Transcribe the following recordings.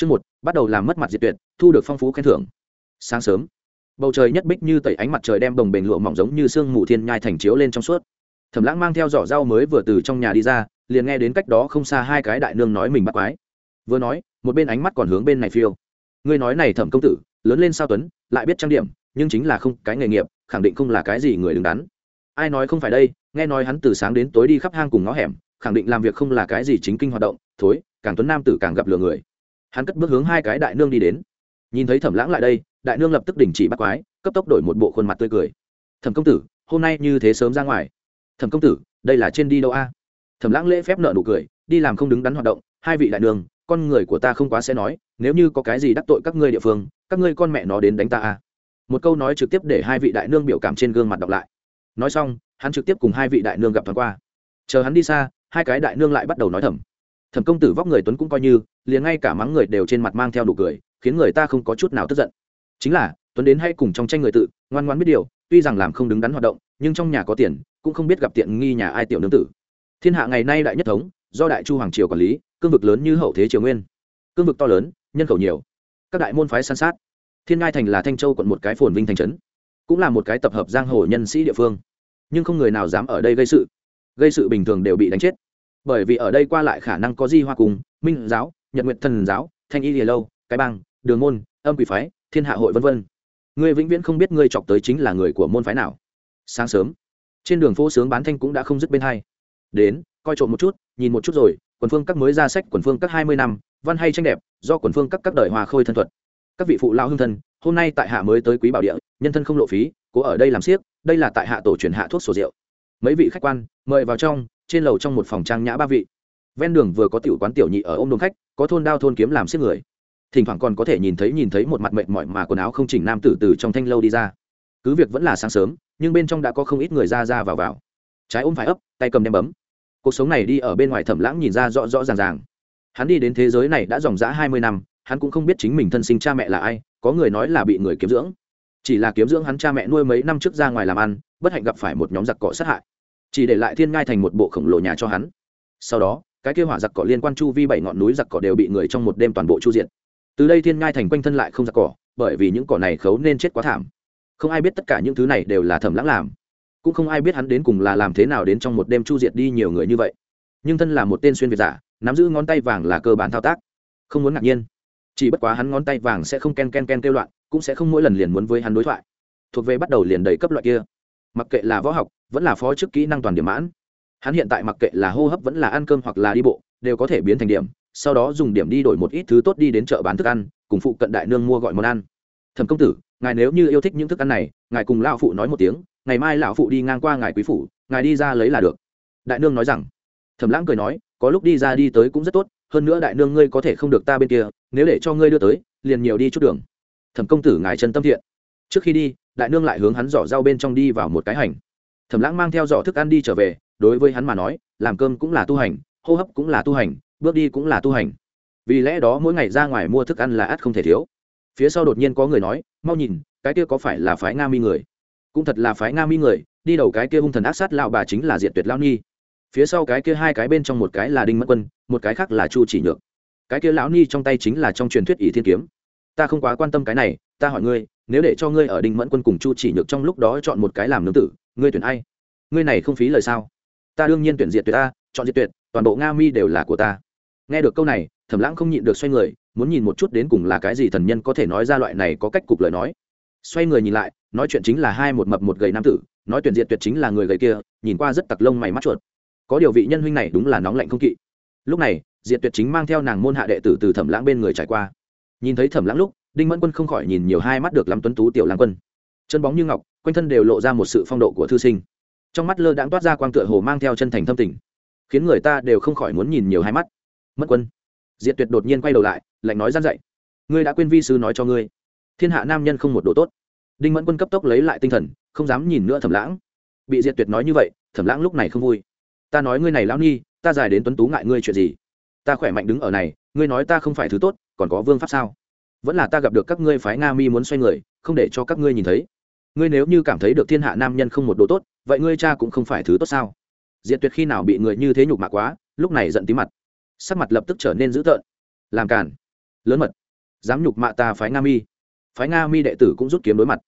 Chương một, bắt đầu làm mất mặt diệt tuyệt, thu được phong phú khen thưởng. Sáng sớm, bầu trời nhất bích như tẩy ánh mặt trời đem đồng bền lụa mỏng giống như sương mù thiên nhai thành chiếu lên trong suốt. Thẩm Lãng mang theo giỏ rau mới vừa từ trong nhà đi ra, liền nghe đến cách đó không xa hai cái đại nương nói mình bắt quái. Vừa nói, một bên ánh mắt còn hướng bên này phiêu. Ngươi nói này Thẩm công tử, lớn lên sao tuấn, lại biết trang điểm, nhưng chính là không cái nghề nghiệp, khẳng định không là cái gì người đứng đắn. Ai nói không phải đây, nghe nói hắn từ sáng đến tối đi khắp hang cùng ngõ hẻm, khẳng định làm việc không là cái gì chính kinh hoạt động, thối, càng tuấn nam tử càng gặp lừa người hắn cất bước hướng hai cái đại nương đi đến. Nhìn thấy thẩm lãng lại đây, đại nương lập tức đình chỉ bắt quái, cấp tốc đổi một bộ khuôn mặt tươi cười. Thẩm công tử, hôm nay như thế sớm ra ngoài. Thẩm công tử, đây là trên đi đâu a? Thẩm lãng lễ phép nợ nụ cười, đi làm không đứng đắn hoạt động, hai vị đại nương, con người của ta không quá sẽ nói, nếu như có cái gì đắc tội các ngươi địa phương, các ngươi con mẹ nó đến đánh ta a. Một câu nói trực tiếp để hai vị đại nương biểu cảm trên gương mặt đọc lại. Nói xong, hắn trực tiếp cùng hai vị đại nương gặp thoáng qua. Chờ hắn đi xa, hai cái đại nương lại bắt đầu nói thầm thẩm công tử vóc người tuấn cũng coi như, liền ngay cả mắng người đều trên mặt mang theo đủ cười, khiến người ta không có chút nào tức giận. Chính là, tuấn đến hay cùng trong tranh người tự, ngoan ngoan biết điều, tuy rằng làm không đứng đắn hoạt động, nhưng trong nhà có tiền, cũng không biết gặp tiện nghi nhà ai tiểu nương tử. Thiên hạ ngày nay đại nhất thống, do đại chu hoàng triều quản lý, cương vực lớn như hậu thế triều nguyên. Cương vực to lớn, nhân khẩu nhiều. Các đại môn phái san sát. Thiên ngai thành là thanh châu quận một cái phồn vinh thành trấn, cũng là một cái tập hợp giang hồ nhân sĩ địa phương. Nhưng không người nào dám ở đây gây sự. Gây sự bình thường đều bị đánh chết bởi vì ở đây qua lại khả năng có di hoa cùng minh giáo, nhật nguyện thần giáo, thanh y lìa lâu, cái bang, đường môn, âm quỷ phái, thiên hạ hội v v người vĩnh viễn không biết ngươi chọc tới chính là người của môn phái nào. Sáng sớm, trên đường phố sướng bán thanh cũng đã không dứt bên hai. Đến, coi trộm một chút, nhìn một chút rồi, quần phương các mới ra sách, quần phương các hai mươi năm, văn hay tranh đẹp, do quần phương các các đời hòa khôi thân thuật. Các vị phụ lao hương thân, hôm nay tại hạ mới tới quý bảo địa, nhân thân không lộ phí, cố ở đây làm siếc, đây là tại hạ tổ truyền hạ thuốc sổ rượu. Mấy vị khách quan, mời vào trong trên lầu trong một phòng trang nhã ba vị. Ven đường vừa có tiểu quán tiểu nhị ở ôm đồn khách, có thôn đao thôn kiếm làm xếp người. Thỉnh thoảng còn có thể nhìn thấy nhìn thấy một mặt mệt mỏi mà quần áo không chỉnh nam tử từ trong thanh lâu đi ra. Cứ việc vẫn là sáng sớm, nhưng bên trong đã có không ít người ra ra vào vào. Trái ôm phải ấp, tay cầm đem bấm. Cuộc sống này đi ở bên ngoài thẩm lãng nhìn ra rõ rõ ràng ràng. Hắn đi đến thế giới này đã dòng dã hai mươi năm, hắn cũng không biết chính mình thân sinh cha mẹ là ai, có người nói là bị người kiếm dưỡng. Chỉ là kiếm dưỡng hắn cha mẹ nuôi mấy năm trước ra ngoài làm ăn, bất hạnh gặp phải một nhóm giặc cỏ sát hại chỉ để lại thiên ngai thành một bộ khổng lồ nhà cho hắn. Sau đó, cái kêu hỏa giặc cỏ liên quan chu vi bảy ngọn núi giặc cỏ đều bị người trong một đêm toàn bộ chu diện từ đây thiên ngai thành quanh thân lại không giặc cỏ, bởi vì những cỏ này khấu nên chết quá thảm. Không ai biết tất cả những thứ này đều là thẩm lãng làm. Cũng không ai biết hắn đến cùng là làm thế nào đến trong một đêm chu diệt đi nhiều người như vậy. Nhưng thân là một tên xuyên việt giả, nắm giữ ngón tay vàng là cơ bản thao tác. Không muốn ngạc nhiên. Chỉ bất quá hắn ngón tay vàng sẽ không ken ken ken kêu loạn, cũng sẽ không mỗi lần liền muốn với hắn đối thoại. Thuộc về bắt đầu liền đầy cấp loại kia mặc kệ là võ học, vẫn là phó chức kỹ năng toàn điểm mãn. Hắn hiện tại mặc kệ là hô hấp vẫn là ăn cơm hoặc là đi bộ, đều có thể biến thành điểm, sau đó dùng điểm đi đổi một ít thứ tốt đi đến chợ bán thức ăn, cùng phụ cận đại nương mua gọi món ăn. Thẩm công tử, ngài nếu như yêu thích những thức ăn này, ngài cùng lão phụ nói một tiếng, ngày mai lão phụ đi ngang qua ngài quý phủ, ngài đi ra lấy là được. Đại nương nói rằng. Thẩm lãng cười nói, có lúc đi ra đi tới cũng rất tốt, hơn nữa đại nương ngươi có thể không được ta bên kia, nếu để cho ngươi đưa tới, liền nhiều đi chút đường. Thẩm công tử ngài chân tâm thiện. Trước khi đi đại nương lại hướng hắn giỏ rau bên trong đi vào một cái hành. Thẩm lãng mang theo giỏ thức ăn đi trở về, đối với hắn mà nói, làm cơm cũng là tu hành, hô hấp cũng là tu hành, bước đi cũng là tu hành. Vì lẽ đó mỗi ngày ra ngoài mua thức ăn là ắt không thể thiếu. Phía sau đột nhiên có người nói, mau nhìn, cái kia có phải là phái nga mi người? Cũng thật là phái nga mi người, đi đầu cái kia hung thần ác sát lão bà chính là diệt tuyệt lao ni. Phía sau cái kia hai cái bên trong một cái là đinh mất quân, một cái khác là chu chỉ nhược. Cái kia lão ni trong tay chính là trong truyền thuyết ỷ thiên kiếm. Ta không quá quan tâm cái này, ta hỏi ngươi nếu để cho ngươi ở đinh mẫn quân cùng chu chỉ nhược trong lúc đó chọn một cái làm nương tử, ngươi tuyển ai? Ngươi này không phí lời sao? Ta đương nhiên tuyển diệt tuyệt ta chọn diệt tuyệt, toàn bộ nga mi đều là của ta. Nghe được câu này, thẩm lãng không nhịn được xoay người, muốn nhìn một chút đến cùng là cái gì thần nhân có thể nói ra loại này có cách cục lời nói. Xoay người nhìn lại, nói chuyện chính là hai một mập một gầy nam tử, nói tuyển diệt tuyệt chính là người gầy kia, nhìn qua rất tặc lông mày mắt chuột. Có điều vị nhân huynh này đúng là nóng lạnh không kỵ. Lúc này, diệt tuyệt chính mang theo nàng môn hạ đệ tử từ thẩm lãng bên người trải qua. Nhìn thấy thẩm lãng lúc đinh mẫn quân không khỏi nhìn nhiều hai mắt được lắm tuấn tú tiểu Lang quân chân bóng như ngọc quanh thân đều lộ ra một sự phong độ của thư sinh trong mắt lơ đãng toát ra quang tựa hồ mang theo chân thành thâm tình khiến người ta đều không khỏi muốn nhìn nhiều hai mắt mất quân diệt tuyệt đột nhiên quay đầu lại lạnh nói gian dậy ngươi đã quên vi sư nói cho ngươi thiên hạ nam nhân không một độ tốt đinh mẫn quân cấp tốc lấy lại tinh thần không dám nhìn nữa thẩm lãng bị diệt tuyệt nói như vậy thẩm lãng lúc này không vui ta nói ngươi này lão nhi, ta dài đến tuấn tú ngại ngươi chuyện gì ta khỏe mạnh đứng ở này ngươi nói ta không phải thứ tốt còn có vương pháp sao vẫn là ta gặp được các ngươi phái nga mi muốn xoay người, không để cho các ngươi nhìn thấy. Ngươi nếu như cảm thấy được thiên hạ nam nhân không một đồ tốt, vậy ngươi cha cũng không phải thứ tốt sao? Diệt tuyệt khi nào bị người như thế nhục mạ quá, lúc này giận tí mặt. Sắc mặt lập tức trở nên dữ tợn. Làm cản lớn mật. Dám nhục mạ ta phái nga mi. Phái nga mi đệ tử cũng rút kiếm đối mặt.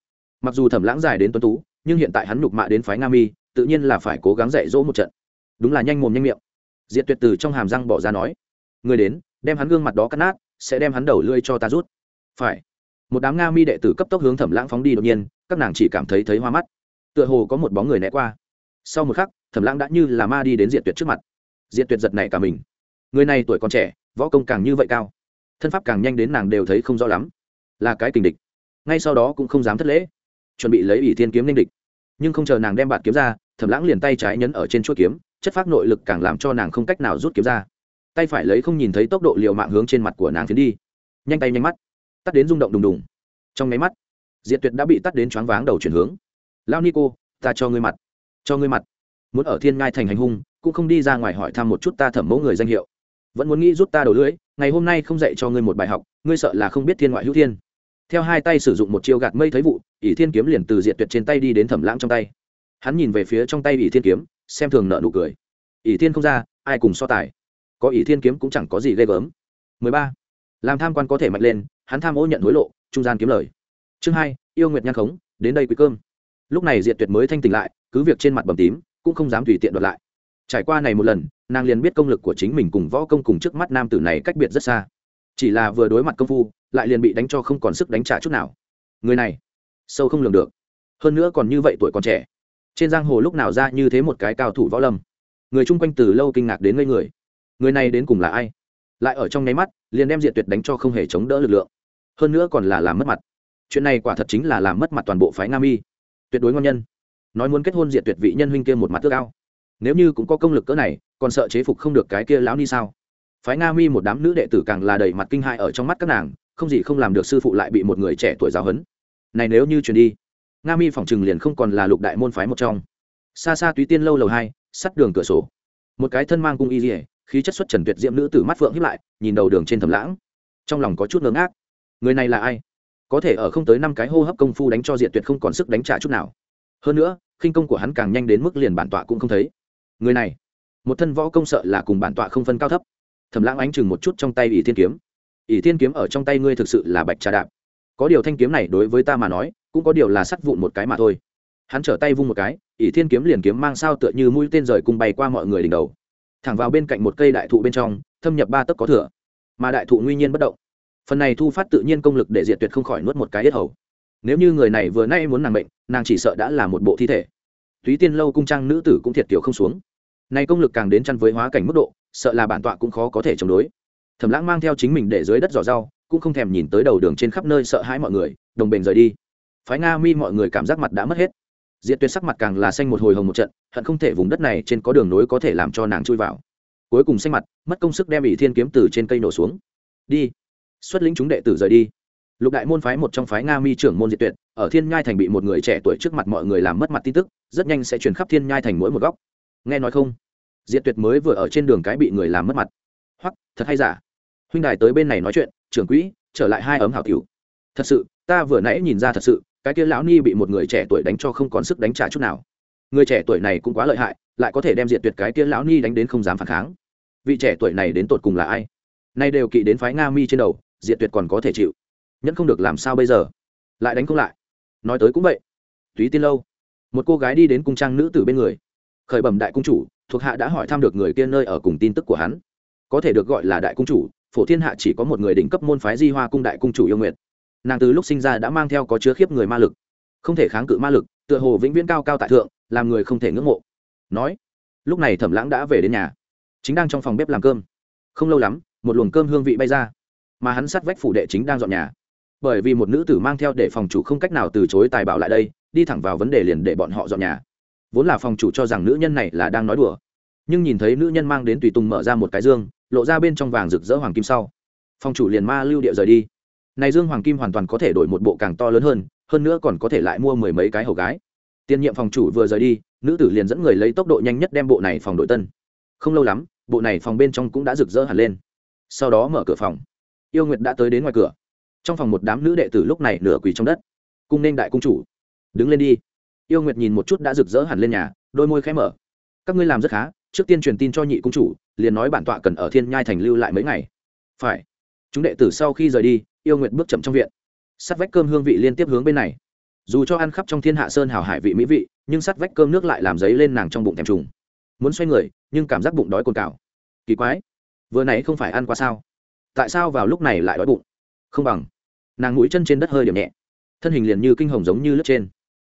Mặc dù thẩm lãng dài đến tuấn tú, nhưng hiện tại hắn nhục mạ đến phái nga mi, tự nhiên là phải cố gắng dạy dỗ một trận. Đúng là nhanh mồm nhanh miệng. Diệt tuyệt từ trong hàm răng bỏ ra nói. Người đến, đem hắn gương mặt đó cắt nát, sẽ đem hắn đầu lưỡi cho ta rút phải. Một đám nga mi đệ tử cấp tốc hướng thẩm lãng phóng đi đột nhiên, các nàng chỉ cảm thấy thấy hoa mắt. Tựa hồ có một bóng người né qua. Sau một khắc, thẩm lãng đã như là ma đi đến diệt tuyệt trước mặt. Diệt tuyệt giật này cả mình. Người này tuổi còn trẻ, võ công càng như vậy cao. Thân pháp càng nhanh đến nàng đều thấy không rõ lắm. Là cái tình địch. Ngay sau đó cũng không dám thất lễ. Chuẩn bị lấy ỷ thiên kiếm ninh địch. Nhưng không chờ nàng đem bạt kiếm ra, thẩm lãng liền tay trái nhấn ở trên chuỗi kiếm, chất phát nội lực càng làm cho nàng không cách nào rút kiếm ra. Tay phải lấy không nhìn thấy tốc độ liều mạng hướng trên mặt của nàng phiến đi. Nhanh tay nhanh mắt tắt đến rung động đùng đùng. Trong máy mắt, diệt tuyệt đã bị tắt đến choáng váng đầu chuyển hướng. Lao nico cô ta cho ngươi mặt, cho ngươi mặt. Muốn ở thiên ngai thành hành hung, cũng không đi ra ngoài hỏi thăm một chút ta thẩm mẫu người danh hiệu. Vẫn muốn nghĩ rút ta đầu lưỡi ngày hôm nay không dạy cho ngươi một bài học, ngươi sợ là không biết thiên ngoại hữu thiên. Theo hai tay sử dụng một chiêu gạt mây thấy vụ, ỷ thiên kiếm liền từ diệt tuyệt trên tay đi đến thẩm lãng trong tay. Hắn nhìn về phía trong tay ỷ thiên kiếm, xem thường nợ nụ cười. Ỷ thiên không ra, ai cùng so tài? Có ỷ thiên kiếm cũng chẳng có gì ghê gớm. 13. làm tham quan có thể mạnh lên hắn tham ô nhận hối lộ, trung gian kiếm lời. Chương hai, yêu nguyệt nhan khống, đến đây quý cơm. Lúc này diệt tuyệt mới thanh tỉnh lại, cứ việc trên mặt bầm tím, cũng không dám tùy tiện đoạt lại. Trải qua này một lần, nàng liền biết công lực của chính mình cùng võ công cùng trước mắt nam tử này cách biệt rất xa. Chỉ là vừa đối mặt công phu, lại liền bị đánh cho không còn sức đánh trả chút nào. Người này, sâu không lường được. Hơn nữa còn như vậy tuổi còn trẻ. Trên giang hồ lúc nào ra như thế một cái cao thủ võ lâm. Người chung quanh từ lâu kinh ngạc đến ngây người. Người này đến cùng là ai? Lại ở trong nháy mắt, liền đem Diệt tuyệt đánh cho không hề chống đỡ lực lượng hơn nữa còn là làm mất mặt. Chuyện này quả thật chính là làm mất mặt toàn bộ phái nam y tuyệt đối ngon nhân. Nói muốn kết hôn diện tuyệt vị nhân huynh kia một mặt tước ao. Nếu như cũng có công lực cỡ này, còn sợ chế phục không được cái kia lão ni sao? Phái nga mi một đám nữ đệ tử càng là đầy mặt kinh hại ở trong mắt các nàng, không gì không làm được sư phụ lại bị một người trẻ tuổi giáo huấn. Này nếu như truyền đi, nga mi phòng trừng liền không còn là lục đại môn phái một trong. Xa xa túy tiên lâu lầu hai, sắt đường cửa sổ. Một cái thân mang cung y dỉa khí chất xuất trần tuyệt diệm nữ tử mắt phượng hiếp lại, nhìn đầu đường trên thầm lãng. Trong lòng có chút ngớ ngác người này là ai? Có thể ở không tới năm cái hô hấp công phu đánh cho diện tuyệt không còn sức đánh trả chút nào. Hơn nữa, khinh công của hắn càng nhanh đến mức liền bản tọa cũng không thấy. Người này, một thân võ công sợ là cùng bản tọa không phân cao thấp. Thầm lãng ánh chừng một chút trong tay ỷ thiên kiếm. Ỷ thiên kiếm ở trong tay ngươi thực sự là bạch trà đạp. Có điều thanh kiếm này đối với ta mà nói, cũng có điều là sắt vụn một cái mà thôi. Hắn trở tay vung một cái, ỷ thiên kiếm liền kiếm mang sao tựa như mũi tên rời cùng bay qua mọi người đỉnh đầu. Thẳng vào bên cạnh một cây đại thụ bên trong, thâm nhập ba tấc có thừa. Mà đại thụ nguy nhiên bất động phần này thu phát tự nhiên công lực để diệt tuyệt không khỏi nuốt một cái yết hầu. Nếu như người này vừa nay muốn nàng bệnh nàng chỉ sợ đã là một bộ thi thể. Túy tiên lâu cung trang nữ tử cũng thiệt kiểu không xuống. Nay công lực càng đến chăn với hóa cảnh mức độ, sợ là bản tọa cũng khó có thể chống đối. Thẩm lãng mang theo chính mình để dưới đất giỏ rau, cũng không thèm nhìn tới đầu đường trên khắp nơi sợ hãi mọi người, đồng bền rời đi. Phái nga mi mọi người cảm giác mặt đã mất hết. Diệt tuyệt sắc mặt càng là xanh một hồi hồng một trận, hận không thể vùng đất này trên có đường nối có thể làm cho nàng chui vào. Cuối cùng xanh mặt, mất công sức đem ỷ thiên kiếm từ trên cây nổ xuống. Đi xuất lĩnh chúng đệ tử rời đi. Lục đại môn phái một trong phái nga mi trưởng môn diệt tuyệt, ở thiên nhai thành bị một người trẻ tuổi trước mặt mọi người làm mất mặt tin tức, rất nhanh sẽ truyền khắp thiên nhai thành mỗi một góc. Nghe nói không? Diệt tuyệt mới vừa ở trên đường cái bị người làm mất mặt. Hoặc thật hay giả? Huynh đài tới bên này nói chuyện, trưởng quỹ, trở lại hai ấm hảo cửu thật sự, ta vừa nãy nhìn ra thật sự, cái kia lão ni bị một người trẻ tuổi đánh cho không còn sức đánh trả chút nào. Người trẻ tuổi này cũng quá lợi hại, lại có thể đem diệt tuyệt cái kia lão ni đánh đến không dám phản kháng. Vị trẻ tuổi này đến tột cùng là ai? Nay đều kỵ đến phái nga mi trên đầu Diện tuyệt còn có thể chịu. Nhẫn không được làm sao bây giờ? Lại đánh không lại. Nói tới cũng vậy. Túy tiên lâu. Một cô gái đi đến cung trang nữ tử bên người. Khởi bẩm đại cung chủ, thuộc hạ đã hỏi thăm được người kia nơi ở cùng tin tức của hắn. Có thể được gọi là đại cung chủ, phổ thiên hạ chỉ có một người đỉnh cấp môn phái di hoa cung đại cung chủ yêu nguyệt nàng từ lúc sinh ra đã mang theo có chứa khiếp người ma lực. Không thể kháng cự ma lực, tựa hồ vĩnh viễn cao cao tại thượng, làm người không thể ngưỡng mộ. Nói, lúc này thẩm lãng đã về đến nhà. Chính đang trong phòng bếp làm cơm. Không lâu lắm, một luồng cơm hương vị bay ra mà hắn sát vách phủ đệ chính đang dọn nhà. Bởi vì một nữ tử mang theo để phòng chủ không cách nào từ chối tài bảo lại đây, đi thẳng vào vấn đề liền để bọn họ dọn nhà. Vốn là phòng chủ cho rằng nữ nhân này là đang nói đùa. Nhưng nhìn thấy nữ nhân mang đến tùy tùng mở ra một cái dương, lộ ra bên trong vàng rực rỡ hoàng kim sau. Phòng chủ liền ma lưu địa rời đi. Này dương hoàng kim hoàn toàn có thể đổi một bộ càng to lớn hơn hơn nữa còn có thể lại mua mười mấy cái hầu gái. Tiền nhiệm phòng chủ vừa rời đi, nữ tử liền dẫn người lấy tốc độ nhanh nhất đem bộ này phòng đội tân. Không lâu lắm, bộ này phòng bên trong cũng đã rực rỡ hẳn lên. Sau đó mở cửa phòng yêu nguyệt đã tới đến ngoài cửa. Trong phòng một đám nữ đệ tử lúc này nửa quỳ trong đất. Cung nên đại cung chủ. Đứng lên đi. Yêu nguyệt nhìn một chút đã rực rỡ hẳn lên nhà, đôi môi khẽ mở. Các ngươi làm rất khá, trước tiên truyền tin cho nhị cung chủ, liền nói bản tọa cần ở thiên nhai thành lưu lại mấy ngày. Phải. Chúng đệ tử sau khi rời đi, yêu Nguyệt bước chậm trong viện. Sắt vách cơm hương vị liên tiếp hướng bên này. Dù cho ăn khắp trong thiên hạ sơn hào hải vị mỹ vị, nhưng sắt vách cơm nước lại làm giấy lên nàng trong bụng thèm trùng. Muốn xoay người, nhưng cảm giác bụng đói cồn cào. Kỳ quái. Vừa nãy không phải ăn qua sao? Tại sao vào lúc này lại đói bụng? Không bằng. Nàng mũi chân trên đất hơi điểm nhẹ. Thân hình liền như kinh hồng giống như lướt trên.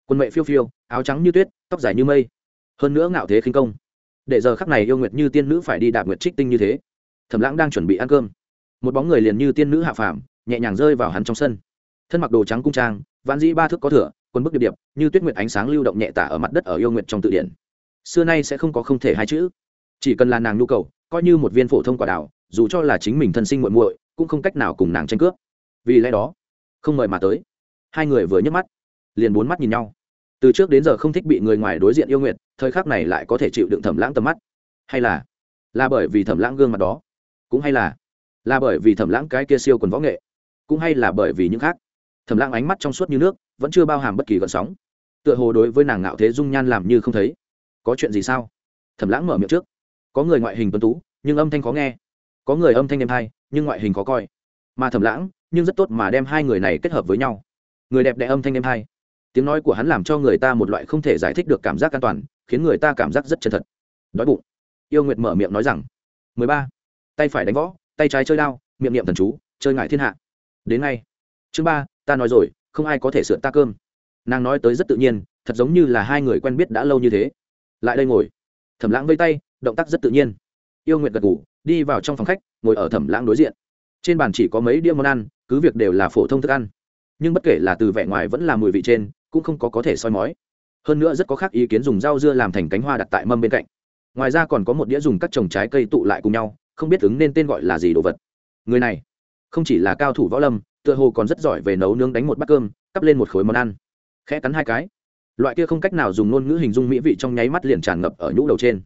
Quân mệ phiêu phiêu, áo trắng như tuyết, tóc dài như mây. Hơn nữa ngạo thế khinh công. Để giờ khắc này yêu nguyệt như tiên nữ phải đi đạp nguyệt trích tinh như thế. Thẩm lãng đang chuẩn bị ăn cơm. Một bóng người liền như tiên nữ hạ phàm, nhẹ nhàng rơi vào hắn trong sân. Thân mặc đồ trắng cung trang vạn dĩ ba thước có thửa quân bức điệp điệp, như tuyết nguyệt ánh sáng lưu động nhẹ tả ở mặt đất ở yêu nguyệt trong tự điển xưa nay sẽ không có không thể hai chữ. Chỉ cần là nàng nhu cầu, coi như một viên phổ thông quả đào dù cho là chính mình thân sinh muội muội, cũng không cách nào cùng nàng tranh cướp. Vì lẽ đó, không mời mà tới. Hai người vừa nhấc mắt, liền bốn mắt nhìn nhau. Từ trước đến giờ không thích bị người ngoài đối diện yêu nguyệt, thời khắc này lại có thể chịu đựng thẩm lãng tầm mắt. Hay là là bởi vì thẩm lãng gương mặt đó, cũng hay là là bởi vì thẩm lãng cái kia siêu quần võ nghệ, cũng hay là bởi vì những khác. Thẩm lãng ánh mắt trong suốt như nước, vẫn chưa bao hàm bất kỳ gợn sóng. Tựa hồ đối với nàng ngạo thế dung nhan làm như không thấy. Có chuyện gì sao? Thẩm lãng mở miệng trước. Có người ngoại hình tuấn tú, nhưng âm thanh khó nghe có người âm thanh em hay nhưng ngoại hình khó coi. Mà thầm lãng, nhưng rất tốt mà đem hai người này kết hợp với nhau. Người đẹp đẽ âm thanh em hay tiếng nói của hắn làm cho người ta một loại không thể giải thích được cảm giác an toàn, khiến người ta cảm giác rất chân thật. Đói bụng. Yêu nguyệt mở miệng nói rằng, mười ba, tay phải đánh võ, tay trái chơi đao, miệng niệm thần chú, chơi ngại thiên hạ. Đến ngay. Chương ba, ta nói rồi, không ai có thể sượn ta cơm. Nàng nói tới rất tự nhiên, thật giống như là hai người quen biết đã lâu như thế. Lại đây ngồi. Thẩm lãng vây tay, động tác rất tự nhiên. Yêu nguyệt gật ngủ đi vào trong phòng khách, ngồi ở thẩm lãng đối diện. Trên bàn chỉ có mấy đĩa món ăn, cứ việc đều là phổ thông thức ăn. Nhưng bất kể là từ vẻ ngoài vẫn là mùi vị trên, cũng không có có thể soi mói. Hơn nữa rất có khác ý kiến dùng rau dưa làm thành cánh hoa đặt tại mâm bên cạnh. Ngoài ra còn có một đĩa dùng các trồng trái cây tụ lại cùng nhau, không biết ứng nên tên gọi là gì đồ vật. Người này, không chỉ là cao thủ võ lâm, tựa hồ còn rất giỏi về nấu nướng đánh một bát cơm, cắp lên một khối món ăn. Khẽ cắn hai cái. Loại kia không cách nào dùng ngôn ngữ hình dung mỹ vị trong nháy mắt liền tràn ngập ở nhũ đầu trên.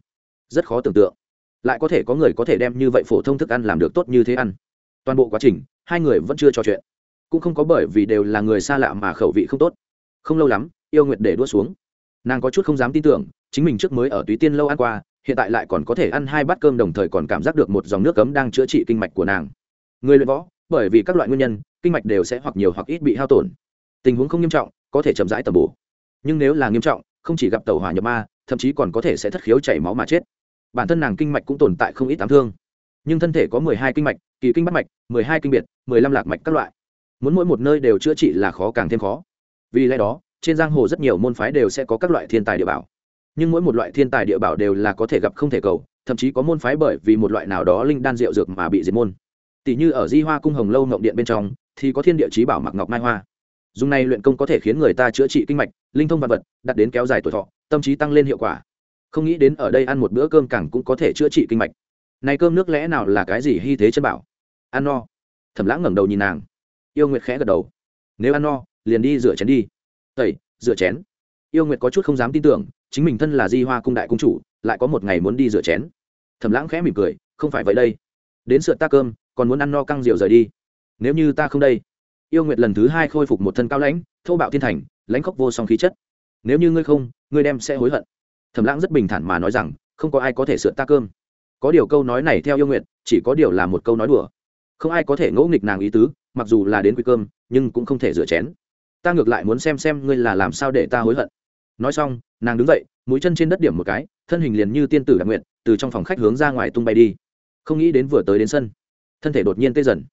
Rất khó tưởng tượng lại có thể có người có thể đem như vậy phổ thông thức ăn làm được tốt như thế ăn. Toàn bộ quá trình, hai người vẫn chưa trò chuyện. Cũng không có bởi vì đều là người xa lạ mà khẩu vị không tốt. Không lâu lắm, yêu nguyệt để đua xuống. Nàng có chút không dám tin tưởng, chính mình trước mới ở túy tiên lâu ăn qua, hiện tại lại còn có thể ăn hai bát cơm đồng thời còn cảm giác được một dòng nước cấm đang chữa trị kinh mạch của nàng. Người luyện võ, bởi vì các loại nguyên nhân, kinh mạch đều sẽ hoặc nhiều hoặc ít bị hao tổn. Tình huống không nghiêm trọng, có thể chậm rãi tầm bổ. Nhưng nếu là nghiêm trọng, không chỉ gặp tàu hỏa nhập ma, thậm chí còn có thể sẽ thất khiếu chảy máu mà chết bản thân nàng kinh mạch cũng tồn tại không ít ám thương. Nhưng thân thể có mười hai kinh mạch, kỳ kinh bắt mạch, mười hai kinh biệt, mười lăm lạc mạch các loại. Muốn mỗi một nơi đều chữa trị là khó càng thêm khó. Vì lẽ đó, trên giang hồ rất nhiều môn phái đều sẽ có các loại thiên tài địa bảo. Nhưng mỗi một loại thiên tài địa bảo đều là có thể gặp không thể cầu, thậm chí có môn phái bởi vì một loại nào đó linh đan rượu dược mà bị diệt môn. Tỷ như ở di hoa cung hồng lâu ngộng điện bên trong, thì có thiên địa chí bảo mặc ngọc mai hoa. Dùng này luyện công có thể khiến người ta chữa trị kinh mạch, linh thông vật vật đặt đến kéo dài tuổi thọ, tâm trí tăng lên hiệu quả không nghĩ đến ở đây ăn một bữa cơm càng cũng có thể chữa trị kinh mạch. Này cơm nước lẽ nào là cái gì hy thế chân bảo? Ăn no. Thẩm lãng ngẩng đầu nhìn nàng. Yêu nguyệt khẽ gật đầu. Nếu ăn no, liền đi rửa chén đi. Tẩy, rửa chén. Yêu nguyệt có chút không dám tin tưởng, chính mình thân là di hoa cung đại cung chủ, lại có một ngày muốn đi rửa chén. Thẩm lãng khẽ mỉm cười, không phải vậy đây. Đến sượt ta cơm, còn muốn ăn no căng rượu rời đi. Nếu như ta không đây. Yêu nguyệt lần thứ hai khôi phục một thân cao lãnh, thô bạo thiên thành, lãnh khóc vô song khí chất. Nếu như ngươi không, ngươi đem sẽ hối hận thẩm lãng rất bình thản mà nói rằng, không có ai có thể sượt ta cơm. Có điều câu nói này theo yêu nguyện, chỉ có điều là một câu nói đùa. Không ai có thể ngẫu nghịch nàng ý tứ, mặc dù là đến quý cơm, nhưng cũng không thể rửa chén. Ta ngược lại muốn xem xem ngươi là làm sao để ta hối hận. Nói xong, nàng đứng dậy, mũi chân trên đất điểm một cái, thân hình liền như tiên tử đặc nguyện, từ trong phòng khách hướng ra ngoài tung bay đi. Không nghĩ đến vừa tới đến sân, thân thể đột nhiên tê dần.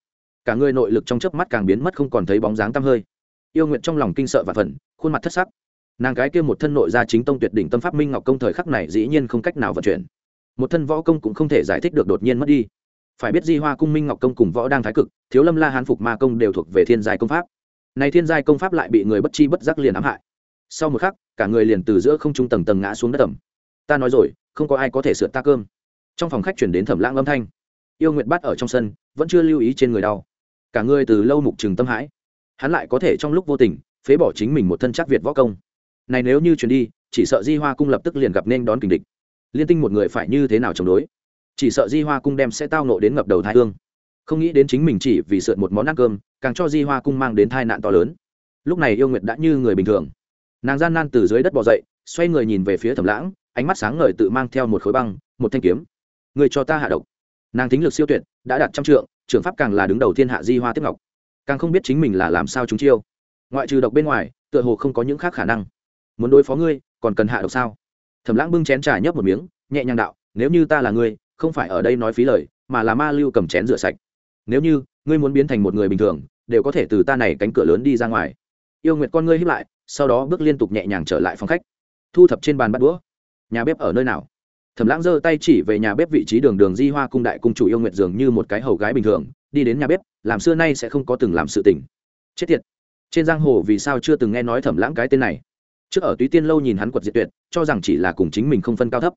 Cả người nội lực trong chớp mắt càng biến mất không còn thấy bóng dáng tăm hơi. Yêu nguyện trong lòng kinh sợ và phần khuôn mặt thất sắc nàng cái kia một thân nội gia chính tông tuyệt đỉnh tâm pháp minh ngọc công thời khắc này dĩ nhiên không cách nào vận chuyển. Một thân võ công cũng không thể giải thích được đột nhiên mất đi. Phải biết di hoa cung minh ngọc công cùng võ đang thái cực, thiếu lâm la hán phục ma công đều thuộc về thiên giai công pháp. Này thiên giai công pháp lại bị người bất chi bất giác liền ám hại. Sau một khắc, cả người liền từ giữa không trung tầng tầng ngã xuống đất tầm ta nói rồi, không có ai có thể sượt ta cơm. Trong phòng khách chuyển đến thẩm lãng âm thanh. Yêu nguyện bắt ở trong sân, vẫn chưa lưu ý trên người đau. Cả người từ lâu mục trừng tâm hãi. Hắn lại có thể trong lúc vô tình, phế bỏ chính mình một thân chắc việt võ công này nếu như chuyển đi, chỉ sợ di hoa cung lập tức liền gặp nên đón kình địch. Liên tinh một người phải như thế nào chống đối? Chỉ sợ di hoa cung đem sẽ tao nộ đến ngập đầu thái hương. Không nghĩ đến chính mình chỉ vì sượt một món ăn cơm, càng cho di hoa cung mang đến tai nạn to lớn. Lúc này yêu nguyệt đã như người bình thường. Nàng gian nan từ dưới đất bỏ dậy, xoay người nhìn về phía thẩm lãng, ánh mắt sáng ngời tự mang theo một khối băng, một thanh kiếm. Người cho ta hạ độc. Nàng tính lực siêu tuyệt, đã đạt trăm trượng, trường pháp càng là đứng đầu thiên hạ di hoa tiếp ngọc. Càng không biết chính mình là làm sao chúng chiêu. Ngoại trừ độc bên ngoài, tựa hồ không có những khác khả năng muốn đối phó ngươi, còn cần hạ độc sao? Thẩm lãng bưng chén trà nhấp một miếng, nhẹ nhàng đạo, nếu như ta là ngươi, không phải ở đây nói phí lời, mà là ma lưu cầm chén rửa sạch. Nếu như, ngươi muốn biến thành một người bình thường, đều có thể từ ta này cánh cửa lớn đi ra ngoài. Yêu nguyệt con ngươi hiếp lại, sau đó bước liên tục nhẹ nhàng trở lại phòng khách. Thu thập trên bàn bắt đũa. Nhà bếp ở nơi nào? Thẩm lãng giơ tay chỉ về nhà bếp vị trí đường đường di hoa cung đại cung chủ yêu nguyệt dường như một cái hầu gái bình thường, đi đến nhà bếp, làm xưa nay sẽ không có từng làm sự tình. Chết tiệt. Trên giang hồ vì sao chưa từng nghe nói thẩm lãng cái tên này? Trước ở túy tiên lâu nhìn hắn quật diệt tuyệt cho rằng chỉ là cùng chính mình không phân cao thấp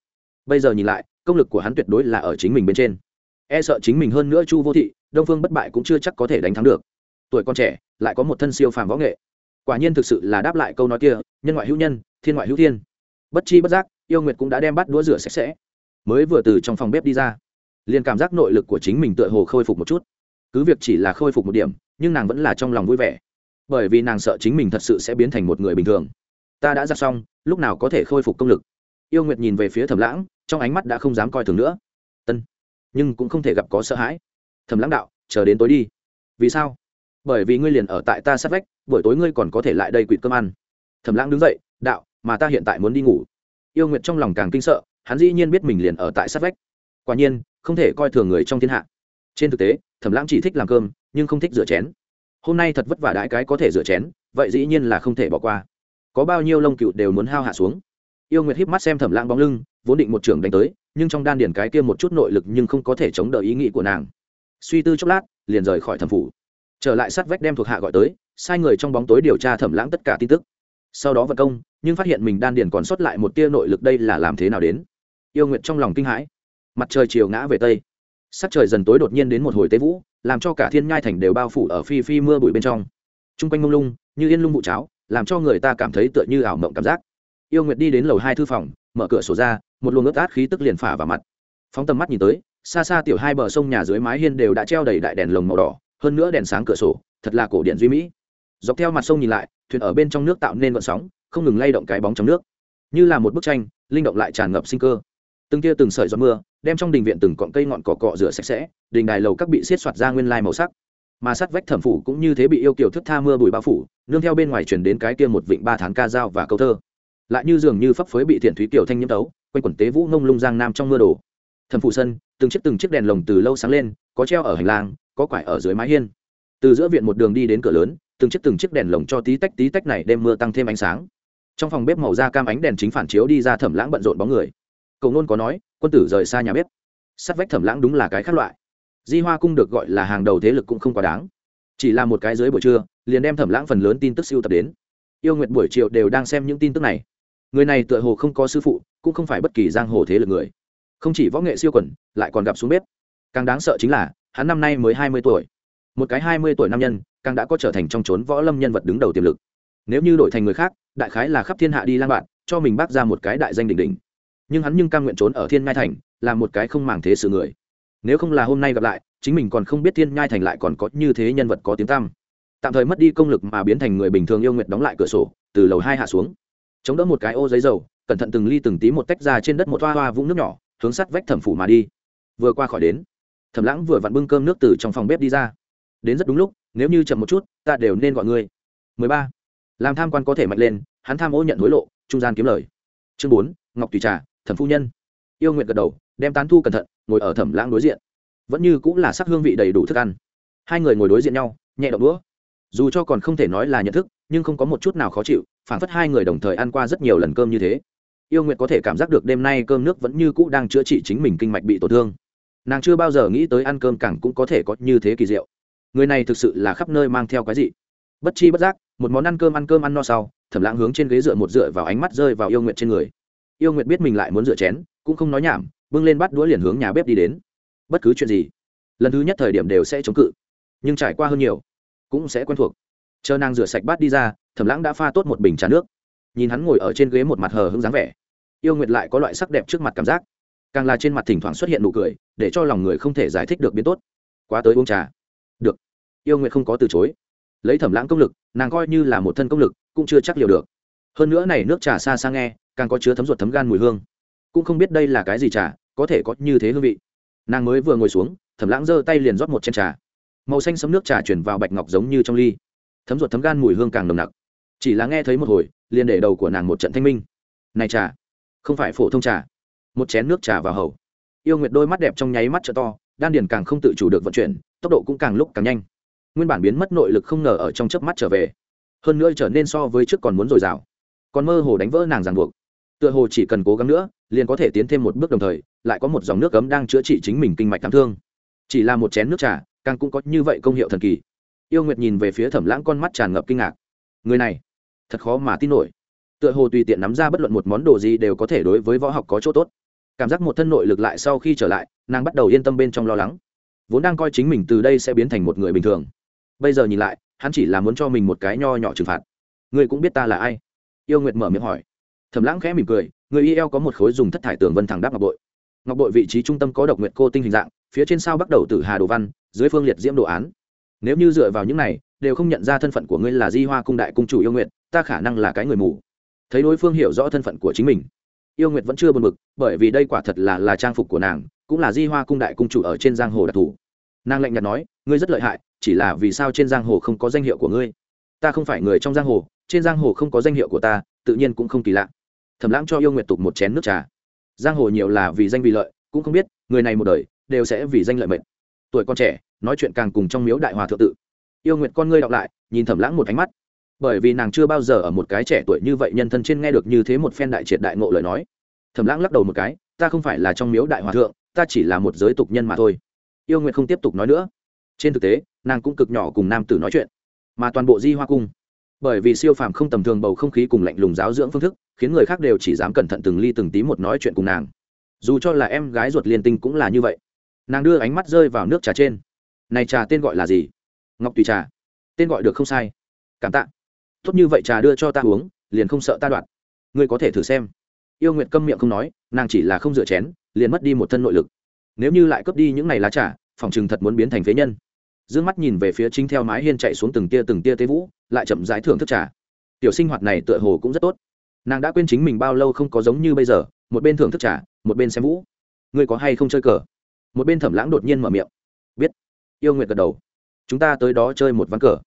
bây giờ nhìn lại công lực của hắn tuyệt đối là ở chính mình bên trên e sợ chính mình hơn nữa chu vô thị đông phương bất bại cũng chưa chắc có thể đánh thắng được tuổi con trẻ lại có một thân siêu phàm võ nghệ quả nhiên thực sự là đáp lại câu nói kia nhân ngoại hữu nhân thiên ngoại hữu thiên bất chi bất giác yêu nguyệt cũng đã đem bắt đũa rửa sạch sẽ mới vừa từ trong phòng bếp đi ra liền cảm giác nội lực của chính mình tựa hồ khôi phục một chút cứ việc chỉ là khôi phục một điểm nhưng nàng vẫn là trong lòng vui vẻ bởi vì nàng sợ chính mình thật sự sẽ biến thành một người bình thường ta đã giặt xong, lúc nào có thể khôi phục công lực. Yêu nguyệt nhìn về phía thẩm lãng, trong ánh mắt đã không dám coi thường nữa. Tân nhưng cũng không thể gặp có sợ hãi. Thẩm lãng đạo, chờ đến tối đi. Vì sao? Bởi vì ngươi liền ở tại ta sát vách, buổi tối ngươi còn có thể lại đây quỵt cơm ăn. Thẩm lãng đứng dậy, đạo, mà ta hiện tại muốn đi ngủ. Yêu nguyệt trong lòng càng kinh sợ, hắn dĩ nhiên biết mình liền ở tại sát vách. Quả nhiên, không thể coi thường người trong thiên hạ. Trên thực tế, thẩm lãng chỉ thích làm cơm, nhưng không thích rửa chén. Hôm nay thật vất vả đãi cái có thể rửa chén, vậy dĩ nhiên là không thể bỏ qua có bao nhiêu lông cựu đều muốn hao hạ xuống. Yêu nguyệt híp mắt xem thẩm lãng bóng lưng, vốn định một trưởng đánh tới, nhưng trong đan điển cái kia một chút nội lực nhưng không có thể chống đỡ ý nghĩ của nàng. Suy tư chốc lát, liền rời khỏi thẩm phủ. Trở lại sát vách đem thuộc hạ gọi tới, sai người trong bóng tối điều tra thẩm lãng tất cả tin tức. Sau đó vận công, nhưng phát hiện mình đan điền còn sót lại một tia nội lực đây là làm thế nào đến? Yêu nguyệt trong lòng kinh hãi. Mặt trời chiều ngã về tây. Sắc trời dần tối đột nhiên đến một hồi tế vũ, làm cho cả thiên nhai thành đều bao phủ ở phi phi mưa bụi bên trong. T r u n g quanh mông lung, như yên lung vụ cháo làm cho người ta cảm thấy tựa như ảo mộng cảm giác. Yêu nguyệt đi đến lầu hai thư phòng, mở cửa sổ ra, một luồng ướt át khí tức liền phả vào mặt. Phóng tầm mắt nhìn tới, xa xa tiểu hai bờ sông nhà dưới mái hiên đều đã treo đầy đại đèn lồng màu đỏ, hơn nữa đèn sáng cửa sổ, thật là cổ điện duy mỹ. Dọc theo mặt sông nhìn lại, thuyền ở bên trong nước tạo nên vận sóng, không ngừng lay động cái bóng trong nước. Như là một bức tranh, linh động lại tràn ngập sinh cơ. Từng tia từng sợi gió mưa, đem trong đình viện từng cọn cây ngọn cỏ cọ rửa sạch sẽ, đình đài lầu các bị xiết soạt ra nguyên lai màu sắc mà sát vách thẩm phủ cũng như thế bị yêu kiều thức tha mưa bụi bao phủ, nương theo bên ngoài chuyển đến cái kia một vịnh ba tháng ca dao và câu thơ. Lại như dường như phấp phới bị thiện thúy kiểu thanh nhiễm tấu, quanh quần tế vũ ngông lung giang nam trong mưa đổ. Thẩm phủ sân, từng chiếc từng chiếc đèn lồng từ lâu sáng lên, có treo ở hành lang, có quải ở dưới mái hiên. Từ giữa viện một đường đi đến cửa lớn, từng chiếc từng chiếc đèn lồng cho tí tách tí tách này đem mưa tăng thêm ánh sáng. Trong phòng bếp màu da cam ánh đèn chính phản chiếu đi ra thẩm lãng bận rộn bóng người. Cầu nôn có nói, quân tử rời xa nhà bếp. Sắt vách thẩm lãng đúng là cái khác loại di hoa cung được gọi là hàng đầu thế lực cũng không quá đáng. Chỉ là một cái dưới buổi trưa, liền đem thẩm lãng phần lớn tin tức siêu tập đến. Yêu nguyện buổi chiều đều đang xem những tin tức này. Người này tựa hồ không có sư phụ, cũng không phải bất kỳ giang hồ thế lực người. Không chỉ võ nghệ siêu quẩn, lại còn gặp xuống bếp. Càng đáng sợ chính là, hắn năm nay mới hai mươi tuổi. Một cái hai mươi tuổi nam nhân, càng đã có trở thành trong trốn võ lâm nhân vật đứng đầu tiềm lực. Nếu như đổi thành người khác, đại khái là khắp thiên hạ đi lang bạn, cho mình bác ra một cái đại danh đỉnh đỉnh. Nhưng hắn nhưng cam nguyện trốn ở thiên ngai thành, là một cái không màng thế sự người nếu không là hôm nay gặp lại chính mình còn không biết thiên nhai thành lại còn có như thế nhân vật có tiếng tăm. Tạm thời mất đi công lực mà biến thành người bình thường yêu nguyện đóng lại cửa sổ từ lầu hai hạ xuống. Chống đỡ một cái ô giấy dầu cẩn thận từng ly từng tí một tách ra trên đất một hoa hoa vũng nước nhỏ hướng sắt vách thẩm phủ mà đi. Vừa qua khỏi đến thẩm lãng vừa vặn bưng cơm nước từ trong phòng bếp đi ra. Đến rất đúng lúc nếu như chậm một chút ta đều nên gọi ngươi. 13. làm tham quan có thể mạnh lên hắn tham ô nhận hối lộ trung gian kiếm lời. Chương 4, ngọc tùy trà thẩm phu nhân. Yêu nguyện gật đầu đem tán thu cẩn thận, ngồi ở thẩm lãng đối diện. Vẫn như cũng là sắc hương vị đầy đủ thức ăn. Hai người ngồi đối diện nhau, nhẹ động đũa. Dù cho còn không thể nói là nhận thức, nhưng không có một chút nào khó chịu phản phất hai người đồng thời ăn qua rất nhiều lần cơm như thế. Yêu nguyện có thể cảm giác được đêm nay cơm nước vẫn như cũ đang chữa trị chính mình kinh mạch bị tổn thương. Nàng chưa bao giờ nghĩ tới ăn cơm cẳng cũng có thể có như thế kỳ diệu. Người này thực sự là khắp nơi mang theo cái gì bất chi bất giác, một món ăn cơm ăn cơm ăn no sau, thẩm lãng hướng trên ghế dựa một dựa vào ánh mắt rơi vào yêu nguyện trên người. Yêu nguyện biết mình lại muốn rửa chén, cũng không nói nhảm bưng lên bắt đũa liền hướng nhà bếp đi đến. Bất cứ chuyện gì, lần thứ nhất thời điểm đều sẽ chống cự, nhưng trải qua hơn nhiều, cũng sẽ quen thuộc. Chờ nàng rửa sạch bát đi ra, thẩm lãng đã pha tốt một bình trà nước. Nhìn hắn ngồi ở trên ghế một mặt hờ hững dáng vẻ, yêu nguyệt lại có loại sắc đẹp trước mặt cảm giác. Càng là trên mặt thỉnh thoảng xuất hiện nụ cười, để cho lòng người không thể giải thích được biến tốt. Quá tới uống trà. Được. Yêu nguyệt không có từ chối. Lấy thẩm lãng công lực, nàng coi như là một thân công lực, cũng chưa chắc liều được. Hơn nữa này nước trà xa xa nghe, càng có chứa thấm ruột thấm gan mùi hương. Cũng không biết đây là cái gì trà có thể có như thế hương vị. Nàng mới vừa ngồi xuống, thẩm lãng giơ tay liền rót một chén trà. Màu xanh sấm nước trà chuyển vào bạch ngọc giống như trong ly. Thấm ruột thấm gan mùi hương càng nồng nặc. Chỉ là nghe thấy một hồi, liền để đầu của nàng một trận thanh minh. Này trà, không phải phổ thông trà. Một chén nước trà vào hầu. Yêu nguyệt đôi mắt đẹp trong nháy mắt t to, đan điền càng không tự chủ được vận chuyển, tốc độ cũng càng lúc càng nhanh. Nguyên bản biến mất nội lực không ngờ ở trong chớp mắt trở về. Hơn nữa trở nên so với trước còn muốn dồi dào. Còn mơ hồ đánh vỡ nàng ràng buộc. Tựa hồ chỉ cần cố gắng nữa, liền có thể tiến thêm một bước đồng thời lại có một dòng nước cấm đang chữa trị chính mình kinh mạch thảm thương. Chỉ là một chén nước trà, càng cũng có như vậy công hiệu thần kỳ. Yêu nguyệt nhìn về phía thẩm lãng con mắt tràn ngập kinh ngạc. Người này, thật khó mà tin nổi. Tựa hồ tùy tiện nắm ra bất luận một món đồ gì đều có thể đối với võ học có chỗ tốt. Cảm giác một thân nội lực lại sau khi trở lại, nàng bắt đầu yên tâm bên trong lo lắng. Vốn đang coi chính mình từ đây sẽ biến thành một người bình thường. Bây giờ nhìn lại, hắn chỉ là muốn cho mình một cái nho nhỏ trừng phạt. Ngươi cũng biết ta là ai? Yêu nguyệt mở miệng hỏi. Thẩm lãng khẽ mỉm cười, người y eo có một khối dùng thất thải tường vân thẳng đáp ngọc bội ngọc bội vị trí trung tâm có độc nguyện cô tinh hình dạng, phía trên sao bắt đầu từ hà đồ văn, dưới phương liệt diễm đồ án. Nếu như dựa vào những này, đều không nhận ra thân phận của ngươi là di hoa cung đại cung chủ yêu nguyện ta khả năng là cái người mù. Thấy đối phương hiểu rõ thân phận của chính mình, yêu nguyệt vẫn chưa buồn bực, bởi vì đây quả thật là là trang phục của nàng, cũng là di hoa cung đại cung chủ ở trên giang hồ đặc thù. Nàng lạnh nhạt nói, ngươi rất lợi hại, chỉ là vì sao trên giang hồ không có danh hiệu của ngươi? Ta không phải người trong giang hồ, trên giang hồ không có danh hiệu của ta, tự nhiên cũng không kỳ lạ. Thẩm lãng cho yêu nguyệt tục một chén nước trà giang hồ nhiều là vì danh vì lợi, cũng không biết, người này một đời đều sẽ vì danh lợi mệnh. Tuổi con trẻ, nói chuyện càng cùng trong miếu đại hòa thượng tự. Yêu nguyện con ngươi đọc lại, nhìn thẩm lãng một ánh mắt. Bởi vì nàng chưa bao giờ ở một cái trẻ tuổi như vậy nhân thân trên nghe được như thế một phen đại triệt đại ngộ lời nói. Thẩm lãng lắc đầu một cái, ta không phải là trong miếu đại hòa thượng, ta chỉ là một giới tục nhân mà thôi. Yêu nguyện không tiếp tục nói nữa. Trên thực tế, nàng cũng cực nhỏ cùng nam tử nói chuyện, mà toàn bộ di hoa cung bởi vì siêu phàm không tầm thường bầu không khí cùng lạnh lùng giáo dưỡng phương thức, khiến người khác đều chỉ dám cẩn thận từng ly từng tí một nói chuyện cùng nàng. Dù cho là em gái ruột liên tinh cũng là như vậy. Nàng đưa ánh mắt rơi vào nước trà trên. Này trà tên gọi là gì? Ngọc tùy trà. Tên gọi được không sai. Cảm tạ. Tốt như vậy trà đưa cho ta uống, liền không sợ ta đoạn. Ngươi có thể thử xem. Yêu nguyện câm miệng không nói, nàng chỉ là không rửa chén, liền mất đi một thân nội lực. Nếu như lại cướp đi những này lá trà, phòng chừng thật muốn biến thành phế nhân dương mắt nhìn về phía chính theo mái hiên chạy xuống từng tia từng tia tế vũ, lại chậm rãi thưởng thức trà. Tiểu sinh hoạt này tựa hồ cũng rất tốt. Nàng đã quên chính mình bao lâu không có giống như bây giờ, một bên thưởng thức trà, một bên xem vũ. Ngươi có hay không chơi cờ? Một bên thẩm lãng đột nhiên mở miệng. Biết. Yêu nguyệt gật đầu. Chúng ta tới đó chơi một ván cờ.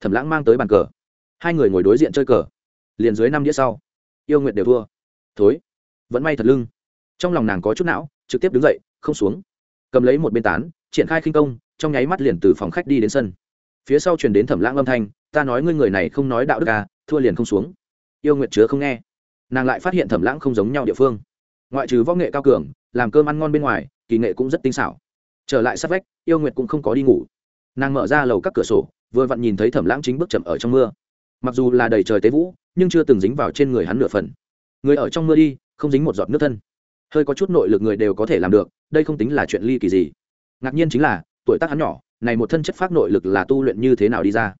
Thẩm lãng mang tới bàn cờ. Hai người ngồi đối diện chơi cờ. Liền dưới năm đĩa sau, yêu nguyệt đều thua. Thối. Vẫn may thật lưng. Trong lòng nàng có chút não, trực tiếp đứng dậy, không xuống cầm lấy một bên tán, triển khai khinh công, trong nháy mắt liền từ phòng khách đi đến sân. Phía sau truyền đến thẩm lãng âm thanh, ta nói ngươi người này không nói đạo đức à thua liền không xuống. Yêu nguyệt chứa không nghe. Nàng lại phát hiện thẩm lãng không giống nhau địa phương. Ngoại trừ võ nghệ cao cường, làm cơm ăn ngon bên ngoài, kỳ nghệ cũng rất tinh xảo. Trở lại sát vách, yêu nguyệt cũng không có đi ngủ. Nàng mở ra lầu các cửa sổ, vừa vặn nhìn thấy thẩm lãng chính bước chậm ở trong mưa. Mặc dù là đầy trời tế vũ, nhưng chưa từng dính vào trên người hắn nửa phần. Người ở trong mưa đi, không dính một giọt nước thân hơi có chút nội lực người đều có thể làm được, đây không tính là chuyện ly kỳ gì. Ngạc nhiên chính là, tuổi tác hắn nhỏ, này một thân chất phát nội lực là tu luyện như thế nào đi ra?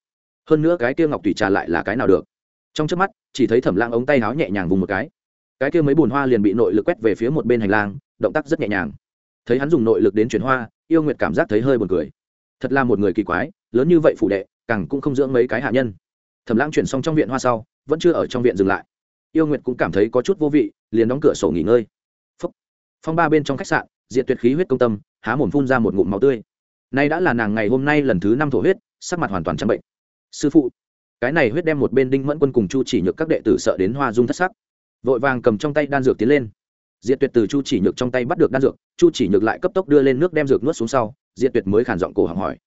Hơn nữa cái kia ngọc tùy trà lại là cái nào được? Trong trước mắt, chỉ thấy thẩm lãng ống tay áo nhẹ nhàng vùng một cái. Cái kia mấy bùn hoa liền bị nội lực quét về phía một bên hành lang, động tác rất nhẹ nhàng. Thấy hắn dùng nội lực đến chuyển hoa, yêu nguyệt cảm giác thấy hơi buồn cười. Thật là một người kỳ quái, lớn như vậy phụ đệ, càng cũng không dưỡng mấy cái hạ nhân. Thẩm lãng chuyển xong trong viện hoa sau, vẫn chưa ở trong viện dừng lại. Yêu nguyệt cũng cảm thấy có chút vô vị, liền đóng cửa sổ nghỉ ngơi phong ba bên trong khách sạn diện tuyệt khí huyết công tâm, há mồm phun ra một ngụm máu tươi. Nay đã là nàng ngày hôm nay lần thứ năm thổ huyết, sắc mặt hoàn toàn chăm bệnh. Sư phụ, cái này huyết đem một bên đinh mẫn quân cùng chu chỉ nhược các đệ tử sợ đến hoa dung thất sắc. Vội vàng cầm trong tay đan dược tiến lên. Diệt tuyệt từ chu chỉ nhược trong tay bắt được đan dược, chu chỉ nhược lại cấp tốc đưa lên nước đem dược nuốt xuống sau, diệt tuyệt mới khản giọng cổ họng hỏi,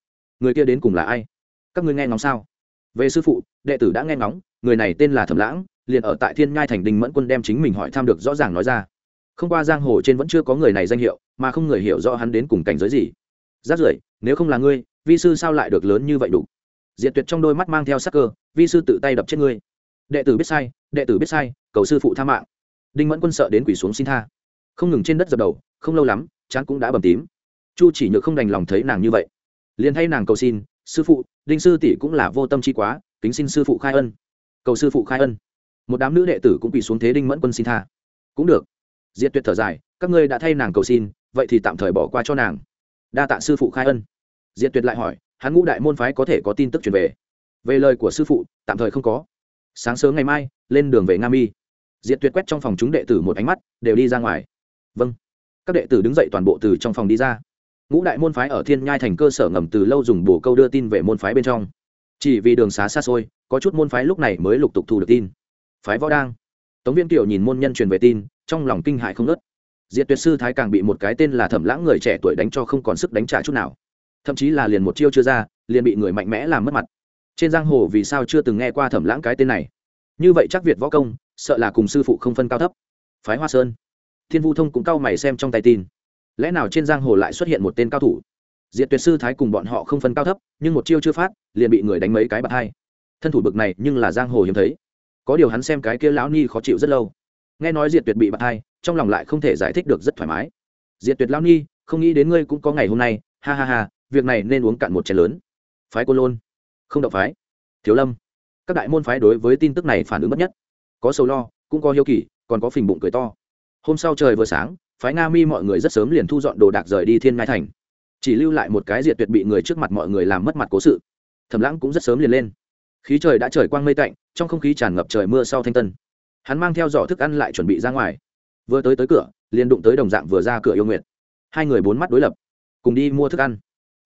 người kia đến cùng là ai? Các ngươi nghe ngóng sao? Về sư phụ, đệ tử đã nghe ngóng, người này tên là thẩm lãng, liền ở tại thiên nhai thành đình mẫn quân đem chính mình hỏi tham được rõ ràng nói ra không qua giang hồ trên vẫn chưa có người này danh hiệu, mà không người hiểu rõ hắn đến cùng cảnh giới gì. Rát rưởi, nếu không là ngươi, vi sư sao lại được lớn như vậy đủ? Diệt tuyệt trong đôi mắt mang theo sắc cơ, vi sư tự tay đập chết ngươi. Đệ tử biết sai, đệ tử biết sai, cầu sư phụ tha mạng. Đinh mẫn quân sợ đến quỷ xuống xin tha. Không ngừng trên đất dập đầu, không lâu lắm, chán cũng đã bầm tím. Chu chỉ nhược không đành lòng thấy nàng như vậy. Liền thay nàng cầu xin, sư phụ, đinh sư tỷ cũng là vô tâm chi quá, kính xin sư phụ khai ân. Cầu sư phụ khai ân. Một đám nữ đệ tử cũng quỳ xuống thế đinh mẫn quân xin tha. Cũng được diệt tuyệt thở dài, các ngươi đã thay nàng cầu xin, vậy thì tạm thời bỏ qua cho nàng. Đa tạ sư phụ khai ân. Diệt tuyệt lại hỏi, hắn ngũ đại môn phái có thể có tin tức truyền về? Về lời của sư phụ, tạm thời không có. Sáng sớm ngày mai, lên đường về nga mi. Diệt tuyệt quét trong phòng chúng đệ tử một ánh mắt, đều đi ra ngoài. Vâng. Các đệ tử đứng dậy toàn bộ từ trong phòng đi ra. Ngũ đại môn phái ở thiên nhai thành cơ sở ngầm từ lâu dùng bổ câu đưa tin về môn phái bên trong. Chỉ vì đường xá xa xôi, có chút môn phái lúc này mới lục tục thu được tin. Phái võ đang. Tống viên kiều nhìn môn nhân truyền về tin trong lòng kinh hại không nớt diệt tuyệt sư thái càng bị một cái tên là thẩm lãng người trẻ tuổi đánh cho không còn sức đánh trả chút nào. Thậm chí là liền một chiêu chưa ra, liền bị người mạnh mẽ làm mất mặt. Trên giang hồ vì sao chưa từng nghe qua thẩm lãng cái tên này? Như vậy chắc việt võ công, sợ là cùng sư phụ không phân cao thấp. Phái hoa sơn. Thiên vu thông cũng cau mày xem trong tay tin. Lẽ nào trên giang hồ lại xuất hiện một tên cao thủ? Diệt tuyệt sư thái cùng bọn họ không phân cao thấp, nhưng một chiêu chưa phát, liền bị người đánh mấy cái bạc hai. Thân thủ bực này nhưng là giang hồ hiếm thấy. Có điều hắn xem cái kia lão ni khó chịu rất lâu nghe nói diệt tuyệt bị bạc thai trong lòng lại không thể giải thích được rất thoải mái. Diệt tuyệt lão Nhi, không nghĩ đến ngươi cũng có ngày hôm nay, ha ha ha, việc này nên uống cạn một chén lớn. Phái côn lôn. Không động phái. Thiếu lâm. Các đại môn phái đối với tin tức này phản ứng bất nhất. Có sầu lo, cũng có hiếu kỳ, còn có phình bụng cười to. Hôm sau trời vừa sáng, phái nga mi mọi người rất sớm liền thu dọn đồ đạc rời đi thiên ngai thành. Chỉ lưu lại một cái diệt tuyệt bị người trước mặt mọi người làm mất mặt cố sự. Thẩm lãng cũng rất sớm liền lên. Khí trời đã trời quang mây tạnh, trong không khí tràn ngập trời mưa sau thanh tân hắn mang theo giỏ thức ăn lại chuẩn bị ra ngoài. Vừa tới tới cửa, liền đụng tới đồng dạng vừa ra cửa yêu nguyệt. Hai người bốn mắt đối lập, cùng đi mua thức ăn.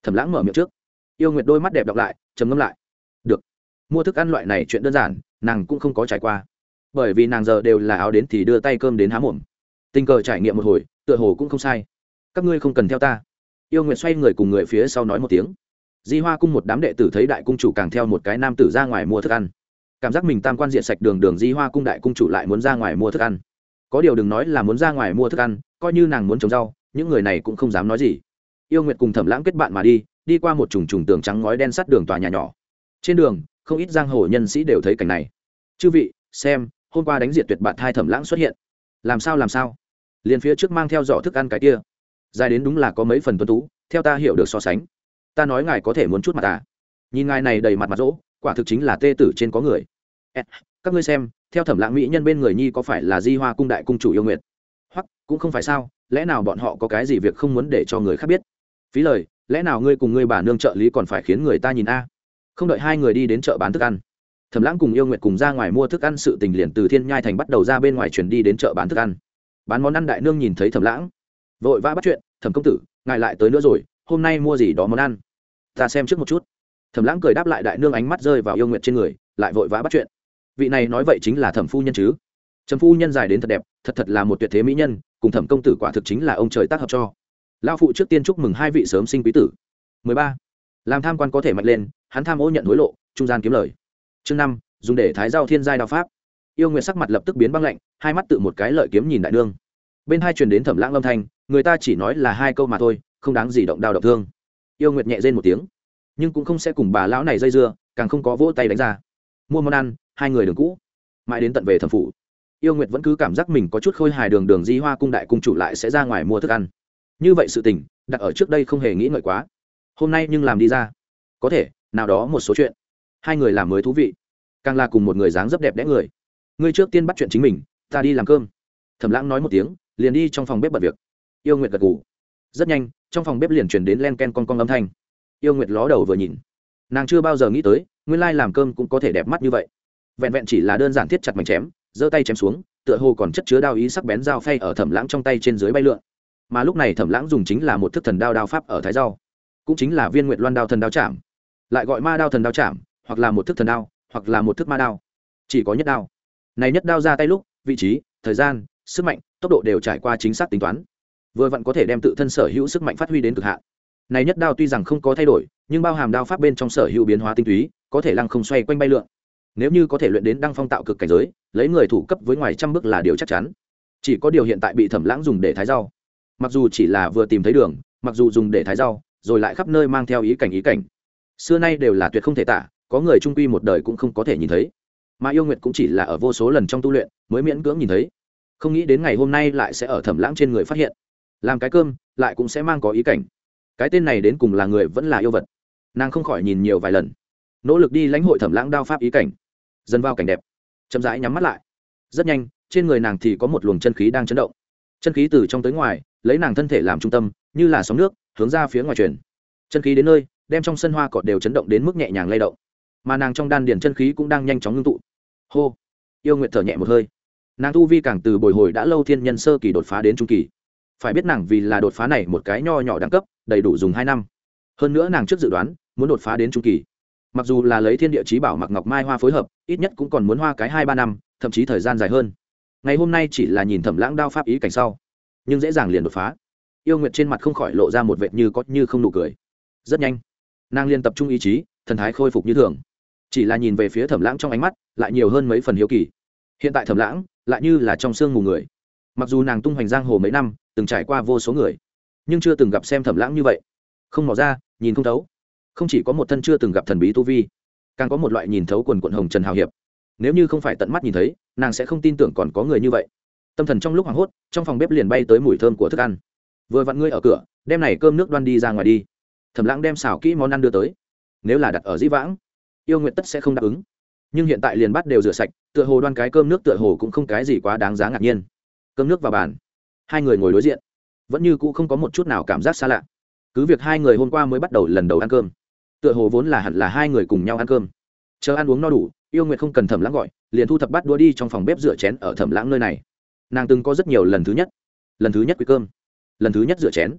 Thẩm lãng mở miệng trước. Yêu nguyệt đôi mắt đẹp đọc lại, trầm ngâm lại. Được, mua thức ăn loại này chuyện đơn giản, nàng cũng không có trải qua. Bởi vì nàng giờ đều là áo đến thì đưa tay cơm đến há mồm. Tình cờ trải nghiệm một hồi, tựa hồ cũng không sai. Các ngươi không cần theo ta. Yêu nguyệt xoay người cùng người phía sau nói một tiếng. Di hoa cung một đám đệ tử thấy đại cung chủ càng theo một cái nam tử ra ngoài mua thức ăn cảm giác mình tam quan diện sạch đường đường di hoa cung đại cung chủ lại muốn ra ngoài mua thức ăn. Có điều đừng nói là muốn ra ngoài mua thức ăn, coi như nàng muốn trồng rau, những người này cũng không dám nói gì. Yêu nguyệt cùng thẩm lãng kết bạn mà đi đi qua một trùng trùng tường trắng ngói đen sắt đường tòa nhà nhỏ. Trên đường, không ít giang hồ nhân sĩ đều thấy cảnh này. Chư vị, xem, hôm qua đánh diệt tuyệt bạn thai thẩm lãng xuất hiện. Làm sao làm sao? Liền phía trước mang theo giỏ thức ăn cái kia. Dài đến đúng là có mấy phần tuân tú, theo ta hiểu được so sánh. Ta nói ngài có thể muốn chút mặt à? Nhìn ngài này đầy mặt mặt rỗ quả thực chính là tê tử trên có người. Các ngươi xem, theo thẩm lãng mỹ nhân bên người nhi có phải là di hoa cung đại cung chủ yêu nguyệt? Hoặc, cũng không phải sao, lẽ nào bọn họ có cái gì việc không muốn để cho người khác biết? Phí lời, lẽ nào ngươi cùng ngươi bà nương trợ lý còn phải khiến người ta nhìn a? Không đợi hai người đi đến chợ bán thức ăn, thẩm lãng cùng yêu nguyệt cùng ra ngoài mua thức ăn sự tình liền từ thiên nhai thành bắt đầu ra bên ngoài chuyển đi đến chợ bán thức ăn. Bán món ăn đại nương nhìn thấy thẩm lãng vội vã bắt chuyện, thẩm công tử, ngài lại tới nữa rồi, hôm nay mua gì đó món ăn? Ta xem trước một chút thẩm lãng cười đáp lại đại nương ánh mắt rơi vào yêu nguyệt trên người, lại vội vã bắt chuyện. Vị này nói vậy chính là thẩm phu nhân chứ? Trầm phu nhân dài đến thật đẹp, thật thật là một tuyệt thế mỹ nhân, cùng thẩm công tử quả thực chính là ông trời tác hợp cho. Lao phụ trước tiên chúc mừng hai vị sớm sinh quý tử. 13. làm tham quan có thể mạnh lên, hắn tham ô nhận hối lộ, trung gian kiếm lời. Chương năm, dùng để thái giao thiên giai đạo pháp. Yêu Nguyệt sắc mặt lập tức biến băng lạnh, hai mắt tự một cái lợi kiếm nhìn đại nương. Bên hai truyền đến thẩm lãng âm thanh, người ta chỉ nói là hai câu mà thôi, không đáng gì động đao động thương. Yêu nguyệt nhẹ rên một tiếng nhưng cũng không sẽ cùng bà lão này dây dưa, càng không có vỗ tay đánh ra. Mua món ăn, hai người đường cũ. Mãi đến tận về thẩm phủ, yêu nguyệt vẫn cứ cảm giác mình có chút khôi hài đường đường di hoa cung đại cung chủ lại sẽ ra ngoài mua thức ăn. Như vậy sự tình, đặt ở trước đây không hề nghĩ ngợi quá. Hôm nay nhưng làm đi ra. Có thể, nào đó một số chuyện. Hai người làm mới thú vị. Càng là cùng một người dáng rất đẹp đẽ người. Ngươi trước tiên bắt chuyện chính mình, ta đi làm cơm. Thẩm lãng nói một tiếng, liền đi trong phòng bếp bật việc. Yêu nguyệt gật ngủ rất nhanh, trong phòng bếp liền chuyển đến len ken con con âm thanh yêu nguyệt ló đầu vừa nhìn. Nàng chưa bao giờ nghĩ tới, nguyên lai làm cơm cũng có thể đẹp mắt như vậy. Vẹn vẹn chỉ là đơn giản thiết chặt mảnh chém, giơ tay chém xuống, tựa hồ còn chất chứa đao ý sắc bén dao phay ở thẩm lãng trong tay trên dưới bay lượn. Mà lúc này thẩm lãng dùng chính là một thức thần đao đao pháp ở thái rau. Cũng chính là viên nguyệt loan đao thần đao chạm. Lại gọi ma đao thần đao chạm, hoặc là một thức thần đao, hoặc là một thức ma đao. Chỉ có nhất đao. Này nhất đao ra tay lúc, vị trí, thời gian, sức mạnh, tốc độ đều trải qua chính xác tính toán. Vừa vặn có thể đem tự thân sở hữu sức mạnh phát huy đến cực hạn này nhất đao tuy rằng không có thay đổi, nhưng bao hàm đao pháp bên trong sở hữu biến hóa tinh túy, có thể lăng không xoay quanh bay lượn. Nếu như có thể luyện đến đăng phong tạo cực cảnh giới, lấy người thủ cấp với ngoài trăm bước là điều chắc chắn. Chỉ có điều hiện tại bị thẩm lãng dùng để thái rau. Mặc dù chỉ là vừa tìm thấy đường, mặc dù dùng để thái rau, rồi lại khắp nơi mang theo ý cảnh ý cảnh. Xưa nay đều là tuyệt không thể tả, có người trung quy một đời cũng không có thể nhìn thấy. Mà yêu nguyệt cũng chỉ là ở vô số lần trong tu luyện, mới miễn cưỡng nhìn thấy. Không nghĩ đến ngày hôm nay lại sẽ ở thẩm lãng trên người phát hiện. Làm cái cơm, lại cũng sẽ mang có ý cảnh cái tên này đến cùng là người vẫn là yêu vật. Nàng không khỏi nhìn nhiều vài lần. Nỗ lực đi lãnh hội thẩm lãng đao pháp ý cảnh. Dần vào cảnh đẹp. Chậm rãi nhắm mắt lại. Rất nhanh, trên người nàng thì có một luồng chân khí đang chấn động. Chân khí từ trong tới ngoài, lấy nàng thân thể làm trung tâm, như là sóng nước, hướng ra phía ngoài truyền. Chân khí đến nơi, đem trong sân hoa cọt đều chấn động đến mức nhẹ nhàng lay động. Mà nàng trong đan điền chân khí cũng đang nhanh chóng ngưng tụ. Hô! Yêu nguyện thở nhẹ một hơi. Nàng tu vi càng từ bồi hồi đã lâu thiên nhân sơ kỳ đột phá đến trung kỳ. Phải biết nàng vì là đột phá này một cái nho nhỏ đẳng cấp đầy đủ dùng hai năm. Hơn nữa nàng trước dự đoán, muốn đột phá đến trung kỳ. Mặc dù là lấy thiên địa chí bảo mặc ngọc mai hoa phối hợp, ít nhất cũng còn muốn hoa cái hai ba năm, thậm chí thời gian dài hơn. Ngày hôm nay chỉ là nhìn thẩm lãng đao pháp ý cảnh sau, nhưng dễ dàng liền đột phá. Yêu nguyệt trên mặt không khỏi lộ ra một vệt như có như không nụ cười. Rất nhanh, nàng liên tập trung ý chí, thần thái khôi phục như thường. Chỉ là nhìn về phía thẩm lãng trong ánh mắt, lại nhiều hơn mấy phần hiếu kỳ. Hiện tại thẩm lãng lại như là trong sương mù người. Mặc dù nàng tung hoành giang hồ mấy năm, từng trải qua vô số người nhưng chưa từng gặp xem thẩm lãng như vậy. Không mò ra, nhìn không thấu. Không chỉ có một thân chưa từng gặp thần bí tu vi, càng có một loại nhìn thấu quần quận hồng trần hào hiệp. Nếu như không phải tận mắt nhìn thấy, nàng sẽ không tin tưởng còn có người như vậy. Tâm thần trong lúc hoảng hốt, trong phòng bếp liền bay tới mùi thơm của thức ăn. Vừa vặn ngươi ở cửa, đem này cơm nước đoan đi ra ngoài đi. Thẩm lãng đem xào kỹ món ăn đưa tới. Nếu là đặt ở dĩ vãng, yêu nguyện tất sẽ không đáp ứng. Nhưng hiện tại liền bắt đều rửa sạch, tựa hồ đoan cái cơm nước tựa hồ cũng không cái gì quá đáng giá ngạc nhiên. Cơm nước vào bàn. Hai người ngồi đối diện vẫn như cũ không có một chút nào cảm giác xa lạ. Cứ việc hai người hôm qua mới bắt đầu lần đầu ăn cơm, tựa hồ vốn là hẳn là hai người cùng nhau ăn cơm. Chờ ăn uống no đủ, yêu nguyệt không cần thẩm lãng gọi, liền thu thập bắt đua đi trong phòng bếp rửa chén ở thẩm lãng nơi này. Nàng từng có rất nhiều lần thứ nhất, lần thứ nhất quý cơm, lần thứ nhất rửa chén,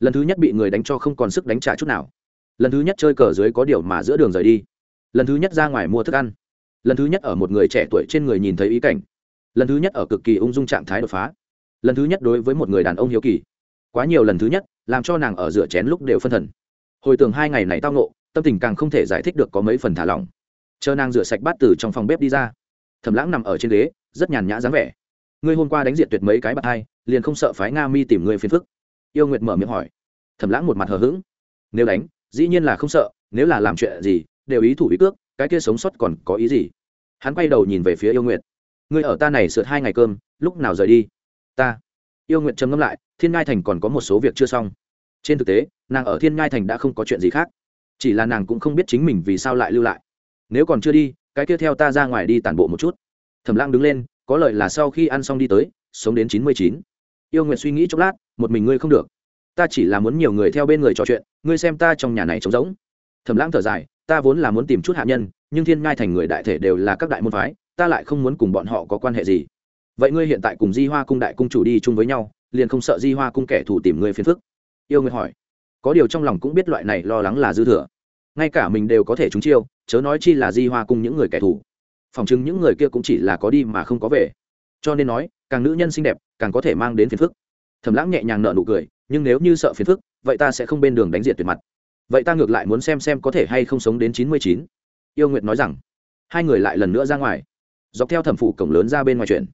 lần thứ nhất bị người đánh cho không còn sức đánh trả chút nào, lần thứ nhất chơi cờ dưới có điều mà giữa đường rời đi, lần thứ nhất ra ngoài mua thức ăn, lần thứ nhất ở một người trẻ tuổi trên người nhìn thấy ý cảnh, lần thứ nhất ở cực kỳ ung dung trạng thái đột phá lần thứ nhất đối với một người đàn ông hiếu kỳ. Quá nhiều lần thứ nhất, làm cho nàng ở rửa chén lúc đều phân thần. Hồi tưởng hai ngày này tao nộ tâm tình càng không thể giải thích được có mấy phần thả lỏng. Chờ nàng rửa sạch bát từ trong phòng bếp đi ra. Thẩm lãng nằm ở trên ghế, rất nhàn nhã dáng vẻ. Ngươi hôm qua đánh diện tuyệt mấy cái bạc hai, liền không sợ phái nga mi tìm ngươi phiền phức? Yêu nguyệt mở miệng hỏi. Thẩm lãng một mặt hờ hững. Nếu đánh, dĩ nhiên là không sợ, nếu là làm chuyện gì, đều ý thủ ý cước, cái kia sống sót còn có ý gì? Hắn quay đầu nhìn về phía yêu nguyệt. Ngươi ở ta này sượt hai ngày cơm, lúc nào rời đi? Ta. Yêu nguyệt trầm ngâm lại, thiên ngai thành còn có một số việc chưa xong. Trên thực tế, nàng ở thiên ngai thành đã không có chuyện gì khác. Chỉ là nàng cũng không biết chính mình vì sao lại lưu lại. Nếu còn chưa đi, cái kia theo ta ra ngoài đi tản bộ một chút. Thẩm lãng đứng lên, có lợi là sau khi ăn xong đi tới, sống đến chín mươi chín. Yêu nguyện suy nghĩ chốc lát, một mình ngươi không được. Ta chỉ là muốn nhiều người theo bên người trò chuyện, ngươi xem ta trong nhà này trống rỗng. Thẩm lãng thở dài, ta vốn là muốn tìm chút hạ nhân, nhưng thiên ngai thành người đại thể đều là các đại môn phái, ta lại không muốn cùng bọn họ có quan hệ gì vậy ngươi hiện tại cùng di hoa cung đại cung chủ đi chung với nhau, liền không sợ di hoa cung kẻ thù tìm ngươi phiền phức? Yêu Nguyệt hỏi. Có điều trong lòng cũng biết loại này lo lắng là dư thừa. Ngay cả mình đều có thể trúng chiêu, chớ nói chi là di hoa cung những người kẻ thù. Phòng chứng những người kia cũng chỉ là có đi mà không có về. Cho nên nói, càng nữ nhân xinh đẹp, càng có thể mang đến phiền phức. Thầm lãng nhẹ nhàng nợ nụ cười, nhưng nếu như sợ phiền phức, vậy ta sẽ không bên đường đánh diệt tuyệt mặt. Vậy ta ngược lại muốn xem xem có thể hay không sống đến chín mươi chín. Yêu nguyệt nói rằng. Hai người lại lần nữa ra ngoài. Dọc theo thẩm phủ cổng lớn ra bên ngoài chuyện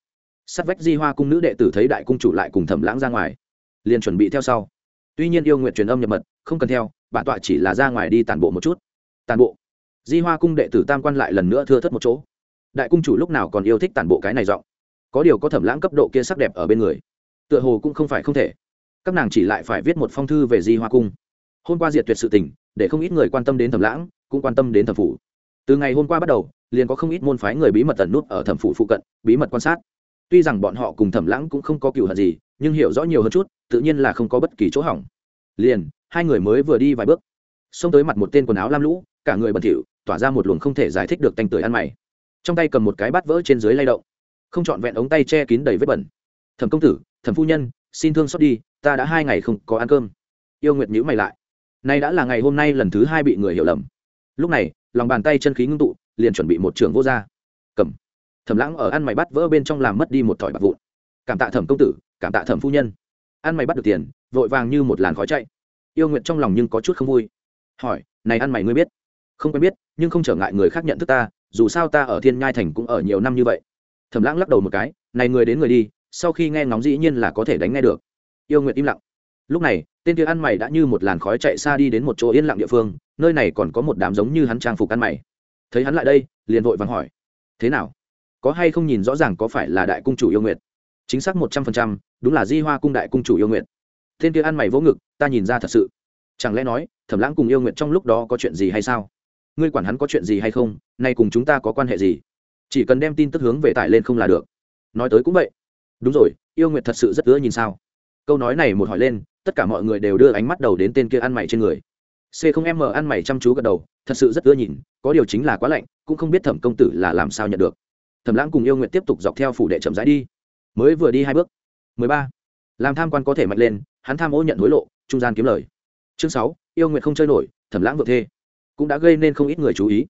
sắt vách di hoa cung nữ đệ tử thấy đại cung chủ lại cùng thẩm lãng ra ngoài, liền chuẩn bị theo sau. Tuy nhiên yêu nguyện truyền âm nhập mật, không cần theo, bản tọa chỉ là ra ngoài đi tàn bộ một chút. Tàn bộ. Di hoa cung đệ tử tam quan lại lần nữa thưa thất một chỗ. Đại cung chủ lúc nào còn yêu thích tàn bộ cái này giọng? Có điều có thẩm lãng cấp độ kia sắc đẹp ở bên người, tựa hồ cũng không phải không thể. Các nàng chỉ lại phải viết một phong thư về di hoa cung. Hôm qua diệt tuyệt sự tình, để không ít người quan tâm đến thẩm lãng, cũng quan tâm đến thẩm phủ. Từ ngày hôm qua bắt đầu, liền có không ít môn phái người bí mật tẩn nút ở thẩm phủ phụ cận, bí mật quan sát tuy rằng bọn họ cùng thẩm lãng cũng không có cựu hận gì, nhưng hiểu rõ nhiều hơn chút, tự nhiên là không có bất kỳ chỗ hỏng. Liền, hai người mới vừa đi vài bước, xông tới mặt một tên quần áo lam lũ, cả người bẩn thỉu, tỏa ra một luồng không thể giải thích được tanh tưởi ăn mày. Trong tay cầm một cái bát vỡ trên dưới lay động, không trọn vẹn ống tay che kín đầy vết bẩn. Thẩm công tử, thẩm phu nhân, xin thương xót đi, ta đã hai ngày không có ăn cơm. Yêu nguyệt nhữ mày lại. Nay đã là ngày hôm nay lần thứ hai bị người hiểu lầm. Lúc này, lòng bàn tay chân khí ngưng tụ, liền chuẩn bị một trường vô r cầm thẩm lãng ở ăn mày bắt vỡ bên trong làm mất đi một thỏi bạc vụn. Cảm tạ thẩm công tử, cảm tạ thẩm phu nhân. Ăn mày bắt được tiền, vội vàng như một làn khói chạy. Yêu nguyện trong lòng nhưng có chút không vui. Hỏi, này ăn mày ngươi biết? Không quen biết, nhưng không trở ngại người khác nhận thức ta, dù sao ta ở thiên nhai thành cũng ở nhiều năm như vậy. Thẩm lãng lắc đầu một cái, này người đến người đi, sau khi nghe ngóng dĩ nhiên là có thể đánh nghe được. Yêu nguyện im lặng. Lúc này, tên kia ăn mày đã như một làn khói chạy xa đi đến một chỗ yên lặng địa phương, nơi này còn có một đám giống như hắn trang phục ăn mày. Thấy hắn lại đây, liền vội vàng hỏi, thế nào? Có hay không nhìn rõ ràng có phải là đại cung chủ yêu nguyệt? Chính xác một trăm phần trăm, đúng là di hoa cung đại cung chủ yêu nguyệt. Tên kia ăn mày vỗ ngực, ta nhìn ra thật sự. Chẳng lẽ nói, thẩm lãng cùng yêu nguyệt trong lúc đó có chuyện gì hay sao? Ngươi quản hắn có chuyện gì hay không, nay cùng chúng ta có quan hệ gì? Chỉ cần đem tin tức hướng về tải lên không là được. Nói tới cũng vậy. Đúng rồi, yêu nguyệt thật sự rất ưa nhìn sao? Câu nói này một hỏi lên, tất cả mọi người đều đưa ánh mắt đầu đến tên kia ăn mày trên người. C không m ăn mày chăm chú gật đầu, thật sự rất ưa nhìn, có điều chính là quá lạnh, cũng không biết thẩm công tử là làm sao nhận được thẩm lãng cùng yêu nguyện tiếp tục dọc theo phủ đệ chậm rãi đi. Mới vừa đi hai bước. Mười ba. Làm tham quan có thể mạnh lên, hắn tham ô nhận hối lộ, trung gian kiếm lời. Chương sáu, yêu nguyện không chơi nổi, thẩm lãng vượt thê. Cũng đã gây nên không ít người chú ý.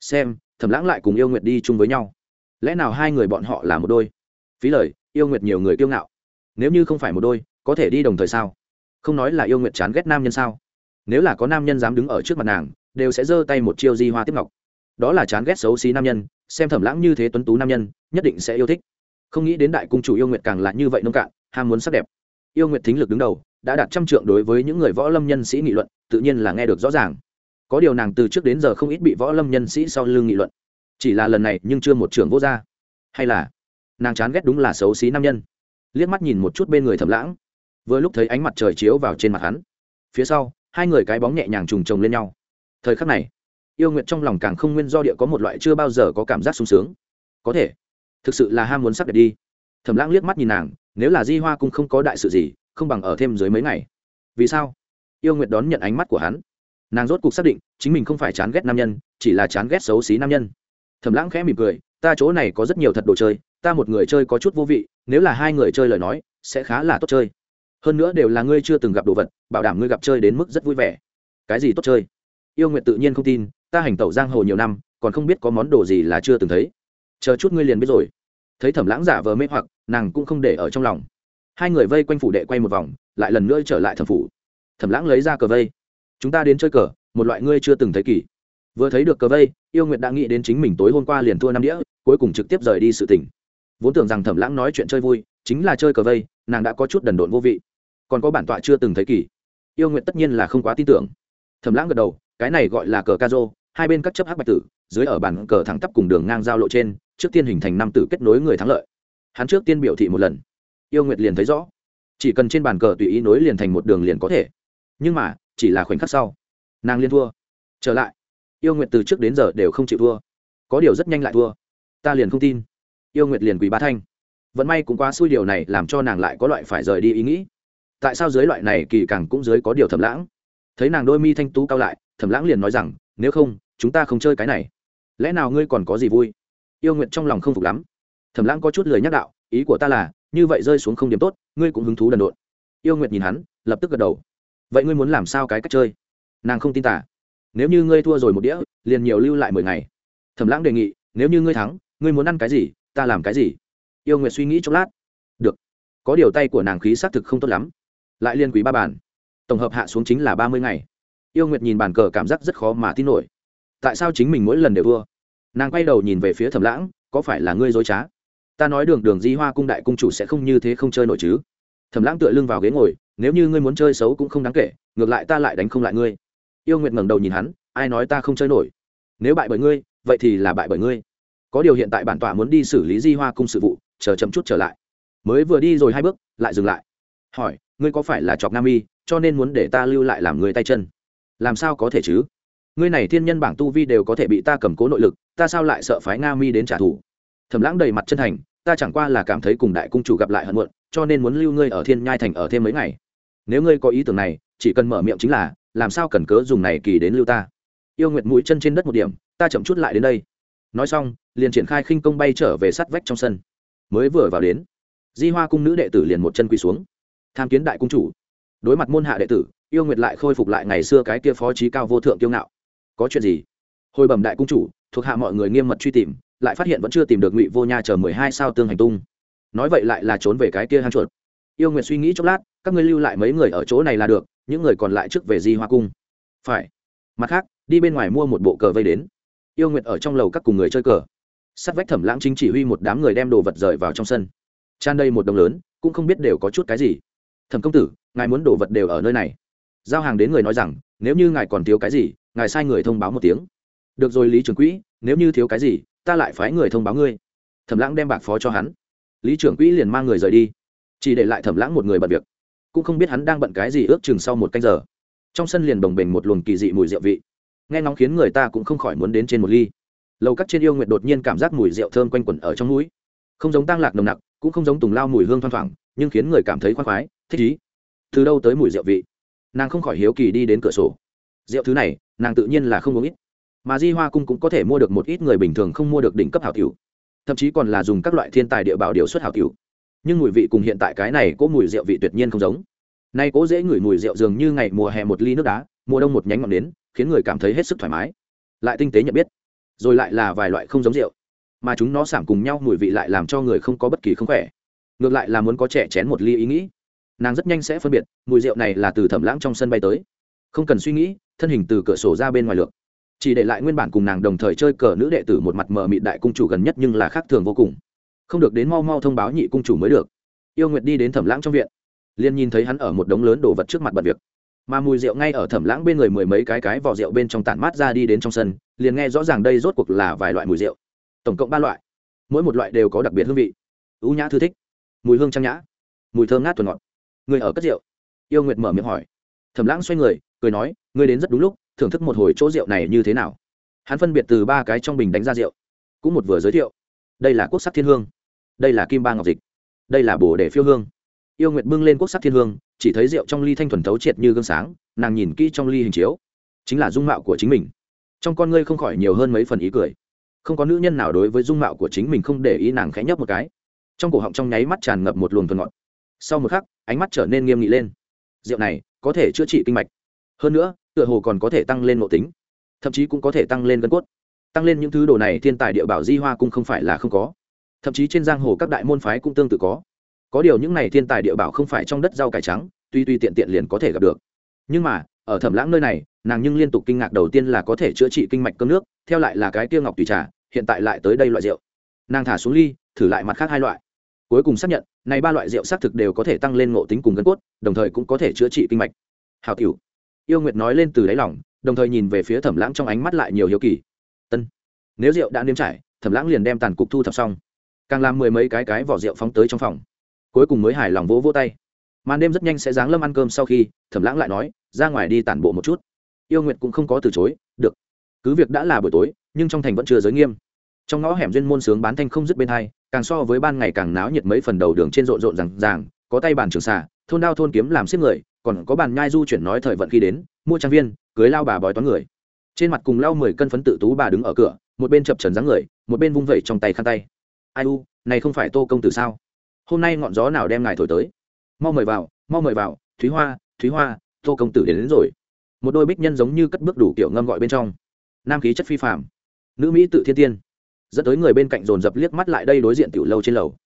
Xem, thẩm lãng lại cùng yêu nguyện đi chung với nhau. Lẽ nào hai người bọn họ là một đôi? Phí lời, yêu nguyệt nhiều người kiêu ngạo. Nếu như không phải một đôi, có thể đi đồng thời sao? Không nói là yêu nguyệt chán ghét nam nhân sao? Nếu là có nam nhân dám đứng ở trước mặt nàng, đều sẽ giơ tay một chiêu di hoa tiếp ngọc đó là chán ghét xấu xí nam nhân, xem thẩm lãng như thế tuấn tú nam nhân, nhất định sẽ yêu thích. Không nghĩ đến đại cung chủ yêu nguyệt càng là như vậy nông cạn, ham muốn sắc đẹp. Yêu nguyệt thính lực đứng đầu, đã đạt trăm trượng đối với những người võ lâm nhân sĩ nghị luận, tự nhiên là nghe được rõ ràng. Có điều nàng từ trước đến giờ không ít bị võ lâm nhân sĩ sau lưng nghị luận. Chỉ là lần này nhưng chưa một trưởng vô gia. Hay là nàng chán ghét đúng là xấu xí nam nhân? Liếc mắt nhìn một chút bên người thẩm lãng. Vừa lúc thấy ánh mặt trời chiếu vào trên mặt hắn. Phía sau, hai người cái bóng nhẹ nhàng trùng trồng lên nhau. Thời khắc này yêu nguyện trong lòng càng không nguyên do địa có một loại chưa bao giờ có cảm giác sung sướng. Có thể, thực sự là ham muốn sắc đẹp đi. Thẩm lãng liếc mắt nhìn nàng, nếu là di hoa cũng không có đại sự gì, không bằng ở thêm dưới mấy ngày. Vì sao? Yêu nguyệt đón nhận ánh mắt của hắn. Nàng rốt cuộc xác định, chính mình không phải chán ghét nam nhân, chỉ là chán ghét xấu xí nam nhân. Thẩm lãng khẽ mỉm cười, ta chỗ này có rất nhiều thật đồ chơi, ta một người chơi có chút vô vị, nếu là hai người chơi lời nói, sẽ khá là tốt chơi. Hơn nữa đều là ngươi chưa từng gặp đồ vật, bảo đảm ngươi gặp chơi đến mức rất vui vẻ. Cái gì tốt chơi? Yêu nguyện tự nhiên không tin ta hành tẩu giang hồ nhiều năm, còn không biết có món đồ gì là chưa từng thấy. Chờ chút ngươi liền biết rồi. Thấy thẩm lãng giả vờ mê hoặc, nàng cũng không để ở trong lòng. Hai người vây quanh phủ đệ quay một vòng, lại lần nữa trở lại thẩm phủ. Thẩm lãng lấy ra cờ vây. Chúng ta đến chơi cờ, một loại ngươi chưa từng thấy kỳ. Vừa thấy được cờ vây, yêu nguyệt đã nghĩ đến chính mình tối hôm qua liền thua năm đĩa, cuối cùng trực tiếp rời đi sự tỉnh vốn tưởng rằng thẩm lãng nói chuyện chơi vui, chính là chơi cờ vây, nàng đã có chút đần độn vô vị. Còn có bản tọa chưa từng thấy kỳ. Yêu nguyện tất nhiên là không quá tin tưởng. Thẩm lãng gật đầu, cái này gọi là cờ ca rô hai bên các chấp hắc bạch tử, dưới ở bàn cờ thẳng tắp cùng đường ngang giao lộ trên, trước tiên hình thành năm tử kết nối người thắng lợi. Hắn trước tiên biểu thị một lần. Yêu nguyệt liền thấy rõ. Chỉ cần trên bàn cờ tùy ý nối liền thành một đường liền có thể. Nhưng mà, chỉ là khoảnh khắc sau, nàng liên thua. Trở lại, yêu nguyệt từ trước đến giờ đều không chịu thua. Có điều rất nhanh lại thua. Ta liền không tin. Yêu nguyệt liền quỳ ba thanh. Vẫn may cũng quá xui điều này làm cho nàng lại có loại phải rời đi ý nghĩ. Tại sao dưới loại này kỳ càng cũng dưới có điều thầm lãng? Thấy nàng đôi mi thanh tú cao lại, thầm lãng liền nói rằng nếu không, chúng ta không chơi cái này. Lẽ nào ngươi còn có gì vui? Yêu nguyện trong lòng không phục lắm. Thầm lãng có chút lời nhắc đạo, ý của ta là, như vậy rơi xuống không điểm tốt, ngươi cũng hứng thú đần độn. Yêu nguyệt nhìn hắn, lập tức gật đầu. Vậy ngươi muốn làm sao cái cách chơi? Nàng không tin tả nếu như ngươi thua rồi một đĩa, liền nhiều lưu lại mười ngày. Thẩm lãng đề nghị, nếu như ngươi thắng, ngươi muốn ăn cái gì, ta làm cái gì? Yêu nguyệt suy nghĩ chốc lát. Được. Có điều tay của nàng khí xác thực không tốt lắm. Lại liên quý ba bản tổng hợp hạ xuống chính là ba mươi ngày yêu nguyệt nhìn bàn cờ cảm giác rất khó mà tin nổi. Tại sao chính mình mỗi lần đều thua? Nàng quay đầu nhìn về phía thẩm lãng, có phải là ngươi dối trá? Ta nói đường đường di hoa cung đại cung chủ sẽ không như thế không chơi nổi chứ. Thẩm lãng tựa lưng vào ghế ngồi, nếu như ngươi muốn chơi xấu cũng không đáng kể, ngược lại ta lại đánh không lại ngươi. Yêu nguyệt ngẩng đầu nhìn hắn, ai nói ta không chơi nổi? Nếu bại bởi ngươi, vậy thì là bại bởi ngươi. Có điều hiện tại bản tọa muốn đi xử lý di hoa cung sự vụ, chờ chậm chút trở lại. Mới vừa đi rồi hai bước, lại dừng lại. Hỏi, ngươi có phải là chọc nam y, cho nên muốn để ta lưu lại làm người tay chân? Làm sao có thể chứ? Ngươi này thiên nhân bảng tu vi đều có thể bị ta cầm cố nội lực, ta sao lại sợ phái nga mi đến trả thù? Thầm lãng đầy mặt chân thành, ta chẳng qua là cảm thấy cùng đại cung chủ gặp lại hận muộn, cho nên muốn lưu ngươi ở thiên nhai thành ở thêm mấy ngày. Nếu ngươi có ý tưởng này, chỉ cần mở miệng chính là, làm sao cần cớ dùng này kỳ đến lưu ta? Yêu nguyệt mũi chân trên đất một điểm, ta chậm chút lại đến đây. Nói xong, liền triển khai khinh công bay trở về sát vách trong sân. Mới vừa vào đến, di hoa cung nữ đệ tử liền một chân quỳ xuống. Tham kiến đại cung chủ. Đối mặt môn hạ đệ tử yêu nguyệt lại khôi phục lại ngày xưa cái kia phó trí cao vô thượng kiêu ngạo. Có chuyện gì? Hồi bẩm đại cung chủ, thuộc hạ mọi người nghiêm mật truy tìm, lại phát hiện vẫn chưa tìm được ngụy vô nha chờ mười hai sao tương hành tung. Nói vậy lại là trốn về cái kia hang chuột. Yêu nguyệt suy nghĩ chốc lát, các ngươi lưu lại mấy người ở chỗ này là được, những người còn lại trước về di hoa cung. Phải. Mặt khác, đi bên ngoài mua một bộ cờ vây đến. Yêu nguyệt ở trong lầu các cùng người chơi cờ. Sắt vách thẩm lãng chính chỉ huy một đám người đem đồ vật rời vào trong sân. Tràn đây một đồng lớn, cũng không biết đều có chút cái gì. Thẩm công tử, ngài muốn đồ vật đều ở nơi này giao hàng đến người nói rằng, nếu như ngài còn thiếu cái gì, ngài sai người thông báo một tiếng. Được rồi, lý trưởng quỹ, nếu như thiếu cái gì, ta lại phái người thông báo ngươi. Thẩm lãng đem bạc phó cho hắn. Lý trưởng quỹ liền mang người rời đi. Chỉ để lại thẩm lãng một người bận việc. Cũng không biết hắn đang bận cái gì ước chừng sau một canh giờ. Trong sân liền đồng bình một luồng kỳ dị mùi rượu vị. Nghe ngóng khiến người ta cũng không khỏi muốn đến trên một ly. Lầu cắt trên yêu nguyện đột nhiên cảm giác mùi rượu thơm quanh quẩn ở trong mũi. Không giống tăng lạc nồng nặc, cũng không giống tùng lao mùi hương thoang thoảng, nhưng khiến người cảm thấy khoan khoái, thích ý. Từ đâu tới mùi rượu vị? Nàng không khỏi hiếu kỳ đi đến cửa sổ. Rượu thứ này, nàng tự nhiên là không uống ít. Mà di hoa cung cũng có thể mua được một ít người bình thường không mua được đỉnh cấp hảo cựu thậm chí còn là dùng các loại thiên tài địa bảo điều xuất hảo cựu nhưng mùi vị cùng hiện tại cái này có mùi rượu vị tuyệt nhiên không giống. Nay cố dễ ngửi mùi rượu dường như ngày mùa hè một ly nước đá, mùa đông một nhánh ngọn nến, khiến người cảm thấy hết sức thoải mái. Lại tinh tế nhận biết, rồi lại là vài loại không giống rượu. Mà chúng nó sảm cùng nhau mùi vị lại làm cho người không có bất kỳ không khỏe. Ngược lại là muốn có trẻ chén một ly ý nghĩ nàng rất nhanh sẽ phân biệt, mùi rượu này là từ thẩm lãng trong sân bay tới. Không cần suy nghĩ, thân hình từ cửa sổ ra bên ngoài lược chỉ để lại nguyên bản cùng nàng đồng thời chơi cờ nữ đệ tử một mặt mờ mịt đại cung chủ gần nhất nhưng là khác thường vô cùng. Không được đến mau mau thông báo nhị cung chủ mới được. Yêu nguyệt đi đến thẩm lãng trong viện, liền nhìn thấy hắn ở một đống lớn đồ vật trước mặt bật việc. Mà mùi rượu ngay ở thẩm lãng bên người mười mấy cái cái vỏ rượu bên trong tản mát ra đi đến trong sân, liền nghe rõ ràng đây rốt cuộc là vài loại mùi rượu. Tổng cộng ba loại. Mỗi một loại đều có đặc biệt hương vị. Ưu nhã thư thích. Mùi hương trang nhã. Mùi thơm ngát thuần ngọt người ở cất rượu. Yêu nguyệt mở miệng hỏi. Thẩm lãng xoay người, cười nói, ngươi đến rất đúng lúc, thưởng thức một hồi chỗ rượu này như thế nào? Hắn phân biệt từ ba cái trong bình đánh ra rượu, cũng một vừa giới thiệu. Đây là quốc sắc thiên hương, đây là kim ba ngọc dịch, đây là bồ để phiêu hương. Yêu nguyệt bưng lên quốc sắc thiên hương, chỉ thấy rượu trong ly thanh thuần thấu triệt như gương sáng, nàng nhìn kỹ trong ly hình chiếu, chính là dung mạo của chính mình. Trong con ngươi không khỏi nhiều hơn mấy phần ý cười. Không có nữ nhân nào đối với dung mạo của chính mình không để ý, nàng khẽ nhấp một cái. Trong cổ họng trong nháy mắt tràn ngập một luồng thuần ngọt sau một khắc, ánh mắt trở nên nghiêm nghị lên. Rượu này, có thể chữa trị kinh mạch. Hơn nữa, tựa hồ còn có thể tăng lên nội tính. Thậm chí cũng có thể tăng lên gân cốt. Tăng lên những thứ đồ này thiên tài địa bảo di hoa cũng không phải là không có. Thậm chí trên giang hồ các đại môn phái cũng tương tự có. Có điều những này thiên tài địa bảo không phải trong đất rau cải trắng, tuy tuy tiện tiện liền có thể gặp được. Nhưng mà, ở thẩm lãng nơi này, nàng nhưng liên tục kinh ngạc đầu tiên là có thể chữa trị kinh mạch cơm nước, theo lại là cái tiêu ngọc tùy trà, hiện tại lại tới đây loại rượu. Nàng thả xuống ly, thử lại mặt khác hai loại. Cuối cùng xác nhận này ba loại rượu xác thực đều có thể tăng lên ngộ tính cùng gân cốt, đồng thời cũng có thể chữa trị kinh mạch. Hào tiểu yêu nguyệt nói lên từ đáy lòng, đồng thời nhìn về phía thẩm lãng trong ánh mắt lại nhiều hiếu kỳ. Tân nếu rượu đã nếm trải, thẩm lãng liền đem tàn cục thu thập xong. Càng làm mười mấy cái cái vỏ rượu phóng tới trong phòng. Cuối cùng mới hài lòng vỗ vỗ tay. Màn đêm rất nhanh sẽ giáng lâm ăn cơm sau khi, thẩm lãng lại nói, ra ngoài đi tản bộ một chút. Yêu nguyệt cũng không có từ chối, được. Cứ việc đã là buổi tối, nhưng trong thành vẫn chưa giới nghiêm. Trong ngõ hẻm duyên môn sướng bán thanh không dứt bên hai càng so với ban ngày càng náo nhiệt mấy phần đầu đường trên rộn rộn rằng ràng có tay bàn trường xà thôn đao thôn kiếm làm xếp người còn có bàn nhai du chuyển nói thời vận khi đến mua trang viên cưới lao bà bói toán người. Trên mặt cùng lao mười cân phấn tự tú bà đứng ở cửa một bên chập trần dáng người một bên vung vẩy trong tay khăn tay. Ai u này không phải tô công tử sao? Hôm nay ngọn gió nào đem ngài thổi tới? Mau mời vào mau mời vào thúy hoa thúy hoa tô công tử đến, đến rồi. Một đôi bích nhân giống như cất bước đủ kiểu ngâm gọi bên trong. Nam khí chất phi phạm nữ mỹ tự thiên tiên dẫn tới người bên cạnh dồn dập liếc mắt lại đây đối diện tiểu lâu trên lầu.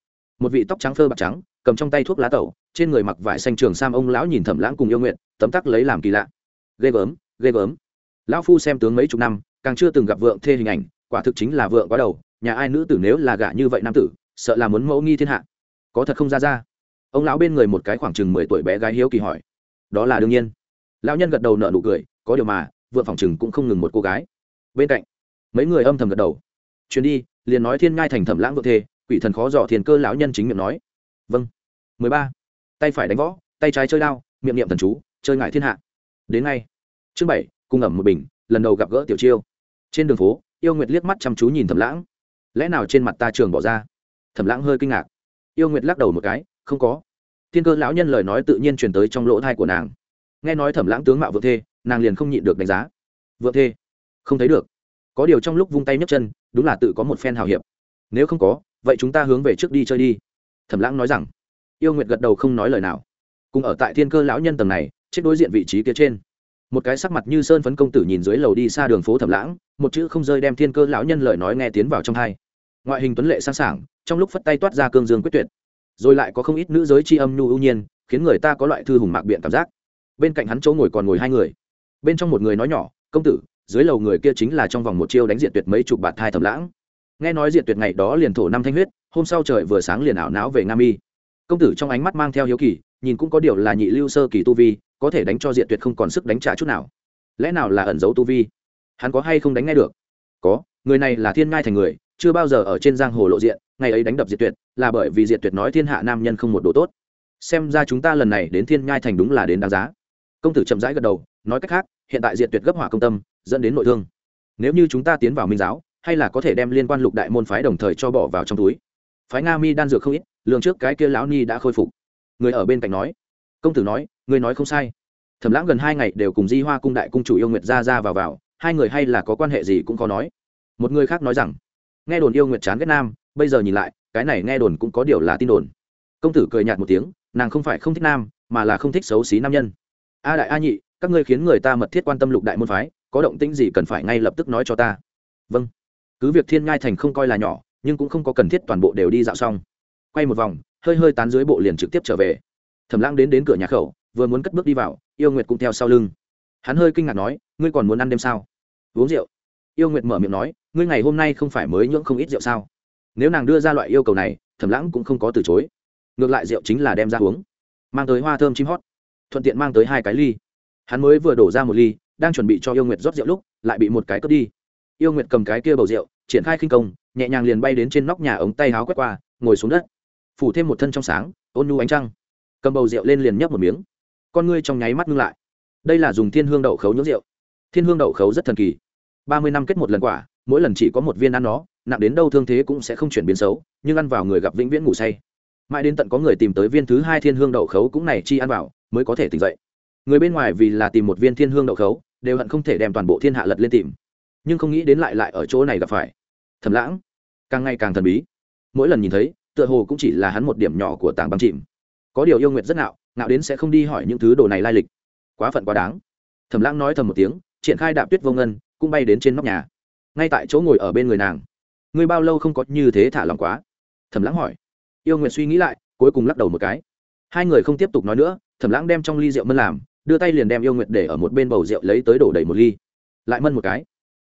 Một vị tóc trắng phơ bạc trắng, cầm trong tay thuốc lá tẩu, trên người mặc vải xanh trường sam ông lão nhìn thẩm lãng cùng yêu nguyện, tấm tắc lấy làm kỳ lạ. Ghê gớm ghê gớm. Lão phu xem tướng mấy chục năm, càng chưa từng gặp vượng thê hình ảnh, quả thực chính là vượng quá đầu, nhà ai nữ tử nếu là gả như vậy nam tử, sợ là muốn mẫu nghi thiên hạ. Có thật không ra ra? Ông lão bên người một cái khoảng chừng mười tuổi bé gái hiếu kỳ hỏi. Đó là đương nhiên. Lão nhân gật đầu nở nụ cười, có điều mà, vượng phòng chừng cũng không ngừng một cô gái. Bên cạnh, mấy người âm thầm gật đầu chuyến đi, liền nói thiên ngai thành thẩm lãng vượng thê quỷ thần khó dò thiền cơ lão nhân chính miệng nói. Vâng. Mười ba. Tay phải đánh võ, tay trái chơi đao, miệng niệm thần chú, chơi ngại thiên hạ. Đến ngay. Chương bảy cung ẩm một bình, lần đầu gặp gỡ tiểu chiêu. Trên đường phố, yêu nguyệt liếc mắt chăm chú nhìn thẩm lãng. Lẽ nào trên mặt ta trường bỏ ra? Thẩm lãng hơi kinh ngạc. Yêu nguyệt lắc đầu một cái, không có. Thiên cơ lão nhân lời nói tự nhiên truyền tới trong lỗ thai của nàng. Nghe nói thẩm lãng tướng mạo vượng thê, nàng liền không nhịn được đánh giá. Vượng thê? Không thấy được có điều trong lúc vung tay nhấc chân, đúng là tự có một phen hào hiệp. Nếu không có, vậy chúng ta hướng về trước đi chơi đi. Thẩm lãng nói rằng. Yêu nguyệt gật đầu không nói lời nào. Cùng ở tại thiên cơ lão nhân tầng này, chết đối diện vị trí kia trên. Một cái sắc mặt như sơn phấn công tử nhìn dưới lầu đi xa đường phố thẩm lãng, một chữ không rơi đem thiên cơ lão nhân lời nói nghe tiến vào trong hai. Ngoại hình tuấn lệ sang sảng, trong lúc phất tay toát ra cương dương quyết tuyệt. Rồi lại có không ít nữ giới tri âm nhu ưu nhiên, khiến người ta có loại thư hùng mạc biện cảm giác. Bên cạnh hắn chỗ ngồi còn ngồi hai người. Bên trong một người nói nhỏ, công tử dưới lầu người kia chính là trong vòng một chiêu đánh diện tuyệt mấy chục bạt thai thầm lãng. Nghe nói diện tuyệt ngày đó liền thổ năm thanh huyết, hôm sau trời vừa sáng liền ảo não về nam y công tử trong ánh mắt mang theo hiếu kỳ, nhìn cũng có điều là nhị lưu sơ kỳ tu vi, có thể đánh cho diện tuyệt không còn sức đánh trả chút nào. Lẽ nào là ẩn giấu tu vi? Hắn có hay không đánh ngay được? Có, người này là thiên ngai thành người, chưa bao giờ ở trên giang hồ lộ diện, ngày ấy đánh đập diệt tuyệt, là bởi vì diệt tuyệt nói thiên hạ nam nhân không một đồ tốt. Xem ra chúng ta lần này đến thiên ngai thành đúng là đến đáng giá. Công tử chậm rãi gật đầu, nói cách khác, hiện tại diệt tuyệt gấp hỏa công tâm dẫn đến nội thương. Nếu như chúng ta tiến vào minh giáo, hay là có thể đem liên quan lục đại môn phái đồng thời cho bỏ vào trong túi. Phái nga mi đan dược không ít, lường trước cái kia lão ni đã khôi phục. Người ở bên cạnh nói, công tử nói người nói không sai. Thẩm lãng gần hai ngày đều cùng di hoa cung đại cung chủ yêu nguyệt ra ra vào vào, hai người hay là có quan hệ gì cũng có nói. Một người khác nói rằng, nghe đồn yêu nguyệt chán ghét nam, bây giờ nhìn lại, cái này nghe đồn cũng có điều là tin đồn. Công tử cười nhạt một tiếng, nàng không phải không thích nam, mà là không thích xấu xí nam nhân. A đại a nhị, các ngươi khiến người ta mật thiết quan tâm lục đại môn phái có động tĩnh gì cần phải ngay lập tức nói cho ta? Vâng. Cứ việc thiên ngai thành không coi là nhỏ, nhưng cũng không có cần thiết toàn bộ đều đi dạo xong. Quay một vòng, hơi hơi tán dưới bộ liền trực tiếp trở về. Thẩm lãng đến đến cửa nhà khẩu, vừa muốn cất bước đi vào, yêu nguyệt cũng theo sau lưng. Hắn hơi kinh ngạc nói, ngươi còn muốn ăn đêm sao? Uống rượu. Yêu nguyệt mở miệng nói, ngươi ngày hôm nay không phải mới nhưỡng không ít rượu sao? Nếu nàng đưa ra loại yêu cầu này, thẩm lãng cũng không có từ chối. Ngược lại rượu chính là đem ra uống. Mang tới hoa thơm chim hót, thuận tiện mang tới hai cái ly. Hắn mới vừa đổ ra một ly đang chuẩn bị cho yêu nguyệt rót rượu lúc, lại bị một cái cướp đi. Yêu nguyệt cầm cái kia bầu rượu, triển khai khinh công, nhẹ nhàng liền bay đến trên nóc nhà ống tay háo quét qua, ngồi xuống đất. Phủ thêm một thân trong sáng, ôn nhu ánh trăng. Cầm bầu rượu lên liền nhấp một miếng. Con ngươi trong nháy mắt ngưng lại. Đây là dùng thiên hương đậu khấu nhưỡng rượu. Thiên hương đậu khấu rất thần kỳ. Ba mươi năm kết một lần quả, mỗi lần chỉ có một viên ăn nó, nặng đến đâu thương thế cũng sẽ không chuyển biến xấu, nhưng ăn vào người gặp vĩnh viễn ngủ say. Mãi đến tận có người tìm tới viên thứ hai thiên hương đậu khấu cũng này chi ăn vào, mới có thể tỉnh dậy người bên ngoài vì là tìm một viên thiên hương đậu khấu, đều hận không thể đem toàn bộ thiên hạ lật lên tìm. Nhưng không nghĩ đến lại lại ở chỗ này gặp phải. Thầm lãng, càng ngày càng thần bí. Mỗi lần nhìn thấy, tựa hồ cũng chỉ là hắn một điểm nhỏ của tảng băng chìm. Có điều yêu nguyện rất ngạo ngạo đến sẽ không đi hỏi những thứ đồ này lai lịch. Quá phận quá đáng. Thầm lãng nói thầm một tiếng, triển khai đạp tuyết vô ngân, cũng bay đến trên nóc nhà. Ngay tại chỗ ngồi ở bên người nàng. Ngươi bao lâu không có như thế thả lòng quá? Thầm lãng hỏi. Yêu nguyện suy nghĩ lại, cuối cùng lắc đầu một cái. Hai người không tiếp tục nói nữa thẩm lãng đem trong ly rượu mân làm đưa tay liền đem yêu nguyệt để ở một bên bầu rượu lấy tới đổ đầy một ly. Lại mân một cái.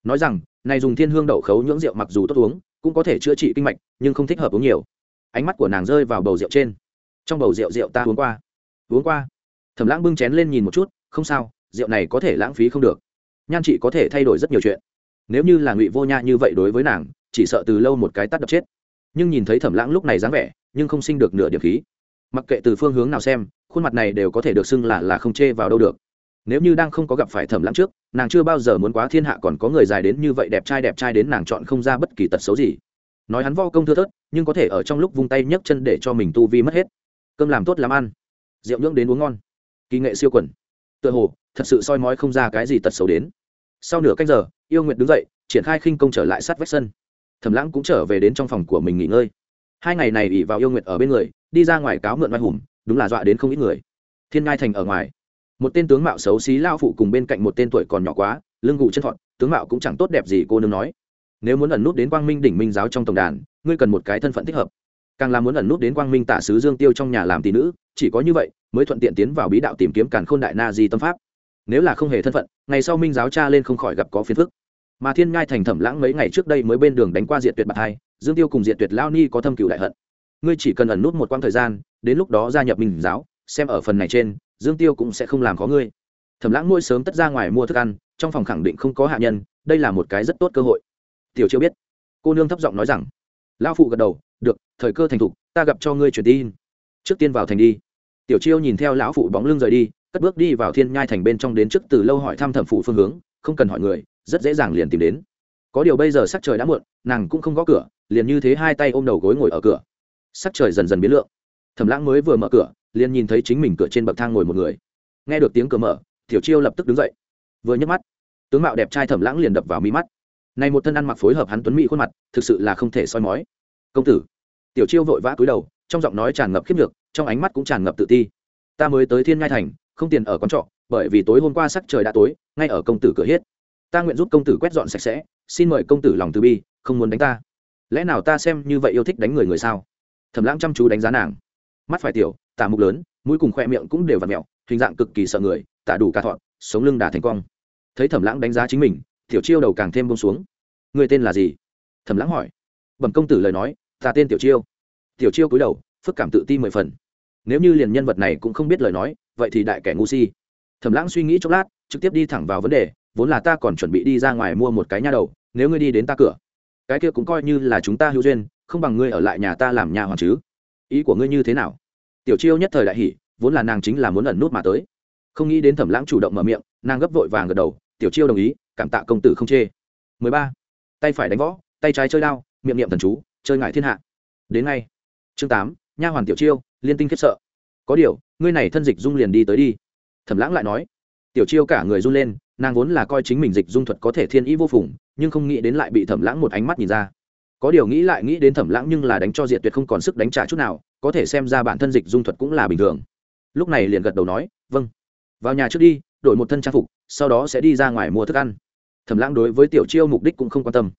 Nói rằng, này dùng thiên hương đậu khấu nhưỡng rượu mặc dù tốt uống, cũng có thể chữa trị kinh mạch, nhưng không thích hợp uống nhiều. Ánh mắt của nàng rơi vào bầu rượu trên. Trong bầu rượu rượu ta uống qua. Uống qua. Thẩm lãng bưng chén lên nhìn một chút, không sao, rượu này có thể lãng phí không được. Nhan chị có thể thay đổi rất nhiều chuyện. Nếu như là ngụy vô nha như vậy đối với nàng, chỉ sợ từ lâu một cái tắt đập chết. Nhưng nhìn thấy thẩm lãng lúc này dáng vẻ, nhưng không sinh được nửa điểm khí mặc kệ từ phương hướng nào xem, khuôn mặt này đều có thể được xưng là là không chê vào đâu được. Nếu như đang không có gặp phải thẩm lãng trước, nàng chưa bao giờ muốn quá thiên hạ còn có người dài đến như vậy đẹp trai đẹp trai đến nàng chọn không ra bất kỳ tật xấu gì. Nói hắn vo công thưa thớt, nhưng có thể ở trong lúc vung tay nhấc chân để cho mình tu vi mất hết. Cơm làm tốt làm ăn, rượu nhưỡng đến uống ngon, kỳ nghệ siêu quần tựa hồ, thật sự soi mói không ra cái gì tật xấu đến. Sau nửa canh giờ, yêu nguyện đứng dậy, triển khai khinh công trở lại sát vách sân. Thẩm lãng cũng trở về đến trong phòng của mình nghỉ ngơi hai ngày này ỉ vào yêu nguyệt ở bên người, đi ra ngoài cáo mượn mai hùng, đúng là dọa đến không ít người. Thiên ngai thành ở ngoài. Một tên tướng mạo xấu xí lao phụ cùng bên cạnh một tên tuổi còn nhỏ quá, lưng gù chân thọn, tướng mạo cũng chẳng tốt đẹp gì cô nương nói. Nếu muốn ẩn nút đến quang minh đỉnh minh giáo trong tổng đàn, ngươi cần một cái thân phận thích hợp. Càng là muốn ẩn nút đến quang minh tả sứ dương tiêu trong nhà làm tỷ nữ, chỉ có như vậy mới thuận tiện tiến vào bí đạo tìm kiếm càn khôn đại na di tâm pháp. Nếu là không hề thân phận, ngày sau minh giáo cha lên không khỏi gặp có phiền phức. Mà thiên ngai thành thẩm lãng mấy ngày trước đây mới bên đường đánh qua diện tuyệt bạc hai dương tiêu cùng diện tuyệt lao ni có thâm cựu đại hận. Ngươi chỉ cần ẩn nút một quãng thời gian, đến lúc đó gia nhập minh giáo, xem ở phần này trên, dương tiêu cũng sẽ không làm khó ngươi. Thẩm lãng nuôi sớm tất ra ngoài mua thức ăn, trong phòng khẳng định không có hạ nhân, đây là một cái rất tốt cơ hội. Tiểu chiêu biết. Cô nương thấp giọng nói rằng. Lão phụ gật đầu, được, thời cơ thành thục, ta gặp cho ngươi truyền tin. Trước tiên vào thành đi. Tiểu chiêu nhìn theo lão phụ bóng lưng rời đi, cất bước đi vào thiên nhai thành bên trong đến trước từ lâu hỏi thăm thẩm phụ phương hướng, không cần hỏi người, rất dễ dàng liền tìm đến có điều bây giờ sắc trời đã muộn, nàng cũng không gõ cửa, liền như thế hai tay ôm đầu gối ngồi ở cửa. Sắc trời dần dần biến lượng. Thẩm lãng mới vừa mở cửa, liền nhìn thấy chính mình cửa trên bậc thang ngồi một người. Nghe được tiếng cửa mở, tiểu chiêu lập tức đứng dậy. Vừa nhấc mắt, tướng mạo đẹp trai thẩm lãng liền đập vào mi mắt. Này một thân ăn mặc phối hợp hắn tuấn mỹ khuôn mặt, thực sự là không thể soi mói. Công tử. Tiểu chiêu vội vã cúi đầu, trong giọng nói tràn ngập khiếp nhược, trong ánh mắt cũng tràn ngập tự ti. Ta mới tới thiên ngai thành, không tiền ở con trọ, bởi vì tối hôm qua sắc trời đã tối, ngay ở công tử cửa hết ta nguyện giúp công tử quét dọn sạch sẽ, xin mời công tử lòng từ bi, không muốn đánh ta. Lẽ nào ta xem như vậy yêu thích đánh người người sao? Thẩm lãng chăm chú đánh giá nàng. Mắt phải tiểu, tả mục lớn, mũi cùng khoe miệng cũng đều v ặ mẹo, hình dạng cực kỳ sợ người, tả đủ cả thọn, sống lưng đà thành cong. Thấy thẩm lãng đánh giá chính mình, tiểu chiêu đầu càng thêm bông xuống. Người tên là gì? Thẩm lãng hỏi. Bẩm công tử lời nói, ta tên tiểu chiêu. Tiểu chiêu cúi đầu, phức cảm tự ti mười phần. Nếu như liền nhân vật này cũng không biết lời nói, vậy thì đại kẻ ngu si. Thẩm lãng suy nghĩ chốc lát, trực tiếp đi thẳng vào vấn đề vốn là ta còn chuẩn bị đi ra ngoài mua một cái nha đầu nếu ngươi đi đến ta cửa cái kia cũng coi như là chúng ta hữu duyên không bằng ngươi ở lại nhà ta làm nhà hoàng chứ. Ý của ngươi như thế nào? Tiểu chiêu nhất thời đại hỷ vốn là nàng chính là muốn ẩn nút mà tới. Không nghĩ đến thẩm lãng chủ động mở miệng nàng gấp vội vàng gật đầu tiểu chiêu đồng ý cảm tạ công tử không chê. 13. tay phải đánh võ tay trái chơi đao miệng niệm thần chú chơi ngại thiên hạ. Đến ngay. Chương 8, nha hoàn tiểu chiêu liên tinh khiếp sợ. Có điều ngươi này thân dịch dung liền đi tới đi. Thẩm lãng lại nói. Tiểu chiêu cả người run lên nàng vốn là coi chính mình dịch dung thuật có thể thiên ý vô phùng, nhưng không nghĩ đến lại bị thẩm lãng một ánh mắt nhìn ra. Có điều nghĩ lại nghĩ đến thẩm lãng nhưng là đánh cho diệt tuyệt không còn sức đánh trả chút nào, có thể xem ra bản thân dịch dung thuật cũng là bình thường. Lúc này liền gật đầu nói vâng vào nhà trước đi, đổi một thân trang phục, sau đó sẽ đi ra ngoài mua thức ăn. Thẩm lãng đối với tiểu chiêu mục đích cũng không quan tâm.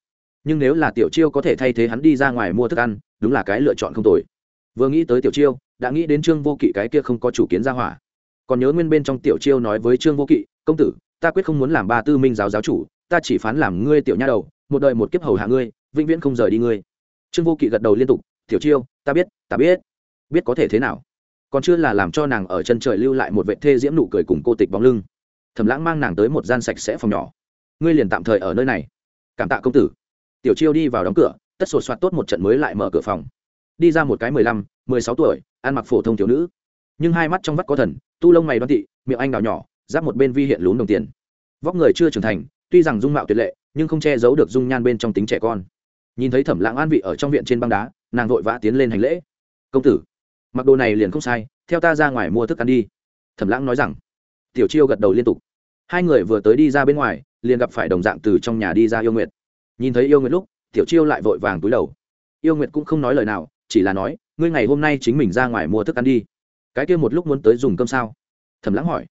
Nhưng nếu là tiểu chiêu có thể thay thế hắn đi ra ngoài mua thức ăn, đúng là cái lựa chọn không tồi. Vừa nghĩ tới tiểu chiêu, đã nghĩ đến trương vô kỵ cái kia không có chủ kiến ra hỏa. Còn nhớ nguyên bên trong tiểu chiêu nói với trương vô kỵ, công tử ta quyết không muốn làm ba tư minh giáo giáo chủ, ta chỉ phán làm ngươi tiểu nha đầu, một đời một kiếp hầu hạ ngươi, vĩnh viễn không rời đi ngươi. Trương vô kỵ gật đầu liên tục, tiểu chiêu, ta biết ta biết. Biết có thể thế nào? Còn chưa là làm cho nàng ở chân trời lưu lại một vệ thê diễm nụ cười cùng cô tịch bóng lưng. Thẩm lãng mang nàng tới một gian sạch sẽ phòng nhỏ. Ngươi liền tạm thời ở nơi này. Cảm tạ công tử. Tiểu chiêu đi vào đóng cửa, tất sột soạt tốt một trận mới lại mở cửa phòng. Đi ra một cái mười lăm, mười sáu tuổi, ăn mặc phổ thông thiếu nữ. Nhưng hai mắt trong vắt có thần, tu lông mày đoan thị miệng anh đào nhỏ giáp một bên vi hiện lún đồng tiền. Vóc người chưa trưởng thành, tuy rằng dung mạo tuyệt lệ, nhưng không che giấu được dung nhan bên trong tính trẻ con. Nhìn thấy thẩm lãng an vị ở trong viện trên băng đá, nàng vội vã tiến lên hành lễ. Công tử, mặc đồ này liền không sai, theo ta ra ngoài mua thức ăn đi. Thẩm lãng nói rằng. Tiểu chiêu gật đầu liên tục. Hai người vừa tới đi ra bên ngoài, liền gặp phải đồng dạng từ trong nhà đi ra yêu nguyệt. Nhìn thấy yêu nguyệt lúc, tiểu chiêu lại vội vàng túi đầu. Yêu nguyệt cũng không nói lời nào, chỉ là nói, ngươi ngày hôm nay chính mình ra ngoài mua thức ăn đi. Cái kia một lúc muốn tới dùng cơm sao? Thẩm lãng hỏi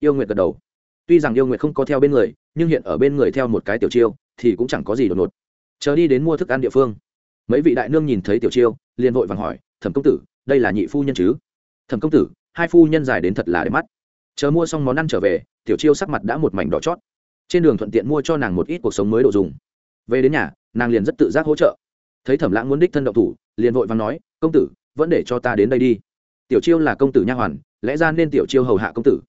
yêu nguyệt gật đầu. Tuy rằng yêu nguyệt không có theo bên người, nhưng hiện ở bên người theo một cái tiểu chiêu, thì cũng chẳng có gì đột ngột. Chờ đi đến mua thức ăn địa phương. Mấy vị đại nương nhìn thấy tiểu chiêu, liền vội vàng hỏi, thẩm công tử, đây là nhị phu nhân chứ? Thẩm công tử, hai phu nhân dài đến thật là đẹp mắt. Chờ mua xong món ăn trở về, tiểu chiêu sắc mặt đã một mảnh đỏ chót. Trên đường thuận tiện mua cho nàng một ít cuộc sống mới đồ dùng. Về đến nhà, nàng liền rất tự giác hỗ trợ. Thấy thẩm lãng muốn đích thân động thủ, liền vội vàng nói, công tử, vẫn để cho ta đến đây đi. Tiểu chiêu là công tử nha hoàn, lẽ ra nên tiểu chiêu hầu hạ công tử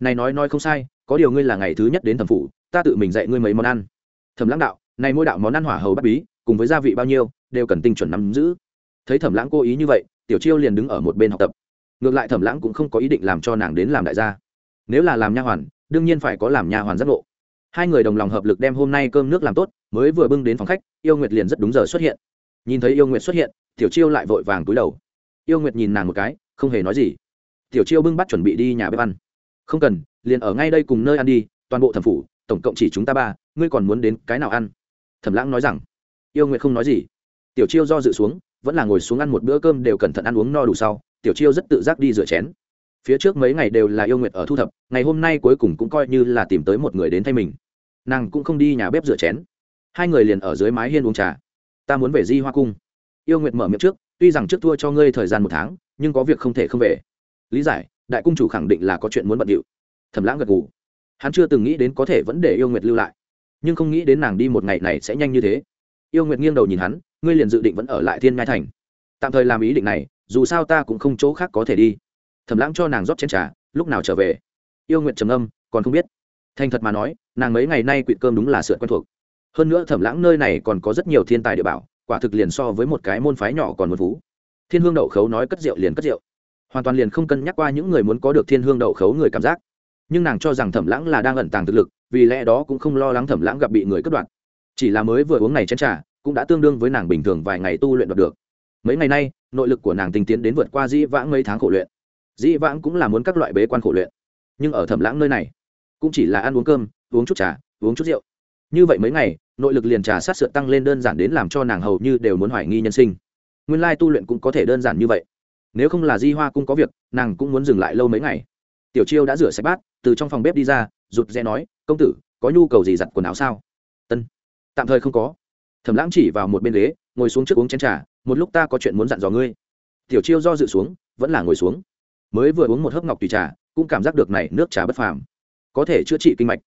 này nói nói không sai, có điều ngươi là ngày thứ nhất đến thẩm phủ, ta tự mình dạy ngươi mấy món ăn. Thẩm lãng đạo, này mỗi đạo món ăn hỏa hầu bắt bí, cùng với gia vị bao nhiêu, đều cần tinh chuẩn nắm giữ. Thấy thẩm lãng cố ý như vậy, tiểu chiêu liền đứng ở một bên học tập. Ngược lại thẩm lãng cũng không có ý định làm cho nàng đến làm đại gia. Nếu là làm nha hoàn, đương nhiên phải có làm nha hoàn giác ngộ. Hai người đồng lòng hợp lực đem hôm nay cơm nước làm tốt, mới vừa bưng đến phòng khách, yêu nguyệt liền rất đúng giờ xuất hiện. Nhìn thấy yêu nguyệt xuất hiện, tiểu chiêu lại vội vàng túi đầu. Yêu nguyệt nhìn nàng một cái, không hề nói gì. Tiểu chiêu bưng bắt chuẩn bị đi nhà bếp ăn không cần, liền ở ngay đây cùng nơi ăn đi, toàn bộ thẩm phủ, tổng cộng chỉ chúng ta ba, ngươi còn muốn đến cái nào ăn? Thẩm lãng nói rằng, yêu nguyệt không nói gì. Tiểu chiêu do dự xuống, vẫn là ngồi xuống ăn một bữa cơm đều cẩn thận ăn uống no đủ sau, tiểu chiêu rất tự giác đi rửa chén. Phía trước mấy ngày đều là yêu nguyệt ở thu thập, ngày hôm nay cuối cùng cũng coi như là tìm tới một người đến thay mình. Nàng cũng không đi nhà bếp rửa chén. Hai người liền ở dưới mái hiên uống trà. Ta muốn về di hoa cung. Yêu nguyệt mở miệng trước, tuy rằng trước thua cho ngươi thời gian một tháng, nhưng có việc không thể không về. Lý giải đại cung chủ khẳng định là có chuyện muốn bận điệu. Thẩm lãng gật gù. Hắn chưa từng nghĩ đến có thể vẫn để yêu nguyệt lưu lại. Nhưng không nghĩ đến nàng đi một ngày này sẽ nhanh như thế. Yêu nguyệt nghiêng đầu nhìn hắn, ngươi liền dự định vẫn ở lại thiên ngai thành. Tạm thời làm ý định này, dù sao ta cũng không chỗ khác có thể đi. Thẩm lãng cho nàng rót chén trà, lúc nào trở về? Yêu nguyệt trầm âm còn không biết. Thành thật mà nói, nàng mấy ngày nay quỵt cơm đúng là sửa quen thuộc. Hơn nữa thẩm lãng nơi này còn có rất nhiều thiên tài địa bảo, quả thực liền so với một cái môn phái nhỏ còn một vú. Thiên hương đậu khấu nói cất rượu liền cất rượu hoàn toàn liền không cân nhắc qua những người muốn có được thiên hương đậu khấu người cảm giác. Nhưng nàng cho rằng thẩm lãng là đang ẩn tàng thực lực, vì lẽ đó cũng không lo lắng thẩm lãng gặp bị người cất đoạt. Chỉ là mới vừa uống này chén trà, cũng đã tương đương với nàng bình thường vài ngày tu luyện đoạt được. Mấy ngày nay, nội lực của nàng tinh tiến đến vượt qua dĩ vãng mấy tháng khổ luyện. Dĩ vãng cũng là muốn các loại bế quan khổ luyện. Nhưng ở thẩm lãng nơi này, cũng chỉ là ăn uống cơm, uống chút trà, uống chút rượu. Như vậy mấy ngày, nội lực liền trà sát sượt tăng lên đơn giản đến làm cho nàng hầu như đều muốn hoài nghi nhân sinh. Nguyên lai tu luyện cũng có thể đơn giản như vậy nếu không là di hoa cũng có việc, nàng cũng muốn dừng lại lâu mấy ngày. Tiểu chiêu đã rửa sạch bát, từ trong phòng bếp đi ra, rụt rè nói, công tử, có nhu cầu gì giặt quần áo sao? Tân tạm thời không có. Thẩm lãng chỉ vào một bên ghế, ngồi xuống trước uống chén trà, một lúc ta có chuyện muốn dặn dò ngươi. Tiểu chiêu do dự xuống, vẫn là ngồi xuống. Mới vừa uống một hớp ngọc tùy trà, cũng cảm giác được này nước trà bất phàm. Có thể chữa trị kinh mạch.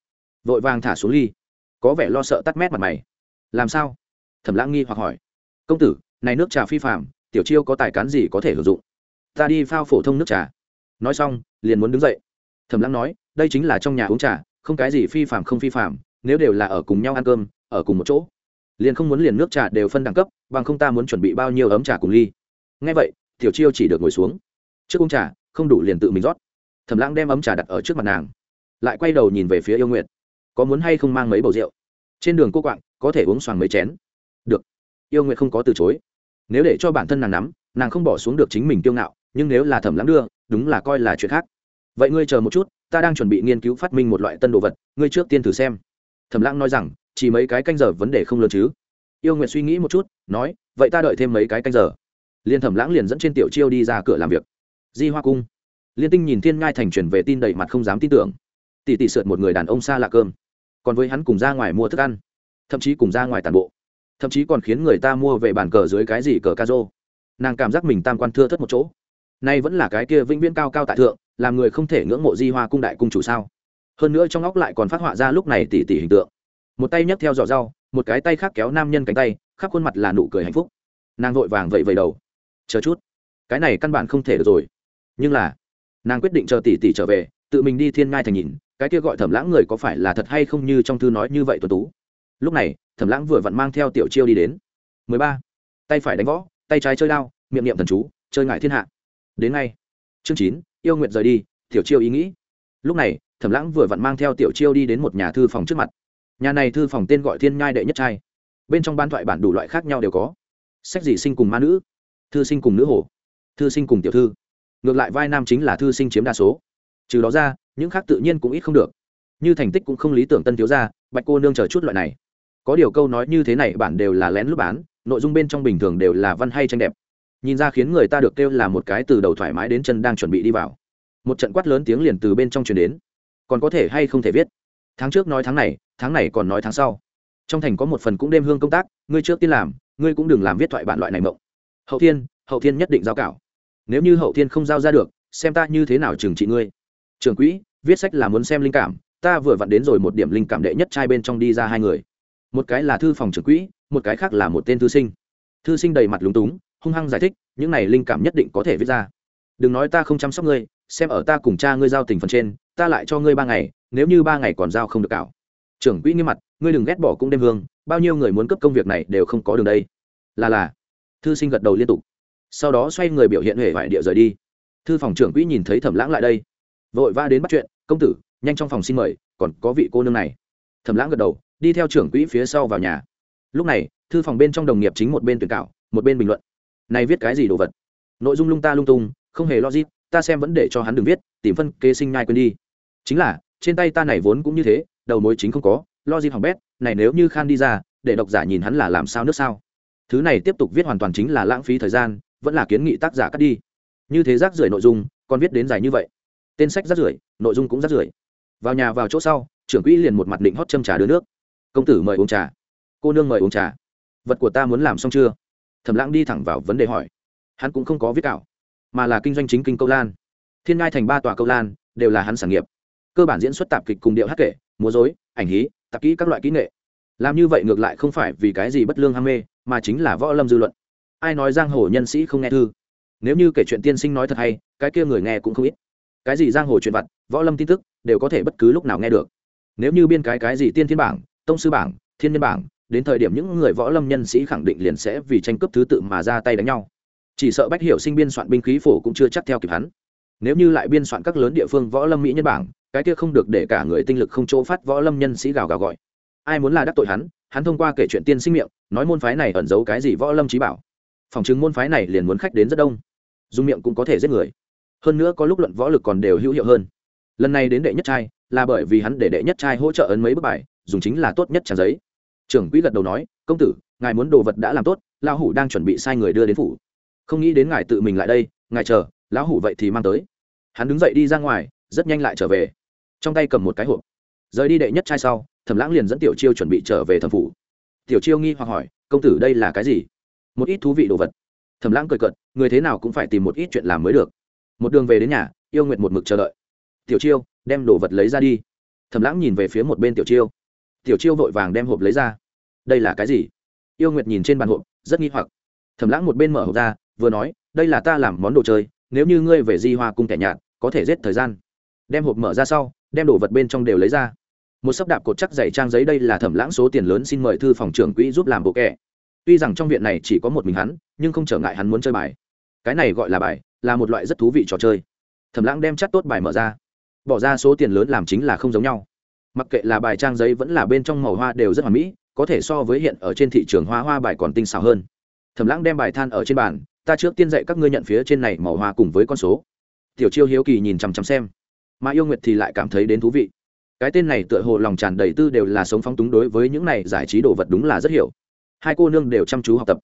Vội vàng thả xuống ly. Có vẻ lo sợ tắt mét mặt mày. Làm sao? Thẩm lãng nghi hoặc hỏi. Công tử, này nước trà phi phàm, tiểu chiêu có tài cán gì có thể hưởng dụng? Ta đi phao phổ thông nước trà. Nói xong, liền muốn đứng dậy. Thẩm lãng nói, đây chính là trong nhà uống trà, không cái gì phi phạm không phi phạm. nếu đều là ở cùng nhau ăn cơm, ở cùng một chỗ. Liền không muốn liền nước trà đều phân đẳng cấp, bằng không ta muốn chuẩn bị bao nhiêu ấm trà cùng ly. Ngay vậy, tiểu chiêu chỉ được ngồi xuống. Trước uống trà, không đủ liền tự mình rót. Thẩm lãng đem ấm trà đặt ở trước mặt nàng, lại quay đầu nhìn về phía yêu nguyệt. Có muốn hay không mang mấy bầu rượu? Trên đường cô quạng, có thể uống xoàng mấy chén. Được. Yêu nguyệt không có từ chối. Nếu để cho bản thân nàng nắm, nàng không bỏ xuống được chính mình kiêu ngạo nhưng nếu là thẩm lãng đưa, đúng là coi là chuyện khác. Vậy ngươi chờ một chút, ta đang chuẩn bị nghiên cứu phát minh một loại tân đồ vật, ngươi trước tiên thử xem. Thẩm lãng nói rằng, chỉ mấy cái canh giờ vấn đề không lớn chứ? Yêu nguyện suy nghĩ một chút, nói, vậy ta đợi thêm mấy cái canh giờ. Liên thẩm lãng liền dẫn trên tiểu chiêu đi ra cửa làm việc. Di hoa cung. Liên tinh nhìn thiên ngai thành truyền về tin đầy mặt không dám tin tưởng. Tỷ tỷ sượt một người đàn ông xa lạ cơm. Còn với hắn cùng ra ngoài mua thức ăn. Thậm chí cùng ra ngoài tàn bộ. Thậm chí còn khiến người ta mua về bàn cờ dưới cái gì cờ ca rô. Nàng cảm giác mình tam quan thưa thất một chỗ nay vẫn là cái kia vĩnh viễn cao cao tại thượng, làm người không thể ngưỡng mộ di hoa cung đại cung chủ sao? Hơn nữa trong óc lại còn phát họa ra lúc này tỉ tỉ hình tượng. Một tay nhấc theo giỏ rau, một cái tay khác kéo nam nhân cánh tay, khắp khuôn mặt là nụ cười hạnh phúc. Nàng vội vàng vẫy vẫy đầu. Chờ chút, cái này căn bản không thể được rồi. Nhưng là, nàng quyết định chờ tỷ tỷ trở về, tự mình đi thiên ngai thành nhìn, cái kia gọi thẩm lãng người có phải là thật hay không như trong thư nói như vậy tuấn tú? Lúc này, thẩm lãng vừa vặn mang theo tiểu chiêu đi đến. Mười ba, tay phải đánh võ, tay trái chơi đao, miệng niệm thần chú, chơi ngại thiên hạ đến ngay. Chương chín, yêu nguyện rời đi, tiểu chiêu ý nghĩ. Lúc này, thẩm lãng vừa vặn mang theo tiểu chiêu đi đến một nhà thư phòng trước mặt. Nhà này thư phòng tên gọi thiên Nhai đệ nhất trai. Bên trong ban thoại bản đủ loại khác nhau đều có. Sách gì sinh cùng ma nữ? Thư sinh cùng nữ hồ thư sinh cùng tiểu thư. Ngược lại vai nam chính là thư sinh chiếm đa số. Trừ đó ra, những khác tự nhiên cũng ít không được. Như thành tích cũng không lý tưởng tân thiếu gia, bạch cô nương chờ chút loại này. Có điều câu nói như thế này bản đều là lén lút bán, nội dung bên trong bình thường đều là văn hay tranh đẹp nhìn ra khiến người ta được kêu là một cái từ đầu thoải mái đến chân đang chuẩn bị đi vào. Một trận quát lớn tiếng liền từ bên trong truyền đến. Còn có thể hay không thể viết? Tháng trước nói tháng này tháng này còn nói tháng sau. Trong thành có một phần cũng đêm hương công tác, ngươi trước tiên làm, ngươi cũng đừng làm viết thoại bản loại này mộng. Hậu thiên hậu thiên nhất định giao cảo. Nếu như hậu thiên không giao ra được, xem ta như thế nào trừng trị ngươi. Trường quỹ, viết sách là muốn xem linh cảm, ta vừa vặn đến rồi một điểm linh cảm đệ nhất trai bên trong đi ra hai người. Một cái là thư phòng trưởng quỹ, một cái khác là một tên thư sinh. Thư sinh đầy mặt lúng túng hung hăng giải thích, những này linh cảm nhất định có thể viết ra. Đừng nói ta không chăm sóc ngươi, xem ở ta cùng cha ngươi giao tình phần trên, ta lại cho ngươi ba ngày, nếu như ba ngày còn giao không được cảo. Trưởng quỹ nghiêm mặt, ngươi đừng ghét bỏ cũng đêm hương, bao nhiêu người muốn cấp công việc này đều không có đường đây. Là là. Thư sinh gật đầu liên tục. Sau đó xoay người biểu hiện huệ vải địa rời đi. Thư phòng trưởng quỹ nhìn thấy thẩm lãng lại đây. Vội va đến bắt chuyện, công tử, nhanh trong phòng xin mời, còn có vị cô nương này. Thẩm lãng gật đầu, đi theo trưởng quỹ phía sau vào nhà. Lúc này, thư phòng bên trong đồng nghiệp chính một bên tuyển cạo một bên bình luận này viết cái gì đồ vật? Nội dung lung ta lung tung, không hề logic, ta xem vẫn để cho hắn đừng viết, tìm phân kế sinh nhai quên đi. Chính là, trên tay ta này vốn cũng như thế, đầu mối chính không có, logic hỏng bét, này nếu như khan đi ra, để độc giả nhìn hắn là làm sao nước sao? Thứ này tiếp tục viết hoàn toàn chính là lãng phí thời gian, vẫn là kiến nghị tác giả cắt đi. Như thế rác rưởi nội dung, còn viết đến dài như vậy. Tên sách rác rưởi, nội dung cũng rác rưởi. Vào nhà vào chỗ sau, trưởng quỹ liền một mặt định hót châm trà đưa nước. Công tử mời uống trà. Cô nương mời uống trà. Vật của ta muốn làm xong chưa? Thẩm lãng đi thẳng vào vấn đề hỏi. Hắn cũng không có viết cảo, mà là kinh doanh chính kinh câu lan. Thiên ngai thành ba tòa câu lan đều là hắn sản nghiệp. Cơ bản diễn xuất tạp kịch cùng điệu hát kệ múa dối, ảnh hí, tạp kỹ các loại kỹ nghệ. Làm như vậy ngược lại không phải vì cái gì bất lương ham mê, mà chính là võ lâm dư luận. Ai nói giang hồ nhân sĩ không nghe thư? Nếu như kể chuyện tiên sinh nói thật hay, cái kia người nghe cũng không ít. Cái gì giang hồ chuyện vặt, võ lâm tin tức, đều có thể bất cứ lúc nào nghe được. Nếu như biên cái cái gì tiên thiên bảng, tông sư bảng, thiên nhân bảng đến thời điểm những người võ lâm nhân sĩ khẳng định liền sẽ vì tranh cướp thứ tự mà ra tay đánh nhau. Chỉ sợ bách hiểu sinh biên soạn binh khí phổ cũng chưa chắc theo kịp hắn. Nếu như lại biên soạn các lớn địa phương võ lâm mỹ nhân bảng, cái kia không được để cả người tinh lực không chỗ phát võ lâm nhân sĩ gào gào gọi. Ai muốn là đắc tội hắn hắn thông qua kể chuyện tiên sinh miệng, nói môn phái này ẩn giấu cái gì võ lâm trí bảo. Phòng chứng môn phái này liền muốn khách đến rất đông. Dùng miệng cũng có thể giết người. Hơn nữa có lúc luận võ lực còn đều hữu hiệu hơn. Lần này đến đệ nhất trai, là bởi vì hắn để đệ nhất trai hỗ trợ ấn mấy bức bài, dùng chính là tốt nhất trang giấy trưởng quỹ gật đầu nói, công tử, ngài muốn đồ vật đã làm tốt, lão hủ đang chuẩn bị sai người đưa đến phủ. Không nghĩ đến ngài tự mình lại đây, ngài chờ, lão hủ vậy thì mang tới. Hắn đứng dậy đi ra ngoài, rất nhanh lại trở về. Trong tay cầm một cái hộp. Rời đi đệ nhất trai sau, thẩm lãng liền dẫn tiểu chiêu chuẩn bị trở về thẩm phủ. Tiểu chiêu nghi hoặc hỏi, công tử đây là cái gì? Một ít thú vị đồ vật. Thẩm lãng cười cận người thế nào cũng phải tìm một ít chuyện làm mới được. Một đường về đến nhà, yêu nguyện một mực chờ đợi. Tiểu chiêu, đem đồ vật lấy ra đi. Thẩm lãng nhìn về phía một bên tiểu chiêu tiểu chiêu vội vàng đem hộp lấy ra. Đây là cái gì? Yêu nguyệt nhìn trên bàn hộp, rất nghi hoặc. Thẩm lãng một bên mở hộp ra, vừa nói, đây là ta làm món đồ chơi, nếu như ngươi về di hoa cung kẻ nhạt, có thể giết thời gian. Đem hộp mở ra sau, đem đồ vật bên trong đều lấy ra. Một sấp đạp cột chắc dày trang giấy, đây là thẩm lãng số tiền lớn xin mời thư phòng trưởng quỹ giúp làm bộ kẻ tuy rằng trong viện này chỉ có một mình hắn, nhưng không trở ngại hắn muốn chơi bài. Cái này gọi là bài, là một loại rất thú vị trò chơi. Thẩm lãng đem chắc tốt bài mở ra. Bỏ ra số tiền lớn làm chính là không giống nhau mặc kệ là bài trang giấy vẫn là bên trong màu hoa đều rất hoàn mỹ, có thể so với hiện ở trên thị trường hoa hoa bài còn tinh xảo hơn. Thẩm lãng đem bài than ở trên bàn, ta trước tiên dạy các ngươi nhận phía trên này màu hoa cùng với con số. Tiểu chiêu hiếu kỳ nhìn chằm chằm xem. Mà yêu nguyệt thì lại cảm thấy đến thú vị. Cái tên này tựa hồ lòng tràn đầy tư đều là sống phóng túng đối với những này giải trí đồ vật đúng là rất hiểu. Hai cô nương đều chăm chú học tập.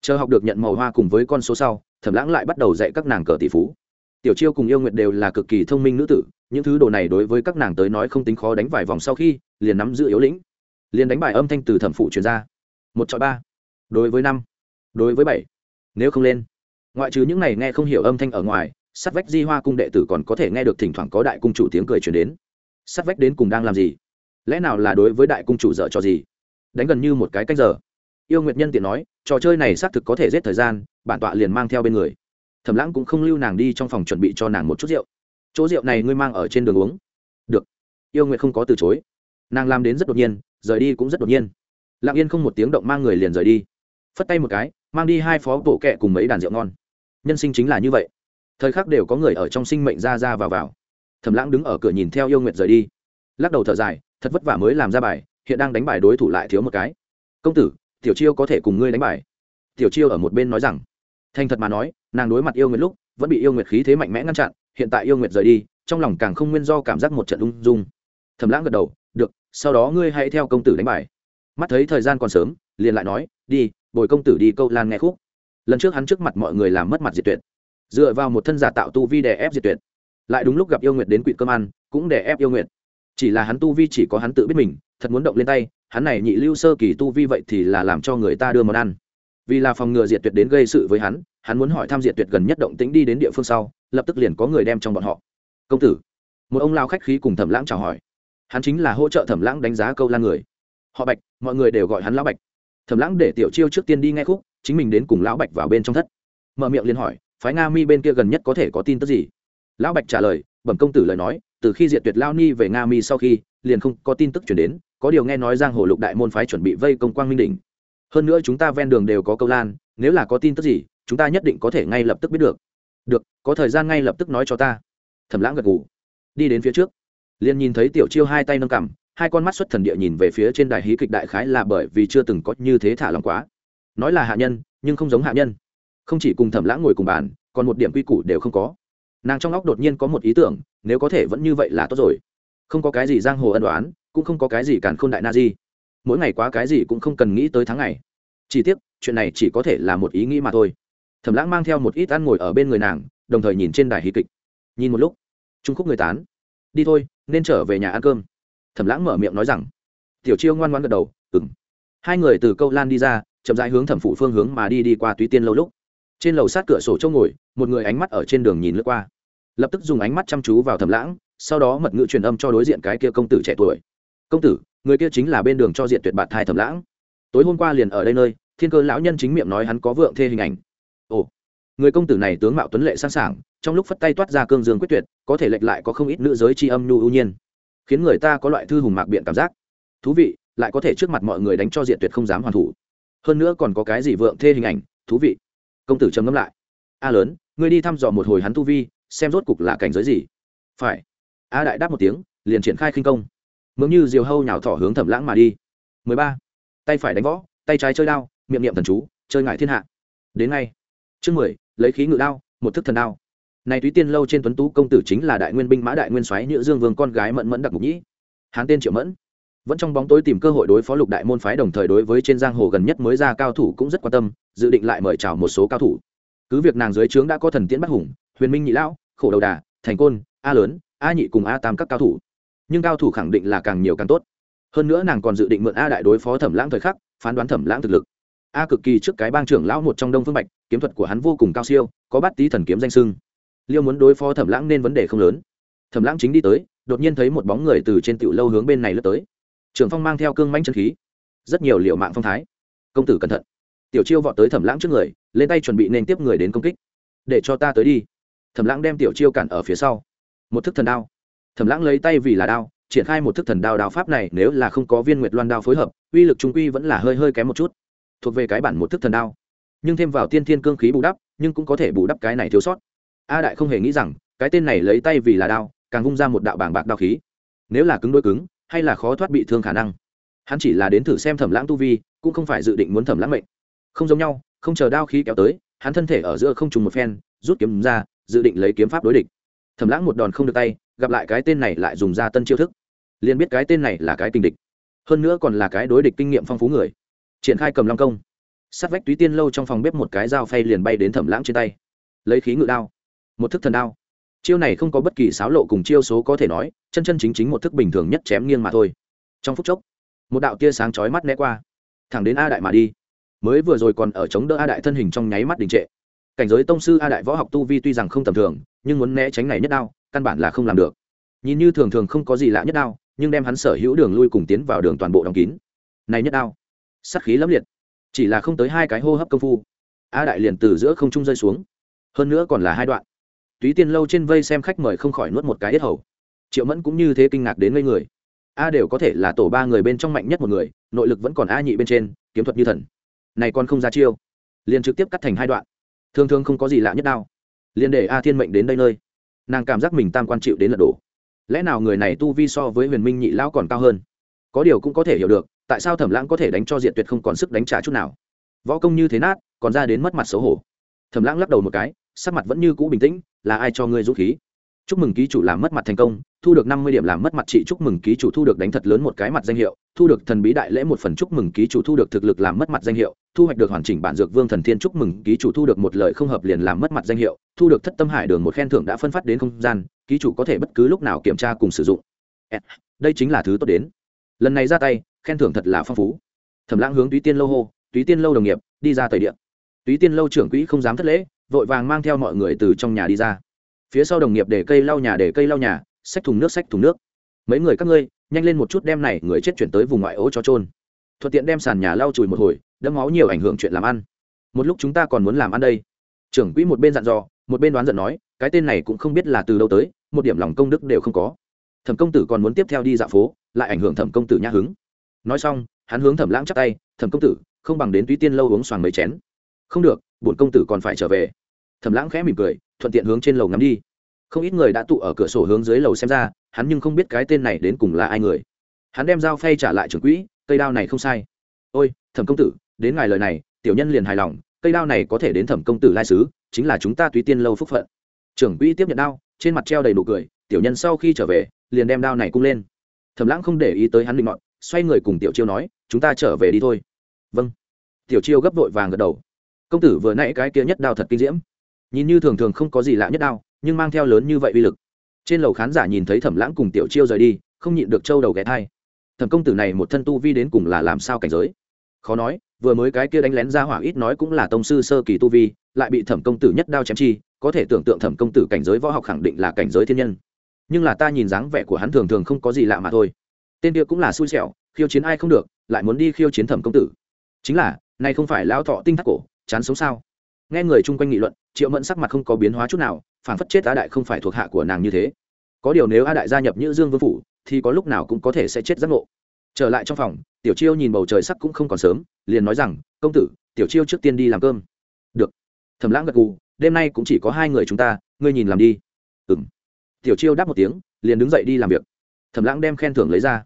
Chờ học được nhận màu hoa cùng với con số sau, thẩm lãng lại bắt đầu dạy các nàng cờ tỷ phú. Tiểu chiêu cùng yêu nguyệt đều là cực kỳ thông minh nữ tử những thứ đồ này đối với các nàng tới nói không tính khó đánh vài vòng sau khi, liền nắm giữ yếu lĩnh. Liền đánh bài âm thanh từ thẩm phụ truyền ra. Một chọi ba. Đối với năm. Đối với bảy. Nếu không lên. Ngoại trừ những này nghe không hiểu âm thanh ở ngoài, sát vách di hoa cung đệ tử còn có thể nghe được thỉnh thoảng có đại cung chủ tiếng cười truyền đến. Sát vách đến cùng đang làm gì? Lẽ nào là đối với đại cung chủ dở cho gì? Đánh gần như một cái canh giờ. Yêu nguyệt nhân tiện nói, trò chơi này xác thực có thể giết thời gian, bản tọa liền mang theo bên người. Thẩm lãng cũng không lưu nàng đi trong phòng chuẩn bị cho nàng một chút rượu chỗ rượu này ngươi mang ở trên đường uống. Được. Yêu nguyệt không có từ chối. Nàng làm đến rất đột nhiên, rời đi cũng rất đột nhiên. Lặng yên không một tiếng động mang người liền rời đi. Phất tay một cái, mang đi hai phó bộ kẹ cùng mấy đàn rượu ngon. Nhân sinh chính là như vậy. Thời khắc đều có người ở trong sinh mệnh ra ra vào vào. Thẩm lãng đứng ở cửa nhìn theo yêu nguyệt rời đi. Lắc đầu thở dài, thật vất vả mới làm ra bài, hiện đang đánh bài đối thủ lại thiếu một cái. Công tử, tiểu chiêu có thể cùng ngươi đánh bài. Tiểu chiêu ở một bên nói rằng. Thành thật mà nói, nàng đối mặt yêu nguyệt lúc, vẫn bị yêu nguyệt khí thế mạnh mẽ ngăn chặn hiện tại yêu nguyệt rời đi, trong lòng càng không nguyên do cảm giác một trận ung dung. Thầm lãng gật đầu, được, sau đó ngươi hãy theo công tử đánh bài. Mắt thấy thời gian còn sớm, liền lại nói, đi, bồi công tử đi câu lan nghe khúc. Lần trước hắn trước mặt mọi người làm mất mặt diệt tuyệt. Dựa vào một thân giả tạo tu vi đè ép diệt tuyệt. Lại đúng lúc gặp yêu nguyệt đến quỵ cơm ăn, cũng đè ép yêu nguyệt. Chỉ là hắn tu vi chỉ có hắn tự biết mình, thật muốn động lên tay, hắn này nhị lưu sơ kỳ tu vi vậy thì là làm cho người ta đưa món ăn vì là phòng ngừa diệt tuyệt đến gây sự với hắn hắn muốn hỏi tham diệt tuyệt gần nhất động tĩnh đi đến địa phương sau, lập tức liền có người đem trong bọn họ. Công tử. Một ông lao khách khí cùng thẩm lãng chào hỏi. Hắn chính là hỗ trợ thẩm lãng đánh giá câu lan người. Họ bạch, mọi người đều gọi hắn lão bạch. Thẩm lãng để tiểu chiêu trước tiên đi nghe khúc, chính mình đến cùng lão bạch vào bên trong thất. Mở miệng liền hỏi, phái nga mi bên kia gần nhất có thể có tin tức gì? Lão bạch trả lời, bẩm công tử lời nói, từ khi diệt tuyệt lao ni về nga mi sau khi, liền không có tin tức chuyển đến, có điều nghe nói giang hồ lục đại môn phái chuẩn bị vây công quang minh đỉnh hơn nữa chúng ta ven đường đều có câu lan, nếu là có tin tức gì, chúng ta nhất định có thể ngay lập tức biết được. Được, có thời gian ngay lập tức nói cho ta. Thẩm lãng gật ngủ đi đến phía trước, liền nhìn thấy tiểu chiêu hai tay nâng cằm, hai con mắt xuất thần địa nhìn về phía trên đài hí kịch đại khái là bởi vì chưa từng có như thế thả lòng quá. Nói là hạ nhân, nhưng không giống hạ nhân. Không chỉ cùng thẩm lãng ngồi cùng bàn, còn một điểm quy củ đều không có. Nàng trong óc đột nhiên có một ý tưởng, nếu có thể vẫn như vậy là tốt rồi. Không có cái gì giang hồ ân đoán cũng không có cái gì càn k h ô n đại na di mỗi ngày quá cái gì cũng không cần nghĩ tới tháng ngày. Chỉ tiếc, chuyện này chỉ có thể là một ý nghĩ mà thôi. Thẩm lãng mang theo một ít ăn ngồi ở bên người nàng, đồng thời nhìn trên đài hí kịch. Nhìn một lúc, trung khúc người tán. Đi thôi, nên trở về nhà ăn cơm. Thẩm lãng mở miệng nói rằng, tiểu chiêu ngoan ngoan gật đầu ừng hai người từ câu lan đi ra, chậm rãi hướng thẩm phủ phương hướng mà đi đi qua túy tiên lâu lúc. Trên lầu sát cửa sổ châu ngồi, một người ánh mắt ở trên đường nhìn lướt qua. Lập tức dùng ánh mắt chăm chú vào thẩm lãng, sau đó mật ngữ truyền âm cho đối diện cái kia công tử trẻ tuổi công tử, người kia chính là bên đường cho diện tuyệt bạt thai thẩm lãng. Tối hôm qua liền ở đây nơi, thiên cơ lão nhân chính miệng nói hắn có vượng thê hình ảnh. Ồ, người công tử này tướng mạo tuấn lệ sẵn sàng trong lúc phất tay toát ra cương dương quyết tuyệt, có thể lệch lại có không ít nữ giới tri âm nhu ưu nhiên, khiến người ta có loại thư hùng mạc biện cảm giác. Thú vị, lại có thể trước mặt mọi người đánh cho diện tuyệt không dám hoàn thủ. Hơn nữa còn có cái gì vượng thê hình ảnh, thú vị. Công tử trầm ngâm lại. A lớn, ngươi đi thăm dò một hồi hắn tu vi, xem rốt cục là cảnh giới gì. Phải. A đại đáp một tiếng, liền triển khai khinh công mượn như diều hâu nhào thỏ hướng thẩm lãng mà đi. 13. tay phải đánh võ, tay trái chơi đao, miệng niệm thần chú, chơi ngải thiên hạ. Đến ngay. Chương mười, lấy khí ngự đao, một thức thần đao. Này túy tiên lâu trên tuấn tú công tử chính là đại nguyên binh mã đại nguyên soái nhữ dương vương con gái mẫn mẫn đặc mục nhĩ. Hán tên triệu mẫn. Vẫn trong bóng tối tìm cơ hội đối phó lục đại môn phái đồng thời đối với trên giang hồ gần nhất mới ra cao thủ cũng rất quan tâm, dự định lại mời chào một số cao thủ. Cứ việc nàng dưới trướng đã có thần tiễn bắt hùng, huyền minh nhị lão, khổ đầu đà, thành côn, a lớn, a nhị cùng a tam các cao thủ nhưng cao thủ khẳng định là càng nhiều càng tốt. Hơn nữa nàng còn dự định mượn a đại đối phó thẩm lãng thời khắc, phán đoán thẩm lãng thực lực. A cực kỳ trước cái bang trưởng lão một trong đông phương bạch, kiếm thuật của hắn vô cùng cao siêu, có bát tý thần kiếm danh sưng. Liêu muốn đối phó thẩm lãng nên vấn đề không lớn. Thẩm lãng chính đi tới, đột nhiên thấy một bóng người từ trên tiểu lâu hướng bên này lướt tới. Trưởng phong mang theo cương manh chân khí, rất nhiều liệu mạng phong thái. Công tử cẩn thận. Tiểu chiêu vọt tới thẩm lãng trước người, lên tay chuẩn bị nên tiếp người đến công kích. Để cho ta tới đi. Thẩm lãng đem tiểu chiêu cản ở phía sau. Một thức thần đao thẩm lãng lấy tay vì là đao, triển khai một thức thần đao đao pháp này, nếu là không có viên nguyệt loan đao phối hợp, uy lực trung quy vẫn là hơi hơi kém một chút. Thuộc về cái bản một thức thần đao. Nhưng thêm vào tiên thiên cương khí bù đắp, nhưng cũng có thể bù đắp cái này thiếu sót. A đại không hề nghĩ rằng, cái tên này lấy tay vì là đao, càng vung ra một đạo bảng bạc đao khí. Nếu là cứng đôi cứng, hay là khó thoát bị thương khả năng. Hắn chỉ là đến thử xem thẩm lãng tu vi, cũng không phải dự định muốn thẩm lãng mệnh. Không giống nhau, không chờ đao khí kéo tới, hắn thân thể ở giữa không trùng một phen, rút kiếm ra, dự định lấy kiếm pháp đối địch. Thẩm lãng một đòn không được tay gặp lại cái tên này lại dùng ra tân chiêu thức. Liền biết cái tên này là cái kinh địch. Hơn nữa còn là cái đối địch kinh nghiệm phong phú người. Triển khai cầm long công. Sát vách túy tiên lâu trong phòng bếp một cái dao phay liền bay đến thẩm lãng trên tay. Lấy khí ngự đao. Một thức thần đao. Chiêu này không có bất kỳ xáo lộ cùng chiêu số có thể nói, chân chân chính chính một thức bình thường nhất chém nghiêng mà thôi. Trong phút chốc, một đạo tia sáng chói mắt né qua. Thẳng đến a đại mà đi. Mới vừa rồi còn ở chống đỡ a đại thân hình trong nháy mắt đình trệ. Cảnh giới tông sư a đại võ học tu vi tuy rằng không tầm thường, nhưng muốn né tránh này nhất đao căn bản là không làm được. Nhìn như thường thường không có gì lạ nhất đao, nhưng đem hắn sở hữu đường lui cùng tiến vào đường toàn bộ đóng kín. Này nhất đao, sát khí lẫm liệt. Chỉ là không tới hai cái hô hấp công phu, a đại liền từ giữa không trung rơi xuống. Hơn nữa còn là hai đoạn. Túy tiên lâu trên vây xem khách mời không khỏi nuốt một cái yết hầu. Triệu mẫn cũng như thế kinh ngạc đến ngây người. A đều có thể là tổ ba người bên trong mạnh nhất một người, nội lực vẫn còn a nhị bên trên, kiếm thuật như thần. Này còn không ra chiêu. Liền trực tiếp cắt thành hai đoạn. Thường thường không có gì lạ nhất đao. Liền để a thiên mệnh đến đây nơi nàng cảm giác mình tam quan chịu đến lật đổ. Lẽ nào người này tu vi so với huyền minh nhị lão còn cao hơn? Có điều cũng có thể hiểu được, tại sao thẩm lãng có thể đánh cho Diệt tuyệt không còn sức đánh trả chút nào? Võ công như thế nát, còn ra đến mất mặt xấu hổ. Thẩm lãng lắc đầu một cái, sắc mặt vẫn như cũ bình tĩnh, là ai cho ngươi dũng khí? Chúc mừng ký chủ làm mất mặt thành công, thu được năm mươi điểm làm mất mặt chị chúc mừng ký chủ thu được đánh thật lớn một cái mặt danh hiệu, thu được thần bí đại lễ một phần chúc mừng ký chủ thu được thực lực làm mất mặt danh hiệu thu hoạch được hoàn chỉnh bản dược vương thần thiên chúc mừng, ký chủ thu được một lời không hợp liền làm mất mặt danh hiệu, thu được thất tâm hải đường một khen thưởng đã phân phát đến không gian, ký chủ có thể bất cứ lúc nào kiểm tra cùng sử dụng. Đây chính là thứ tốt đến. Lần này ra tay, khen thưởng thật là phong phú. Thẩm lãng hướng túy tiên lâu hô, túy tiên lâu đồng nghiệp, đi ra tời điện. Túy tiên lâu trưởng quỹ không dám thất lễ, vội vàng mang theo mọi người từ trong nhà đi ra. Phía sau đồng nghiệp để cây lau nhà, để cây lau nhà, xách thùng nước, xách thùng nước. Mấy người các ngươi, nhanh lên một chút đem này người chết chuyển tới vùng ngoại ô cho trôn thuận tiện đem sàn nhà lau chùi một hồi, đẫm máu nhiều ảnh hưởng chuyện làm ăn. Một lúc chúng ta còn muốn làm ăn đây. Trưởng quỹ một bên dặn dò, một bên đoán giận nói, cái tên này cũng không biết là từ đâu tới, một điểm lòng công đức đều không có. Thẩm công tử còn muốn tiếp theo đi dạo phố, lại ảnh hưởng thẩm công tử nhã hứng. Nói xong, hắn hướng thẩm lãng chắc tay, thẩm công tử, không bằng đến túy tiên lâu uống xoàng mấy chén. Không được, bổn công tử còn phải trở về. Thẩm lãng khẽ mỉm cười, thuận tiện hướng trên lầu ngắm đi. Không ít người đã tụ ở cửa sổ hướng dưới lầu xem ra, hắn nhưng không biết cái tên này đến cùng là ai người. Hắn đem dao phay trả lại trưởng quỹ cây đao này không sai. Ôi, thẩm công tử, đến ngài lời này, tiểu nhân liền hài lòng, cây đao này có thể đến thẩm công tử lai sứ chính là chúng ta túy tiên lâu phúc phận. Trưởng quỹ tiếp nhận đao, trên mặt treo đầy nụ cười, tiểu nhân sau khi trở về, liền đem đao này cung lên. Thẩm lãng không để ý tới hắn định mọn xoay người cùng tiểu chiêu nói, chúng ta trở về đi thôi. Vâng. Tiểu chiêu gấp vội vàng gật đầu. Công tử vừa nãy cái kia nhất đao thật kinh diễm. Nhìn như thường thường không có gì lạ nhất đao, nhưng mang theo lớn như vậy uy lực. Trên lầu khán giả nhìn thấy thẩm lãng cùng tiểu chiêu rời đi, không nhịn được trâu đầu ghé thai thẩm công tử này một thân tu vi đến cùng là làm sao cảnh giới? Khó nói, vừa mới cái kia đánh lén ra hỏa ít nói cũng là tông sư sơ kỳ tu vi, lại bị thẩm công tử nhất đao chém chi, có thể tưởng tượng thẩm công tử cảnh giới võ học khẳng định là cảnh giới thiên nhân. Nhưng là ta nhìn dáng vẻ của hắn thường thường không có gì lạ mà thôi. Tên kia cũng là xui xẻo, khiêu chiến ai không được, lại muốn đi khiêu chiến thẩm công tử. Chính là, nay không phải lao thọ tinh thắt cổ, chán sống sao? Nghe người chung quanh nghị luận, triệu mẫn sắc mặt không có biến hóa chút nào phản phất chết a đại không phải thuộc hạ của nàng như thế. Có điều nếu a đại gia nhập như dương vương phủ thì có lúc nào cũng có thể sẽ chết giác ngộ. Trở lại trong phòng, tiểu chiêu nhìn bầu trời sắc cũng không còn sớm, liền nói rằng, công tử, tiểu chiêu trước tiên đi làm cơm. Được. Thầm lãng gật gù, đêm nay cũng chỉ có hai người chúng ta, ngươi nhìn làm đi. Ừ m tiểu chiêu đáp một tiếng, liền đứng dậy đi làm việc. Thầm lãng đem khen thưởng lấy ra.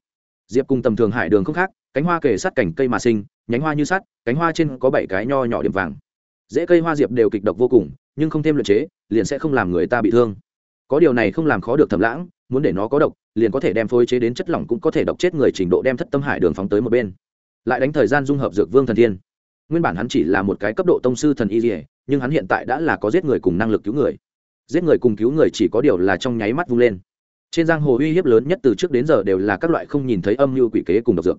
Diệp cùng tầm thường hải đường không khác, cánh hoa kề sát cảnh cây mà sinh, nhánh hoa như sắt, cánh hoa trên có bảy cái nho nhỏ điểm vàng. Dễ cây hoa diệp đều kịch độc vô cùng, nhưng không thêm luyện chế, liền sẽ không làm người ta bị thương có điều này không làm khó được thẩm lãng, muốn để nó có độc, liền có thể đem phối chế đến chất lỏng cũng có thể độc chết người trình độ đem thất tâm hải đường phóng tới một bên. Lại đánh thời gian dung hợp dược vương thần thiên. Nguyên bản hắn chỉ là một cái cấp độ tông sư thần y dỉa nhưng hắn hiện tại đã là có giết người cùng năng lực cứu người. Giết người cùng cứu người chỉ có điều là trong nháy mắt vung lên. Trên giang hồ uy hiếp lớn nhất từ trước đến giờ đều là các loại không nhìn thấy âm mưu quỷ kế cùng độc dược.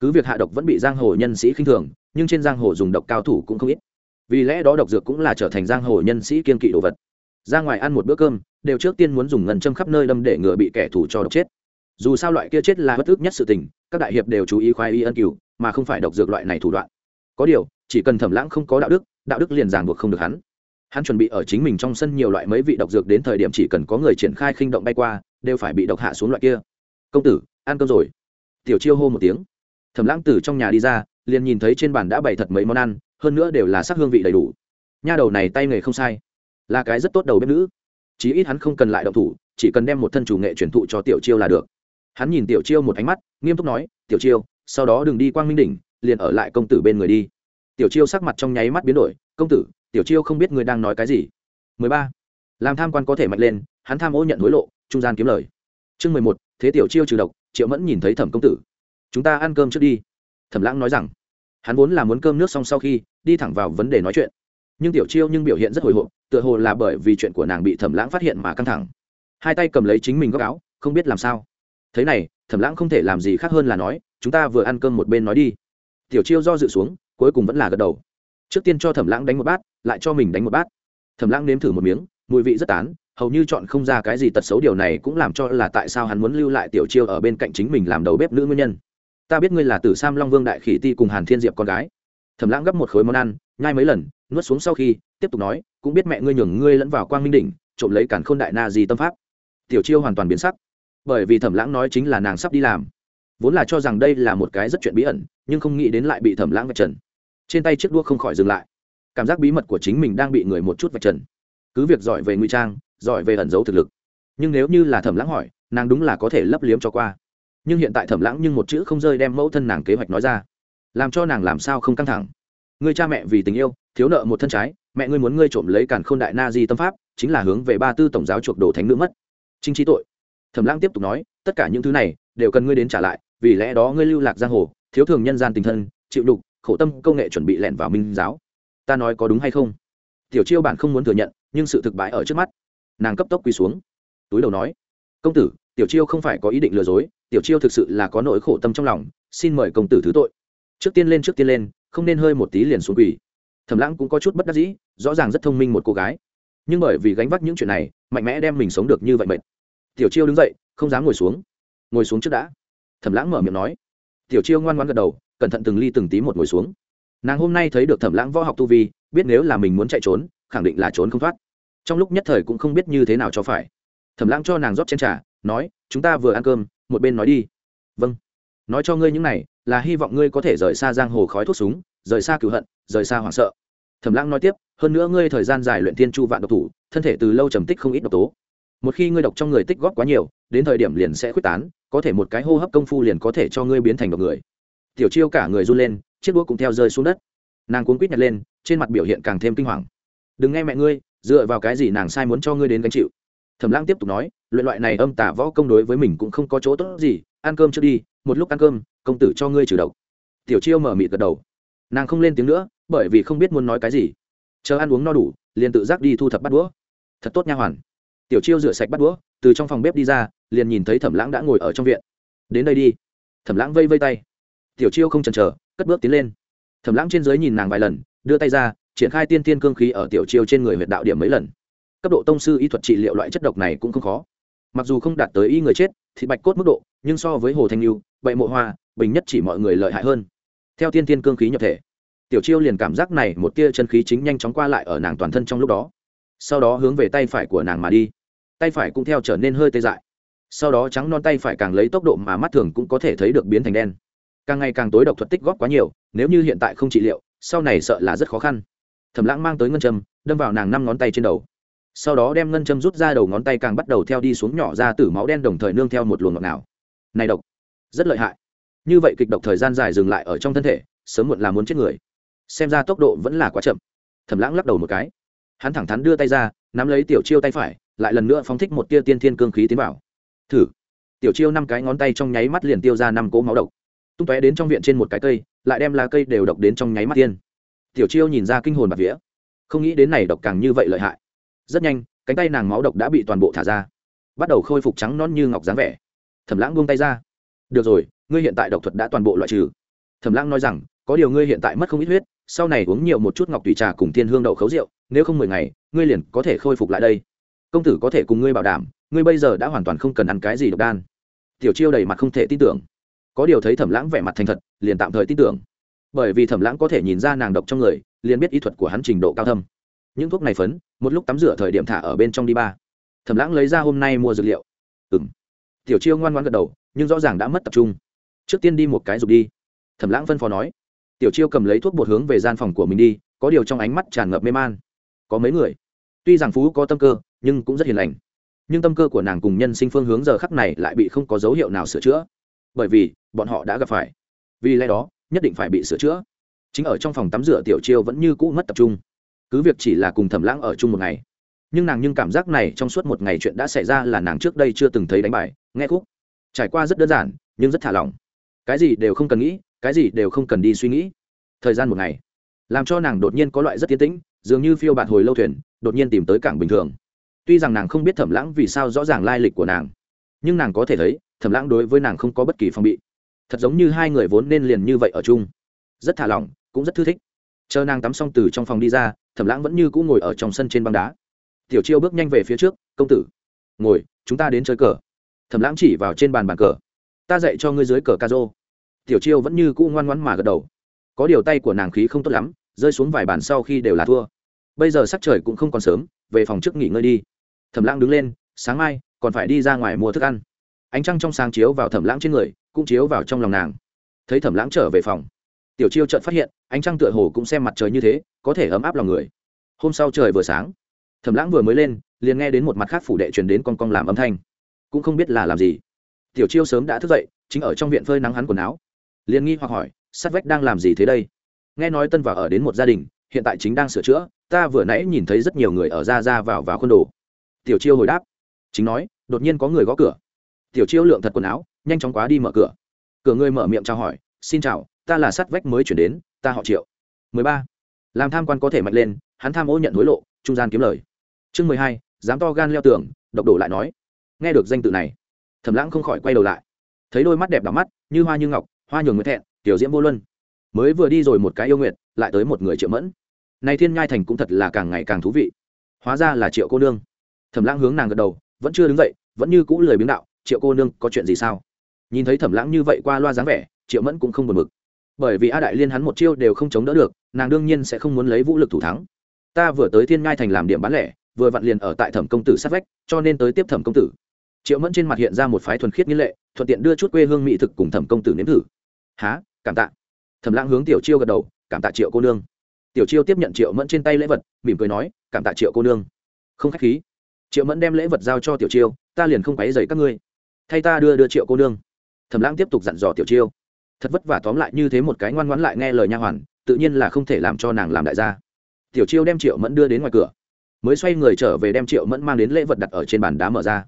Cứ việc hạ độc vẫn bị giang hồ nhân sĩ khinh thường, nhưng trên giang hồ dùng độc cao thủ cũng không ít. Vì lẽ đó độc dược cũng là trở thành giang hồ nhân sĩ kiên kỵ đồ vật. Ra ngoài ăn một bữa cơm đều trước tiên muốn dùng ngân châm khắp nơi đâm để ngừa bị kẻ thù cho độc chết. Dù sao loại kia chết là bất ức nhất sự tình, các đại hiệp đều chú ý khoái y ân cửu, mà không phải độc dược loại này thủ đoạn. Có điều, chỉ cần thẩm lãng không có đạo đức đạo đức liền ràng buộc không được hắn. Hắn chuẩn bị ở chính mình trong sân nhiều loại mấy vị độc dược đến thời điểm chỉ cần có người triển khai khinh động bay qua, đều phải bị độc hạ xuống loại kia. Công tử, ăn cơm rồi. Tiểu chiêu hô một tiếng. Thẩm lãng từ trong nhà đi ra, liền nhìn thấy trên bàn đã bày thật mấy món ăn, hơn nữa đều là sắc hương vị đầy đủ. Nha đầu này tay nghề không sai. Là cái rất tốt đầu bếp nữ chí ít hắn không cần lại động thủ chỉ cần đem một thân chủ nghệ truyền thụ cho tiểu chiêu là được. Hắn nhìn tiểu chiêu một ánh mắt nghiêm túc nói tiểu chiêu sau đó đừng đi quang minh đỉnh liền ở lại công tử bên người đi. Tiểu chiêu sắc mặt trong nháy mắt biến đổi công tử tiểu chiêu không biết người đang nói cái gì. 13. làm tham quan có thể mạnh lên hắn tham ô nhận hối lộ trung gian kiếm lời. Chương 11, thế tiểu chiêu trừ độc triệu mẫn nhìn thấy thẩm công tử. Chúng ta ăn cơm trước đi. Thẩm lãng nói rằng. Hắn vốn là muốn cơm nước xong sau khi đi thẳng vào vấn đề nói chuyện. Nhưng tiểu chiêu nhưng biểu hiện rất hồi hộp tựa hồ là bởi vì chuyện của nàng bị thẩm lãng phát hiện mà căng thẳng. Hai tay cầm lấy chính mình góc áo, không biết làm sao. Thế này, thẩm lãng không thể làm gì khác hơn là nói, chúng ta vừa ăn cơm một bên nói đi. Tiểu chiêu do dự xuống, cuối cùng vẫn là gật đầu. Trước tiên cho thẩm lãng đánh một bát, lại cho mình đánh một bát. Thẩm lãng nếm thử một miếng, mùi vị rất tán, hầu như chọn không ra cái gì tật xấu, điều này cũng làm cho là tại sao hắn muốn lưu lại tiểu chiêu ở bên cạnh chính mình làm đầu bếp nữ nguyên nhân. Ta biết ngươi là tử sam long vương đại khỉ ti cùng hàn thiên diệp con gái. Thẩm lãng gấp một khối món ăn, nhai mấy lần nuốt xuống sau khi, tiếp tục nói, cũng biết mẹ ngươi nhường ngươi lẫn vào quang minh đỉnh, trộm lấy cản khôn đại na gì tâm pháp. Tiểu chiêu hoàn toàn biến sắc. Bởi vì thẩm lãng nói chính là nàng sắp đi làm. Vốn là cho rằng đây là một cái rất chuyện bí ẩn, nhưng không nghĩ đến lại bị thẩm lãng vạch trần. Trên tay chiếc đua không khỏi dừng lại. Cảm giác bí mật của chính mình đang bị người một chút vạch trần. Cứ việc giỏi về nguy trang, giỏi về ẩn giấu thực lực, nhưng nếu như là thẩm lãng hỏi, nàng đúng là có thể lấp liếm cho qua. Nhưng hiện tại thẩm lãng nhưng một chữ không rơi đem mẫu thân nàng kế hoạch nói ra. Làm cho nàng làm sao không căng thẳng người cha mẹ vì tình yêu, thiếu nợ một thân trái, mẹ ngươi muốn ngươi trộm lấy càn khôn đại na di tâm pháp, chính là hướng về ba tư tổng giáo chuộc đồ thánh nữ mất. Chính trí tội. Thẩm lãng tiếp tục nói, tất cả những thứ này, đều cần ngươi đến trả lại, vì lẽ đó ngươi lưu lạc giang hồ, thiếu thường nhân gian tình thân, chịu đục, khổ tâm công nghệ chuẩn bị lẻn vào minh giáo. Ta nói có đúng hay không? Tiểu chiêu bản không muốn thừa nhận, nhưng sự thực bại ở trước mắt. Nàng cấp tốc quỳ xuống. Túi đầu nói, công tử, tiểu chiêu không phải có ý định lừa dối, tiểu chiêu thực sự là có nỗi khổ tâm trong lòng, xin mời công tử thứ tội. Trước tiên lên, trước tiên lên không nên hơi một tí liền xuống quỷ thẩm lãng cũng có chút bất đắc dĩ rõ ràng rất thông minh một cô gái. Nhưng bởi vì gánh vác những chuyện này mạnh mẽ đem mình sống được như vậy mệt. Tiểu chiêu đứng dậy không dám ngồi xuống. Ngồi xuống trước đã. Thẩm lãng mở miệng nói. Tiểu chiêu ngoan ngoan gật đầu cẩn thận từng ly từng tí một ngồi xuống. Nàng hôm nay thấy được thẩm lãng võ học tu vi biết nếu là mình muốn chạy trốn khẳng định là trốn không thoát. Trong lúc nhất thời cũng không biết như thế nào cho phải. Thẩm lãng cho nàng rót chén trà, nói chúng ta vừa ăn cơm một bên nói đi. Vâng nói cho ngươi những này, là hy vọng ngươi có thể rời xa giang hồ khói thuốc súng, rời xa cựu hận, rời xa hoảng sợ. Thẩm lãng nói tiếp, hơn nữa ngươi thời gian dài luyện thiên chu vạn độc thủ, thân thể từ lâu trầm tích không ít độc tố. Một khi ngươi độc trong người tích góp quá nhiều, đến thời điểm liền sẽ quyết tán, có thể một cái hô hấp công phu liền có thể cho ngươi biến thành độc người. Tiểu chiêu cả người run lên, chiếc đũa cũng theo rơi xuống đất. Nàng cuốn quýt nhặt lên, trên mặt biểu hiện càng thêm kinh hoàng. Đừng nghe mẹ ngươi, dựa vào cái gì nàng sai muốn cho ngươi đến gánh chịu? Thẩm lãng tiếp tục nói, luyện loại này âm tả võ công đối với mình cũng không có chỗ tốt gì, ăn cơm trước đi một lúc ăn cơm, công tử cho ngươi trừ độc. Tiểu chiêu mở mịt gật đầu. Nàng không lên tiếng nữa, bởi vì không biết muốn nói cái gì. Chờ ăn uống no đủ, liền tự giác đi thu thập bắt đũa. Thật tốt nha hoàn. Tiểu chiêu rửa sạch bắt đũa, từ trong phòng bếp đi ra, liền nhìn thấy thẩm lãng đã ngồi ở trong viện. Đến đây đi. Thẩm lãng vây vây tay. Tiểu chiêu không chần chờ, cất bước tiến lên. Thẩm lãng trên dưới nhìn nàng vài lần, đưa tay ra, triển khai tiên tiên cương khí ở tiểu chiêu trên người huyệt đạo điểm mấy lần. Cấp độ tông sư y thuật trị liệu loại chất độc này cũng không khó. Mặc dù không đạt tới y người chết thịt bạch cốt mức độ, nhưng so với hồ thanh lưu bậy mộ hoa, bình nhất chỉ mọi người lợi hại hơn. Theo tiên tiên cương khí nhập thể, tiểu chiêu liền cảm giác này một tia chân khí chính nhanh chóng qua lại ở nàng toàn thân trong lúc đó. Sau đó hướng về tay phải của nàng mà đi. Tay phải cũng theo trở nên hơi tê dại. Sau đó trắng non tay phải càng lấy tốc độ mà mắt thường cũng có thể thấy được biến thành đen. Càng ngày càng tối độc thuật tích góp quá nhiều, nếu như hiện tại không trị liệu, sau này sợ là rất khó khăn. Thẩm lãng mang tới ngân châm, đâm vào nàng năm ngón tay trên đầu sau đó đem ngân châm rút ra đầu ngón tay càng bắt đầu theo đi xuống nhỏ ra từ máu đen đồng thời nương theo một luồng ngọt nào này độc, rất lợi hại. Như vậy kịch độc thời gian dài dừng lại ở trong thân thể, sớm muộn là muốn chết người. Xem ra tốc độ vẫn là quá chậm. Thẩm lãng lắc đầu một cái. Hắn thẳng thắn đưa tay ra, nắm lấy tiểu chiêu tay phải, lại lần nữa phóng thích một tia tiên thiên cương khí tiến vào. Thử. Tiểu chiêu năm cái ngón tay trong nháy mắt liền tiêu ra năm cỗ máu độc. Tung tóe đến trong viện trên một cái cây, lại đem lá cây đều độc đến trong nháy mắt tiên. Tiểu chiêu nhìn ra kinh hồn bạc vía. Không nghĩ đến này độc càng như vậy lợi hại rất nhanh, cánh tay nàng máu độc đã bị toàn bộ thả ra. Bắt đầu khôi phục trắng non như ngọc dáng vẻ. Thẩm lãng buông tay ra. Được rồi, ngươi hiện tại độc thuật đã toàn bộ loại trừ. Thẩm lãng nói rằng, có điều ngươi hiện tại mất không ít huyết, sau này uống nhiều một chút ngọc tùy trà cùng thiên hương đậu khấu rượu, nếu không mười ngày, ngươi liền có thể khôi phục lại đây. Công tử có thể cùng ngươi bảo đảm, ngươi bây giờ đã hoàn toàn không cần ăn cái gì độc đan. Tiểu chiêu đầy mặt không thể tin tưởng. Có điều thấy thẩm lãng vẻ mặt thành thật, liền tạm thời tin tưởng. Bởi vì thẩm lãng có thể nhìn ra nàng độc trong người, liền biết ý thuật của hắn trình độ cao thâm những thuốc này phấn, một lúc tắm rửa thời điểm thả ở bên trong đi ba. Thẩm lãng lấy ra hôm nay mua dược liệu. Ừ m tiểu chiêu ngoan ngoan gật đầu, nhưng rõ ràng đã mất tập trung. Trước tiên đi một cái dục đi. Thẩm lãng phân phó nói. Tiểu chiêu cầm lấy thuốc bột hướng về gian phòng của mình đi, có điều trong ánh mắt tràn ngập mê man. Có mấy người? Tuy rằng phú có tâm cơ, nhưng cũng rất hiền lành. Nhưng tâm cơ của nàng cùng nhân sinh phương hướng giờ khắc này lại bị không có dấu hiệu nào sửa chữa. Bởi vì, bọn họ đã gặp phải. Vì lẽ đó, nhất định phải bị sửa chữa. Chính ở trong phòng tắm rửa tiểu chiêu vẫn như cũ mất tập trung cứ việc chỉ là cùng thẩm lãng ở chung một ngày, nhưng nàng nhưng cảm giác này trong suốt một ngày chuyện đã xảy ra là nàng trước đây chưa từng thấy đánh bài, nghe khúc. Trải qua rất đơn giản, nhưng rất thả lỏng. Cái gì đều không cần nghĩ, cái gì đều không cần đi suy nghĩ. Thời gian một ngày, làm cho nàng đột nhiên có loại rất tiến tĩnh, dường như phiêu bạt hồi lâu thuyền, đột nhiên tìm tới cảng bình thường. Tuy rằng nàng không biết thẩm lãng vì sao rõ ràng lai lịch của nàng, nhưng nàng có thể thấy, thẩm lãng đối với nàng không có bất kỳ phong bị. Thật giống như hai người vốn nên liền như vậy ở chung. Rất thả lỏng, cũng rất thư thích. Chờ nàng tắm xong từ trong phòng đi ra thẩm lãng vẫn như cũ ngồi ở trong sân trên băng đá. Tiểu chiêu bước nhanh về phía trước, công tử, ngồi, chúng ta đến chơi cờ. Thẩm lãng chỉ vào trên bàn bàn cờ. Ta dạy cho ngươi dưới cờ ca rô tiểu chiêu vẫn như cũ ngoan ngoãn mà gật đầu. Có điều tay của nàng khí không tốt lắm, rơi xuống vài bàn sau khi đều là thua. Bây giờ sắc trời cũng không còn sớm, về phòng trước nghỉ ngơi đi. Thẩm lãng đứng lên, sáng mai, còn phải đi ra ngoài mua thức ăn. Ánh trăng trong sáng chiếu vào thẩm lãng trên người, cũng chiếu vào trong lòng nàng. Thấy thẩm lãng trở về phòng tiểu chiêu chợt phát hiện, ánh trăng tựa hồ cũng xem mặt trời như thế, có thể ấm áp lòng người. Hôm sau trời vừa sáng, thẩm lãng vừa mới lên, liền nghe đến một mặt khác phủ đệ truyền đến con con làm âm thanh. Cũng không biết là làm gì. Tiểu chiêu sớm đã thức dậy, chính ở trong viện phơi nắng hắn quần áo. Liền nghi hoặc hỏi, sát vách đang làm gì thế đây? Nghe nói tân vào ở đến một gia đình, hiện tại chính đang sửa chữa, ta vừa nãy nhìn thấy rất nhiều người ở ra ra vào vào khuôn đồ. Tiểu chiêu hồi đáp, chính nói, đột nhiên có người gõ cửa. Tiểu chiêu lượng thật quần áo, nhanh chóng quá đi mở cửa. Cửa người mở miệng chào hỏi, xin chào ta là sát vách mới chuyển đến, ta họ triệu. Mười ba. Làm tham quan có thể mạnh lên, hắn tham ô nhận hối lộ, trung gian kiếm lời. Chương mười hai, dám to gan leo tường, độc đổ lại nói. Nghe được danh tự này, thẩm lãng không khỏi quay đầu lại. Thấy đôi mắt đẹp đỏ mắt, như hoa như ngọc, hoa nhường nguyệt thẹn, tiểu diễm vô luân. Mới vừa đi rồi một cái yêu nguyệt, lại tới một người triệu mẫn. Này thiên nhai thành cũng thật là càng ngày càng thú vị. Hóa ra là triệu cô nương. Thẩm lãng hướng nàng gật đầu, vẫn chưa đứng dậy, vẫn như cũ lười biếng đạo, triệu cô nương, có chuyện gì sao? Nhìn thấy thẩm lãng như vậy qua loa dáng vẻ, triệu mẫn cũng không buồn mực bởi vì a đại liên hắn một chiêu đều không chống đỡ được, nàng đương nhiên sẽ không muốn lấy vũ lực thủ thắng. Ta vừa tới thiên ngai thành làm điểm bán lẻ, vừa vặn liền ở tại thẩm công tử sát vách, cho nên tới tiếp thẩm công tử. Triệu mẫn trên mặt hiện ra một phái thuần khiết nghi lệ, thuận tiện đưa chút quê hương mỹ thực cùng thẩm công tử nếm thử. Há cảm tạ. Thẩm lãng hướng tiểu chiêu gật đầu, cảm tạ triệu cô nương. Tiểu chiêu tiếp nhận triệu mẫn trên tay lễ vật, mỉm cười nói, cảm tạ triệu cô nương. Không khách khí. Triệu mẫn đem lễ vật giao cho tiểu chiêu, ta liền không quấy dày các ngươi. Thay ta đưa đưa triệu cô nương. Thẩm lãng tiếp tục dặn dò tiểu chiêu thật vất vả tóm lại như thế một cái ngoan ngoãn lại nghe lời nha hoàn, tự nhiên là không thể làm cho nàng làm đại gia. Tiểu chiêu đem triệu mẫn đưa đến ngoài cửa. Mới xoay người trở về đem triệu mẫn mang đến lễ vật đặt ở trên bàn đá mở ra.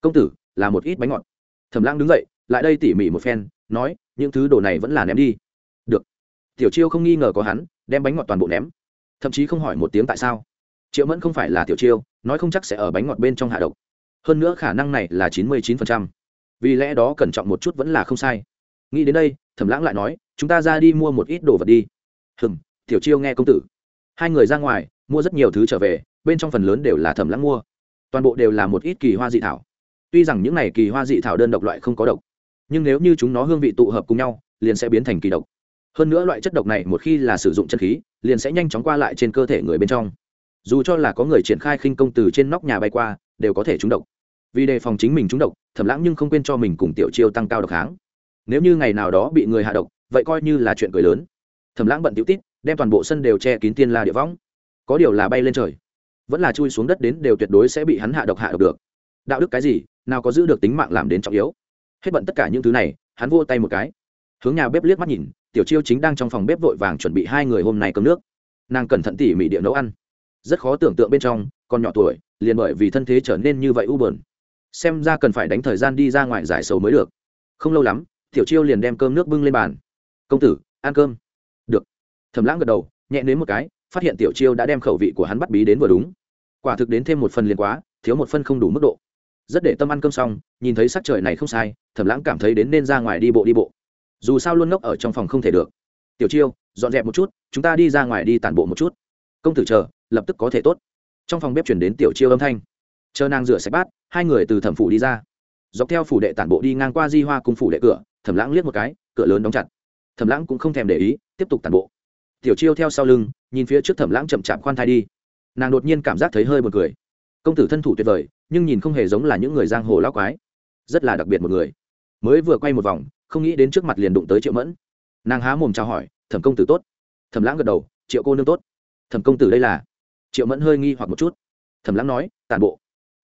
Công tử, là một ít bánh ngọt. Thẩm lãng đứng dậy, lại đây tỉ mỉ một phen, nói, những thứ đồ này vẫn là ném đi. Được. Tiểu chiêu không nghi ngờ có hắn, đem bánh ngọt toàn bộ ném. Thậm chí không hỏi một tiếng tại sao. Triệu mẫn không phải là tiểu chiêu, nói không chắc sẽ ở bánh ngọt bên trong hạ độc. Hơn nữa khả năng này là chín mươi chín phần trăm. Vì lẽ đó cẩn trọng một chút vẫn là không sai. Nghĩ đến đây thẩm lãng lại nói, chúng ta ra đi mua một ít đồ vật đi. Hừng tiểu chiêu nghe công tử. Hai người ra ngoài, mua rất nhiều thứ trở về, bên trong phần lớn đều là thẩm lãng mua. Toàn bộ đều là một ít kỳ hoa dị thảo. Tuy rằng những này kỳ hoa dị thảo đơn độc loại không có độc, nhưng nếu như chúng nó hương vị tụ hợp cùng nhau, liền sẽ biến thành kỳ độc. Hơn nữa loại chất độc này một khi là sử dụng chân khí, liền sẽ nhanh chóng qua lại trên cơ thể người bên trong. Dù cho là có người triển khai khinh công từ trên nóc nhà bay qua, đều có thể trúng độc. Vì đề phòng chính mình trúng độc, thẩm lãng nhưng không quên cho mình cùng tiểu chiêu tăng cao độc kháng nếu như ngày nào đó bị người hạ độc, vậy coi như là chuyện cười lớn. Thẩm lãng bận tiểu tít, đem toàn bộ sân đều che kín tiên la địa võng. Có điều là bay lên trời. Vẫn là chui xuống đất đến đều tuyệt đối sẽ bị hắn hạ độc hạ độc được. Đạo đức cái gì, nào có giữ được tính mạng làm đến trọng yếu. Hết bận tất cả những thứ này, hắn vô tay một cái. Hướng nhà bếp liếc mắt nhìn, tiểu chiêu chính đang trong phòng bếp vội vàng chuẩn bị hai người hôm nay cơm nước. Nàng cẩn thận tỉ mỉ địa nấu ăn. Rất khó tưởng tượng bên trong, còn nhỏ tuổi, liền bởi vì thân thế trở nên như vậy u bờn xem ra cần phải đánh thời gian đi ra ngoài giải sầu mới được. Không lâu lắm tiểu chiêu liền đem cơm nước bưng lên bàn. Công tử, ăn cơm. Được. Thầm lãng gật đầu, nhẹ nếm một cái, phát hiện tiểu chiêu đã đem khẩu vị của hắn bắt bí đến vừa đúng. Quả thực đến thêm một phần liền quá, thiếu một phân không đủ mức độ. Rất để tâm ăn cơm xong, nhìn thấy sắc trời này không sai, thẩm lãng cảm thấy đến nên ra ngoài đi bộ đi bộ. Dù sao luôn ngốc ở trong phòng không thể được. Tiểu chiêu, dọn dẹp một chút, chúng ta đi ra ngoài đi tản bộ một chút. Công tử chờ, lập tức có thể tốt. Trong phòng bếp chuyển đến tiểu chiêu âm thanh. Chờ nàng rửa sạch bát, hai người từ thẩm phủ đi ra. Dọc theo phủ đệ tản bộ đi ngang qua di hoa cùng phủ đệ cửa thẩm lãng liếc một cái, cửa lớn đóng chặt. Thẩm lãng cũng không thèm để ý, tiếp tục tàn bộ. Tiểu chiêu theo sau lưng, nhìn phía trước thẩm lãng chậm chạp khoan thai đi. Nàng đột nhiên cảm giác thấy hơi b u ồ n cười. Công tử thân thủ tuyệt vời, nhưng nhìn không hề giống là những người giang hồ lao quái. Rất là đặc biệt một người. Mới vừa quay một vòng, không nghĩ đến trước mặt liền đụng tới triệu mẫn. Nàng há mồm chào hỏi, thẩm công tử tốt. Thẩm lãng gật đầu, triệu cô nương tốt. Thẩm công tử đây là? Triệu mẫn hơi nghi hoặc một chút. Thẩm lãng nói tàn bộ.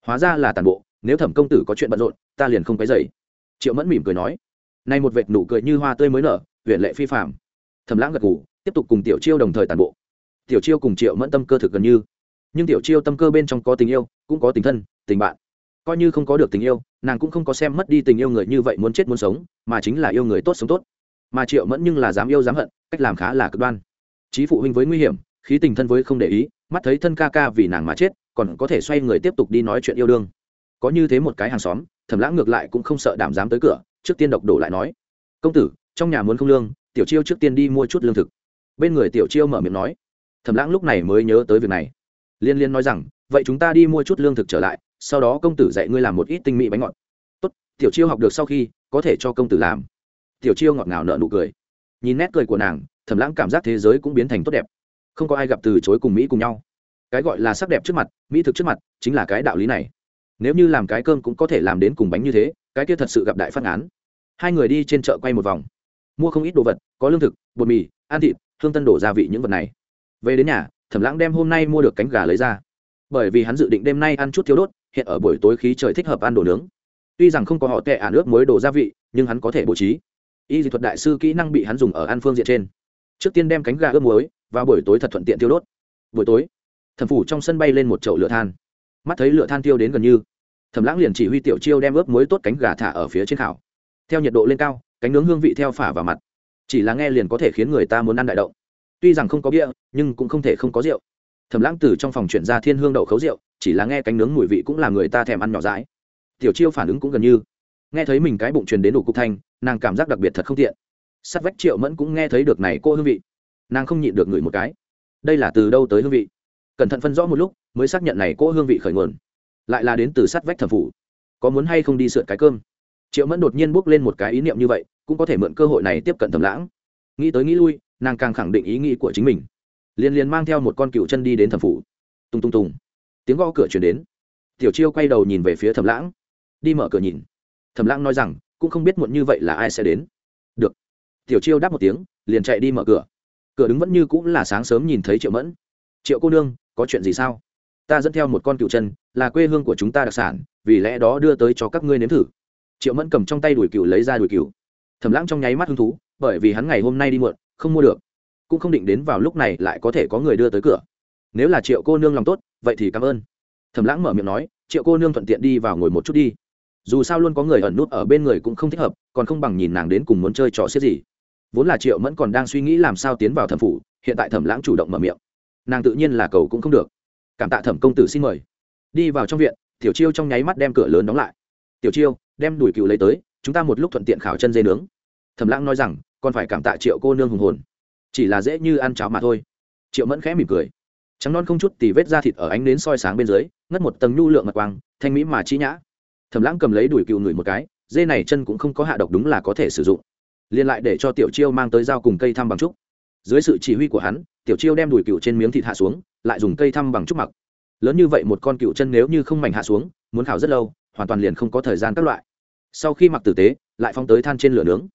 Hóa ra là tàn bộ, nếu thẩm công tử có chuyện bận rộn, ta liền không cái dày triệu mẫn mỉm cười nói nay một vệt nụ cười như hoa tươi mới nở huyện lệ phi phạm thầm lãng gật ngủ tiếp tục cùng tiểu chiêu đồng thời tàn bộ. Tiểu chiêu cùng triệu mẫn tâm cơ thực gần như. Nhưng tiểu chiêu tâm cơ bên trong có tình yêu, cũng có tình thân, tình bạn. Coi như không có được tình yêu, nàng cũng không có xem mất đi tình yêu người như vậy muốn chết muốn sống, mà chính là yêu người tốt sống tốt. Mà triệu mẫn nhưng là dám yêu dám hận, cách làm khá là cực đoan. Trí phụ huynh với nguy hiểm, khí tình thân với không để ý, mắt thấy thân ca ca vì nàng mà chết, còn có thể xoay người tiếp tục đi nói chuyện yêu đương. Có như thế một cái hàng xóm thẩm lãng ngược lại cũng không sợ đảm dám tới cửa trước tiên độc đổ lại nói, công tử, trong nhà muốn không lương, tiểu chiêu trước tiên đi mua chút lương thực. Bên người tiểu chiêu mở miệng nói, thẩm lãng lúc này mới nhớ tới việc này. Liên liên nói rằng, vậy chúng ta đi mua chút lương thực trở lại, sau đó công tử dạy ngươi làm một ít tinh mỹ bánh ngọt. Tốt, tiểu chiêu học được sau khi, có thể cho công tử làm. Tiểu chiêu ngọt ngào nợ nụ cười. Nhìn nét cười của nàng, thẩm lãng cảm giác thế giới cũng biến thành tốt đẹp. Không có ai gặp từ chối cùng mỹ cùng nhau. Cái gọi là sắc đẹp trước mặt, mỹ thực trước mặt, chính là cái đạo lý này nếu như làm cái cơm cũng có thể làm đến cùng bánh như thế, cái kia thật sự gặp đại phát án hai người đi trên chợ quay một vòng. Mua không ít đồ vật, có lương thực, bột mì, ăn thịt, hương tân đổ gia vị những vật này. Về đến nhà, thẩm lãng đem hôm nay mua được cánh gà lấy ra. Bởi vì hắn dự định đêm nay ăn chút thiếu đốt, hiện ở buổi tối khí trời thích hợp ăn đồ nướng. Tuy rằng không có họ tệ ả nước muối đồ gia vị, nhưng hắn có thể bố trí. Y dị thuật đại sư kỹ năng bị hắn dùng ở ăn phương diện trên. Trước tiên đem cánh gà ướp muối và buổi tối thật thuận tiện tiêu đốt. Buổi tối, thẩm phủ trong sân bay lên một chậu lửa than. Mắt thấy lửa than tiêu đến gần như thẩm lãng liền chỉ huy tiểu chiêu đem ướp muối tốt cánh gà thả ở phía trên khảo. Theo nhiệt độ lên cao, cánh nướng hương vị theo phả vào mặt. Chỉ là nghe liền có thể khiến người ta muốn ăn đại động. Tuy rằng không có bia, nhưng cũng không thể không có rượu. Thẩm lãng từ trong phòng chuyển ra thiên hương đậu khấu rượu, chỉ là nghe cánh nướng mùi vị cũng là người ta thèm ăn nhỏ dãi. Tiểu chiêu phản ứng cũng gần như. Nghe thấy mình cái bụng truyền đến đủ cục thanh, nàng cảm giác đặc biệt thật không tiện. Sắt vách triệu mẫn cũng nghe thấy được này cô hương vị. Nàng không nhịn được ngửi một cái. Đây là từ đâu tới hương vị? Cẩn thận phân rõ một lúc, mới xác nhận này cô hương vị khởi nguồn lại là đến từ sát vách thẩm phủ. Có muốn hay không đi sượt cái cơm? Triệu mẫn đột nhiên bước lên một cái ý niệm như vậy, cũng có thể mượn cơ hội này tiếp cận thẩm lãng. Nghĩ tới nghĩ lui, nàng càng khẳng định ý nghĩ của chính mình. Liền liền mang theo một con cựu chân đi đến thẩm phủ. Tung tung tùng tiếng gõ cửa chuyển đến. Tiểu chiêu quay đầu nhìn về phía thẩm lãng. Đi mở cửa nhìn. Thẩm lãng nói rằng, cũng không biết muộn như vậy là ai sẽ đến. Được. Tiểu chiêu đáp một tiếng, liền chạy đi mở cửa. Cửa đứng vẫn như cũng là sáng sớm nhìn thấy triệu mẫn. Triệu cô nương, có chuyện gì sao? Ta dẫn theo một con cựu chân, là quê hương của chúng ta đặc sản, vì lẽ đó đưa tới cho các ngươi nếm thử. Triệu mẫn cầm trong tay đuổi cựu lấy ra đuổi cựu thẩm lãng trong nháy mắt hứng thú, bởi vì hắn ngày hôm nay đi muộn, không mua được. Cũng không định đến vào lúc này lại có thể có người đưa tới cửa. Nếu là triệu cô nương lòng tốt, vậy thì cảm ơn. Thẩm lãng mở miệng nói, triệu cô nương thuận tiện đi vào ngồi một chút đi. Dù sao luôn có người ẩn nút ở bên người cũng không thích hợp, còn không bằng nhìn nàng đến cùng muốn chơi trò xiết gì. Vốn là triệu mẫn còn đang suy nghĩ làm sao tiến vào thẩm phủ, hiện tại thẩm lãng chủ động mở miệng. Nàng tự nhiên là cầu cũng không được cảm tạ thẩm công tử xin mời. Đi vào trong viện, tiểu chiêu trong nháy mắt đem cửa lớn đóng lại. Tiểu chiêu, đem đùi cựu lấy tới, chúng ta một lúc thuận tiện khảo chân dê nướng. Thẩm lãng nói rằng, còn phải cảm tạ triệu cô nương hùng hồn. Chỉ là dễ như ăn cháo mà thôi. Triệu mẫn khẽ mỉm cười. Trắng non không chút tì vết da thịt ở ánh nến soi sáng bên dưới, ngất một tầng nhu lượng mặt quang, thanh mỹ mà chi nhã. Thẩm lãng cầm lấy đùi cựu người một cái, dê này chân cũng không có hạ độc đúng là có thể sử dụng. Liền lại để cho tiểu chiêu mang tới dao cùng cây thăm bằng trúc. Dưới sự chỉ huy của hắn, tiểu chiêu đem đùi cựu trên miếng thịt hạ xuống lại dùng cây thăm bằng trúc mặc. Lớn như vậy một con cựu chân nếu như không mảnh hạ xuống, muốn khảo rất lâu, hoàn toàn liền không có thời gian các loại. Sau khi mặc tử tế, lại phong tới than trên lửa nướng.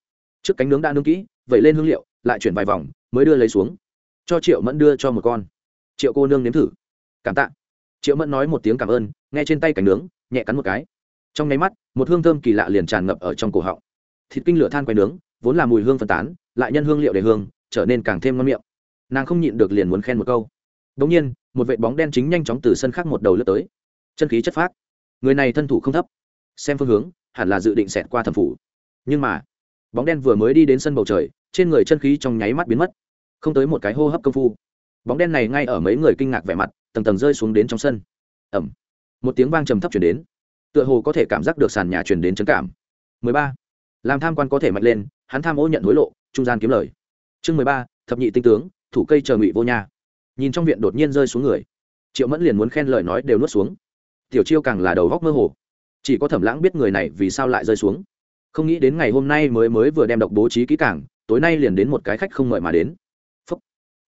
Trước cánh nướng đã nướng kỹ vậy lên hương liệu, lại chuyển vài vòng, mới đưa lấy xuống. Cho triệu mẫn đưa cho một con. Triệu cô nương nếm thử. Cảm tạ. Triệu mẫn nói một tiếng cảm ơn, nghe trên tay cánh nướng, nhẹ cắn một cái. Trong nháy mắt, một hương thơm kỳ lạ liền tràn ngập ở trong cổ họng. Thịt kinh lửa than quay nướng, vốn là mùi hương phân tán, lại nhân hương liệu để hương, trở nên càng thêm ngon miệng. Nàng không nhịn được liền muốn khen một câu đống nhiên một vệ bóng đen chính nhanh chóng từ sân khác một đầu lướt tới. Chân khí chất phát người này thân thủ không thấp. Xem phương hướng hẳn là dự định xẹt qua thẩm phủ. Nhưng mà bóng đen vừa mới đi đến sân bầu trời trên người chân khí trong nháy mắt biến mất. Không tới một cái hô hấp công phu. Bóng đen này ngay ở mấy người kinh ngạc vẻ mặt tầng tầng rơi xuống đến trong sân. Ẩm một tiếng vang trầm thấp truyền đến. Tựa hồ có thể cảm giác được sàn nhà truyền đến chấn cảm. 13. làm tham quan có thể mạnh lên hắn tham ô nhận hối lộ trung gian kiếm lời. Chương 13, thập nhị tinh tướng thủ cây chờ ngụy vô nhà nhìn trong viện đột nhiên rơi xuống người. Triệu mẫn liền muốn khen lời nói đều nuốt xuống. Tiểu chiêu càng là đầu góc mơ hồ. Chỉ có thẩm lãng biết người này vì sao lại rơi xuống. Không nghĩ đến ngày hôm nay mới mới vừa đem độc bố trí kỹ càng, tối nay liền đến một cái khách không mời mà đến. Phúc.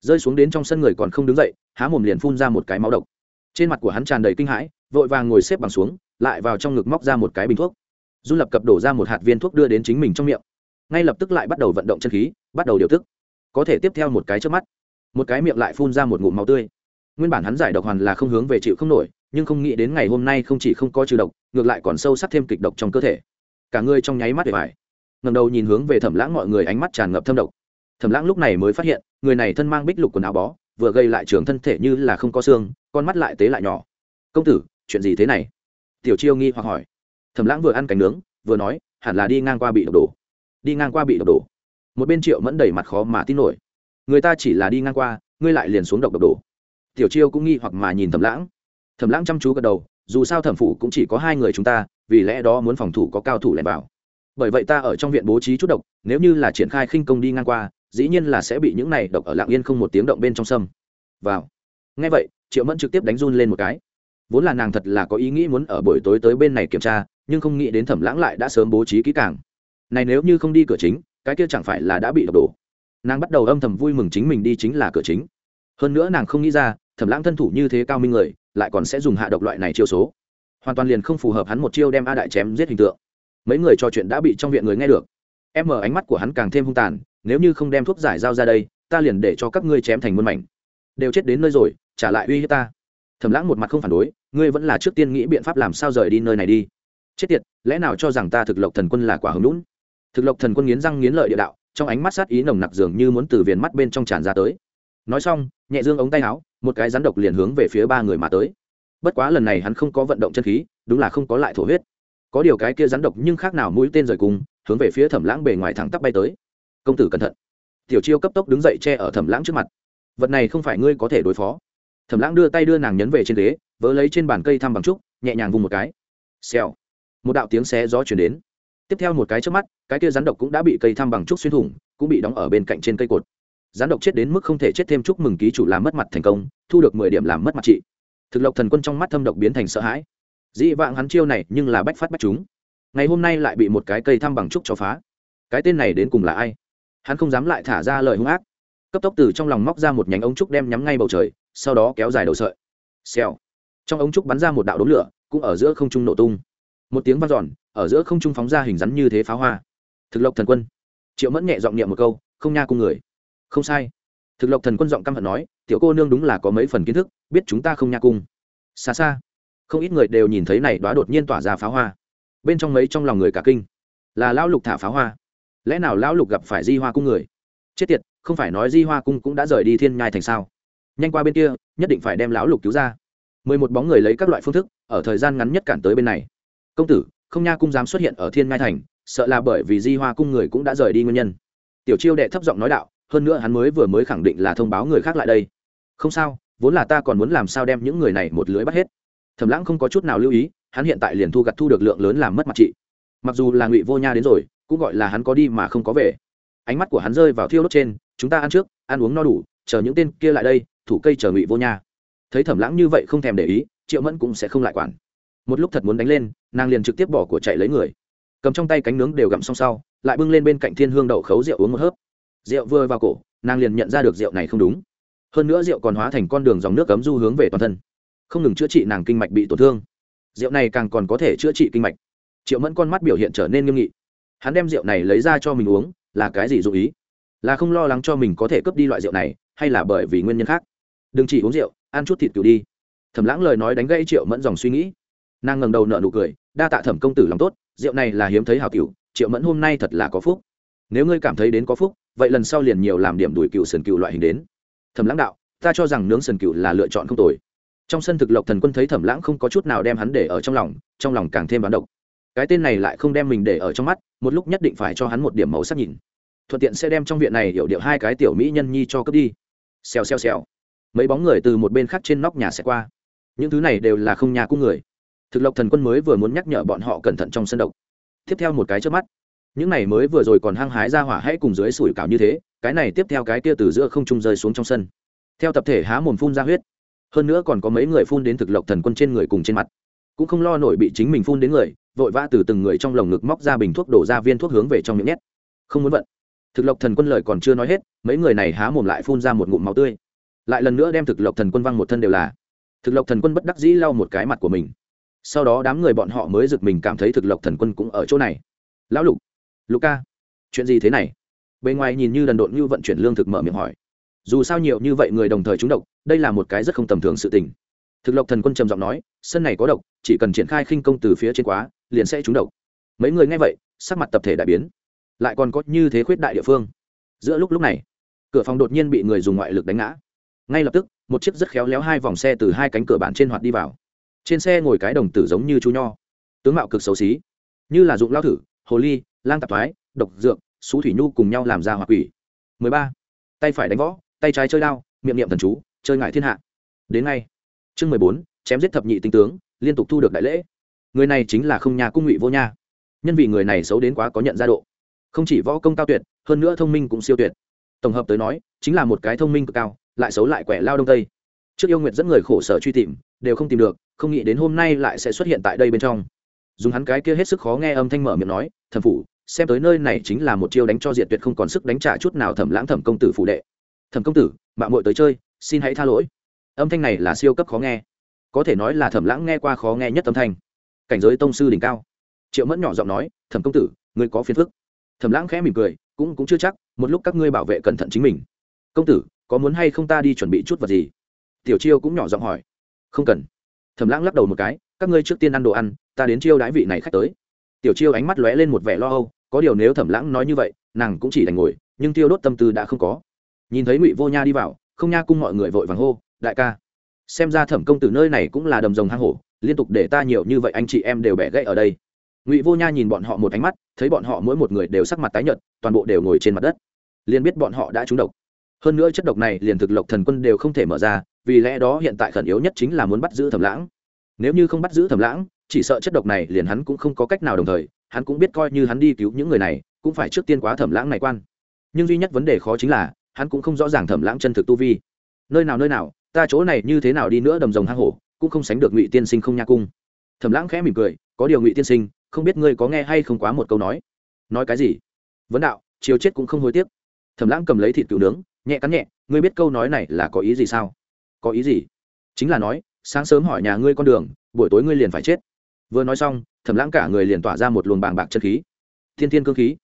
rơi xuống đến trong sân người còn không đứng dậy, há mồm liền phun ra một cái máu độc. Trên mặt của hắn tràn đầy kinh hãi, vội vàng ngồi xếp bằng xuống, lại vào trong ngực móc ra một cái bình thuốc. Du lập cập đổ ra một hạt viên thuốc đưa đến chính mình trong miệng. Ngay lập tức lại bắt đầu vận động chân khí, bắt đầu điều tức. Có thể tiếp theo một cái trước mắt một cái miệng lại phun ra một ngụm máu tươi. Nguyên bản hắn giải độc hoàn là không hướng về chịu không nổi, nhưng không nghĩ đến ngày hôm nay không chỉ không có trừ độc, ngược lại còn sâu sắc thêm kịch độc trong cơ thể. Cả người trong nháy mắt để vải ngầm đầu nhìn hướng về thẩm lãng mọi người ánh mắt tràn ngập thâm độc. Thẩm lãng lúc này mới phát hiện, người này thân mang bích lục quần áo bó, vừa gây lại trường thân thể như là không có xương, con mắt lại tế lại nhỏ. Công tử, chuyện gì thế này? Tiểu chiêu nghi hoặc hỏi. Thẩm lãng vừa ăn cánh nướng, vừa nói, hẳn là đi ngang qua bị độc đổ. Đi ngang qua bị độc đổ. Một bên triệu mẫn đầy mặt khó mà tin nổi người ta chỉ là đi ngang qua, ngươi lại liền xuống độc độc đổ. Tiểu chiêu cũng nghi hoặc mà nhìn thẩm lãng. Thẩm lãng chăm chú gật đầu, dù sao thẩm phủ cũng chỉ có hai người chúng ta, vì lẽ đó muốn phòng thủ có cao thủ lẻn vào. Bởi vậy ta ở trong viện bố trí chút độc, nếu như là triển khai khinh công đi ngang qua, dĩ nhiên là sẽ bị những này độc ở lạng yên không một tiếng động bên trong sâm. Vào. Ngay vậy, triệu mẫn trực tiếp đánh run lên một cái. Vốn là nàng thật là có ý nghĩ muốn ở buổi tối tới bên này kiểm tra, nhưng không nghĩ đến thẩm lãng lại đã sớm bố trí kỹ càng. Này nếu như không đi cửa chính, cái kia chẳng phải là đã bị độc đổ nàng bắt đầu âm thầm vui mừng chính mình đi chính là cửa chính. Hơn nữa nàng không nghĩ ra, thẩm lãng thân thủ như thế cao minh người, lại còn sẽ dùng hạ độc loại này chiêu số. Hoàn toàn liền không phù hợp hắn một chiêu đem a đại chém giết hình tượng. Mấy người trò chuyện đã bị trong viện người nghe được. Em mở ánh mắt của hắn càng thêm hung tàn, nếu như không đem thuốc giải dao ra đây, ta liền để cho các ngươi chém thành muôn mảnh. Đều chết đến nơi rồi, trả lại uy hiếp ta. Thẩm lãng một mặt không phản đối, ngươi vẫn là trước tiên nghĩ biện pháp làm sao rời đi nơi này đi. Chết tiệt, lẽ nào cho rằng ta thực lộc thần quân là quả hứng lũn thực lộc thần quân nghiến răng nghiến lợi địa đạo trong ánh mắt sát ý nồng nặc dường như muốn từ viền mắt bên trong tràn ra tới. Nói xong, nhẹ dương ống tay áo, một cái rắn độc liền hướng về phía ba người mà tới. Bất quá lần này hắn không có vận động chân khí, đúng là không có lại thổ huyết. Có điều cái kia rắn độc nhưng khác nào mũi tên rời cùng, hướng về phía thẩm lãng bề ngoài thẳng tắp bay tới. Công tử cẩn thận. Tiểu chiêu cấp tốc đứng dậy che ở thẩm lãng trước mặt. Vật này không phải ngươi có thể đối phó. Thẩm lãng đưa tay đưa nàng nhấn về trên ghế, vỡ lấy trên bàn cây thăm bằng trúc, nhẹ nhàng vùng một cái. Xèo. Một đạo tiếng xé gió chuyển đến tiếp theo một cái trước mắt, cái kia rắn độc cũng đã bị cây thăm bằng trúc xuyên thủng, cũng bị đóng ở bên cạnh trên cây cột. Rắn độc chết đến mức không thể chết thêm chúc mừng ký chủ làm mất mặt thành công, thu được mười điểm làm mất mặt trị. Thực lộc thần quân trong mắt thâm độc biến thành sợ hãi. Dĩ vãng hắn chiêu này nhưng là bách phát bách chúng. Ngày hôm nay lại bị một cái cây thăm bằng trúc cho phá. Cái tên này đến cùng là ai? Hắn không dám lại thả ra lời hung ác. Cấp tốc từ trong lòng móc ra một nhánh ống trúc đem nhắm ngay bầu trời, sau đó kéo dài đầu sợi. Xèo. Trong ống trúc bắn ra một đạo đốm lửa, cũng ở giữa không trung nổ tung. Một tiếng vang giòn ở giữa không trung phóng ra hình rắn như thế pháo hoa. Thực lộc thần quân. Triệu mẫn nhẹ giọng niệm một câu, không nha cung người. Không sai. Thực lộc thần quân giọng căm hận nói, tiểu cô nương đúng là có mấy phần kiến thức, biết chúng ta không nha cung. Xa xa, không ít người đều nhìn thấy này đoá đột nhiên tỏa ra pháo hoa. Bên trong mấy trong lòng người cả kinh. Là lão lục thả pháo hoa. Lẽ nào lão lục gặp phải di hoa cung người? Chết tiệt, không phải nói di hoa cung cũng đã rời đi thiên nhai thành sao? Nhanh qua bên kia, nhất định phải đem lão lục cứu ra. Mười một bóng người lấy các loại phương thức, ở thời gian ngắn nhất cản tới bên này. Công tử không nha cung dám xuất hiện ở thiên Ngai thành, sợ là bởi vì di hoa cung người cũng đã rời đi nguyên nhân. Tiểu chiêu đệ thấp giọng nói đạo, hơn nữa hắn mới vừa mới khẳng định là thông báo người khác lại đây. Không sao, vốn là ta còn muốn làm sao đem những người này một lưới bắt hết. Thẩm lãng không có chút nào lưu ý, hắn hiện tại liền thu gặt thu được lượng lớn làm mất mặt chị. Mặc dù là ngụy vô nha đến rồi, cũng gọi là hắn có đi mà không có về. Ánh mắt của hắn rơi vào thiêu đốt trên, chúng ta ăn trước, ăn uống no đủ, chờ những tên kia lại đây, thủ cây chờ ngụy vô nha. Thấy thẩm lãng như vậy không thèm để ý, triệu mẫn cũng sẽ không lại quản một lúc thật muốn đánh lên, nàng liền trực tiếp bỏ của chạy lấy người. Cầm trong tay cánh nướng đều gặm xong sau, lại bưng lên bên cạnh thiên hương đậu khấu rượu uống một hớp. Rượu vừa vào cổ, nàng liền nhận ra được rượu này không đúng. Hơn nữa rượu còn hóa thành con đường dòng nước cấm du hướng về toàn thân. Không ngừng chữa trị nàng kinh mạch bị tổn thương. Rượu này càng còn có thể chữa trị kinh mạch. Triệu mẫn con mắt biểu hiện trở nên nghiêm nghị. Hắn đem rượu này lấy ra cho mình uống, là cái gì dụ ý? Là không lo lắng cho mình có thể cướp đi loại rượu này, hay là bởi vì nguyên nhân khác? Đừng chỉ uống rượu, ăn chút thịt cừu đi. Thẩm lãng lời nói đánh gãy triệu mẫn dòng suy nghĩ nàng ngẩng đầu nợ nụ cười, đa tạ thẩm công tử lòng tốt, rượu này là hiếm thấy hào cựu triệu mẫn hôm nay thật là có phúc. Nếu ngươi cảm thấy đến có phúc, vậy lần sau liền nhiều làm điểm đuổi cựu sườn cựu loại hình đến. Thẩm lãng đạo, ta cho rằng nướng sườn cựu là lựa chọn không tồi. Trong sân thực lộc thần quân thấy thẩm lãng không có chút nào đem hắn để ở trong lòng trong lòng càng thêm bán độc. Cái tên này lại không đem mình để ở trong mắt, một lúc nhất định phải cho hắn một điểm màu sắc nhìn. Thuận tiện sẽ đem trong viện này hiểu điệu hai cái tiểu mỹ nhân nhi cho cướp đi. Xèo xèo xèo. Mấy bóng người từ một bên khác trên nóc nhà sẽ qua. Những thứ này đều là không nhà cung người thực lộc thần quân mới vừa muốn nhắc nhở bọn họ cẩn thận trong sân độc. Tiếp theo một cái trước mắt. Những này mới vừa rồi còn hăng hái ra hỏa hãy cùng dưới sủi cảo như thế, cái này tiếp theo cái kia từ giữa không trung rơi xuống trong sân. Theo tập thể há mồm phun ra huyết. Hơn nữa còn có mấy người phun đến thực lộc thần quân trên người cùng trên mặt. Cũng không lo nổi bị chính mình phun đến người, vội vã từ từng người trong lồng ngực móc ra bình thuốc đổ ra viên thuốc hướng về trong miệng nhét. Không muốn vận. Thực lộc thần quân lời còn chưa nói hết, mấy người này há mồm lại phun ra một ngụm máu tươi. Lại lần nữa đem thực lộc thần quân văng một thân đều là. Thực lộc thần quân bất đắc dĩ lau một cái mặt của mình sau đó đám người bọn họ mới giật mình cảm thấy thực lộc thần quân cũng ở chỗ này. Lão lục lục ca, chuyện gì thế này? Bề ngoài nhìn như đần độn như vận chuyển lương thực mở miệng hỏi. Dù sao nhiều như vậy người đồng thời trúng độc, đây là một cái rất không tầm thường sự tình. Thực lộc thần quân trầm giọng nói, sân này có độc, chỉ cần triển khai khinh công từ phía trên quá, liền sẽ trúng độc. Mấy người nghe vậy, sắc mặt tập thể đại biến. Lại còn có như thế khuyết đại địa phương. Giữa lúc lúc này, cửa phòng đột nhiên bị người dùng ngoại lực đánh ngã. Ngay lập tức, một chiếc rất khéo léo hai vòng xe từ hai cánh cửa bản trên hoạt đi vào trên xe ngồi cái đồng tử giống như chú nho. Tướng mạo cực xấu xí. Như là dụng lao thử hồ ly lang tạp thoái độc dược xú thủy nhu cùng nhau làm ra hoặc quỷ. 13. tay phải đánh võ tay trái chơi đao miệng niệm thần chú chơi ngại thiên hạ. Đến ngay. Chương 14, chém giết thập nhị tinh tướng liên tục thu được đại lễ. Người này chính là không nhà cung ngụy vô nha. Nhân vì người này xấu đến quá có nhận ra độ. Không chỉ võ công cao tuyệt hơn nữa thông minh cũng siêu tuyệt. Tổng hợp tới nói chính là một cái thông minh cực cao lại xấu lại quẻ lao đông tây trước yêu nguyệt dẫn người khổ sở truy tìm, đều không tìm được, không nghĩ đến hôm nay lại sẽ xuất hiện tại đây bên trong. Dùng hắn cái kia hết sức khó nghe âm thanh mở miệng nói, thẩm phủ, xem tới nơi này chính là một chiêu đánh cho diệt tuyệt không còn sức đánh trả chút nào thẩm lãng thẩm công tử phủ đệ. Thẩm công tử mạng muội tới chơi, xin hãy tha lỗi. Âm thanh này là siêu cấp khó nghe. Có thể nói là thẩm lãng nghe qua khó nghe nhất âm thanh. Cảnh giới tông sư đỉnh cao. Triệu mẫn nhỏ giọng nói, thẩm công tử, ngươi có phiền phức. Thẩm lãng khẽ mỉm cười, cũng cũng chưa chắc, một lúc các ngươi bảo vệ cẩn thận chính mình. Công tử, có muốn hay không ta đi chuẩn bị chút vật gì? Tiểu chiêu cũng nhỏ giọng hỏi. Không cần. Thẩm lãng lắc đầu một cái, các ngươi trước tiên ăn đồ ăn, ta đến chiêu đãi vị này khách tới. Tiểu chiêu ánh mắt lóe lên một vẻ lo âu, có điều nếu thẩm lãng nói như vậy, nàng cũng chỉ đành ngồi, nhưng tiêu đốt tâm tư đã không có. Nhìn thấy ngụy vô nha đi vào, không nha cung mọi người vội vàng hô, đại ca. Xem ra thẩm công từ nơi này cũng là đầm rồng hang hổ, liên tục để ta nhiều như vậy anh chị em đều bẻ gãy ở đây. Ngụy vô nha nhìn bọn họ một ánh mắt, thấy bọn họ mỗi một người đều sắc mặt tái nhợt, toàn bộ đều ngồi trên mặt đất. Liền biết bọn họ đã trúng độc. Hơn nữa chất độc này liền thực lộc thần quân đều không thể mở ra vì lẽ đó hiện tại khẩn yếu nhất chính là muốn bắt giữ thẩm lãng. Nếu như không bắt giữ thẩm lãng, chỉ sợ chất độc này liền hắn cũng không có cách nào đồng thời, hắn cũng biết coi như hắn đi cứu những người này, cũng phải trước tiên quá thẩm lãng này quan. Nhưng duy nhất vấn đề khó chính là, hắn cũng không rõ ràng thẩm lãng chân thực tu vi. Nơi nào nơi nào, ta chỗ này như thế nào đi nữa đầm rồng hang hổ, cũng không sánh được ngụy tiên sinh không nha cung. Thẩm lãng khẽ mỉm cười, có điều ngụy tiên sinh, không biết ngươi có nghe hay không quá một câu nói. Nói cái gì? Vấn đạo, chiều chết cũng không hối tiếc. Thẩm lãng cầm lấy thịt cựu nướng, nhẹ cắn nhẹ, ngươi biết câu nói này là có ý gì sao? Có ý gì? Chính là nói, sáng sớm hỏi nhà ngươi con đường, buổi tối ngươi liền phải chết. Vừa nói xong, thẩm lãng cả người liền tỏa ra một luồng bàng bạc chân khí. Thiên thiên cơ khí.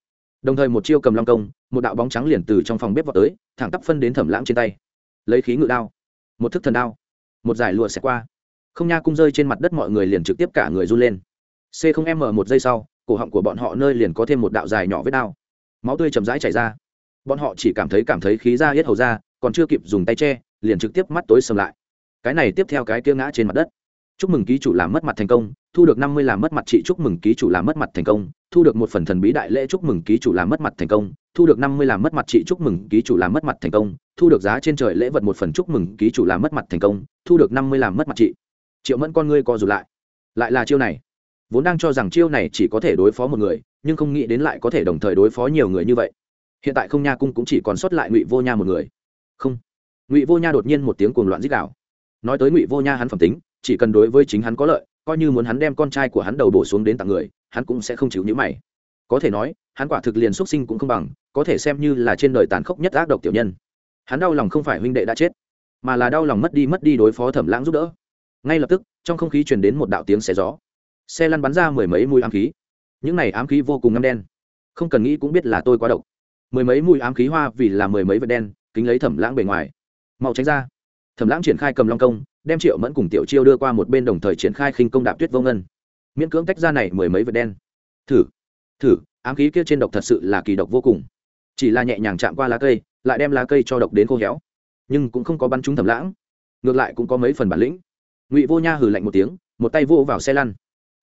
Đồng thời một chiêu cầm long công, một đạo bóng trắng liền từ trong phòng bếp vào tới, thẳng tắp phân đến thẩm lãng trên tay. Lấy khí ngự đao, một thức thần đao, một giải lụa xẹt qua. Không nha cung rơi trên mặt đất mọi người liền trực tiếp cả người run lên. C không m một giây sau, cổ họng của bọn họ nơi liền có thêm một đạo dài nhỏ vết đao. Máu tươi chầm rãi chảy ra. Bọn họ chỉ cảm thấy cảm thấy khí ra hết hầu ra, còn chưa kịp dùng tay che liền trực tiếp mắt tối sầm lại. Cái này tiếp theo cái kia ngã trên mặt đất. Chúc mừng ký chủ làm mất mặt thành công, thu được năm mươi làm mất mặt chị chúc mừng ký chủ làm mất mặt thành công, thu được một phần thần bí đại lễ chúc mừng ký chủ làm mất mặt thành công, thu được năm mươi làm mất mặt chị chúc mừng ký chủ làm mất mặt thành công, thu được giá trên trời lễ vật một phần chúc mừng ký chủ làm mất mặt thành công, thu được năm mươi làm mất mặt chị triệu mẫn con ngươi co rụt lại. Lại là chiêu này. Vốn đang cho rằng chiêu này chỉ có thể đối phó một người, nhưng không nghĩ đến lại có thể đồng thời đối phó nhiều người như vậy. Hiện tại không nha cung cũng chỉ còn sót lại ngụy vô nha một người. Không ngụy vô nha đột nhiên một tiếng cuồng loạn dích đạo nói tới ngụy vô nha hắn phẩm tính, chỉ cần đối với chính hắn có lợi, coi như muốn hắn đem con trai của hắn đầu bổ xuống đến tặng người, hắn cũng sẽ không chịu nhữ mày. Có thể nói, hắn quả thực liền xuất sinh cũng không bằng, có thể xem như là trên đời tàn khốc nhất ác độc tiểu nhân. Hắn đau lòng không phải huynh đệ đã chết, mà là đau lòng mất đi mất đi đối phó thẩm lãng giúp đỡ. Ngay lập tức, trong không khí truyền đến một đạo tiếng xé gió. Xe lăn bắn ra mười mấy mùi ám khí. Những này ám khí vô cùng ngâm đen. Không cần nghĩ cũng biết là tôi quá độc. Mười mấy mùi ám khí hoa vì là mười mấy vật đen, kính lấy thẩm lãng bề ngoài mau tránh ra. Thẩm lãng triển khai cầm long công, đem triệu mẫn cùng tiểu chiêu đưa qua một bên đồng thời triển khai khinh công đạp tuyết vô ngân. Miễn cưỡng tách ra này mười mấy vật đen. Thử thử, ám khí kia trên độc thật sự là kỳ độc vô cùng. Chỉ là nhẹ nhàng chạm qua lá cây, lại đem lá cây cho độc đến khô héo. Nhưng cũng không có bắn trúng thẩm lãng. Ngược lại cũng có mấy phần bản lĩnh. Ngụy vô nha hừ lạnh một tiếng, một tay vô vào xe lăn.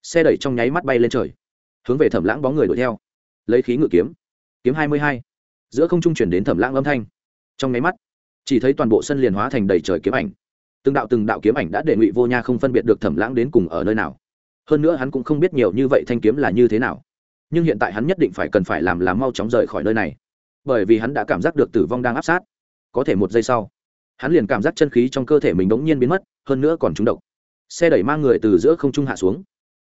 Xe đẩy trong nháy mắt bay lên trời. Hướng về thẩm lãng bóng người đuổi theo. Lấy khí ngự kiếm. Kiếm hai mươi hai. Giữa không trung chuyển đến thẩm lãng âm thanh. Trong nháy mắt chỉ thấy toàn bộ sân liền hóa thành đầy trời kiếm ảnh. Từng đạo từng đạo kiếm ảnh đã để ngụy vô nha không phân biệt được thẩm lãng đến cùng ở nơi nào. Hơn nữa hắn cũng không biết nhiều như vậy thanh kiếm là như thế nào. Nhưng hiện tại hắn nhất định phải cần phải làm là mau chóng rời khỏi nơi này. Bởi vì hắn đã cảm giác được tử vong đang áp sát. Có thể một giây sau, hắn liền cảm giác chân khí trong cơ thể mình đống nhiên biến mất, hơn nữa còn trúng độc. Xe đẩy mang người từ giữa không trung hạ xuống.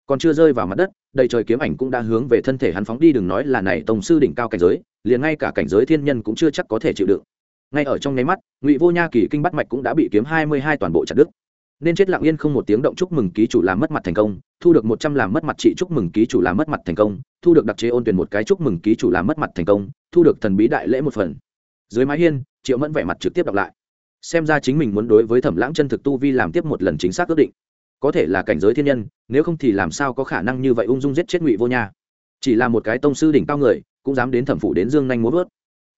Còn chưa rơi vào mặt đất, đầy trời kiếm ảnh cũng đã hướng về thân thể hắn phóng đi, đừng nói là này tổng sư đỉnh cao cảnh giới, liền ngay cả cảnh giới thiên nhân cũng chưa chắc có thể chịu đựng ngay ở trong nháy mắt, ngụy vô nha kỳ kinh bắt mạch cũng đã bị kiếm hai mươi hai toàn bộ chặt đứt. Nên chết lặng yên không một tiếng động chúc mừng ký chủ làm mất mặt thành công, thu được một trăm làm mất mặt chị chúc mừng ký chủ làm mất mặt thành công, thu được đặc chế ôn tuyển một cái chúc mừng ký chủ làm mất mặt thành công, thu được thần bí đại lễ một phần. Dưới mái hiên, triệu mẫn vẻ mặt trực tiếp đọc lại. Xem ra chính mình muốn đối với thẩm lãng chân thực tu vi làm tiếp một lần chính xác ước định. Có thể là cảnh giới thiên nhân, nếu không thì làm sao có khả năng như vậy ung dung giết chết ngụy vô nha. Chỉ là một cái tông sư đỉnh cao người, cũng dám đến thẩm phủ đến dương nhanh muốn vớt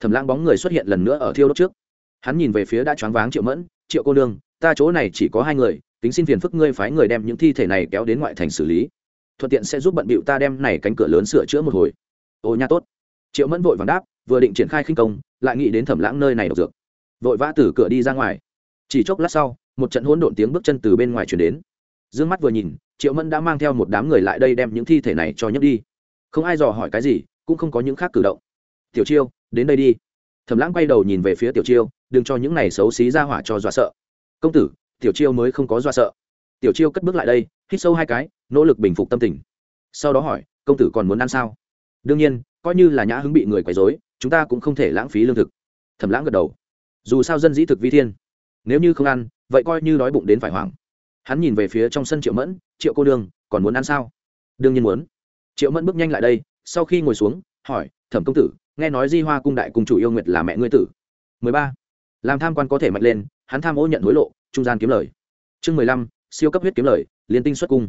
thẩm lãng bóng người xuất hiện lần nữa ở thiêu đốt trước. Hắn nhìn về phía đã choáng váng triệu mẫn, triệu cô nương, ta chỗ này chỉ có hai người, tính xin phiền phức ngươi phái người đem những thi thể này kéo đến ngoại thành xử lý. Thuận tiện sẽ giúp bận bịu ta đem này cánh cửa lớn sửa chữa một hồi. Ô nha, tốt. Triệu mẫn vội vàng đáp, vừa định triển khai khinh công, lại nghĩ đến thẩm lãng nơi này độc dược. Vội vã từ cửa đi ra ngoài. Chỉ chốc lát sau, một trận hỗn độn tiếng bước chân từ bên ngoài chuyển đến. D ư ơ n g mắt vừa nhìn, triệu mẫn đã mang theo một đám người lại đây đem những thi thể này cho nhấc đi. Không ai dò hỏi cái gì, cũng không có những khác cử động. Tiểu chiêu đến đây đi. Thẩm lãng quay đầu nhìn về phía tiểu chiêu, đừng cho những này xấu xí ra hỏa cho dọa sợ. Công tử, tiểu chiêu mới không có dọa sợ. Tiểu chiêu cất bước lại đây, hít sâu hai cái, nỗ lực bình phục tâm tình. Sau đó hỏi, công tử còn muốn ăn sao? Đương nhiên, coi như là nhã hứng bị người quấy dối chúng ta cũng không thể lãng phí lương thực. Thẩm lãng gật đầu. Dù sao dân dĩ thực vi thiên, nếu như không ăn, vậy coi như đói bụng đến phải hoảng. Hắn nhìn về phía trong sân triệu mẫn, triệu cô đương, còn muốn ăn sao? Đương nhiên muốn. Triệu mẫn bước nhanh lại đây, sau khi ngồi xuống, hỏi, thẩm công tử nghe nói di hoa cung đại cung chủ yêu nguyệt là mẹ ngươi tử. 13. làm tham quan có thể mạnh lên hắn tham ô nhận hối lộ trung gian kiếm lời. Chương 15, siêu cấp huyết kiếm lời liên tinh xuất cung.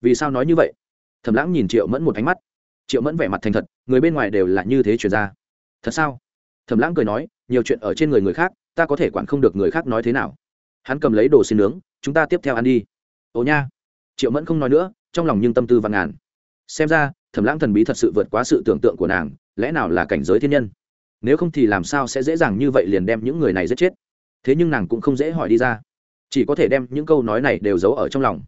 Vì sao nói như vậy? Thẩm lãng nhìn triệu mẫn một ánh mắt. Triệu mẫn vẻ mặt thành thật người bên ngoài đều là như thế chuyển ra. Thật sao? Thẩm lãng cười nói nhiều chuyện ở trên người người khác ta có thể quản không được người khác nói thế nào. Hắn cầm lấy đồ xin nướng chúng ta tiếp theo ăn đi. Ồ nha. Triệu mẫn không nói nữa trong lòng nhưng tâm tư vạn ngàn. Xem ra thẩm lãng thần bí thật sự vượt quá sự tưởng tượng của nàng, lẽ nào là cảnh giới thiên nhân? Nếu không thì làm sao sẽ dễ dàng như vậy liền đem những người này giết chết? Thế nhưng nàng cũng không dễ hỏi đi ra. Chỉ có thể đem những câu nói này đều giấu ở trong lòng.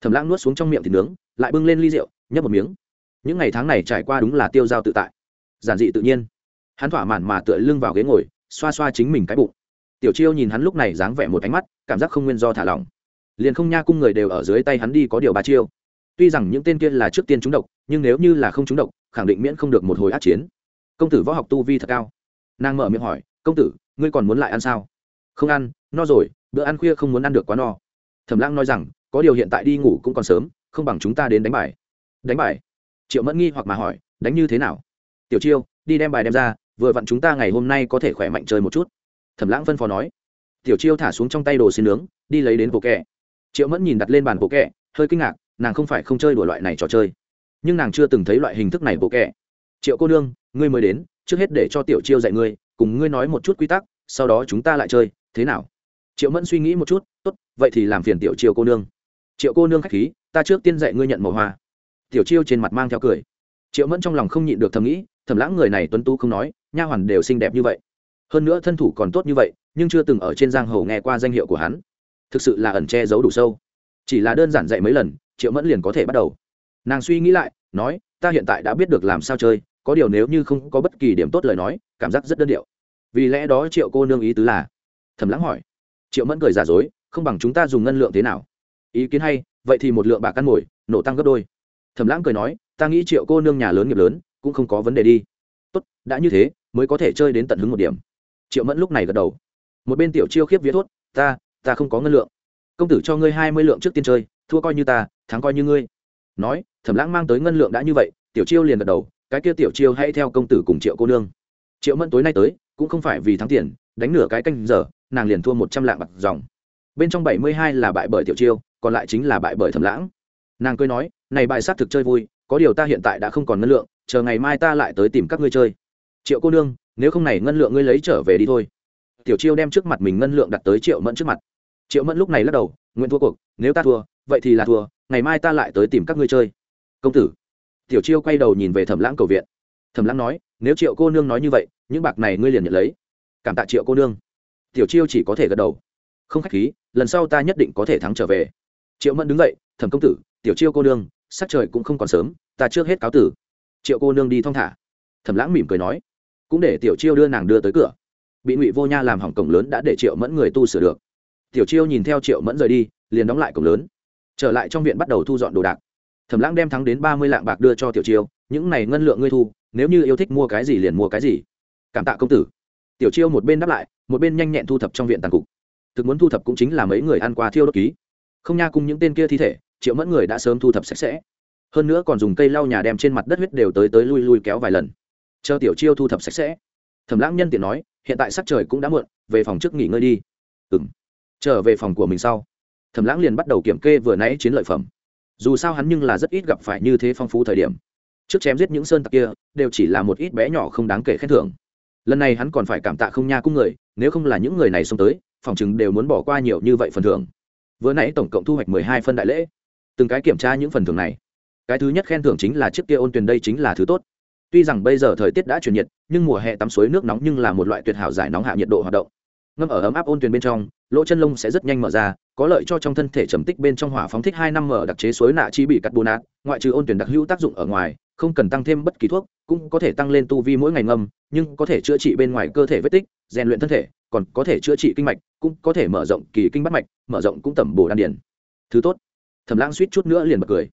Thẩm lãng nuốt xuống trong miệng thịt nướng, lại bưng lên ly rượu, nhấp một miếng. Những ngày tháng này trải qua đúng là tiêu dao tự tại, giản dị tự nhiên. Hắn thỏa mãn mà tựa lưng vào ghế ngồi, xoa xoa chính mình cái bụng. Tiểu chiêu nhìn hắn lúc này dáng vẻ một ánh mắt, cảm giác không nguyên do thả lỏng. Liền không nha cung người đều ở dưới tay hắn đi có điều ba chiêu tuy rằng những tên kia là trước tiên trúng độc, nhưng nếu như là không trúng độc, khẳng định miễn không được một hồi át chiến. Công tử võ học tu vi thật cao. Nàng mở miệng hỏi, công tử, ngươi còn muốn lại ăn sao? Không ăn, no rồi, bữa ăn khuya không muốn ăn được quá no. Thẩm lãng nói rằng, có điều hiện tại đi ngủ cũng còn sớm, không bằng chúng ta đến đánh bài. Đánh bài? Triệu mẫn nghi hoặc mà hỏi, đánh như thế nào? Tiểu chiêu, đi đem bài đem ra, vừa vặn chúng ta ngày hôm nay có thể khỏe mạnh chơi một chút. Thẩm lãng phân phó nói. Tiểu chiêu thả xuống trong tay đồ xin nướng, đi lấy đến bộ kẹ. Triệu mẫn nhìn đặt lên bàn bộ kẹ, hơi kinh ngạc nàng không phải không chơi đùa loại này trò chơi. Nhưng nàng chưa từng thấy loại hình thức này bộ kẻ. Triệu cô nương, ngươi mới đến, trước hết để cho tiểu chiêu dạy ngươi, cùng ngươi nói một chút quy tắc, sau đó chúng ta lại chơi, thế nào? Triệu mẫn suy nghĩ một chút, tốt, vậy thì làm phiền tiểu chiêu cô nương. Triệu cô nương k h á c h khí, ta trước tiên dạy ngươi nhận màu hoa. Tiểu chiêu trên mặt mang theo cười. Triệu mẫn trong lòng không nhịn được thầm nghĩ, thầm lãng người này tuấn tú không nói, nha hoàn đều xinh đẹp như vậy. Hơn nữa thân thủ còn tốt như vậy, nhưng chưa từng ở trên giang hồ nghe qua danh hiệu của hắn. Thực sự là ẩn che giấu đủ sâu. Chỉ là đơn giản dạy mấy lần triệu mẫn liền có thể bắt đầu. Nàng suy nghĩ lại, nói, ta hiện tại đã biết được làm sao chơi, có điều nếu như không có bất kỳ điểm tốt lời nói, cảm giác rất đơn điệu. Vì lẽ đó triệu cô nương ý tứ là, thầm lắng hỏi. Triệu mẫn cười giả dối, không bằng chúng ta dùng ngân lượng thế nào? Ý kiến hay, vậy thì một lượng bạc căn mồi nổ tăng gấp đôi. Thầm lãng cười nói, ta nghĩ triệu cô nương nhà lớn nghiệp lớn, cũng không có vấn đề đi. Tốt, đã như thế, mới có thể chơi đến tận hứng một điểm. Triệu mẫn lúc này gật đầu. Một bên tiểu chiêu khiếp viết thốt, ta ta không có ngân lượng công tử cho ngươi hai mươi lượng trước tiên chơi, thua coi như ta, thắng coi như ngươi. Nói, thẩm lãng mang tới ngân lượng đã như vậy, tiểu chiêu liền gật đầu, cái kia tiểu chiêu hãy theo công tử cùng triệu cô nương. Triệu mẫn tối nay tới, cũng không phải vì thắng tiền, đánh nửa cái canh giờ, nàng liền thua một trăm lạng bạc dòng. Bên trong bảy mươi hai là bại bởi tiểu chiêu, còn lại chính là bại bởi thẩm lãng. Nàng cười nói, này bài sát thực chơi vui, có điều ta hiện tại đã không còn ngân lượng, chờ ngày mai ta lại tới tìm các ngươi chơi. Triệu cô nương, nếu không này ngân lượng ngươi lấy trở về đi thôi. Tiểu chiêu đem trước mặt mình ngân lượng đặt tới triệu mẫn trước mặt triệu mẫn lúc này lắc đầu, nguyện thua cuộc, nếu ta thua, vậy thì là thua, ngày mai ta lại tới tìm các ngươi chơi. Công tử. Tiểu chiêu quay đầu nhìn về thẩm lãng cầu viện. Thẩm lãng nói, nếu triệu cô nương nói như vậy, những bạc này ngươi liền nhận lấy. Cảm tạ triệu cô nương. Tiểu chiêu chỉ có thể gật đầu. Không khách khí, lần sau ta nhất định có thể thắng trở về. Triệu mẫn đứng dậy, thẩm công tử, tiểu chiêu cô nương, sắc trời cũng không còn sớm, ta trước hết cáo tử. Triệu cô nương đi thong thả. Thẩm lãng mỉm cười nói, cũng để tiểu chiêu đưa nàng đưa tới cửa. Bị ngụy vô nha làm hỏng cổng lớn đã để triệu mẫn người tu sửa được tiểu chiêu nhìn theo triệu mẫn rời đi, liền đóng lại cổng lớn. Trở lại trong viện bắt đầu thu dọn đồ đạc. Thẩm lãng đem thắng đến ba mươi lạng bạc đưa cho tiểu chiêu, những này ngân lượng ngươi thu, nếu như yêu thích mua cái gì liền mua cái gì. Cảm tạ công tử. Tiểu chiêu một bên đáp lại, một bên nhanh nhẹn thu thập trong viện tàn cục. Thực muốn thu thập cũng chính là mấy người ăn qua thiêu đốt ký. Không nha cùng những tên kia thi thể, triệu mẫn người đã sớm thu thập sạch sẽ. Hơn nữa còn dùng cây lau nhà đem trên mặt đất huyết đều tới tới lui lui kéo vài lần. Chờ tiểu chiêu thu thập sạch sẽ. Thẩm lãng nhân tiện nói, hiện tại sắc trời cũng đã muộn, về phòng trước nghỉ ngơi đi. Ừ trở về phòng của mình sau. Thẩm lãng liền bắt đầu kiểm kê vừa nãy chiến lợi phẩm. Dù sao hắn nhưng là rất ít gặp phải như thế phong phú thời điểm. Trước chém giết những sơn tặc kia, đều chỉ là một ít bé nhỏ không đáng kể khen thưởng. Lần này hắn còn phải cảm tạ không nha cung người, nếu không là những người này xông tới, phòng chừng đều muốn bỏ qua nhiều như vậy phần thưởng. Vừa nãy tổng cộng thu hoạch mười hai phân đại lễ. Từng cái kiểm tra những phần thưởng này. Cái thứ nhất khen thưởng chính là chiếc kia ôn tuyền đây chính là thứ tốt. Tuy rằng bây giờ thời tiết đã chuyển nhiệt, nhưng mùa hè tắm suối nước nóng nhưng là một loại tuyệt hảo giải nóng hạ nhiệt độ hoạt động ngâm ở ấm áp ôn tuyền bên trong, lỗ chân lông sẽ rất nhanh mở ra, có lợi cho trong thân thể trầm tích bên trong hỏa phóng thích hai năm mở đặc chế suối nạ chi bị cắt bồ nát, ngoại trừ ôn tuyển đặc hữu tác dụng ở ngoài, không cần tăng thêm bất kỳ thuốc, cũng có thể tăng lên tu vi mỗi ngày ngâm, nhưng có thể chữa trị bên ngoài cơ thể vết tích, rèn luyện thân thể, còn có thể chữa trị kinh mạch, cũng có thể mở rộng kỳ kinh bắt mạch, mở rộng cũng tẩm bổ đan điền. Thứ tốt. Thẩm lãng suýt chút nữa liền bật cười.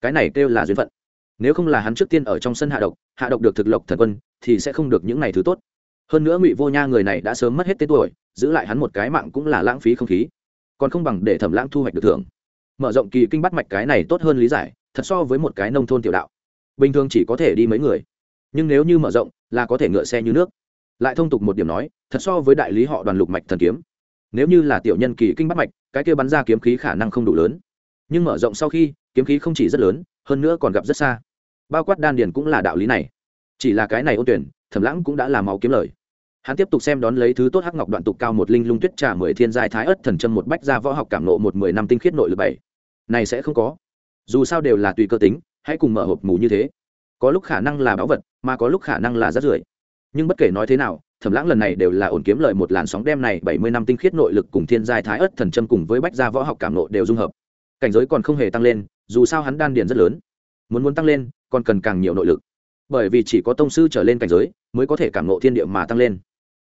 Cái này kêu là duyên phận. Nếu không là hắn trước tiên ở trong sân hạ độc hạ độc được thực lộc thần quân, thì sẽ không được những này thứ tốt hơn nữa ngụy vô nha người này đã sớm mất hết tên tuổi, giữ lại hắn một cái mạng cũng là lãng phí không khí. Còn không bằng để thẩm lãng thu hoạch được thưởng. Mở rộng kỳ kinh bắt mạch cái này tốt hơn lý giải, thật so với một cái nông thôn tiểu đạo. Bình thường chỉ có thể đi mấy người, nhưng nếu như mở rộng, là có thể ngựa xe như nước. Lại thông tục một điểm nói, thật so với đại lý họ đoàn lục mạch thần kiếm. Nếu như là tiểu nhân kỳ kinh bắt mạch, cái kia bắn ra kiếm khí khả năng không đủ lớn. Nhưng mở rộng sau khi, kiếm khí không chỉ rất lớn, hơn nữa còn gặp rất xa. Bao quát đan điền cũng là đạo lý này. Chỉ là cái này ôn tuyển thẩm lãng cũng đã làm máu kiếm lời. Hắn tiếp tục xem đón lấy thứ tốt hắc ngọc đoạn tục cao một linh lung tuyết trà mười thiên giai thái ất thần châm một bách gia võ học cảm nộ một mười năm tinh khiết nội lực bảy. Này sẽ không có. Dù sao đều là tùy cơ tính, hãy cùng mở hộp mù như thế. Có lúc khả năng là báu vật, mà có lúc khả năng là rát rưởi. Nhưng bất kể nói thế nào, thẩm lãng lần này đều là ổn kiếm lợi một làn sóng đem này bảy mươi năm tinh khiết nội lực cùng thiên giai thái ất thần châm cùng với bách gia võ học cảm nộ đều dung hợp. Cảnh giới còn không hề tăng lên, dù sao hắn đan điền rất lớn. Muốn muốn tăng lên, còn cần càng nhiều nội lực bởi vì chỉ có tông sư trở lên cảnh giới mới có thể cảm nộ thiên địa mà tăng lên.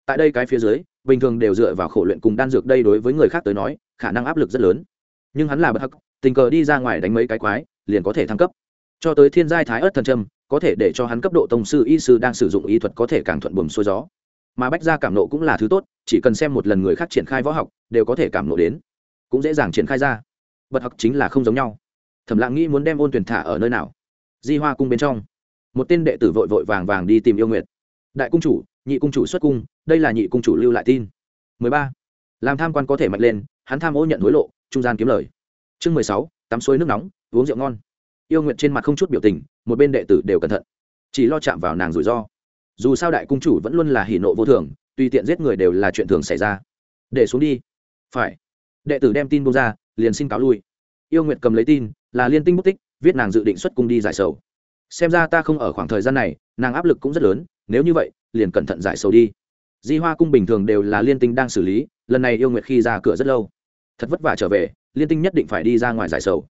Tại đây cái phía dưới, bình thường đều dựa vào khổ luyện cùng đan dược đây đối với người khác tới nói, khả năng áp lực rất lớn. Nhưng hắn là bậc hắc, tình cờ đi ra ngoài đánh mấy cái quái, liền có thể thăng cấp. Cho tới thiên giai thái ớt thần trâm, có thể để cho hắn cấp độ tông sư y sư đang sử dụng y thuật có thể càng thuận buồm xuôi gió. Mà bách gia cảm nộ cũng là thứ tốt, chỉ cần xem một lần người khác triển khai võ học, đều có thể cảm nộ đến. Cũng dễ dàng triển khai ra. Bật học chính là không giống nhau. Thẩm lãng nghĩ muốn đem ôn tuyển thả ở nơi nào? Di hoa cung bên trong một tên đệ tử vội vội vàng vàng đi tìm yêu nguyệt. Đại cung chủ nhị cung chủ xuất cung đây là nhị cung chủ lưu lại tin. 13. làm tham quan có thể mạnh lên hắn tham ô nhận hối lộ trung gian kiếm lời. Chương 16, tắm suối nước nóng uống rượu ngon. Yêu nguyệt trên mặt không chút biểu tình một bên đệ tử đều cẩn thận. Chỉ lo chạm vào nàng rủi ro. Dù sao đại cung chủ vẫn luôn là hỉ nộ vô thường tùy tiện giết người đều là chuyện thường xảy ra. Để xuống đi. Phải. Đệ tử đem tin bông ra liền xin cáo lui. Yêu nguyệt cầm lấy tin là liên tinh bút tích viết nàng dự định xuất cung đi giải sầu xem ra ta không ở khoảng thời gian này, nàng áp lực cũng rất lớn, nếu như vậy, liền cẩn thận giải sầu đi. Di hoa cung bình thường đều là liên tinh đang xử lý, lần này yêu nguyệt khi ra cửa rất lâu. Thật vất vả trở về, liên tinh nhất định phải đi ra ngoài giải sầu.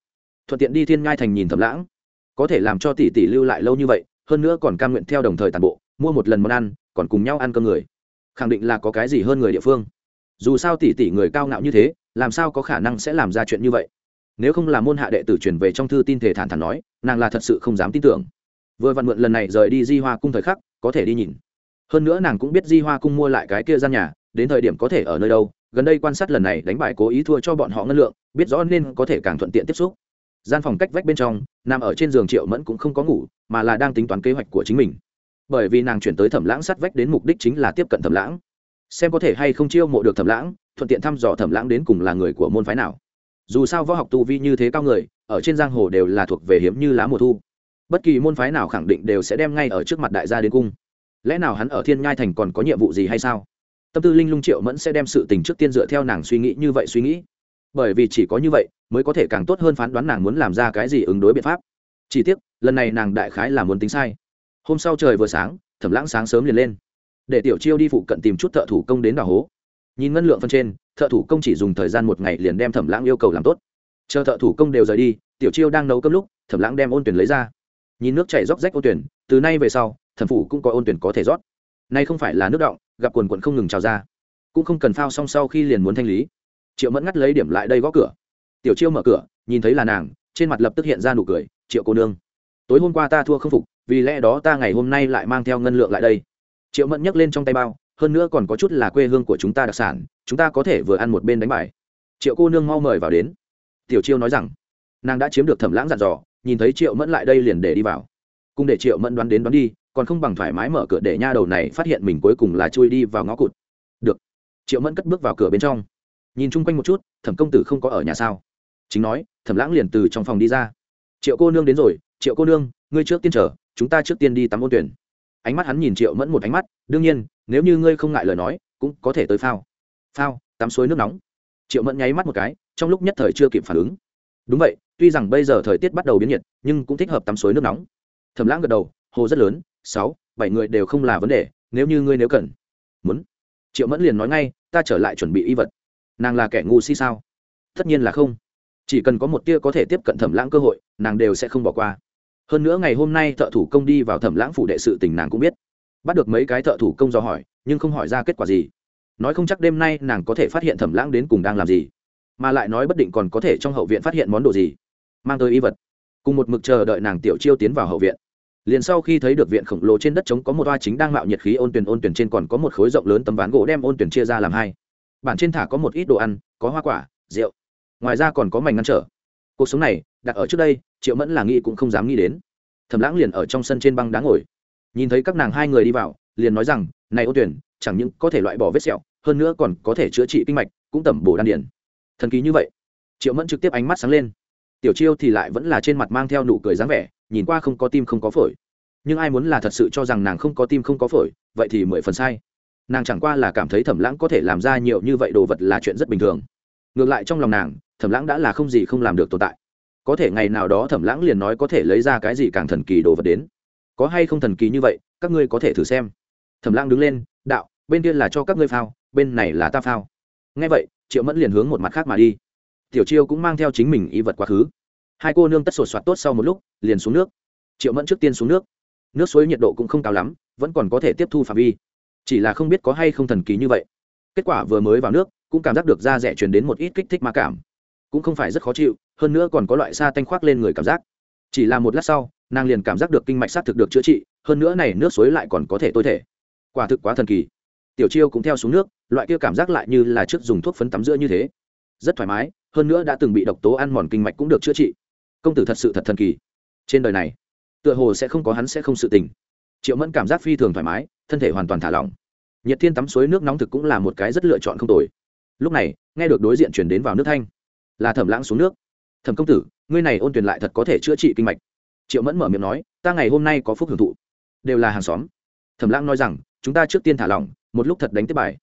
Thuận tiện đi thiên ngai thành nhìn thầm lãng. Có thể làm cho tỷ tỷ lưu lại lâu như vậy, hơn nữa còn cam nguyện theo đồng thời toàn bộ, mua một lần món ăn, còn cùng nhau ăn cơm người. Khẳng định là có cái gì hơn người địa phương. Dù sao tỷ tỷ người cao ngạo như thế, làm sao có khả năng sẽ làm ra chuyện như vậy? Nếu không là môn hạ đệ tử truyền về trong thư tin thể thản thản nói, nàng là thật sự không dám tin tưởng. Vừa vặn mượn lần này rời đi di hoa cung thời khắc, có thể đi nhìn. Hơn nữa nàng cũng biết di hoa cung mua lại cái kia gian nhà, đến thời điểm có thể ở nơi đâu, gần đây quan sát lần này đánh bài cố ý thua cho bọn họ ngân lượng, biết rõ nên có thể càng thuận tiện tiếp xúc. Gian phòng cách vách bên trong, nằm ở trên giường triệu mẫn cũng không có ngủ, mà là đang tính toán kế hoạch của chính mình. Bởi vì nàng chuyển tới thẩm lãng sát vách đến mục đích chính là tiếp cận thẩm lãng. Xem có thể hay không chiêu mộ được thẩm lãng, thuận tiện thăm dò thẩm lãng đến cùng là người của môn phái nào dù sao võ học tu vi như thế cao người, ở trên giang hồ đều là thuộc về hiếm như lá mùa thu. Bất kỳ môn phái nào khẳng định đều sẽ đem ngay ở trước mặt đại gia đến cung. Lẽ nào hắn ở thiên nhai thành còn có nhiệm vụ gì hay sao? Tâm tư linh lung triệu mẫn sẽ đem sự tình trước tiên dựa theo nàng suy nghĩ như vậy suy nghĩ. Bởi vì chỉ có như vậy, mới có thể càng tốt hơn phán đoán nàng muốn làm ra cái gì ứng đối biện pháp. Chỉ tiếc, lần này nàng đại khái là muốn tính sai. Hôm sau trời vừa sáng, thẩm lãng sáng sớm liền lên. Để tiểu chiêu đi phụ cận tìm chút thợ thủ công đến đào hố nhìn ngân lượng phân trên, thợ thủ công chỉ dùng thời gian một ngày liền đem thẩm lãng yêu cầu làm tốt. Chờ thợ thủ công đều rời đi, tiểu chiêu đang nấu cơm lúc, thẩm lãng đem ôn tuyển lấy ra. Nhìn nước chảy róc rách ôn tuyển, từ nay về sau, thẩm phủ cũng có ôn tuyển có thể rót. Nay không phải là nước động gặp quần quần không ngừng trào ra. Cũng không cần phao xong sau khi liền muốn thanh lý. Triệu mẫn ngắt lấy điểm lại đây gõ cửa. Tiểu chiêu mở cửa, nhìn thấy là nàng, trên mặt lập tức hiện ra nụ cười, triệu cô nương, tối hôm qua ta thua không phục, vì lẽ đó ta ngày hôm nay lại mang theo ngân lượng lại đây. Triệu mẫn nhấc lên trong tay bao hơn nữa còn có chút là quê hương của chúng ta đặc sản, chúng ta có thể vừa ăn một bên đánh bài. Triệu cô nương mau mời vào đến. Tiểu chiêu nói rằng, nàng đã chiếm được thẩm lãng dặn dò, nhìn thấy triệu mẫn lại đây liền để đi vào. Cùng để triệu mẫn đoán đến đoán đi, còn không bằng thoải mái mở cửa để nha đầu này phát hiện mình cuối cùng là chui đi vào ngõ cụt. Được. Triệu mẫn cất bước vào cửa bên trong. Nhìn chung quanh một chút, thẩm công tử không có ở nhà sao? Chính nói, thẩm lãng liền từ trong phòng đi ra. Triệu cô nương đến rồi, triệu cô nương, ngươi trước tiên chờ, chúng ta trước tiên đi tắm ôn tuyển ánh mắt hắn nhìn triệu mẫn một ánh mắt, đương nhiên, nếu như ngươi không ngại lời nói, cũng có thể tới phao. Phao, tắm suối nước nóng. Triệu mẫn nháy mắt một cái, trong lúc nhất thời chưa kịp phản ứng. Đúng vậy, tuy rằng bây giờ thời tiết bắt đầu biến nhiệt, nhưng cũng thích hợp tắm suối nước nóng. Thẩm lãng gật đầu, hồ rất lớn, sáu, bảy người đều không là vấn đề, nếu như ngươi nếu cần. Muốn. Triệu mẫn liền nói ngay, ta trở lại chuẩn bị y vật. Nàng là kẻ ngu si sao? Tất nhiên là không. Chỉ cần có một tia có thể tiếp cận thẩm lãng cơ hội, nàng đều sẽ không bỏ qua hơn nữa ngày hôm nay thợ thủ công đi vào thẩm lãng phủ đệ sự tình nàng cũng biết. Bắt được mấy cái thợ thủ công do hỏi, nhưng không hỏi ra kết quả gì. Nói không chắc đêm nay nàng có thể phát hiện thẩm lãng đến cùng đang làm gì, mà lại nói bất định còn có thể trong hậu viện phát hiện món đồ gì. Mang tới y vật. Cùng một mực chờ đợi nàng tiểu chiêu tiến vào hậu viện. Liền sau khi thấy được viện khổng lồ trên đất trống có một oa chính đang mạo nhiệt khí ôn tuyển ôn tuyển trên còn có một khối rộng lớn tấm ván gỗ đem ôn tuyển chia ra làm hai. Bản trên thả có một ít đồ ăn, có hoa quả, rượu. Ngoài ra còn có mảnh ngăn trở. Cuộc sống này đặt ở trước đây, triệu mẫn là nghĩ cũng không dám nghĩ đến. Thầm lãng liền ở trong sân trên băng đá ngồi. Nhìn thấy các nàng hai người đi vào, liền nói rằng, này ô tuyển, chẳng những có thể loại bỏ vết sẹo, hơn nữa còn có thể chữa trị kinh mạch, cũng tẩm bổ đan điển thần kỳ như vậy. Triệu mẫn trực tiếp ánh mắt sáng lên. Tiểu chiêu thì lại vẫn là trên mặt mang theo nụ cười dáng vẻ, nhìn qua không có tim không có phổi. Nhưng ai muốn là thật sự cho rằng nàng không có tim không có phổi, vậy thì mười phần sai. Nàng chẳng qua là cảm thấy thẩm lãng có thể làm ra nhiều như vậy đồ vật là chuyện rất bình thường. Ngược lại trong lòng nàng, thẩm lãng đã là không gì không làm được tồn tại có thể ngày nào đó thẩm lãng liền nói có thể lấy ra cái gì càng thần kỳ đồ vật đến. Có hay không thần kỳ như vậy, các ngươi có thể thử xem. Thẩm lãng đứng lên, đạo, bên kia là cho các ngươi phao, bên này là ta phao. Ngay vậy, triệu mẫn liền hướng một mặt khác mà đi. Tiểu chiêu cũng mang theo chính mình y vật quá khứ. Hai cô nương tất sột soạt tốt sau một lúc, liền xuống nước. Triệu mẫn trước tiên xuống nước. Nước suối nhiệt độ cũng không cao lắm, vẫn còn có thể tiếp thu phạm vi. Chỉ là không biết có hay không thần kỳ như vậy. Kết quả vừa mới vào nước, cũng cảm giác được da rẻ truyền đến một ít kích thích ma cảm. Cũng không phải rất khó chịu hơn nữa còn có loại xa tanh khoác lên người cảm giác. Chỉ là một lát sau, nàng liền cảm giác được kinh mạch s á t thực được chữa trị, hơn nữa này nước suối lại còn có thể tôi thể. Quả thực quá thần kỳ. Tiểu chiêu cũng theo xuống nước, loại kia cảm giác lại như là trước dùng thuốc phấn tắm giữa như thế. Rất thoải mái, hơn nữa đã từng bị độc tố ăn mòn kinh mạch cũng được chữa trị. Công tử thật sự thật thần kỳ. Trên đời này, tựa hồ sẽ không có hắn sẽ không sự tình. Triệu mẫn cảm giác phi thường thoải mái, thân thể hoàn toàn thả lỏng. Nhiệt thiên tắm suối nước nóng thực cũng là một cái rất lựa chọn không tồi. Lúc này, nghe được đối diện chuyển đến vào nước thanh, là thẩm lãng xuống nước thẩm công tử, ngươi này ôn tuyển lại thật có thể chữa trị kinh mạch. Triệu mẫn mở miệng nói, ta ngày hôm nay có phúc hưởng thụ. Đều là hàng xóm. Thẩm lãng nói rằng, chúng ta trước tiên thả lỏng, một lúc thật đánh tiếp bài.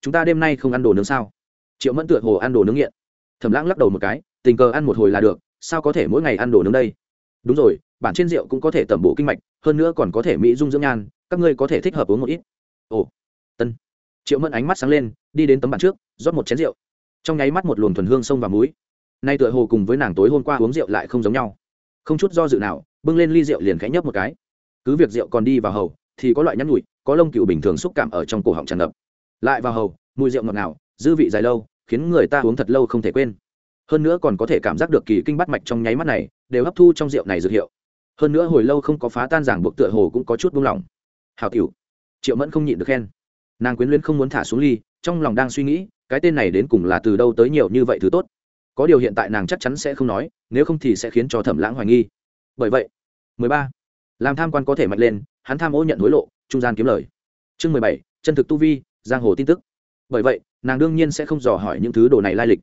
Chúng ta đêm nay không ăn đồ nướng sao? Triệu mẫn tựa hồ ăn đồ nướng nghiện. Thẩm lãng lắc đầu một cái, tình cờ ăn một hồi là được, sao có thể mỗi ngày ăn đồ nướng đây? Đúng rồi, bản trên rượu cũng có thể tẩm bổ kinh mạch, hơn nữa còn có thể mỹ dung dưỡng nhan, các ngươi có thể thích hợp uống một ít. Ồ, tân. Triệu mẫn ánh mắt sáng lên, đi đến tấm bản trước, rót một chén rượu. Trong nháy mắt một luồng thuần hương sông và muối nay tựa hồ cùng với nàng tối hôm qua uống rượu lại không giống nhau. Không chút do dự nào, bưng lên ly rượu liền khẽ nhấp một cái. Cứ việc rượu còn đi vào hầu, thì có loại nhắn nhụi có lông cựu bình thường xúc cảm ở trong cổ họng tràn ngập. Lại vào hầu, mùi rượu ngọt ngào, dư vị dài lâu, khiến người ta uống thật lâu không thể quên. Hơn nữa còn có thể cảm giác được kỳ kinh bắt mạch trong nháy mắt này, đều hấp thu trong rượu này dược hiệu. Hơn nữa hồi lâu không có phá tan giảng buộc tựa hồ cũng có chút buông lỏng. Hào cựu triệu mẫn không nhịn được khen. Nàng quyến luyến không muốn thả xuống ly, trong lòng đang suy nghĩ, cái tên này đến cùng là từ đâu tới nhiều như vậy thứ tốt có điều hiện tại nàng chắc chắn sẽ không nói, nếu không thì sẽ khiến cho thẩm lãng hoài nghi. Bởi vậy 13. làm tham quan có thể mạnh lên, hắn tham ô nhận hối lộ, trung gian kiếm lời. Chương 17. chân thực tu vi, giang hồ tin tức. Bởi vậy, nàng đương nhiên sẽ không dò hỏi những thứ đồ này lai lịch.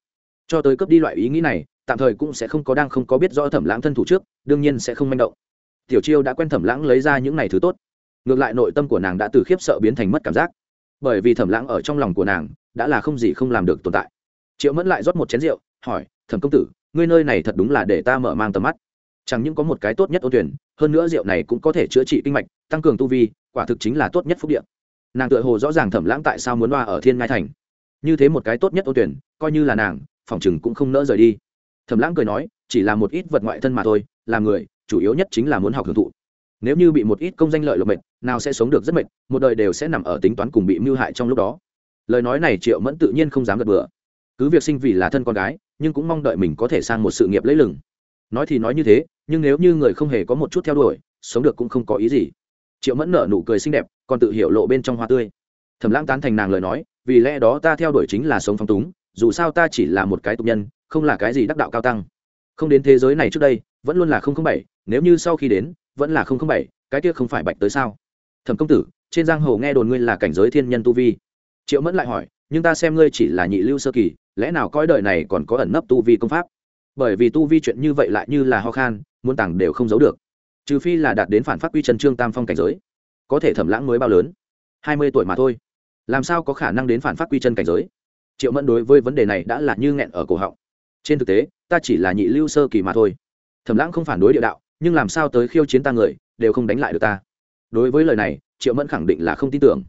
Cho tới cấp đi loại ý nghĩ này, tạm thời cũng sẽ không có đang không có biết rõ thẩm lãng thân thủ trước, đương nhiên sẽ không manh động. Tiểu chiêu đã quen thẩm lãng lấy ra những này thứ tốt. Ngược lại nội tâm của nàng đã từ khiếp sợ biến thành mất cảm giác. Bởi vì thẩm lãng ở trong lòng của nàng, đã là không gì không làm được tồn tại. Triệu mẫn lại rót một chén rượu hỏi, thẩm công tử, ngươi nơi này thật đúng là để ta mở mang tầm mắt. Chẳng những có một cái tốt nhất ô tuyển, hơn nữa rượu này cũng có thể chữa trị kinh mạch, tăng cường tu vi, quả thực chính là tốt nhất phúc điện nàng tựa hồ rõ ràng thẩm lãng tại sao muốn đoa ở thiên ngai thành. Như thế một cái tốt nhất ô tuyển, coi như là nàng, phòng chừng cũng không nỡ rời đi. Thẩm lãng cười nói, chỉ là một ít vật ngoại thân mà thôi, làm người, chủ yếu nhất chính là muốn học hưởng thụ. Nếu như bị một ít công danh lợi lộc mệt nào sẽ sống được rất mệt, một đời đều sẽ nằm ở tính toán cùng bị mưu hại trong lúc đó. Lời nói này triệu mẫn tự nhiên không dám gật bừa. Cứ việc sinh vì là thân con gái nhưng cũng mong đợi mình có thể sang một sự nghiệp lấy lừng. Nói thì nói như thế, nhưng nếu như người không hề có một chút theo đuổi, sống được cũng không có ý gì. Triệu mẫn nở nụ cười xinh đẹp, còn tự hiểu lộ bên trong hoa tươi. Thẩm lãng tán thành nàng lời nói, vì lẽ đó ta theo đuổi chính là sống phong túng, dù sao ta chỉ là một cái tục nhân, không là cái gì đắc đạo cao tăng. Không đến thế giới này trước đây, vẫn luôn là không không bảy, nếu như sau khi đến, vẫn là không không bảy, cái kia không phải bạch tới sao? Thẩm công tử, trên giang hồ nghe đồn ngươi là cảnh giới thiên nhân tu vi. Triệu mẫn lại hỏi, nhưng ta xem ngươi chỉ là nhị lưu sơ kỳ lẽ nào coi đời này còn có ẩn nấp tu vi công pháp? Bởi vì tu vi chuyện như vậy lại như là ho khan, muốn tàng đều không giấu được. Trừ phi là đạt đến phản phát quy chân trương tam phong cảnh giới, có thể thẩm lãng mới bao lớn. Hai mươi tuổi mà thôi. Làm sao có khả năng đến phản phát quy chân cảnh giới? Triệu mẫn đối với vấn đề này đã là như nghẹn ở cổ họng. Trên thực tế, ta chỉ là nhị lưu sơ kỳ mà thôi. Thẩm lãng không phản đối địa đạo, nhưng làm sao tới khiêu chiến ta người, đều không đánh lại được ta. Đối với lời này, triệu mẫn khẳng định là không tin tưởng.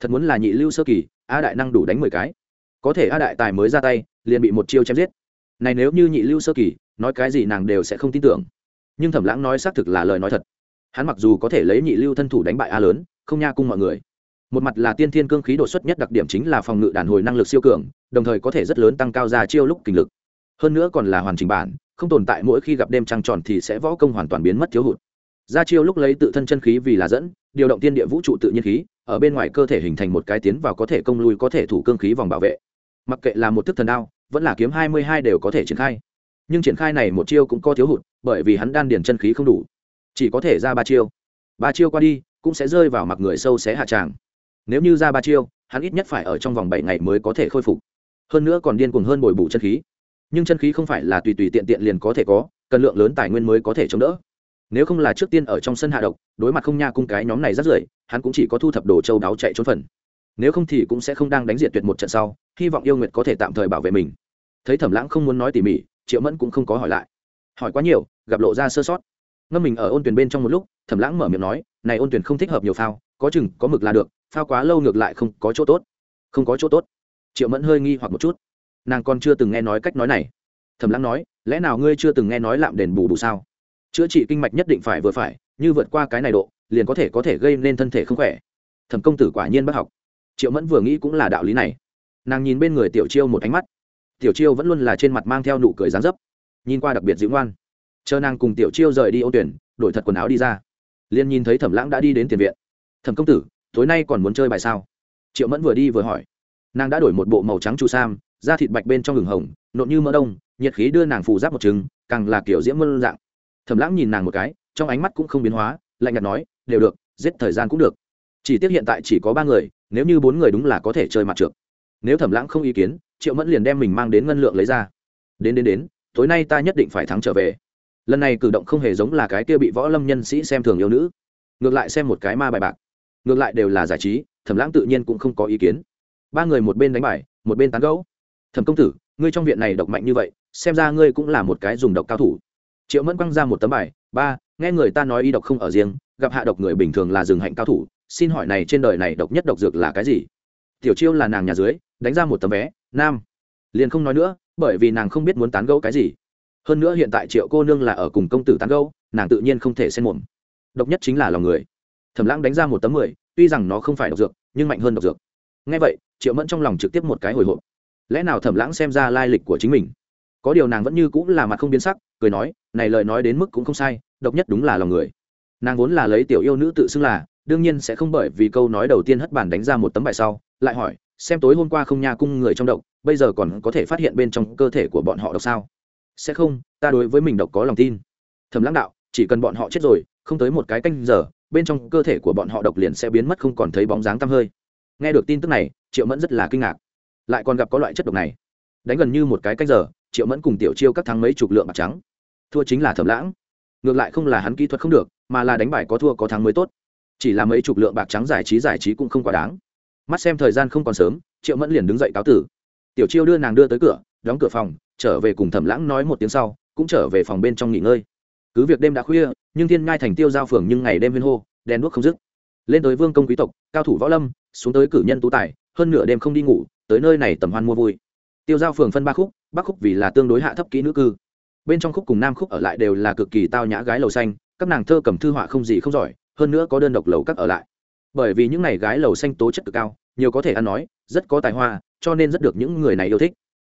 Thật muốn là nhị lưu sơ kỳ a đại năng đủ đánh mười cái có thể a đại tài mới ra tay, liền bị một chiêu chém giết. Này nếu như nhị lưu sơ kỳ, nói cái gì nàng đều sẽ không tin tưởng. Nhưng thẩm lãng nói xác thực là lời nói thật. Hắn mặc dù có thể lấy nhị lưu thân thủ đánh bại a lớn, không nha cung mọi người. Một mặt là tiên thiên cương khí đột xuất nhất đặc điểm chính là phòng ngự đàn hồi năng lực siêu cường, đồng thời có thể rất lớn tăng cao ra chiêu lúc kinh lực. Hơn nữa còn là hoàn chỉnh bản, không tồn tại mỗi khi gặp đêm trăng tròn thì sẽ võ công hoàn toàn biến mất thiếu hụt. Ra chiêu lúc lấy tự thân chân khí vì là dẫn, điều động tiên địa vũ trụ tự nhiên khí, ở bên ngoài cơ thể hình thành một cái tiến vào có thể công lui có thể thủ cương khí vòng bảo vệ mặc kệ là một thức thần đao, vẫn là kiếm hai mươi hai đều có thể triển khai. Nhưng triển khai này một chiêu cũng có thiếu hụt, bởi vì hắn đan điền chân khí không đủ. Chỉ có thể ra ba chiêu. Ba chiêu qua đi, cũng sẽ rơi vào mặc người sâu xé hạ tràng. Nếu như ra ba chiêu, hắn ít nhất phải ở trong vòng bảy ngày mới có thể khôi phục. Hơn nữa còn điên cuồng hơn bồi bổ chân khí. Nhưng chân khí không phải là tùy tùy tiện tiện liền có thể có, cần lượng lớn tài nguyên mới có thể chống đỡ. Nếu không là trước tiên ở trong sân hạ độc, đối mặt không nha cung cái nhóm này rất rưởi, hắn cũng chỉ có thu thập đồ châu đáo chạy trốn phần. Nếu không thì cũng sẽ không đang đánh diệt tuyệt một trận sau hy vọng yêu nguyệt có thể tạm thời bảo vệ mình. Thấy thẩm lãng không muốn nói tỉ mỉ, triệu mẫn cũng không có hỏi lại. Hỏi quá nhiều, gặp lộ ra sơ sót. Ngâm mình ở ôn tuyển bên trong một lúc, thẩm lãng mở miệng nói, này ôn tuyển không thích hợp nhiều phao, có chừng, có mực là được, phao quá lâu ngược lại không có chỗ tốt. Không có chỗ tốt? Triệu mẫn hơi nghi hoặc một chút. Nàng còn chưa từng nghe nói cách nói này. Thẩm lãng nói, lẽ nào ngươi chưa từng nghe nói lạm đền bù bù sao? Chữa trị kinh mạch nhất định phải vừa phải, như vượt qua cái này độ, liền có thể có thể gây nên thân thể không khỏe. Thẩm công tử quả nhiên bất học. Triệu mẫn vừa nghĩ cũng là đạo lý này nàng nhìn bên người tiểu chiêu một ánh mắt. Tiểu chiêu vẫn luôn là trên mặt mang theo nụ cười dán dấp. Nhìn qua đặc biệt dịu ngoan. Chờ nàng cùng tiểu chiêu rời đi ô tuyển, đổi thật quần áo đi ra. Liền nhìn thấy thẩm lãng đã đi đến tiền viện. Thẩm công tử, tối nay còn muốn chơi bài sao? Triệu mẫn vừa đi vừa hỏi. Nàng đã đổi một bộ màu trắng chu sam, da thịt bạch bên trong gừng hồng, nộn như mỡ đông, nhiệt khí đưa nàng phù giáp một trứng càng là kiểu diễm mơn dạng. Thẩm lãng nhìn nàng một cái, trong ánh mắt cũng không biến hóa, lạnh nhạt nói, đều được, giết thời gian cũng được. Chỉ tiếc hiện tại chỉ có ba người, nếu như bốn người đúng là có thể chơi mặt trượt nếu thẩm lãng không ý kiến, triệu mẫn liền đem mình mang đến ngân lượng lấy ra. Đến đến đến, tối nay ta nhất định phải thắng trở về. Lần này cử động không hề giống là cái kia bị võ lâm nhân sĩ xem thường yêu nữ. Ngược lại xem một cái ma bài bạc. Ngược lại đều là giải trí, thẩm lãng tự nhiên cũng không có ý kiến. Ba người một bên đánh bài, một bên tán gẫu. Thẩm công tử, ngươi trong viện này độc mạnh như vậy, xem ra ngươi cũng là một cái dùng độc cao thủ. Triệu mẫn quăng ra một tấm bài, ba, nghe người ta nói y độc không ở riêng, gặp hạ độc người bình thường là rừng hạnh cao thủ, xin hỏi này trên đời này độc nhất độc dược là cái gì? Tiểu chiêu là nàng nhà dưới, đánh ra một tấm vé, nam. Liền không nói nữa, bởi vì nàng không biết muốn tán gẫu cái gì. Hơn nữa hiện tại triệu cô nương là ở cùng công tử tán gẫu, nàng tự nhiên không thể xen mồm. Độc nhất chính là lòng người. Thẩm lãng đánh ra một tấm mười, tuy rằng nó không phải độc dược, nhưng mạnh hơn độc dược. Ngay vậy, triệu mẫn trong lòng trực tiếp một cái hồi hộp. Lẽ nào thẩm lãng xem ra lai lịch của chính mình? Có điều nàng vẫn như cũng là mặt không biến sắc, cười nói, này lời nói đến mức cũng không sai, độc nhất đúng là lòng người. Nàng vốn là lấy tiểu yêu nữ tự xưng là đương nhiên sẽ không bởi vì câu nói đầu tiên hất bản đánh ra một tấm bài sau, lại hỏi, xem tối hôm qua không nha cung người trong độc, bây giờ còn có thể phát hiện bên trong cơ thể của bọn họ độc sao? Sẽ không, ta đối với mình độc có lòng tin. Thầm lãng đạo, chỉ cần bọn họ chết rồi, không tới một cái canh giờ, bên trong cơ thể của bọn họ độc liền sẽ biến mất không còn thấy bóng dáng tăm hơi. Nghe được tin tức này, triệu mẫn rất là kinh ngạc. Lại còn gặp có loại chất độc này. Đánh gần như một cái canh giờ, triệu mẫn cùng tiểu chiêu các thắng mấy chục lượng bạc trắng. Thua chính là thẩm lãng. Ngược lại không là hắn kỹ thuật không được, mà là đánh bài có thua có thắng mới tốt chỉ là mấy chục lượng bạc trắng giải trí giải trí cũng không quá đáng. Mắt xem thời gian không còn sớm, triệu mẫn liền đứng dậy cáo tử. Tiểu chiêu đưa nàng đưa tới cửa, đóng cửa phòng, trở về cùng thẩm lãng nói một tiếng sau, cũng trở về phòng bên trong nghỉ ngơi. Cứ việc đêm đã khuya, nhưng thiên ngai thành tiêu giao phường nhưng ngày đêm huyên hô, đèn đuốc không dứt. Lên tới vương công quý tộc, cao thủ võ lâm, xuống tới cử nhân tú tài, hơn nửa đêm không đi ngủ, tới nơi này tầm hoan mua vui. Tiêu giao phường phân ba khúc, bắc khúc vì là tương đối hạ thấp kỹ nữ cư. Bên trong khúc cùng nam khúc ở lại đều là cực kỳ tao nhã gái lầu xanh, các nàng thơ cầm thư họa không gì không giỏi hơn nữa có đơn độc lầu các ở lại. Bởi vì những n à y gái lầu xanh tố chất cực cao, nhiều có thể ăn nói, rất có tài hoa, cho nên rất được những người này yêu thích.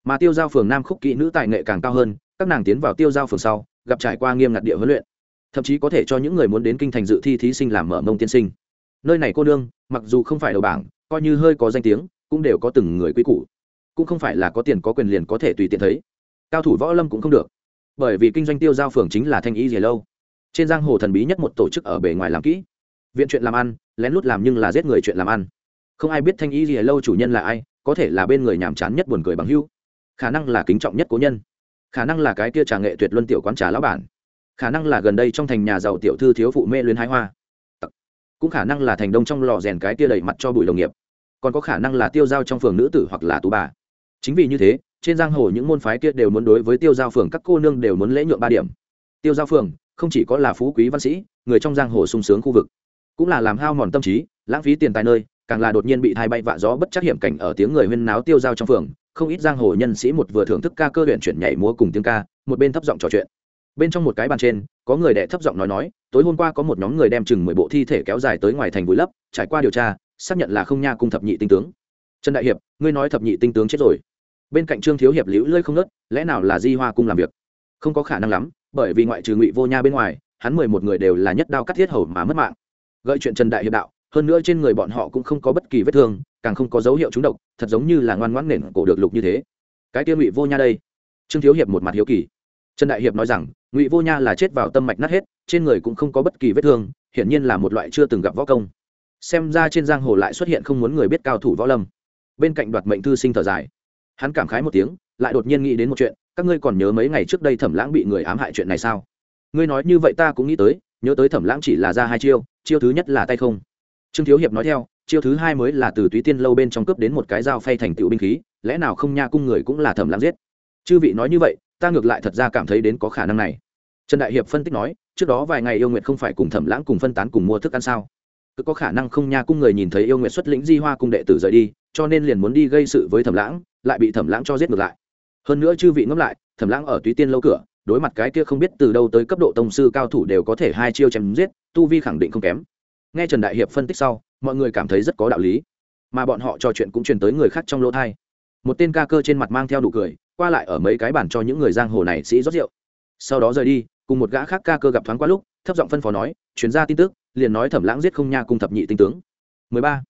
Mà tiêu giao phường nam khúc kỹ nữ tài nghệ càng cao hơn, các nàng tiến vào tiêu giao phường sau, gặp trải qua nghiêm ngặt địa huấn luyện. Thậm chí có thể cho những người muốn đến kinh thành dự thi thí sinh làm mở mông tiên sinh. Nơi này cô nương, mặc dù không phải đầu bảng, coi như hơi có danh tiếng, cũng đều có từng người quy củ. Cũng không phải là có tiền có quyền liền có thể tùy tiện thấy. Cao thủ võ lâm cũng không được. Bởi vì kinh doanh tiêu giao phường chính là thanh ý gì lâu trên giang hồ thần bí nhất một tổ chức ở bề ngoài làm kỹ. Viện chuyện làm ăn, lén lút làm nhưng là giết người chuyện làm ăn. Không ai biết thanh y gì lâu chủ nhân là ai, có thể là bên người nhàm chán nhất buồn cười bằng hưu. Khả năng là kính trọng nhất cố nhân. Khả năng là cái kia trà nghệ tuyệt luân tiểu quán trà lão bản. Khả năng là gần đây trong thành nhà giàu tiểu thư thiếu phụ mê luyến hái hoa. Cũng khả năng là thành đông trong lò rèn cái kia đầy mặt cho bụi đồng nghiệp. Còn có khả năng là tiêu giao trong phường nữ tử hoặc là tú bà. Chính vì như thế, trên giang hồ những môn phái kia đều muốn đối với tiêu giao phường các cô nương đều muốn lễ nhượng ba điểm. Tiêu giao phường không chỉ có là phú quý văn sĩ, người trong giang hồ sung sướng khu vực, cũng là làm hao mòn tâm trí, lãng phí tiền tài nơi, càng là đột nhiên bị thai bay vạ gió bất chắc hiểm cảnh ở tiếng người huyên náo tiêu dao trong phường, không ít giang hồ nhân sĩ một vừa thưởng thức ca cơ luyện chuyển nhảy múa cùng tiếng ca, một bên thấp giọng trò chuyện. Bên trong một cái bàn trên, có người đệ thấp giọng nói nói, tối hôm qua có một nhóm người đem chừng mười bộ thi thể kéo dài tới ngoài thành vùi lấp, trải qua điều tra, xác nhận là không nha cung thập nhị tinh tướng. Trần đại hiệp, ngươi nói thập nhị tinh tướng chết rồi. Bên cạnh trương thiếu hiệp liễu lơi không nớt lẽ nào là di hoa cung làm việc? Không có khả năng lắm bởi vì ngoại trừ ngụy vô nha bên ngoài, hắn mười một người đều là nhất đao cắt thiết hầu mà mất mạng. Gợi chuyện trần đại hiệp đạo, hơn nữa trên người bọn họ cũng không có bất kỳ vết thương, càng không có dấu hiệu trúng độc, thật giống như là ngoan ngoãn nền cổ được lục như thế. Cái tiêu ngụy vô nha đây. Trương thiếu hiệp một mặt hiếu kỳ. Trần đại hiệp nói rằng, ngụy vô nha là chết vào tâm mạch nát hết, trên người cũng không có bất kỳ vết thương, hiển nhiên là một loại chưa từng gặp võ công. Xem ra trên giang hồ lại xuất hiện không muốn người biết cao thủ võ lâm. Bên cạnh đoạt mệnh thư sinh thở dài. Hắn cảm khái một tiếng, lại đột nhiên nghĩ đến một chuyện các ngươi còn nhớ mấy ngày trước đây thẩm lãng bị người ám hại chuyện này sao? Ngươi nói như vậy ta cũng nghĩ tới, nhớ tới thẩm lãng chỉ là ra hai chiêu chiêu thứ nhất là tay không. Trương thiếu hiệp nói theo, chiêu thứ hai mới là từ túy tiên lâu bên trong cướp đến một cái dao phay thành tựu binh khí, lẽ nào không nha cung người cũng là thẩm lãng giết? Chư vị nói như vậy, ta ngược lại thật ra cảm thấy đến có khả năng này. Trần đại hiệp phân tích nói, trước đó vài ngày yêu nguyệt không phải cùng thẩm lãng cùng phân tán cùng mua thức ăn sao? Cứ có khả năng không nha cung người nhìn thấy yêu nguyệt xuất lĩnh di hoa cung đệ tử rời đi, cho nên liền muốn đi gây sự với thẩm lãng, lại bị thẩm lãng cho giết ngược lại hơn nữa chư vị ngẫm lại thẩm lãng ở túy tiên lâu cửa đối mặt cái kia không biết từ đâu tới cấp độ tông sư cao thủ đều có thể hai chiêu chém giết tu vi khẳng định không kém. Nghe trần đại hiệp phân tích sau mọi người cảm thấy rất có đạo lý. Mà bọn họ trò chuyện cũng truyền tới người khác trong lỗ thai. Một tên ca cơ trên mặt mang theo đủ cười qua lại ở mấy cái bàn cho những người giang hồ này sĩ rót rượu. Sau đó rời đi cùng một gã khác ca cơ gặp thoáng qua lúc thấp giọng phân phó nói chuyến ra tin tức liền nói thẩm lãng giết không nha cung thập nhị tinh tướng. 13.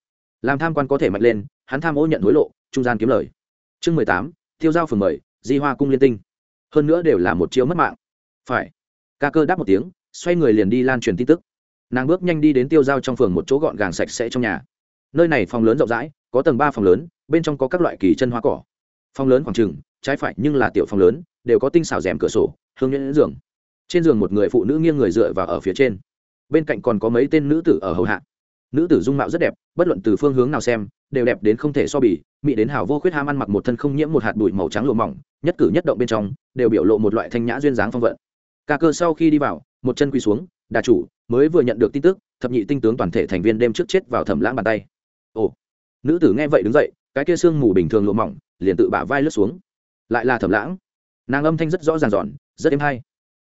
làm tham quan có thể mạnh lên hắn tham ô nhận hối lộ trung gian kiếm lời. Chương 18, tiêu giao phường mời, di hoa cung liên tinh. Hơn nữa đều là một chiếu mất mạng. Phải. Ca cơ đáp một tiếng, xoay người liền đi lan truyền tin tức. Nàng bước nhanh đi đến tiêu giao trong phường một chỗ gọn gàng sạch sẽ trong nhà. Nơi này phòng lớn rộng rãi, có tầng ba phòng lớn, bên trong có các loại kỳ chân hoa cỏ. Phòng lớn khoảng trừng trái phải nhưng là tiểu phòng lớn, đều có tinh xảo rèm cửa sổ, hương nhẫn giường. Trên giường một người phụ nữ nghiêng người dựa vào ở phía trên. Bên cạnh còn có mấy tên nữ tử ở hầu hạ. Nữ tử dung mạo rất đẹp, bất luận từ phương hướng nào xem, đều đẹp đến không thể so bì mỹ đến hào vô khuyết ham ăn mặc một thân không nhiễm một hạt bụi màu trắng lụa mỏng, nhất cử nhất động bên trong, đều biểu lộ một loại thanh nhã duyên dáng phong vận. Ca cơ sau khi đi vào, một chân quỳ xuống, đà chủ, mới vừa nhận được tin tức, thập nhị tinh tướng toàn thể thành viên đêm trước chết vào thẩm lãng bàn tay. Ồ. Nữ tử nghe vậy đứng dậy, cái kia sương mù bình thường lụa mỏng, liền tự bả vai lướt xuống. Lại là thẩm lãng. Nàng âm thanh rất rõ ràng giòn, rất êm hay.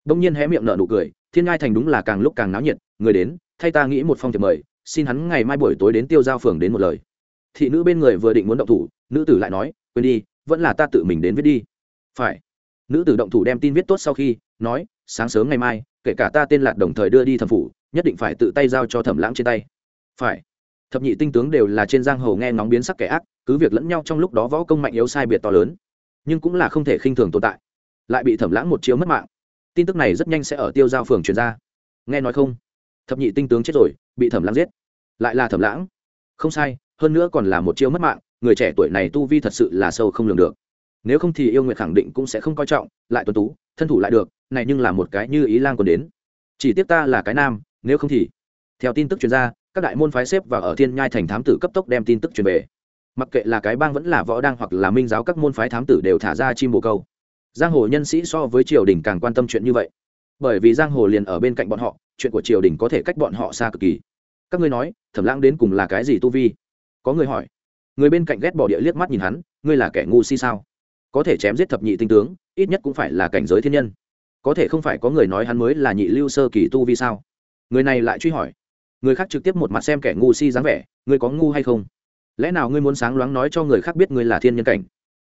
Đông nhiên hé miệng nở nụ cười, thiên ngai thành đúng là càng lúc càng náo nhiệt, người đến, thay ta nghĩ một phong thiệp mời, xin hắn ngày mai buổi tối đến tiêu giao phường đến một lời thị nữ bên người vừa định muốn động thủ, nữ tử lại nói, quên đi, vẫn là ta tự mình đến viết đi. Phải. Nữ tử động thủ đem tin viết tốt sau khi, nói, sáng sớm ngày mai, kể cả ta tên lạc đồng thời đưa đi thẩm phủ, nhất định phải tự tay giao cho thẩm lãng trên tay. Phải. Thập nhị tinh tướng đều là trên giang hồ nghe ngóng biến sắc kẻ ác, cứ việc lẫn nhau trong lúc đó võ công mạnh yếu sai biệt to lớn, nhưng cũng là không thể khinh thường tồn tại, lại bị thẩm lãng một chiếu mất mạng. Tin tức này rất nhanh sẽ ở tiêu giao phường truyền ra. Nghe nói không? Thập nhị tinh tướng chết rồi, bị thẩm lãng giết. Lại là thẩm lãng? Không sai hơn nữa còn là một chiêu mất mạng, người trẻ tuổi này tu vi thật sự là sâu không lường được. Nếu không thì yêu nguyệt khẳng định cũng sẽ không coi trọng, lại tuân tú, thân thủ lại được, này nhưng là một cái như ý lan còn đến. Chỉ tiếp ta là cái nam, nếu không thì. Theo tin tức chuyên gia các đại môn phái xếp và ở thiên nhai thành thám tử cấp tốc đem tin tức truyền về. Mặc kệ là cái bang vẫn là võ đang hoặc là minh giáo các môn phái thám tử đều thả ra chim bồ câu. Giang hồ nhân sĩ so với triều đình càng quan tâm chuyện như vậy. Bởi vì giang hồ liền ở bên cạnh bọn họ, chuyện của triều đình có thể cách bọn họ xa cực kỳ. Các ngươi nói, thẩm lãng đến cùng là cái gì tu vi? Có người hỏi. Người bên cạnh ghét bỏ địa liếc mắt nhìn hắn, ngươi là kẻ ngu si sao? Có thể chém giết thập nhị tinh tướng, ít nhất cũng phải là cảnh giới thiên nhân. Có thể không phải có người nói hắn mới là nhị lưu sơ kỳ tu vi sao? Người này lại truy hỏi. Người khác trực tiếp một mặt xem kẻ ngu si dáng vẻ, ngươi có ngu hay không? Lẽ nào ngươi muốn sáng loáng nói cho người khác biết ngươi là thiên nhân cảnh?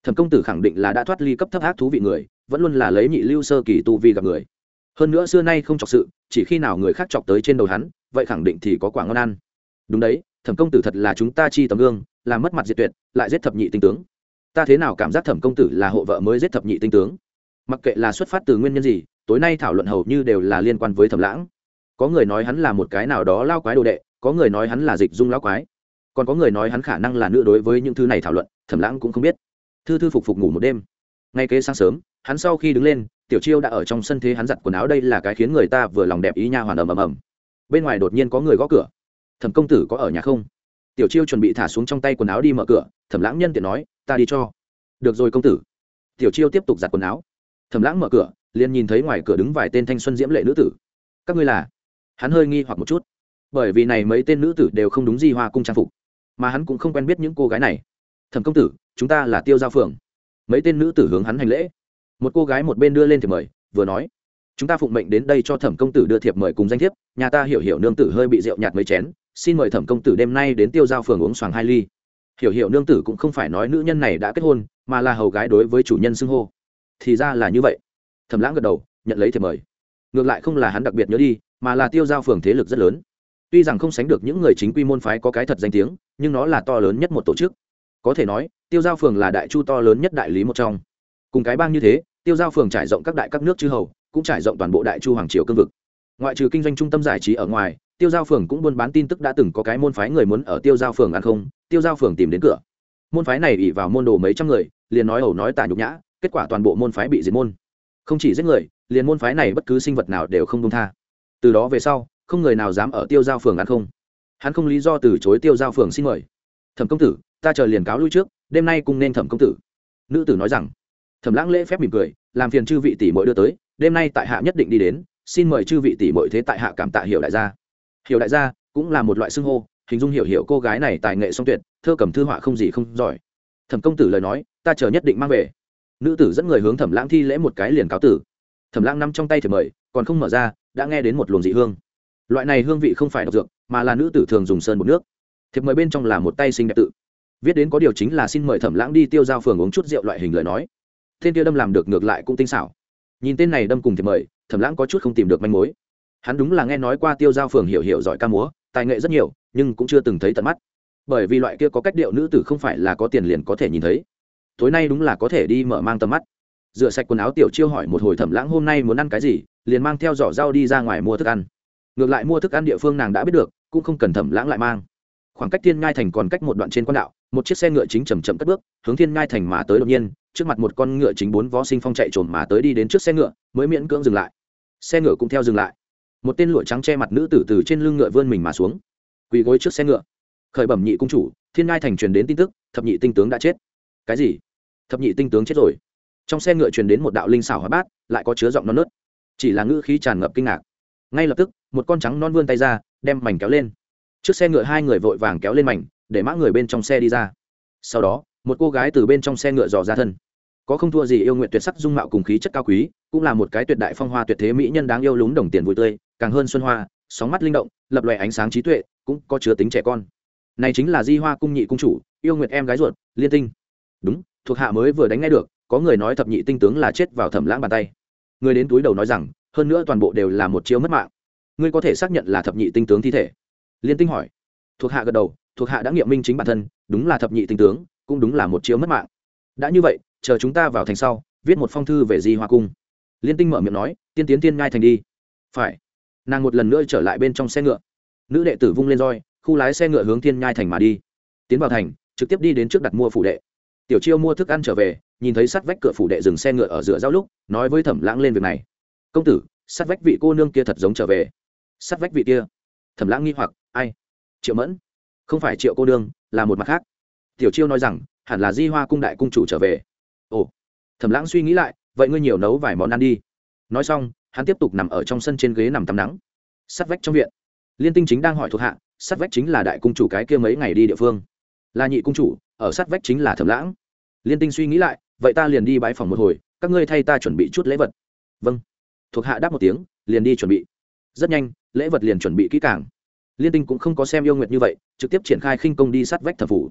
Thẩm công tử khẳng định là đã thoát ly cấp thấp ác thú vị người, vẫn luôn là lấy nhị lưu sơ kỳ tu vi gặp người. Hơn nữa xưa nay không chọc sự, chỉ khi nào người khác chọc tới trên đầu hắn, vậy khẳng định thì có quả ngon ăn. Đúng đấy thẩm công tử thật là chúng ta chi tấm gương làm mất mặt diệt tuyệt, lại giết thập nhị tinh tướng. Ta thế nào cảm giác thẩm công tử là hộ vợ mới giết thập nhị tinh tướng? Mặc kệ là xuất phát từ nguyên nhân gì, tối nay thảo luận hầu như đều là liên quan với thẩm lãng. Có người nói hắn là một cái nào đó lao quái đồ đệ, có người nói hắn là dịch dung lao quái. Còn có người nói hắn khả năng là nữ đối với những thứ này thảo luận, thẩm lãng cũng không biết. Thư thư phục phục ngủ một đêm. Ngay kế sáng sớm, hắn sau khi đứng lên, tiểu chiêu đã ở trong sân thế hắn giặt quần áo đây là cái khiến người ta vừa lòng đẹp ý nha hoàn ầm ầm ầm. Bên ngoài đột nhiên có người gõ cửa thẩm công tử có ở nhà không? Tiểu chiêu chuẩn bị thả xuống trong tay quần áo đi mở cửa, thẩm lãng nhân tiện nói, ta đi cho. Được rồi công tử. Tiểu chiêu tiếp tục giặt quần áo. Thẩm lãng mở cửa, liền nhìn thấy ngoài cửa đứng vài tên thanh xuân diễm lệ nữ tử. Các ngươi là? Hắn hơi nghi hoặc một chút. Bởi vì này mấy tên nữ tử đều không đúng di hoa cung trang phục, mà hắn cũng không quen biết những cô gái này. Thẩm công tử, chúng ta là tiêu giao phường mấy tên nữ tử hướng hắn hành lễ. Một cô gái một bên đưa lên thiệp mời, vừa nói, chúng ta phụng mệnh đến đây cho thẩm công tử đưa thiệp mời cùng danh thiếp, nhà ta hiểu hiểu nương tử hơi bị rượu nhạt mấy chén xin mời thẩm công tử đêm nay đến tiêu giao phường uống xoàng hai ly. Hiểu hiểu nương tử cũng không phải nói nữ nhân này đã kết hôn, mà là hầu gái đối với chủ nhân xưng hô. Thì ra là như vậy. Thẩm lãng gật đầu, nhận lấy thiệp mời. Ngược lại không là hắn đặc biệt nhớ đi, mà là tiêu giao phường thế lực rất lớn. Tuy rằng không sánh được những người chính quy môn phái có cái thật danh tiếng, nhưng nó là to lớn nhất một tổ chức. Có thể nói, tiêu giao phường là đại chu to lớn nhất đại lý một trong. Cùng cái bang như thế, tiêu giao phường trải rộng các đại các nước chư hầu, cũng trải rộng toàn bộ đại chu hoàng triều cương vực. Ngoại trừ kinh doanh trung tâm giải trí ở ngoài tiêu giao phường cũng buôn bán tin tức đã từng có cái môn phái người muốn ở tiêu giao phường ăn không, tiêu giao phường tìm đến cửa. Môn phái này ỉ vào môn đồ mấy trăm người, liền nói ẩu nói tả nhục nhã, kết quả toàn bộ môn phái bị diệt môn. Không chỉ giết người, liền môn phái này bất cứ sinh vật nào đều không công tha. Từ đó về sau, không người nào dám ở tiêu giao phường ăn không. Hắn không lý do từ chối tiêu giao phường xin mời. Thẩm công tử, ta chờ liền cáo lui trước, đêm nay cùng nên thẩm công tử. Nữ tử nói rằng. Thẩm lãng lễ phép mỉm cười, làm phiền chư vị tỷ mội đưa tới, đêm nay tại hạ nhất định đi đến, xin mời chư vị tỷ mội thế tại hạ cảm tạ hiểu đại gia hiểu đại gia, cũng là một loại xưng hô, hình dung hiểu hiểu cô gái này tài nghệ song tuyệt, thơ cầm thư họa không gì không giỏi. Thẩm công tử lời nói, ta chờ nhất định mang về. Nữ tử dẫn người hướng thẩm lãng thi lễ một cái liền cáo tử. Thẩm lãng nằm trong tay thì mời, còn không mở ra, đã nghe đến một luồng dị hương. Loại này hương vị không phải độc dược, mà là nữ tử thường dùng sơn một nước. Thiệp mời bên trong là một tay xinh đẹp tự. Viết đến có điều chính là xin mời thẩm lãng đi tiêu giao phường uống chút rượu loại hình lời nói. Tên tiêu đâm làm được ngược lại cũng tinh xảo. Nhìn tên này đâm cùng thiệp mời, thẩm lãng có chút không tìm được manh mối hắn đúng là nghe nói qua tiêu giao phường hiểu hiểu giỏi ca múa, tài nghệ rất nhiều, nhưng cũng chưa từng thấy tận mắt. Bởi vì loại kia có cách điệu nữ tử không phải là có tiền liền có thể nhìn thấy. Tối nay đúng là có thể đi mở mang tầm mắt. Rửa sạch quần áo tiểu chiêu hỏi một hồi thẩm lãng hôm nay muốn ăn cái gì, liền mang theo giỏ rau đi ra ngoài mua thức ăn. Ngược lại mua thức ăn địa phương nàng đã biết được, cũng không cần thẩm lãng lại mang. Khoảng cách thiên ngai thành còn cách một đoạn trên quan đạo, một chiếc xe ngựa chính chầm chậm cất bước, hướng thiên ngai thành mà tới đột nhiên, trước mặt một con ngựa chính bốn vó sinh phong chạy trồn mà tới đi đến trước xe ngựa, mới miễn cưỡng dừng lại. Xe ngựa cũng theo dừng lại một tên lụa trắng che mặt nữ tử từ trên lưng ngựa vươn mình mà xuống. Quỳ gối trước xe ngựa. Khởi bẩm nhị cung chủ, thiên ngai thành truyền đến tin tức, thập nhị tinh tướng đã chết. Cái gì? Thập nhị tinh tướng chết rồi? Trong xe ngựa truyền đến một đạo linh xảo hóa bát, lại có chứa giọng non nớt. Chỉ là ngữ khí tràn ngập kinh ngạc. Ngay lập tức, một con trắng non vươn tay ra, đem mảnh kéo lên. Trước xe ngựa hai người vội vàng kéo lên mảnh, để mã người bên trong xe đi ra. Sau đó, một cô gái từ bên trong xe ngựa dò ra thân. Có không thua gì yêu nguyện tuyệt sắc dung mạo cùng khí chất cao quý, cũng là một cái tuyệt đại phong hoa tuyệt thế mỹ nhân đáng yêu lúng đồng tiền vui tươi càng hơn xuân hoa, sóng mắt linh động, lập loè ánh sáng trí tuệ, cũng có chứa tính trẻ con. Này chính là di hoa cung nhị cung chủ, yêu nguyệt em gái ruột, liên tinh. Đúng, thuộc hạ mới vừa đánh ngay được, có người nói thập nhị tinh tướng là chết vào thẩm lãng bàn tay. Người đến túi đầu nói rằng, hơn nữa toàn bộ đều là một chiếu mất mạng. Ngươi có thể xác nhận là thập nhị tinh tướng thi thể? Liên tinh hỏi. Thuộc hạ gật đầu, thuộc hạ đã nghiệm minh chính bản thân, đúng là thập nhị tinh tướng, cũng đúng là một chiếu mất mạng. Đã như vậy, chờ chúng ta vào thành sau, viết một phong thư về di hoa cung. Liên tinh mở miệng nói, tiên tiến tiên ngai thành đi. Phải nàng một lần nữa trở lại bên trong xe ngựa. Nữ đệ tử vung lên roi, khu lái xe ngựa hướng thiên nhai thành mà đi. Tiến vào thành, trực tiếp đi đến trước đặt mua phủ đệ. Tiểu chiêu mua thức ăn trở về, nhìn thấy sắt vách cửa phủ đệ dừng xe ngựa ở giữa giao lúc, nói với thẩm lãng lên việc này. Công tử, sắt vách vị cô nương kia thật giống trở về. Sắt vách vị kia? Thẩm lãng nghi hoặc, ai? Triệu mẫn. Không phải triệu cô nương, là một mặt khác. Tiểu chiêu nói rằng, hẳn là di hoa cung đại cung chủ trở về. Ồ. Thẩm lãng suy nghĩ lại, vậy ngươi nhiều nấu vài món ăn đi. Nói xong hắn tiếp tục nằm ở trong sân trên ghế nằm tắm nắng. Sát vách trong viện. Liên tinh chính đang hỏi thuộc hạ, sát vách chính là đại cung chủ cái kia mấy ngày đi địa phương. Là nhị cung chủ, ở sát vách chính là thẩm lãng. Liên tinh suy nghĩ lại, vậy ta liền đi bãi phòng một hồi, các ngươi thay ta chuẩn bị chút lễ vật. Vâng. Thuộc hạ đáp một tiếng, liền đi chuẩn bị. Rất nhanh, lễ vật liền chuẩn bị kỹ càng. Liên tinh cũng không có xem yêu nguyệt như vậy, trực tiếp triển khai khinh công đi sát vách thẩm phủ.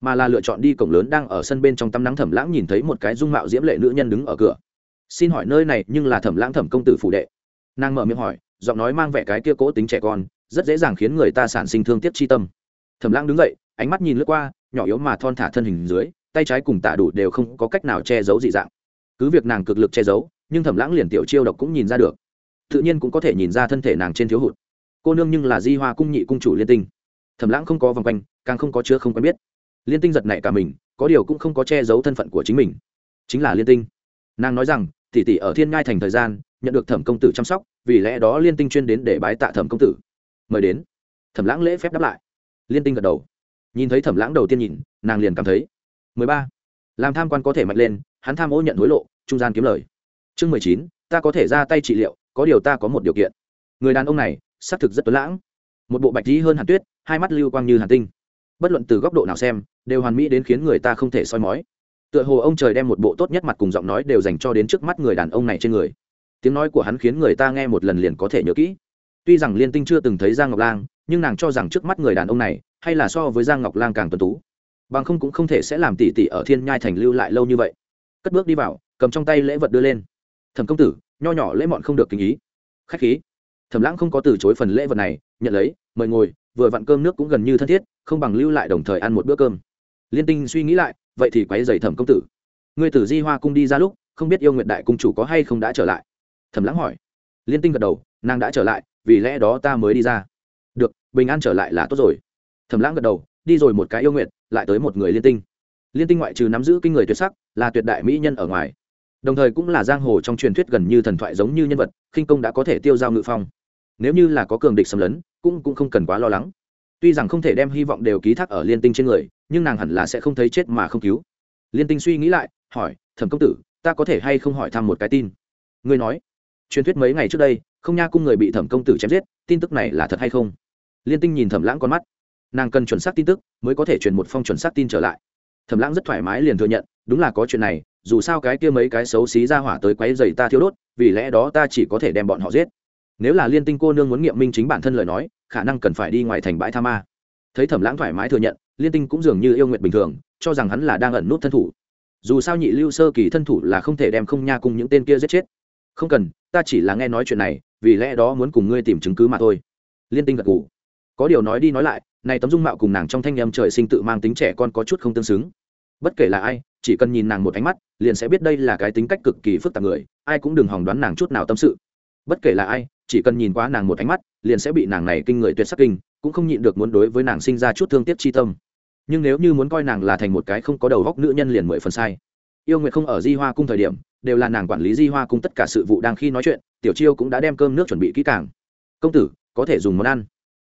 Mà là lựa chọn đi cổng lớn đang ở sân bên trong tắm nắng thẩm lãng nhìn thấy một cái dung mạo diễm lệ nữ nhân đứng ở cửa xin hỏi nơi này nhưng là thẩm lãng thẩm công tử phủ đệ. Nàng mở miệng hỏi, giọng nói mang vẻ cái kia cố tính trẻ con, rất dễ dàng khiến người ta sản sinh thương tiếc chi tâm. Thẩm lãng đứng dậy, ánh mắt nhìn lướt qua, nhỏ yếu mà thon thả thân hình dưới, tay trái cùng tạ đủ đều không có cách nào che giấu dị dạng. Cứ việc nàng cực lực che giấu, nhưng thẩm lãng liền tiểu chiêu độc cũng nhìn ra được. Tự nhiên cũng có thể nhìn ra thân thể nàng trên thiếu hụt. Cô nương nhưng là di hoa cung nhị cung chủ liên tinh. Thẩm lãng không có vòng quanh, càng không có chứa không quen biết. Liên tinh giật nảy cả mình, có điều cũng không có che giấu thân phận của chính mình. Chính là liên tinh. Nàng nói rằng tỷ tỷ ở thiên ngai thành thời gian, nhận được thẩm công tử chăm sóc, vì lẽ đó liên tinh chuyên đến để bái tạ thẩm công tử. Mời đến. Thẩm lãng lễ phép đáp lại. Liên tinh gật đầu. Nhìn thấy thẩm lãng đầu tiên nhìn, nàng liền cảm thấy. Mười ba. Làm tham quan có thể mạnh lên, hắn tham ô nhận hối lộ, trung gian kiếm lời. Chương mười chín, ta có thể ra tay trị liệu, có điều ta có một điều kiện. Người đàn ông này, xác thực rất tuấn lãng. Một bộ bạch dĩ hơn hàn tuyết, hai mắt lưu quang như hàn tinh. Bất luận từ góc độ nào xem, đều hoàn mỹ đến khiến người ta không thể soi mói tựa hồ ông trời đem một bộ tốt nhất mặt cùng giọng nói đều dành cho đến trước mắt người đàn ông này trên người. Tiếng nói của hắn khiến người ta nghe một lần liền có thể nhớ kỹ. Tuy rằng liên tinh chưa từng thấy giang ngọc lang, nhưng nàng cho rằng trước mắt người đàn ông này, hay là so với giang ngọc lang càng tuân tú. Bằng không cũng không thể sẽ làm tỉ tỉ ở thiên nhai thành lưu lại lâu như vậy. Cất bước đi vào, cầm trong tay lễ vật đưa lên. Thẩm công tử, nho nhỏ lễ mọn không được kinh ý. Khách khí. Thẩm lãng không có từ chối phần lễ vật này, nhận lấy, mời ngồi, vừa vặn cơm nước cũng gần như thân thiết, không bằng lưu lại đồng thời ăn một bữa cơm. Liên tinh suy nghĩ lại vậy thì quấy dày thẩm công tử. Ngươi tử di hoa cung đi ra lúc, không biết yêu nguyện đại cung chủ có hay không đã trở lại? Thẩm lãng hỏi. Liên tinh gật đầu, nàng đã trở lại, vì lẽ đó ta mới đi ra. Được, bình an trở lại là tốt rồi. Thẩm lãng gật đầu, đi rồi một cái yêu nguyện lại tới một người liên tinh. Liên tinh ngoại trừ nắm giữ kinh người tuyệt sắc, là tuyệt đại mỹ nhân ở ngoài. Đồng thời cũng là giang hồ trong truyền thuyết gần như thần thoại giống như nhân vật, khinh công đã có thể tiêu giao ngự phong. Nếu như là có cường địch xâm lấn, cũng cũng không cần quá lo lắng. Tuy rằng không thể đem hy vọng đều ký thác ở liên tinh trên người nhưng nàng hẳn là sẽ không thấy chết mà không cứu. Liên tinh suy nghĩ lại, hỏi, thẩm công tử, ta có thể hay không hỏi thăm một cái tin? Ngươi nói. Truyền thuyết mấy ngày trước đây, không nha cung người bị thẩm công tử chém giết, tin tức này là thật hay không? Liên tinh nhìn thẩm lãng con mắt. Nàng cần chuẩn xác tin tức, mới có thể truyền một phong chuẩn xác tin trở lại. Thẩm lãng rất thoải mái liền thừa nhận, đúng là có chuyện này, dù sao cái kia mấy cái xấu xí ra hỏa tới quấy dày ta thiếu đốt, vì lẽ đó ta chỉ có thể đem bọn họ giết. Nếu là liên tinh cô nương muốn nghiệm minh chính bản thân lời nói, khả năng cần phải đi ngoài thành bãi tha ma. Thấy thẩm lãng thoải mái thừa nhận liên tinh cũng dường như yêu nguyện bình thường, cho rằng hắn là đang ẩn nút thân thủ. Dù sao nhị lưu sơ kỳ thân thủ là không thể đem không nha cùng những tên kia giết chết. Không cần, ta chỉ là nghe nói chuyện này, vì lẽ đó muốn cùng ngươi tìm chứng cứ mà thôi. Liên tinh gật gù. Có điều nói đi nói lại, này tấm dung mạo cùng nàng trong thanh em trời sinh tự mang tính trẻ con có chút không tương xứng. Bất kể là ai, chỉ cần nhìn nàng một ánh mắt, liền sẽ biết đây là cái tính cách cực kỳ phức tạp người, ai cũng đừng hòng đoán nàng chút nào tâm sự. Bất kể là ai, chỉ cần nhìn qua nàng một ánh mắt, liền sẽ bị nàng này kinh người tuyệt sắc kinh, cũng không nhịn được muốn đối với nàng sinh ra chút thương tiếc chi tâm nhưng nếu như muốn coi nàng là thành một cái không có đầu góc nữ nhân liền mười phần sai. Yêu nguyệt không ở di hoa cung thời điểm, đều là nàng quản lý di hoa cung tất cả sự vụ đang khi nói chuyện, tiểu chiêu cũng đã đem cơm nước chuẩn bị kỹ càng. Công tử, có thể dùng món ăn.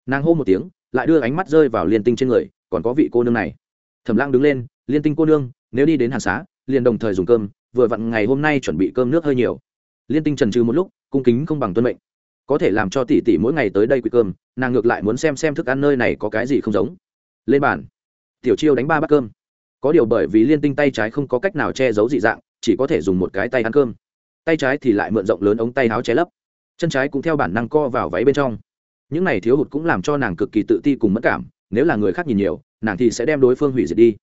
Nàng hô một tiếng, lại đưa ánh mắt rơi vào liên tinh trên người, còn có vị cô nương này. Thẩm lang đứng lên, liên tinh cô nương, nếu đi đến hàn xá, liền đồng thời dùng cơm, vừa vặn ngày hôm nay chuẩn bị cơm nước hơi nhiều. Liên tinh trần trừ một lúc, cung kính không bằng tuân mệnh. Có thể làm cho tỷ tỷ mỗi ngày tới đây quỵ cơm, nàng ngược lại muốn xem xem thức ăn nơi này có cái gì không giống. Lên bàn tiểu chiêu đánh ba bát cơm. Có điều bởi vì liên tinh tay trái không có cách nào che giấu dị dạng chỉ có thể dùng một cái tay ăn cơm. Tay trái thì lại mượn rộng lớn ống tay áo che lấp. Chân trái cũng theo bản năng co vào váy bên trong. Những này thiếu hụt cũng làm cho nàng cực kỳ tự ti cùng mất cảm nếu là người khác nhìn nhiều nàng thì sẽ đem đối phương hủy diệt đi.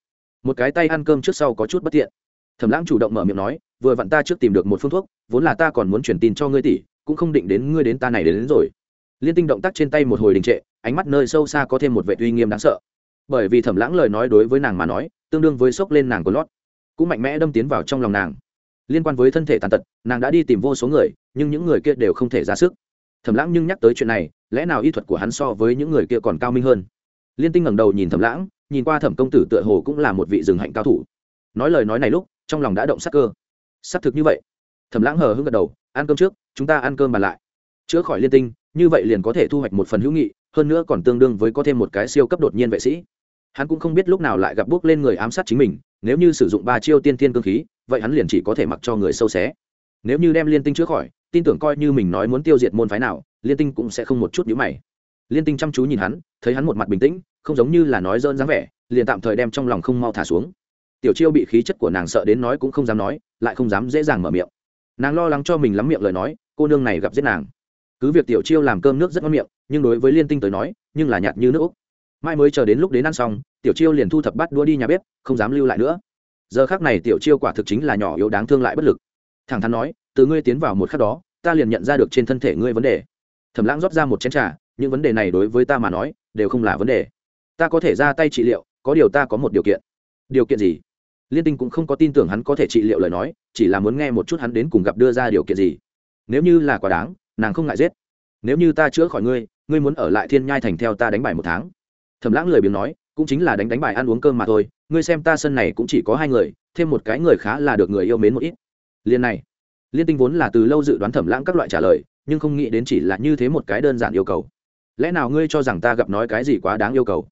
Một cái tay ăn cơm trước sau có chút bất tiện. Thẩm lãng chủ động mở miệng nói vừa vặn ta trước tìm được một phương thuốc vốn là ta còn muốn truyền tin cho ngươi tỷ cũng không định đến ngươi đến ta này đến, đến rồi. Liên tinh động tác trên tay một hồi đình trệ ánh mắt nơi sâu xa có thêm một vệ uy nghiêm đáng sợ bởi vì thẩm lãng lời nói đối với nàng mà nói, tương đương với sốc lên nàng của lót. Cũng mạnh mẽ đâm tiến vào trong lòng nàng. Liên quan với thân thể tàn tật, nàng đã đi tìm vô số người, nhưng những người kia đều không thể ra sức. Thẩm lãng nhưng nhắc tới chuyện này, lẽ nào y thuật của hắn so với những người kia còn cao minh hơn? Liên tinh ngẩng đầu nhìn thẩm lãng, nhìn qua thẩm công tử tựa hồ cũng là một vị rừng hạnh cao thủ. Nói lời nói này lúc, trong lòng đã động sắc cơ. Xác thực như vậy. Thẩm lãng hờ hưng gật đầu, ăn cơm trước, chúng ta ăn cơm bàn lại. Chữa khỏi liên tinh, như vậy liền có thể thu hoạch một phần hữu nghị, hơn nữa còn tương đương với có thêm một cái siêu cấp đột nhiên vệ sĩ hắn cũng không biết lúc nào lại gặp bước lên người ám sát chính mình, nếu như sử dụng ba chiêu tiên thiên cương khí, vậy hắn liền chỉ có thể mặc cho người sâu xé. Nếu như đem liên tinh chữa khỏi, tin tưởng coi như mình nói muốn tiêu diệt môn phái nào, liên tinh cũng sẽ không một chút nhữ mày. Liên tinh chăm chú nhìn hắn, thấy hắn một mặt bình tĩnh, không giống như là nói dơn dáng vẻ, liền tạm thời đem trong lòng không mau thả xuống. Tiểu chiêu bị khí chất của nàng sợ đến nói cũng không dám nói, lại không dám dễ dàng mở miệng. Nàng lo lắng cho mình lắm miệng lời nói, cô nương này gặp giết nàng. Cứ việc tiểu chiêu làm cơm nước rất ngon miệng, nhưng đối với liên tinh tới nói, nhưng là nhạt như nước úc. Mai mới chờ đến lúc đến ăn xong tiểu chiêu liền thu thập bắt đua đi nhà bếp, không dám lưu lại nữa. Giờ khác này tiểu chiêu quả thực chính là nhỏ yếu đáng thương lại bất lực. Thẳng thắn nói, từ ngươi tiến vào một khắc đó, ta liền nhận ra được trên thân thể ngươi vấn đề. Thẩm lãng rót ra một chén t r à những vấn đề này đối với ta mà nói, đều không là vấn đề. Ta có thể ra tay trị liệu, có điều ta có một điều kiện. Điều kiện gì? Liên tinh cũng không có tin tưởng hắn có thể trị liệu lời nói, chỉ là muốn nghe một chút hắn đến cùng gặp đưa ra điều kiện gì. Nếu như là quả đáng, nàng không ngại giết. Nếu như ta chữa khỏi ngươi ngươi muốn ở lại thiên nhai thành theo ta đánh bài một tháng. Thẩm lãng lười biếng nói cũng chính là đánh đánh bài ăn uống cơm mà thôi, ngươi xem ta sân này cũng chỉ có hai người, thêm một cái người khá là được người yêu mến một ít. Liên này, liên tinh vốn là từ lâu dự đoán thẩm lãng các loại trả lời, nhưng không nghĩ đến chỉ là như thế một cái đơn giản yêu cầu. Lẽ nào ngươi cho rằng ta gặp nói cái gì quá đáng yêu cầu?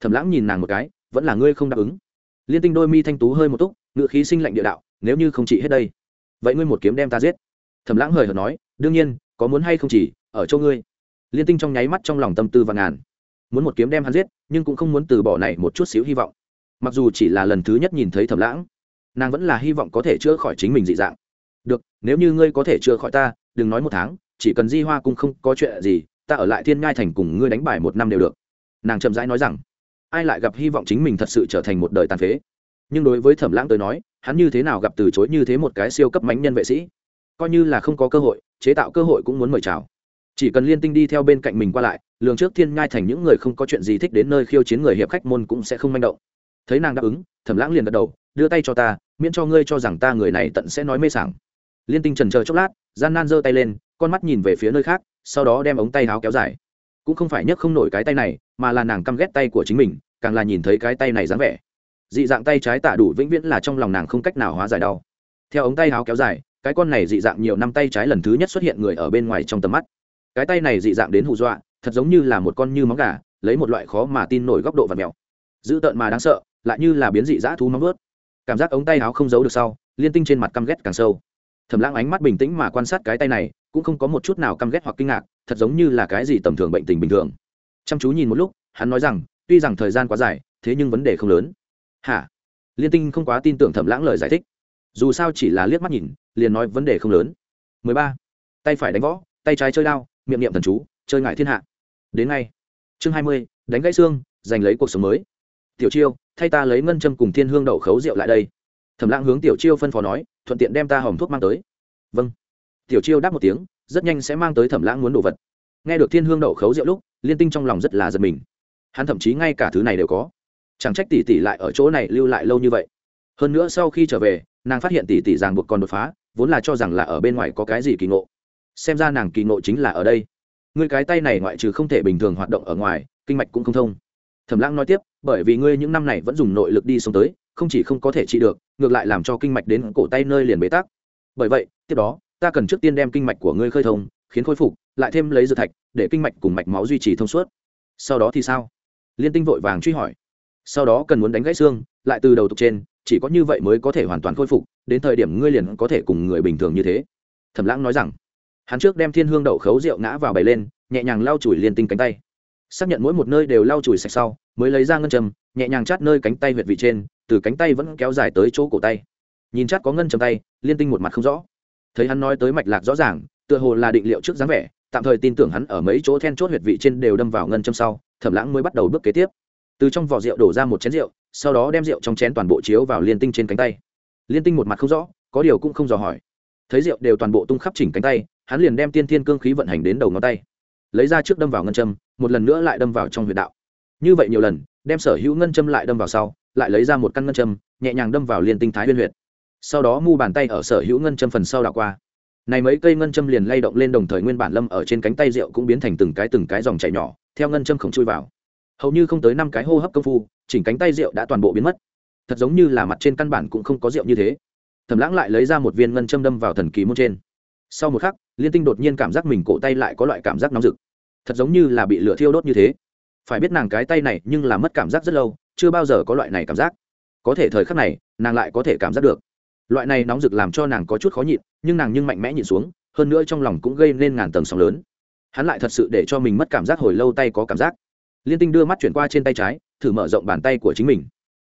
Thẩm lãng nhìn nàng một cái, vẫn là ngươi không đáp ứng. Liên tinh đôi mi thanh tú hơi một túc, ngựa khí sinh lạnh địa đạo, nếu như không chỉ hết đây, vậy ngươi một kiếm đem ta giết. Thẩm lãng hời hợt nói, đương nhiên, có muốn hay không chỉ, ở chỗ ngươi. Liên tinh trong nháy mắt trong lòng tâm tư và ngàn muốn một kiếm đem hắn giết, nhưng cũng không muốn từ bỏ này một chút xíu hy vọng. Mặc dù chỉ là lần thứ nhất nhìn thấy thẩm lãng, nàng vẫn là hy vọng có thể chữa khỏi chính mình dị dạng. Được, nếu như ngươi có thể chữa khỏi ta, đừng nói một tháng, chỉ cần di hoa cung không có chuyện gì, ta ở lại thiên ngai thành cùng ngươi đánh bài một năm đều được. Nàng chậm rãi nói rằng. Ai lại gặp hy vọng chính mình thật sự trở thành một đời tàn phế? Nhưng đối với thẩm lãng tới nói, hắn như thế nào gặp từ chối như thế một cái siêu cấp mánh nhân vệ sĩ? Coi như là không có cơ hội, chế tạo cơ hội cũng muốn mời chào chỉ cần liên tinh đi theo bên cạnh mình qua lại, lường trước thiên ngai thành những người không có chuyện gì thích đến nơi khiêu chiến người hiệp khách môn cũng sẽ không manh động. Thấy nàng đáp ứng, thẩm lãng liền gật đầu, đưa tay cho ta, miễn cho ngươi cho rằng ta người này tận sẽ nói mê sảng. Liên tinh trần chờ chốc lát, gian nan giơ tay lên, con mắt nhìn về phía nơi khác, sau đó đem ống tay áo kéo dài. Cũng không phải nhấc không nổi cái tay này, mà là nàng căm ghét tay của chính mình, càng là nhìn thấy cái tay này dáng vẻ. Dị dạng tay trái tạ đủ vĩnh viễn là trong lòng nàng không cách nào hóa giải đau. Theo ống tay áo kéo dài, cái con này dị dạng nhiều năm tay trái lần thứ nhất xuất hiện người ở bên ngoài trong tầm mắt cái tay này dị dạng đến hù dọa, thật giống như là một con như móng gà, lấy một loại khó mà tin nổi góc độ và mèo dữ tợn mà đáng sợ, lại như là biến dị dã thú móng vớt. cảm giác ống tay áo không giấu được sau, liên tinh trên mặt căm ghét càng sâu. Thầm lãng ánh mắt bình tĩnh mà quan sát cái tay này, cũng không có một chút nào căm ghét hoặc kinh ngạc, thật giống như là cái gì tầm thường bệnh tình bình thường. Chăm chú nhìn một lúc, hắn nói rằng, tuy rằng thời gian quá dài, thế nhưng vấn đề không lớn. Hả? Liên tinh không quá tin tưởng thẩm lãng lời giải thích. Dù sao chỉ là liếc mắt nhìn, liền nói vấn đề không lớn. 13. tay phải đánh võ, tay trái chơi đao miệng niệm thần chú chơi ngại thiên hạ. Đến ngay. Chương 20, đánh gãy xương giành lấy cuộc sống mới. Tiểu chiêu thay ta lấy ngân châm cùng thiên hương đậu khấu rượu lại đây. Thẩm lãng hướng tiểu chiêu phân phó nói thuận tiện đem ta hòm thuốc mang tới. Vâng. Tiểu chiêu đáp một tiếng rất nhanh sẽ mang tới thẩm lãng muốn đồ vật. Nghe được thiên hương đậu khấu rượu lúc liên tinh trong lòng rất là giật mình. Hắn thậm chí ngay cả thứ này đều có. Chẳng trách tỷ tỷ lại ở chỗ này lưu lại lâu như vậy. Hơn nữa sau khi trở về nàng phát hiện tỷ tỷ ràng buộc còn đột phá vốn là cho rằng là ở bên ngoài có cái gì kỳ ngộ xem ra nàng kỳ ngộ chính là ở đây. Ngươi cái tay này ngoại trừ không thể bình thường hoạt động ở ngoài, kinh mạch cũng không thông. Thẩm lãng nói tiếp, bởi vì ngươi những năm này vẫn dùng nội lực đi xuống tới, không chỉ không có thể trị được, ngược lại làm cho kinh mạch đến cổ tay nơi liền bế tắc. Bởi vậy, tiếp đó, ta cần trước tiên đem kinh mạch của ngươi khơi thông, khiến khôi phục, lại thêm lấy dược thạch, để kinh mạch cùng mạch máu duy trì thông suốt. Sau đó thì sao? Liên tinh vội vàng truy hỏi. Sau đó cần muốn đánh gãy xương, lại từ đầu tục trên, chỉ có như vậy mới có thể hoàn toàn khôi phục, đến thời điểm ngươi liền có thể cùng người bình thường như thế. Thẩm lãng nói rằng hắn trước đem thiên hương đậu khấu rượu ngã vào bày lên, nhẹ nhàng lau chùi liên tinh cánh tay. Xác nhận mỗi một nơi đều lau chùi sạch sau, mới lấy ra ngân châm, nhẹ nhàng chát nơi cánh tay huyệt vị trên, từ cánh tay vẫn kéo dài tới chỗ cổ tay. Nhìn chát có ngân châm tay, liên tinh một mặt không rõ. Thấy hắn nói tới mạch lạc rõ ràng, tựa hồ là định liệu trước dáng vẻ, tạm thời tin tưởng hắn ở mấy chỗ then chốt huyệt vị trên đều đâm vào ngân châm sau, thẩm lãng mới bắt đầu bước kế tiếp. Từ trong vỏ rượu đổ ra một chén rượu, sau đó đem rượu trong chén toàn bộ chiếu vào liên tinh trên cánh tay. Liên tinh một mặt không rõ, có điều cũng không dò hỏi. Thấy rượu đều toàn bộ tung khắp chỉnh cánh tay hắn liền đem tiên thiên cương khí vận hành đến đầu ngón tay, lấy ra trước đâm vào ngân châm, một lần nữa lại đâm vào trong huyệt đạo. Như vậy nhiều lần, đem sở hữu ngân châm lại đâm vào sau, lại lấy ra một căn ngân châm, nhẹ nhàng đâm vào liên tinh thái huyên huyệt. Sau đó mu bàn tay ở sở hữu ngân châm phần sau đảo qua. Này mấy cây ngân châm liền lay động lên đồng thời nguyên bản lâm ở trên cánh tay rượu cũng biến thành từng cái từng cái dòng chảy nhỏ, theo ngân châm khổng chui vào. Hầu như không tới năm cái hô hấp công phu, chỉnh cánh tay rượu đã toàn bộ biến mất. Thật giống như là mặt trên căn bản cũng không có rượu như thế. Thẩm lãng lại lấy ra một viên ngân châm đâm vào thần kỳ môn trên sau một khắc, liên tinh đột nhiên cảm giác mình cổ tay lại có loại cảm giác nóng rực. Thật giống như là bị lửa thiêu đốt như thế. Phải biết nàng cái tay này nhưng là mất cảm giác rất lâu, chưa bao giờ có loại này cảm giác. Có thể thời khắc này, nàng lại có thể cảm giác được. Loại này nóng rực làm cho nàng có chút khó nhịn, nhưng nàng nhưng mạnh mẽ nhịn xuống, hơn nữa trong lòng cũng gây nên ngàn tầng sóng lớn. Hắn lại thật sự để cho mình mất cảm giác hồi lâu tay có cảm giác. Liên tinh đưa mắt chuyển qua trên tay trái, thử mở rộng bàn tay của chính mình.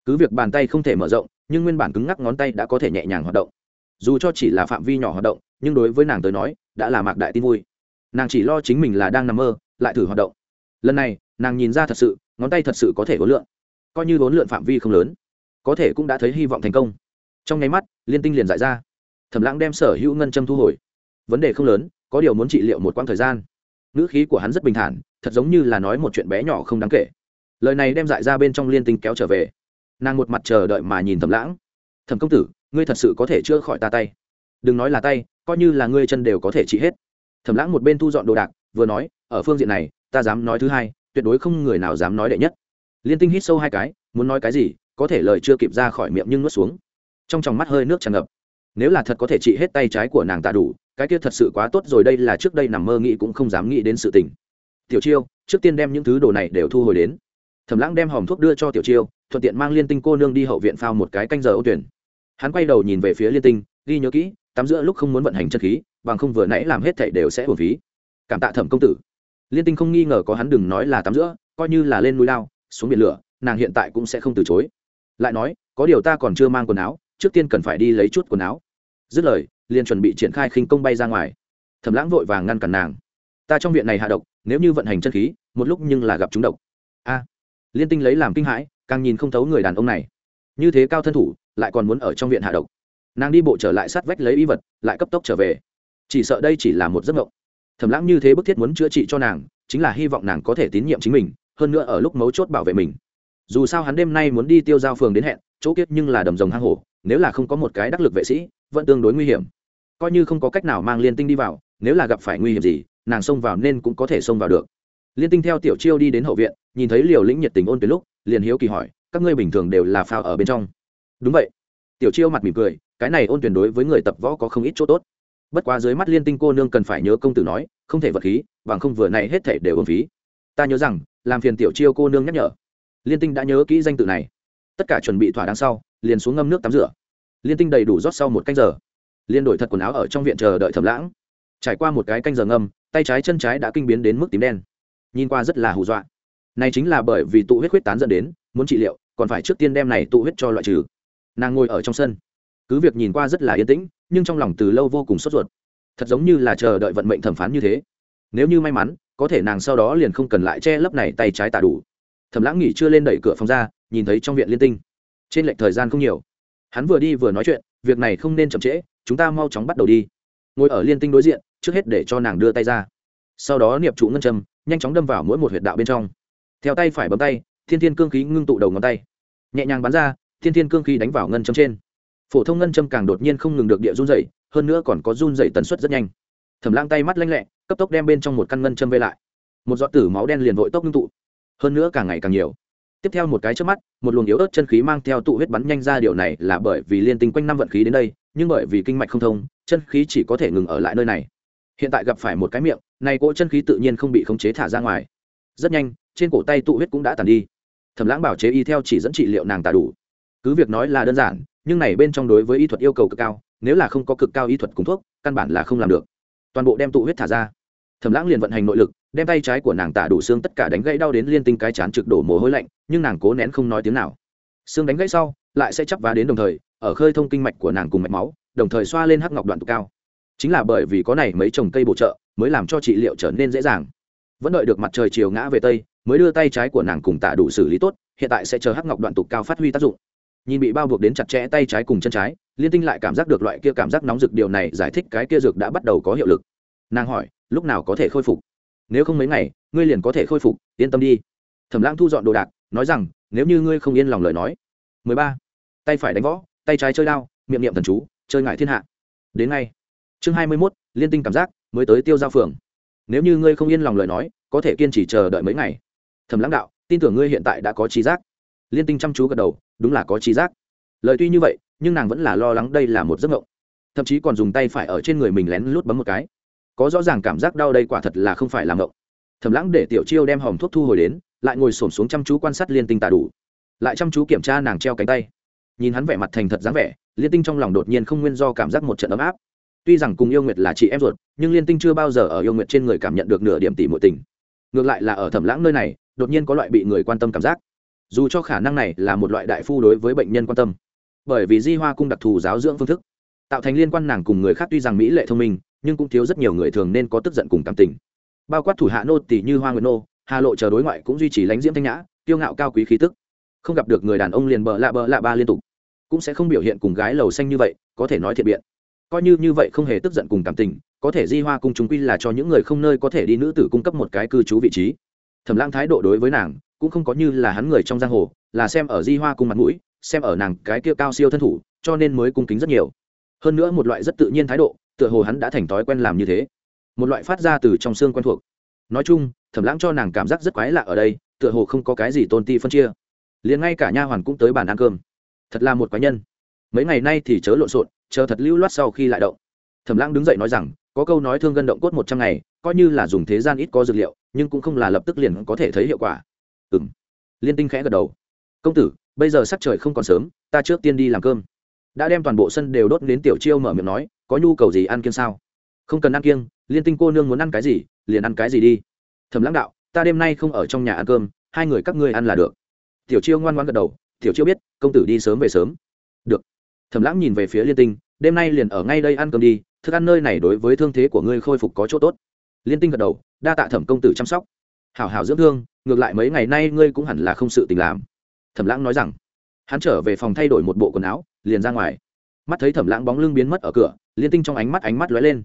Cứ việc bàn tay không thể mở rộng, nhưng nguyên bản cứng ngắc ngón tay đã có thể nhẹ nhàng hoạt động dù cho chỉ là phạm vi nhỏ hoạt động, nhưng đối với nàng tới nói, đã là mạc đại tin vui. Nàng chỉ lo chính mình là đang nằm mơ, lại thử hoạt động. Lần này, nàng nhìn ra thật sự, ngón tay thật sự có thể vốn lượn. Coi như vốn lượn phạm vi không lớn, có thể cũng đã thấy hy vọng thành công. Trong nháy mắt, liên tinh liền giải ra. Thẩm lãng đem sở hữu ngân châm thu hồi. Vấn đề không lớn, có điều muốn trị liệu một quãng thời gian. Ngữ khí của hắn rất bình thản, thật giống như là nói một chuyện bé nhỏ không đáng kể. Lời này đem dại ra bên trong liên tinh kéo trở về. Nàng một mặt chờ đợi mà nhìn thẩm lãng. Thẩm công tử ngươi thật sự có thể chữa khỏi ta tay. Đừng nói là tay, coi như là ngươi chân đều có thể trị hết. Thẩm lãng một bên thu dọn đồ đạc, vừa nói, ở phương diện này, ta dám nói thứ hai, tuyệt đối không người nào dám nói đệ nhất. Liên tinh hít sâu hai cái, muốn nói cái gì, có thể lời chưa kịp ra khỏi miệng nhưng nuốt xuống. Trong tròng mắt hơi nước tràn ngập. Nếu là thật có thể trị hết tay trái của nàng tạ đủ, cái kia thật sự quá tốt rồi, đây là trước đây nằm mơ nghĩ cũng không dám nghĩ đến sự tình. Tiểu chiêu, trước tiên đem những thứ đồ này đều thu hồi đến. Thẩm lãng đem hòm thuốc đưa cho tiểu chiêu, thuận tiện mang liên tinh cô nương đi hậu viện phao một cái canh giờ ô tuyển hắn quay đầu nhìn về phía liên tinh, ghi nhớ kỹ, tắm giữa lúc không muốn vận hành chân khí, bằng không vừa nãy làm hết thảy đều sẽ hồn phí. Cảm tạ thẩm công tử. Liên tinh không nghi ngờ có hắn đừng nói là tắm giữa coi như là lên núi lao, xuống biển lửa, nàng hiện tại cũng sẽ không từ chối. Lại nói, có điều ta còn chưa mang quần áo, trước tiên cần phải đi lấy chút quần áo. Dứt lời, liền chuẩn bị triển khai khinh công bay ra ngoài. Thẩm lãng vội vàng ngăn cản nàng. Ta trong viện này hạ độc, nếu như vận hành chân khí, một lúc nhưng là gặp chúng độc. A. Liên tinh lấy làm kinh hãi, càng nhìn không thấu người đàn ông này như thế cao thân thủ, lại còn muốn ở trong viện hạ độc. Nàng đi bộ trở lại sát vách lấy y vật, lại cấp tốc trở về. Chỉ sợ đây chỉ là một giấc mộng. Thẩm lãng như thế bức thiết muốn chữa trị cho nàng, chính là hy vọng nàng có thể tín nhiệm chính mình, hơn nữa ở lúc mấu chốt bảo vệ mình. Dù sao hắn đêm nay muốn đi tiêu giao phường đến hẹn, chỗ kiết nhưng là đầm rồng hang hổ, nếu là không có một cái đắc lực vệ sĩ, vẫn tương đối nguy hiểm. Coi như không có cách nào mang liên tinh đi vào, nếu là gặp phải nguy hiểm gì, nàng xông vào nên cũng có thể xông vào được. Liên tinh theo tiểu chiêu đi đến hậu viện, nhìn thấy liều lĩnh nhiệt tình ôn tuyến lúc, liền hiếu kỳ hỏi các ngươi bình thường đều là phao ở bên trong. Đúng vậy. Tiểu chiêu mặt mỉm cười, cái này ôn tuyển đối với người tập võ có không ít chỗ tốt. Bất quá dưới mắt liên tinh cô nương cần phải nhớ công tử nói, không thể vật khí, bằng không vừa này hết thể đều ôn phí. Ta nhớ rằng, làm phiền tiểu chiêu cô nương nhắc nhở. Liên tinh đã nhớ kỹ danh tự này. Tất cả chuẩn bị thỏa đáng sau, liền xuống ngâm nước tắm rửa. Liên tinh đầy đủ rót sau một canh giờ. Liên đổi thật quần áo ở trong viện chờ đợi thẩm lãng. Trải qua một cái canh giờ ngâm, tay trái chân trái đã kinh biến đến mức tím đen. Nhìn qua rất là hù dọa. Này chính là bởi vì tụ huyết huyết tán dẫn đến muốn trị liệu, còn phải trước tiên đem này tụ huyết cho loại trừ. Nàng ngồi ở trong sân. Cứ việc nhìn qua rất là yên tĩnh, nhưng trong lòng từ lâu vô cùng sốt ruột. Thật giống như là chờ đợi vận mệnh thẩm phán như thế. Nếu như may mắn, có thể nàng sau đó liền không cần lại che lấp này tay trái tả đủ. Thẩm lãng nghỉ chưa lên đẩy cửa phòng ra, nhìn thấy trong viện liên tinh. Trên lệch thời gian không nhiều. Hắn vừa đi vừa nói chuyện, việc này không nên chậm trễ, chúng ta mau chóng bắt đầu đi. Ngồi ở liên tinh đối diện, trước hết để cho nàng đưa tay ra. Sau đó niệm trụ ngân châm, nhanh chóng đâm vào mỗi một huyệt đạo bên trong. Theo tay phải bấm tay thiên thiên cương khí ngưng tụ đầu ngón tay. Nhẹ nhàng bắn ra, thiên thiên cương khí đánh vào ngân châm trên. Phổ thông ngân châm càng đột nhiên không ngừng được địa run dày hơn nữa còn có run dày tần suất rất nhanh. Thẩm lang tay mắt lanh lẹ, cấp tốc đem bên trong một căn ngân châm vây lại. Một giọt tử máu đen liền vội tốc ngưng tụ. Hơn nữa càng ngày càng nhiều. Tiếp theo một cái trước mắt, một luồng yếu ớt chân khí mang theo tụ huyết bắn nhanh ra, điều này là bởi vì liên tinh quanh năm vận khí đến đây, nhưng bởi vì kinh mạch không thông, chân khí chỉ có thể ngừng ở lại nơi này. Hiện tại gặp phải một cái miệng, này cỗ chân khí tự nhiên không bị khống chế thả ra ngoài. Rất nhanh, trên cổ tay tụ huyết cũng đã tàn đi thẩm lãng bảo chế y theo chỉ dẫn trị liệu nàng tà đủ. Cứ việc nói là đơn giản, nhưng này bên trong đối với y thuật yêu cầu cực cao, nếu là không có cực cao y thuật cùng thuốc, căn bản là không làm được. Toàn bộ đem tụ huyết thả ra. Thẩm lãng liền vận hành nội lực, đem tay trái của nàng tả đủ xương tất cả đánh gãy đau đến liên tinh cái chán trực đổ mồ hôi lạnh, nhưng nàng cố nén không nói tiếng nào. Xương đánh gãy sau, lại sẽ chắp vá đến đồng thời, ở khơi thông kinh mạch của nàng cùng mạch máu, đồng thời xoa lên hắc ngọc đoạn tụ cao. Chính là bởi vì có này mấy trồng cây bổ trợ, mới làm cho trị liệu trở nên dễ dàng. Vẫn đợi được mặt trời chiều ngã về tây mới đưa tay trái của nàng cùng tạ đủ xử lý tốt hiện tại sẽ chờ hắc ngọc đoạn tục cao phát huy tác dụng. Nhìn bị bao buộc đến chặt chẽ tay trái cùng chân trái liên tinh lại cảm giác được loại kia cảm giác nóng rực điều này giải thích cái kia dược đã bắt đầu có hiệu lực. Nàng hỏi lúc nào có thể khôi phục? Nếu không mấy ngày ngươi liền có thể khôi phục yên tâm đi. Thẩm lãng thu dọn đồ đạc nói rằng nếu như ngươi không yên lòng lời nói. 13. tay phải đánh võ tay trái chơi đao miệng niệm thần chú chơi ngại thiên hạ. Đến ngay. Chương 21, liên tinh cảm giác mới tới tiêu giao phường. Nếu như ngươi không yên lòng lời nói có thể kiên trì chờ đợi mấy ngày thẩm lãng đạo, tin tưởng ngươi hiện tại đã có trí giác. Liên tinh chăm chú gật đầu, đúng là có trí giác. Lời tuy như vậy, nhưng nàng vẫn là lo lắng đây là một giấc mộng. Thậm chí còn dùng tay phải ở trên người mình lén lút bấm một cái. Có rõ ràng cảm giác đau đây quả thật là không phải là mộng. Thầm lãng để tiểu chiêu đem hòm thuốc thu hồi đến, lại ngồi s ổ m xuống chăm chú quan sát liên tinh tả đủ. Lại chăm chú kiểm tra nàng treo cánh tay. Nhìn hắn vẻ mặt thành thật dáng vẻ, liên tinh trong lòng đột nhiên không nguyên do cảm giác một trận ấm áp. Tuy rằng cùng yêu nguyệt là chị em ruột, nhưng liên tinh chưa bao giờ ở yêu nguyệt trên người cảm nhận được nửa điểm tỷ mội tình. Ngược lại là ở thẩm lãng nơi này đột nhiên có loại bị người quan tâm cảm giác. Dù cho khả năng này là một loại đại phu đối với bệnh nhân quan tâm, bởi vì di hoa cung đặc thù giáo dưỡng phương thức, tạo thành liên quan nàng cùng người khác tuy rằng mỹ lệ thông minh, nhưng cũng thiếu rất nhiều người thường nên có tức giận cùng cảm tình. Bao quát thủ hạ nô tỷ như hoa nguyệt nô, hà lộ chờ đối ngoại cũng duy trì lãnh diễm thanh nhã, kiêu ngạo cao quý khí tức. Không gặp được người đàn ông liền bợ lạ bợ lạ ba liên tục. Cũng sẽ không biểu hiện cùng gái lầu xanh như vậy, có thể nói thiện biện. Coi như như vậy không hề tức giận cùng cảm tình, có thể di hoa cung chúng quy là cho những người không nơi có thể đi nữ tử cung cấp một cái cư trú vị trí thẩm lãng thái độ đối với nàng cũng không có như là hắn người trong giang hồ, là xem ở di hoa cung mặt mũi, xem ở nàng cái kia cao siêu thân thủ, cho nên mới cung kính rất nhiều. Hơn nữa một loại rất tự nhiên thái độ, tựa hồ hắn đã thành thói quen làm như thế. Một loại phát ra từ trong xương quen thuộc. Nói chung, thẩm lãng cho nàng cảm giác rất quái lạ ở đây, tựa hồ không có cái gì tôn ti phân chia. Liền ngay cả nha hoàn cũng tới bàn ăn cơm. Thật là một quái nhân. Mấy ngày nay thì chớ lộn xộn, chờ thật lưu loát sau khi lại động. Thẩm lãng đứng dậy nói rằng, có câu nói thương gân động cốt một trăm ngày, coi như là dùng thế gian ít có dược liệu nhưng cũng không là lập tức liền có thể thấy hiệu quả. Ừ m liên tinh khẽ gật đầu. Công tử, bây giờ sắc trời không còn sớm, ta trước tiên đi làm cơm. Đã đem toàn bộ sân đều đốt đến tiểu chiêu mở miệng nói, có nhu cầu gì ăn kiêng sao? Không cần ăn kiêng, liên tinh cô nương muốn ăn cái gì, liền ăn cái gì đi. Thầm lãng đạo, ta đêm nay không ở trong nhà ăn cơm, hai người các ngươi ăn là được. Tiểu chiêu ngoan ngoan gật đầu, tiểu chiêu biết, công tử đi sớm về sớm. Được. Thẩm lãng nhìn về phía liên tinh, đêm nay liền ở ngay đây ăn cơm đi, thức ăn nơi này đối với thương thế của ngươi khôi phục có chỗ tốt. Liên tinh gật đầu đa tạ thẩm công tử chăm sóc. Hảo hảo dưỡng thương, ngược lại mấy ngày nay ngươi cũng hẳn là không sự tình làm. Thẩm lãng nói rằng. Hắn trở về phòng thay đổi một bộ quần áo, liền ra ngoài. Mắt thấy thẩm lãng bóng lưng biến mất ở cửa, liên tinh trong ánh mắt ánh mắt lóe lên.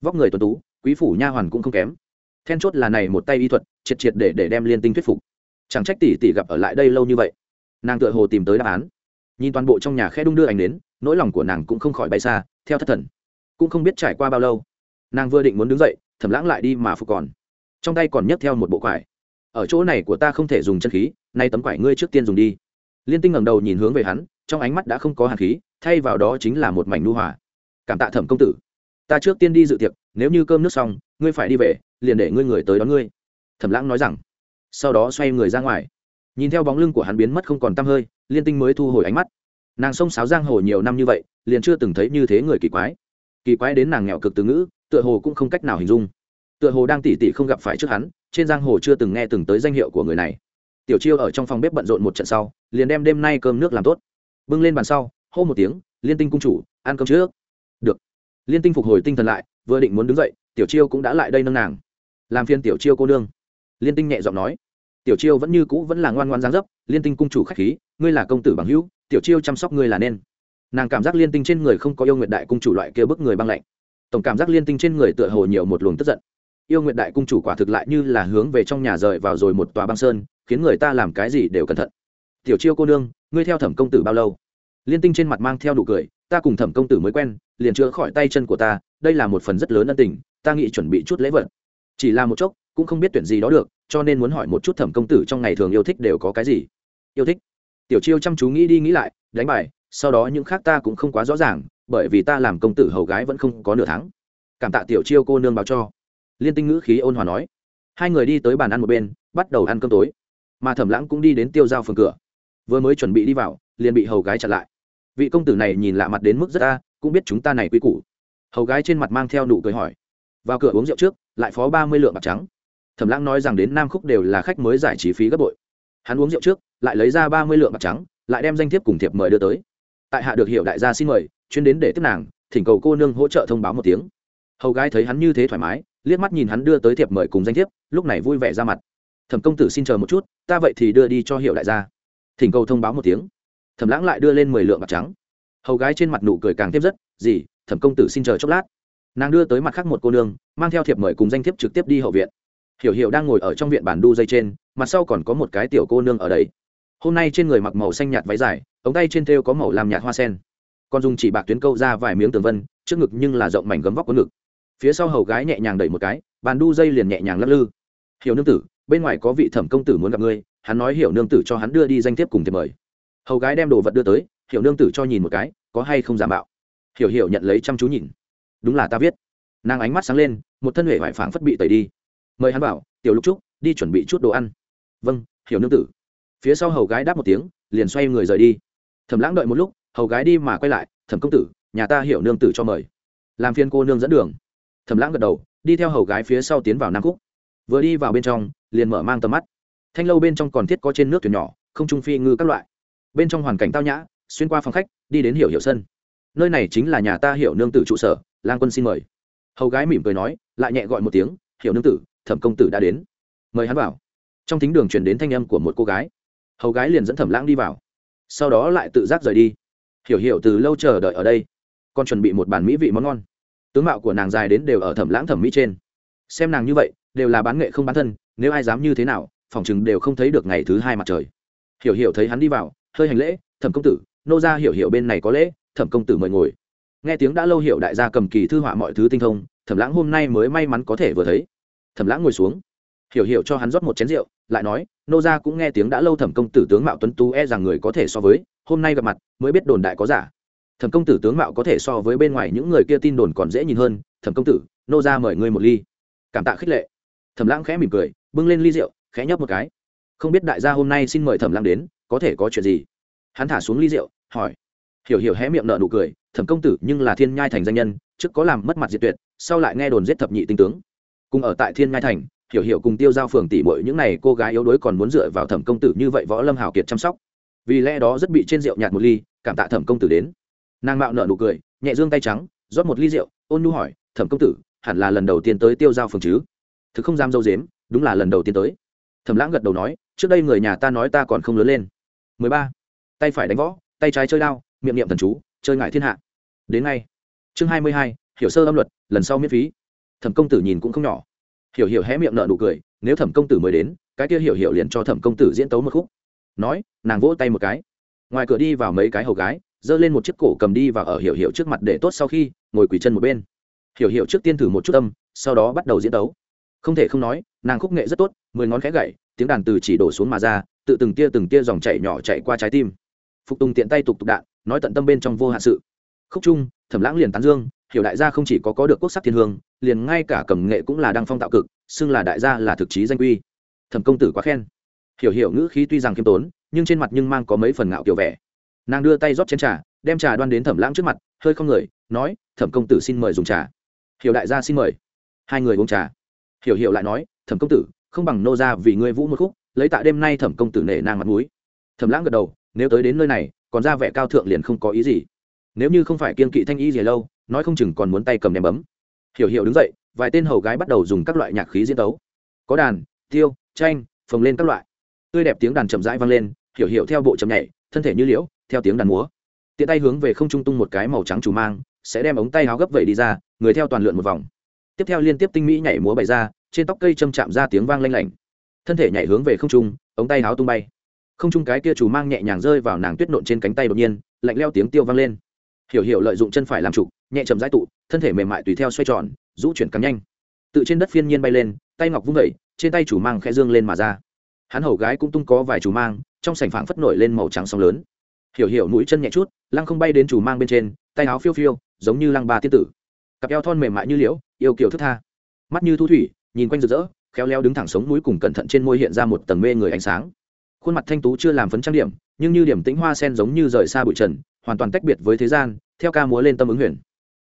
Vóc người tuần tú, quý phủ nha hoàn cũng không kém. Then chốt là này một tay y thuật, triệt triệt để để đem liên tinh thuyết phục. Chẳng trách tỷ tỷ gặp ở lại đây lâu như vậy. Nàng tựa hồ tìm tới đáp án. Nhìn toàn bộ trong nhà khe đung đưa ảnh đến, nỗi lòng của nàng cũng không khỏi bay xa, theo thất thần. Cũng không biết trải qua bao lâu, nàng vừa định muốn đứng dậy thẩm lãng lại đi mà phục còn. Trong tay còn nhấc theo một bộ quải. Ở chỗ này của ta không thể dùng chân khí, nay tấm quải ngươi trước tiên dùng đi. Liên tinh ngẩng đầu nhìn hướng về hắn, trong ánh mắt đã không có hàn khí, thay vào đó chính là một mảnh nu hòa. Cảm tạ thẩm công tử. Ta trước tiên đi dự tiệc, nếu như cơm nước xong, ngươi phải đi về, liền để ngươi người tới đón ngươi. Thẩm lãng nói rằng. Sau đó xoay người ra ngoài. Nhìn theo bóng lưng của hắn biến mất không còn t hơi, liên tinh mới thu hồi ánh mắt. Nàng sông sáo giang hồ nhiều năm như vậy, liền chưa từng thấy như thế người kỳ quái. Kỳ quái đến nàng nghèo cực từ ngữ tựa hồ cũng không cách nào hình dung. Tựa hồ đang tỉ tỉ không gặp phải trước hắn, trên giang hồ chưa từng nghe từng tới danh hiệu của người này. Tiểu chiêu ở trong phòng bếp bận rộn một trận sau, liền đem đêm nay cơm nước làm tốt. Bưng lên bàn sau, hô một tiếng, liên tinh cung chủ, ăn cơm trước. Được. Liên tinh phục hồi tinh thần lại, vừa định muốn đứng dậy, tiểu chiêu cũng đã lại đây nâng nàng. Làm phiên tiểu chiêu cô nương. Liên tinh nhẹ giọng nói. Tiểu chiêu vẫn như cũ vẫn là ngoan ngoan giáng dấp, liên tinh cung chủ khách khí, ngươi là công tử bằng hữu, tiểu chiêu chăm sóc ngươi là nên. Nàng cảm giác liên tinh trên người không có yêu nguyện đại cung chủ loại kia bức người băng lạnh tổng cảm giác liên tinh trên người tựa hồ nhiều một luồng tức giận. Yêu nguyện đại cung chủ quả thực lại như là hướng về trong nhà rời vào rồi một tòa băng sơn, khiến người ta làm cái gì đều cẩn thận. Tiểu chiêu cô nương, ngươi theo thẩm công tử bao lâu? Liên tinh trên mặt mang theo đủ cười, ta cùng thẩm công tử mới quen, liền chữa khỏi tay chân của ta, đây là một phần rất lớn ân tình, ta nghĩ chuẩn bị chút lễ vật. Chỉ là một chốc, cũng không biết tuyển gì đó được, cho nên muốn hỏi một chút thẩm công tử trong ngày thường yêu thích đều có cái gì. Yêu thích? Tiểu chiêu chăm chú nghĩ đi nghĩ lại, đánh bài, sau đó những khác ta cũng không quá rõ ràng bởi vì ta làm công tử hầu gái vẫn không có nửa tháng. Cảm tạ tiểu chiêu cô nương báo cho. Liên tinh ngữ khí ôn hòa nói. Hai người đi tới bàn ăn một bên, bắt đầu ăn cơm tối. Mà thẩm lãng cũng đi đến tiêu giao phường cửa. Vừa mới chuẩn bị đi vào, liền bị hầu gái chặn lại. Vị công tử này nhìn lạ mặt đến mức rất a, cũng biết chúng ta này quy củ. Hầu gái trên mặt mang theo nụ cười hỏi. Vào cửa uống rượu trước, lại phó ba mươi lượng bạc trắng. Thẩm lãng nói rằng đến nam khúc đều là khách mới giải trí phí gấp bội. Hắn uống rượu trước, lại lấy ra ba mươi lượng bạc trắng, lại đem danh thiếp cùng thiệp mời đưa tới. Tại hạ được hiểu đại gia xin mời chuyên đến để tiếp nàng, thỉnh cầu cô nương hỗ trợ thông báo một tiếng. Hầu gái thấy hắn như thế thoải mái, liếc mắt nhìn hắn đưa tới thiệp mời cùng danh thiếp, lúc này vui vẻ ra mặt. Thẩm công tử xin chờ một chút, ta vậy thì đưa đi cho hiệu đại gia. Thỉnh cầu thông báo một tiếng. Thẩm lãng lại đưa lên mười lượng bạc trắng. Hầu gái trên mặt nụ cười càng thêm rất, gì, thẩm công tử xin chờ chốc lát. Nàng đưa tới mặt khác một cô nương, mang theo thiệp mời cùng danh thiếp trực tiếp đi hậu viện. Hiểu hiểu đang ngồi ở trong viện bản đu dây trên, mặt sau còn có một cái tiểu cô nương ở đấy. Hôm nay trên người mặc màu xanh nhạt váy dài, ống tay trên thêu có màu làm nhạt hoa sen còn dùng chỉ bạc tuyến câu ra vài miếng tường vân, trước ngực nhưng là rộng mảnh gấm vóc có ngực. Phía sau hầu gái nhẹ nhàng đẩy một cái, bàn đu dây liền nhẹ nhàng lắc lư. Hiểu nương tử, bên ngoài có vị thẩm công tử muốn gặp ngươi, hắn nói hiểu nương tử cho hắn đưa đi danh thiếp cùng thiệp mời. Hầu gái đem đồ vật đưa tới, hiểu nương tử cho nhìn một cái, có hay không giả mạo? Hiểu hiểu nhận lấy chăm chú nhìn. Đúng là ta viết. Nàng ánh mắt sáng lên, một thân huệ vải phảng phất bị tẩy đi. Mời hắn bảo tiểu lục trúc, đi chuẩn bị chút đồ ăn. Vâng hiểu nương tử. Phía sau hầu gái đáp một tiếng, liền xoay người rời đi. Thẩm lãng đợi một lúc hầu gái đi mà quay lại, thẩm công tử, nhà ta hiểu nương tử cho mời. Làm phiên cô nương dẫn đường. Thẩm lãng gật đầu, đi theo hầu gái phía sau tiến vào nam khúc. Vừa đi vào bên trong, liền mở mang tầm mắt. Thanh lâu bên trong còn thiết có trên nước thuyền nhỏ, không trung phi ngư các loại. Bên trong hoàn cảnh tao nhã, xuyên qua phòng khách, đi đến hiểu hiểu sân nơi này chính là nhà ta hiểu nương tử trụ sở, lang quân xin mời. Hầu gái mỉm cười nói, lại nhẹ gọi một tiếng, hiểu nương tử, thẩm công tử đã đến. Mời hắn vào. Trong thính đường chuyển đến thanh âm của một cô gái. Hầu gái liền dẫn thẩm lãng đi vào. Sau đó lại tự giác rời đi hiểu hiểu từ lâu chờ đợi ở đây. Con chuẩn bị một bàn mỹ vị món ngon. Tướng mạo của nàng dài đến đều ở thẩm lãng thẩm mỹ trên. Xem nàng như vậy, đều là bán nghệ không bán thân, nếu ai dám như thế nào phòng chừng đều không thấy được ngày thứ hai mặt trời. Hiểu hiểu thấy hắn đi vào, hơi hành lễ, thẩm công tử, nô ra hiểu hiểu bên này có lễ, thẩm công tử mời ngồi. Nghe tiếng đã lâu hiểu đại gia cầm kỳ thư họa mọi thứ tinh thông, thẩm lãng hôm nay mới may mắn có thể vừa thấy. Thẩm lãng ngồi xuống hiểu hiểu cho hắn rót một chén rượu, lại nói, nô gia cũng nghe tiếng đã lâu thẩm công tử tướng mạo tuấn tú e rằng người có thể so với, hôm nay gặp mặt mới biết đồn đại có giả. Thẩm công tử tướng mạo có thể so với bên ngoài những người kia tin đồn còn dễ nhìn hơn, thẩm công tử, nô gia mời ngươi một ly. Cảm tạ khích lệ. Thẩm lãng khẽ mỉm cười, bưng lên ly rượu, khẽ nhấp một cái. Không biết đại gia hôm nay xin mời thẩm lãng đến, có thể có chuyện gì? Hắn thả xuống ly rượu, hỏi. Hiểu hiểu hé miệng nợ nụ cười, thẩm công tử, nhưng là thiên nhai thành danh nhân, trước có làm mất mặt diệt tuyệt, sau lại nghe đồn giết thập nhị tinh tướng. Cùng ở tại thiên nhai thành hiểu hiểu cùng tiêu giao phường tỉ mọi những này cô gái yếu đuối còn muốn dựa vào thẩm công tử như vậy võ lâm hào kiệt chăm sóc. Vì lẽ đó rất bị trên rượu nhạt một ly, cảm tạ thẩm công tử đến. Nàng mạo nợ nụ cười, nhẹ dương tay trắng, rót một ly rượu, ôn nhu hỏi, thẩm công tử, hẳn là lần đầu tiên tới tiêu giao phường chứ? Thực không dám dâu dếm, đúng là lần đầu tiên tới. Thẩm lãng gật đầu nói, trước đây người nhà ta nói ta còn không lớn lên. Mười ba, tay phải đánh võ, tay trái chơi đao, miệng niệm thần chú, chơi ngại thiên hạ. Đến ngay. Chương hai mươi hai, hiểu sơ âm luật, lần sau miễn phí. Thẩm công tử nhìn cũng không nhỏ hiểu hiểu hé miệng nợ nụ cười, nếu thẩm công tử mới đến, cái kia hiểu hiểu liền cho thẩm công tử diễn tấu một khúc. Nói, nàng vỗ tay một cái. Ngoài cửa đi vào mấy cái hầu gái, giơ lên một chiếc cổ cầm đi và ở hiểu hiểu trước mặt để tốt sau khi, ngồi quỳ chân một bên. Hiểu hiểu trước tiên thử một chút âm, sau đó bắt đầu diễn tấu. Không thể không nói, nàng khúc nghệ rất tốt, mười ngón khẽ gậy, tiếng đàn từ chỉ đổ xuống mà ra, tự từng tia từng tia dòng chảy nhỏ chạy qua trái tim. Phục tùng tiện tay tục tục đạn, nói tận tâm bên trong vô hạ sự. Khúc chung, thẩm lãng liền tán dương hiểu đại gia không chỉ có có được quốc sắc thiên hương, liền ngay cả cầm nghệ cũng là đăng phong tạo cực, xưng là đại gia là thực chí danh quy thẩm công tử quá khen. Hiểu hiểu ngữ khí tuy rằng khiêm tốn, nhưng trên mặt nhưng mang có mấy phần ngạo kiểu vẻ. Nàng đưa tay rót chén trà, đem trà đoan đến thẩm lãng trước mặt, hơi không người, nói, thẩm công tử xin mời dùng trà. Hiểu đại gia xin mời. Hai người uống trà. Hiểu hiểu lại nói, thẩm công tử, không bằng nô ra vì ngươi vũ một khúc, lấy tạ đêm nay thẩm công tử nể nàng mặt mũi. Thẩm lãng gật đầu, nếu tới đến nơi này, còn ra vẻ cao thượng liền không có ý gì. Nếu như không phải kiên kỵ thanh y gì lâu nói không chừng còn muốn tay cầm ném bấm. Hiểu hiểu đứng dậy, vài tên hầu gái bắt đầu dùng các loại nhạc khí diễn tấu. Có đàn, tiêu, tranh, phồng lên các loại. Tươi đẹp tiếng đàn chậm rãi vang lên, hiểu hiểu theo bộ chậm nhảy, thân thể như liễu, theo tiếng đàn múa. Tiện tay hướng về không trung tung một cái màu trắng chủ mang, sẽ đem ống tay háo gấp vẩy đi ra, người theo toàn lượn một vòng. Tiếp theo liên tiếp tinh mỹ nhảy múa bày ra, trên tóc cây châm chạm ra tiếng vang lanh lảnh. Thân thể nhảy hướng về không trung, ống tay háo tung bay. Không trung cái kia chủ mang nhẹ nhàng rơi vào nàng tuyết nộn trên cánh tay đột nhiên, lạnh leo tiếng tiêu vang lên. Hiểu hiểu lợi dụng chân phải làm trụ nhẹ chậm rãi tụ, thân thể mềm mại tùy theo xoay tròn, rũ chuyển càng nhanh. Tự trên đất phiên nhiên bay lên, tay ngọc vung vẩy trên tay chủ mang khẽ dương lên mà ra. Hắn hầu gái cũng tung có vài chủ mang, trong sảnh phảng phất nổi lên màu trắng sóng lớn. Hiểu hiểu mũi chân nhẹ chút, lăng không bay đến chủ mang bên trên, tay áo phiêu phiêu, giống như lăng ba tiên tử. Cặp eo thon mềm mại như liễu, yêu kiểu thức tha. Mắt như thu thủy, nhìn quanh rực rỡ, khéo léo đứng thẳng sống mũi cùng cẩn thận trên môi hiện ra một tầng mê người ánh sáng. Khuôn mặt thanh tú chưa làm phấn trang điểm, nhưng như điểm tĩnh hoa sen giống như rời xa bụi trần, hoàn toàn tách biệt với thế gian, theo ca múa lên tâm ứng huyền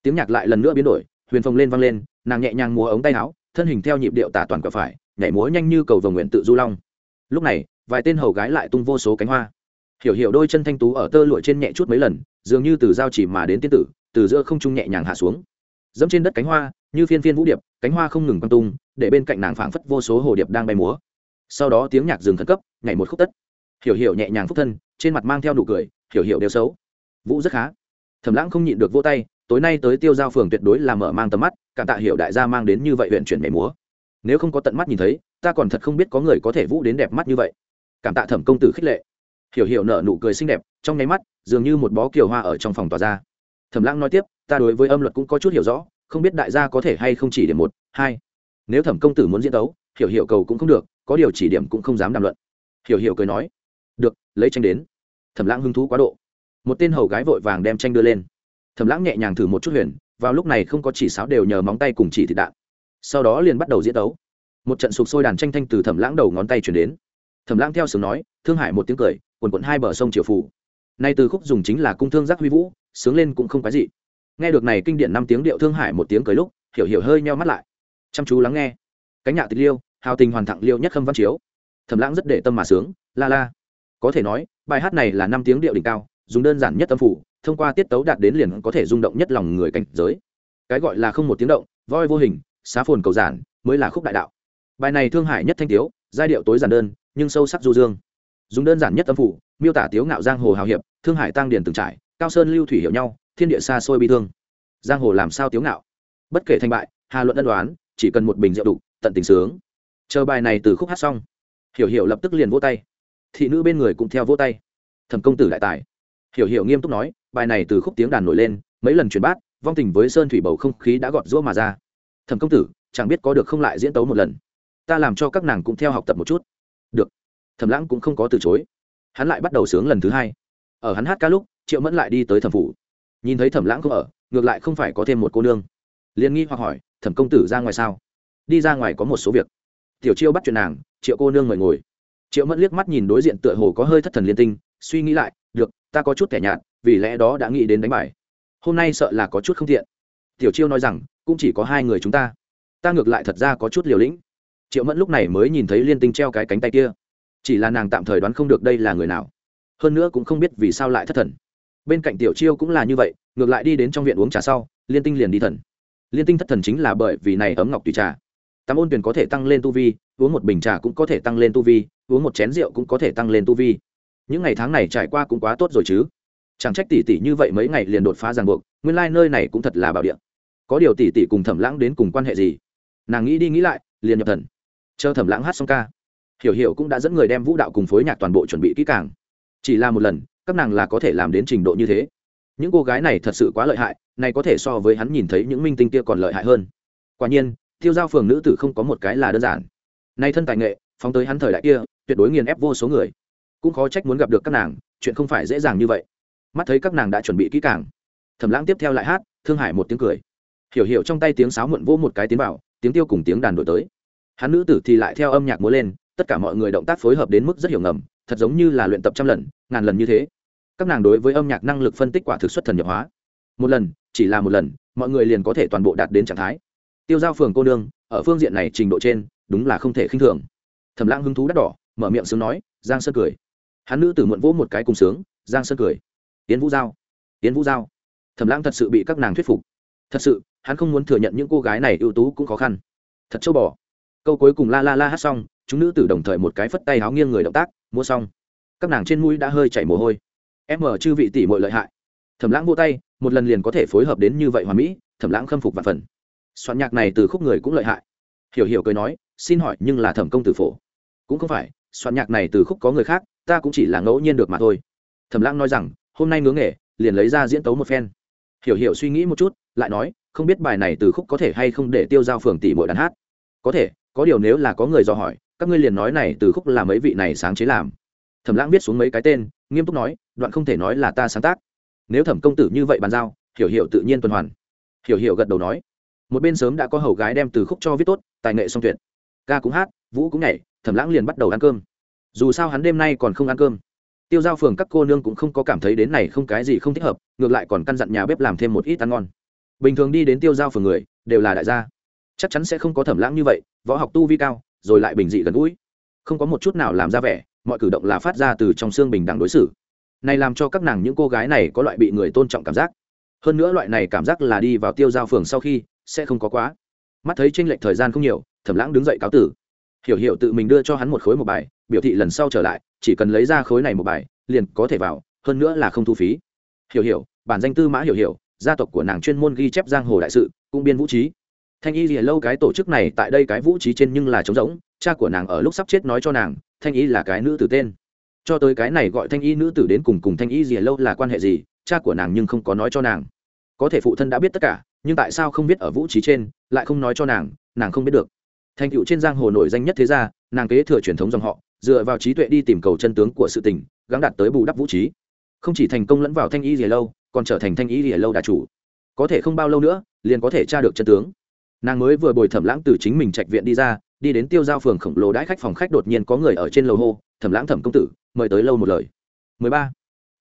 tiếng nhạc lại lần nữa biến đổi, huyền phồng lên vang lên, nàng nhẹ nhàng múa ống tay áo, thân hình theo nhịp điệu tả toàn quả phải, nhảy múa nhanh như cầu vồng nguyện tự du long. Lúc này, vài tên hầu gái lại tung vô số cánh hoa. Hiểu hiểu đôi chân thanh tú ở tơ lụa trên nhẹ chút mấy lần, dường như từ giao chỉ mà đến tiên tử, từ giữa không trung nhẹ nhàng hạ xuống. Dẫm trên đất cánh hoa, như phiên phiên vũ điệp, cánh hoa không ngừng quăng tung, để bên cạnh nàng phảng phất vô số hồ điệp đang bay múa. Sau đó tiếng nhạc dừng khẩn cấp, nhảy một khúc tất. Hiểu hiểu nhẹ nhàng phúc thân, trên mặt mang theo nụ cười, hiểu hiểu đều xấu. Vũ rất khá. Thẩm lãng không nhịn được vô tay tối nay tới tiêu giao phường tuyệt đối là mở mang tầm mắt, cảm tạ hiểu đại gia mang đến như vậy huyện chuyển nhảy múa. Nếu không có tận mắt nhìn thấy, ta còn thật không biết có người có thể vũ đến đẹp mắt như vậy. Cảm tạ thẩm công tử khích lệ. Hiểu hiểu nở nụ cười xinh đẹp, trong nháy mắt, dường như một bó kiều hoa ở trong phòng tỏa ra. Thẩm lãng nói tiếp, ta đối với âm luật cũng có chút hiểu rõ, không biết đại gia có thể hay không chỉ điểm một, hai. Nếu thẩm công tử muốn diễn tấu, hiểu hiểu cầu cũng không được, có điều chỉ điểm cũng không dám đàm luận. Hiểu hiểu cười nói, được, lấy tranh đến. Thẩm lãng hứng thú quá độ. Một tên hầu gái vội vàng đem tranh đưa lên thẩm lãng nhẹ nhàng thử một chút huyền, vào lúc này không có chỉ sáo đều nhờ móng tay cùng chỉ thịt đạn. Sau đó liền bắt đầu diễn đấu. một trận sụp sôi đàn tranh thanh từ thẩm lãng đầu ngón tay chuyển đến. Thẩm lãng theo sướng nói, thương hải một tiếng cười, quần quận hai bờ sông triều phủ. Nay từ khúc dùng chính là cung thương giác huy vũ, sướng lên cũng không quái gì nghe được này kinh điển năm tiếng điệu thương hải một tiếng cười lúc, hiểu hiểu hơi nheo mắt lại. Chăm chú lắng nghe. Cánh nhạ tịch liêu, hào tình hoàn thẳng liêu nhất khâm văn chiếu. Thẩm lãng rất để tâm mà sướng, la la. Có thể nói, bài hát này là năm tiếng điệu đỉnh cao, dùng đơn giản nhất âm phủ thông qua tiết tấu đạt đến liền có thể rung động nhất lòng người cảnh giới. Cái gọi là không một tiếng động, voi vô hình, xá phồn cầu giản, mới là khúc đại đạo. Bài này thương hải nhất thanh tiếu, giai điệu tối giản đơn, nhưng sâu sắc du dương. Dùng đơn giản nhất âm phủ, miêu tả tiếu ngạo giang hồ hào hiệp, thương hải tăng điển từng trải, cao sơn lưu thủy hiểu nhau, thiên địa xa xôi bi thương. Giang hồ làm sao tiếu ngạo? Bất kể thành bại, hà luận ân đoán chỉ cần một bình rượu đục, tận tình sướng. Chờ bài này từ khúc hát xong, hiểu hiểu lập tức liền vỗ tay. Thị nữ bên người cũng theo vỗ tay. Thẩm công tử đại tài hiểu hiểu nghiêm túc nói, bài này từ khúc tiếng đàn nổi lên, mấy lần truyền bát, vong tình với sơn thủy bầu không khí đã gọt rũa mà ra. Thẩm công tử, chẳng biết có được không lại diễn tấu một lần. Ta làm cho các nàng cũng theo học tập một chút. Được. Thẩm lãng cũng không có từ chối. Hắn lại bắt đầu sướng lần thứ hai. Ở hắn hát ca lúc, triệu mẫn lại đi tới thẩm phủ. Nhìn thấy thẩm lãng không ở, ngược lại không phải có thêm một cô nương. Liền nghi hoặc hỏi, thẩm công tử ra ngoài sao? Đi ra ngoài có một số việc. Tiểu chiêu bắt chuyện nàng, triệu cô nương mời ngồi. Triệu mẫn liếc mắt nhìn đối diện tựa hồ có hơi thất thần liên tinh, suy nghĩ lại ta có chút thẻ nhạt, vì lẽ đó đã nghĩ đến đánh bài. Hôm nay sợ là có chút không thiện tiểu chiêu nói rằng, cũng chỉ có hai người chúng ta. Ta ngược lại thật ra có chút liều lĩnh. Triệu mẫn lúc này mới nhìn thấy liên tinh treo cái cánh tay kia. Chỉ là nàng tạm thời đoán không được đây là người nào. Hơn nữa cũng không biết vì sao lại thất thần. Bên cạnh tiểu chiêu cũng là như vậy, ngược lại đi đến trong viện uống trà sau, liên tinh liền đi thần. Liên tinh thất thần chính là bởi vì này ấm ngọc tùy trà. Tắm ôn tuyển có thể tăng lên tu vi, uống một bình trà cũng có thể tăng lên tu vi, uống một chén rượu cũng có thể tăng lên tu vi những ngày tháng này trải qua cũng quá tốt rồi chứ. Chẳng trách tỷ tỷ như vậy mấy ngày liền đột phá ràng buộc, nguyên lai、like、nơi này cũng thật là bảo địa. Có điều tỷ tỷ cùng thẩm lãng đến cùng quan hệ gì? Nàng nghĩ đi nghĩ lại, liền nhập thần. Chờ thẩm lãng hát xong ca, hiểu hiểu cũng đã dẫn người đem vũ đạo cùng phối nhạc toàn bộ chuẩn bị kỹ càng. Chỉ là một lần, các nàng là có thể làm đến trình độ như thế. Những cô gái này thật sự quá lợi hại, này có thể so với hắn nhìn thấy những minh tinh kia còn lợi hại hơn. Quả nhiên, tiêu giao phường nữ tử không có một cái là đơn giản. Nay thân tài nghệ, phóng tới hắn thời đại kia, tuyệt đối nghiền ép vô số người cũng khó trách muốn gặp được các nàng, chuyện không phải dễ dàng như vậy. Mắt thấy các nàng đã chuẩn bị kỹ càng. Thẩm lãng tiếp theo lại hát, thương hải một tiếng cười. Hiểu hiểu trong tay tiếng sáo muộn vô một cái tiến vào, tiếng tiêu cùng tiếng đàn đổi tới. Hắn nữ tử thì lại theo âm nhạc múa lên, tất cả mọi người động tác phối hợp đến mức rất hiểu ngầm, thật giống như là luyện tập trăm lần, ngàn lần như thế. Các nàng đối với âm nhạc năng lực phân tích quả thực xuất thần nhập hóa. Một lần, chỉ là một lần, mọi người liền có thể toàn bộ đạt đến trạng thái. Tiêu giao phường cô nương, ở phương diện này trình độ trên, đúng là không thể khinh thường. Thẩm lãng hứng thú đắt đỏ, mở miệng sướng nói, giang sơn cười hắn nữ tử muộn vỗ một cái cùng sướng, giang sơn cười. Tiến vũ giao. Tiến vũ giao. Thẩm lãng thật sự bị các nàng thuyết phục. Thật sự, hắn không muốn thừa nhận những cô gái này ưu tú cũng khó khăn. Thật châu bò. Câu cuối cùng la la la hát xong, chúng nữ tử đồng thời một cái phất tay háo nghiêng người động tác mua xong. Các nàng trên mũi đã hơi chảy mồ hôi. Em mở chư vị tỷ mọi lợi hại. Thẩm lãng vô tay, một lần liền có thể phối hợp đến như vậy hoàn mỹ, thẩm lãng khâm phục và phần. Soạn nhạc này từ khúc người cũng lợi hại. Hiểu hiểu cười nói, xin hỏi nhưng là thẩm công tử phổ? Cũng không phải, soạn nhạc này từ khúc có người khác ta cũng chỉ là ngẫu nhiên được mà thôi. Thẩm lãng nói rằng, hôm nay ngưỡng nghề, liền lấy ra diễn tấu một phen. Hiểu hiểu suy nghĩ một chút, lại nói, không biết bài này từ khúc có thể hay không để tiêu giao phường tỷ mỗi đàn hát. Có thể, có điều nếu là có người dò hỏi, các ngươi liền nói này từ khúc là mấy vị này sáng chế làm. Thẩm lãng viết xuống mấy cái tên, nghiêm túc nói, đoạn không thể nói là ta sáng tác. Nếu thẩm công tử như vậy bàn giao, hiểu hiểu tự nhiên tuần hoàn. Hiểu hiểu gật đầu nói, một bên sớm đã có hầu gái đem từ khúc cho viết tốt, tài nghệ song tuyệt. Ca cũng hát, vũ cũng nhảy, thẩm lãng liền bắt đầu ăn cơm dù sao hắn đêm nay còn không ăn cơm. Tiêu giao phường các cô nương cũng không có cảm thấy đến này không cái gì không thích hợp, ngược lại còn căn dặn nhà bếp làm thêm một ít ăn ngon. Bình thường đi đến tiêu giao phường người, đều là đại gia. Chắc chắn sẽ không có thẩm lãng như vậy, võ học tu vi cao, rồi lại bình dị gần gũi. Không có một chút nào làm ra vẻ, mọi cử động là phát ra từ trong xương bình đẳng đối xử. Này làm cho các nàng những cô gái này có loại bị người tôn trọng cảm giác. Hơn nữa loại này cảm giác là đi vào tiêu giao phường sau khi, sẽ không có quá. Mắt thấy tranh lệch thời gian không nhiều, thẩm lãng đứng dậy cáo tử hiểu hiểu tự mình đưa cho hắn một khối một bài, biểu thị lần sau trở lại, chỉ cần lấy ra khối này một bài, liền có thể vào, hơn nữa là không thu phí. Hiểu hiểu, bản danh tư mã hiểu hiểu, gia tộc của nàng chuyên môn ghi chép giang hồ đại sự, cũng biên vũ trí. Thanh y gì lâu cái tổ chức này tại đây cái vũ trí trên nhưng là trống rỗng, cha của nàng ở lúc sắp chết nói cho nàng, thanh y là cái nữ tử tên. Cho tới cái này gọi thanh y nữ tử đến cùng cùng thanh y gì lâu là quan hệ gì, cha của nàng nhưng không có nói cho nàng. Có thể phụ thân đã biết tất cả, nhưng tại sao không biết ở vũ trí trên, lại không nói cho nàng nàng không biết được thành tựu trên giang hồ nổi danh nhất thế gia nàng kế thừa truyền thống dòng họ dựa vào trí tuệ đi tìm cầu chân tướng của sự tình gắng đạt tới bù đắp vũ trí. Không chỉ thành công lẫn vào thanh y rìa lâu còn trở thành thanh y rìa lâu đà chủ. Có thể không bao lâu nữa liền có thể tra được chân tướng. Nàng mới vừa bồi thẩm lãng từ chính mình trạch viện đi ra đi đến tiêu giao phường khổng lồ đãi khách phòng khách đột nhiên có người ở trên lầu hô thẩm lãng thẩm công tử mời tới lâu một lời. 13.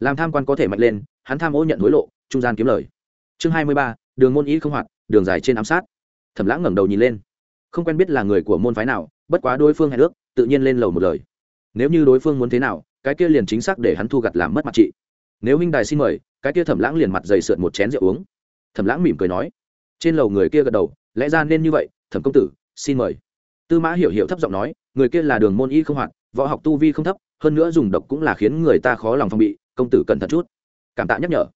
làm tham quan có thể mạnh lên hắn tham ô nhận hối lộ trung gian kiếm lời. Chương 23, đường môn ý không hoạt đường dài trên ám sát. Thẩm lãng ngẩng đầu nhìn lên không quen biết là người của môn phái nào, bất quá đối phương hẹn ước, tự nhiên lên lầu một lời. Nếu như đối phương muốn thế nào, cái kia liền chính xác để hắn thu gặt làm mất mặt chị. Nếu huynh đài xin mời, cái kia thẩm lãng liền mặt dày sượt một chén rượu uống. Thẩm lãng mỉm cười nói. Trên lầu người kia gật đầu, lẽ ra nên như vậy, thẩm công tử, xin mời. Tư mã hiểu hiểu thấp giọng nói, người kia là đường môn y không hoạt, võ học tu vi không thấp, hơn nữa dùng độc cũng là khiến người ta khó lòng phòng bị, công tử cẩn thận chút. Cảm tạ nhắc nhở.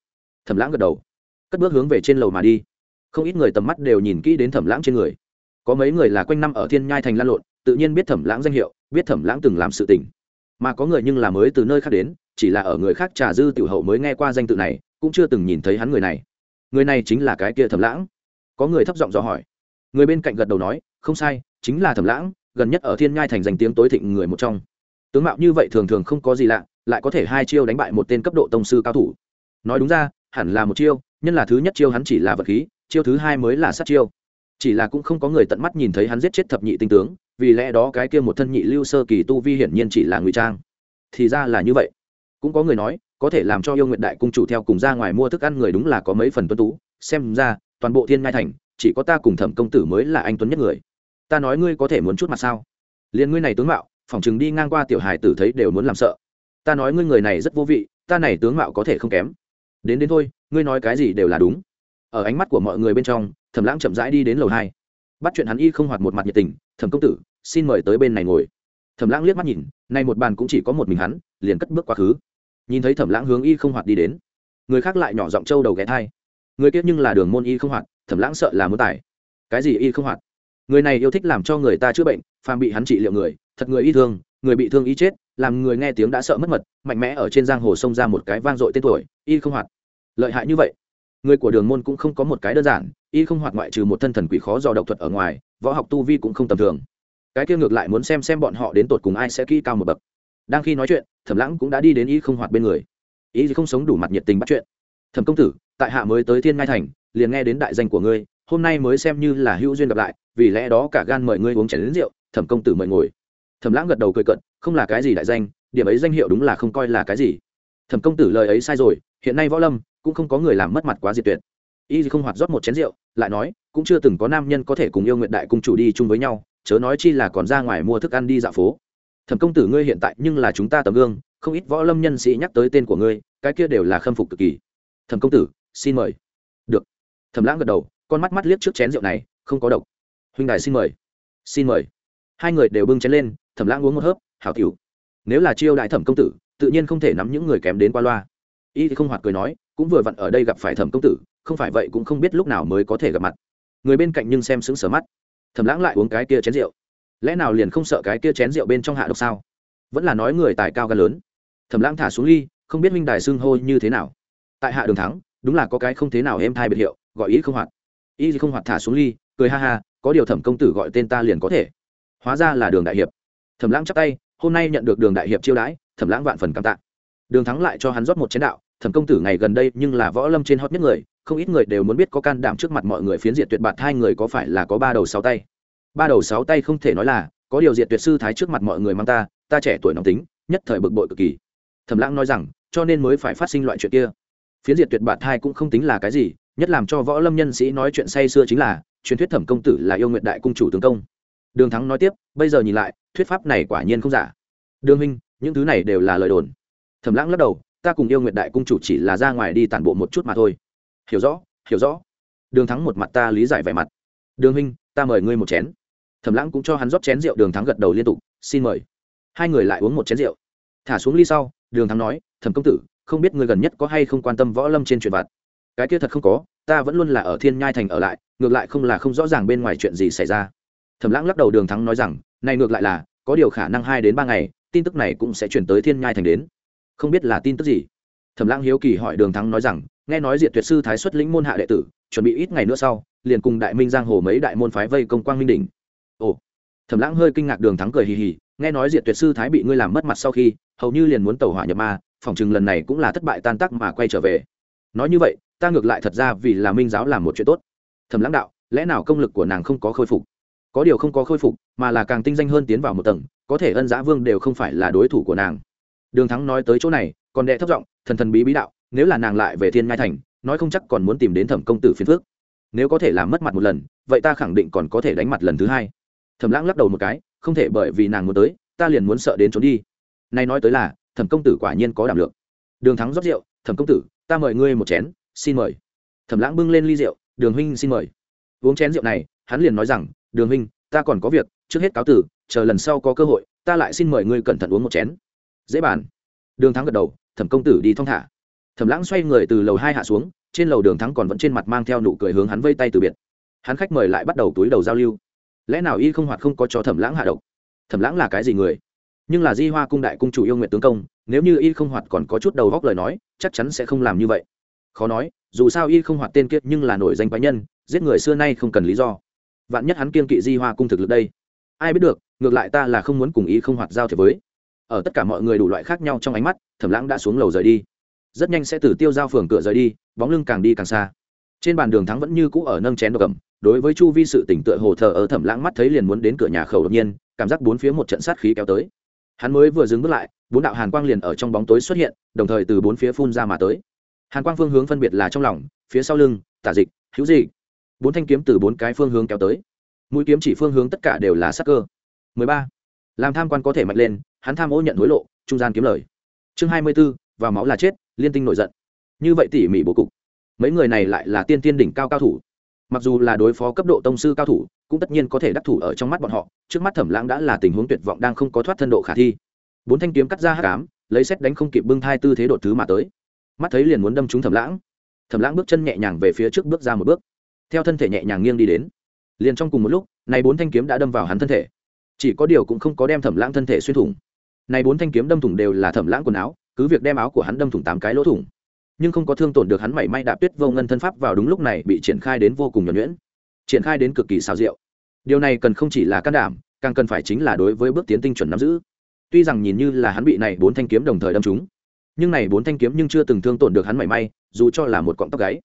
Thẩm lãng gật đầu. Cất bước hướng về trên lầu mà đi. Không ít người tầm mắt đều nhìn kỹ đến thẩm lãng trên người có mấy người là quanh năm ở thiên nhai thành lan lộn, tự nhiên biết thẩm lãng danh hiệu, biết thẩm lãng từng làm sự tình. Mà có người nhưng là mới từ nơi khác đến, chỉ là ở người khác trà dư tiểu hậu mới nghe qua danh tự này, cũng chưa từng nhìn thấy hắn người này. Người này chính là cái kia thẩm lãng. Có người thấp giọng dò hỏi. Người bên cạnh gật đầu nói, không sai, chính là thẩm lãng, gần nhất ở thiên nhai thành danh tiếng tối thịnh người một trong. Tướng mạo như vậy thường thường không có gì lạ, lại có thể hai chiêu đánh bại một tên cấp độ tông sư cao thủ. Nói đúng ra, hẳn là một chiêu, nhân là thứ nhất chiêu hắn chỉ là vật khí, chiêu thứ hai mới là sát chiêu chỉ là cũng không có người tận mắt nhìn thấy hắn giết chết thập nhị tinh tướng, vì lẽ đó cái kia một thân nhị lưu sơ kỳ tu vi hiển nhiên chỉ là ngụy trang. Thì ra là như vậy. Cũng có người nói, có thể làm cho yêu nguyện đại cung chủ theo cùng ra ngoài mua thức ăn người đúng là có mấy phần tuân tú. Xem ra, toàn bộ thiên ngai thành, chỉ có ta cùng thẩm công tử mới là anh tuấn nhất người. Ta nói ngươi có thể muốn chút mặt sao? Liền ngươi này tướng mạo, phỏng chừng đi ngang qua tiểu hài tử thấy đều muốn làm sợ. Ta nói ngươi người này rất vô vị, ta này tướng mạo có thể không kém. Đến đến thôi, ngươi nói cái gì đều là đúng ở ánh mắt của mọi người bên trong, thẩm lãng chậm rãi đi đến lầu hai. Bắt chuyện hắn y không hoạt một mặt nhiệt tình, thẩm công tử, xin mời tới bên này ngồi. Thẩm lãng liếc mắt nhìn nay một bàn cũng chỉ có một mình hắn, liền cất bước quá khứ. Nhìn thấy thẩm lãng hướng y không hoạt đi đến, người khác lại nhỏ giọng trâu đầu ghé thai. Người kia nhưng là đường môn y không hoạt, thẩm lãng sợ là muốn tài cái gì y không hoạt? Người này yêu thích làm cho người ta chữa bệnh, phàm bị hắn trị liệu người, thật người y thương người bị thương y chết, làm người nghe tiếng đã sợ mất mật, mạnh mẽ ở trên giang hồ sông ra một cái vang dội tên tuổi, y không hoạt. Lợi hại như vậy người của đường môn cũng không có một cái đơn giản, y không hoạt ngoại trừ một thân thần quỷ khó do độc thuật ở ngoài, võ học tu vi cũng không tầm thường. Cái kia ngược lại muốn xem xem bọn họ đến tột cùng ai sẽ kỹ cao một bậc. Đang khi nói chuyện, thẩm lãng cũng đã đi đến y không hoạt bên người. Y không sống đủ mặt nhiệt tình bắt chuyện. Thẩm công tử, tại hạ mới tới thiên ngai thành, liền nghe đến đại danh của ngươi, hôm nay mới xem như là hữu duyên gặp lại, vì lẽ đó cả gan mời ngươi uống chén đến rượu, thẩm công tử mời ngồi. Thẩm lãng gật đầu cười cận không là cái gì đại danh, điểm ấy danh hiệu đúng là không coi là cái gì. Thẩm công tử lời ấy sai rồi, hiện nay võ lâm cũng không có người làm mất mặt quá diệt tuyệt. Y không hoạt rót một chén rượu, lại nói, cũng chưa từng có nam nhân có thể cùng yêu nguyện đại cung chủ đi chung với nhau, chớ nói chi là còn ra ngoài mua thức ăn đi dạo phố. Thẩm công tử ngươi hiện tại nhưng là chúng ta tấm gương, không ít võ lâm nhân sĩ nhắc tới tên của ngươi, cái kia đều là khâm phục cực kỳ. Thẩm công tử, xin mời. Được. Thẩm lãng gật đầu, con mắt mắt liếc trước chén rượu này, không có độc. Huynh đài xin mời. Xin mời. Hai người đều bưng chén lên, thẩm lãng uống một hớp, hảo tiểu, nếu là chiêu đại thẩm công tử, tự nhiên không thể nắm những người kém đến qua loa. Y thì không hoạt cười nói cũng vừa vặn ở đây gặp phải thẩm công tử, không phải vậy cũng không biết lúc nào mới có thể gặp mặt. Người bên cạnh nhưng xem sững sờ mắt. Thẩm lãng lại uống cái kia chén rượu. Lẽ nào liền không sợ cái kia chén rượu bên trong hạ độc sao? Vẫn là nói người tài cao gan lớn. Thẩm lãng thả xuống ly, không biết minh đài xưng hô như thế nào. Tại hạ đường thắng, đúng là có cái không thế nào êm thai biệt hiệu, gọi ý không hoạt. Ý gì không hoạt thả xuống ly, cười ha ha, có điều thẩm công tử gọi tên ta liền có thể. Hóa ra là đường đại hiệp. Thẩm lãng chắp tay, hôm nay nhận được đường đại hiệp chiêu đãi, thẩm lãng vạn phần cảm tạ đường thắng lại cho hắn rót một chén đạo, thẩm công tử, ngày gần đây nhưng là võ lâm trên hot nhất người, không ít người đều muốn biết có can đảm trước mặt mọi người phiến diệt tuyệt bạt hai người có phải là có ba đầu sáu tay? Ba đầu sáu tay không thể nói là, có điều diệt tuyệt sư thái trước mặt mọi người mang ta ta trẻ tuổi nóng tính, nhất thời bực bội cực kỳ. Thẩm lãng nói rằng, cho nên mới phải phát sinh loại chuyện kia. Phiến diệt tuyệt bạt hai cũng không tính là cái gì, nhất làm cho võ lâm nhân sĩ nói chuyện say xưa chính là, truyền thuyết thẩm công tử là yêu nguyện đại cung chủ tướng công. Đường thắng nói tiếp, bây giờ nhìn lại, thuyết pháp này quả nhiên không giả. Đường minh những thứ này đều là lời đồn thẩm lãng lắc đầu, ta cùng yêu nguyện đại cung chủ chỉ là ra ngoài đi tản bộ một chút mà thôi. Hiểu rõ hiểu rõ. Đường thắng một mặt ta lý giải vẻ mặt. Đường huynh, ta mời ngươi một chén. Thẩm lãng cũng cho hắn rót chén rượu, đường thắng gật đầu liên tục, xin mời. Hai người lại uống một chén rượu. Thả xuống ly sau, đường thắng nói, thẩm công tử, không biết ngươi gần nhất có hay không quan tâm võ lâm trên chuyện vặt? Cái kia thật không có, ta vẫn luôn là ở thiên nhai thành ở lại, ngược lại không là không rõ ràng bên ngoài chuyện gì xảy ra. Thẩm lãng lắc đầu, đường thắng nói rằng, này ngược lại là, có điều khả năng hai đến ba ngày, tin tức này cũng sẽ chuyển tới thiên nhai thành đến không biết là tin tức gì. Thẩm lãng hiếu kỳ hỏi đường thắng nói rằng, nghe nói diệt tuyệt sư thái xuất lĩnh môn hạ đệ tử, chuẩn bị ít ngày nữa sau, liền cùng đại minh giang hồ mấy đại môn phái vây công quang minh đỉnh. Ồ. Thẩm lãng hơi kinh ngạc đường thắng cười hì hì, nghe nói diệt tuyệt sư thái bị ngươi làm mất mặt sau khi, hầu như liền muốn tẩu hỏa nhập ma, phỏng chừng lần này cũng là thất bại tan tác mà quay trở về. Nói như vậy, ta ngược lại thật ra vì là minh giáo làm một chuyện tốt. Thẩm lãng đạo, lẽ nào công lực của nàng không có khôi phục? Có điều không có khôi phục, mà là càng tinh danh hơn tiến vào một tầng, có thể ân giã vương đều không phải là đối thủ của nàng đường thắng nói tới chỗ này, còn đệ thấp giọng, thần thần bí bí đạo, nếu là nàng lại về thiên ngai thành, nói không chắc còn muốn tìm đến thẩm công tử phiền phước nếu có thể làm mất mặt một lần, vậy ta khẳng định còn có thể đánh mặt lần thứ hai. Thẩm lãng lắc đầu một cái, không thể bởi vì nàng muốn tới, ta liền muốn sợ đến trốn đi. Nay nói tới là, thẩm công tử quả nhiên có đảm lượng. Đường thắng rót rượu, thẩm công tử, ta mời ngươi một chén, xin mời. Thẩm lãng bưng lên ly rượu, đường huynh xin mời. Uống chén rượu này, hắn liền nói rằng, đường huynh, ta còn có việc, trước hết cáo tử, chờ lần sau có cơ hội, ta lại xin mời ngươi cẩn thận uống một chén dễ bàn. Đường thắng gật đầu, thẩm công tử đi thong thả. Thẩm lãng xoay người từ lầu hai hạ xuống, trên lầu đường thắng còn vẫn trên mặt mang theo nụ cười hướng hắn vây tay từ biệt. Hắn khách mời lại bắt đầu túi đầu giao lưu. Lẽ nào y không hoạt không có cho thẩm lãng hạ độc? Thẩm lãng là cái gì người? Nhưng là di hoa cung đại cung chủ yêu nguyện tướng công, nếu như y không hoạt còn có chút đầu góc lời nói, chắc chắn sẽ không làm như vậy. Khó nói, dù sao y không hoạt tên kiệt nhưng là nổi danh cá nhân, giết người xưa nay không cần lý do. Vạn nhất hắn kiên kỵ di hoa cung thực lực đây. Ai biết được, ngược lại ta là không muốn cùng y không hoạt giao thiệp với ở tất cả mọi người đủ loại khác nhau trong ánh mắt, thẩm lãng đã xuống lầu rời đi. Rất nhanh sẽ từ tiêu giao phường cửa rời đi, bóng lưng càng đi càng xa. Trên bàn đường thắng vẫn như cũ ở nâng chén độc cầm đối với chu vi sự tỉnh tựa hồ thờ ở thẩm lãng mắt thấy liền muốn đến cửa nhà khẩu đột nhiên, cảm giác bốn phía một trận sát khí kéo tới. Hắn mới vừa dừng bước lại, bốn đạo hàn quang liền ở trong bóng tối xuất hiện, đồng thời từ bốn phía phun ra mà tới. Hàn quang phương hướng phân biệt là trong lòng, phía sau lưng, tả dịch, hữu dịch bốn thanh kiếm từ bốn cái phương hướng kéo tới. Mũi kiếm chỉ phương hướng tất cả đều là sắc cơ. 13. làm tham quan có thể mạnh lên hắn tham ô nhận hối lộ trung gian kiếm lời. Chương 24, vào máu là chết liên tinh nổi giận. Như vậy tỉ mỉ bố cục. Mấy người này lại là tiên tiên đỉnh cao cao thủ. Mặc dù là đối phó cấp độ tông sư cao thủ cũng tất nhiên có thể đắc thủ ở trong mắt bọn họ trước mắt thẩm lãng đã là tình huống tuyệt vọng đang không có thoát thân độ khả thi. Bốn thanh kiếm cắt ra hát cám lấy xét đánh không kịp bưng thai tư thế đột thứ mà tới. Mắt thấy liền muốn đâm trúng thẩm lãng. Thẩm lãng bước chân nhẹ nhàng về phía trước bước ra một bước. Theo thân thể nhẹ nhàng nghiêng đi đến. Liền trong cùng một lúc này bốn thanh kiếm đã đâm vào hắn thân thể. Chỉ có điều cũng không có đem thẩm lãng thân thể xuyên thủng này bốn thanh kiếm đâm thủng đều là thẩm lãng quần áo, cứ việc đem áo của hắn đâm thủng tám cái lỗ thủng, nhưng không có thương tổn được hắn mảy may đạp tuyết vô ngân thân pháp vào đúng lúc này bị triển khai đến vô cùng nhuẩn nhuyễn, triển khai đến cực kỳ xào rượu điều này cần không chỉ là can đảm, càng cần phải chính là đối với bước tiến tinh chuẩn nắm giữ. Tuy rằng nhìn như là hắn bị này bốn thanh kiếm đồng thời đâm trúng, nhưng này bốn thanh kiếm nhưng chưa từng thương tổn được hắn mảy may, dù cho là một cọng tóc gáy.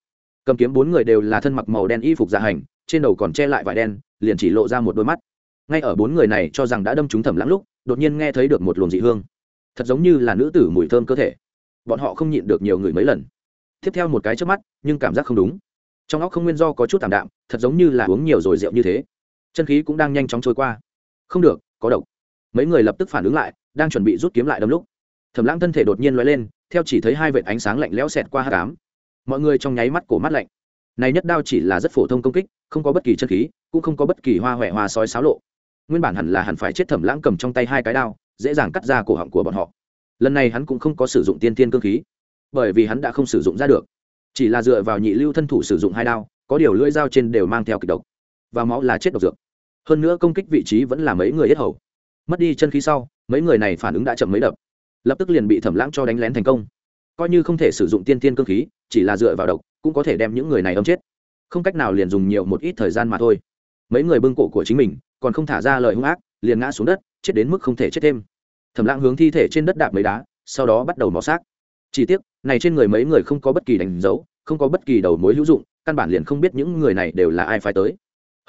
Cầm kiếm bốn người đều là thân mặc màu đen y phục dạ hành, trên đầu còn che lại vải đen, liền chỉ lộ ra một đôi mắt. Ngay ở bốn người này cho rằng đã đâm trúng thẩm lãng lúc đột nhiên nghe thấy được một luồng dị hương. Thật giống như là nữ tử mùi thơm cơ thể. Bọn họ không nhịn được nhiều người mấy lần. Tiếp theo một cái trước mắt, nhưng cảm giác không đúng. Trong óc không nguyên do có chút tạm đạm, thật giống như là uống nhiều rồi rượu như thế. Chân khí cũng đang nhanh chóng trôi qua. Không được, có độc. Mấy người lập tức phản ứng lại, đang chuẩn bị rút kiếm lại đâm lúc. Thẩm lãng thân thể đột nhiên l lên, theo chỉ thấy hai vệt ánh sáng lạnh lẽo xẹt qua h tám mọi người trong nháy mắt cổ mắt lạnh. Này nhất đao chỉ là rất phổ thông công kích, không có bất kỳ chân khí, cũng không có bất kỳ hoa huệ hoa sói xáo lộ nguyên bản hẳn là hẳn phải chết thẩm lãng cầm trong tay hai cái đao, dễ dàng cắt ra cổ họng của bọn họ. Lần này hắn cũng không có sử dụng tiên tiên cơ khí, bởi vì hắn đã không sử dụng ra được. Chỉ là dựa vào nhị lưu thân thủ sử dụng hai đao, có điều lưỡi dao trên đều mang theo kịch độc, và máu là chết độc dược. Hơn nữa công kích vị trí vẫn là mấy người hết hầu. Mất đi chân khí sau, mấy người này phản ứng đã chậm mấy đập, lập tức liền bị thẩm lãng cho đánh lén thành công. Coi như không thể sử dụng tiên tiên cơ khí, chỉ là dựa vào độc, cũng có thể đem những người này ấm chết. Không cách nào liền dùng nhiều một ít thời gian mà thôi. Mấy người bưng cổ của chính mình còn không thả ra lời hung ác, liền ngã xuống đất, chết đến mức không thể chết thêm. Thẩm lãng hướng thi thể trên đất đạp mấy đá, sau đó bắt đầu mò xác. Chỉ tiếc, này trên người mấy người không có bất kỳ đánh dấu, không có bất kỳ đầu mối hữu dụng, căn bản liền không biết những người này đều là ai phải tới.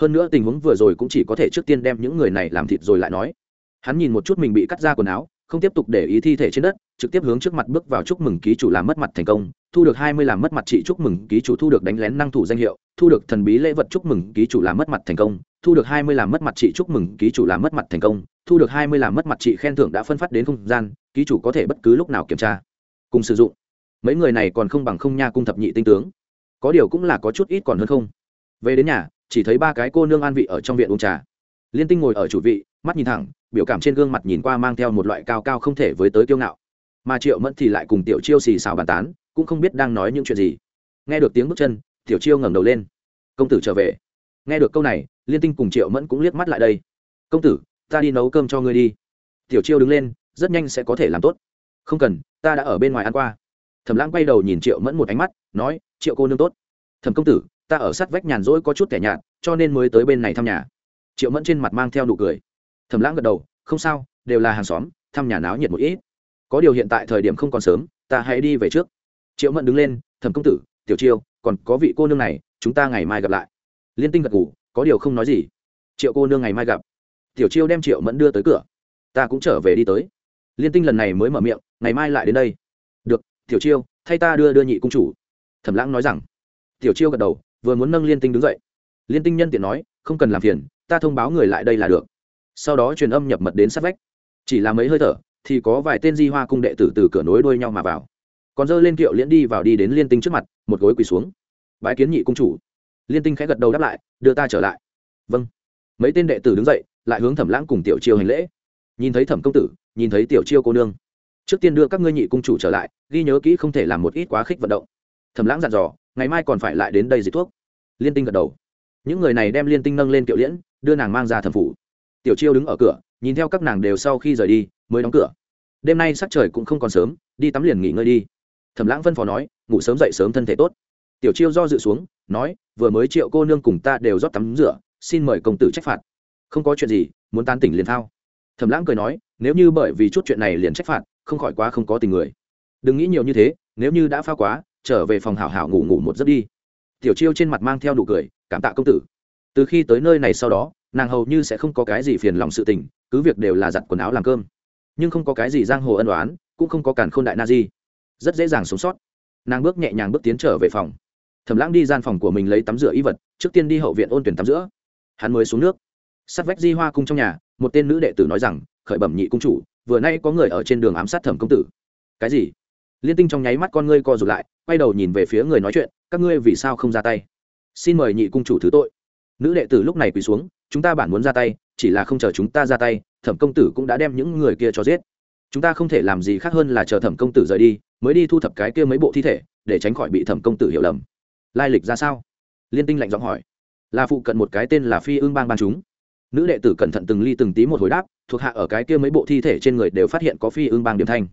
Hơn nữa tình huống vừa rồi cũng chỉ có thể trước tiên đem những người này làm thịt rồi lại nói. Hắn nhìn một chút mình bị cắt ra quần áo, không tiếp tục để ý thi thể trên đất, trực tiếp hướng trước mặt bước vào chúc mừng ký chủ làm mất mặt thành công thu được hai mươi làm mất mặt chị chúc mừng, ký chủ thu được đánh lén năng thủ danh hiệu, thu được thần bí lễ vật chúc mừng, ký chủ làm mất mặt thành công, thu được hai mươi làm mất mặt chị chúc mừng, ký chủ làm mất mặt thành công, thu được hai mươi làm mất mặt chị khen thưởng đã phân phát đến không gian, ký chủ có thể bất cứ lúc nào kiểm tra, cùng sử dụng. Mấy người này còn không bằng không nha cung thập nhị tinh tướng. Có điều cũng là có chút ít còn hơn không. Về đến nhà, chỉ thấy ba cái cô nương an vị ở trong viện uống trà. Liên tinh ngồi ở chủ vị, mắt nhìn thẳng, biểu cảm trên gương mặt nhìn qua mang theo một loại cao cao không thể với tới kiêu ngạo. Mà triệu mẫn thì lại cùng tiểu chiêu xì xào bàn tán cũng không biết đang nói những chuyện gì. Nghe được tiếng bước chân, tiểu chiêu ngẩng đầu lên. Công tử trở về. Nghe được câu này, liên tinh cùng triệu mẫn cũng liếc mắt lại đây. Công tử, ta đi nấu cơm cho ngươi đi. Tiểu chiêu đứng lên, rất nhanh sẽ có thể làm tốt. Không cần, ta đã ở bên ngoài ăn qua. Thẩm lãng quay đầu nhìn triệu mẫn một ánh mắt, nói, triệu cô nương tốt. Thẩm công tử, ta ở sát vách nhàn rỗi có chút kẻ nhạt, cho nên mới tới bên này thăm nhà. Triệu mẫn trên mặt mang theo nụ cười. Thẩm lãng gật đầu, không sao, đều là hàng xóm, thăm nhà náo nhiệt một ít. Có điều hiện tại thời điểm không còn sớm, ta hãy đi về trước triệu mẫn đứng lên, thẩm công tử, tiểu chiêu, còn có vị cô nương này, chúng ta ngày mai gặp lại. Liên tinh gật ngủ có điều không nói gì. Triệu cô nương ngày mai gặp. Tiểu chiêu đem triệu mẫn đưa tới cửa. Ta cũng trở về đi tới. Liên tinh lần này mới mở miệng, ngày mai lại đến đây. Được, tiểu chiêu, thay ta đưa đưa nhị cung chủ. Thẩm lãng nói rằng. Tiểu chiêu gật đầu, vừa muốn nâng liên tinh đứng dậy. Liên tinh nhân tiện nói, không cần làm phiền, ta thông báo người lại đây là được. Sau đó truyền âm nhập mật đến sát vách. Chỉ là mấy hơi thở, thì có vài tên di hoa cung đệ tử từ cửa nối đuôi nhau mà vào còn dơ lên kiệu liễn đi vào đi đến liên tinh trước mặt, một gối quỳ xuống. Bái kiến nhị cung chủ. Liên tinh khẽ gật đầu đáp lại, đưa ta trở lại. Vâng. Mấy tên đệ tử đứng dậy, lại hướng thẩm lãng cùng tiểu chiêu hành lễ. Nhìn thấy thẩm công tử, nhìn thấy tiểu chiêu cô nương. Trước tiên đưa các ngươi nhị cung chủ trở lại, ghi nhớ kỹ không thể làm một ít quá khích vận động. Thẩm lãng dặn dò, ngày mai còn phải lại đến đây dịch thuốc. Liên tinh gật đầu. Những người này đem liên tinh nâng lên kiệu liễn, đưa nàng mang ra thẩm phủ. Tiểu chiêu đứng ở cửa, nhìn theo các nàng đều sau khi rời đi, mới đóng cửa. Đêm nay sắc trời cũng không còn sớm, đi tắm liền nghỉ ngơi đi thẩm lãng phân phó nói, ngủ sớm dậy sớm thân thể tốt. Tiểu chiêu do dự xuống, nói, vừa mới triệu cô nương cùng ta đều rót tắm rửa, xin mời công tử trách phạt. Không có chuyện gì, muốn tan tỉnh liền thao. Thẩm lãng cười nói, nếu như bởi vì chút chuyện này liền trách phạt, không khỏi quá không có tình người. Đừng nghĩ nhiều như thế, nếu như đã pha quá, trở về phòng hảo hảo ngủ ngủ một giấc đi. Tiểu chiêu trên mặt mang theo nụ cười, cảm tạ công tử. Từ khi tới nơi này sau đó, nàng hầu như sẽ không có cái gì phiền lòng sự tình, cứ việc đều là giặt quần áo làm cơm. Nhưng không có cái gì giang hồ ân đoán cũng không có cản k h ô n đại na di rất dễ dàng sống sót. Nàng bước nhẹ nhàng bước tiến trở về phòng. Thẩm lãng đi gian phòng của mình lấy tắm rửa y vật, trước tiên đi hậu viện ôn tuyển tắm giữa hắn mới xuống nước. Sát vách di hoa cung trong nhà, một tên nữ đệ tử nói rằng, khởi bẩm nhị cung chủ, vừa nay có người ở trên đường ám sát thẩm công tử. Cái gì? Liên tinh trong nháy mắt con ngươi co rụt lại, quay đầu nhìn về phía người nói chuyện, các ngươi vì sao không ra tay? Xin mời nhị cung chủ thứ tội. Nữ đệ tử lúc này quỳ xuống, chúng ta bản muốn ra tay, chỉ là không chờ chúng ta ra tay, thẩm công tử cũng đã đem những người kia cho giết chúng ta không thể làm gì khác hơn là chờ thẩm công tử rời đi, mới đi thu thập cái kia mấy bộ thi thể, để tránh khỏi bị thẩm công tử hiểu lầm. Lai lịch ra sao? Liên tinh lạnh giọng hỏi. Là phụ cận một cái tên là phi ương bang ban chúng. Nữ đệ tử cẩn thận từng ly từng tí một hồi đáp, thuộc hạ ở cái kia mấy bộ thi thể trên người đều phát hiện có phi ương bang điểm thanh.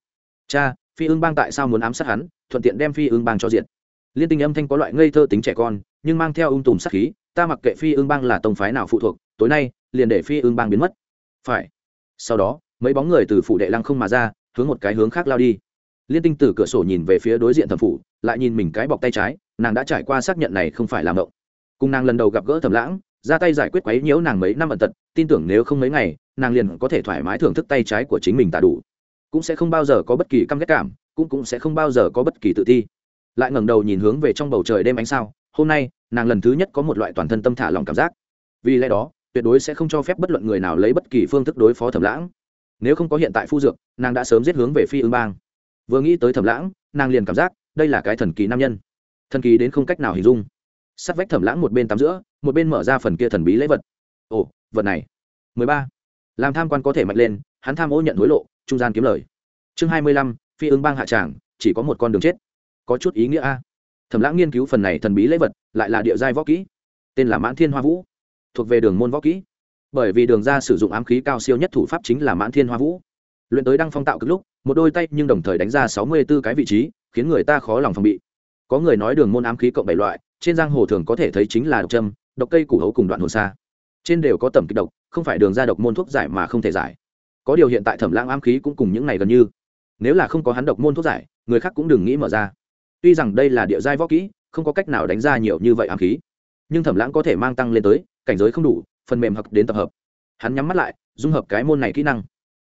Cha, phi ương bang tại sao muốn ám sát hắn, thuận tiện đem phi ương bang cho diện liên tinh âm thanh có loại ngây thơ tính trẻ con, nhưng mang theo ung tùm sát khí, ta mặc kệ phi ương bang là tông phái nào phụ thuộc, tối nay liền để phi ương bang biến mất. Phải. Sau đó mấy bóng người từ phủ đệ lăng không mà ra, hướng một cái hướng khác lao đi. Liên tinh từ cửa sổ nhìn về phía đối diện thẩm phủ, lại nhìn mình cái bọc tay trái, nàng đã trải qua xác nhận này không phải làm động cùng nàng lần đầu gặp gỡ thẩm lãng, ra tay giải quyết quấy nhiễu nàng mấy năm ẩn tật, tin tưởng nếu không mấy ngày, nàng liền có thể thoải mái thưởng thức tay trái của chính mình tả đủ. Cũng sẽ không bao giờ có bất kỳ căm ghét cảm, cũng cũng sẽ không bao giờ có bất kỳ tự ti. Lại ngẩng đầu nhìn hướng về trong bầu trời đêm ánh sao, hôm nay, nàng lần thứ nhất có một loại toàn thân tâm thả lòng cảm giác. Vì lẽ đó, tuyệt đối sẽ không cho phép bất luận người nào lấy bất kỳ phương thức đối phó thẩm lãng nếu không có hiện tại phu dược nàng đã sớm giết hướng về phi ương bang. Vừa nghĩ tới thẩm lãng nàng liền cảm giác đây là cái thần kỳ nam nhân. Thần kỳ đến không cách nào hình dung. Sắt vách thẩm lãng một bên tắm giữa một bên mở ra phần kia thần bí lễ vật. Ồ vật này. 13. làm tham quan có thể mạnh lên hắn tham ô nhận hối lộ trung gian kiếm lời. Chương 25, phi ương bang hạ tràng chỉ có một con đường chết. Có chút ý nghĩa a. Thẩm lãng nghiên cứu phần này thần bí lễ vật lại là địa giai võ kỹ. Tên là mãn thiên hoa vũ thuộc về đường môn võ kỹ bởi vì đường ra sử dụng ám khí cao siêu nhất thủ pháp chính là mãn thiên hoa vũ. Luyện tới đăng phong tạo cực lúc, một đôi tay nhưng đồng thời đánh ra sáu mươi b ố cái vị trí, khiến người ta khó lòng phòng bị. Có người nói đường môn ám khí cộng bảy loại, trên giang hồ thường có thể thấy chính là độc châm, độc cây củ hấu cùng đoạn hồ xa trên đều có tầm kịch độc, không phải đường ra độc môn thuốc giải mà không thể giải. Có điều hiện tại thẩm lãng ám khí cũng cùng những này gần như. Nếu là không có hắn độc môn thuốc giải, người khác cũng đừng nghĩ mở ra. Tuy rằng đây là địa giai võ kỹ, không có cách nào đánh ra nhiều như vậy ám khí. Nhưng thẩm lãng có thể mang tăng lên tới, cảnh giới không đủ phần mềm học đến tập hợp. Hắn nhắm mắt lại, dung hợp cái môn này kỹ năng.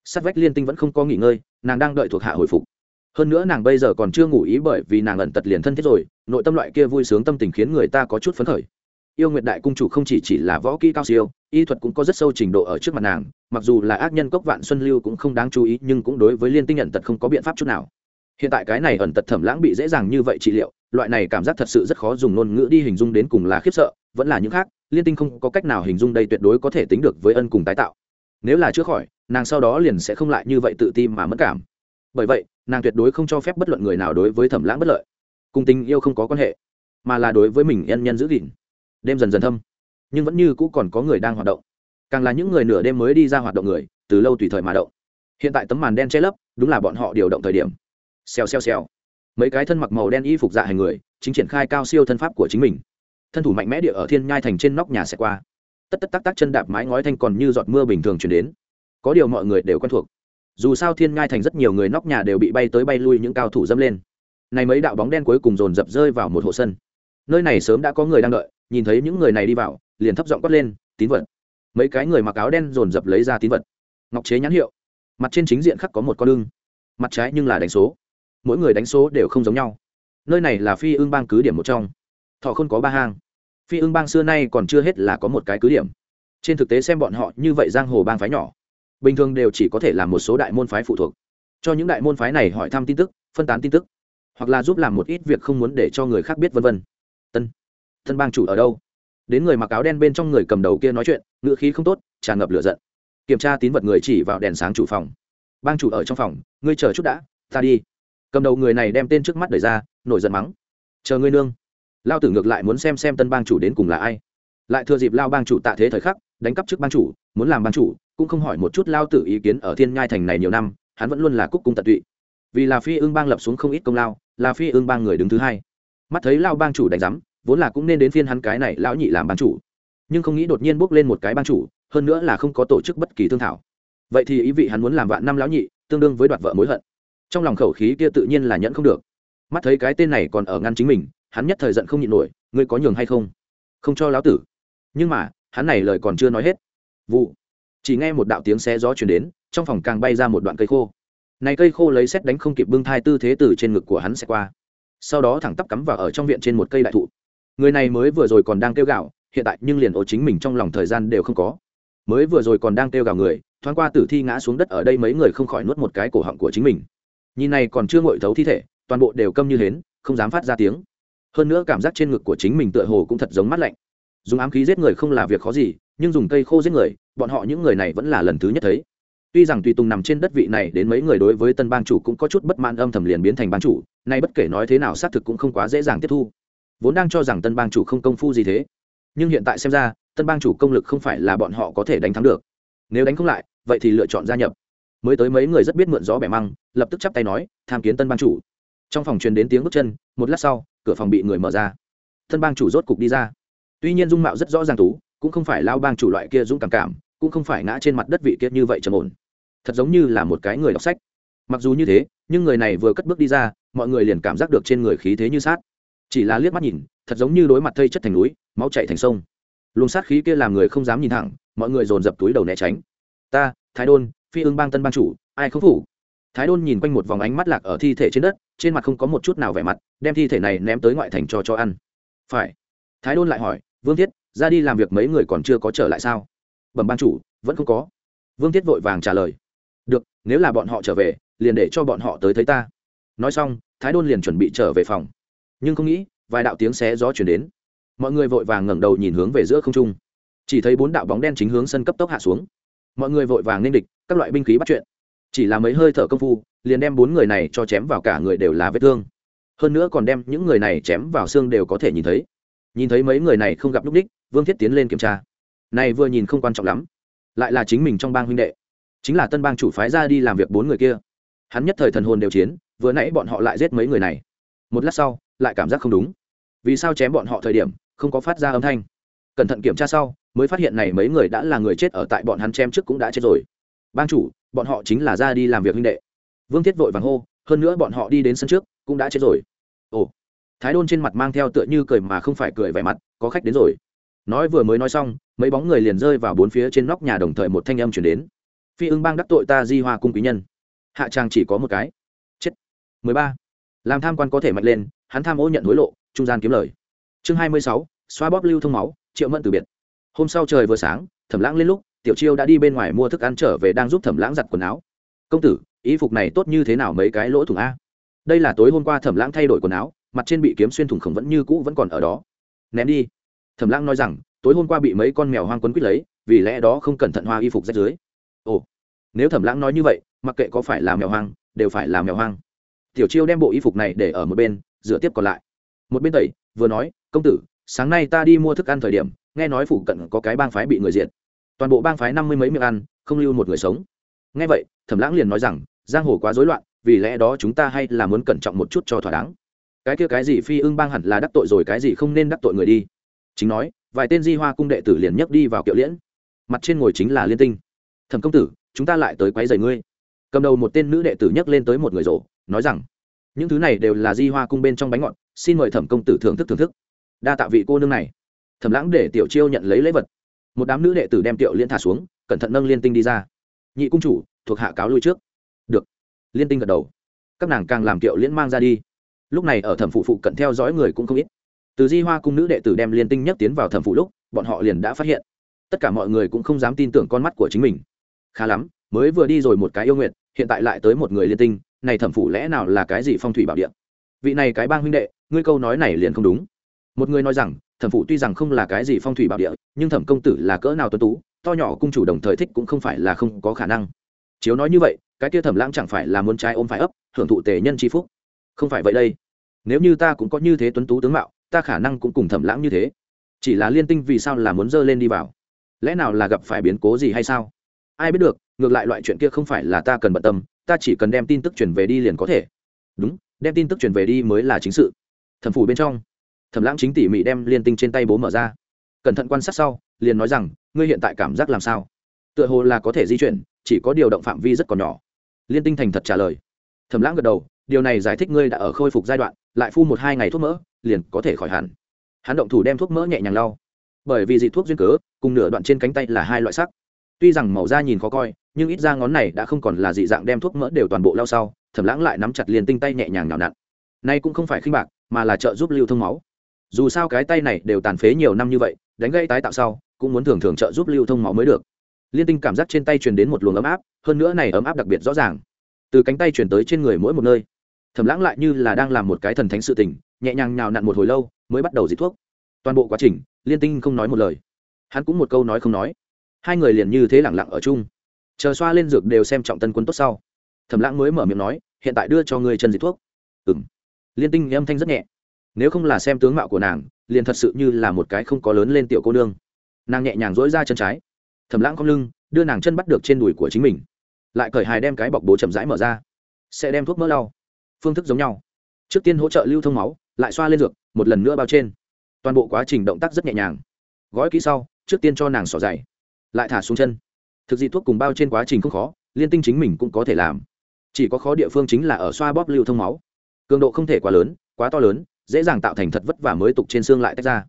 Sát vách liên tinh vẫn không có nghỉ ngơi, nàng đang đợi thuộc hạ hồi phục. Hơn nữa nàng bây giờ còn chưa ngủ ý bởi vì nàng ẩn tật liền thân thiết rồi, nội tâm loại kia vui sướng tâm tình khiến người ta có chút phấn khởi. Yêu nguyệt đại cung chủ không chỉ chỉ là võ kỹ cao siêu, y thuật cũng có rất sâu trình độ ở trước mặt nàng, mặc dù là ác nhân cốc vạn xuân lưu cũng không đáng chú ý, nhưng cũng đối với liên tinh ẩn tật không có biện pháp chút nào. Hiện tại cái này ẩn tật thẩm lãng bị dễ dàng như vậy trị liệu, loại này cảm giác thật sự rất khó dùng ngôn ngữ đi hình dung đến cùng là khiếp sợ, vẫn là những khác liên tinh không có cách nào hình dung đây tuyệt đối có thể tính được với ân cùng tái tạo. Nếu là chữa khỏi, nàng sau đó liền sẽ không lại như vậy tự ti mà mất cảm. Bởi vậy, nàng tuyệt đối không cho phép bất luận người nào đối với thẩm lãng bất lợi. Cùng tình yêu không có quan hệ, mà là đối với mình nhân nhân giữ gìn. Đêm dần dần thâm, nhưng vẫn như cũ còn có người đang hoạt động. Càng là những người nửa đêm mới đi ra hoạt động người, từ lâu tùy thời mà động. Hiện tại tấm màn đen che lấp, đúng là bọn họ điều động thời điểm. Xèo xèo xèo. Mấy cái thân mặc màu đen y phục dạ hành người, chính triển khai cao siêu thân pháp của chính mình thân thủ mạnh mẽ địa ở thiên nhai thành trên nóc nhà sẽ qua. Tất tất tắc tắc chân đạp mái ngói thanh còn như giọt mưa bình thường chuyển đến. Có điều mọi người đều quen thuộc. Dù sao thiên nhai thành rất nhiều người nóc nhà đều bị bay tới bay lui những cao thủ dâm lên. Này mấy đạo bóng đen cuối cùng dồn dập rơi vào một hộ sân. Nơi này sớm đã có người đang đợi, nhìn thấy những người này đi vào, liền thấp giọng quát lên, tín vật. Mấy cái người mặc áo đen dồn dập lấy ra tín vật. Ngọc chế nhãn hiệu. Mặt trên chính diện khắc có một con lưng mặt trái nhưng là đánh số. Mỗi người đánh số đều không giống nhau. Nơi này là phi ương bang cứ điểm một trong thọ không có ba hang. Phi ương bang xưa nay còn chưa hết là có một cái cứ điểm. Trên thực tế xem bọn họ như vậy giang hồ bang phái nhỏ, bình thường đều chỉ có thể là một số đại môn phái phụ thuộc. Cho những đại môn phái này hỏi thăm tin tức, phân tán tin tức, hoặc là giúp làm một ít việc không muốn để cho người khác biết vân vân. Tân tân bang chủ ở đâu? Đến người mặc áo đen bên trong người cầm đầu kia nói chuyện ngựa khí không tốt, tràn ngập lửa giận. Kiểm tra tín vật người chỉ vào đèn sáng chủ phòng. Bang chủ ở trong phòng, ngươi chờ chút đã, ta đi. Cầm đầu người này đem tên trước mắt đẩy ra, nổi giận mắng. Chờ ngươi nương lao tử ngược lại muốn xem xem tân bang chủ đến cùng là ai. Lại thừa dịp lao bang chủ tạ thế thời khắc, đánh cắp trước bang chủ, muốn làm bang chủ, cũng không hỏi một chút lao tử ý kiến ở thiên nhai thành này nhiều năm, hắn vẫn luôn là cúc cung tận tụy. Vì là phi ương bang lập xuống không ít công lao, là phi ương bang người đứng thứ hai. Mắt thấy lao bang chủ đánh giám, vốn là cũng nên đến phiên hắn cái này lão nhị làm bang chủ. Nhưng không nghĩ đột nhiên bước lên một cái bang chủ, hơn nữa là không có tổ chức bất kỳ thương thảo. Vậy thì ý vị hắn muốn làm vạn năm lão nhị, tương đương với đoạt vợ mối hận. Trong lòng khẩu khí kia tự nhiên là nhẫn không được. Mắt thấy cái tên này còn ở ngăn chính mình hắn nhất thời giận không nhịn nổi, ngươi có nhường hay không? Không cho lão tử. Nhưng mà, hắn này lời còn chưa nói hết. Vụ. Chỉ nghe một đạo tiếng xe gió chuyển đến, trong phòng càng bay ra một đoạn cây khô. Này cây khô lấy xét đánh không kịp bưng thai tư thế từ trên ngực của hắn sẽ qua. Sau đó thẳng tắp cắm vào ở trong viện trên một cây đại thụ. Người này mới vừa rồi còn đang kêu gạo hiện tại nhưng liền ổ chính mình trong lòng thời gian đều không có. Mới vừa rồi còn đang kêu gào người, thoáng qua tử thi ngã xuống đất ở đây mấy người không khỏi nuốt một cái cổ họng của chính mình. Nhìn này còn chưa ngội thấu thi thể, toàn bộ đều câm như hến, không dám phát ra tiếng hơn nữa cảm giác trên ngực của chính mình tựa hồ cũng thật giống mắt lạnh. Dùng ám khí giết người không là việc khó gì, nhưng dùng cây khô giết người, bọn họ những người này vẫn là lần thứ nhất thấy. Tuy rằng tùy tùng nằm trên đất vị này đến mấy người đối với tân bang chủ cũng có chút bất mãn âm thầm liền biến thành bang chủ, nay bất kể nói thế nào xác thực cũng không quá dễ dàng tiếp thu. Vốn đang cho rằng tân bang chủ không công phu gì thế, nhưng hiện tại xem ra, tân bang chủ công lực không phải là bọn họ có thể đánh thắng được. Nếu đánh không lại, vậy thì lựa chọn gia nhập. Mới tới mấy người rất biết mượn gió bẻ măng, lập tức chắp tay nói, tham kiến tân bang chủ trong phòng truyền đến tiếng bước chân, một lát sau, cửa phòng bị người mở ra. Thân bang chủ rốt cục đi ra. Tuy nhiên dung mạo rất rõ ràng tú, cũng không phải lao bang chủ loại kia dũng cảm cảm, cũng không phải ngã trên mặt đất vị kia như vậy trầm ổn. Thật giống như là một cái người đọc sách. Mặc dù như thế, nhưng người này vừa cất bước đi ra, mọi người liền cảm giác được trên người khí thế như sát. Chỉ là liếc mắt nhìn, thật giống như đối mặt thây chất thành núi, máu chạy thành sông. Luồng sát khí kia làm người không dám nhìn thẳng, mọi người dồn dập túi đầu né tránh. Ta, thái đôn, phi ương bang tân bang chủ, ai không phủ? Thái đôn nhìn quanh một vòng ánh mắt lạc ở thi thể trên đất trên mặt không có một chút nào vẻ mặt, đem thi thể này ném tới ngoại thành cho cho ăn. Phải. Thái đôn lại hỏi, vương thiết, ra đi làm việc mấy người còn chưa có trở lại sao? Bẩm ban chủ, vẫn không có. Vương thiết vội vàng trả lời, được, nếu là bọn họ trở về, liền để cho bọn họ tới thấy ta. Nói xong, thái đôn liền chuẩn bị trở về phòng. Nhưng không nghĩ, vài đạo tiếng xé gió chuyển đến. Mọi người vội vàng ngẩng đầu nhìn hướng về giữa không trung. Chỉ thấy bốn đạo bóng đen chính hướng sân cấp tốc hạ xuống. Mọi người vội vàng nên địch, các loại binh khí bắt chuyện chỉ là mấy hơi thở công phu, liền đem bốn người này cho chém vào cả người đều là vết thương. Hơn nữa còn đem những người này chém vào xương đều có thể nhìn thấy. Nhìn thấy mấy người này không gặp lúc đích, vương thiết tiến lên kiểm tra. Này vừa nhìn không quan trọng lắm. Lại là chính mình trong bang huynh đệ. Chính là tân bang chủ phái ra đi làm việc bốn người kia. Hắn nhất thời thần hồn đều chiến, vừa nãy bọn họ lại giết mấy người này. Một lát sau, lại cảm giác không đúng. Vì sao chém bọn họ thời điểm, không có phát ra âm thanh? Cẩn thận kiểm tra sau, mới phát hiện này mấy người đã là người chết ở tại bọn hắn chém trước cũng đã chết rồi bang chủ, bọn họ chính là ra đi làm việc huynh đệ. Vương thiết vội vàng hô, hơn nữa bọn họ đi đến sân trước, cũng đã chết rồi. Ồ, thái đôn trên mặt mang theo tựa như cười mà không phải cười vẻ mặt, có khách đến rồi. Nói vừa mới nói xong, mấy bóng người liền rơi vào bốn phía trên nóc nhà đồng thời một thanh âm chuyển đến. Phi ưng bang đắc tội ta di hoa cung quý nhân. Hạ trang chỉ có một cái. Chết. Mười ba. Làm tham quan có thể mạnh lên, hắn tham ô nhận hối lộ, trung gian kiếm lời. Chương hai mươi sáu, xoa bóp lưu thông máu, triệu mẫn từ biệt. Hôm sau trời vừa sáng, thẩm lãng lên lúc tiểu chiêu đã đi bên ngoài mua thức ăn trở về đang giúp thẩm lãng giặt quần áo. Công tử, y phục này tốt như thế nào mấy cái lỗ thủng a? Đây là tối hôm qua thẩm lãng thay đổi quần áo, mặt trên bị kiếm xuyên thủng khổng vẫn như cũ vẫn còn ở đó. Ném đi. Thẩm lãng nói rằng, tối hôm qua bị mấy con mèo hoang quấn quýt lấy, vì lẽ đó không cẩn thận hoa y phục rách dưới. Ồ, nếu thẩm lãng nói như vậy, mặc kệ có phải là mèo hoang, đều phải là mèo hoang. Tiểu chiêu đem bộ y phục này để ở một bên, dựa tiếp còn lại. Một bên tẩy, vừa nói, công tử, sáng nay ta đi mua thức ăn thời điểm, nghe nói phụ cận có cái bang phái bị người diện toàn bộ bang phái năm mươi mấy miệng ăn, không lưu một người sống. Nghe vậy, thẩm lãng liền nói rằng, giang hồ quá rối loạn, vì lẽ đó chúng ta hay là muốn cẩn trọng một chút cho thỏa đáng. Cái kia cái gì phi ưng bang hẳn là đắc tội rồi, cái gì không nên đắc tội người đi. Chính nói, vài tên di hoa cung đệ tử liền nhấc đi vào kiệu liễn. Mặt trên ngồi chính là liên tinh. Thẩm công tử, chúng ta lại tới quấy giày ngươi. Cầm đầu một tên nữ đệ tử nhấc lên tới một người rổ nói rằng, những thứ này đều là di hoa cung bên trong bánh ngọt, xin mời thẩm công tử thưởng thức thưởng thức. Đa tạ vị cô nương này. Thẩm lãng để tiểu chiêu nhận lấy lễ vật một đám nữ đệ tử đem tiểu liên thả xuống, cẩn thận nâng liên tinh đi ra. Nhị cung chủ, thuộc hạ cáo lui trước. Được. Liên tinh gật đầu. Các nàng càng làm tiểu liên mang ra đi. Lúc này ở thẩm phụ phụ cận theo dõi người cũng không ít. Từ di hoa cung nữ đệ tử đem liên tinh nhất tiến vào thẩm phụ lúc, bọn họ liền đã phát hiện. Tất cả mọi người cũng không dám tin tưởng con mắt của chính mình. Khá lắm, mới vừa đi rồi một cái yêu nguyện hiện tại lại tới một người liên tinh, này thẩm phụ lẽ nào là cái gì phong thủy bảo địa? Vị này cái bang huynh đệ, ngươi câu nói này liền không đúng. Một người nói rằng thẩm phụ tuy rằng không là cái gì phong thủy bảo địa, nhưng thẩm công tử là cỡ nào tuân tú, to nhỏ cung chủ đồng thời thích cũng không phải là không có khả năng. Chiếu nói như vậy, cái kia thẩm lãng chẳng phải là muốn trai ôm phải ấp, hưởng thụ tề nhân c phúc. Không phải vậy đây. Nếu như ta cũng có như thế tuấn tú tướng mạo, ta khả năng cũng cùng thẩm lãng như thế. Chỉ là liên tinh vì sao là muốn dơ lên đi vào? Lẽ nào là gặp phải biến cố gì hay sao? Ai biết được, ngược lại loại chuyện kia không phải là ta cần bận tâm, ta chỉ cần đem tin tức truyền về đi liền có thể. Đúng, đem tin tức truyền về đi mới là chính sự. Thẩm phủ bên trong thẩm lãng chính tỉ mỉ đem liên tinh trên tay bố mở ra. Cẩn thận quan sát sau, liền nói rằng, ngươi hiện tại cảm giác làm sao? Tựa hồ là có thể di chuyển, chỉ có điều động phạm vi rất còn nhỏ. Liên tinh thành thật trả lời. Thẩm lãng gật đầu, điều này giải thích ngươi đã ở khôi phục giai đoạn, lại phu một hai ngày thuốc mỡ, liền có thể khỏi hẳn. Hắn động thủ đem thuốc mỡ nhẹ nhàng lau. Bởi vì dị thuốc duyên cớ, cùng nửa đoạn trên cánh tay là hai loại sắc. Tuy rằng màu da nhìn khó coi, nhưng ít ra ngón này đã không còn là dị dạng đem thuốc mỡ đều toàn bộ lau sau, thẩm lãng lại nắm chặt liền tinh tay nhẹ nhàng nhào nặn. Nay cũng không phải khinh bạc, mà là trợ giúp lưu thông máu dù sao cái tay này đều tàn phế nhiều năm như vậy, đánh gây tái tạo sau, cũng muốn thường thường trợ giúp lưu thông máu mới được. Liên tinh cảm giác trên tay truyền đến một luồng ấm áp, hơn nữa này ấm áp đặc biệt rõ ràng. Từ cánh tay truyền tới trên người mỗi một nơi thẩm lãng lại như là đang làm một cái thần thánh sự tình, nhẹ nhàng nhào nặn một hồi lâu, mới bắt đầu dịch thuốc. Toàn bộ quá trình, liên tinh không nói một lời. Hắn cũng một câu nói không nói. Hai người liền như thế lẳng lặng ở chung. Chờ xoa lên dược đều xem trọng tân quân tốt sau. Thẩm lãng mới mở miệng nói, hiện tại đưa cho ngươi chân dịch thuốc. Ừ m liên tinh âm thanh rất nhẹ nếu không là xem tướng mạo của nàng, liền thật sự như là một cái không có lớn lên tiểu cô nương. Nàng nhẹ nhàng dỗi ra chân trái, thầm lãng cong lưng, đưa nàng chân bắt được trên đùi của chính mình. Lại cởi hài đem cái bọc bố chậm rãi mở ra. Sẽ đem thuốc mỡ lau. Phương thức giống nhau. Trước tiên hỗ trợ lưu thông máu, lại xoa lên dược, một lần nữa bao trên. Toàn bộ quá trình động tác rất nhẹ nhàng. Gói kỹ sau, trước tiên cho nàng xỏ dày lại thả xuống chân. Thực dị thuốc cùng bao trên quá trình không khó, liên tinh chính mình cũng có thể làm. Chỉ có khó địa phương chính là ở xoa bóp lưu thông máu. Cường độ không thể quá lớn, quá to lớn dễ dàng tạo thành thật vất vả mới tục trên xương lại tách ra.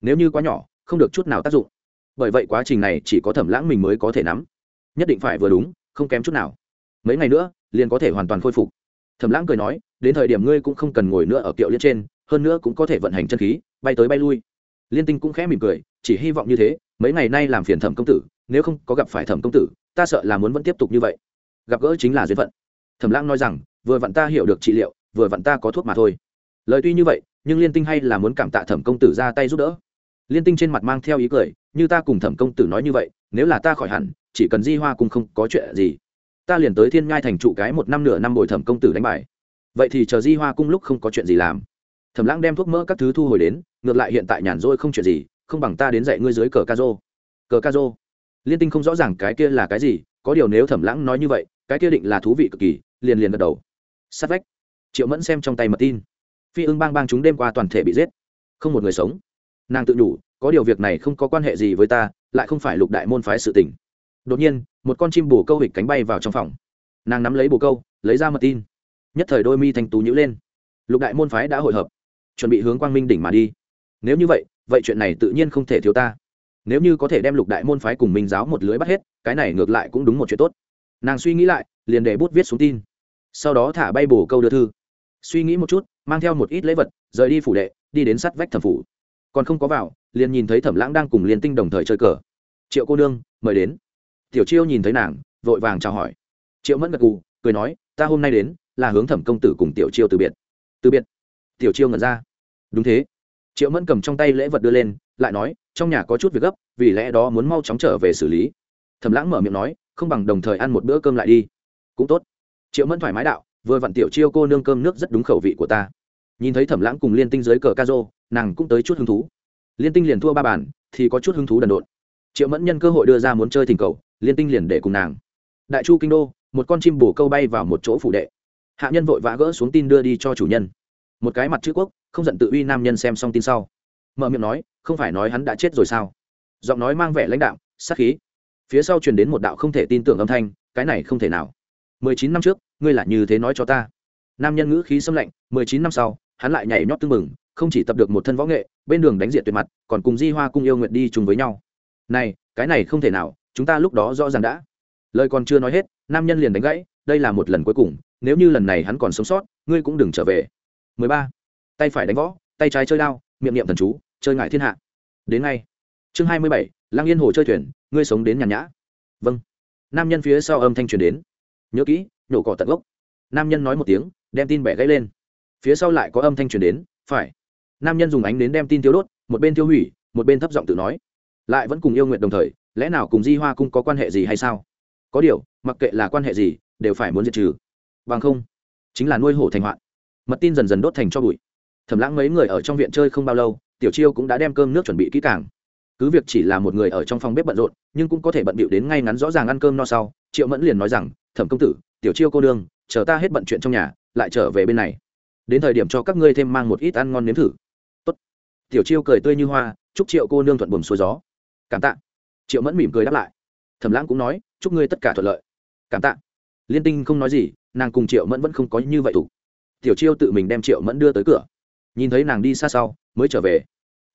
Nếu như quá nhỏ, không được chút nào tác dụng. Bởi vậy quá trình này chỉ có thẩm lãng mình mới có thể nắm. Nhất định phải vừa đúng, không kém chút nào. Mấy ngày nữa, liền có thể hoàn toàn khôi phục. Thẩm lãng cười nói, đến thời điểm ngươi cũng không cần ngồi nữa ở kiệu liên trên, hơn nữa cũng có thể vận hành chân khí, bay tới bay lui. Liên tinh cũng khẽ mỉm cười, chỉ hy vọng như thế, mấy ngày nay làm phiền thẩm công tử, nếu không có gặp phải thẩm công tử, ta sợ là muốn vẫn tiếp tục như vậy. Gặp gỡ chính là duyên phận. Thẩm lãng nói rằng, vừa vặn ta hiểu được trị liệu, vừa vặn ta có thuốc mà thôi lời tuy như vậy, nhưng liên tinh hay là muốn cảm tạ thẩm công tử ra tay giúp đỡ. Liên tinh trên mặt mang theo ý cười, như ta cùng thẩm công tử nói như vậy, nếu là ta khỏi hẳn, chỉ cần di hoa cùng không có chuyện gì, ta liền tới thiên ngai thành trụ cái một năm nửa năm bồi thẩm công tử đánh bài. Vậy thì chờ di hoa cung lúc không có chuyện gì làm. Thẩm lãng đem thuốc mỡ các thứ thu hồi đến, ngược lại hiện tại nhàn rỗi không chuyện gì, không bằng ta đến dạy ngươi dưới cờ ca rô. Cờ ca rô. Liên tinh không rõ ràng cái kia là cái gì, có điều nếu thẩm lãng nói như vậy, cái kia định là thú vị cực kỳ, liền liền gật đầu. Sát vách. Triệu mẫn xem trong tay mật tin phi ưng bang bang chúng đêm qua toàn thể bị giết. Không một người sống. Nàng tự nhủ, có điều việc này không có quan hệ gì với ta, lại không phải lục đại môn phái sự tình. Đột nhiên, một con chim bồ câu hịch cánh bay vào trong phòng. Nàng nắm lấy bồ câu, lấy ra mật tin. Nhất thời đôi mi thành tú nhữ lên. Lục đại môn phái đã hội hợp. Chuẩn bị hướng quang minh đỉnh mà đi. Nếu như vậy vậy chuyện này tự nhiên không thể thiếu ta. Nếu như có thể đem lục đại môn phái cùng minh giáo một lưới bắt hết, cái này ngược lại cũng đúng một chuyện tốt. Nàng suy nghĩ lại, liền để bút viết xuống tin. Sau đó thả bay bổ câu đưa thư. Suy nghĩ một chút mang theo một ít lễ vật, rời đi phủ đệ, đi đến sắt vách thẩm phủ. Còn không có vào, liền nhìn thấy thẩm lãng đang cùng liên tinh đồng thời chơi cờ. Triệu cô nương, mời đến. Tiểu chiêu nhìn thấy nàng, vội vàng chào hỏi. Triệu mẫn gật gù, cười nói, ta hôm nay đến, là hướng thẩm công tử cùng tiểu chiêu từ biệt. Từ biệt? Tiểu chiêu ngẩn ra. Đúng thế. Triệu mẫn cầm trong tay lễ vật đưa lên, lại nói, trong nhà có chút việc gấp, vì lẽ đó muốn mau chóng trở về xử lý. Thẩm lãng mở miệng nói, không bằng đồng thời ăn một bữa cơm lại đi. Cũng tốt. Triệu mẫn thoải mái đạo, vừa vặn tiểu chiêu cô nương cơm nước rất đúng khẩu vị của ta nhìn thấy thẩm lãng cùng liên tinh dưới cờ ca rô nàng cũng tới chút hứng thú. Liên tinh liền thua ba bàn, thì có chút hứng thú đần độn. Triệu mẫn nhân cơ hội đưa ra muốn chơi thỉnh cầu, liên tinh liền để cùng nàng. Đại chu kinh đô, một con chim bổ câu bay vào một chỗ phủ đệ. Hạ nhân vội vã gỡ xuống tin đưa đi cho chủ nhân. Một cái mặt chữ quốc, không giận tự uy nam nhân xem xong tin sau. Mở miệng nói, không phải nói hắn đã chết rồi sao? Giọng nói mang vẻ lãnh đạo sắc khí. Phía sau truyền đến một đạo không thể tin tưởng âm thanh, cái này không thể nào. Mười chín năm trước, ngươi là như thế nói cho ta. Nam nhân ngữ khí xâm lạnh, mười chín năm sau hắn lại nhảy nhót tưng mừng không chỉ tập được một thân võ nghệ bên đường đánh diện tuyệt mặt còn cùng di hoa cung yêu nguyện đi chung với nhau. Này cái này không thể nào chúng ta lúc đó rõ ràng đã. Lời còn chưa nói hết nam nhân liền đánh gãy đây là một lần cuối cùng nếu như lần này hắn còn sống sót ngươi cũng đừng trở về. 13. tay phải đánh võ tay trái chơi đao miệng niệm thần chú chơi ngại thiên hạ. Đến ngay. Chương 27, lang yên hồ chơi thuyền ngươi sống đến nhàn nhã. Vâng. Nam nhân phía sau âm thanh truyền đến. Nhớ kỹ nhổ cỏ tận gốc. Nam nhân nói một tiếng đem tin bẻ gãy lên phía sau lại có âm thanh truyền đến, phải. Nam nhân dùng ánh đến đem tin tiêu đốt, một bên tiêu hủy, một bên thấp giọng tự nói, lại vẫn cùng yêu nguyện đồng thời, lẽ nào cùng di hoa cung có quan hệ gì hay sao? Có điều, mặc kệ là quan hệ gì, đều phải muốn diệt trừ. Bằng không, chính là nuôi hổ thành hoạn. Mật tin dần dần đốt thành cho bụi. Thầm lãng mấy người ở trong viện chơi không bao lâu, tiểu chiêu cũng đã đem cơm nước chuẩn bị kỹ càng. Cứ việc chỉ là một người ở trong phòng bếp bận rộn, nhưng cũng có thể bận bịu đến ngay ngắn rõ ràng ăn cơm no sau, triệu mẫn liền nói rằng, thẩm công tử, tiểu chiêu cô đương chờ ta hết bận chuyện trong nhà, lại trở về bên này đến thời điểm cho các ngươi thêm mang một ít ăn ngon nếm thử. Tốt. tiểu chiêu cười tươi như hoa, chúc triệu cô nương thuận buồm xuôi gió. Cảm tạ. Triệu mẫn mỉm cười đáp lại. Thẩm lãng cũng nói, chúc ngươi tất cả thuận lợi. Cảm tạ. Liên tinh không nói gì, nàng cùng triệu mẫn vẫn không có như vậy thủ. Tiểu chiêu tự mình đem triệu mẫn đưa tới cửa. Nhìn thấy nàng đi xa sau, mới trở về.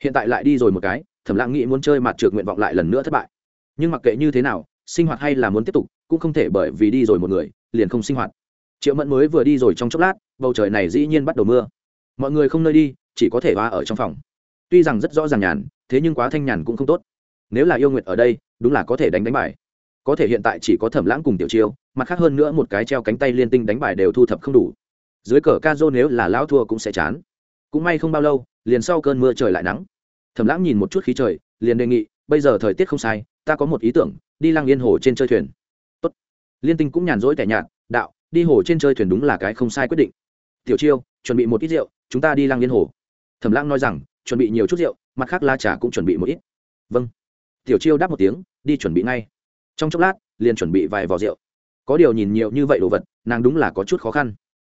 Hiện tại lại đi rồi một cái, thẩm lãng nghĩ muốn chơi mặt trượt nguyện vọng lại lần nữa thất bại. Nhưng mặc kệ như thế nào, sinh hoạt hay là muốn tiếp tục, cũng không thể bởi vì đi rồi một người, liền không sinh hoạt triệu mẫn mới vừa đi rồi trong chốc lát, bầu trời này dĩ nhiên bắt đầu mưa. Mọi người không nơi đi, chỉ có thể va ở trong phòng. Tuy rằng rất rõ ràng nhàn, thế nhưng quá thanh nhàn cũng không tốt. Nếu là yêu nguyện ở đây, đúng là có thể đánh đánh bài. Có thể hiện tại chỉ có thẩm lãng cùng tiểu chiêu, mặt khác hơn nữa một cái treo cánh tay liên tinh đánh bài đều thu thập không đủ. Dưới cờ ca dô nếu là lão thua cũng sẽ chán. Cũng may không bao lâu, liền sau cơn mưa trời lại nắng. Thẩm lãng nhìn một chút khí trời, liền đề nghị, bây giờ thời tiết không sai, ta có một ý tưởng, đi lăng yên hồ trên chơi thuyền. Tốt. liên tinh cũng nhàn rỗi tẻ nhạt, đạo đi hồ trên chơi thuyền đúng là cái không sai quyết định. Tiểu chiêu, chuẩn bị một ít rượu, chúng ta đi lang liên hồ. Thẩm lãng nói rằng, chuẩn bị nhiều chút rượu, mặt khác la trà cũng chuẩn bị một ít. Vâng. Tiểu chiêu đáp một tiếng, đi chuẩn bị ngay. Trong chốc lát, liền chuẩn bị vài vò rượu. Có điều nhìn nhiều như vậy đồ vật, nàng đúng là có chút khó khăn.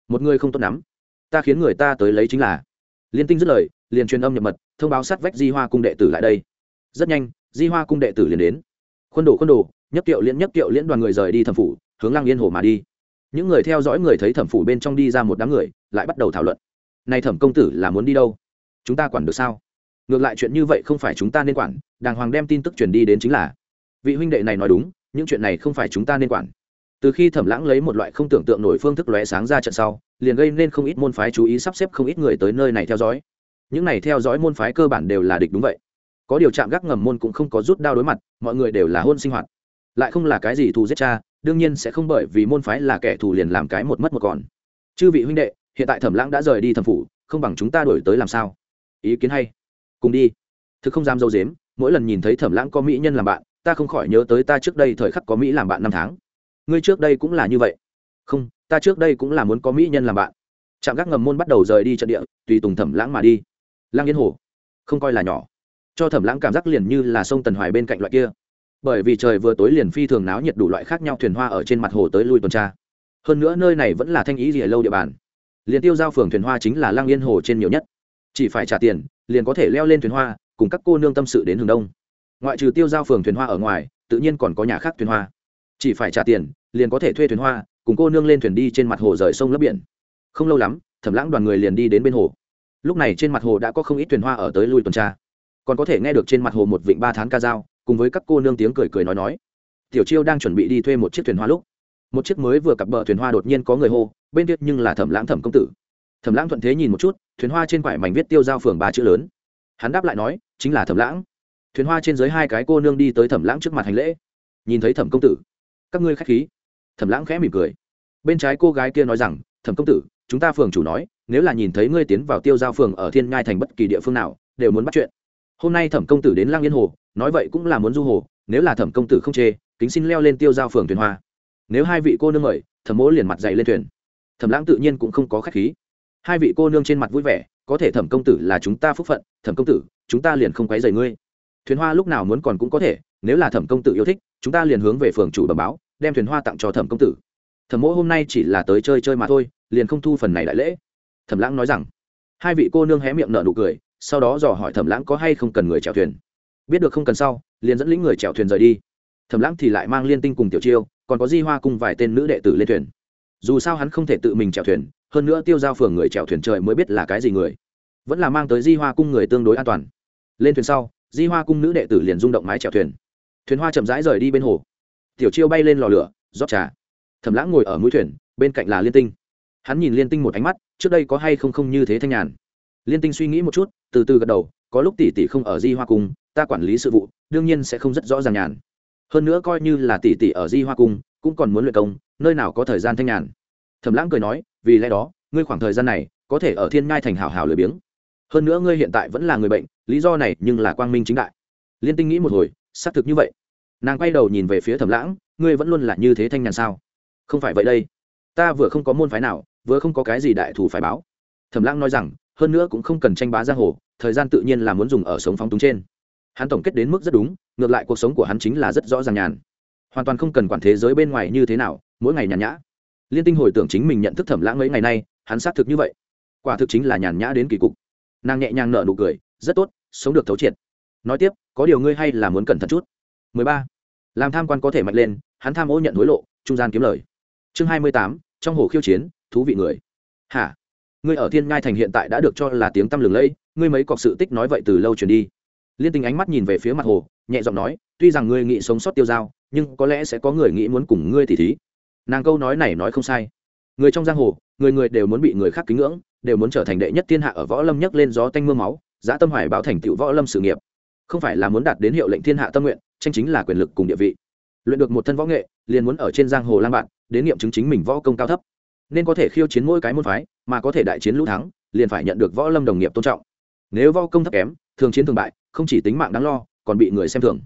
Một người không tốt lắm. Ta khiến người ta tới lấy chính là. Liên tinh dứt lời, liền truyền âm nhập mật, thông báo sát vách di hoa cung đệ tử lại đây. Rất nhanh, di hoa cung đệ tử liền đến. Khuôn đồ khuôn đồ nhất kiệu liễn nhất kiệu liễn đoàn người rời đi thẩm phủ, hướng Lang yên hồ mà đi những người theo dõi người thấy thẩm phủ bên trong đi ra một đám người, lại bắt đầu thảo luận. Nay thẩm công tử là muốn đi đâu? Chúng ta quản được sao? Ngược lại chuyện như vậy không phải chúng ta nên quản, đàng hoàng đem tin tức truyền đi đến chính là. Vị huynh đệ này nói đúng, những chuyện này không phải chúng ta nên quản. Từ khi thẩm lãng lấy một loại không tưởng tượng nổi phương thức lóe sáng ra trận sau, liền gây nên không ít môn phái chú ý sắp xếp không ít người tới nơi này theo dõi. Những này theo dõi môn phái cơ bản đều là địch đúng vậy. Có điều chạm gác ngầm môn cũng không có rút đao đối mặt, mọi người đều là hôn sinh hoạt. Lại không là cái gì thù giết cha đương nhiên sẽ không bởi vì môn phái là kẻ thù liền làm cái một mất một còn. Chư vị huynh đệ, hiện tại thẩm lãng đã rời đi thẩm phủ, không bằng chúng ta đổi tới làm sao? Ý kiến hay. Cùng đi. Thực không dám dâu dếm, mỗi lần nhìn thấy thẩm lãng có mỹ nhân làm bạn, ta không khỏi nhớ tới ta trước đây thời khắc có mỹ làm bạn năm tháng. Ngươi trước đây cũng là như vậy. Không, ta trước đây cũng là muốn có mỹ nhân làm bạn. Trạm gác ngầm môn bắt đầu rời đi trận địa, tùy tùng thẩm lãng mà đi. Lang yên hồ. Không coi là nhỏ. Cho thẩm lãng cảm giác liền như là sông tần hoài bên cạnh loại kia bởi vì trời vừa tối liền phi thường náo nhiệt đủ loại khác nhau thuyền hoa ở trên mặt hồ tới lui tuần tra. Hơn nữa nơi này vẫn là thanh ý gì lâu địa bàn. Liền tiêu giao phường thuyền hoa chính là lang yên hồ trên nhiều nhất. Chỉ phải trả tiền, liền có thể leo lên thuyền hoa, cùng các cô nương tâm sự đến hướng đông. Ngoại trừ tiêu giao phường thuyền hoa ở ngoài, tự nhiên còn có nhà khác thuyền hoa. Chỉ phải trả tiền, liền có thể thuê thuyền hoa, cùng cô nương lên thuyền đi trên mặt hồ rời sông lấp biển. Không lâu lắm, thẩm lãng đoàn người liền đi đến bên hồ. Lúc này trên mặt hồ đã có không ít thuyền hoa ở tới lui tuần tra còn có thể nghe được trên mặt hồ một vịnh ba tháng ca dao, cùng với các cô nương tiếng cười cười nói nói. Tiểu chiêu đang chuẩn bị đi thuê một chiếc thuyền hoa lúc, một chiếc mới vừa cặp bờ thuyền hoa đột nhiên có người hô, bên tiết nhưng là thẩm lãng thẩm công tử. Thẩm lãng thuận thế nhìn một chút, thuyền hoa trên quải mảnh viết tiêu giao phường ba chữ lớn. Hắn đáp lại nói, chính là thẩm lãng. Thuyền hoa trên dưới hai cái cô nương đi tới thẩm lãng trước mặt hành lễ. Nhìn thấy thẩm công tử, các ngươi khách khí. Thẩm lãng khẽ mỉm cười. Bên trái cô gái kia nói rằng, thẩm công tử, chúng ta phường chủ nói, nếu là nhìn thấy ngươi tiến vào tiêu giao phường ở thiên ngai thành bất kỳ địa phương nào, đều muốn bắt chuyện hôm nay thẩm công tử đến lang yên hồ, nói vậy cũng là muốn du hồ, nếu là thẩm công tử không chê, kính xin leo lên tiêu giao phường thuyền hoa. Nếu hai vị cô nương mời, thẩm mỗ liền mặt dày lên thuyền. Thẩm lãng tự nhiên cũng không có k h á c h khí. Hai vị cô nương trên mặt vui vẻ, có thể thẩm công tử là chúng ta phúc phận, thẩm công tử, chúng ta liền không quấy dày ngươi. Thuyền hoa lúc nào muốn còn cũng có thể, nếu là thẩm công tử yêu thích, chúng ta liền hướng về phường chủ bẩm báo, đem thuyền hoa tặng cho thẩm công tử. Thẩm mỗ hôm nay chỉ là tới chơi chơi mà thôi, liền không thu phần này đại lễ. Thẩm lãng nói rằng, hai vị cô nương hé miệng nợ nụ cười sau đó dò hỏi thẩm lãng có hay không cần người chèo thuyền. Biết được không cần sau, liền dẫn lĩnh người chèo thuyền rời đi. Thẩm lãng thì lại mang liên tinh cùng tiểu chiêu, còn có di hoa cùng vài tên nữ đệ tử lên thuyền. Dù sao hắn không thể tự mình chèo thuyền, hơn nữa tiêu giao phường người chèo thuyền trời mới biết là cái gì người. Vẫn là mang tới di hoa cung người tương đối an toàn. Lên thuyền sau, di hoa cung nữ đệ tử liền rung động mái chèo thuyền. Thuyền hoa chậm rãi rời đi bên hồ. Tiểu chiêu bay lên lò lửa, rót trà. Thẩm lãng ngồi ở mũi thuyền, bên cạnh là liên tinh. Hắn nhìn liên tinh một ánh mắt, trước đây có hay không không như thế thanh nhàn. Liên tinh suy nghĩ một chút từ từ gật đầu, có lúc tỷ tỷ không ở di hoa cung, ta quản lý sự vụ, đương nhiên sẽ không rất rõ ràng nhàn. Hơn nữa coi như là tỷ tỷ ở di hoa cung, cũng còn muốn luyện công, nơi nào có thời gian thanh nhàn. Thẩm lãng cười nói, vì lẽ đó, ngươi khoảng thời gian này, có thể ở thiên ngai thành hảo hảo lười biếng. Hơn nữa ngươi hiện tại vẫn là người bệnh, lý do này nhưng là quang minh chính đại. Liên tinh nghĩ một hồi, xác thực như vậy. Nàng quay đầu nhìn về phía thẩm lãng, ngươi vẫn luôn là như thế thanh nhàn sao? Không phải vậy đây. Ta vừa không có môn phái nào, vừa không có cái gì đại thù phải báo. Thẩm lãng nói rằng hơn nữa cũng không cần tranh bá giang hồ thời gian tự nhiên là muốn dùng ở sống phóng túng trên. Hắn tổng kết đến mức rất đúng ngược lại cuộc sống của hắn chính là rất rõ ràng nhàn. Hoàn toàn không cần quản thế giới bên ngoài như thế nào mỗi ngày nhàn nhã. Liên tinh hồi tưởng chính mình nhận thức thẩm lãng mấy ngày nay hắn xác thực như vậy. Quả thực chính là nhàn nhã đến kỳ cục. Nàng nhẹ nhàng nở nụ cười rất tốt sống được thấu triệt. Nói tiếp có điều ngươi hay là muốn cẩn thận chút. 13. làm tham quan có thể mạnh lên hắn tham ô nhận hối lộ trung gian kiếm lời. Chương 28, trong hồ khiêu chiến thú vị người. Hả? Ngươi ở thiên ngai thành hiện tại đã được cho là tiếng tăm lừng lẫy, ngươi mấy cọc sự tích nói vậy từ lâu truyền đi. Liên tình ánh mắt nhìn về phía mặt hồ, nhẹ giọng nói, tuy rằng ngươi nghĩ sống sót tiêu dao, nhưng có lẽ sẽ có người nghĩ muốn cùng ngươi thì thí. Nàng câu nói này nói không sai. Người trong giang hồ, người người đều muốn bị người khác kính ngưỡng, đều muốn trở thành đệ nhất thiên hạ ở võ lâm nhấc lên gió tanh m ư a máu giã tâm hoài báo thành tựu võ lâm sự nghiệp. Không phải là muốn đạt đến hiệu lệnh thiên hạ tâm nguyện, tranh chính là quyền lực cùng địa vị. Luyện được một thân võ nghệ, liền muốn ở trên giang hồ lan bạn, đến nghiệm chứng chính mình võ công cao thấp nên có thể khiêu chiến mỗi cái môn phái, mà có thể đại chiến lũ thắng, liền phải nhận được võ lâm đồng nghiệp tôn trọng. Nếu võ công thấp kém, thường chiến thường bại, không chỉ tính mạng đáng lo, còn bị người xem thường.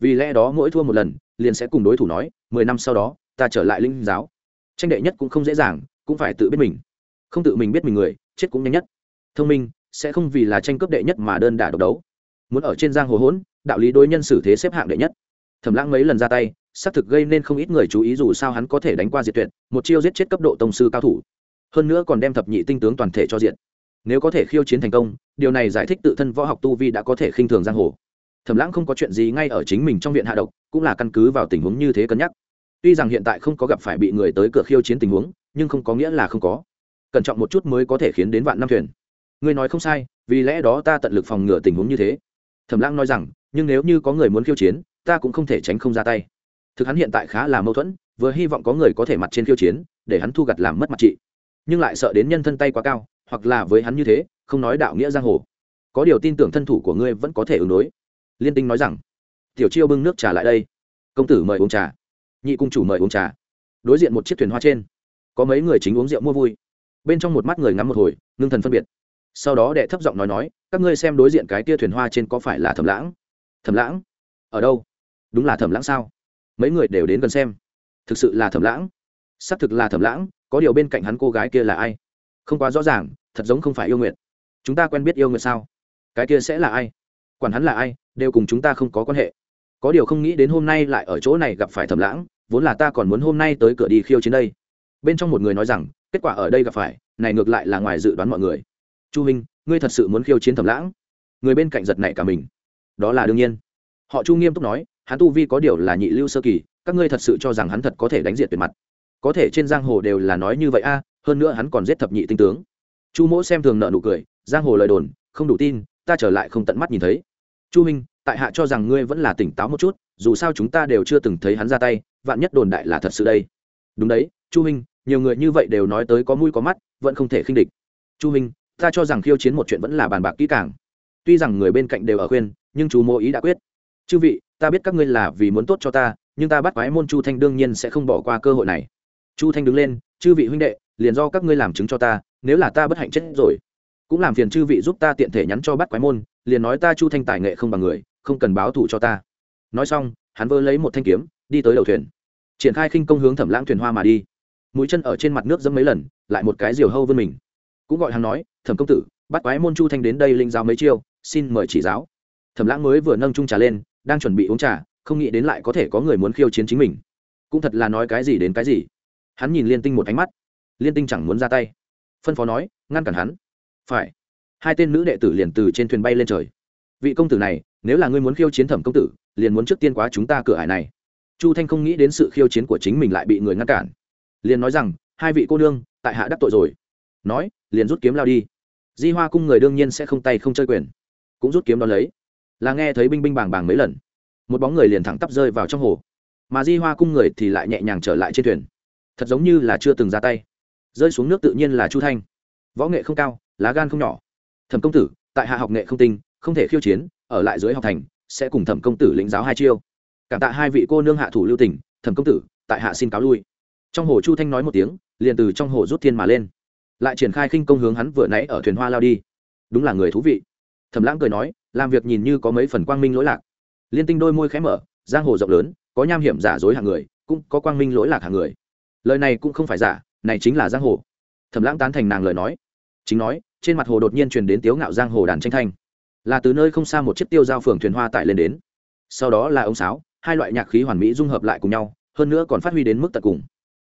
Vì lẽ đó mỗi thua một lần, liền sẽ cùng đối thủ nói, mười năm sau đó, ta trở lại linh giáo. Tranh đệ nhất cũng không dễ dàng, cũng phải tự biết mình. Không tự mình biết mình người, chết cũng nhanh nhất. Thông minh, sẽ không vì là tranh cướp đệ nhất mà đơn đả độc đấu. Muốn ở trên giang hồ hỗn, đạo lý đối nhân xử thế xếp hạng đệ nhất. Thẩm lãng mấy lần ra tay xác thực gây nên không ít người chú ý dù sao hắn có thể đánh qua diệt tuyệt, một chiêu giết chết cấp độ tông sư cao thủ. Hơn nữa còn đem thập nhị tinh tướng toàn thể cho diện nếu có thể khiêu chiến thành công, điều này giải thích tự thân võ học tu vi đã có thể khinh thường giang hồ. Thẩm lãng không có chuyện gì ngay ở chính mình trong viện hạ độc, cũng là căn cứ vào tình huống như thế cân nhắc. Tuy rằng hiện tại không có gặp phải bị người tới cửa khiêu chiến tình huống, nhưng không có nghĩa là không có. Cẩn trọng một chút mới có thể khiến đến vạn năm thuyền. Ngươi nói không sai, vì lẽ đó ta tận lực phòng ngừa tình huống như thế. Thẩm lãng nói rằng, nhưng nếu như có người muốn khiêu chiến, ta cũng không thể tránh không ra tay thực hắn hiện tại khá là mâu thuẫn vừa hy vọng có người có thể mặt trên khiêu chiến để hắn thu gặt làm mất mặt chị, nhưng lại sợ đến nhân thân tay quá cao hoặc là với hắn như thế không nói đạo nghĩa giang hồ. Có điều tin tưởng thân thủ của ngươi vẫn có thể ứng đối. Liên tinh nói rằng tiểu chiêu bưng nước trà lại đây. Công tử mời uống trà. Nhị cung chủ mời uống trà. Đối diện một chiếc thuyền hoa trên có mấy người chính uống rượu mua vui. Bên trong một mắt người ngắm một hồi ngưng thần phân biệt. Sau đó đệ thấp giọng nói nói các ngươi xem đối diện cái tia thuyền hoa trên có phải là thẩm lãng? Thẩm lãng? Ở đâu? Đúng là thẩm lãng sao? Mấy người đều đến gần xem. Thực sự là thẩm lãng. Xác thực là thẩm lãng, có điều bên cạnh hắn cô gái kia là ai? Không quá rõ ràng, thật giống không phải yêu nguyện chúng ta quen biết yêu nguyện sao? Cái kia sẽ là ai? Quản hắn là ai, đều cùng chúng ta không có quan hệ. Có điều không nghĩ đến hôm nay lại ở chỗ này gặp phải thẩm lãng, vốn là ta còn muốn hôm nay tới cửa đi khiêu chiến đây. Bên trong một người nói rằng, kết quả ở đây gặp phải, này ngược lại là ngoài dự đoán mọi người. Chu minh, ngươi thật sự muốn khiêu chiến thẩm lãng? Người bên cạnh giật này cả mình. Đó là đương nhiên. Họ chu nghiêm túc nói hắn tu vi có điều là nhị lưu sơ kỳ, các ngươi thật sự cho rằng hắn thật có thể đánh diện tuyệt mặt. Có thể trên giang hồ đều là nói như vậy a, hơn nữa hắn còn giết thập nhị tinh tướng. Chu mỗ xem thường nợ nụ cười, giang hồ lời đồn, không đủ tin, ta trở lại không tận mắt nhìn thấy. Chu minh, tại hạ cho rằng ngươi vẫn là tỉnh táo một chút, dù sao chúng ta đều chưa từng thấy hắn ra tay, vạn nhất đồn đại là thật sự đây. Đúng đấy, chu minh, nhiều người như vậy đều nói tới có mũi có mắt, vẫn không thể khinh địch. Chu minh, ta cho rằng khiêu chiến một chuyện vẫn là bàn bạc kỹ càng. Tuy rằng người bên cạnh đều ở khuyên, nhưng chú mô ý đã quyết chư vị, ta biết các ngươi là vì muốn tốt cho ta, nhưng ta bắt quái môn chu thanh đương nhiên sẽ không bỏ qua cơ hội này. Chu thanh đứng lên, chư vị huynh đệ, liền do các ngươi làm chứng cho ta, nếu là ta bất hạnh chết rồi, cũng làm phiền chư vị giúp ta tiện thể nhắn cho bắt quái môn, liền nói ta chu thanh tài nghệ không bằng người, không cần báo thù cho ta. Nói xong, hắn vơ lấy một thanh kiếm, đi tới đầu thuyền. Triển khai khinh công hướng thẩm lãng thuyền hoa mà đi. Mũi chân ở trên mặt nước dẫm mấy lần, lại một cái diều hâu vươn mình. Cũng gọi hắn nói, thẩm công tử, bắt quái môn chu thanh đến đây linh giáo mấy chiêu, xin mời chỉ giáo. Thẩm lãng mới vừa nâng trung trà lên đang chuẩn bị uống trà, không nghĩ đến lại có thể có người muốn khiêu chiến chính mình. Cũng thật là nói cái gì đến cái gì. Hắn nhìn liên tinh một ánh mắt. Liên tinh chẳng muốn ra tay. Phân phó nói, ngăn cản hắn. Phải. Hai tên nữ đệ tử liền từ trên thuyền bay lên trời. Vị công tử này, nếu là ngươi muốn khiêu chiến thẩm công tử, liền muốn trước tiên quá chúng ta cửa hải này. Chu thanh không nghĩ đến sự khiêu chiến của chính mình lại bị người ngăn cản. Liền nói rằng, hai vị cô nương, tại hạ đắc tội rồi. Nói, liền rút kiếm lao đi. Di hoa cung người đương nhiên sẽ không tay không chơi quyền. Cũng rút kiếm đ ó lấy là nghe thấy binh binh bàng bàng mấy lần. Một bóng người liền thẳng tắp rơi vào trong hồ. Mà di hoa cung người thì lại nhẹ nhàng trở lại trên thuyền. Thật giống như là chưa từng ra tay. Rơi xuống nước tự nhiên là chu thanh. Võ nghệ không cao, lá gan không nhỏ. Thẩm công tử, tại hạ học nghệ không tinh, không thể khiêu chiến, ở lại dưới học thành, sẽ cùng thẩm công tử lĩnh giáo hai chiêu. Cảm tạ hai vị cô nương hạ thủ lưu tỉnh thẩm công tử, tại hạ xin cáo lui. Trong hồ chu thanh nói một tiếng, liền từ trong hồ rút thiên mà lên. Lại triển khai khinh công hướng hắn vừa nãy ở thuyền hoa lao đi. Đúng là người thú vị thẩm lãng cười nói, làm việc nhìn như có mấy phần quang minh lỗi lạc. Liên tinh đôi môi khẽ mở, giang hồ rộng lớn, có nham hiểm giả dối hàng người, cũng có quang minh lỗi lạc hàng người. Lời này cũng không phải giả, này chính là giang hồ. Thẩm lãng tán thành nàng lời nói. Chính nói, trên mặt hồ đột nhiên truyền đến tiếu ngạo giang hồ đàn tranh thanh. Là từ nơi không xa một chiếc tiêu giao phường thuyền hoa tải lên đến. Sau đó là ông sáo, hai loại nhạc khí hoàn mỹ dung hợp lại cùng nhau, hơn nữa còn phát huy đến mức tận cùng.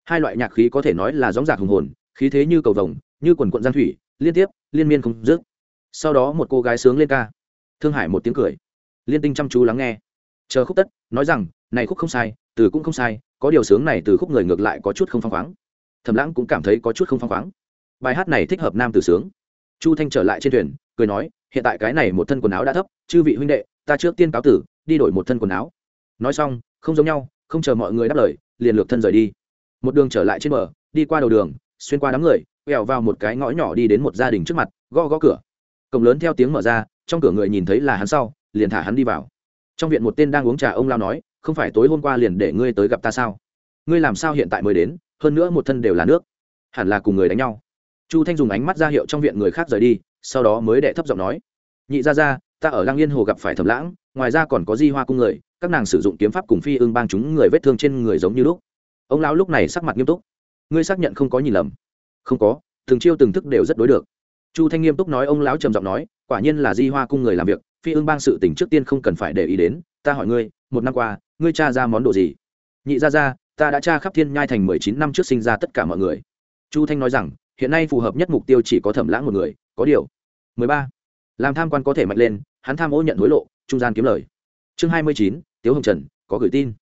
Hai loại nhạc khí có thể nói là gióng giạc hùng hồn, khí thế như cầu vồng, như quần quận giang thủy, liên tiếp, liên miên không dứt sau đó một cô gái sướng lên ca. Thương hải một tiếng cười. Liên tinh chăm chú lắng nghe. Chờ khúc tất, nói rằng, này khúc không sai, từ cũng không sai, có điều sướng này từ khúc người ngược lại có chút không phăng khoáng. Thầm lãng cũng cảm thấy có chút không phăng khoáng. Bài hát này thích hợp nam từ sướng. Chu thanh trở lại trên thuyền, cười nói, hiện tại cái này một thân quần áo đã thấp, chư vị huynh đệ, ta trước tiên cáo tử, đi đổi một thân quần áo. Nói xong, không giống nhau, không chờ mọi người đáp lời, liền lược thân rời đi. Một đường trở lại trên bờ, đi qua đầu đường, xuyên qua đám người, quẹo vào một cái ngõ nhỏ đi đến một gia đình trước mặt, gõ gõ cửa cổng lớn theo tiếng mở ra, trong cửa người nhìn thấy là hắn sau, liền thả hắn đi vào. Trong viện một tên đang uống trà ông lao nói, không phải tối hôm qua liền để ngươi tới gặp ta sao? Ngươi làm sao hiện tại mới đến, hơn nữa một thân đều là nước. Hẳn là cùng người đánh nhau. Chu thanh dùng ánh mắt ra hiệu trong viện người khác rời đi, sau đó mới đệ thấp giọng nói, nhị ra ra ta ở lang yên hồ gặp phải thầm lãng, ngoài ra còn có di hoa cung người, các nàng sử dụng kiếm pháp cùng phi ương bang chúng người vết thương trên người giống như lúc. Ông lão lúc này sắc mặt nghiêm túc. Ngươi xác nhận không có nhìn lầm? Không có, từng chiêu từng thức đều rất đối được chu thanh nghiêm túc nói, ông lão trầm giọng nói, quả nhiên là di hoa cung người làm việc, phi ương bang sự tỉnh trước tiên không cần phải để ý đến, ta hỏi ngươi, một năm qua, ngươi cha ra món đồ gì? Nhị ra ra, ta đã tra khắp thiên nhai thành mười chín năm trước sinh ra tất cả mọi người. Chu thanh nói rằng, hiện nay phù hợp nhất mục tiêu chỉ có thẩm lãng một người, có điều. Mười ba. Làm tham quan có thể mạnh lên, hắn tham ô nhận hối lộ, trung gian kiếm lời. Chương hai mươi chín, tiếu hồng trần, có gửi tin.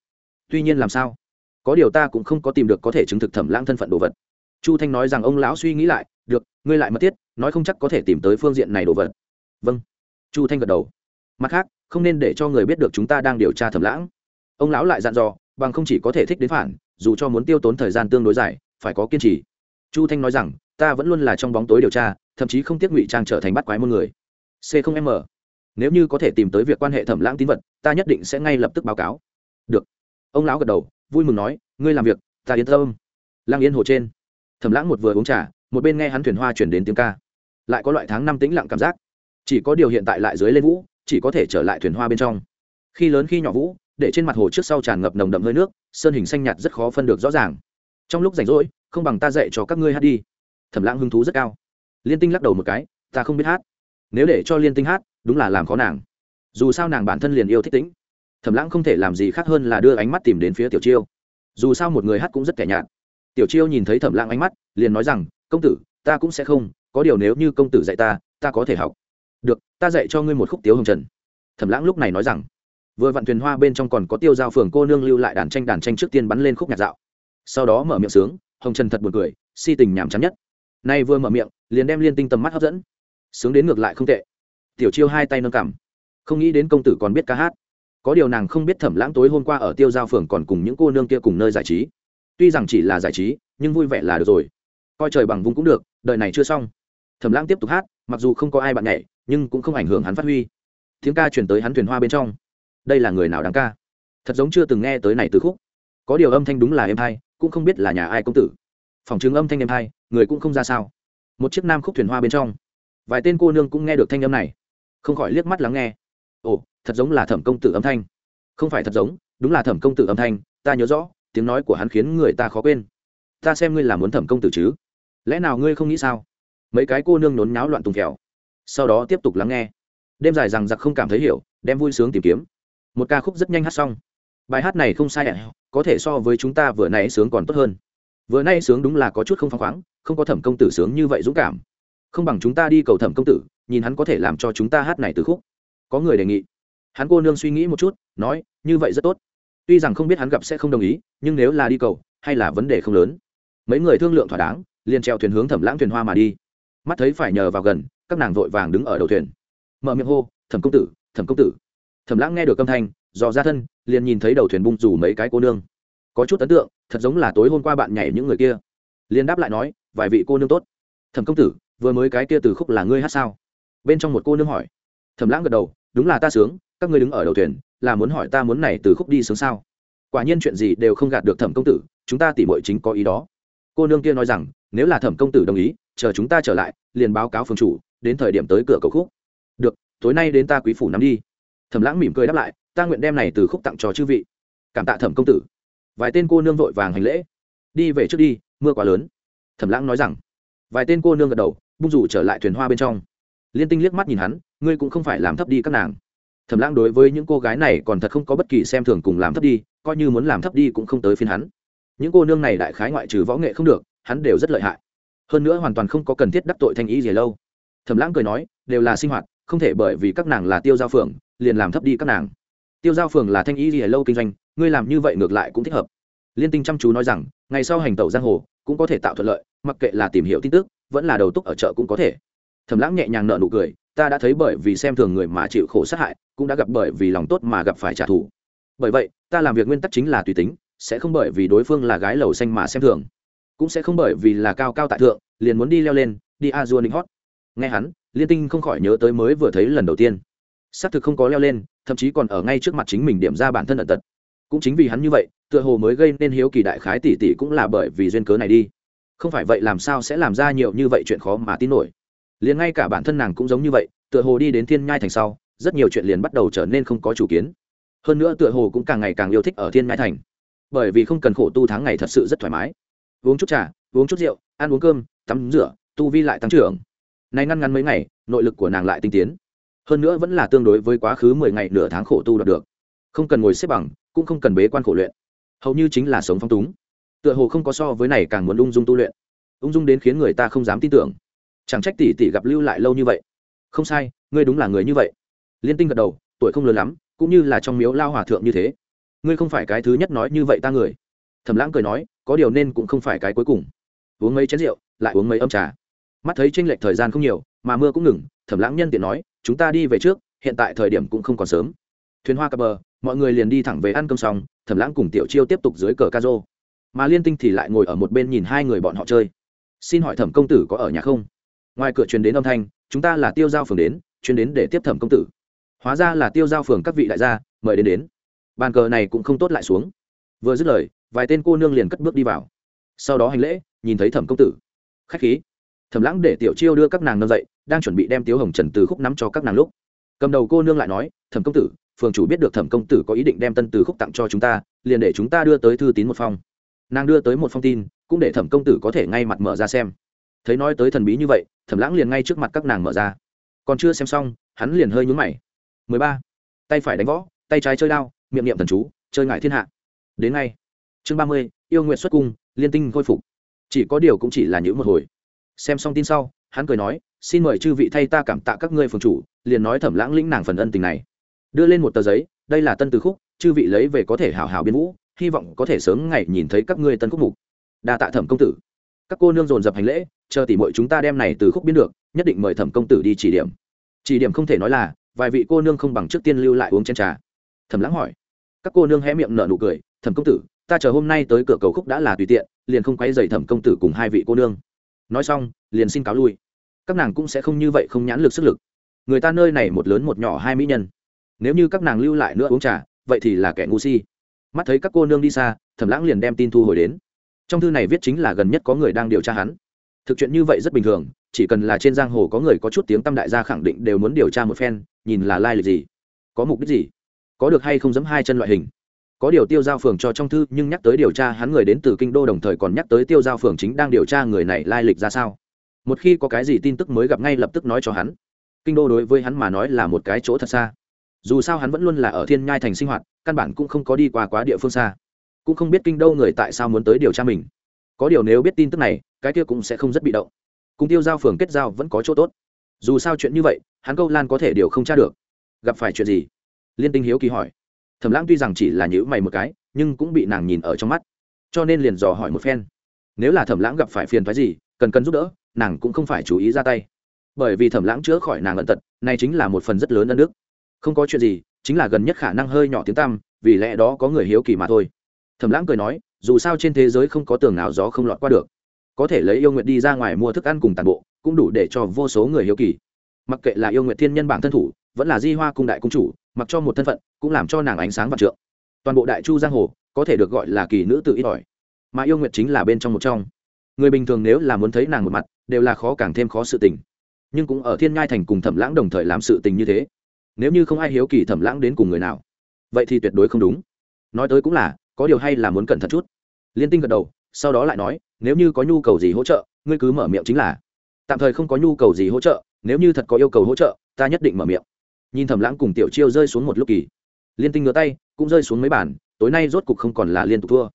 Tuy nhiên làm sao? Có điều ta cũng không có tìm được có thể chứng thực thẩm lãng thân phận đồ vật. Chu thanh nói rằng, ông lão suy nghĩ lại được, ngươi lại mất tiết nói không chắc có thể tìm tới phương diện này đồ vật. Vâng. Chu thanh gật đầu. Mặt khác, không nên để cho người biết được chúng ta đang điều tra thẩm lãng. Ông lão lại dặn dò, bằng không chỉ có thể thích đến phản, dù cho muốn tiêu tốn thời gian tương đối dài, phải có kiên trì. Chu thanh nói rằng, ta vẫn luôn là trong bóng tối điều tra, thậm chí không tiếc ngụy trang trở thành bắt quái môn người. C không m. Nếu như có thể tìm tới việc quan hệ thẩm lãng tín vật, ta nhất định sẽ ngay lập tức báo cáo. Được. Ông lão gật đầu, vui mừng nói, ngươi làm việc, ta yên tâm. Lang yên hồ trên. Thẩm lãng một vừa uống trà một bên nghe hắn thuyền hoa chuyển đến tiếng ca. Lại có loại tháng năm tĩnh lặng cảm giác. Chỉ có điều hiện tại lại dưới lên vũ, chỉ có thể trở lại thuyền hoa bên trong. Khi lớn khi nhỏ vũ, để trên mặt hồ trước sau tràn ngập nồng đậm hơi nước, sơn hình xanh nhạt rất khó phân được rõ ràng. Trong lúc rảnh rỗi, không bằng ta dạy cho các ngươi hát đi. Thẩm lãng hứng thú rất cao. Liên tinh lắc đầu một cái, ta không biết hát. Nếu để cho liên tinh hát, đúng là làm khó nàng. Dù sao nàng bản thân liền yêu thích tĩnh. Thẩm lãng không thể làm gì khác hơn là đưa ánh mắt tìm đến phía tiểu chiêu. Dù sao một người hát cũng rất kẻ nhạt. Tiểu chiêu nhìn thấy thẩm lãng ánh mắt, liền nói rằng công tử, ta cũng sẽ không, có điều nếu như công tử dạy ta ta có thể học. Được, ta dạy cho ngươi một khúc tiếu hồng trần. Thẩm lãng lúc này nói rằng, vừa vặn thuyền hoa bên trong còn có tiêu giao phường cô nương lưu lại đàn tranh đàn tranh trước tiên bắn lên khúc nhạc dạo. Sau đó mở miệng sướng, hồng trần thật buồn cười, si tình nhàm chán nhất. Nay vừa mở miệng, liền đem liên tinh tầm mắt hấp dẫn. Sướng đến ngược lại không tệ. Tiểu chiêu hai tay nâng cảm không nghĩ đến công tử còn biết ca hát. Có điều nàng không biết thẩm lãng tối hôm qua ở tiêu giao phường còn cùng những cô nương kia cùng nơi giải trí. Tuy rằng chỉ là giải trí, nhưng vui vẻ là được rồi coi trời bằng vùng cũng được, đời này chưa xong. Thẩm lãng tiếp tục hát, mặc dù không có ai bạn nhảy, nhưng cũng không ảnh hưởng hắn phát huy. Tiếng ca chuyển tới hắn thuyền hoa bên trong. Đây là người nào đáng ca? Thật giống chưa từng nghe tới này từ khúc. Có điều âm thanh đúng là em hai, cũng không biết là nhà ai công tử. Phòng chứng âm thanh em hai, người cũng không ra sao. Một chiếc nam khúc thuyền hoa bên trong. Vài tên cô nương cũng nghe được thanh âm này. Không khỏi liếc mắt lắng nghe. Ồ, thật giống là thẩm công tử âm thanh. Không phải thật giống, đúng là thẩm công tử âm thanh. Ta nhớ rõ, tiếng nói của hắn khiến người ta khó quên. Ta xem ngươi là muốn thẩm công tử chứ? Lẽ nào ngươi không nghĩ sao? Mấy cái cô nương nhốn nháo loạn tùng kẹo. Sau đó tiếp tục lắng nghe. Đêm dài rằng giặc không cảm thấy hiểu, đem vui sướng tìm kiếm. Một ca khúc rất nhanh hát xong. Bài hát này không sai ạ, có thể so với chúng ta vừa nãy sướng còn tốt hơn. Vừa nay sướng đúng là có chút không phăng khoáng, không có thẩm công tử sướng như vậy dũng cảm. Không bằng chúng ta đi cầu thẩm công tử, nhìn hắn có thể làm cho chúng ta hát này từ khúc. Có người đề nghị. Hắn cô nương suy nghĩ một chút, nói, như vậy rất tốt. Tuy rằng không biết hắn gặp sẽ không đồng ý, nhưng nếu là đi cầu, hay là vấn đề không lớn. Mấy người thương lượng thỏa đáng liền treo thuyền hướng thẩm lãng thuyền hoa mà đi. Mắt thấy phải nhờ vào gần, các nàng vội vàng đứng ở đầu thuyền. Mở miệng hô, thẩm công tử, thẩm công tử. Thẩm lãng nghe được âm thanh, dò ra thân, liền nhìn thấy đầu thuyền bung rủ mấy cái cô nương. Có chút ấn tượng, thật giống là tối hôm qua bạn nhảy những người kia. Liền đáp lại nói, vài vị cô nương tốt. Thẩm công tử, vừa mới cái kia từ khúc là ngươi hát sao? Bên trong một cô nương hỏi. Thẩm lãng gật đầu, đúng là ta sướng, các ngươi đứng ở đầu thuyền, là muốn hỏi ta muốn này từ khúc đi sướng sao? Quả nhiên chuyện gì đều không gạt được thẩm công tử, chúng ta tỉ mọi chính có ý đó. Cô nương kia nói rằng nếu là thẩm công tử đồng ý, chờ chúng ta trở lại, liền báo cáo phương chủ, đến thời điểm tới cửa cầu khúc. Được, tối nay đến ta quý phủ nắm đi. Thẩm lãng mỉm cười đáp lại, ta nguyện đem này từ khúc tặng cho chư vị. Cảm tạ thẩm công tử. Vài tên cô nương vội vàng hành lễ. Đi về trước đi, mưa quá lớn. Thẩm lãng nói rằng. Vài tên cô nương gật đầu, bung rủ trở lại thuyền hoa bên trong. Liên tinh liếc mắt nhìn hắn, ngươi cũng không phải làm thấp đi các nàng. Thẩm lãng đối với những cô gái này còn thật không có bất kỳ xem thường cùng làm thấp đi, coi như muốn làm thấp đi cũng không tới phiên hắn. Những cô nương này đại khái ngoại trừ võ nghệ không được hắn đều rất lợi hại. Hơn nữa hoàn toàn không có cần thiết đắc tội thanh ý gì lâu. Thẩm lãng cười nói, đều là sinh hoạt, không thể bởi vì các nàng là tiêu giao phường liền làm thấp đi các nàng. Tiêu giao phường là thanh ý gì lâu kinh doanh, ngươi làm như vậy ngược lại cũng thích hợp. Liên tinh chăm chú nói rằng, ngày sau hành tẩu giang hồ, cũng có thể tạo thuận lợi, mặc kệ là tìm hiểu tin tức, vẫn là đầu túc ở chợ cũng có thể. Thẩm lãng nhẹ nhàng nợ nụ cười, ta đã thấy bởi vì xem thường người mà chịu khổ sát hại, cũng đã gặp bởi vì lòng tốt mà gặp phải trả thù. Bởi vậy, ta làm việc nguyên tắc chính là tùy tính, sẽ không bởi vì đối phương là gái lầu xanh mà xem thường cũng sẽ không bởi vì là cao cao tại thượng, liền muốn đi leo lên, đi a dua ninh hót nghe hắn, liên tinh không khỏi nhớ tới mới vừa thấy lần đầu tiên. Xác thực không có leo lên, thậm chí còn ở ngay trước mặt chính mình điểm ra bản thân ẩn tật. Cũng chính vì hắn như vậy, tựa hồ mới gây nên hiếu kỳ đại khái tỷ tỷ cũng là bởi vì duyên cớ này đi. Không phải vậy làm sao sẽ làm ra nhiều như vậy chuyện khó mà tin nổi. Liền ngay cả bản thân nàng cũng giống như vậy, tựa hồ đi đến thiên nhai thành sau, rất nhiều chuyện liền bắt đầu trở nên không có chủ kiến. Hơn nữa tựa hồ cũng càng ngày càng yêu thích ở thiên nhai thành. Bởi vì không cần khổ tu tháng ngày thật sự rất thoải mái uống chút trà, uống chút rượu, ăn uống cơm, tắm rửa, tu vi lại tăng trưởng. Nay ngăn ngắn mấy ngày, nội lực của nàng lại tinh tiến. Hơn nữa vẫn là tương đối với quá khứ mười ngày nửa tháng khổ tu đạt được. Không cần ngồi xếp bằng, cũng không cần bế quan khổ luyện. Hầu như chính là sống phong túng. Tựa hồ không có so với này càng muốn ung dung tu luyện. Ung dung đến khiến người ta không dám tin tưởng. Chẳng trách tỷ tỷ gặp lưu lại lâu như vậy. Không sai, ngươi đúng là người như vậy. Liên tinh gật đầu, tuổi không lớn lắm, cũng như là trong miếu lao hòa thượng như thế. Ngươi không phải cái thứ nhất nói như vậy ta người. Thẩm lãng cười nói có điều nên cũng không phải cái cuối cùng. Uống mấy chén rượu, lại uống mấy âm trà. Mắt thấy tranh lệch thời gian không nhiều, mà mưa cũng ngừng, thẩm lãng nhân tiện nói, chúng ta đi về trước, hiện tại thời điểm cũng không còn sớm. Thuyền hoa cập bờ, mọi người liền đi thẳng về ăn cơm xong, thẩm lãng cùng tiểu chiêu tiếp tục dưới cờ ca rô mà liên tinh thì lại ngồi ở một bên nhìn hai người bọn họ chơi. Xin hỏi thẩm công tử có ở nhà không? Ngoài cửa truyền đến âm thanh, chúng ta là tiêu giao phường đến, chuyên đến để tiếp thẩm công tử. Hóa ra là tiêu giao phường các vị đại gia, mời đến đến. Bàn cờ này cũng không tốt lại xuống vừa dứt lời, vài tên cô nương liền cất bước đi vào. Sau đó hành lễ, nhìn thấy thẩm công tử. Khách khí. Thẩm lãng để tiểu chiêu đưa các nàng nâng dậy, đang chuẩn bị đem tiếu hồng trần từ khúc nắm cho các nàng lúc. Cầm đầu cô nương lại nói, thẩm công tử, phường chủ biết được thẩm công tử có ý định đem tân từ khúc tặng cho chúng ta, liền để chúng ta đưa tới thư tín một phong. Nàng đưa tới một phong tin, cũng để thẩm công tử có thể ngay mặt mở ra xem. Thấy nói tới thần bí như vậy, thẩm lãng liền ngay trước mặt các nàng mở ra. Còn chưa xem xong, hắn liền hơi nhúng mày. 13. tay phải đánh võ, tay trái chơi đao, miệng niệm thần chú, chơi ngại thiên hạ đến ngay. Chương 30, yêu nguyện xuất cung liên tinh khôi phục. Chỉ có điều cũng chỉ là những một hồi. Xem xong tin sau hắn cười nói xin mời chư vị thay ta cảm tạ các ngươi phường chủ liền nói thẩm lãng lĩnh nàng phần ân tình này. Đưa lên một tờ giấy đây là tân từ khúc chư vị lấy về có thể hào hào biên vũ hy vọng có thể sớm ngày nhìn thấy các ngươi tân khúc mục. Đa tạ thẩm công tử. Các cô nương dồn dập hành lễ chờ tỉ mọi chúng ta đem này từ khúc biến được nhất định mời thẩm công tử đi chỉ điểm. Chỉ điểm không thể nói là vài vị cô nương không bằng trước tiên lưu lại uống chén trà. Thẩm lãng hỏi. Các cô nương hé miệng nở nụ cười thẩm công tử, ta chờ hôm nay tới cửa cầu khúc đã là tùy tiện, liền không quay dày thẩm công tử cùng hai vị cô nương. Nói xong, liền xin cáo lui. Các nàng cũng sẽ không như vậy không nhãn lực sức lực. Người ta nơi này một lớn một nhỏ hai mỹ nhân. Nếu như các nàng lưu lại nữa uống trà, vậy thì là kẻ ngu si. Mắt thấy các cô nương đi xa, thẩm lãng liền đem tin thu hồi đến. Trong thư này viết chính là gần nhất có người đang điều tra hắn. Thực chuyện như vậy rất bình thường, chỉ cần là trên giang hồ có người có chút tiếng tâm đại gia khẳng định đều muốn điều tra một phen, nhìn là lai lịch gì, có mục đích gì, có được hay không giấm hai chân loại hình có điều tiêu giao phường cho trong thư, nhưng nhắc tới điều tra hắn người đến từ kinh đô đồng thời còn nhắc tới tiêu giao phường chính đang điều tra người này lai lịch ra sao. Một khi có cái gì tin tức mới gặp ngay lập tức nói cho hắn. Kinh đô đối với hắn mà nói là một cái chỗ thật xa. Dù sao hắn vẫn luôn là ở thiên nhai thành sinh hoạt, căn bản cũng không có đi qua quá địa phương xa. Cũng không biết kinh đô người tại sao muốn tới điều tra mình. Có điều nếu biết tin tức này, cái kia cũng sẽ không rất bị động. Cùng tiêu giao phường kết giao vẫn có chỗ tốt. Dù sao chuyện như vậy, hắn câu lan có thể điều không tra được. Gặp phải chuyện gì? Liên tinh hiếu kỳ hỏi thẩm lãng tuy rằng chỉ là nhữ mày một cái, nhưng cũng bị nàng nhìn ở trong mắt. Cho nên liền dò hỏi một phen. Nếu là thẩm lãng gặp phải phiền thoái gì, cần cần giúp đỡ, nàng cũng không phải chú ý ra tay. Bởi vì thẩm lãng chữa khỏi nàng ẩn tật, này chính là một phần rất lớn ân đức. Không có chuyện gì, chính là gần nhất khả năng hơi nhỏ tiếng tăm, vì lẽ đó có người hiếu kỳ mà thôi. Thẩm lãng cười nói, dù sao trên thế giới không có tường nào gió không lọt qua được. Có thể lấy yêu nguyện đi ra ngoài mua thức ăn cùng tàn bộ, cũng đủ để cho vô số người hiếu kỳ. Mặc kệ là yêu nguyện thiên nhân bản thân thủ, vẫn là di hoa cung đại cung chủ mặc cho một thân phận, cũng làm cho nàng ánh sáng vạn trượng. Toàn bộ đại chu giang hồ, có thể được gọi là kỳ nữ tự ít ỏi. Mà yêu nguyệt chính là bên trong một trong. Người bình thường nếu là muốn thấy nàng một mặt, đều là khó càng thêm khó sự tình. Nhưng cũng ở thiên ngai thành cùng thẩm lãng đồng thời làm sự tình như thế. Nếu như không ai hiếu kỳ thẩm lãng đến cùng người nào, vậy thì tuyệt đối không đúng. Nói tới cũng là, có điều hay là muốn cẩn thận chút. Liên tinh gật đầu, sau đó lại nói, nếu như có nhu cầu gì hỗ trợ, ngươi cứ mở miệng chính là. Tạm thời không có nhu cầu gì hỗ trợ, nếu như thật có yêu cầu hỗ trợ, ta nhất định mở miệng nhìn thẩm lãng cùng tiểu chiêu rơi xuống một lúc kỳ. Liên tinh ngửa tay, cũng rơi xuống mấy bản tối nay rốt cục không còn là liên tục thua.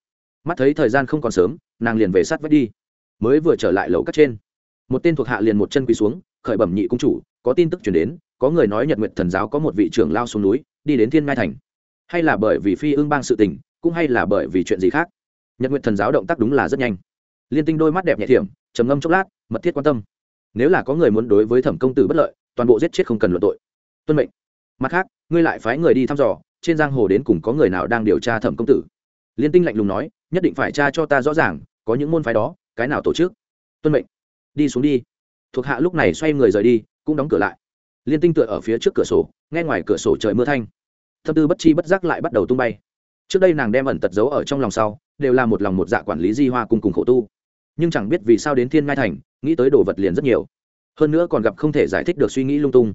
Mắt thấy thời gian không còn sớm, nàng liền về sát vách đi. Mới vừa trở lại lầu cắt trên, một tên thuộc hạ liền một chân quỳ xuống, khởi bẩm nhị cung chủ, có tin tức chuyển đến, có người nói nhật nguyện thần giáo có một vị trưởng lao xuống núi, đi đến thiên mai thành. Hay là bởi vì phi ương bang sự tình, cũng hay là bởi vì chuyện gì khác? Nhật nguyện thần giáo động tác đúng là rất nhanh. Liên tinh đôi mắt đẹp nhẹ thiểm, trầm ngâm chốc lát, mật thiết quan tâm. Nếu là có người muốn đối với thẩm công tử bất lợi, toàn bộ giết chết không cần luận tội tuân mệnh. Mặt khác, ngươi lại phái người đi thăm dò, trên giang hồ đến cùng có người nào đang điều tra thẩm công tử. Liên tinh lạnh lùng nói, nhất định phải tra cho ta rõ ràng, có những môn phái đó, cái nào tổ chức. Tuân mệnh. Đi xuống đi. Thuộc hạ lúc này xoay người rời đi, cũng đóng cửa lại. Liên tinh tựa ở phía trước cửa sổ, nghe ngoài cửa sổ trời mưa thanh. Thâm tư bất chi bất giác lại bắt đầu tung bay. Trước đây nàng đem ẩn tật giấu ở trong lòng sau, đều là một lòng một dạ quản lý di hoa cùng cùng khổ tu. Nhưng chẳng biết vì sao đến thiên ngai thành, nghĩ tới đồ vật liền rất nhiều. Hơn nữa còn gặp không thể giải thích được suy nghĩ lung tung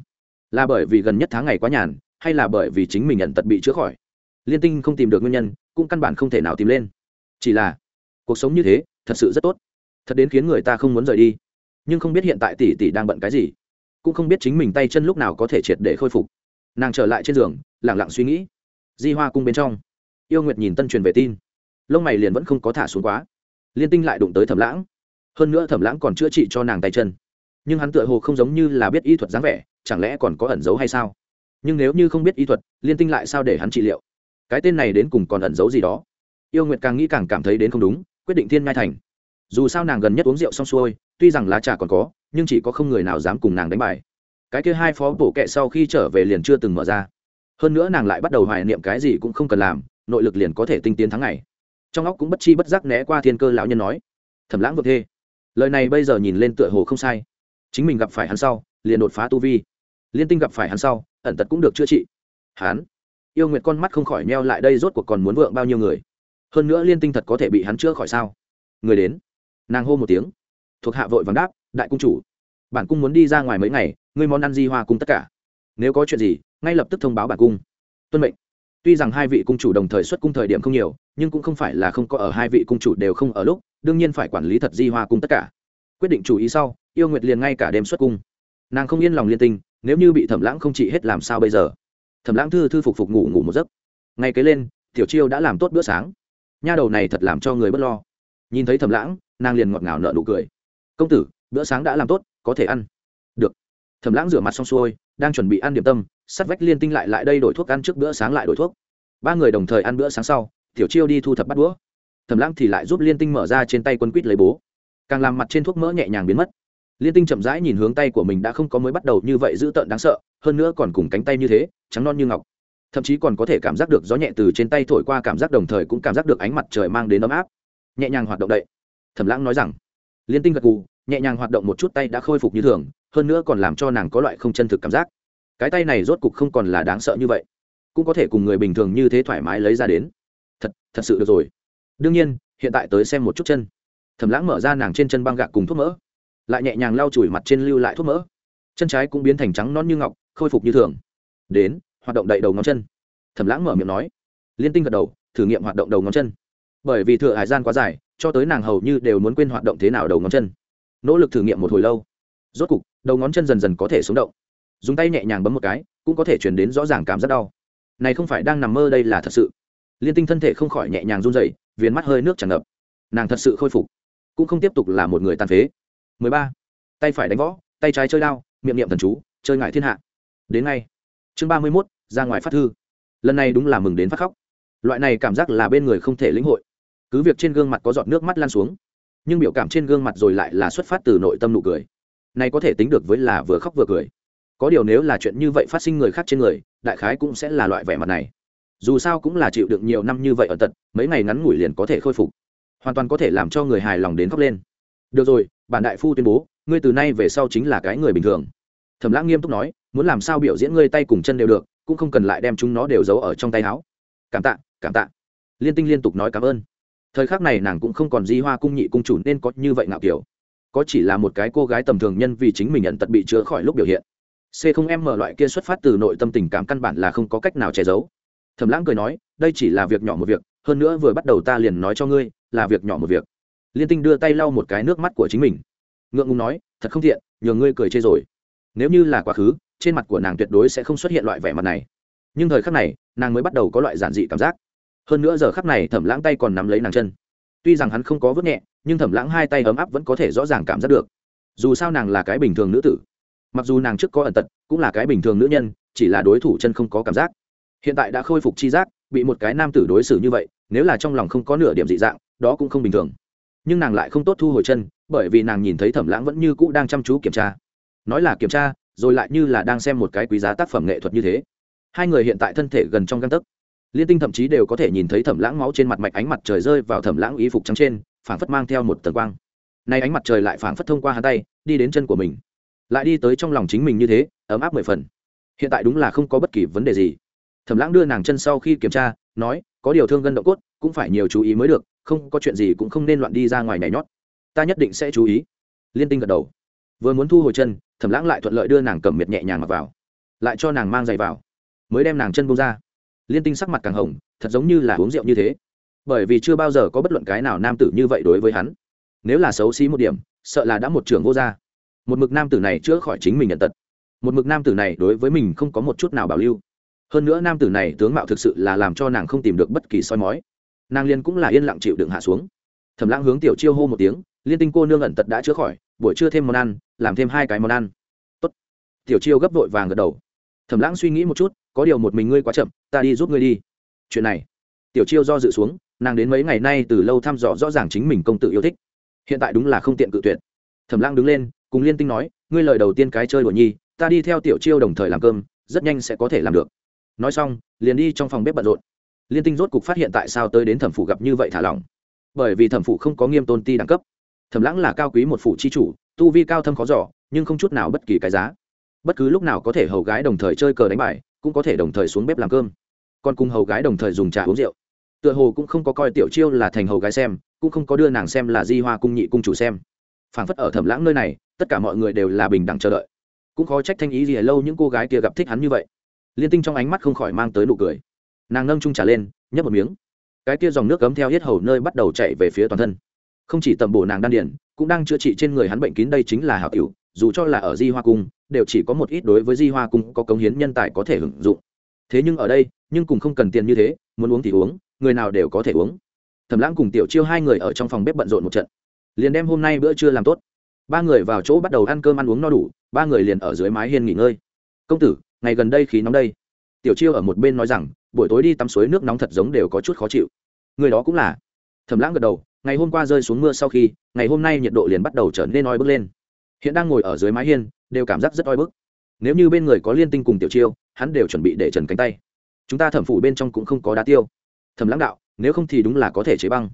là bởi vì gần nhất tháng ngày quá nhàn, hay là bởi vì chính mình nhận tật bị chữa khỏi? Liên tinh không tìm được nguyên nhân, cũng căn bản không thể nào tìm lên. Chỉ là, cuộc sống như thế, thật sự rất tốt. Thật đến khiến người ta không muốn rời đi. Nhưng không biết hiện tại tỷ tỷ đang bận cái gì. Cũng không biết chính mình tay chân lúc nào có thể triệt để khôi phục. Nàng trở lại trên giường lẳng lặng suy nghĩ. Di hoa cung bên trong, yêu nguyệt nhìn tân truyền về tin. Lông mày liền vẫn không có thả xuống quá. Liên tinh lại đụng tới thẩm lãng. Hơn nữa thẩm lãng còn chữa trị cho nàng tay chân nhưng hắn tựa hồ không giống như là biết y thuật dáng vẻ, chẳng lẽ còn có ẩn giấu hay sao? Nhưng nếu như không biết y thuật, liên tinh lại sao để hắn trị liệu? Cái tên này đến cùng còn ẩn giấu gì đó? Yêu nguyệt càng nghĩ càng cảm thấy đến không đúng, quyết định thiên ngai thành. Dù sao nàng gần nhất uống rượu xong xuôi, tuy rằng lá trà còn có, nhưng chỉ có không người nào dám cùng nàng đánh bài. Cái kia hai phó bổ kệ sau khi trở về liền chưa từng mở ra. Hơn nữa nàng lại bắt đầu hoài niệm cái gì cũng không cần làm, nội lực liền có thể tinh tiến tháng ngày. Trong óc cũng bất chi bất giác né qua thiên cơ lão nhân nói, thẩm lãng vượt thê. Lời này bây giờ nhìn lên tựa hồ không sai chính mình gặp phải hắn sau, liền đột phá tu vi. Liên tinh gặp phải hắn sau, ẩn tật cũng được chữa trị. Hắn, yêu nguyệt con mắt không khỏi neo lại đây rốt cuộc còn muốn vượng bao nhiêu người. Hơn nữa liên tinh thật có thể bị hắn chữa khỏi sao? Người đến. Nàng hô một tiếng. Thuộc hạ vội vàng đáp, đại cung chủ, bản cung muốn đi ra ngoài mấy ngày, ngươi món ăn di hoa cung tất cả. Nếu có chuyện gì, ngay lập tức thông báo bản cung. Tuân mệnh. Tuy rằng hai vị cung chủ đồng thời xuất cung thời điểm không nhiều, nhưng cũng không phải là không có ở hai vị cung chủ đều không ở lúc, đương nhiên phải quản lý thật di hoa cung tất cả. Quyết định chủ ý sau yêu nguyệt liền ngay cả đêm xuất cung. Nàng không yên lòng liên tinh nếu như bị thẩm lãng không trị hết làm sao bây giờ? Thẩm lãng thư thư phục phục ngủ ngủ một giấc. Ngay kế lên, tiểu chiêu đã làm tốt bữa sáng. Nha đầu này thật làm cho người bất lo. Nhìn thấy thẩm lãng, nàng liền ngọt ngào nợ nụ cười. Công tử, bữa sáng đã làm tốt, có thể ăn. Được. Thẩm lãng rửa mặt xong xuôi, đang chuẩn bị ăn điểm tâm, sắt vách liên tinh lại lại đây đổi thuốc ăn trước bữa sáng lại đổi thuốc. Ba người đồng thời ăn bữa sáng sau, tiểu chiêu đi thu thập bắt đũa. Thẩm lãng thì lại giúp liên tinh mở ra trên tay quân quýt lấy bố. Càng làm mặt trên thuốc mỡ nhẹ nhàng biến mất liên tinh chậm rãi nhìn hướng tay của mình đã không có mới bắt đầu như vậy dữ tợn đáng sợ, hơn nữa còn cùng cánh tay như thế, trắng non như ngọc. Thậm chí còn có thể cảm giác được gió nhẹ từ trên tay thổi qua, cảm giác đồng thời cũng cảm giác được ánh mặt trời mang đến ấm áp. Nhẹ nhàng hoạt động đậy. Thẩm lãng nói rằng, liên tinh gật gù, nhẹ nhàng hoạt động một chút tay đã khôi phục như thường, hơn nữa còn làm cho nàng có loại không chân thực cảm giác. Cái tay này rốt cục không còn là đáng sợ như vậy, cũng có thể cùng người bình thường như thế thoải mái lấy ra đến. Thật thật sự được rồi. Đương nhiên, hiện tại tới xem một chút chân. Thẩm lãng mở ra nàng trên chân băng gạc cùng thuốc mỡ lại nhẹ nhàng lau chùi mặt trên lưu lại thuốc mỡ. Chân trái cũng biến thành trắng non như ngọc, khôi phục như thường. Đến, hoạt động đậy đầu ngón chân. Thẩm lãng mở miệng nói. Liên tinh gật đầu, thử nghiệm hoạt động đầu ngón chân. Bởi vì thừa hải gian quá dài, cho tới nàng hầu như đều muốn quên hoạt động thế nào đầu ngón chân. Nỗ lực thử nghiệm một hồi lâu. Rốt cục, đầu ngón chân dần dần có thể sống động. Dùng tay nhẹ nhàng bấm một cái, cũng có thể chuyển đến rõ ràng cảm giác đau. Này không phải đang nằm mơ đây là thật sự. Liên tinh thân thể không khỏi nhẹ nhàng run dậy viền mắt hơi nước tràn ngập. Nàng thật sự khôi phục. Cũng không tiếp tục là một người tàn phế. 13. tay phải đánh võ tay trái chơi đao miệng niệm thần chú chơi ngại thiên hạ. Đến ngay. Chương 31, ra ngoài phát thư. Lần này đúng là mừng đến phát khóc. Loại này cảm giác là bên người không thể lĩnh hội. Cứ việc trên gương mặt có giọt nước mắt lan xuống nhưng biểu cảm trên gương mặt rồi lại là xuất phát từ nội tâm nụ cười. Này có thể tính được với là vừa khóc vừa cười. Có điều nếu là chuyện như vậy phát sinh người khác trên người đại khái cũng sẽ là loại vẻ mặt này. Dù sao cũng là chịu đựng nhiều năm như vậy ở tật mấy ngày ngắn ngủi liền có thể khôi phục. Hoàn toàn có thể làm cho người hài lòng đến khóc lên. Được rồi bản đại phu tuyên bố, ngươi từ nay về sau chính là cái người bình thường. Thẩm lãng nghiêm túc nói, muốn làm sao biểu diễn ngươi tay cùng chân đều được, cũng không cần lại đem chúng nó đều giấu ở trong tay áo. Cảm tạ cảm tạ. Liên tinh liên tục nói cảm ơn. Thời khắc này nàng cũng không còn di hoa cung nhị cung chủ nên có như vậy ngạo kiểu. Có chỉ là một cái cô gái tầm thường nhân vì chính mình nhận tật bị chữa khỏi lúc biểu hiện. C không em mở loại kia xuất phát từ nội tâm tình cảm căn bản là không có cách nào che giấu. Thầm lãng cười nói, đây chỉ là việc nhỏ một việc, hơn nữa vừa bắt đầu ta liền nói cho ngươi, là việc nhỏ một việc liên tinh đưa tay lau một cái nước mắt của chính mình. Ngượng ngùng nói, thật không thiện nhờ ngươi cười chê rồi. Nếu như là quá khứ, trên mặt của nàng tuyệt đối sẽ không xuất hiện loại vẻ mặt này. Nhưng thời khắc này, nàng mới bắt đầu có loại giản dị cảm giác. Hơn nữa giờ khắc này, thẩm lãng tay còn nắm lấy nàng chân. Tuy rằng hắn không có vớt nhẹ, nhưng thẩm lãng hai tay ấm áp vẫn có thể rõ ràng cảm giác được. Dù sao nàng là cái bình thường nữ tử. Mặc dù nàng trước có ẩn tật, cũng là cái bình thường nữ nhân, chỉ là đối thủ chân không có cảm giác. Hiện tại đã khôi phục chi giác, bị một cái nam tử đối xử như vậy, nếu là trong lòng không có nửa điểm dị dạng, đó cũng không bình thường nhưng nàng lại không tốt thu hồi chân, bởi vì nàng nhìn thấy thẩm lãng vẫn như cũ đang chăm chú kiểm tra. Nói là kiểm tra, rồi lại như là đang xem một cái quý giá tác phẩm nghệ thuật như thế. Hai người hiện tại thân thể gần trong găng tấc. Liên tinh thậm chí đều có thể nhìn thấy thẩm lãng máu trên mặt mạch ánh mặt trời rơi vào thẩm lãng y phục trắng trên, phảng phất mang theo một tầng quang. Nay ánh mặt trời lại phảng phất thông qua hai tay, đi đến chân của mình. Lại đi tới trong lòng chính mình như thế, ấm áp mười phần. Hiện tại đúng là không có bất kỳ vấn đề gì. Thẩm lãng đưa nàng chân sau khi kiểm tra, nói, có điều thương gân động cốt, cũng phải nhiều chú ý mới được không có chuyện gì cũng không nên loạn đi ra ngoài nhảy nhót. Ta nhất định sẽ chú ý. Liên tinh gật đầu. Vừa muốn thu hồi chân, thẩm lãng lại thuận lợi đưa nàng cầm miệt nhẹ nhàng mặc vào. Lại cho nàng mang giày vào. Mới đem nàng chân bông ra. Liên tinh sắc mặt càng hồng, thật giống như là uống rượu như thế. Bởi vì chưa bao giờ có bất luận cái nào nam tử như vậy đối với hắn. Nếu là xấu xí một điểm, sợ là đã một trường vô gia một mực nam tử này chữa khỏi chính mình nhận tật. Một mực nam tử này đối với mình không có một chút nào bảo lưu. Hơn nữa nam tử này tướng mạo thực sự là làm cho nàng không tìm được bất kỳ soi mói nàng liên cũng là yên lặng chịu đựng hạ xuống. Thẩm lãng hướng tiểu chiêu hô một tiếng, liên tinh cô nương ẩn tật đã chữa khỏi, buổi trưa thêm món ăn, làm thêm hai cái món ăn. Tốt. tiểu chiêu gấp vội vàng gật đầu. Thẩm lãng suy nghĩ một chút, có điều một mình ngươi quá chậm, ta đi giúp ngươi đi. Chuyện này? Tiểu chiêu do dự xuống, nàng đến mấy ngày nay từ lâu thăm dò rõ ràng chính mình công tử yêu thích. Hiện tại đúng là không tiện cự tuyệt. Thẩm lãng đứng lên, cùng liên tinh nói, ngươi lời đầu tiên cái chơi đùa nhi, ta đi theo tiểu chiêu đồng thời làm cơm, rất nhanh sẽ có thể làm được. Nói xong, liền đi trong phòng bếp bận rộn liên tinh rốt cục phát hiện tại sao tới đến thẩm phủ gặp như vậy thả lỏng. Bởi vì thẩm phủ không có nghiêm tôn ti đẳng cấp. Thẩm lãng là cao quý một phủ chi chủ, tu vi cao thâm khó giỏ nhưng không chút nào bất kỳ cái giá. Bất cứ lúc nào có thể hầu gái đồng thời chơi cờ đánh bài, cũng có thể đồng thời xuống bếp làm cơm. Còn cùng hầu gái đồng thời dùng trà uống rượu. Tựa hồ cũng không có coi tiểu chiêu là thành hầu gái xem, cũng không có đưa nàng xem là di hoa cung nhị cung chủ xem. Phảng phất ở thẩm lãng nơi này, tất cả mọi người đều là bình đẳng chờ đợi. Cũng khó trách thanh ý gì lâu những cô gái kia gặp thích hắn như vậy. Liên tinh trong ánh mắt không khỏi mang tới nụ cười nàng nâng trung trả lên, nhấp một miếng. Cái kia dòng nước cấm theo hết hầu nơi bắt đầu chạy về phía toàn thân. Không chỉ tầm bổ nàng đan điển cũng đang chữa trị trên người hắn bệnh kín đây chính là hảo cựu dù cho là ở di hoa cung, đều chỉ có một ít đối với di hoa cung có cống hiến nhân tài có thể hưởng dụng. Thế nhưng ở đây, nhưng cùng không cần tiền như thế, muốn uống thì uống, người nào đều có thể uống. Thẩm lãng cùng tiểu chiêu hai người ở trong phòng bếp bận rộn một trận. Liền đem hôm nay bữa trưa làm tốt. Ba người vào chỗ bắt đầu ăn cơm ăn uống no đủ, ba người liền ở dưới mái hiên nghỉ ngơi. Công tử, ngày gần đây khí nóng đây. Tiểu chiêu ở một bên nói rằng buổi tối đi tắm suối nước nóng thật giống đều có chút khó chịu. Người đó cũng là. Thầm lãng gật đầu, ngày hôm qua rơi xuống mưa sau khi, ngày hôm nay nhiệt độ liền bắt đầu trở nên oi bức lên. Hiện đang ngồi ở dưới mái hiên, đều cảm giác rất oi bức. Nếu như bên người có liên tinh cùng tiểu chiêu, hắn đều chuẩn bị để trần cánh tay. Chúng ta thẩm phủ bên trong cũng không có đá tiêu. Thầm lãng đạo, nếu không thì đúng là có thể chế băng.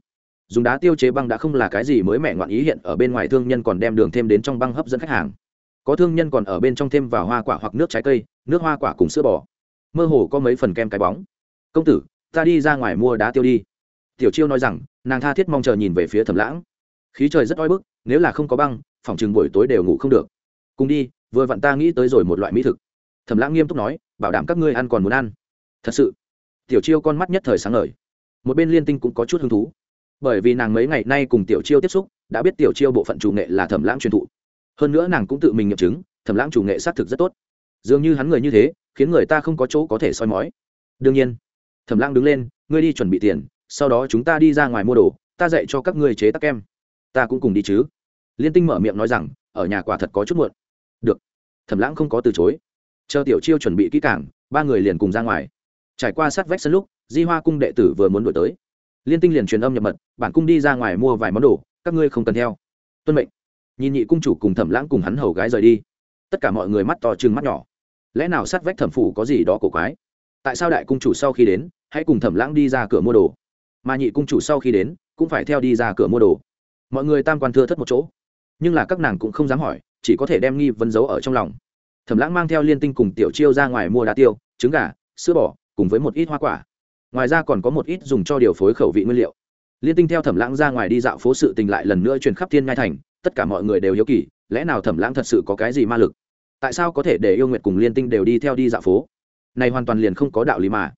Dùng đá tiêu chế băng đã không là cái gì mới mẻ ngoạn ý, hiện ở bên ngoài thương nhân còn đem đường thêm đến trong băng hấp dẫn khách hàng. Có thương nhân còn ở bên trong thêm vào hoa quả hoặc nước trái cây, nước hoa quả cùng sữa bò mơ hồ có mấy phần kem cái bóng. Công tử, ta đi ra ngoài mua đá tiêu đi. Tiểu chiêu nói rằng, nàng tha thiết mong chờ nhìn về phía thẩm lãng. Khí trời rất oi bức, nếu là không có băng, phòng chừng buổi tối đều ngủ không được. Cùng đi, vừa vặn ta nghĩ tới rồi một loại mỹ thực. Thẩm lãng nghiêm túc nói, bảo đảm các ngươi ăn còn muốn ăn. Thật sự? Tiểu chiêu con mắt nhất thời sáng ngời. Một bên liên tinh cũng có chút hứng thú. Bởi vì nàng mấy ngày nay cùng tiểu chiêu tiếp xúc, đã biết tiểu chiêu bộ phận chủ nghệ là thẩm lãng truyền thụ. Hơn nữa nàng cũng tự mình nghiệm chứng, thẩm lãng chủ nghệ xác thực rất tốt. Dường như hắn người như thế khiến người ta không có chỗ có thể soi mói. Đương nhiên, thẩm lãng đứng lên, ngươi đi chuẩn bị tiền, sau đó chúng ta đi ra ngoài mua đồ, ta dạy cho các ngươi chế tắc kem. Ta cũng cùng đi chứ. Liên tinh mở miệng nói rằng, ở nhà quả thật có chút muộn. Được. Thẩm lãng không có từ chối. Chờ tiểu chiêu chuẩn bị kỹ cảng ba người liền cùng ra ngoài. Trải qua sát vách sân lúc, di hoa cung đệ tử vừa muốn đổi tới. Liên tinh liền truyền âm nhập mật, bản cung đi ra ngoài mua vài món đồ, các ngươi không cần theo. Tuân mệnh. Nhìn nhị cung chủ cùng thẩm lãng cùng hắn hầu gái rời đi. Tất cả mọi người mắt to chừng mắt nhỏ lẽ nào sát vách thẩm phủ có gì đó cổ quái? Tại sao đại cung chủ sau khi đến, hãy cùng thẩm lãng đi ra cửa mua đồ? Mà nhị cung chủ sau khi đến, cũng phải theo đi ra cửa mua đồ. Mọi người tam quan thưa thất một chỗ. Nhưng là các nàng cũng không dám hỏi, chỉ có thể đem nghi vấn giấu ở trong lòng. Thẩm lãng mang theo liên tinh cùng tiểu chiêu ra ngoài mua đá tiêu, trứng gà, sữa bò, cùng với một ít hoa quả. Ngoài ra còn có một ít dùng cho điều phối khẩu vị nguyên liệu. Liên tinh theo thẩm lãng ra ngoài đi dạo phố sự tình lại lần nữa truyền khắp thiên ngai thành, tất cả mọi người đều hiếu kỳ, lẽ nào thẩm lãng thật sự có cái gì ma lực? Tại sao có thể để yêu nguyệt cùng liên tinh đều đi theo đi dạo phố? Này hoàn toàn liền không có đạo lý mà.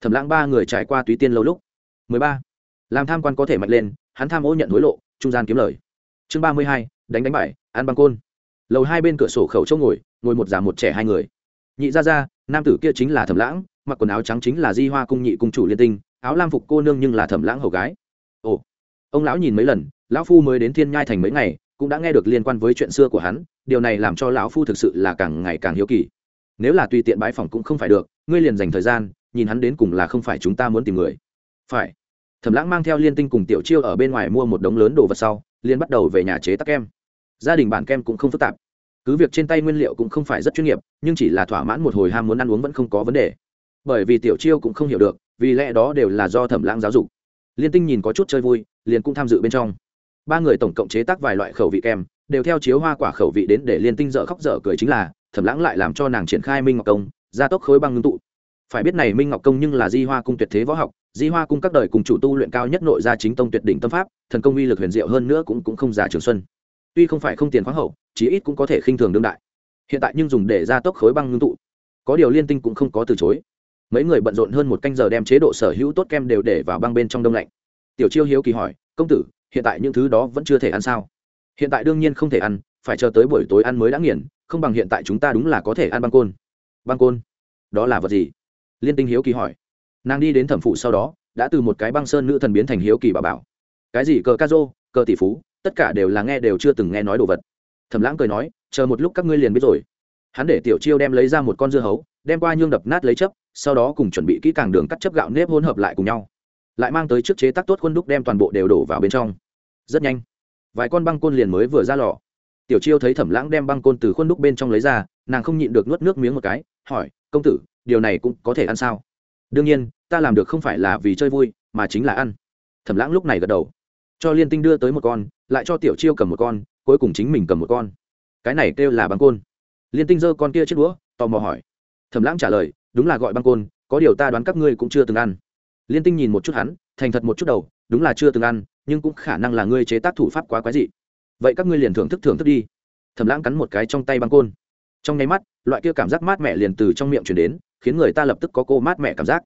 Thẩm lãng ba người trải qua túy tiên lâu lúc. 13. làm tham quan có thể mạnh lên hắn tham ô nhận hối lộ trung gian kiếm lời. Chương 32, đánh đánh bại ăn băng côn. Lầu hai bên cửa sổ khẩu chỗ ngồi ngồi một già một trẻ hai người. Nhị gia gia, nam tử kia chính là thẩm lãng mặc quần áo trắng chính là di hoa cung nhị cung chủ liên tinh áo lam phục cô nương nhưng là thẩm lãng hầu gái. Ồ. Ông lão nhìn mấy lần lão phu mới đến thiên nhai thành mấy ngày cũng đã nghe được liên quan với chuyện xưa của hắn, điều này làm cho lão phu thực sự là càng ngày càng hiếu kỳ. Nếu là tùy tiện bãi phòng cũng không phải được, ngươi liền dành thời gian, nhìn hắn đến cùng là không phải chúng ta muốn tìm người. Phải. Thẩm lãng mang theo liên tinh cùng tiểu chiêu ở bên ngoài mua một đống lớn đồ vật sau liên bắt đầu về nhà chế tắc kem. Gia đình bản kem cũng không phức tạp. Cứ việc trên tay nguyên liệu cũng không phải rất chuyên nghiệp, nhưng chỉ là thỏa mãn một hồi ham muốn ăn uống vẫn không có vấn đề. Bởi vì tiểu chiêu cũng không hiểu được, vì lẽ đó đều là do thẩm lãng giáo dục. Liên tinh nhìn có chút chơi vui, liền cũng tham dự bên trong ba người tổng cộng chế tác vài loại khẩu vị kem, đều theo chiếu hoa quả khẩu vị đến để liên tinh dở khóc dở cười chính là thẩm lãng lại làm cho nàng triển khai minh ngọc công, gia tốc khối băng ngưng tụ. Phải biết này minh ngọc công nhưng là di hoa cung tuyệt thế võ học, di hoa cung các đời cùng chủ tu luyện cao nhất nội gia chính tông tuyệt đỉnh tâm pháp, thần công uy lực huyền diệu hơn nữa cũng cũng không giả trường xuân. Tuy không phải không tiền khoáng hậu, chí ít cũng có thể khinh thường đương đại. Hiện tại nhưng dùng để gia tốc khối băng ngưng tụ. Có điều liên tinh cũng không có từ chối. Mấy người bận rộn hơn một canh giờ đem chế độ sở hữu tốt kem đều để vào băng bên trong đông lạnh. Tiểu chiêu hiếu kỳ hỏi, công tử hiện tại những thứ đó vẫn chưa thể ăn sao? Hiện tại đương nhiên không thể ăn, phải chờ tới buổi tối ăn mới đã nghiền, không bằng hiện tại chúng ta đúng là có thể ăn băng côn. Băng côn? Đó là vật gì? Liên tinh hiếu kỳ hỏi. Nàng đi đến thẩm phụ sau đó, đã từ một cái băng sơn nữ thần biến thành hiếu kỳ bà bảo. Cái gì, cờ ca rô, cờ tỷ phú, tất cả đều là nghe đều chưa từng nghe nói đồ vật. Thẩm lãng cười nói, chờ một lúc các ngươi liền biết rồi. Hắn để tiểu chiêu đem lấy ra một con dưa hấu, đem qua nhương đập nát lấy chấp sau đó cùng chuẩn bị kỹ càng đường cắt chấp gạo nếp hỗn hợp lại cùng nhau. Lại mang tới trước chế tác tốt khuôn đúc đem toàn bộ đều đổ vào bên trong rất nhanh. Vài con băng côn liền mới vừa ra lò. Tiểu chiêu thấy thẩm lãng đem băng côn từ khuôn đúc bên trong lấy ra, nàng không nhịn được nuốt nước miếng một cái, hỏi, công tử, điều này cũng có thể ăn sao? Đương nhiên, ta làm được không phải là vì chơi vui, mà chính là ăn. Thẩm lãng lúc này gật đầu. Cho liên tinh đưa tới một con, lại cho tiểu chiêu cầm một con, cuối cùng chính mình cầm một con. Cái này kêu là băng côn. Liên tinh giơ con kia chết đũa, tò mò hỏi. Thẩm lãng trả lời, đúng là gọi băng côn, có điều ta đoán các ngươi cũng chưa từng ăn. Liên tinh nhìn một chút hắn, thành thật một chút đầu đúng là chưa từng ăn, nhưng cũng khả năng là ngươi chế tác thủ pháp quá quái dị. Vậy các ngươi liền thưởng thức thưởng thức đi. Thẩm lãng cắn một cái trong tay băng côn. Trong nháy mắt, loại kia cảm giác mát mẻ liền từ trong miệng chuyển đến, khiến người ta lập tức có cô mát mẻ cảm giác.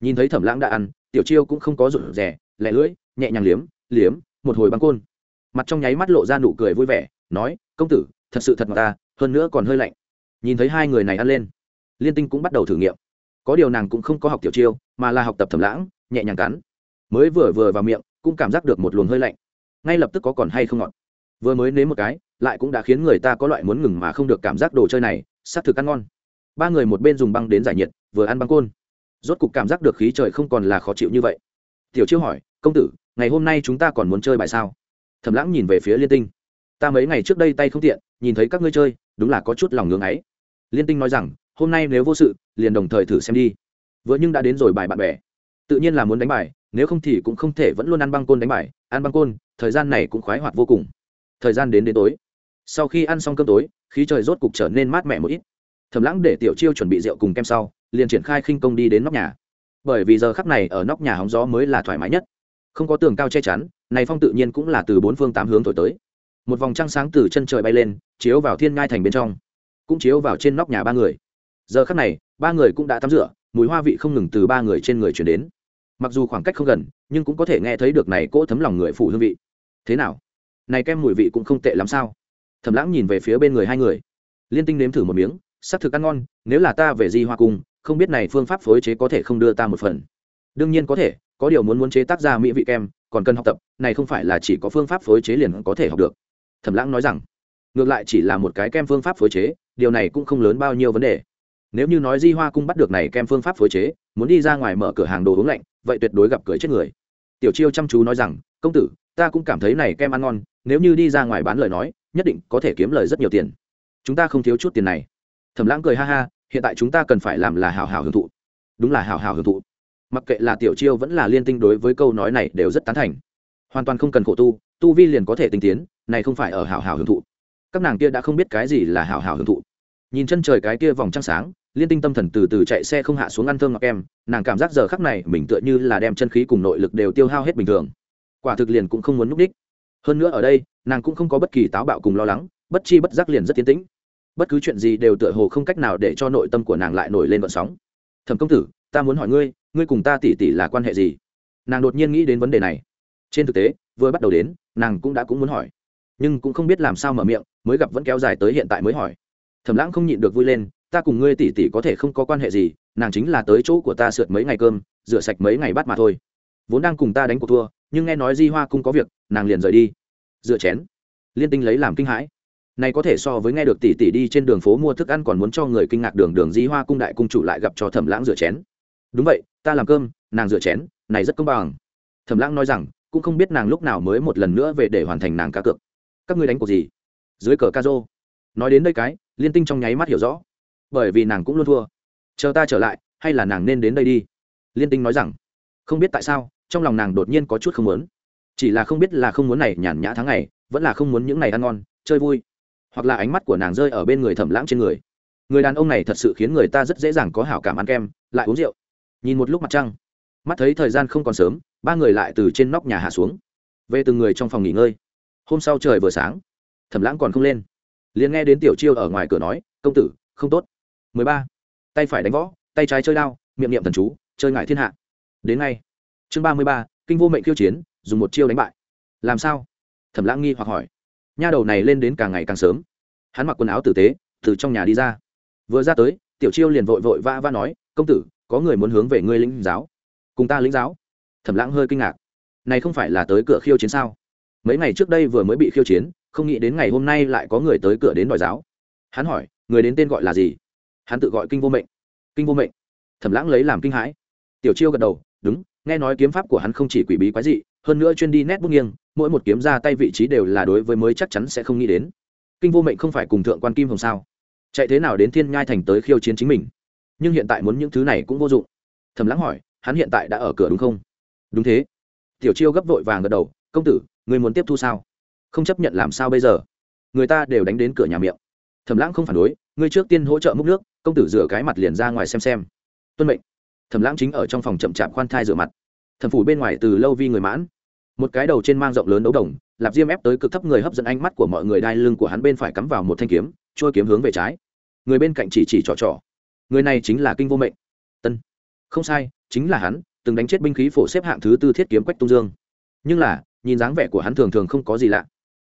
Nhìn thấy thẩm lãng đã ăn, tiểu chiêu cũng không có rụt rè, lẻ lưỡi, nhẹ nhàng liếm liếm, một hồi băng côn. Mặt trong nháy mắt lộ ra nụ cười vui vẻ, nói, công tử, thật sự thật ngọt ta, hơn nữa còn hơi lạnh. Nhìn thấy hai người này ăn lên, liên tinh cũng bắt đầu thử nghiệm. Có điều nàng cũng không có học tiểu chiêu, mà là học tập thẩm lãng, nhẹ nhàng cắn mới vừa vừa vào miệng, cũng cảm giác được một luồng hơi lạnh. Ngay lập tức có còn hay không ngọt. Vừa mới nếm một cái, lại cũng đã khiến người ta có loại muốn ngừng mà không được cảm giác đồ chơi này s c thực ăn ngon. Ba người một bên dùng băng đến giải nhiệt, vừa ăn băng côn. Rốt cục cảm giác được khí trời không còn là khó chịu như vậy. Tiểu chiêu hỏi, công tử, ngày hôm nay chúng ta còn muốn chơi bài sao? Thầm lãng nhìn về phía liên tinh. Ta mấy ngày trước đây tay không tiện, nhìn thấy các ngươi chơi, đúng là có chút lòng ngưng ấy. Liên tinh nói rằng, hôm nay nếu vô sự, liền đồng thời thử xem đi. Vừa nhưng đã đến rồi bài bạn bè. Tự nhiên là muốn đánh bài nếu không thì cũng không thể vẫn luôn ăn băng côn đánh bài ăn băng côn, thời gian này cũng khoái hoạt vô cùng. Thời gian đến đến tối. Sau khi ăn xong cơm tối, khí trời rốt cục trở nên mát mẻ một ít. Thầm lãng để tiểu chiêu chuẩn bị rượu cùng kem sau, liền triển khai khinh công đi đến nóc nhà. Bởi vì giờ khắc này ở nóc nhà hóng gió mới là thoải mái nhất. Không có tường cao che chắn, này phong tự nhiên cũng là từ bốn phương tám hướng thổi tới. Một vòng trăng sáng từ chân trời bay lên, chiếu vào thiên ngai thành bên trong, cũng chiếu vào trên nóc nhà ba người. Giờ khắc này, ba người cũng đã tắm rửa, mùi hoa vị không ngừng từ ba người trên người chuyển đến mặc dù khoảng cách không gần, nhưng cũng có thể nghe thấy được này cỗ thấm lòng người phụ hương vị. Thế nào? Này kem mùi vị cũng không tệ lắm sao? Thầm lãng nhìn về phía bên người hai người. Liên tinh nếm thử một miếng sắc thực ăn ngon, nếu là ta về di hoa cung, không biết này phương pháp phối chế có thể không đưa ta một phần. Đương nhiên có thể, có điều muốn muốn chế tác ra mỹ vị kem, còn cần học tập, này không phải là chỉ có phương pháp phối chế liền có thể học được. Thẩm lãng nói rằng, ngược lại chỉ là một cái kem phương pháp phối chế, điều này cũng không lớn bao nhiêu vấn đề nếu như nói di hoa cung bắt được này kem phương pháp phối chế, muốn đi ra ngoài mở cửa hàng đồ uống lạnh, vậy tuyệt đối gặp cười chết người. Tiểu chiêu chăm chú nói rằng, công tử, ta cũng cảm thấy này kem ăn ngon, nếu như đi ra ngoài bán lời nói, nhất định có thể kiếm lời rất nhiều tiền. Chúng ta không thiếu chút tiền này. Thẩm lãng cười ha ha, hiện tại chúng ta cần phải làm là hào hào hưởng thụ. Đúng là hào hào hưởng thụ. Mặc kệ là tiểu chiêu vẫn là liên tinh đối với câu nói này đều rất tán thành. Hoàn toàn không cần khổ tu tu vi liền có thể tinh tiến, này không phải ở hào hào hưởng thụ. Các nàng kia đã không biết cái gì là hào hào hưởng thụ. Nhìn chân trời cái kia vòng trăng sáng liên tinh tâm thần từ từ chạy xe không hạ xuống ăn thơm ngọc em nàng cảm giác giờ khắc này mình tựa như là đem chân khí cùng nội lực đều tiêu hao hết bình thường. Quả thực liền cũng không muốn núp đích. Hơn nữa ở đây, nàng cũng không có bất kỳ táo bạo cùng lo lắng, bất chi bất giác liền rất tiến tĩnh. Bất cứ chuyện gì đều tựa hồ không cách nào để cho nội tâm của nàng lại nổi lên vận sóng. Thẩm công tử, ta muốn hỏi ngươi ngươi cùng ta tỉ tỉ là quan hệ gì? Nàng đột nhiên nghĩ đến vấn đề này. Trên thực tế, vừa bắt đầu đến, nàng cũng đã cũng muốn hỏi. Nhưng cũng không biết làm sao mở miệng, mới gặp vẫn kéo dài tới hiện tại mới hỏi. Thẩm lãng không nhịn được vui lên ta cùng ngươi tỷ tỷ có thể không có quan hệ gì, nàng chính là tới chỗ của ta sượt mấy ngày cơm, rửa sạch mấy ngày bát mà thôi. Vốn đang cùng ta đánh cuộc thua, nhưng nghe nói di hoa Cung có việc, nàng liền rời đi. Dựa chén. Liên tinh lấy làm kinh hãi. Này có thể so với nghe được tỷ tỷ đi trên đường phố mua thức ăn còn muốn cho người kinh ngạc đường đường di hoa cung đại cung chủ lại gặp cho thẩm lãng rửa chén. Đúng vậy, ta làm cơm, nàng rửa chén, này rất công bằng. Thẩm lãng nói rằng, cũng không biết nàng lúc nào mới một lần nữa về để hoàn thành nàng cá cược. Các ngươi đánh cuộc gì? Dưới cờ ca rô nói đến đây cái, liên tinh trong nháy mắt hiểu rõ bởi vì nàng cũng luôn thua. Chờ ta trở lại, hay là nàng nên đến đây đi? Liên tinh nói rằng, không biết tại sao, trong lòng nàng đột nhiên có chút không muốn. Chỉ là không biết là không muốn này nhàn nhã tháng ngày, vẫn là không muốn những ngày ăn ngon, chơi vui, hoặc là ánh mắt của nàng rơi ở bên người thẩm lãng trên người. Người đàn ông này thật sự khiến người ta rất dễ dàng có hảo cảm ăn kem, lại uống rượu. Nhìn một lúc mặt trăng, mắt thấy thời gian không còn sớm, ba người lại từ trên nóc nhà hạ xuống. Về từng người trong phòng nghỉ ngơi. Hôm sau trời vừa sáng, thẩm lãng còn không lên. Liền nghe đến tiểu chiêu ở ngoài cửa nói, công tử, không tốt ba. Tay phải đánh võ, tay trái chơi đao, miệng niệm thần chú, chơi ngải thiên hạ. Đến ngay. Chương ba mươi ba, kinh vô mệnh khiêu chiến, dùng một chiêu đánh bại. Làm sao? Thẩm lãng nghi hoặc hỏi. Nha đầu này lên đến càng ngày càng sớm. Hắn mặc quần áo tử tế, từ trong nhà đi ra. Vừa ra tới, tiểu chiêu liền vội vội vã vã nói, công tử, có người muốn hướng về ngươi lĩnh giáo. Cùng ta lĩnh giáo? Thẩm lãng hơi kinh ngạc. Này không phải là tới cửa khiêu chiến sao? Mấy ngày trước đây vừa mới bị khiêu chiến, không nghĩ đến ngày hôm nay lại có người tới cửa đến đòi giáo. Hắn hỏi, người đến tên gọi là gì? Hắn tự gọi kinh vô mệnh. Kinh vô mệnh? Thẩm lãng lấy làm kinh hãi. Tiểu chiêu gật đầu, đúng, nghe nói kiếm pháp của hắn không chỉ quỷ bí quái dị, hơn nữa chuyên đi nét bút nghiêng, mỗi một kiếm ra tay vị trí đều là đối với mới chắc chắn sẽ không nghĩ đến. Kinh vô mệnh không phải cùng thượng quan kim hồng sao? Chạy thế nào đến thiên nhai thành tới khiêu chiến chính mình? Nhưng hiện tại muốn những thứ này cũng vô dụng. Thầm lãng hỏi, hắn hiện tại đã ở cửa đúng không? Đúng thế. Tiểu chiêu gấp vội vàng gật đầu, công tử người muốn tiếp thu sao? Không chấp nhận làm sao bây giờ? Người ta đều đánh đến cửa nhà miệng. Thẩm lãng không phản đối, ngươi trước tiên hỗ trợ múc nước, công tử rửa cái mặt liền ra ngoài xem xem. Tuân mệnh. Thẩm lãng chính ở trong phòng chậm chạp khoan thai rửa mặt. Thẩm phủ bên ngoài từ lâu vi người mãn. Một cái đầu trên mang rộng lớn đấu đồng, lạp diêm ép tới cực thấp người hấp dẫn ánh mắt của mọi người đai lưng của hắn bên phải cắm vào một thanh kiếm, trôi kiếm hướng về trái. Người bên cạnh chỉ chỉ trò trò. Người này chính là kinh vô mệnh. Tân không sai, chính là hắn, từng đánh chết binh khí phổ xếp hạng thứ tư thiết kiếm quách tung dương. Nhưng là, nhìn dáng vẻ của hắn thường thường không có gì lạ.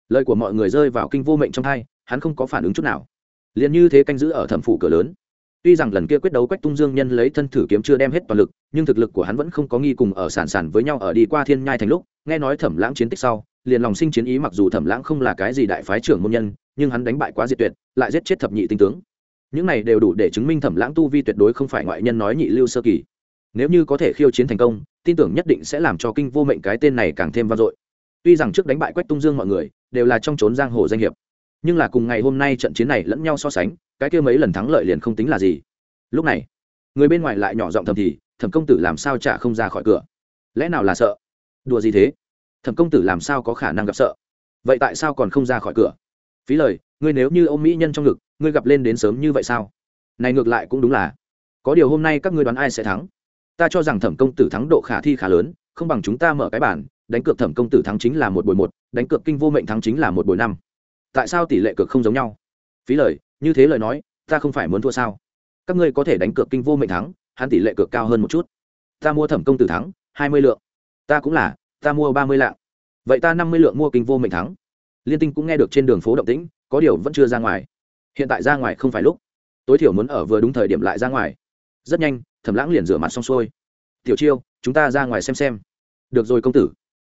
Lời của mọi người rơi vào kinh vô mệnh trong hai hắn không có phản ứng chút nào. Liền như thế canh giữ ở thẩm phủ cửa lớn. Tuy rằng lần kia quyết đấu quách tung dương nhân lấy thân thử kiếm chưa đem hết toàn lực, nhưng thực lực của hắn vẫn không có nghi cùng ở sản sản với nhau ở đi qua thiên nhai thành lúc, nghe nói thẩm lãng chiến tích sau, liền lòng sinh chiến ý mặc dù thẩm lãng không là cái gì đại phái trưởng môn nhân, nhưng hắn đánh bại quá diệt tuyệt, lại giết chết thập nhị tinh tướng. Những này đều đủ để chứng minh thẩm lãng tu vi tuyệt đối không phải ngoại nhân nói nhị lưu sơ kỳ. Nếu như có thể khiêu chiến thành công, tin tưởng nhất định sẽ làm cho kinh vô mệnh cái tên này càng thêm vang dội. Tuy rằng trước đánh bại quách tung dương mọi người, đều là trong trốn giang hồ danh hiệp nhưng là cùng ngày hôm nay trận chiến này lẫn nhau so sánh, cái kia mấy lần thắng lợi liền không tính là gì. Lúc này, người bên ngoài lại nhỏ giọng thầm thì, thẩm công tử làm sao chả không ra khỏi cửa? Lẽ nào là sợ? Đùa gì thế? Thẩm công tử làm sao có khả năng gặp sợ? Vậy tại sao còn không ra khỏi cửa? Phí lời, ngươi nếu như ô mỹ nhân trong ngực, ngươi gặp lên đến sớm như vậy sao? Này ngược lại cũng đúng là. Có điều hôm nay các ngươi đoán ai sẽ thắng? Ta cho rằng thẩm công tử thắng độ khả thi khá lớn, không bằng chúng ta mở cái bản đánh cược thẩm công tử thắng chính là một buổi một, đánh cược kinh vô mệnh thắng chính là một buổi năm tại sao tỷ lệ cược không giống nhau? Phí lời, như thế lời nói, ta không phải muốn thua sao? Các ngươi có thể đánh cược kinh vô mệnh thắng, hắn tỷ lệ cược cao hơn một chút. Ta mua thẩm công tử thắng, hai mươi lượng. Ta cũng là, ta mua ba mươi lạng. Vậy ta năm mươi lượng mua kinh vô mệnh thắng. Liên tinh cũng nghe được trên đường phố động tĩnh, có điều vẫn chưa ra ngoài. Hiện tại ra ngoài không phải lúc. Tối thiểu muốn ở vừa đúng thời điểm lại ra ngoài. Rất nhanh, thẩm lãng liền rửa mặt xong xuôi. Tiểu chiêu, chúng ta ra ngoài xem xem. Được rồi công tử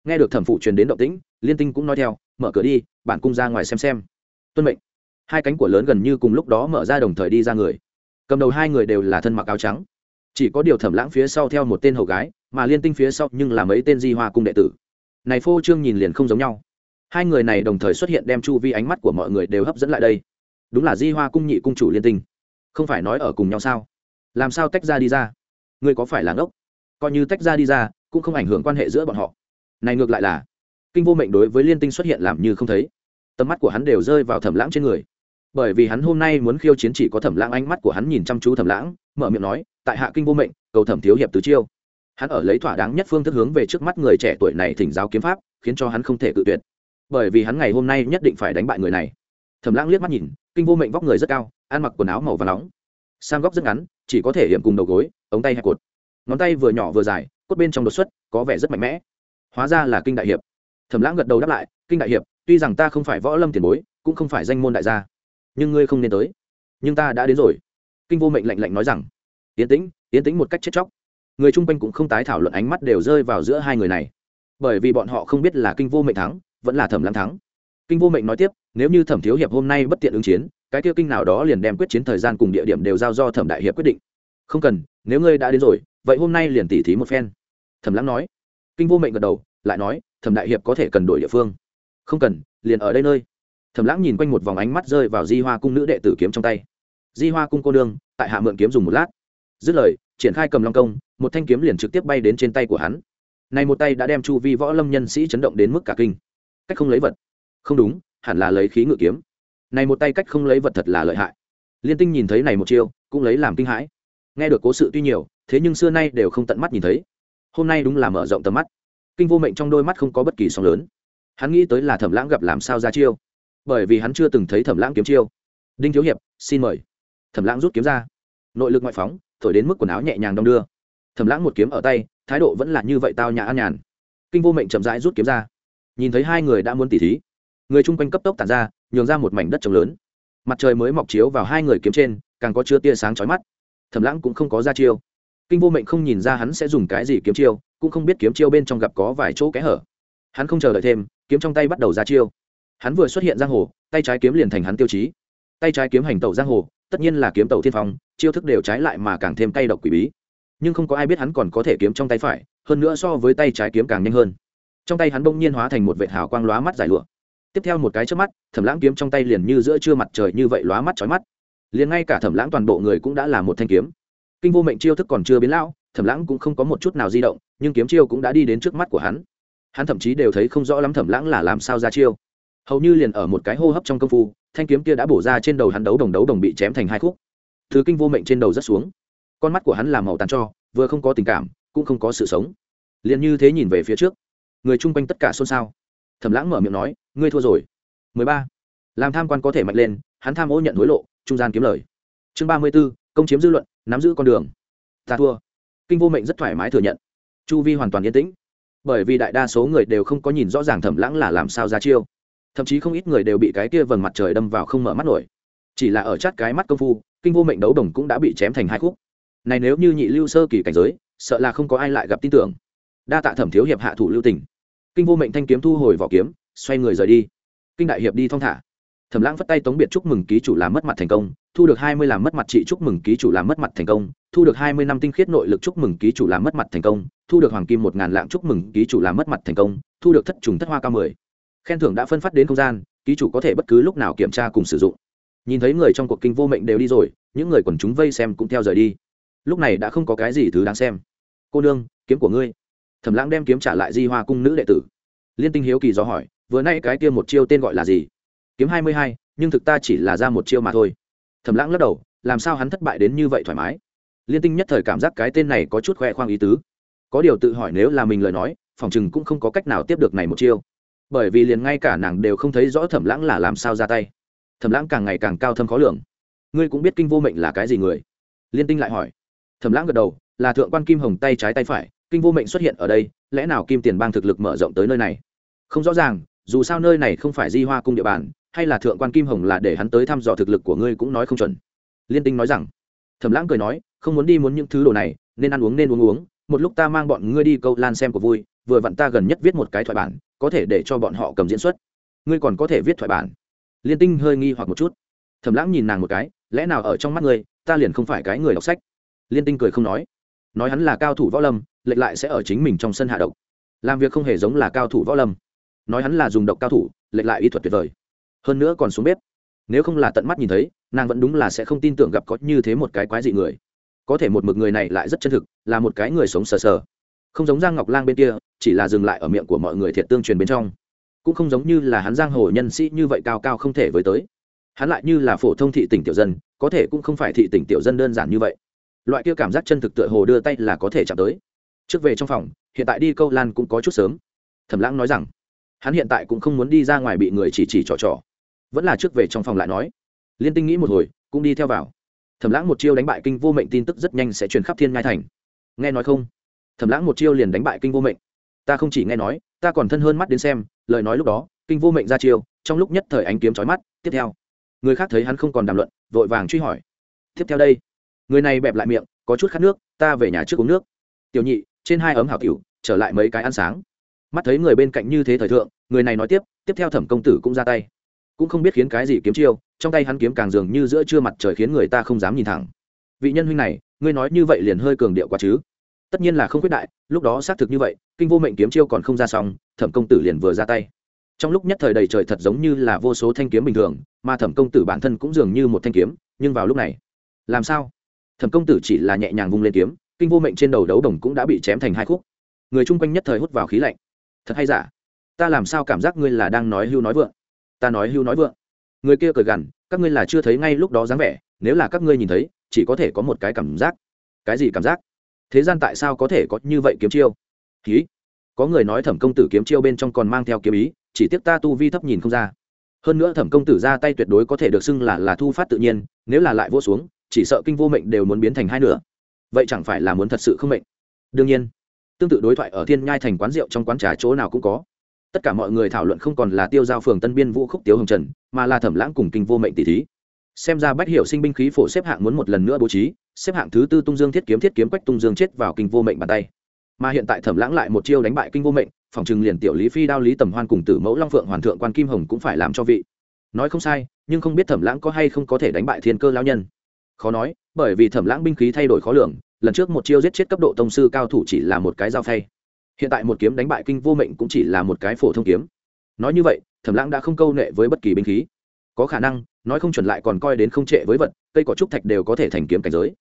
nghe được thẩm phụ truyền đến động tĩnh, liên tinh cũng nói theo, mở cửa đi, bản cung ra ngoài xem xem. Tuân mệnh. Hai cánh của lớn gần như cùng lúc đó mở ra đồng thời đi ra người. Cầm đầu hai người đều là thân mặc áo trắng. Chỉ có điều thẩm lãng phía sau theo một tên hầu gái, mà liên tinh phía sau nhưng là mấy tên di hoa cung đệ tử. Này phô trương nhìn liền không giống nhau. Hai người này đồng thời xuất hiện đem chu vi ánh mắt của mọi người đều hấp dẫn lại đây. Đúng là di hoa cung nhị cung chủ liên tinh. Không phải nói ở cùng nhau sao? Làm sao tách ra đi ra? Ngươi có phải là ngốc? Coi như tách ra đi ra, cũng không ảnh hưởng quan hệ giữa bọn họ này ngược lại là, kinh vô mệnh đối với liên tinh xuất hiện làm như không thấy. Tầm mắt của hắn đều rơi vào thẩm lãng trên người. Bởi vì hắn hôm nay muốn khiêu chiến chỉ có thẩm lãng, ánh mắt của hắn nhìn chăm chú thẩm lãng, mở miệng nói, tại hạ kinh vô mệnh, cầu thẩm thiếu hiệp tứ chiêu. Hắn ở lấy thỏa đáng nhất phương thức hướng về trước mắt người trẻ tuổi này thỉnh giáo kiếm pháp, khiến cho hắn không thể cự tuyệt. Bởi vì hắn ngày hôm nay nhất định phải đánh bại người này. Thẩm lãng liếc mắt nhìn, kinh vô mệnh vóc người rất cao, ăn mặc quần áo màu và nóng. Sang góc rất ngắn, chỉ có thể hiểm cùng đầu gối, ống tay hay cột. Ngón tay vừa nhỏ vừa dài, cốt bên trong đột xuất, có vẻ rất mạnh mẽ hóa ra là kinh đại hiệp. Thẩm lãng gật đầu đáp lại, kinh đại hiệp, tuy rằng ta không phải võ lâm tiền bối, cũng không phải danh môn đại gia, nhưng ngươi không nên tới. Nhưng ta đã đến rồi. Kinh vô mệnh lạnh lạnh nói rằng, yến tĩnh yến tĩnh một cách chết chóc. Người chung quanh cũng không tái thảo luận ánh mắt đều rơi vào giữa hai người này. Bởi vì bọn họ không biết là kinh vô mệnh thắng, vẫn là thẩm lãng thắng. Kinh vô mệnh nói tiếp, nếu như thẩm thiếu hiệp hôm nay bất tiện ứng chiến, cái tiêu kinh nào đó liền đem quyết chiến thời gian cùng địa điểm đều giao do thẩm đại hiệp quyết định. Không cần, nếu ngươi đã đến rồi, vậy hôm nay liền tỉ thí một phen. Thẩm lãng nói kinh vô mệnh gật đầu, lại nói, thẩm đại hiệp có thể cần đổi địa phương. Không cần, liền ở đây nơi. Thẩm lãng nhìn quanh một vòng ánh mắt rơi vào di hoa cung nữ đệ tử kiếm trong tay. Di hoa cung cô đương tại hạ mượn kiếm dùng một lát. Dứt lời, triển khai cầm long công, một thanh kiếm liền trực tiếp bay đến trên tay của hắn. Này một tay đã đem chu vi võ lâm nhân sĩ chấn động đến mức cả kinh. Cách không lấy vật. Không đúng, hẳn là lấy khí ngự kiếm. Này một tay cách không lấy vật thật là lợi hại. Liên tinh nhìn thấy này một chiêu, cũng lấy làm kinh hãi. Nghe được cố sự tuy nhiều, thế nhưng xưa nay đều không tận mắt nhìn thấy hôm nay đúng là mở rộng tầm mắt. Kinh vô mệnh trong đôi mắt không có bất kỳ sóng lớn. Hắn nghĩ tới là thẩm lãng gặp làm sao ra chiêu. Bởi vì hắn chưa từng thấy thẩm lãng kiếm chiêu. Đinh thiếu hiệp, xin mời. Thẩm lãng rút kiếm ra. Nội lực ngoại phóng, thổi đến mức quần áo nhẹ nhàng đong đưa. Thẩm lãng một kiếm ở tay, thái độ vẫn là như vậy tao nhã an nhàn. Kinh vô mệnh chậm rãi rút kiếm ra. Nhìn thấy hai người đã muốn tỉ thí, người chung quanh cấp tốc tàn ra, nhường ra một mảnh đất trồng lớn. Mặt trời mới mọc chiếu vào hai người kiếm trên, càng có chứa tia sáng chói mắt. Thẩm lãng cũng không có ra chiêu kinh vô mệnh không nhìn ra hắn sẽ dùng cái gì kiếm chiêu, cũng không biết kiếm chiêu bên trong gặp có vài chỗ kẽ hở. Hắn không chờ đợi thêm, kiếm trong tay bắt đầu ra chiêu. Hắn vừa xuất hiện giang hồ, tay trái kiếm liền thành hắn tiêu chí. Tay trái kiếm hành tẩu giang hồ, tất nhiên là kiếm tẩu thiên phong, chiêu thức đều trái lại mà càng thêm cay độc quỷ bí. Nhưng không có ai biết hắn còn có thể kiếm trong tay phải, hơn nữa so với tay trái kiếm càng nhanh hơn. Trong tay hắn bỗng nhiên hóa thành một vệt hào quang lóa mắt dài lụa. Tiếp theo một cái trước mắt, thẩm lãng kiếm trong tay liền như giữa trưa mặt trời như vậy lóa mắt chói mắt. Liền ngay cả thẩm lãng toàn bộ người cũng đã là một thanh kiếm kinh vô mệnh chiêu thức còn chưa biến lão thẩm lãng cũng không có một chút nào di động nhưng kiếm chiêu cũng đã đi đến trước mắt của hắn. Hắn thậm chí đều thấy không rõ lắm thẩm lãng là làm sao ra chiêu. Hầu như liền ở một cái hô hấp trong công phu thanh kiếm kia đã bổ ra trên đầu hắn đấu đồng đấu đồng bị chém thành hai khúc. Thứ kinh vô mệnh trên đầu rất xuống. Con mắt của hắn làm màu tàn cho vừa không có tình cảm cũng không có sự sống. Liền như thế nhìn về phía trước. Người chung quanh tất cả xôn xao. Thẩm lãng mở miệng nói ngươi thua rồi. 13. làm tham quan có thể mạnh lên hắn tham ô nhận hối lộ trung gian kiếm lời. Chương 34, công chiếm dư luận nắm giữ con đường. Ta thua. Kinh vô mệnh rất thoải mái thừa nhận. Chu vi hoàn toàn yên tĩnh. Bởi vì đại đa số người đều không có nhìn rõ ràng thẩm lãng là làm sao ra chiêu. Thậm chí không ít người đều bị cái kia vầng mặt trời đâm vào không mở mắt nổi. Chỉ là ở chát cái mắt công phu, kinh vô mệnh đấu đồng cũng đã bị chém thành hai khúc. Này nếu như nhị lưu sơ kỳ cảnh giới, sợ là không có ai lại gặp tin tưởng. Đa tạ thẩm thiếu hiệp hạ thủ lưu tình. Kinh vô mệnh thanh kiếm thu hồi vỏ kiếm, xoay người rời đi. Kinh đại hiệp đi thong thả thẩm lãng phất tay tống biệt chúc mừng ký chủ làm mất mặt thành công, thu được hai mươi làm mất mặt trị chúc mừng ký chủ làm mất mặt thành công, thu được hai mươi năm tinh khiết nội lực chúc mừng ký chủ làm mất mặt thành công, thu được hoàng kim một ngàn lạng chúc mừng ký chủ làm mất mặt thành công, thu được thất trùng thất hoa cao mười. Khen thưởng đã phân phát đến không gian, ký chủ có thể bất cứ lúc nào kiểm tra cùng sử dụng. Nhìn thấy người trong cuộc kinh vô mệnh đều đi rồi, những người quần chúng vây xem cũng theo rời đi. Lúc này đã không có cái gì thứ đáng xem. Cô nương, kiếm của ngươi. Thẩm lãng đem kiếm trả lại di hoa cung nữ đệ tử. Liên tinh hiếu kỳ dò hỏi, vừa nay cái kia một chiêu tên gọi là gì? Kiếm hai mươi hai, nhưng thực ta chỉ là ra một chiêu mà thôi. Thẩm lãng lắc đầu, làm sao hắn thất bại đến như vậy thoải mái? Liên tinh nhất thời cảm giác cái tên này có chút khoe khoang ý tứ. Có điều tự hỏi nếu là mình lời nói, phòng chừng cũng không có cách nào tiếp được này một chiêu. Bởi vì liền ngay cả nàng đều không thấy rõ thẩm lãng là làm sao ra tay. Thẩm lãng càng ngày càng cao thâm khó lường. Ngươi cũng biết kinh vô mệnh là cái gì người? Liên tinh lại hỏi. Thẩm lãng gật đầu, là thượng quan kim hồng tay trái tay phải, kinh vô mệnh xuất hiện ở đây, lẽ nào kim tiền bang thực lực mở rộng tới nơi này? Không rõ ràng, dù sao nơi này không phải di hoa cung địa bàn hay là thượng quan kim hồng là để hắn tới thăm dò thực lực của ngươi cũng nói không chuẩn. Liên tinh nói rằng, thẩm lãng cười nói, không muốn đi muốn những thứ đồ này, nên ăn uống nên uống uống, một lúc ta mang bọn ngươi đi câu lan xem của vui, vừa vặn ta gần nhất viết một cái thoại bản, có thể để cho bọn họ cầm diễn xuất. Ngươi còn có thể viết thoại bản. Liên tinh hơi nghi hoặc một chút. Thẩm lãng nhìn nàng một cái, lẽ nào ở trong mắt ngươi, ta liền không phải cái người đọc sách? Liên tinh cười không nói. Nói hắn là cao thủ võ lâm, lệch lại sẽ ở chính mình trong sân hạ độc. Làm việc không hề giống là cao thủ võ lâm. Nói hắn là dùng độc cao thủ, lệch lại y thuật tuyệt vời hơn nữa còn xuống bếp. Nếu không là tận mắt nhìn thấy, nàng vẫn đúng là sẽ không tin tưởng gặp có như thế một cái quái dị người. Có thể một mực người này lại rất chân thực, là một cái người sống sờ sờ. Không giống giang ngọc lang bên kia, chỉ là dừng lại ở miệng của mọi người thiệt tương truyền bên trong. Cũng không giống như là hắn giang hồ nhân sĩ như vậy cao cao không thể với tới. Hắn lại như là phổ thông thị tỉnh tiểu dân, có thể cũng không phải thị tỉnh tiểu dân đơn giản như vậy. Loại kia cảm giác chân thực tựa hồ đưa tay là có thể chạm tới. Trước về trong phòng, hiện tại đi câu lan cũng có chút sớm. Thẩm lãng nói rằng, hắn hiện tại cũng không muốn đi ra ngoài bị người chỉ chỉ trò trò vẫn là trước về trong phòng lại nói. Liên tinh nghĩ một hồi, cũng đi theo vào. Thẩm lãng một chiêu đánh bại kinh vô mệnh tin tức rất nhanh sẽ truyền khắp thiên ngai thành. Nghe nói không? Thẩm lãng một chiêu liền đánh bại kinh vô mệnh. Ta không chỉ nghe nói, ta còn thân hơn mắt đến xem, lời nói lúc đó, kinh vô mệnh ra chiêu, trong lúc nhất thời ánh kiếm trói mắt, tiếp theo. Người khác thấy hắn không còn đàm luận, vội vàng truy hỏi. Tiếp theo đây. Người này bẹp lại miệng, có chút khát nước, ta về nhà trước uống nước. Tiểu nhị, trên hai ấm hảo cửu trở lại mấy cái ăn sáng. Mắt thấy người bên cạnh như thế thời thượng, người này nói tiếp tiếp theo thẩm công tử cũng ra tay cũng không biết khiến cái gì kiếm chiêu, trong tay hắn kiếm càng dường như giữa trưa mặt trời khiến người ta không dám nhìn thẳng. Vị nhân huynh này, ngươi nói như vậy liền hơi cường điệu quá chứ? Tất nhiên là không quyết đại, lúc đó xác thực như vậy, kinh vô mệnh kiếm chiêu còn không ra xong, thẩm công tử liền vừa ra tay. Trong lúc nhất thời đầy trời thật giống như là vô số thanh kiếm bình thường, mà thẩm công tử bản thân cũng dường như một thanh kiếm, nhưng vào lúc này, làm sao? Thẩm công tử chỉ là nhẹ nhàng vung lên kiếm, kinh vô mệnh trên đầu đấu đồng cũng đã bị chém thành hai khúc. Người chung quanh nhất thời hút vào khí lạnh. Thật hay giả? Ta làm sao cảm giác ngươi là đang nói hưu nói vượng? Ta nói hưu nói vượng. Người kia cười gằn, các ngươi là chưa thấy ngay lúc đó dáng vẻ, nếu là các ngươi nhìn thấy, chỉ có thể có một cái cảm giác. Cái gì cảm giác? Thế gian tại sao có thể có như vậy kiếm chiêu? Ký có người nói thẩm công tử kiếm chiêu bên trong còn mang theo kiếm ý, chỉ tiếc ta tu vi thấp nhìn không ra. Hơn nữa thẩm công tử ra tay tuyệt đối có thể được xưng là là thu phát tự nhiên, nếu là lại vô xuống, chỉ sợ kinh vô mệnh đều muốn biến thành hai nửa. Vậy chẳng phải là muốn thật sự không mệnh? Đương nhiên, tương tự đối thoại ở thiên nhai thành quán rượu trong quán trà chỗ nào cũng có tất cả mọi người thảo luận không còn là tiêu giao phường tân biên vũ khúc tiếu hồng trần, mà là thẩm lãng cùng kinh vô mệnh tỷ thí. Xem ra bách hiểu sinh binh khí phổ xếp hạng muốn một lần nữa bố trí, xếp hạng thứ tư tung dương thiết kiếm thiết kiếm quách tung dương chết vào kinh vô mệnh bàn tay. Mà hiện tại thẩm lãng lại một chiêu đánh bại kinh vô mệnh, phòng trừng liền tiểu lý phi, đao lý tầm hoan cùng tử mẫu long phượng hoàn thượng quan kim hồng cũng phải làm cho vị. Nói không sai, nhưng không biết thẩm lãng có hay không có thể đánh bại thiên cơ lao nhân. Khó nói, bởi vì thẩm lãng binh khí thay đổi khó lường, lần trước một chiêu giết chết cấp độ tông sư cao thủ chỉ là một cái dao phay hiện tại một kiếm đánh bại kinh vô mệnh cũng chỉ là một cái phổ thông kiếm. Nói như vậy, thẩm lãng đã không câu nệ với bất kỳ binh khí. Có khả năng, nói không chuẩn lại còn coi đến không trệ với vật, cây cỏ trúc thạch đều có thể thành kiếm cảnh giới.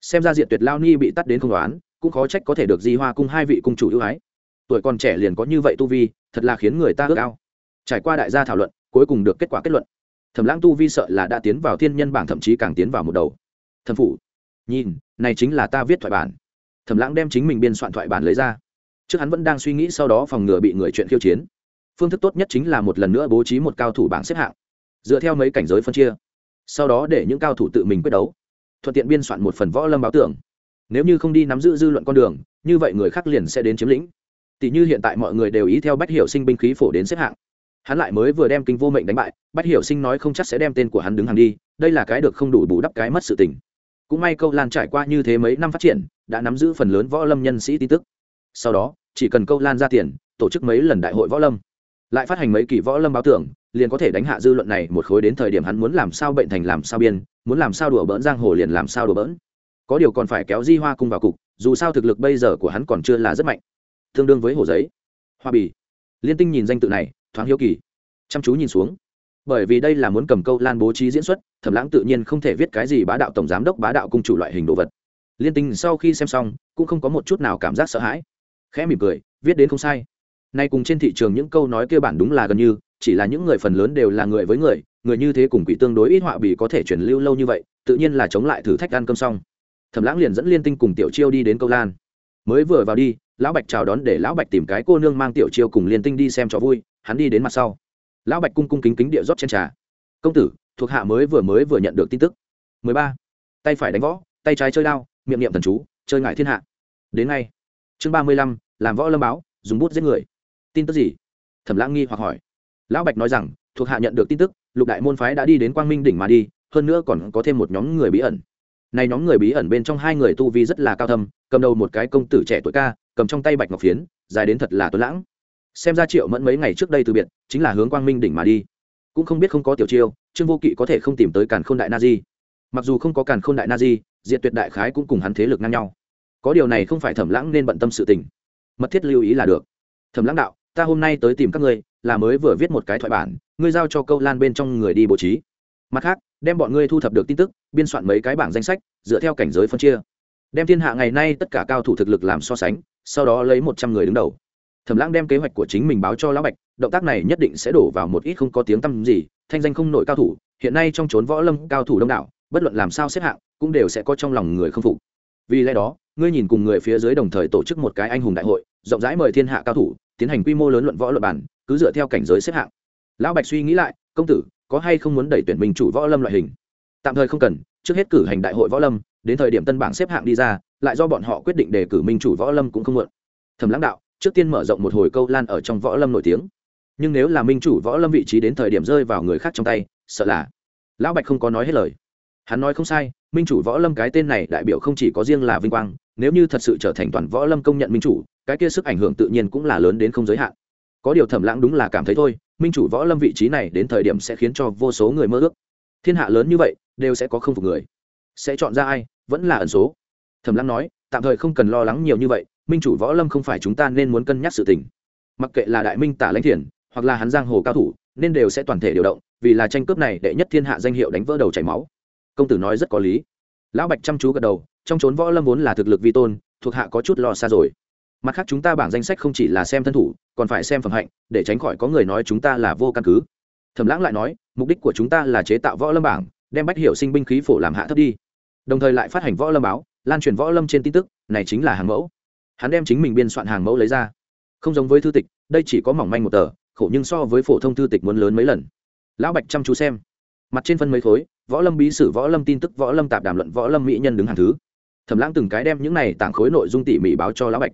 Xem ra diện tuyệt lao ni bị tắt đến không đoán, cũng khó trách có thể được di hoa cung hai vị cung chủ ưu ái. Tuổi còn trẻ liền có như vậy tu vi, thật là khiến người ta ước ao. Trải qua đại gia thảo luận, cuối cùng được kết quả kết luận. Thẩm lãng tu vi sợ là đã tiến vào thiên nhân bảng, thậm chí càng tiến vào một đầu. Thẩm phủ, nhìn, này chính là ta viết thoại bản. Thẩm lãng đem chính mình biên soạn thoại bản lấy ra trước hắn vẫn đang suy nghĩ sau đó phòng ngừa bị người chuyện khiêu chiến. Phương thức tốt nhất chính là một lần nữa bố trí một cao thủ bảng xếp hạng. Dựa theo mấy cảnh giới phân chia, sau đó để những cao thủ tự mình quyết đấu. Thuận tiện biên soạn một phần võ lâm báo tưởng. Nếu như không đi nắm giữ dư luận con đường, như vậy người khác liền sẽ đến chiếm lĩnh. Tỷ như hiện tại mọi người đều ý theo bách hiểu sinh binh khí phổ đến xếp hạng. Hắn lại mới vừa đem kinh vô mệnh đánh bại, bách hiểu sinh nói không chắc sẽ đem tên của hắn đứng hàng đi, đây là cái được không đủ bù đắp cái mất sự tình. Cũng may câu lan trải qua như thế mấy năm phát triển, đã nắm giữ phần lớn võ lâm nhân sĩ tin tức. Sau đó chỉ cần câu lan ra tiền, tổ chức mấy lần đại hội võ lâm. Lại phát hành mấy kỳ võ lâm báo tưởng, liền có thể đánh hạ dư luận này một khối đến thời điểm hắn muốn làm sao bệnh thành làm sao biên, muốn làm sao đùa bỡn giang hồ liền làm sao đùa bỡn. Có điều còn phải kéo di hoa cung vào cục, dù sao thực lực bây giờ của hắn còn chưa là rất mạnh. Tương đương với hồ giấy. Hoa bì. Liên tinh nhìn danh tự này, thoáng hiếu kỳ. Chăm chú nhìn xuống. Bởi vì đây là muốn cầm câu lan bố trí diễn xuất, thẩm lãng tự nhiên không thể viết cái gì bá đạo tổng giám đốc bá đạo cung chủ loại hình đồ vật. Liên tinh sau khi xem xong, cũng không có một chút nào cảm giác sợ hãi khẽ mỉm cười, viết đến không sai. Nay cùng trên thị trường những câu nói kia bản đúng là gần như, chỉ là những người phần lớn đều là người với người người như thế cùng quỷ tương đối ít họa bì có thể truyền lưu lâu như vậy, tự nhiên là chống lại thử thách ăn cơm xong. Thẩm lãng liền dẫn liên tinh cùng tiểu chiêu đi đến câu lan. Mới vừa vào đi, lão bạch chào đón để lão bạch tìm cái cô nương mang tiểu chiêu cùng liên tinh đi xem cho vui, hắn đi đến mặt sau. Lão bạch cung cung kính kính địa rót trên trà. Công tử, thuộc hạ mới vừa mới vừa nhận được tin tức. 13. tay phải đánh võ, tay trái chơi đao, miệng niệm thần chú, chơi ngại thiên hạ. Đến ngay chương 35, làm võ lâm báo dùng bút giết người. Tin tức gì? Thẩm lãng nghi hoặc hỏi. Lão bạch nói rằng thuộc hạ nhận được tin tức lục đại môn phái đã đi đến quang minh đỉnh mà đi hơn nữa còn có thêm một nhóm người bí ẩn. Này nhóm người bí ẩn bên trong hai người tu vi rất là cao thâm cầm đầu một cái công tử trẻ tuổi ca cầm trong tay bạch ngọc phiến dài đến thật là tuấn lãng. Xem ra triệu mẫn mấy ngày trước đây từ biệt chính là hướng quang minh đỉnh mà đi. Cũng không biết không có tiểu chiêu trương vô kỵ có thể không tìm tới càn k h ô n đại na di. Mặc dù không có càn k h ô n đại na di diện tuyệt đại khái cũng cùng hắn thế lực ngang nhau có điều này không phải thẩm lãng nên bận tâm sự tình. Mật thiết lưu ý là được. Thẩm lãng đạo, ta hôm nay tới tìm các ngươi, là mới vừa viết một cái thoại bản, ngươi giao cho câu lan bên trong người đi bố trí. Mặt khác, đem bọn ngươi thu thập được tin tức, biên soạn mấy cái bảng danh sách, dựa theo cảnh giới phân chia. Đem thiên hạ ngày nay tất cả cao thủ thực lực làm so sánh, sau đó lấy một trăm người đứng đầu. Thẩm lãng đem kế hoạch của chính mình báo cho lão bạch, động tác này nhất định sẽ đổ vào một ít không có tiếng tăm gì, thanh danh không nổi cao thủ, hiện nay trong trốn võ lâm cao thủ đông đảo, bất luận làm sao xếp hạng, cũng đều sẽ có trong lòng người không phục. Vì lẽ đó ngươi nhìn cùng người phía dưới đồng thời tổ chức một cái anh hùng đại hội, rộng rãi mời thiên hạ cao thủ, tiến hành quy mô lớn luận võ luận bản cứ dựa theo cảnh giới xếp hạng. Lão bạch suy nghĩ lại, công tử, có hay không muốn đẩy tuyển mình chủ võ lâm loại hình? Tạm thời không cần, trước hết cử hành đại hội võ lâm, đến thời điểm tân bảng xếp hạng đi ra, lại do bọn họ quyết định đề cử minh chủ võ lâm cũng không muộn. Thẩm lãng đạo, trước tiên mở rộng một hồi câu lan ở trong võ lâm nổi tiếng. Nhưng nếu là minh chủ võ lâm vị trí đến thời điểm rơi vào người khác trong tay, sợ là lão bạch không có nói hết lời. Hắn nói không sai, minh chủ võ lâm cái tên này đại biểu không chỉ có riêng là vinh quang nếu như thật sự trở thành toàn võ lâm công nhận minh chủ, cái kia sức ảnh hưởng tự nhiên cũng là lớn đến không giới hạn. Có điều thẩm lãng đúng là cảm thấy thôi, minh chủ võ lâm vị trí này đến thời điểm sẽ khiến cho vô số người mơ ước. Thiên hạ lớn như vậy, đều sẽ có không phục người. Sẽ chọn ra ai, vẫn là ẩn số. Thẩm lãng nói, tạm thời không cần lo lắng nhiều như vậy, minh chủ võ lâm không phải chúng ta nên muốn cân nhắc sự tình. Mặc kệ là đại minh tả lãnh thiền, hoặc là hắn giang hồ cao thủ, nên đều sẽ toàn thể điều động, vì là tranh cướp này đệ nhất thiên hạ danh hiệu đánh vỡ đầu chảy máu. Công tử nói rất có lý. Lão bạch chăm chú gật đầu trong trốn võ lâm vốn là thực lực vi tôn, thuộc hạ có chút lo xa rồi. Mặt khác chúng ta bảng danh sách không chỉ là xem thân thủ, còn phải xem phẩm hạnh, để tránh khỏi có người nói chúng ta là vô căn cứ. Thẩm lãng lại nói, mục đích của chúng ta là chế tạo võ lâm bảng, đem bách hiệu sinh binh khí phổ làm hạ thấp đi. Đồng thời lại phát hành võ lâm báo, lan truyền võ lâm trên tin tức, này chính là hàng mẫu. Hắn đem chính mình biên soạn hàng mẫu lấy ra. Không giống với thư tịch, đây chỉ có mỏng manh một tờ, khổ nhưng so với phổ thông thư tịch muốn lớn mấy lần. Lão bạch chăm chú xem. Mặt trên phân mấy khối, võ lâm bí sử, võ lâm tin tức, võ lâm tạp đàm luận, võ lâm mỹ nhân đứng hàng thứ thẩm lãng từng cái đem những này tảng khối nội dung tỉ mỉ báo cho lão bạch.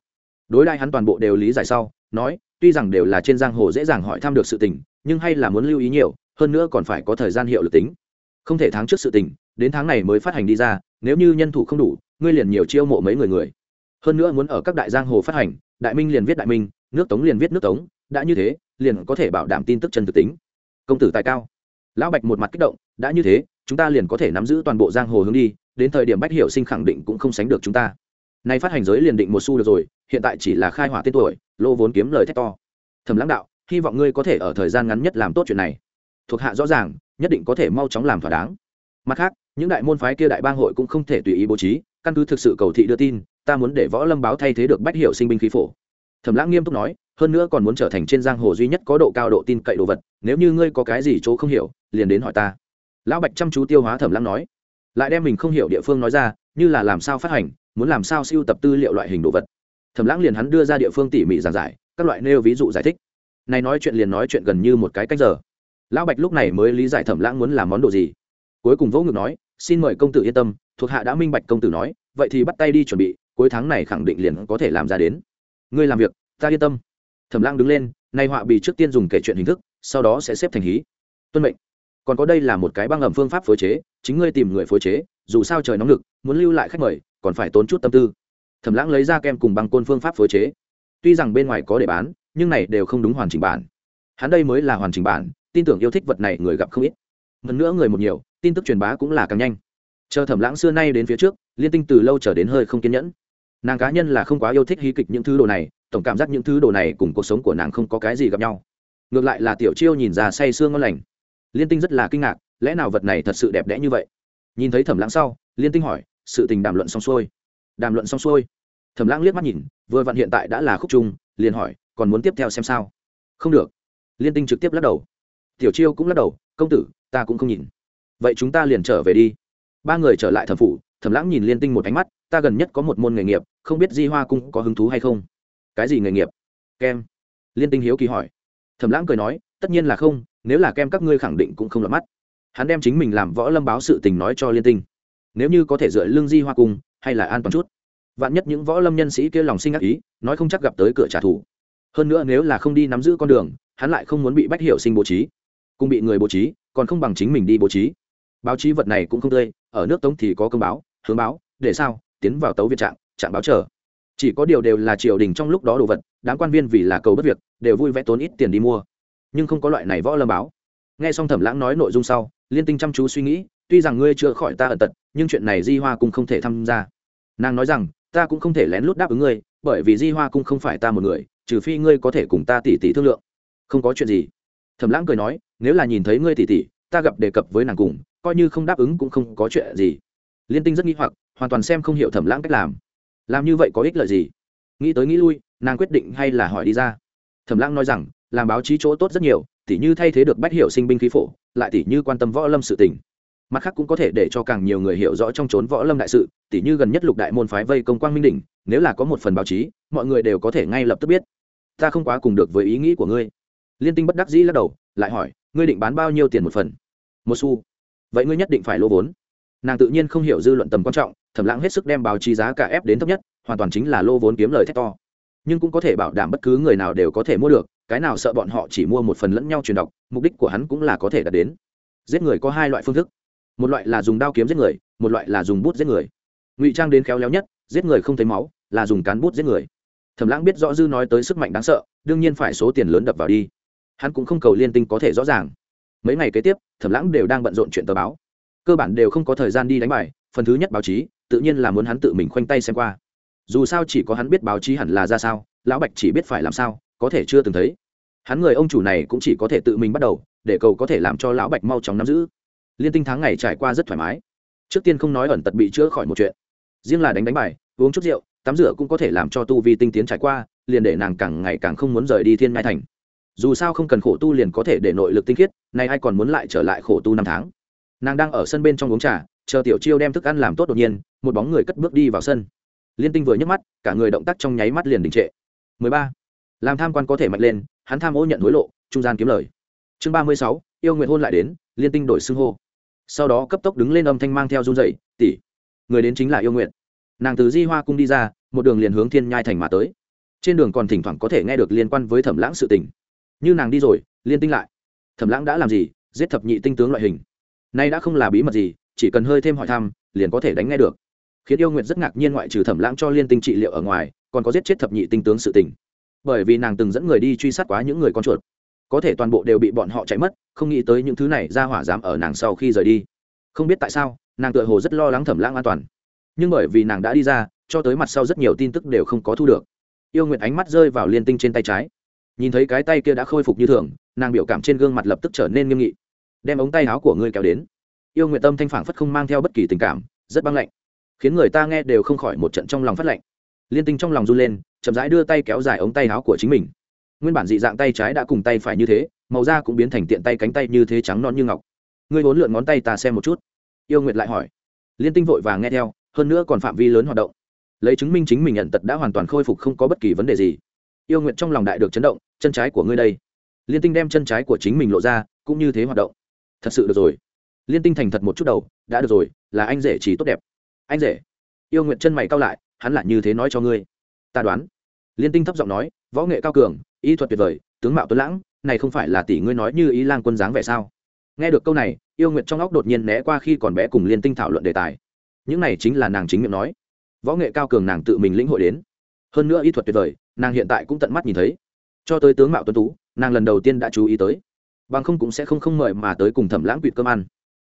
Đối đai hắn toàn bộ đều lý giải sau, nói, tuy rằng đều là trên giang hồ dễ dàng hỏi thăm được sự tình, nhưng hay là muốn lưu ý nhiều, hơn nữa còn phải có thời gian hiệu lực tính. Không thể tháng trước sự tình, đến tháng này mới phát hành đi ra, nếu như nhân thủ không đủ, ngươi liền nhiều chiêu mộ mấy người người. Hơn nữa muốn ở các đại giang hồ phát hành, đại minh liền viết đại minh, nước tống liền viết nước tống, đã như thế, liền có thể bảo đảm tin tức chân thực tính. Công tử tài cao. Lão bạch một mặt kích động, đã như thế, chúng ta liền có thể nắm giữ toàn bộ giang hồ hướng đi đến thời điểm bách hiệu sinh khẳng định cũng không sánh được chúng ta. Nay phát hành giới liền định một xu được rồi, hiện tại chỉ là khai hỏa tên tuổi, lô vốn kiếm lời thét to. Thầm lãng đạo, hy vọng ngươi có thể ở thời gian ngắn nhất làm tốt chuyện này. Thuộc hạ rõ ràng, nhất định có thể mau chóng làm thỏa đáng. Mặt khác, những đại môn phái kia đại bang hội cũng không thể tùy ý bố trí, căn cứ thực sự cầu thị đưa tin, ta muốn để võ lâm báo thay thế được bách hiệu sinh binh khí phổ. Thẩm lãng nghiêm túc nói, hơn nữa còn muốn trở thành trên giang hồ duy nhất có độ cao độ tin cậy đồ vật, nếu như ngươi có cái gì chỗ không hiểu, liền đến hỏi ta. Lão bạch chăm chú tiêu hóa thẩm lãng nói lại đem mình không hiểu địa phương nói ra, như là làm sao phát hành, muốn làm sao siêu tập tư liệu loại hình đồ vật. Thẩm lãng liền hắn đưa ra địa phương tỉ mỉ giảng giải, các loại nêu ví dụ giải thích. Này nói chuyện liền nói chuyện gần như một cái cách giờ. Lão bạch lúc này mới lý giải thẩm lãng muốn làm món đồ gì. Cuối cùng vỗ ngực nói, xin mời công tử yên tâm, thuộc hạ đã minh bạch công tử nói, vậy thì bắt tay đi chuẩn bị, cuối tháng này khẳng định liền có thể làm ra đến. Ngươi làm việc, ta yên tâm. Thẩm lãng đứng lên nay họa bị trước tiên dùng kể chuyện hình thức, sau đó sẽ xếp thành hí. Tuân mệnh còn có đây là một cái băng ẩm phương pháp phối chế, chính ngươi tìm người phối chế, dù sao trời nóng lực, muốn lưu lại khách mời, còn phải tốn chút tâm tư. Thẩm lãng lấy ra kem cùng băng côn phương pháp phối chế. Tuy rằng bên ngoài có để bán, nhưng này đều không đúng hoàn chỉnh bản. Hắn đây mới là hoàn chỉnh bản, tin tưởng yêu thích vật này người gặp không ít. Hơn nữa người một nhiều, tin tức truyền bá cũng là càng nhanh. Chờ thẩm lãng xưa nay đến phía trước, liên tinh từ lâu trở đến hơi không kiên nhẫn. Nàng cá nhân là không quá yêu thích hí kịch những thứ đồ này, tổng cảm giác những thứ đồ này cùng cuộc sống của nàng không có cái gì gặp nhau. Ngược lại là tiểu chiêu nhìn ra say sương ngon lành liên tinh rất là kinh ngạc, lẽ nào vật này thật sự đẹp đẽ như vậy? Nhìn thấy thẩm lãng sau, liên tinh hỏi, sự tình đàm luận xong xuôi. Đàm luận xong xuôi. Thẩm lãng liếc mắt nhìn, vừa vặn hiện tại đã là khúc trung liền hỏi, còn muốn tiếp theo xem sao? Không được. Liên tinh trực tiếp lắc đầu. Tiểu chiêu cũng lắc đầu, công tử, ta cũng không nhìn. Vậy chúng ta liền trở về đi. Ba người trở lại thẩm phủ, thẩm lãng nhìn liên tinh một ánh mắt, ta gần nhất có một môn nghề nghiệp, không biết di hoa cung có hứng thú hay không? Cái gì nghề nghiệp? Kem. Liên tinh hiếu kỳ hỏi. Thẩm lãng cười nói tất nhiên là không, nếu là kem các ngươi khẳng định cũng không lọt mắt. Hắn đem chính mình làm võ lâm báo sự tình nói cho liên tinh. Nếu như có thể dựa lương di hoa cung hay là an toàn chút. Vạn nhất những võ lâm nhân sĩ kia lòng sinh ác ý, nói không chắc gặp tới cửa trả thù. Hơn nữa nếu là không đi nắm giữ con đường, hắn lại không muốn bị bách hiệu sinh bố trí. Cùng bị người bố trí, còn không bằng chính mình đi bố trí. Báo chí vật này cũng không tươi, ở nước tống thì có công báo, hướng báo, để sao, tiến vào tấu viện trạng trạng báo chờ. Chỉ có điều đều là triều đình trong lúc đó đồ vật, đám quan viên vì là cầu bất việc, đều vui vẽ tốn ít tiền đi mua nhưng không có loại này võ lâm báo. Nghe xong thẩm lãng nói nội dung sau, liên tinh chăm chú suy nghĩ, tuy rằng ngươi chưa khỏi ta ở tật, nhưng chuyện này di hoa cũng không thể tham gia. Nàng nói rằng, ta cũng không thể lén lút đáp ứng ngươi, bởi vì di hoa cũng không phải ta một người, trừ phi ngươi có thể cùng ta tỉ tỉ thương lượng. Không có chuyện gì. Thẩm lãng cười nói, nếu là nhìn thấy ngươi tỉ tỉ, ta gặp đề cập với nàng cùng, coi như không đáp ứng cũng không có chuyện gì. Liên tinh rất nghi hoặc, hoàn toàn xem không hiểu thẩm lãng cách làm. Làm như vậy có ích lợi gì? Nghĩ tới nghĩ lui, nàng quyết định hay là hỏi đi ra. Thẩm lãng nói rằng làm báo chí chỗ tốt rất nhiều, tỉ như thay thế được bách hiểu sinh binh khí phổ, lại tỉ như quan tâm võ lâm sự tình. Mặt khác cũng có thể để cho càng nhiều người hiểu rõ trong trốn võ lâm đại sự, tỉ như gần nhất lục đại môn phái vây công quang minh đỉnh, nếu là có một phần báo chí, mọi người đều có thể ngay lập tức biết. Ta không quá cùng được với ý nghĩ của ngươi. Liên tinh bất đắc dĩ lắc đầu, lại hỏi, ngươi định bán bao nhiêu tiền một phần? Một xu. Vậy ngươi nhất định phải lô vốn. Nàng tự nhiên không hiểu dư luận tầm quan trọng thẩm lãng hết sức đem báo chí giá cả ép đến thấp nhất, hoàn toàn chính là lô vốn kiếm lời thét to. Nhưng cũng có thể bảo đảm bất cứ người nào đều có thể mua được cái nào sợ bọn họ chỉ mua một phần lẫn nhau truyền đọc, mục đích của hắn cũng là có thể đạt đến. Giết người có hai loại phương thức. Một loại là dùng đao kiếm giết người, một loại là dùng bút giết người. Ngụy trang đến khéo léo nhất, giết người không thấy máu, là dùng cán bút giết người. Thẩm lãng biết rõ dư nói tới sức mạnh đáng sợ, đương nhiên phải số tiền lớn đập vào đi. Hắn cũng không cầu liên tinh có thể rõ ràng. Mấy ngày kế tiếp, thẩm lãng đều đang bận rộn chuyện tờ báo. Cơ bản đều không có thời gian đi đánh bài, phần thứ nhất báo chí, tự nhiên là muốn hắn tự mình khoanh tay xem qua. Dù sao chỉ có hắn biết báo chí hẳn là ra sao, lão bạch chỉ biết phải làm sao có thể chưa từng thấy. Hắn người ông chủ này cũng chỉ có thể tự mình bắt đầu, để cầu có thể làm cho lão bạch mau chóng nắm giữ. Liên tinh tháng ngày trải qua rất thoải mái. Trước tiên không nói ẩn tật bị chữa khỏi một chuyện. Riêng là đánh đánh bài, uống chút rượu, tắm rửa cũng có thể làm cho tu vi tinh tiến trải qua, liền để nàng càng ngày càng không muốn rời đi thiên ngai thành. Dù sao không cần khổ tu liền có thể để nội lực tinh khiết, nay ai còn muốn lại trở lại khổ tu năm tháng. Nàng đang ở sân bên trong uống trà, chờ tiểu chiêu đem thức ăn làm tốt đột nhiên, một bóng người cất bước đi vào sân. Liên tinh vừa nhấc mắt, cả người động tác trong nháy mắt liền đình trệ. 13 làm tham quan có thể mạnh lên hắn tham ô nhận hối lộ trung gian kiếm lời. Chương 36, yêu nguyện hôn lại đến liên tinh đổi xưng hô. Sau đó cấp tốc đứng lên âm thanh mang theo run dậy tỷ người đến chính là yêu nguyện. Nàng từ di hoa cung đi ra một đường liền hướng thiên nhai thành mà tới. Trên đường còn thỉnh thoảng có thể nghe được liên quan với thẩm lãng sự tình. Như nàng đi rồi liên tinh lại. Thẩm lãng đã làm gì? Giết thập nhị tinh tướng loại hình. Nay đã không là bí mật gì chỉ cần hơi thêm hỏi thăm liền có thể đánh nghe được. Khiến yêu nguyện rất ngạc nhiên ngoại trừ thẩm lãng cho liên tinh trị liệu ở ngoài còn có giết chết thập nhị tinh tướng sự tình bởi vì nàng từng dẫn người đi truy sát quá những người con chuột. Có thể toàn bộ đều bị bọn họ chạy mất, không nghĩ tới những thứ này ra hỏa dám ở nàng sau khi rời đi. Không biết tại sao, nàng tựa hồ rất lo lắng thẩm lãng an toàn. Nhưng bởi vì nàng đã đi ra, cho tới mặt sau rất nhiều tin tức đều không có thu được. Yêu nguyện ánh mắt rơi vào liên tinh trên tay trái. Nhìn thấy cái tay kia đã khôi phục như thường, nàng biểu cảm trên gương mặt lập tức trở nên nghiêm nghị. Đem ống tay áo của ngươi kéo đến. Yêu nguyện tâm thanh phản phất không mang theo bất kỳ tình cảm, rất băng lạnh, khiến người ta nghe đều không khỏi một trận trong lòng phát lạnh liên tinh trong lòng run lên, chậm rãi đưa tay kéo dài ống tay áo của chính mình. Nguyên bản dị dạng tay trái đã cùng tay phải như thế, màu da cũng biến thành tiện tay cánh tay như thế trắng non như ngọc. Ngươi vốn lượn ngón tay ta xem một chút. Yêu nguyệt lại hỏi. Liên tinh vội vàng nghe theo, hơn nữa còn phạm vi lớn hoạt động. Lấy chứng minh chính mình nhận tật đã hoàn toàn khôi phục không có bất kỳ vấn đề gì. Yêu nguyện trong lòng đại được chấn động, chân trái của ngươi đây. Liên tinh đem chân trái của chính mình lộ ra, cũng như thế hoạt động. Thật sự được rồi. Liên tinh thành thật một chút đầu, đã được rồi, là anh rể chỉ tốt đẹp. Anh rể. Yêu nguyện chân mày cao lại hắn là như thế nói cho ngươi. Ta đoán. Liên tinh thấp giọng nói, võ nghệ cao cường, y thuật tuyệt vời, tướng mạo tuấn lãng, này không phải là tỷ ngươi nói như ý lang quân dáng vẻ sao? Nghe được câu này, yêu nguyện trong óc đột nhiên né qua khi còn bé cùng liên tinh thảo luận đề tài. Những này chính là nàng chính miệng nói. Võ nghệ cao cường nàng tự mình lĩnh hội đến. Hơn nữa y thuật tuyệt vời, nàng hiện tại cũng tận mắt nhìn thấy. Cho tới tướng mạo tuấn tú, nàng lần đầu tiên đã chú ý tới. Bằng không cũng sẽ không không mời mà tới cùng thẩm lãng quỵt cơm ăn.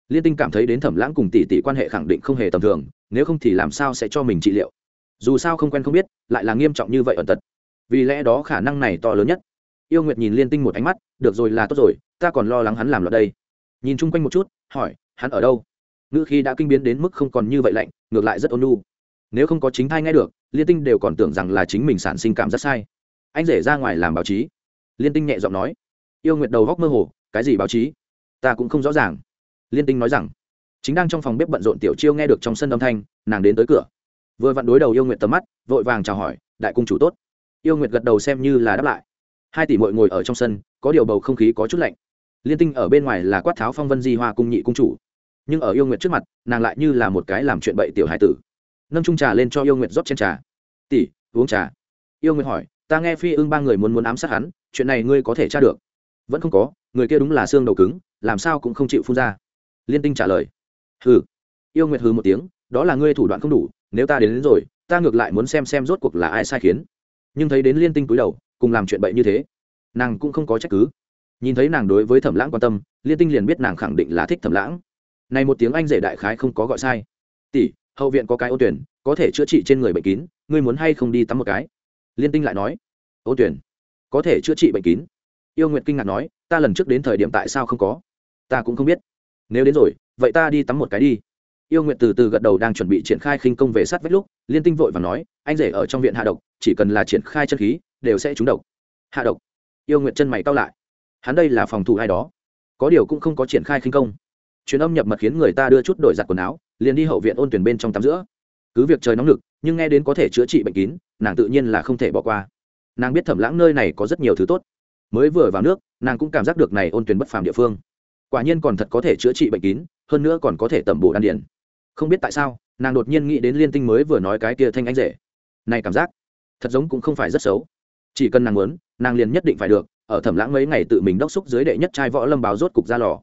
Liên tinh cảm thấy đến thẩm lãng cùng tỷ tỷ quan hệ khẳng định không hề tầm thường, nếu không thì làm sao sẽ cho mình trị liệu? Dù sao không quen không biết, lại là nghiêm trọng như vậy ở tật. Vì lẽ đó khả năng này to lớn nhất. Yêu nguyệt nhìn liên tinh một ánh mắt, được rồi là tốt rồi, ta còn lo lắng hắn làm loạn đây. Nhìn chung quanh một chút, hỏi, hắn ở đâu? Ngữ khi đã kinh biến đến mức không còn như vậy lạnh, ngược lại rất ôn nhu. Nếu không có chính thai nghe được, liên tinh đều còn tưởng rằng là chính mình sản sinh cảm rất sai. Anh rể ra ngoài làm báo chí. Liên tinh nhẹ giọng nói. Yêu nguyệt đầu góc mơ hồ, cái gì báo chí? Ta cũng không rõ ràng. Liên tinh nói rằng, chính đang trong phòng bếp bận rộn tiểu chiêu nghe được trong sân âm thanh, nàng đến tới cửa vừa vặn đối đầu yêu nguyệt tầm mắt, vội vàng chào hỏi, đại cung chủ tốt. Yêu nguyệt gật đầu xem như là đáp lại. Hai tỷ mội ngồi ở trong sân, có điều bầu không khí có chút lạnh. Liên tinh ở bên ngoài là quát tháo phong vân di hoa cung nhị cung chủ. Nhưng ở yêu nguyệt trước mặt, nàng lại như là một cái làm chuyện bậy tiểu hải tử. Nâng trung trà lên cho yêu nguyệt rót trên trà. Tỷ, uống trà. Yêu nguyệt hỏi, ta nghe phi ưng ba người muốn muốn ám sát hắn, chuyện này ngươi có thể tra được? Vẫn không có, người kia đúng là xương đầu cứng, làm sao cũng không chịu phun ra. Liên tinh trả lời, hừ. Yêu nguyệt hừ một tiếng, đó là ngươi thủ đoạn không đủ nếu ta đến, đến rồi ta ngược lại muốn xem xem rốt cuộc là ai sai khiến. Nhưng thấy đến liên tinh túi đầu cùng làm chuyện bậy như thế nàng cũng không có trách cứ. Nhìn thấy nàng đối với thẩm lãng quan tâm liên tinh liền biết nàng khẳng định là thích thẩm lãng. Này một tiếng anh rể đại khái không có gọi sai. Tỷ hậu viện có cái ô tuyển có thể chữa trị trên người bệnh kín ngươi muốn hay không đi tắm một cái? Liên tinh lại nói. Ô tuyển có thể chữa trị bệnh kín. Yêu nguyện kinh ngạc nói ta lần trước đến thời điểm tại sao không có? Ta cũng không biết. Nếu đến rồi vậy ta đi tắm một cái đi yêu nguyệt từ từ gật đầu đang chuẩn bị triển khai khinh công về sát vách lúc, liên tinh vội và nói, anh rể ở trong viện hạ độc, chỉ cần là triển khai chân khí, đều sẽ trúng độc. Hạ độc? Yêu nguyệt chân mày cao lại. Hắn đây là phòng thủ ai đó? Có điều cũng không có triển khai khinh công. Truyền âm nhập mật khiến người ta đưa chút đổi giặt quần áo, liền đi hậu viện ôn tuyển bên trong tắm giữa cứ việc trời nóng lực nhưng nghe đến có thể chữa trị bệnh kín, nàng tự nhiên là không thể bỏ qua. Nàng biết thẩm lãng nơi này có rất nhiều thứ tốt. Mới vừa vào nước, nàng cũng cảm giác được này ôn tuyển bất phàm địa phương. Quả nhiên còn thật có thể chữa trị bệnh kín, hơn nữa còn có thể tẩm bổ đan điển không biết tại sao, nàng đột nhiên nghĩ đến liên tinh mới vừa nói cái kia thanh anh rể. Này cảm giác, thật giống cũng không phải rất xấu. Chỉ cần nàng muốn, nàng liền nhất định phải được, ở thẩm lãng mấy ngày tự mình đốc xúc dưới đệ nhất trai võ lâm báo rốt cục ra lò.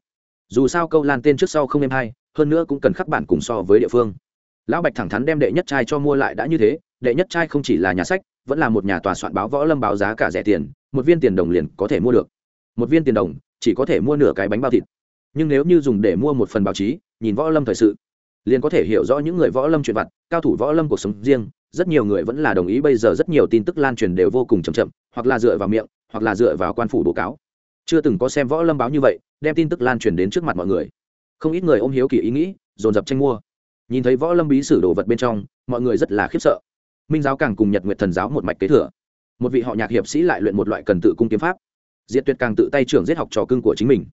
Dù sao câu lan tên trước sau không êm hay, hơn nữa cũng cần khắc bản cùng so với địa phương. Lão bạch thẳng thắn đem đệ nhất trai cho mua lại đã như thế, đệ nhất trai không chỉ là nhà sách, vẫn là một nhà tòa soạn báo võ lâm báo giá cả rẻ tiền, một viên tiền đồng liền có thể mua được. Một viên tiền đồng, chỉ có thể mua nửa cái bánh bao thịt. Nhưng nếu như dùng để mua một phần báo chí, nhìn võ lâm thời sự liền có thể hiểu rõ những người võ lâm chuyện vặt, cao thủ võ lâm cuộc sống riêng, rất nhiều người vẫn là đồng ý bây giờ rất nhiều tin tức lan truyền đều vô cùng chậm chậm, hoặc là dựa vào miệng, hoặc là dựa vào quan phủ bố cáo. Chưa từng có xem võ lâm báo như vậy, đem tin tức lan truyền đến trước mặt mọi người. Không ít người ôm hiếu kỳ ý nghĩ, dồn dập tranh mua. Nhìn thấy võ lâm bí sử đồ vật bên trong, mọi người rất là khiếp sợ. Minh giáo càng cùng nhật nguyện thần giáo một mạch kế thừa. Một vị họ nhạc hiệp sĩ lại luyện một loại cần tự cung kiếm pháp. Diệt tuyệt càng tự tay trưởng giết học trò cưng của chính mình.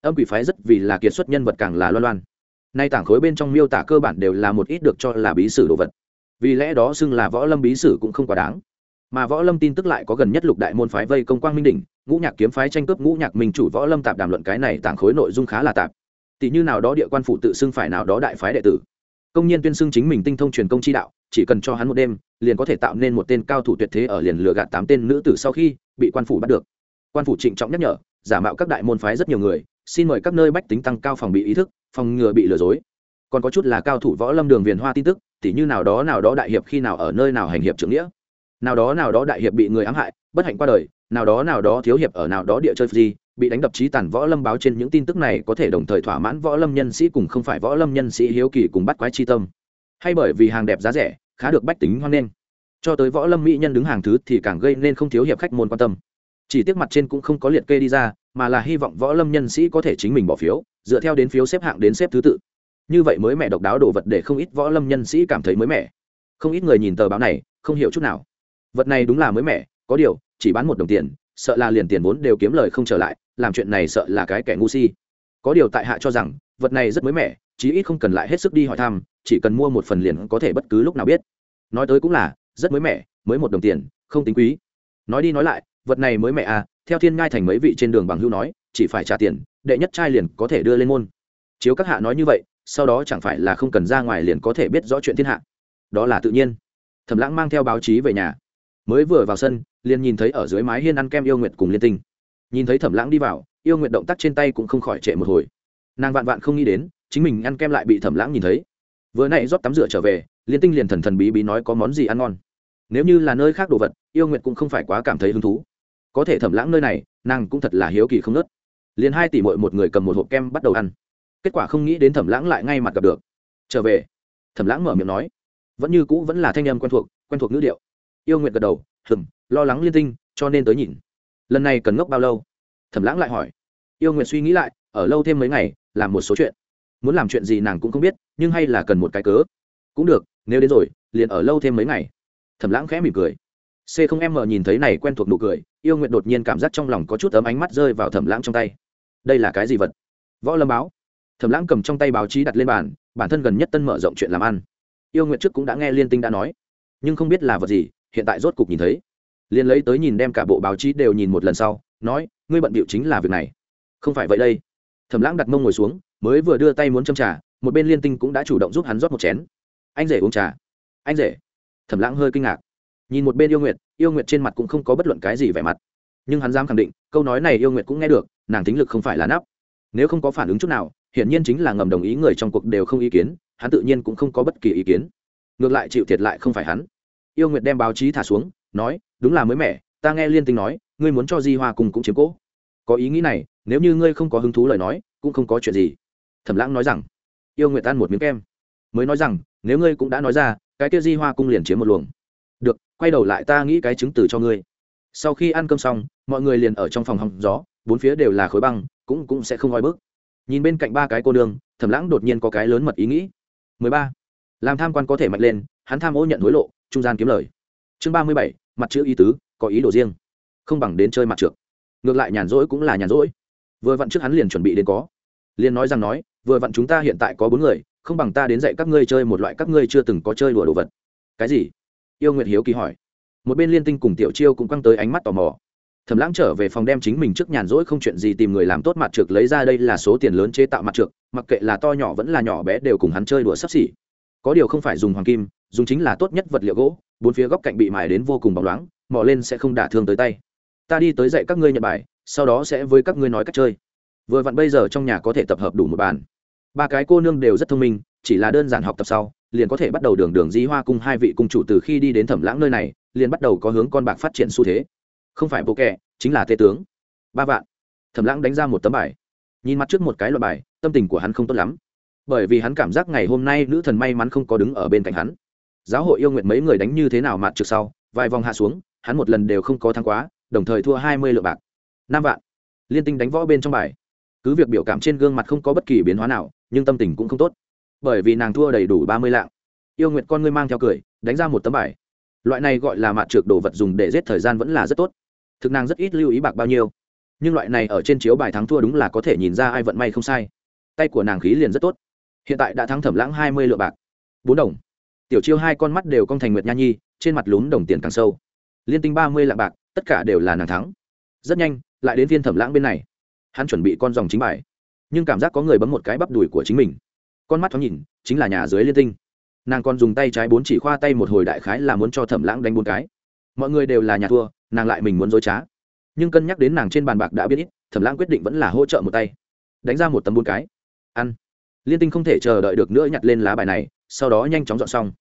Âm quỷ phái rất vì là kiệt xuất nhân vật càng là loan loan nay tảng khối bên trong miêu tả cơ bản đều là một ít được cho là bí sử đồ vật. Vì lẽ đó xưng là võ lâm bí sử cũng không quá đáng. Mà võ lâm tin tức lại có gần nhất lục đại môn phái vây công quang minh đỉnh, ngũ nhạc kiếm phái tranh cướp ngũ nhạc minh chủ võ lâm tạp đàm luận cái này tảng khối nội dung khá là tạp. Tỷ như nào đó địa quan phụ tự xưng phải nào đó đại phái đệ tử. Công nhân tuyên xưng chính mình tinh thông truyền công chi đạo, chỉ cần cho hắn một đêm, liền có thể tạo nên một tên cao thủ tuyệt thế ở liền lừa gạt tám tên nữ tử sau khi bị quan phủ bắt được. Quan phủ trịnh trọng nhắc nhở, giả mạo các đại môn phái rất nhiều người, xin mời các nơi bách tính tăng cao phòng bị ý thức phòng ngừa bị lừa dối. Còn có chút là cao thủ võ lâm đường viền hoa tin tức, tỉ như nào đó nào đó đại hiệp khi nào ở nơi nào hành hiệp trưởng nghĩa. Nào đó nào đó đại hiệp bị người ám hại, bất hạnh qua đời, nào đó nào đó thiếu hiệp ở nào đó địa chơi gì, bị đánh đập trí tàn võ lâm báo trên những tin tức này có thể đồng thời thỏa mãn võ lâm nhân sĩ cùng không phải võ lâm nhân sĩ hiếu kỳ cùng bắt quái chi tâm. Hay bởi vì hàng đẹp giá rẻ, khá được bách tính hoan nghênh. Cho tới võ lâm mỹ nhân đứng hàng thứ thì càng gây nên không thiếu hiệp khách môn quan tâm. Chỉ tiếc mặt trên cũng không có liệt kê đi ra mà là hy vọng võ lâm nhân sĩ có thể chính mình bỏ phiếu, dựa theo đến phiếu xếp hạng đến xếp thứ tự. Như vậy mới mẹ độc đáo đồ vật để không ít võ lâm nhân sĩ cảm thấy mới mẻ. Không ít người nhìn tờ báo này, không hiểu chút nào. Vật này đúng là mới mẻ, có điều, chỉ bán một đồng tiền, sợ là liền tiền vốn đều kiếm lời không trở lại, làm chuyện này sợ là cái kẻ ngu si. Có điều tại hạ cho rằng, vật này rất mới mẻ, chí ít không cần lại hết sức đi hỏi thăm, chỉ cần mua một phần liền có thể bất cứ lúc nào biết. Nói tới cũng là, rất mới mẻ, mới một đồng tiền, không tính quý. Nói đi nói lại vật này mới mẹ à theo thiên ngai thành mấy vị trên đường bằng hưu nói, chỉ phải trả tiền, đệ nhất trai liền có thể đưa lên môn. Chiếu các hạ nói như vậy, sau đó chẳng phải là không cần ra ngoài liền có thể biết rõ chuyện thiên hạ. Đó là tự nhiên. Thẩm lãng mang theo báo chí về nhà. Mới vừa vào sân, liền nhìn thấy ở dưới mái hiên ăn kem yêu nguyệt cùng liên tinh. Nhìn thấy thẩm lãng đi vào, yêu nguyệt động tác trên tay cũng không khỏi trệ một hồi. Nàng vạn vạn không nghĩ đến, chính mình ăn kem lại bị thẩm lãng nhìn thấy. Vừa nãy rót tắm rửa trở về, liên tinh liền thần thần bí bí nói có món gì ăn ngon. Nếu như là nơi khác đồ vật, yêu nguyệt cũng không phải quá cảm thấy hứng thú có thể thẩm lãng nơi này, nàng cũng thật là hiếu kỳ không nớt. Liền hai tỷ mội một người cầm một hộp kem bắt đầu ăn. Kết quả không nghĩ đến thẩm lãng lại ngay mặt gặp được. Trở về, thẩm lãng mở miệng nói, vẫn như cũ vẫn là thanh âm quen thuộc quen thuộc ngữ điệu. Yêu nguyện gật đầu hừng lo lắng liên tinh, cho nên tới nhìn. Lần này cần ngốc bao lâu? Thẩm lãng lại hỏi. Yêu nguyện suy nghĩ lại, ở lâu thêm mấy ngày, làm một số chuyện. Muốn làm chuyện gì nàng cũng không biết, nhưng hay là cần một cái cớ. Cũng được, nếu đến rồi, liền ở lâu thêm mấy ngày. Thẩm lãng khẽ mỉm cười c không em mờ nhìn thấy này quen thuộc nụ cười, yêu nguyện đột nhiên cảm giác trong lòng có chút ấm ánh mắt rơi vào thẩm lãng trong tay. Đây là cái gì vật? Võ lâm báo. Thẩm lãng cầm trong tay báo chí đặt lên bàn, bản thân gần nhất tân mở rộng chuyện làm ăn. Yêu nguyện trước cũng đã nghe liên tinh đã nói, nhưng không biết là vật gì, hiện tại rốt cục nhìn thấy. Liền lấy tới nhìn đem cả bộ báo chí đều nhìn một lần sau, nói, ngươi bận bịu chính là việc này. Không phải vậy đây. Thẩm lãng đặt mông ngồi xuống, mới vừa đưa tay muốn châm trà, một bên liên tinh cũng đã chủ động giúp hắn rót một chén. Anh rể uống trà. Anh rể? Thẩm lãng hơi kinh ngạc nhìn một bên yêu nguyệt yêu nguyệt trên mặt cũng không có bất luận cái gì vẻ mặt. Nhưng hắn dám khẳng định, câu nói này yêu nguyệt cũng nghe được, nàng tính lực không phải là nắp. Nếu không có phản ứng chút nào, hiển nhiên chính là ngầm đồng ý người trong cuộc đều không ý kiến, hắn tự nhiên cũng không có bất kỳ ý kiến. Ngược lại chịu thiệt lại không phải hắn. Yêu nguyệt đem báo chí thả xuống, nói, đúng là mới mẻ, ta nghe liên tinh nói, ngươi muốn cho di hoa cùng cũng chiếm cỗ có ý nghĩ này, nếu như ngươi không có hứng thú lời nói, cũng không có chuyện gì. Thẩm lãng nói rằng. Yêu nguyệt ăn một miếng kem. Mới nói rằng, nếu ngươi cũng đã nói ra, cái kia di hoa cung liền chiếm một luồng được, quay đầu lại ta nghĩ cái chứng từ cho ngươi. Sau khi ăn cơm xong, mọi người liền ở trong phòng hòng gió, bốn phía đều là khối băng, cũng cũng sẽ không oi bức. Nhìn bên cạnh ba cái cô đường thẩm lãng đột nhiên có cái lớn mật ý nghĩ. Mười ba. Làm tham quan có thể mạnh lên, hắn tham ô nhận hối lộ, trung gian kiếm lời. Chương ba mươi bảy, mặt chữ ý tứ, có ý đồ riêng. Không bằng đến chơi mặt trượt ngược lại nhàn rỗi cũng là nhàn rỗi. Vừa vặn trước hắn liền chuẩn bị đến có. Liền nói rằng nói, vừa vặn chúng ta hiện tại có bốn người, không bằng ta đến dạy các ngươi chơi một loại các ngươi chưa từng có chơi đùa đồ vật. Cái gì? Yêu nguyệt hiếu kỳ hỏi. Một bên liên tinh cùng tiểu chiêu cũng quăng tới ánh mắt tò mò. Thẩm lãng trở về phòng đem chính mình trước nhàn rỗi không chuyện gì tìm người làm tốt mặt trượt lấy ra đây là số tiền lớn chế tạo mặt trượt mặc kệ là to nhỏ vẫn là nhỏ bé đều cùng hắn chơi đùa sắp xỉ. Có điều không phải dùng hoàng kim, dùng chính là tốt nhất vật liệu gỗ, bốn phía góc cạnh bị mài đến vô cùng bóng loáng, mò lên sẽ không đả thương tới tay. Ta đi tới dạy các ngươi nhận bài, sau đó sẽ với các ngươi nói cách chơi. Vừa vặn bây giờ trong nhà có thể tập hợp đủ một bàn. Ba cái cô nương đều rất thông minh, chỉ là đơn giản học tập sau liền có thể bắt đầu đường đường di hoa cung hai vị cung chủ từ khi đi đến thẩm lãng nơi này, liền bắt đầu có hướng con bạc phát triển xu thế. Không phải bộ kệ, chính là tê tướng. Ba vạn. Thẩm lãng đánh ra một tấm bài. Nhìn mặt trước một cái loại bài, tâm tình của hắn không tốt lắm. Bởi vì hắn cảm giác ngày hôm nay nữ thần may mắn không có đứng ở bên cạnh hắn. Giáo hội yêu nguyện mấy người đánh như thế nào mặt trước sau, vài vòng hạ xuống, hắn một lần đều không có thắng quá, đồng thời thua hai mươi lượng bạc. Năm vạn. Liên tinh đánh võ bên trong bài. Cứ việc biểu cảm trên gương mặt không có bất kỳ biến hóa nào, nhưng tâm tình cũng không tốt bởi vì nàng thua đầy đủ ba mươi lạng. Yêu nguyện con ngươi mang theo cười, đánh ra một tấm bài. Loại này gọi là mạt trược đồ vật dùng để giết thời gian vẫn là rất tốt. Thực nàng rất ít lưu ý bạc bao nhiêu. Nhưng loại này ở trên chiếu bài thắng thua đúng là có thể nhìn ra ai vận may không sai. Tay của nàng khí liền rất tốt. Hiện tại đã thắng thẩm lãng hai mươi lượng bạc. Bốn đồng. Tiểu chiêu hai con mắt đều cong thành nguyệt nha nhi, trên mặt lún đồng tiền càng sâu. Liên tinh ba mươi lạng bạc, tất cả đều là nàng thắng. Rất nhanh, lại đến viên thẩm lãng bên này. Hắn chuẩn bị con dòng chính bài. Nhưng cảm giác có người bấm một cái bắp đùi của chính mình con mắt thoáng nhìn, chính là nhà dưới liên tinh. Nàng còn dùng tay trái bốn chỉ khoa tay một hồi đại khái là muốn cho thẩm lãng đánh bốn cái. Mọi người đều là nhà thua, nàng lại mình muốn dối trá. Nhưng cân nhắc đến nàng trên bàn bạc đã biết ít, thẩm lãng quyết định vẫn là hỗ trợ một tay. Đánh ra một tấm bốn cái. Ăn. Liên tinh không thể chờ đợi được nữa nhặt lên lá bài này, sau đó nhanh chóng dọn xong.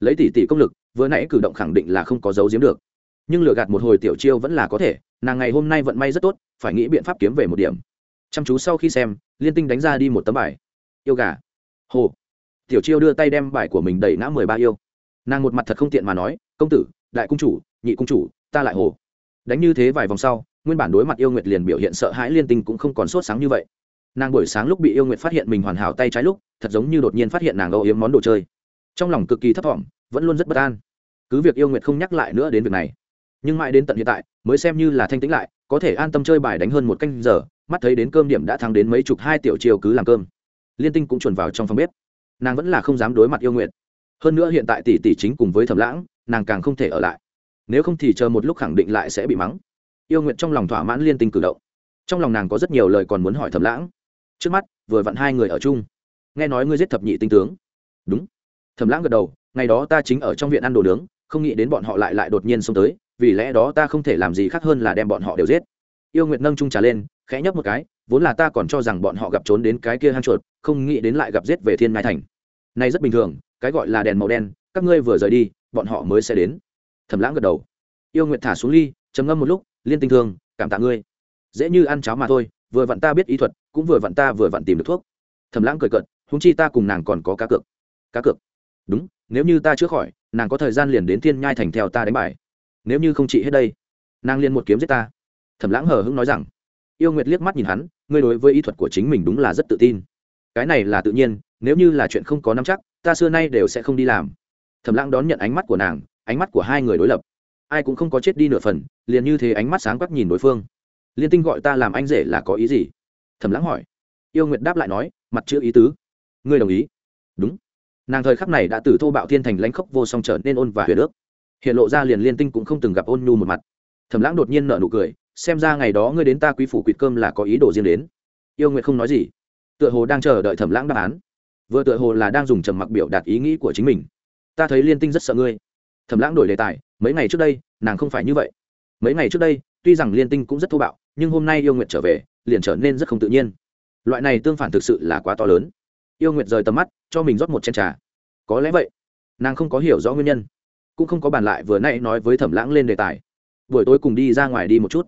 Lấy tỷ tỷ công lực, vừa nãy cử động khẳng định là không có dấu giếm được. Nhưng lừa gạt một hồi tiểu chiêu vẫn là có thể, nàng ngày hôm nay vận may rất tốt, phải nghĩ biện pháp kiếm về một điểm. Chăm chú sau khi xem, liên tinh đánh ra đi một tấm bài. Yêu gà hồ. Tiểu chiêu đưa tay đem bài của mình đẩy ngã mười ba yêu. Nàng một mặt thật không tiện mà nói, công tử, đại cung chủ, nhị cung chủ, ta lại hồ. Đánh như thế vài vòng sau, nguyên bản đối mặt yêu nguyệt liền biểu hiện sợ hãi liên tinh cũng không còn sốt sáng như vậy. Nàng buổi sáng lúc bị yêu nguyệt phát hiện mình hoàn hảo tay trái lúc, thật giống như đột nhiên phát hiện nàng âu yếm món đồ chơi. Trong lòng cực kỳ thấp thỏm, vẫn luôn rất bất an. Cứ việc yêu nguyệt không nhắc lại nữa đến việc này, nhưng mãi đến tận hiện tại, mới xem như là thanh tĩnh lại, có thể an tâm chơi bài đánh hơn một canh giờ, mắt thấy đến cơm điểm đã thắng đến mấy chục hai tiểu chiều cứ làm cơm liên tinh cũng chuẩn vào trong phòng bếp. Nàng vẫn là không dám đối mặt yêu nguyện. hơn nữa hiện tại tỷ tỷ chính cùng với thẩm lãng, nàng càng không thể ở lại. Nếu không thì chờ một lúc khẳng định lại sẽ bị mắng. Yêu nguyệt trong lòng thỏa mãn liên tinh cử động. Trong lòng nàng có rất nhiều lời còn muốn hỏi thẩm lãng. Trước mắt, vừa vặn hai người ở chung. Nghe nói ngươi giết thập nhị tinh tướng. Đúng. Thẩm lãng gật đầu, ngày đó ta chính ở trong viện ăn đồ nướng, không nghĩ đến bọn họ lại lại đột nhiên xông tới, vì lẽ đó ta không thể làm gì khác hơn là đem bọn họ đều giết. Yêu nguyệt nâng trung trà lên, khẽ nhấp một cái vốn là ta còn cho rằng bọn họ gặp trốn đến cái kia hang chuột, không nghĩ đến lại gặp giết về thiên mai thành. Này rất bình thường, cái gọi là đèn màu đen, các ngươi vừa rời đi, bọn họ mới sẽ đến. Thẩm lãng gật đầu. Yêu nguyệt thả xuống ly, trầm ngâm một lúc, liên tinh thương, cảm tạ ngươi. Dễ như ăn cháo mà thôi, vừa vặn ta biết ý thuật, cũng vừa vặn ta vừa vặn tìm được thuốc. Thẩm lãng cười cận húng chi ta cùng nàng còn có cá cược. Cá cược? Đúng, nếu như ta chữa khỏi, nàng có thời gian liền đến thiên nhai thành theo ta đánh bài. Nếu như không trị hết đây, nàng liền một kiếm giết ta. Thẩm lãng hờ hững nói rằng. Yêu nguyệt liếc mắt nhìn hắn ngươi đối với ý thuật của chính mình đúng là rất tự tin. Cái này là tự nhiên, nếu như là chuyện không có nắm chắc, ta xưa nay đều sẽ không đi làm. Thẩm lãng đón nhận ánh mắt của nàng, ánh mắt của hai người đối lập. Ai cũng không có chết đi nửa phần, liền như thế ánh mắt sáng quắc nhìn đối phương. Liên tinh gọi ta làm anh rể là có ý gì? Thẩm lãng hỏi. Yêu nguyệt đáp lại nói, mặt chữ ý tứ. Ngươi đồng ý? Đúng. Nàng thời khắc này đã từ thô bạo thiên thành lãnh khốc vô song trở nên ôn và huyền ước. Hiện lộ ra liền liên tinh cũng không từng gặp ôn nhu một mặt. Thẩm lãng đột nhiên nở nụ cười xem ra ngày đó ngươi đến ta quý phủ quỵt cơm là có ý đồ riêng đến. Yêu nguyệt không nói gì, tựa hồ đang chờ đợi thẩm lãng đáp án. Vừa tựa hồ là đang dùng trầm mặc biểu đạt ý nghĩ của chính mình. Ta thấy liên tinh rất sợ ngươi. Thẩm lãng đổi đề tài, mấy ngày trước đây, nàng không phải như vậy. Mấy ngày trước đây, tuy rằng liên tinh cũng rất thô bạo, nhưng hôm nay yêu nguyệt trở về, liền trở nên rất không tự nhiên. Loại này tương phản thực sự là quá to lớn. Yêu nguyệt rời tầm mắt, cho mình rót một chén trà. Có lẽ vậy, nàng không có hiểu rõ nguyên nhân, cũng không có bàn lại vừa nay nói với thẩm lãng lên đề tài. Buổi tối cùng đi ra ngoài đi một chút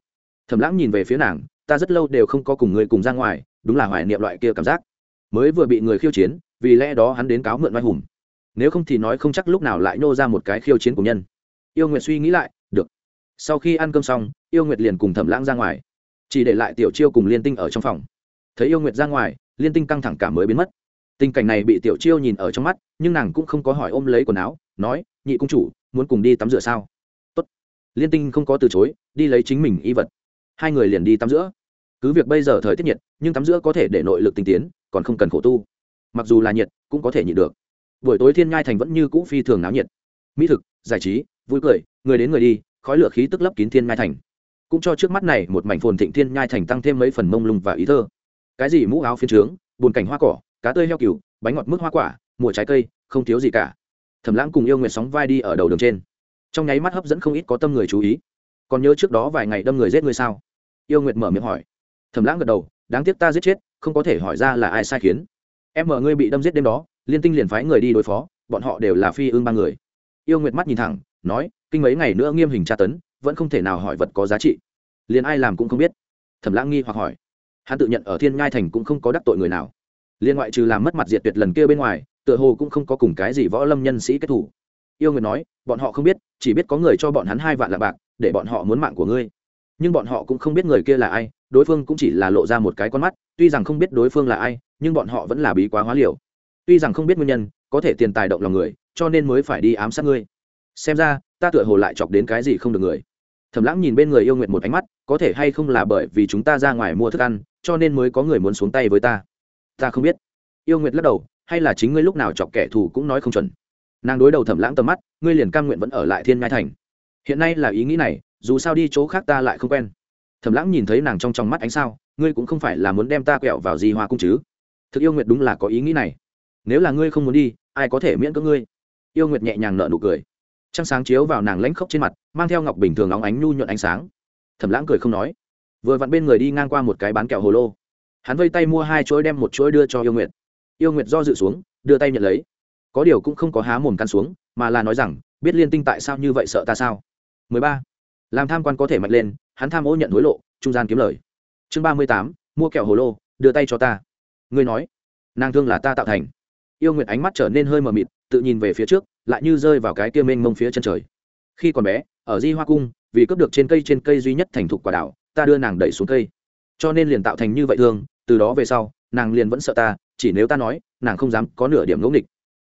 thẩm lãng nhìn về phía nàng, ta rất lâu đều không có cùng người cùng ra ngoài, đúng là hoài niệm loại kia cảm giác. Mới vừa bị người khiêu chiến, vì lẽ đó hắn đến cáo mượn vai hùng. Nếu không thì nói không chắc lúc nào lại nô ra một cái khiêu chiến của nhân. Yêu nguyệt suy nghĩ lại, được. Sau khi ăn cơm xong, yêu nguyệt liền cùng thẩm lãng ra ngoài. Chỉ để lại tiểu chiêu cùng liên tinh ở trong phòng. Thấy yêu nguyệt ra ngoài, liên tinh căng thẳng cả mới biến mất. Tình cảnh này bị tiểu chiêu nhìn ở trong mắt, nhưng nàng cũng không có hỏi ôm lấy quần áo, nói, nhị công chủ, muốn cùng đi tắm rửa sao? Tốt. liên tinh không có từ chối, đi lấy chính mình y vật hai người liền đi tắm giữa. Cứ việc bây giờ thời tiết nhiệt, nhưng tắm giữa có thể để nội lực tinh tiến, còn không cần khổ tu. Mặc dù là nhiệt, cũng có thể nhịn được. Buổi tối thiên nhai thành vẫn như cũ phi thường náo nhiệt. Mỹ thực, giải trí, vui cười, người đến người đi, khói lửa khí tức lấp kín thiên nhai thành. Cũng cho trước mắt này một mảnh phồn thịnh thiên nhai thành tăng thêm mấy phần mông lung và ý thơ. Cái gì mũ áo phiên trướng bùn cảnh hoa cỏ, cá tươi heo cừu, bánh ngọt mức hoa quả, mùa trái cây, không thiếu gì cả. Thẩm lãng cùng yêu nguyệt sóng vai đi ở đầu đường trên. Trong nháy mắt hấp dẫn không ít có tâm người chú ý. Còn nhớ trước đó vài ngày đâm người giết người sao? Yêu nguyệt mở miệng hỏi. Thẩm lãng gật đầu, đáng tiếc ta giết chết, không có thể hỏi ra là ai sai khiến. Em mở ngươi bị đâm giết đêm đó, liên tinh liền phái người đi đối phó, bọn họ đều là phi ương ba người. Yêu nguyệt mắt nhìn thẳng, nói, kinh mấy ngày nữa nghiêm hình tra tấn, vẫn không thể nào hỏi vật có giá trị. Liền ai làm cũng không biết. Thẩm lãng nghi hoặc hỏi. Hắn tự nhận ở thiên ngai thành cũng không có đắc tội người nào. Liên ngoại trừ làm mất mặt diệt tuyệt lần kia bên ngoài, tựa hồ cũng không có cùng cái gì võ lâm nhân sĩ kết thủ. Yêu Nguyệt nói, bọn họ không biết, chỉ biết có người cho bọn hắn hai vạn lạ bạc, để bọn họ muốn mạng của ngươi nhưng bọn họ cũng không biết người kia là ai, đối phương cũng chỉ là lộ ra một cái con mắt, tuy rằng không biết đối phương là ai, nhưng bọn họ vẫn là bí quá hóa liều. Tuy rằng không biết nguyên nhân, có thể tiền tài động lòng người, cho nên mới phải đi ám sát ngươi. Xem ra, ta tựa hồ lại chọc đến cái gì không được người. Thẩm lãng nhìn bên người yêu nguyện một ánh mắt, có thể hay không là bởi vì chúng ta ra ngoài mua thức ăn, cho nên mới có người muốn xuống tay với ta. Ta không biết. Yêu nguyện lắc đầu, hay là chính ngươi lúc nào chọc kẻ thù cũng nói không chuẩn. Nàng đối đầu thẩm lãng tầm mắt, ngươi liền cam nguyện vẫn ở lại thiên ngai thành. Hiện nay là ý nghĩ này dù sao đi chỗ khác ta lại không quen. Thẩm lãng nhìn thấy nàng trong trong mắt ánh sao, ngươi cũng không phải là muốn đem ta quẹo vào di hoa cung chứ? Thực yêu nguyệt đúng là có ý nghĩ này. Nếu là ngươi không muốn đi, ai có thể miễn cưỡng ngươi? Yêu nguyệt nhẹ nhàng nợ nụ cười. Trăng sáng chiếu vào nàng lãnh khốc trên mặt, mang theo ngọc bình thường óng ánh nhu nhuận ánh sáng. Thẩm lãng cười không nói. Vừa vặn bên người đi ngang qua một cái bán kẹo hồ lô. Hắn vây tay mua hai chuỗi đem một chuỗi đưa cho yêu nguyệt. Yêu nguyệt do dự xuống, đưa tay nhận lấy. Có điều cũng không có há mồm căn xuống, mà là nói rằng, biết liên tinh tại sao như vậy sợ ta sao? 13 làm tham quan có thể mạnh lên hắn tham ô nhận hối lộ trung gian kiếm lời. Chương 38, mua kẹo hồ lô đưa tay cho ta. Ngươi nói nàng thương là ta tạo thành. Yêu nguyệt ánh mắt trở nên hơi mờ mịt tự nhìn về phía trước lại như rơi vào cái kia mênh mông phía chân trời. Khi còn bé ở di hoa cung vì cướp được trên cây trên cây duy nhất thành thục quả đảo ta đưa nàng đẩy xuống cây. Cho nên liền tạo thành như vậy thương từ đó về sau nàng liền vẫn sợ ta chỉ nếu ta nói nàng không dám có nửa điểm ngẫu nghịch.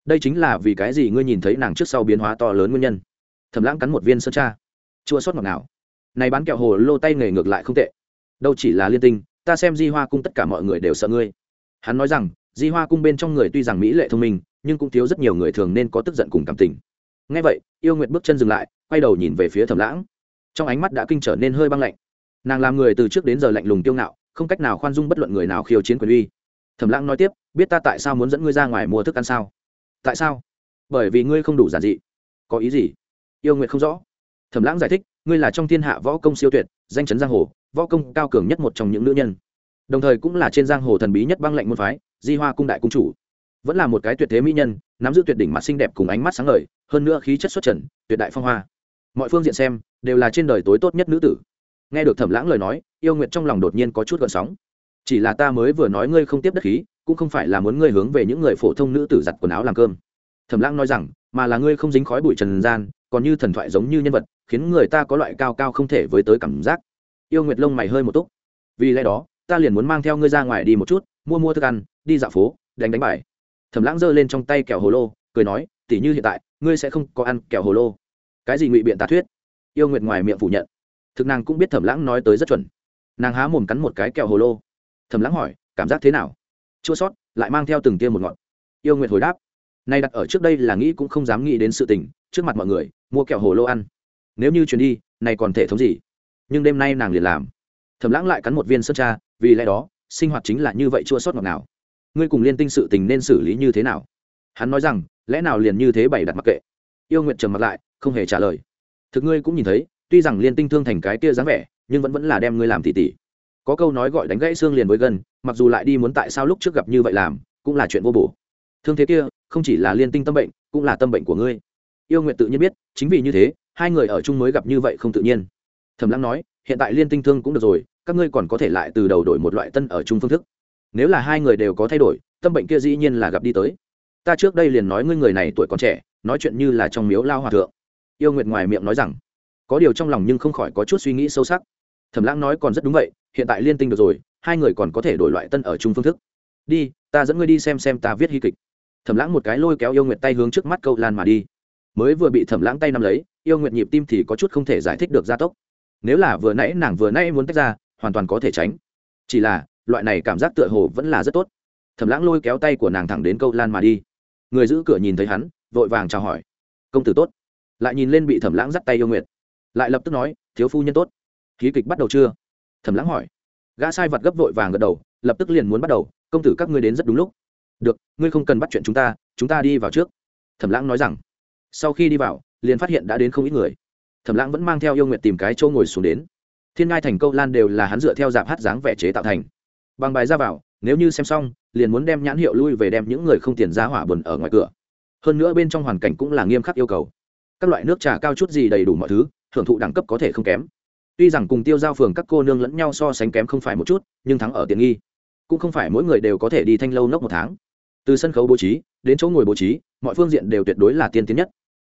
Đây chính là vì cái gì ngươi nhìn thấy nàng trước sau biến hóa to lớn nguyên nhân. Thầm lãng cắn một viên sơn cha chua sót ngọt nào này bán kẹo hồ lô tay nghề ngược lại không tệ. Đâu chỉ là liên tinh, ta xem di hoa cung tất cả mọi người đều sợ ngươi. Hắn nói rằng, di hoa cung bên trong người tuy rằng mỹ lệ thông minh, nhưng cũng thiếu rất nhiều người thường nên có tức giận cùng cảm tình. Ngay vậy, yêu nguyệt bước chân dừng lại, quay đầu nhìn về phía thẩm lãng. Trong ánh mắt đã kinh trở nên hơi băng lạnh. Nàng làm người từ trước đến giờ lạnh lùng tiêu ngạo, không cách nào khoan dung bất luận người nào khiêu chiến quyền uy. Thẩm lãng nói tiếp, biết ta tại sao muốn dẫn ngươi ra ngoài mua thức ăn sao? Tại sao? Bởi vì ngươi không đủ giản dị. Có ý gì? Yêu nguyệt không rõ thẩm lãng giải thích, ngươi là trong thiên hạ võ công siêu tuyệt, danh chấn giang hồ, võ công cao cường nhất một trong những nữ nhân. Đồng thời cũng là trên giang hồ thần bí nhất băng lệnh môn phái, di hoa cung đại cung chủ. Vẫn là một cái tuyệt thế mỹ nhân, nắm giữ tuyệt đỉnh mặt xinh đẹp cùng ánh mắt sáng ngời, hơn nữa khí chất xuất trần, tuyệt đại phong hoa. Mọi phương diện xem, đều là trên đời tối tốt nhất nữ tử. Nghe được thẩm lãng lời nói, yêu nguyệt trong lòng đột nhiên có chút gợn sóng. Chỉ là ta mới vừa nói ngươi không tiếp đất khí, cũng không phải là muốn ngươi hướng về những người phổ thông nữ tử giặt quần áo làm cơm. Thẩm lãng nói rằng, mà là ngươi không dính khói bụi trần gian còn như thần thoại giống như nhân vật, khiến người ta có loại cao cao không thể với tới cảm giác. Yêu nguyệt lông mày hơi một túc. Vì lẽ đó, ta liền muốn mang theo ngươi ra ngoài đi một chút, mua mua thức ăn, đi dạo phố, đánh đánh bài. Thẩm lãng giơ lên trong tay kẹo hồ lô, cười nói, tỉ như hiện tại, ngươi sẽ không có ăn kẹo hồ lô. Cái gì ngụy biện tà thuyết? Yêu nguyệt ngoài miệng phủ nhận. Thực nàng cũng biết thẩm lãng nói tới rất chuẩn. Nàng há mồm cắn một cái kẹo hồ lô. Thẩm lãng hỏi, cảm giác thế nào? Chua sót, lại mang theo từng tiêm một ngọn. Yêu nguyệt hồi đáp, nay đặt ở trước đây là nghĩ cũng không dám nghĩ đến sự tình, trước mặt mọi người mua kẹo hồ lô ăn. Nếu như chuyển đi, này còn thể thống gì? Nhưng đêm nay nàng liền làm. Thẩm lãng lại cắn một viên sơn cha, vì lẽ đó, sinh hoạt chính là như vậy chua sót ngọt nào ngươi cùng liên tinh sự tình nên xử lý như thế nào? Hắn nói rằng, lẽ nào liền như thế bày đặt mặc kệ? Yêu nguyện trầm mặt lại, không hề trả lời. Thực ngươi cũng nhìn thấy, tuy rằng liên tinh thương thành cái kia dáng vẻ, nhưng vẫn vẫn là đem ngươi làm tỉ tỉ. Có câu nói gọi đánh gãy xương liền với gần mặc dù lại đi muốn tại sao lúc trước gặp như vậy làm, cũng là chuyện vô bổ. Thương thế kia, không chỉ là liên tinh tâm bệnh, cũng là tâm bệnh của ngươi yêu nguyện tự nhiên biết, chính vì như thế, hai người ở chung mới gặp như vậy không tự nhiên. Thầm lăng nói, hiện tại liên tinh thương cũng được rồi, các ngươi còn có thể lại từ đầu đổi một loại tân ở chung phương thức. Nếu là hai người đều có thay đổi, tâm bệnh kia dĩ nhiên là gặp đi tới. Ta trước đây liền nói ngươi người này tuổi còn trẻ, nói chuyện như là trong miếu lao hòa thượng. Yêu nguyệt ngoài miệng nói rằng, có điều trong lòng nhưng không khỏi có chút suy nghĩ sâu sắc. Thẩm lãng nói còn rất đúng vậy, hiện tại liên tinh được rồi, hai người còn có thể đổi loại tân ở chung phương thức. Đi, ta dẫn ngươi đi xem xem ta viết hy kịch. Thẩm lãng một cái lôi kéo yêu nguyệt tay hướng trước mắt câu lan mà đi mới vừa bị thẩm lãng tay nắm lấy, yêu nguyệt nhịp tim thì có chút không thể giải thích được gia tốc. Nếu là vừa nãy nàng vừa nãy muốn tách ra, hoàn toàn có thể tránh. Chỉ là, loại này cảm giác tựa hồ vẫn là rất tốt. Thẩm lãng lôi kéo tay của nàng thẳng đến câu lan mà đi. Người giữ cửa nhìn thấy hắn, vội vàng chào hỏi. Công tử tốt. Lại nhìn lên bị thẩm lãng dắt tay yêu nguyệt. Lại lập tức nói, thiếu phu nhân tốt. Khí kịch bắt đầu chưa? Thẩm lãng hỏi. Gã sai vật gấp vội vàng gật đầu, lập tức liền muốn bắt đầu. Công tử các ngươi đến rất đúng lúc. Được, ngươi không cần bắt chuyện chúng ta chúng ta đi vào trước. Thẩm lãng nói rằng sau khi đi vào, liền phát hiện đã đến không ít người. Thẩm lãng vẫn mang theo yêu nguyệt tìm cái chỗ ngồi xuống đến. Thiên ngai thành câu lan đều là hắn dựa theo dạp hát dáng vẻ chế tạo thành. Bằng bài ra vào, nếu như xem xong, liền muốn đem nhãn hiệu lui về đem những người không tiền ra hỏa buồn ở ngoài cửa. Hơn nữa bên trong hoàn cảnh cũng là nghiêm khắc yêu cầu. Các loại nước trà cao chút gì đầy đủ mọi thứ hưởng thụ đẳng cấp có thể không kém. Tuy rằng cùng tiêu giao phường các cô nương lẫn nhau so sánh kém không phải một chút, nhưng thắng ở tiện nghi. Cũng không phải mỗi người đều có thể đi thanh lâu nốc một tháng. Từ sân khấu bố trí, đến chỗ ngồi bố trí, mọi phương diện đều tuyệt đối là tiên tiến nhất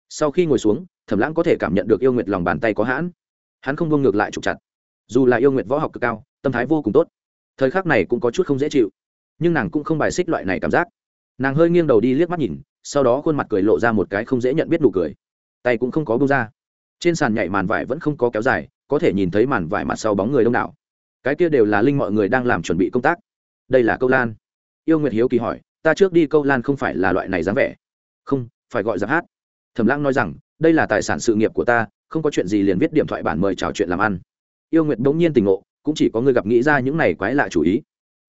sau khi ngồi xuống, thẩm lãng có thể cảm nhận được yêu nguyệt lòng bàn tay có hãn. Hắn không buông ngược lại trục chặt. Dù là yêu nguyệt võ học cực cao, tâm thái vô cùng tốt, thời khắc này cũng có chút không dễ chịu. Nhưng nàng cũng không bài xích loại này cảm giác. Nàng hơi nghiêng đầu đi liếc mắt nhìn, sau đó khuôn mặt cười lộ ra một cái không dễ nhận biết nụ cười. Tay cũng không có bông ra. Trên sàn nhảy màn vải vẫn không có kéo dài, có thể nhìn thấy màn vải mặt sau bóng người đông đảo. Cái kia đều là linh mọi người đang làm chuẩn bị công tác. Đây là câu lan. Yêu nguyệt hiếu kỳ hỏi, ta trước đi câu lan không phải là loại này dáng vẻ? Không, phải gọi giáp hát thẩm lãng nói rằng, đây là tài sản sự nghiệp của ta, không có chuyện gì liền viết điểm thoại bản mời chào chuyện làm ăn. Yêu nguyệt bỗng nhiên tình ngộ, cũng chỉ có người gặp nghĩ ra những này quái lạ chủ ý.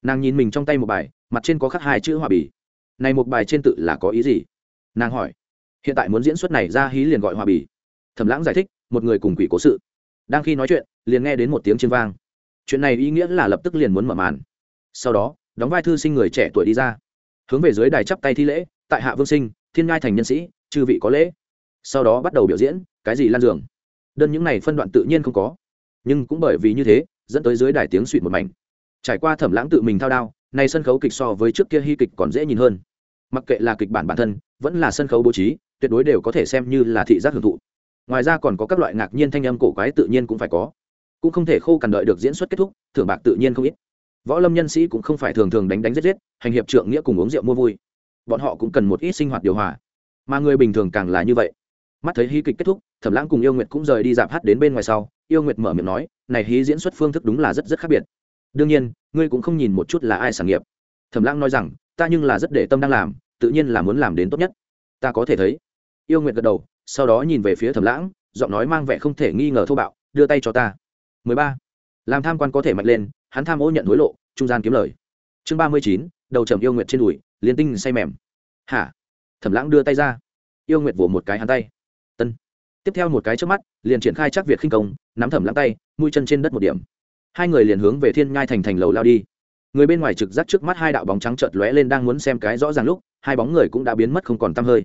Nàng nhìn mình trong tay một bài, mặt trên có khắc hai chữ hòa bì. Này một bài trên tự là có ý gì? Nàng hỏi. Hiện tại muốn diễn xuất này ra hí liền gọi hòa bì. Thẩm lãng giải thích, một người cùng quỷ cố sự. Đang khi nói chuyện, liền nghe đến một tiếng chiên vang. Chuyện này ý nghĩa là lập tức liền muốn mở màn. Sau đó, đóng vai thư sinh người trẻ tuổi đi ra. Hướng về dưới đài chắp tay thi lễ, tại hạ vương sinh, thiên ngai thành nhân sĩ, chư vị có lễ sau đó bắt đầu biểu diễn cái gì lan giường. Đơn những này phân đoạn tự nhiên không có. Nhưng cũng bởi vì như thế, dẫn tới dưới đài tiếng suỵt một mảnh. Trải qua thẩm lãng tự mình thao đao, nay sân khấu kịch so với trước kia hy kịch còn dễ nhìn hơn. Mặc kệ là kịch bản bản thân, vẫn là sân khấu bố trí, tuyệt đối đều có thể xem như là thị giác hưởng thụ. Ngoài ra còn có các loại ngạc nhiên thanh âm cổ quái tự nhiên cũng phải có. Cũng không thể khô cằn đợi được diễn xuất kết thúc, thưởng bạc tự nhiên không ít. Võ lâm nhân sĩ cũng không phải thường thường đánh đánh giết giết, hành hiệp trượng nghĩa cùng uống rượu mua vui. Bọn họ cũng cần một ít sinh hoạt điều hòa. Mà người bình thường càng là như vậy mắt thấy hí kịch kết thúc thẩm lãng cùng yêu nguyệt cũng rời đi dạp hát đến bên ngoài sau yêu nguyệt mở miệng nói này hí diễn xuất phương thức đúng là rất rất khác biệt. Đương nhiên ngươi cũng không nhìn một chút là ai sản nghiệp. Thẩm lãng nói rằng ta nhưng là rất để tâm đang làm tự nhiên là muốn làm đến tốt nhất. Ta có thể thấy. Yêu nguyệt gật đầu sau đó nhìn về phía thẩm lãng giọng nói mang vẻ không thể nghi ngờ thô bạo đưa tay cho ta. 13. làm tham quan có thể mạnh lên hắn tham ô nhận hối lộ trung gian kiếm lời. Chương 39, đầu trầm yêu nguyệt trên đùi liên tinh say mềm. Hả? Thẩm lãng đưa tay ra. Yêu nguyệt vỗ một cái hắn tay tiếp theo một cái trước mắt, liền triển khai chắc việt khinh công, nắm thẩm lãng tay, mũi chân trên đất một điểm. Hai người liền hướng về thiên nhai thành thành lầu lao đi. Người bên ngoài trực giác trước mắt hai đạo bóng trắng chợt lóe lên đang muốn xem cái rõ ràng lúc, hai bóng người cũng đã biến mất không còn tăm hơi.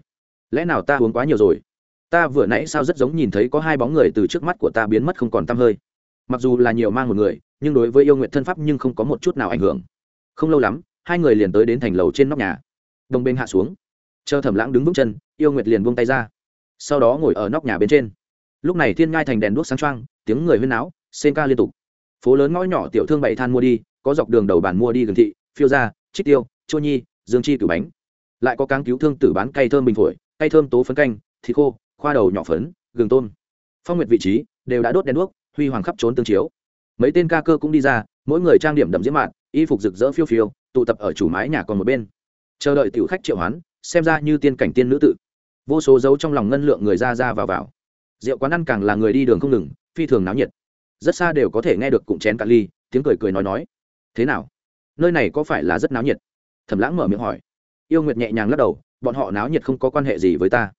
Lẽ nào ta uống quá nhiều rồi? Ta vừa nãy sao rất giống nhìn thấy có hai bóng người từ trước mắt của ta biến mất không còn tăm hơi. Mặc dù là nhiều mang một người, nhưng đối với yêu nguyện thân pháp nhưng không có một chút nào ảnh hưởng. Không lâu lắm, hai người liền tới đến thành lầu trên nóc nhà. Đồng bên hạ xuống. Chờ thẩm lãng đứng vững chân, yêu nguyệt liền buông tay ra sau đó ngồi ở nóc nhà bên trên. Lúc này thiên ngai thành đèn đuốc sáng trăng tiếng người huyên náo xên ca liên tục. Phố lớn ngõ nhỏ tiểu thương bậy than mua đi, có dọc đường đầu bàn mua đi gần thị, phiêu ra trích tiêu, chua nhi, dương chi cử bánh. Lại có cáng cứu thương tử bán cây thơm bình phổi cây thơm tố phấn canh, thịt khô, khoa đầu nhỏ phấn, gừng tôm. Phong nguyệt vị trí, đều đã đốt đèn đuốc, huy hoàng khắp trốn tương chiếu. Mấy tên ca cơ cũng đi ra, mỗi người trang điểm đậm diễm mạn, y phục rực rỡ phiêu phiêu, tụ tập ở chủ mái nhà còn một bên. Chờ đợi tiểu khách triệu hoán, xem ra như tiên cảnh tiên nữ tự vô số dấu trong lòng ngân lượng người ra ra vào vào. Rượu quán ăn càng là người đi đường không ngừng, phi thường náo nhiệt. Rất xa đều có thể nghe được cụm chén cạn ly, tiếng cười cười nói nói. Thế nào? Nơi này có phải là rất náo nhiệt? Thẩm lãng mở miệng hỏi. Yêu nguyệt nhẹ nhàng lắc đầu, bọn họ náo nhiệt không có quan hệ gì với ta.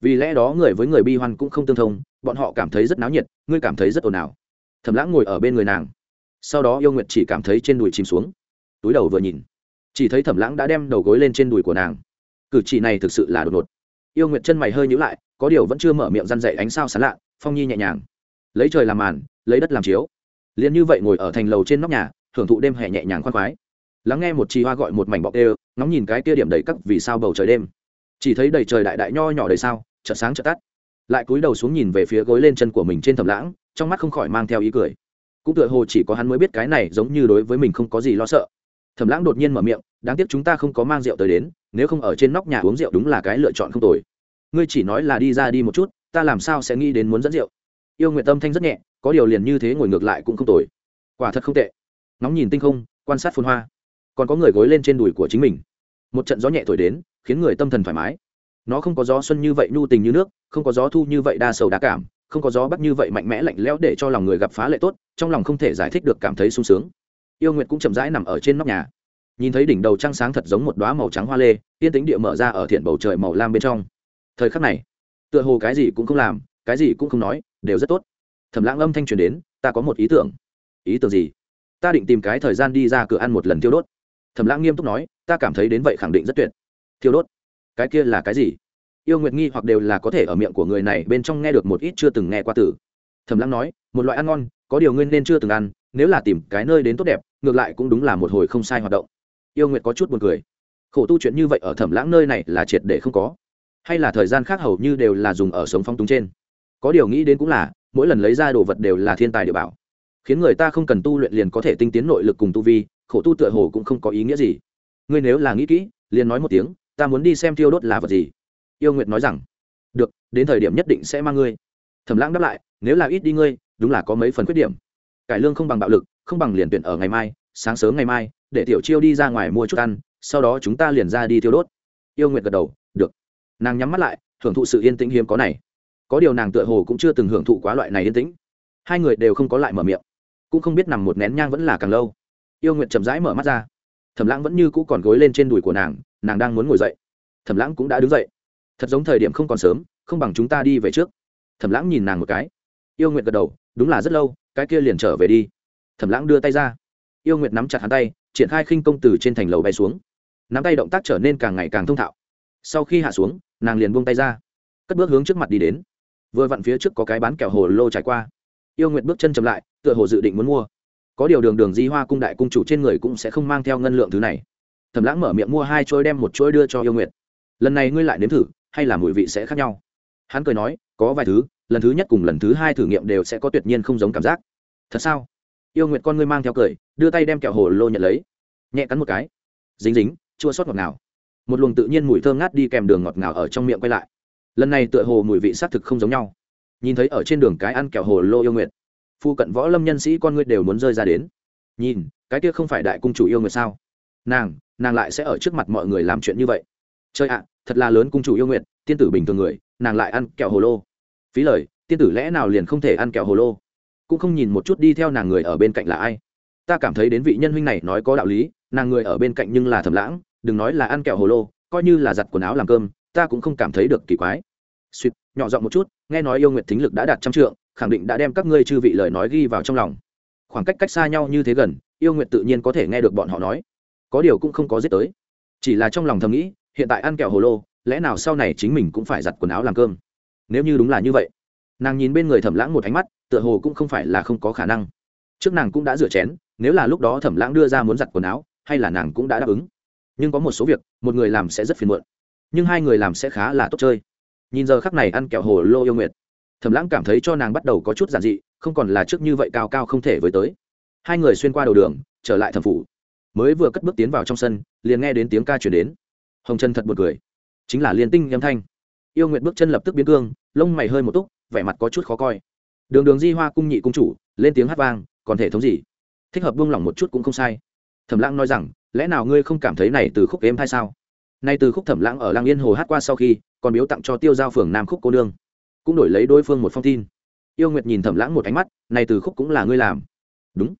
Vì lẽ đó người với người bi hoan cũng không tương thông, bọn họ cảm thấy rất náo nhiệt, ngươi cảm thấy rất ồn ào. Thẩm lãng ngồi ở bên người nàng. Sau đó yêu nguyệt chỉ cảm thấy trên đùi chìm xuống. Túi đầu vừa nhìn, chỉ thấy thẩm lãng đã đem đầu gối lên trên đùi của nàng. Cử chỉ này thực sự là đột ngột yêu nguyệt chân mày hơi nhữ lại, có điều vẫn chưa mở miệng răn dậy ánh sao sán lạ, phong nhi nhẹ nhàng. Lấy trời làm màn, lấy đất làm chiếu. Liền như vậy ngồi ở thành lầu trên nóc nhà, thưởng thụ đêm hè nhẹ nhàng khoan khoái. Lắng nghe một chi hoa gọi một mảnh bọc đều, ngóng nhìn cái kia điểm đầy cắt vì sao bầu trời đêm. Chỉ thấy đầy trời đại đại nho nhỏ đầy sao, chợt sáng chợt tắt. Lại cúi đầu xuống nhìn về phía gối lên chân của mình trên thầm lãng, trong mắt không khỏi mang theo ý cười. Cũng tựa hồ chỉ có hắn mới biết cái này giống như đối với mình không có gì lo sợ thẩm lãng đột nhiên mở miệng, đáng tiếc chúng ta không có mang rượu tới đến, nếu không ở trên nóc nhà uống rượu đúng là cái lựa chọn không tồi. Ngươi chỉ nói là đi ra đi một chút, ta làm sao sẽ nghĩ đến muốn dẫn rượu? Yêu nguyện tâm thanh rất nhẹ, có điều liền như thế ngồi ngược lại cũng không tồi. Quả thật không tệ. Nóng nhìn tinh không, quan sát phun hoa. Còn có người gối lên trên đùi của chính mình. Một trận gió nhẹ thổi đến, khiến người tâm thần thoải mái. Nó không có gió xuân như vậy nhu tình như nước, không có gió thu như vậy đa sầu đa cảm, không có gió bắc như vậy mạnh mẽ lạnh lẽo để cho lòng người gặp phá lệ tốt, trong lòng không thể giải thích được cảm thấy sung sướng yêu nguyệt cũng chậm rãi nằm ở trên nóc nhà. Nhìn thấy đỉnh đầu trăng sáng thật giống một đoá màu trắng hoa lê, tiên tính địa mở ra ở thiện bầu trời màu lam bên trong. Thời khắc này, tựa hồ cái gì cũng không làm, cái gì cũng không nói, đều rất tốt. Thẩm lãng âm thanh truyền đến, ta có một ý tưởng. Ý tưởng gì? Ta định tìm cái thời gian đi ra cửa ăn một lần thiêu đốt. Thẩm lãng nghiêm túc nói, ta cảm thấy đến vậy khẳng định rất tuyệt. Thiêu đốt? Cái kia là cái gì? Yêu nguyệt nghi hoặc đều là có thể ở miệng của người này bên trong nghe được một ít chưa từng nghe qua từ. Thẩm lãng nói, một loại ăn ngon, có điều nguyên nên chưa từng ăn, nếu là tìm cái nơi đến tốt đẹp ngược lại cũng đúng là một hồi không sai hoạt động. Yêu nguyệt có chút buồn cười. Khổ tu chuyện như vậy ở thẩm lãng nơi này là triệt để không có. Hay là thời gian khác hầu như đều là dùng ở sống phong túng trên. Có điều nghĩ đến cũng là, mỗi lần lấy ra đồ vật đều là thiên tài địa bảo. Khiến người ta không cần tu luyện liền có thể tinh tiến nội lực cùng tu vi, khổ tu tựa hồ cũng không có ý nghĩa gì. Ngươi nếu là nghĩ kỹ, liền nói một tiếng, ta muốn đi xem thiêu đốt là vật gì. Yêu nguyệt nói rằng, được, đến thời điểm nhất định sẽ mang ngươi. Thẩm lãng đáp lại, nếu là ít đi ngươi, đúng là có mấy phần khuyết điểm. Cải lương không bằng bạo lực không bằng liền tuyển ở ngày mai, sáng sớm ngày mai, để tiểu chiêu đi ra ngoài mua chút ăn, sau đó chúng ta liền ra đi tiêu đốt. Yêu nguyệt gật đầu, được. Nàng nhắm mắt lại, hưởng thụ sự yên tĩnh hiếm có này. Có điều nàng tựa hồ cũng chưa từng hưởng thụ quá loại này yên tĩnh. Hai người đều không có lại mở miệng, cũng không biết nằm một nén nhang vẫn là càng lâu. Yêu nguyệt chậm rãi mở mắt ra. Thẩm lãng vẫn như cũ còn gối lên trên đùi của nàng nàng đang muốn ngồi dậy. Thẩm lãng cũng đã đứng dậy. Thật giống thời điểm không còn sớm, không bằng chúng ta đi về trước. Thẩm lãng nhìn nàng một cái. Yêu nguyệt gật đầu, đúng là rất lâu, cái kia liền trở về đi thẩm lãng đưa tay ra. Yêu nguyệt nắm chặt hắn tay, triển khai khinh công từ trên thành lầu bay xuống. Nắm tay động tác trở nên càng ngày càng thông thạo. Sau khi hạ xuống, nàng liền buông tay ra, cất bước hướng trước mặt đi đến. Vừa vặn phía trước có cái bán kẹo hồ lô trải qua. Yêu nguyệt bước chân chậm lại, tựa hồ dự định muốn mua. Có điều đường đường di hoa cung đại cung chủ trên người cũng sẽ không mang theo ngân lượng thứ này. Thẩm lãng mở miệng mua hai chuỗi đem một chuỗi đưa cho yêu nguyệt. Lần này ngươi lại nếm thử, hay là mùi vị sẽ khác nhau? Hắn cười nói, có vài thứ, lần thứ nhất cùng lần thứ hai thử nghiệm đều sẽ có tuyệt nhiên không giống cảm giác. Thật sao? Yêu nguyệt con ngươi mang theo cười, đưa tay đem kẹo hồ lô nhận lấy. Nhẹ cắn một cái. Dính dính, chua sót ngọt ngào. Một luồng tự nhiên mùi thơm ngát đi kèm đường ngọt ngào ở trong miệng quay lại. Lần này tựa hồ mùi vị xác thực không giống nhau. Nhìn thấy ở trên đường cái ăn kẹo hồ lô yêu nguyệt, phu cận võ lâm nhân sĩ con ngươi đều muốn rơi ra đến. Nhìn, cái kia không phải đại cung chủ yêu nguyệt sao? Nàng nàng lại sẽ ở trước mặt mọi người làm chuyện như vậy. Chơi ạ, thật là lớn cung chủ yêu nguyệt, tiên tử bình thường người, nàng lại ăn kẹo hồ lô. Phí lời, tiên tử lẽ nào liền không thể ăn kẹo hồ lô? Cũng không nhìn một chút đi theo nàng người ở bên cạnh là ai. Ta cảm thấy đến vị nhân huynh này nói có đạo lý, nàng người ở bên cạnh nhưng là thầm lãng, đừng nói là ăn kẹo hồ lô, coi như là giặt quần áo làm cơm, ta cũng không cảm thấy được kỳ quái. Suýt nhỏ giọng một chút, nghe nói yêu nguyệt thính lực đã đạt trăm trượng, khẳng định đã đem các ngươi chư vị lời nói ghi vào trong lòng. Khoảng cách cách xa nhau như thế gần, yêu nguyệt tự nhiên có thể nghe được bọn họ nói. Có điều cũng không có giết tới. Chỉ là trong lòng thầm nghĩ, hiện tại ăn kẹo hồ lô, lẽ nào sau này chính mình cũng phải giặt quần áo làm cơm? Nếu như đúng là như vậy nàng nhìn bên người thẩm lãng một ánh mắt, tựa hồ cũng không phải là không có khả năng. Trước nàng cũng đã rửa chén, nếu là lúc đó thẩm lãng đưa ra muốn giặt quần áo, hay là nàng cũng đã đáp ứng. Nhưng có một số việc, một người làm sẽ rất phiền muộn, nhưng hai người làm sẽ khá là tốt chơi. Nhìn giờ khắc này ăn kẹo hồ lô yêu nguyệt, thẩm lãng cảm thấy cho nàng bắt đầu có chút giản dị, không còn là trước như vậy cao cao không thể với tới. Hai người xuyên qua đầu đường, trở lại thẩm phủ. Mới vừa cất bước tiến vào trong sân, liền nghe đến tiếng ca chuyển đến. Hồng chân thật buồn cười. Chính là liên tinh âm thanh. Yêu nguyện bước chân lập tức biến cương, lông mày hơi một túc vẻ mặt có chút khó coi. Đường đường di hoa cung nhị cung chủ, lên tiếng hát vang, còn thể thống gì? Thích hợp buông lỏng một chút cũng không sai. Thẩm lãng nói rằng, lẽ nào ngươi không cảm thấy này từ khúc êm hay sao? Nay từ khúc thẩm lãng ở lang yên hồ hát qua sau khi, còn biếu tặng cho tiêu giao phường nam khúc cô nương. Cũng đổi lấy đối phương một phong tin. Yêu nguyệt nhìn thẩm lãng một ánh mắt, này từ khúc cũng là ngươi làm. Đúng.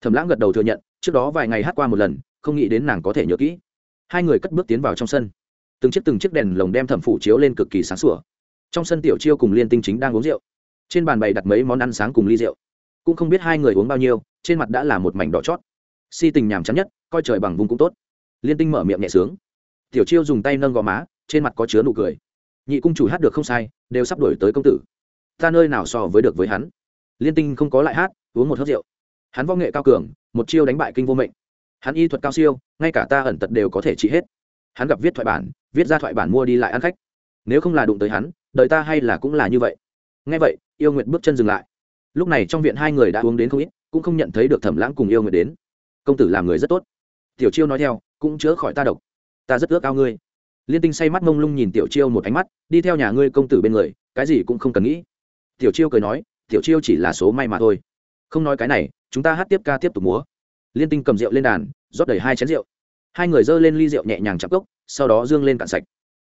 Thẩm lãng gật đầu thừa nhận, trước đó vài ngày hát qua một lần, không nghĩ đến nàng có thể nhớ kỹ. Hai người cất bước tiến vào trong sân. Từng chiếc từng chiếc đèn lồng đem thẩm phủ chiếu lên cực kỳ sáng sủa trong sân tiểu chiêu cùng liên tinh chính đang uống rượu. Trên bàn bày đặt mấy món ăn sáng cùng ly rượu. Cũng không biết hai người uống bao nhiêu, trên mặt đã là một mảnh đỏ chót. Si tình nhàm chán nhất, coi trời bằng vùng cũng tốt. Liên tinh mở miệng nhẹ sướng. Tiểu chiêu dùng tay nâng gò má, trên mặt có chứa nụ cười. Nhị cung chủ hát được không sai, đều sắp đổi tới công tử. Ta nơi nào so với được với hắn? Liên tinh không có lại hát, uống một hớt rượu. Hắn võ nghệ cao cường, một chiêu đánh bại kinh vô mệnh. Hắn y thuật cao siêu, ngay cả ta ẩn tật đều có thể trị hết. Hắn gặp viết thoại bản, viết ra thoại bản mua đi lại ăn khách. Nếu không là đụng tới hắn đời ta hay là cũng là như vậy. Ngay vậy, yêu nguyện bước chân dừng lại. Lúc này trong viện hai người đã uống đến không ít, cũng không nhận thấy được thẩm lãng cùng yêu nguyện đến. Công tử làm người rất tốt. Tiểu chiêu nói theo, cũng chữa khỏi ta độc. Ta rất ước ao ngươi. Liên tinh say mắt mông lung nhìn tiểu chiêu một ánh mắt, đi theo nhà ngươi công tử bên người, cái gì cũng không cần nghĩ. Tiểu chiêu cười nói, tiểu chiêu chỉ là số may mà thôi. Không nói cái này, chúng ta hát tiếp ca tiếp tục múa. Liên tinh cầm rượu lên đàn, rót đầy hai chén rượu. Hai người giơ lên ly rượu nhẹ nhàng chạm cốc, sau đó dương lên cạn sạch.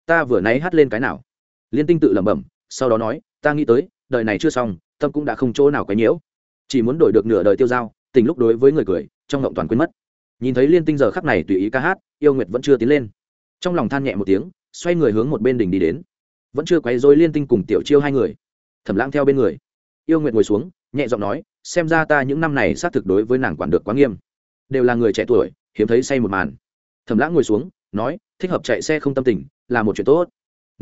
Ta vừa nãy hát lên cái nào? Liên tinh tự lẩm bẩm, sau đó nói, ta nghĩ tới, đời này chưa xong, tâm cũng đã không chỗ nào quấy nhiễu. Chỉ muốn đổi được nửa đời tiêu dao tình lúc đối với người cười, trong ngộng toàn quên mất. Nhìn thấy liên tinh giờ khắc này tùy ý ca hát, yêu nguyệt vẫn chưa tiến lên. Trong lòng than nhẹ một tiếng, xoay người hướng một bên đỉnh đi đến. Vẫn chưa quấy dối liên tinh cùng tiểu chiêu hai người. Thẩm lãng theo bên người. Yêu nguyệt ngồi xuống, nhẹ giọng nói, xem ra ta những năm này xác thực đối với nàng quản được quá nghiêm. Đều là người trẻ tuổi, hiếm thấy say một màn. Thẩm lãng ngồi xuống, nói, thích hợp chạy xe không tâm tình, là một chuyện tốt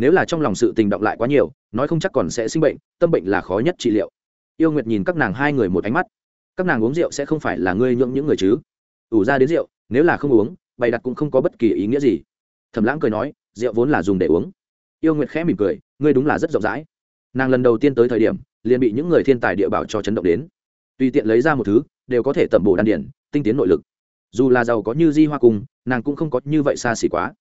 nếu là trong lòng sự tình động lại quá nhiều, nói không chắc còn sẽ sinh bệnh, tâm bệnh là khó nhất trị liệu. Yêu nguyệt nhìn các nàng hai người một ánh mắt. Các nàng uống rượu sẽ không phải là ngươi nhượng những người chứ? Ủ ra đến rượu, nếu là không uống, bày đặt cũng không có bất kỳ ý nghĩa gì. Thẩm lãng cười nói, rượu vốn là dùng để uống. Yêu nguyệt khẽ mỉm cười, ngươi đúng là rất rộng rãi. Nàng lần đầu tiên tới thời điểm, liền bị những người thiên tài địa bảo cho chấn động đến. Tùy tiện lấy ra một thứ, đều có thể tẩm bổ đan điển tinh tiến nội lực. Dù là giàu có như di hoa cung, nàng cũng không có như vậy xa xỉ quá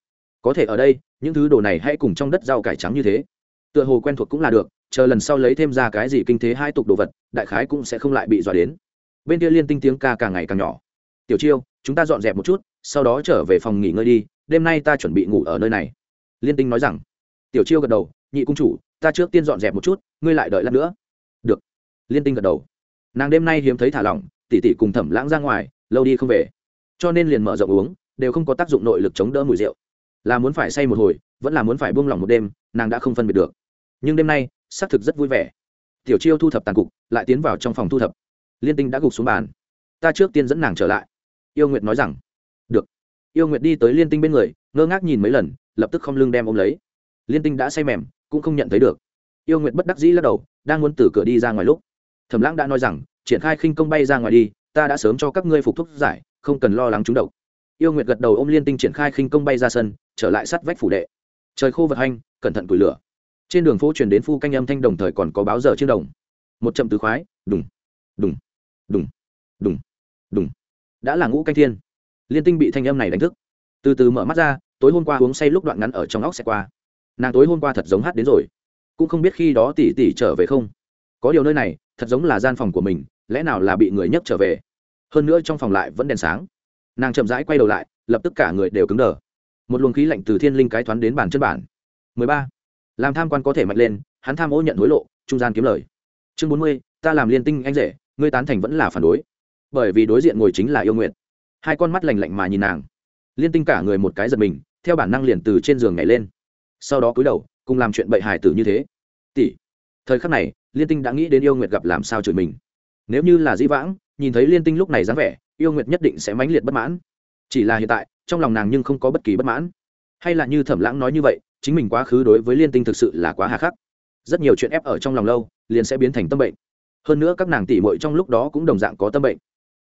có thể ở đây, những thứ đồ này hãy cùng trong đất rau cải trắng như thế. Tựa hồ quen thuộc cũng là được, chờ lần sau lấy thêm ra cái gì kinh thế hai tục đồ vật, đại khái cũng sẽ không lại bị dọa đến. Bên kia liên tinh tiếng ca càng ngày càng nhỏ. Tiểu chiêu, chúng ta dọn dẹp một chút, sau đó trở về phòng nghỉ ngơi đi, đêm nay ta chuẩn bị ngủ ở nơi này. Liên tinh nói rằng. Tiểu chiêu gật đầu, nhị cung chủ, ta trước tiên dọn dẹp một chút, ngươi lại đợi lát nữa. Được. Liên tinh gật đầu. Nàng đêm nay hiếm thấy thả lỏng, tỉ tỉ cùng thẩm lãng ra ngoài, lâu đi không về. Cho nên liền mở rộng uống, đều không có tác dụng nội lực chống đỡ mùi rượu là muốn phải say một hồi, vẫn là muốn phải buông lỏng một đêm, nàng đã không phân biệt được. Nhưng đêm nay, xác thực rất vui vẻ. Tiểu chiêu thu thập tàn cục, lại tiến vào trong phòng thu thập. Liên tinh đã gục xuống bàn. Ta trước tiên dẫn nàng trở lại. Yêu nguyệt nói rằng, được. Yêu nguyệt đi tới liên tinh bên người, ngơ ngác nhìn mấy lần, lập tức không lưng đem ôm lấy. Liên tinh đã say mềm, cũng không nhận thấy được. Yêu nguyệt bất đắc dĩ lắc đầu, đang muốn từ cửa đi ra ngoài lúc, thẩm lãng đã nói rằng, triển khai khinh công bay ra ngoài đi, ta đã sớm cho các ngươi phục thuốc giải, không cần lo lắng trúng độc yêu nguyệt gật đầu ôm liên tinh triển khai khinh công bay ra sân, trở lại sắt vách phủ đệ. Trời khô vật hanh, cẩn thận củi lửa. Trên đường phố truyền đến phu canh âm thanh đồng thời còn có báo giờ trên đồng. Một chậm tứ khoái, đùng đùng đùng đùng đùng. Đã là ngũ canh thiên. Liên tinh bị thanh âm này đánh thức. Từ từ mở mắt ra, tối hôm qua uống say lúc đoạn ngắn ở trong óc xe qua. Nàng tối hôm qua thật giống hát đến rồi. Cũng không biết khi đó tỷ tỷ trở về không. Có điều nơi này, thật giống là gian phòng của mình, lẽ nào là bị người nhấc trở về? Hơn nữa trong phòng lại vẫn đèn sáng nàng chậm rãi quay đầu lại lập tức cả người đều cứng đờ. Một luồng khí lạnh từ thiên linh cái thoáng đến bàn chân bản. 13. làm tham quan có thể mạnh lên hắn tham ô nhận hối lộ trung gian kiếm lời. Chương 40, ta làm liên tinh anh rể ngươi tán thành vẫn là phản đối. Bởi vì đối diện ngồi chính là yêu nguyện hai con mắt lạnh lạnh mà nhìn nàng. Liên tinh cả người một cái giật mình theo bản năng liền từ trên giường nhảy lên. Sau đó cúi đầu cùng làm chuyện bậy hài tử như thế. Tỷ thời khắc này liên tinh đã nghĩ đến yêu nguyệt gặp làm sao chửi mình. Nếu như là dĩ vãng nhìn thấy liên tinh lúc này dáng vẻ yêu nguyệt nhất định sẽ mãnh liệt bất mãn. Chỉ là hiện tại, trong lòng nàng nhưng không có bất kỳ bất mãn. Hay là như thẩm lãng nói như vậy, chính mình quá khứ đối với liên tinh thực sự là quá hà khắc. Rất nhiều chuyện ép ở trong lòng lâu, liền sẽ biến thành tâm bệnh. Hơn nữa các nàng tỉ mội trong lúc đó cũng đồng dạng có tâm bệnh.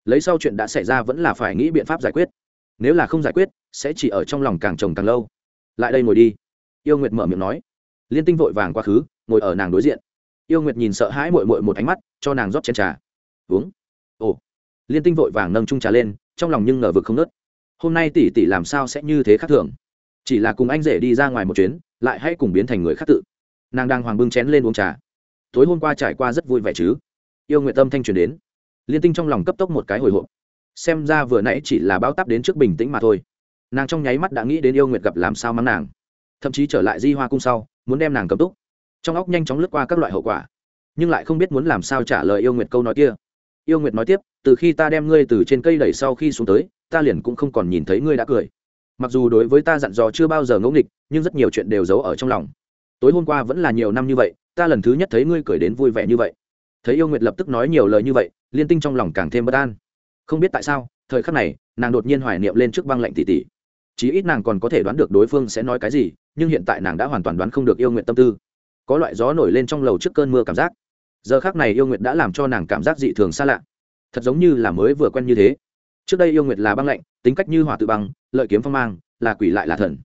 Lấy sau chuyện đã xảy ra vẫn là phải nghĩ biện pháp giải quyết. Nếu là không giải quyết, sẽ chỉ ở trong lòng càng trồng càng lâu. Lại đây ngồi đi. Yêu nguyệt mở miệng nói. Liên tinh vội vàng quá khứ, ngồi ở nàng đối diện. Yêu nguyệt nhìn sợ hãi mội mội một ánh mắt, cho nàng rót chén trà. Uống. Ồ liên tinh vội vàng nâng trung trà lên, trong lòng nhưng ngờ vực không nớt. Hôm nay tỷ tỷ làm sao sẽ như thế khác thường? Chỉ là cùng anh rể đi ra ngoài một chuyến, lại hãy cùng biến thành người khác tự. Nàng đang hoàng bưng chén lên uống trà. Tối hôm qua trải qua rất vui vẻ chứ? Yêu nguyện tâm thanh truyền đến. Liên tinh trong lòng cấp tốc một cái hồi hộp. Xem ra vừa nãy chỉ là bao tắp đến trước bình tĩnh mà thôi. Nàng trong nháy mắt đã nghĩ đến yêu nguyện gặp làm sao mắng nàng. Thậm chí trở lại di hoa cung sau, muốn đem nàng cấm túc. Trong óc nhanh chóng lướt qua các loại hậu quả, nhưng lại không biết muốn làm sao trả lời yêu nguyệt câu nói kia. Yêu nguyệt nói tiếp từ khi ta đem ngươi từ trên cây đẩy sau khi xuống tới, ta liền cũng không còn nhìn thấy ngươi đã cười. Mặc dù đối với ta dặn dò chưa bao giờ ngẫu nghịch, nhưng rất nhiều chuyện đều giấu ở trong lòng. Tối hôm qua vẫn là nhiều năm như vậy, ta lần thứ nhất thấy ngươi cười đến vui vẻ như vậy. Thấy yêu nguyệt lập tức nói nhiều lời như vậy, liên tinh trong lòng càng thêm bất an. Không biết tại sao, thời khắc này, nàng đột nhiên hoài niệm lên trước băng lạnh tỉ tỉ. Chí ít nàng còn có thể đoán được đối phương sẽ nói cái gì, nhưng hiện tại nàng đã hoàn toàn đoán không được yêu nguyện tâm tư. Có loại gió nổi lên trong lầu trước cơn mưa cảm giác. Giờ khác này yêu nguyện đã làm cho nàng cảm giác dị thường xa lạ thật giống như là mới vừa quen như thế. Trước đây yêu nguyệt là băng lạnh, tính cách như hỏa tự băng, lợi kiếm phong mang, là quỷ lại là thần.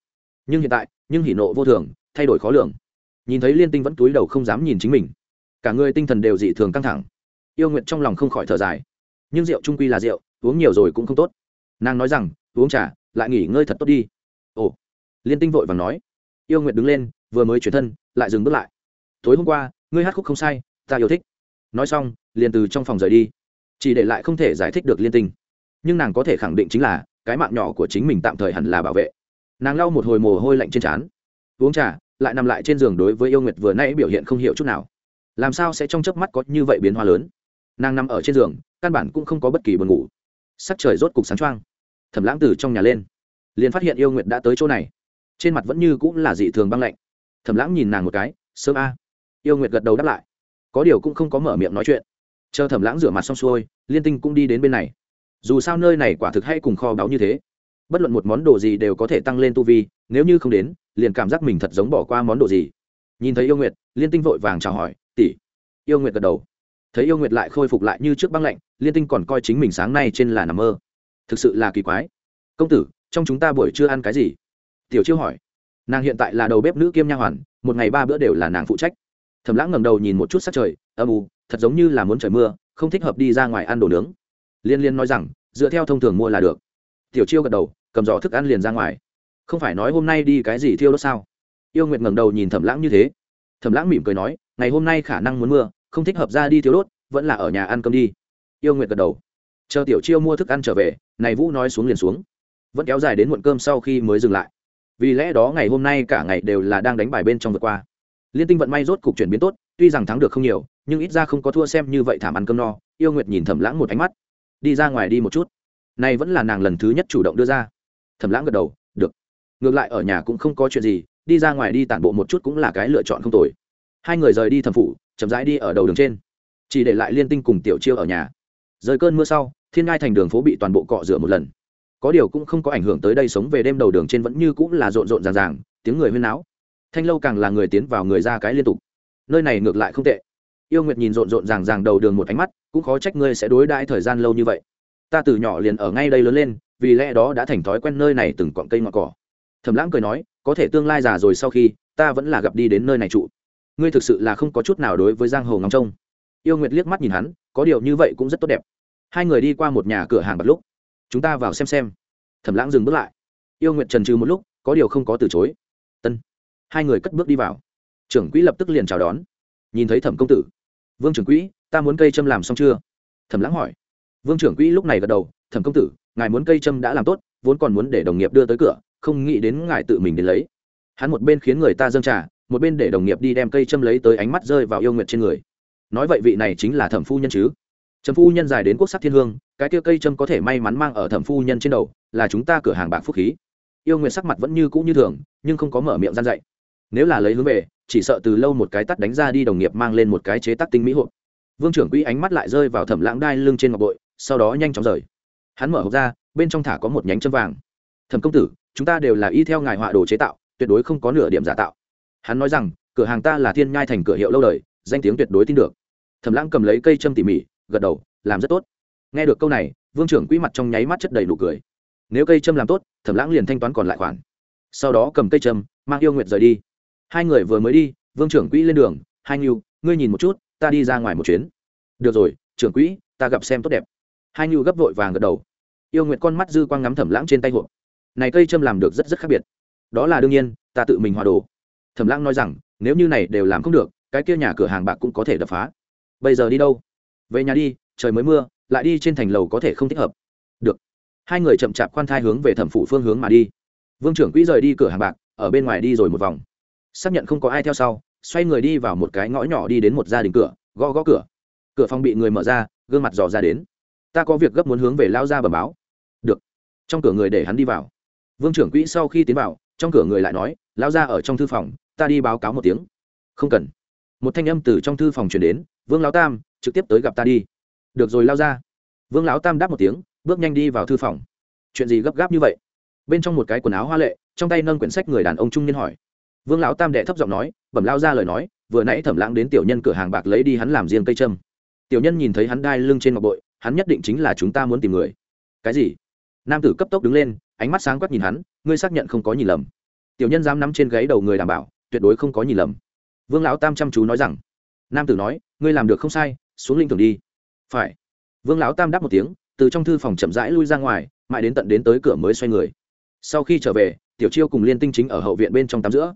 Nhưng hiện tại, nhưng hỉ nộ vô thường, thay đổi khó lường. Nhìn thấy liên tinh vẫn túi đầu không dám nhìn chính mình. Cả người tinh thần đều dị thường căng thẳng. Yêu nguyệt trong lòng không khỏi thở dài. Nhưng rượu trung quy là rượu, uống nhiều rồi cũng không tốt. Nàng nói rằng, uống trà, lại nghỉ ngơi thật tốt đi. Ồ. Liên tinh vội vàng nói. Yêu nguyệt đứng lên, vừa mới chuyển thân, lại dừng bước lại. Tối hôm qua, ngươi hát khúc không sai, ta yêu thích. Nói xong, liền từ trong phòng rời đi chỉ để lại không thể giải thích được liên tinh. Nhưng nàng có thể khẳng định chính là, cái mạng nhỏ của chính mình tạm thời hẳn là bảo vệ. Nàng lau một hồi mồ hôi lạnh trên trán. Uống trà, lại nằm lại trên giường đối với yêu nguyệt vừa nay biểu hiện không hiểu chút nào. Làm sao sẽ trong chớp mắt có như vậy biến hóa lớn? Nàng nằm ở trên giường, căn bản cũng không có bất kỳ buồn ngủ. Sắc trời rốt cục sáng trăng thẩm lãng từ trong nhà lên, liền phát hiện yêu nguyệt đã tới chỗ này. Trên mặt vẫn như cũng là dị thường băng lạnh. Thẩm lãng nhìn nàng một cái, sớm a. Yêu nguyệt gật đầu đáp lại. Có điều cũng không có mở miệng nói chuyện chờ thẩm lãng rửa mặt xong xuôi, liên tinh cũng đi đến bên này. Dù sao nơi này quả thực hay cùng kho báu như thế. Bất luận một món đồ gì đều có thể tăng lên tu vi, nếu như không đến, liền cảm giác mình thật giống bỏ qua món đồ gì. Nhìn thấy yêu nguyệt, liên tinh vội vàng chào hỏi, tỷ. Yêu nguyệt gật đầu. Thấy yêu nguyệt lại khôi phục lại như trước băng lạnh, liên tinh còn coi chính mình sáng nay trên là nằm mơ. Thực sự là kỳ quái. Công tử, trong chúng ta buổi trưa ăn cái gì? Tiểu chiêu hỏi. Nàng hiện tại là đầu bếp nữ kiêm nha hoàn, một ngày ba bữa đều là nàng phụ trách. Thầm lãng ngẩng đầu nhìn một chút sắc trời, âm u thật giống như là muốn trời mưa, không thích hợp đi ra ngoài ăn đồ nướng. Liên liên nói rằng, dựa theo thông thường mua là được. Tiểu chiêu gật đầu, cầm giỏ thức ăn liền ra ngoài. Không phải nói hôm nay đi cái gì thiêu đốt sao? Yêu nguyệt ngẩng đầu nhìn thẩm lãng như thế. Thẩm lãng mỉm cười nói, ngày hôm nay khả năng muốn mưa, không thích hợp ra đi thiêu đốt, vẫn là ở nhà ăn cơm đi. Yêu nguyệt gật đầu. Chờ tiểu chiêu mua thức ăn trở về, này vũ nói xuống liền xuống. Vẫn kéo dài đến muộn cơm sau khi mới dừng lại. Vì lẽ đó ngày hôm nay cả ngày đều là đang đánh bài bên trong vượt qua. Liên tinh vận may rốt cục chuyển biến tốt tuy rằng thắng được không nhiều, nhưng ít ra không có thua xem như vậy thảm ăn cơm no, yêu nguyệt nhìn thẩm lãng một ánh mắt. Đi ra ngoài đi một chút. Này vẫn là nàng lần thứ nhất chủ động đưa ra. Thẩm lãng gật đầu, được. Ngược lại ở nhà cũng không có chuyện gì, đi ra ngoài đi tản bộ một chút cũng là cái lựa chọn không tồi. Hai người rời đi thẩm phủ, chậm rãi đi ở đầu đường trên. Chỉ để lại liên tinh cùng tiểu chiêu ở nhà. Rời cơn mưa sau, thiên ngai thành đường phố bị toàn bộ cọ rửa một lần. Có điều cũng không có ảnh hưởng tới đây sống về đêm đầu đường trên vẫn như cũng là rộn rộn ràng ràng, tiếng người huyên náo. Thanh lâu càng là người tiến vào người ra cái liên tục nơi này ngược lại không tệ. Yêu nguyệt nhìn rộn rộn ràng ràng đầu đường một ánh mắt, cũng khó trách ngươi sẽ đối đãi thời gian lâu như vậy. Ta từ nhỏ liền ở ngay đây lớn lên, vì lẽ đó đã thành thói quen nơi này từng cọn cây ngọn cỏ. Thầm lãng cười nói, có thể tương lai già rồi sau khi, ta vẫn là gặp đi đến nơi này trụ. Ngươi thực sự là không có chút nào đối với giang hồ ngóng trông. Yêu nguyệt liếc mắt nhìn hắn, có điều như vậy cũng rất tốt đẹp. Hai người đi qua một nhà cửa hàng bật lúc. Chúng ta vào xem xem. Thẩm lãng dừng bước lại. Yêu nguyệt trần trừ một lúc, có điều không có từ chối. Tân hai người cất bước đi vào trưởng quỹ lập tức liền chào đón. Nhìn thấy thẩm công tử. Vương trưởng quỹ, ta muốn cây châm làm xong chưa? Thẩm lãng hỏi. Vương trưởng quỹ lúc này gật đầu, thẩm công tử, ngài muốn cây châm đã làm tốt, vốn còn muốn để đồng nghiệp đưa tới cửa, không nghĩ đến ngài tự mình đến lấy. Hắn một bên khiến người ta dâng trà, một bên để đồng nghiệp đi đem cây châm lấy tới ánh mắt rơi vào yêu nguyệt trên người. Nói vậy vị này chính là thẩm phu nhân chứ? Thẩm phu nhân dài đến quốc sắc thiên hương, cái kia cây châm có thể may mắn mang ở thẩm phu nhân trên đầu, là chúng ta cửa hàng bạc phúc khí. Yêu nguyệt sắc mặt vẫn như cũ như thường, nhưng không có mở miệng gian dạy nếu là lấy hướng về, chỉ sợ từ lâu một cái tắt đánh ra đi đồng nghiệp mang lên một cái chế tắc tinh mỹ hộp. Vương trưởng quỹ ánh mắt lại rơi vào thẩm lãng đai lưng trên ngọc bội, sau đó nhanh chóng rời. Hắn mở hộp ra, bên trong thả có một nhánh châm vàng. Thẩm công tử, chúng ta đều là y theo ngài họa đồ chế tạo, tuyệt đối không có nửa điểm giả tạo. Hắn nói rằng, cửa hàng ta là thiên nhai thành cửa hiệu lâu đời, danh tiếng tuyệt đối tin được. Thẩm lãng cầm lấy cây châm tỉ mỉ, gật đầu, làm rất tốt. Nghe được câu này, vương trưởng quỹ mặt trong nháy mắt chất đầy nụ cười. Nếu cây châm làm tốt, thẩm lãng liền thanh toán còn lại khoản. Sau đó cầm cây châm, mang yêu nguyệt rời đi hai người vừa mới đi, vương trưởng quỹ lên đường, hai nghiêu ngươi nhìn một chút, ta đi ra ngoài một chuyến. Được rồi, trưởng quỹ, ta gặp xem tốt đẹp. Hai nghiêu gấp vội vàng gật đầu. Yêu nguyệt con mắt dư quang ngắm thẩm lãng trên tay hộp. Này cây châm làm được rất rất khác biệt. Đó là đương nhiên, ta tự mình hòa đồ. Thẩm lãng nói rằng, nếu như này đều làm không được, cái kia nhà cửa hàng bạc cũng có thể đập phá. Bây giờ đi đâu? Về nhà đi, trời mới mưa, lại đi trên thành lầu có thể không thích hợp. Được. Hai người chậm chạp khoan thai hướng về thẩm phủ phương hướng mà đi. Vương trưởng quỹ rời đi cửa hàng bạc, ở bên ngoài đi rồi một vòng xác nhận không có ai theo sau, xoay người đi vào một cái ngõ nhỏ đi đến một gia đình cửa, gõ gõ cửa. Cửa phòng bị người mở ra, gương mặt dò ra đến. Ta có việc gấp muốn hướng về lao ra bờ báo. Được. Trong cửa người để hắn đi vào. Vương trưởng quỹ sau khi tiến vào, trong cửa người lại nói lao ra ở trong thư phòng, ta đi báo cáo một tiếng. Không cần. Một thanh âm từ trong thư phòng truyền đến, vương lão tam, trực tiếp tới gặp ta đi. Được rồi lao ra vương lão tam đáp một tiếng, bước nhanh đi vào thư phòng. Chuyện gì gấp gáp như vậy? Bên trong một cái quần áo hoa lệ, trong tay nâng quyển sách người đàn ông trung niên hỏi vương lão tam đệ thấp giọng nói, bẩm lao ra lời nói, vừa nãy thẩm lãng đến tiểu nhân cửa hàng bạc lấy đi hắn làm riêng cây trâm tiểu nhân nhìn thấy hắn đai lưng trên ngọc bội, hắn nhất định chính là chúng ta muốn tìm người. Cái gì? Nam tử cấp tốc đứng lên, ánh mắt sáng quắc nhìn hắn, ngươi xác nhận không có nhìn lầm. Tiểu nhân dám nắm trên gáy đầu người đảm bảo, tuyệt đối không có nhìn lầm. Vương lão tam chăm chú nói rằng, nam tử nói, ngươi làm được không sai, xuống linh thường đi. Phải. Vương lão tam đáp một tiếng, từ trong thư phòng chậm rãi lui ra ngoài, mãi đến tận đến tới cửa mới xoay người. Sau khi trở về, tiểu chiêu cùng liên tinh chính ở hậu viện bên trong tắm giữa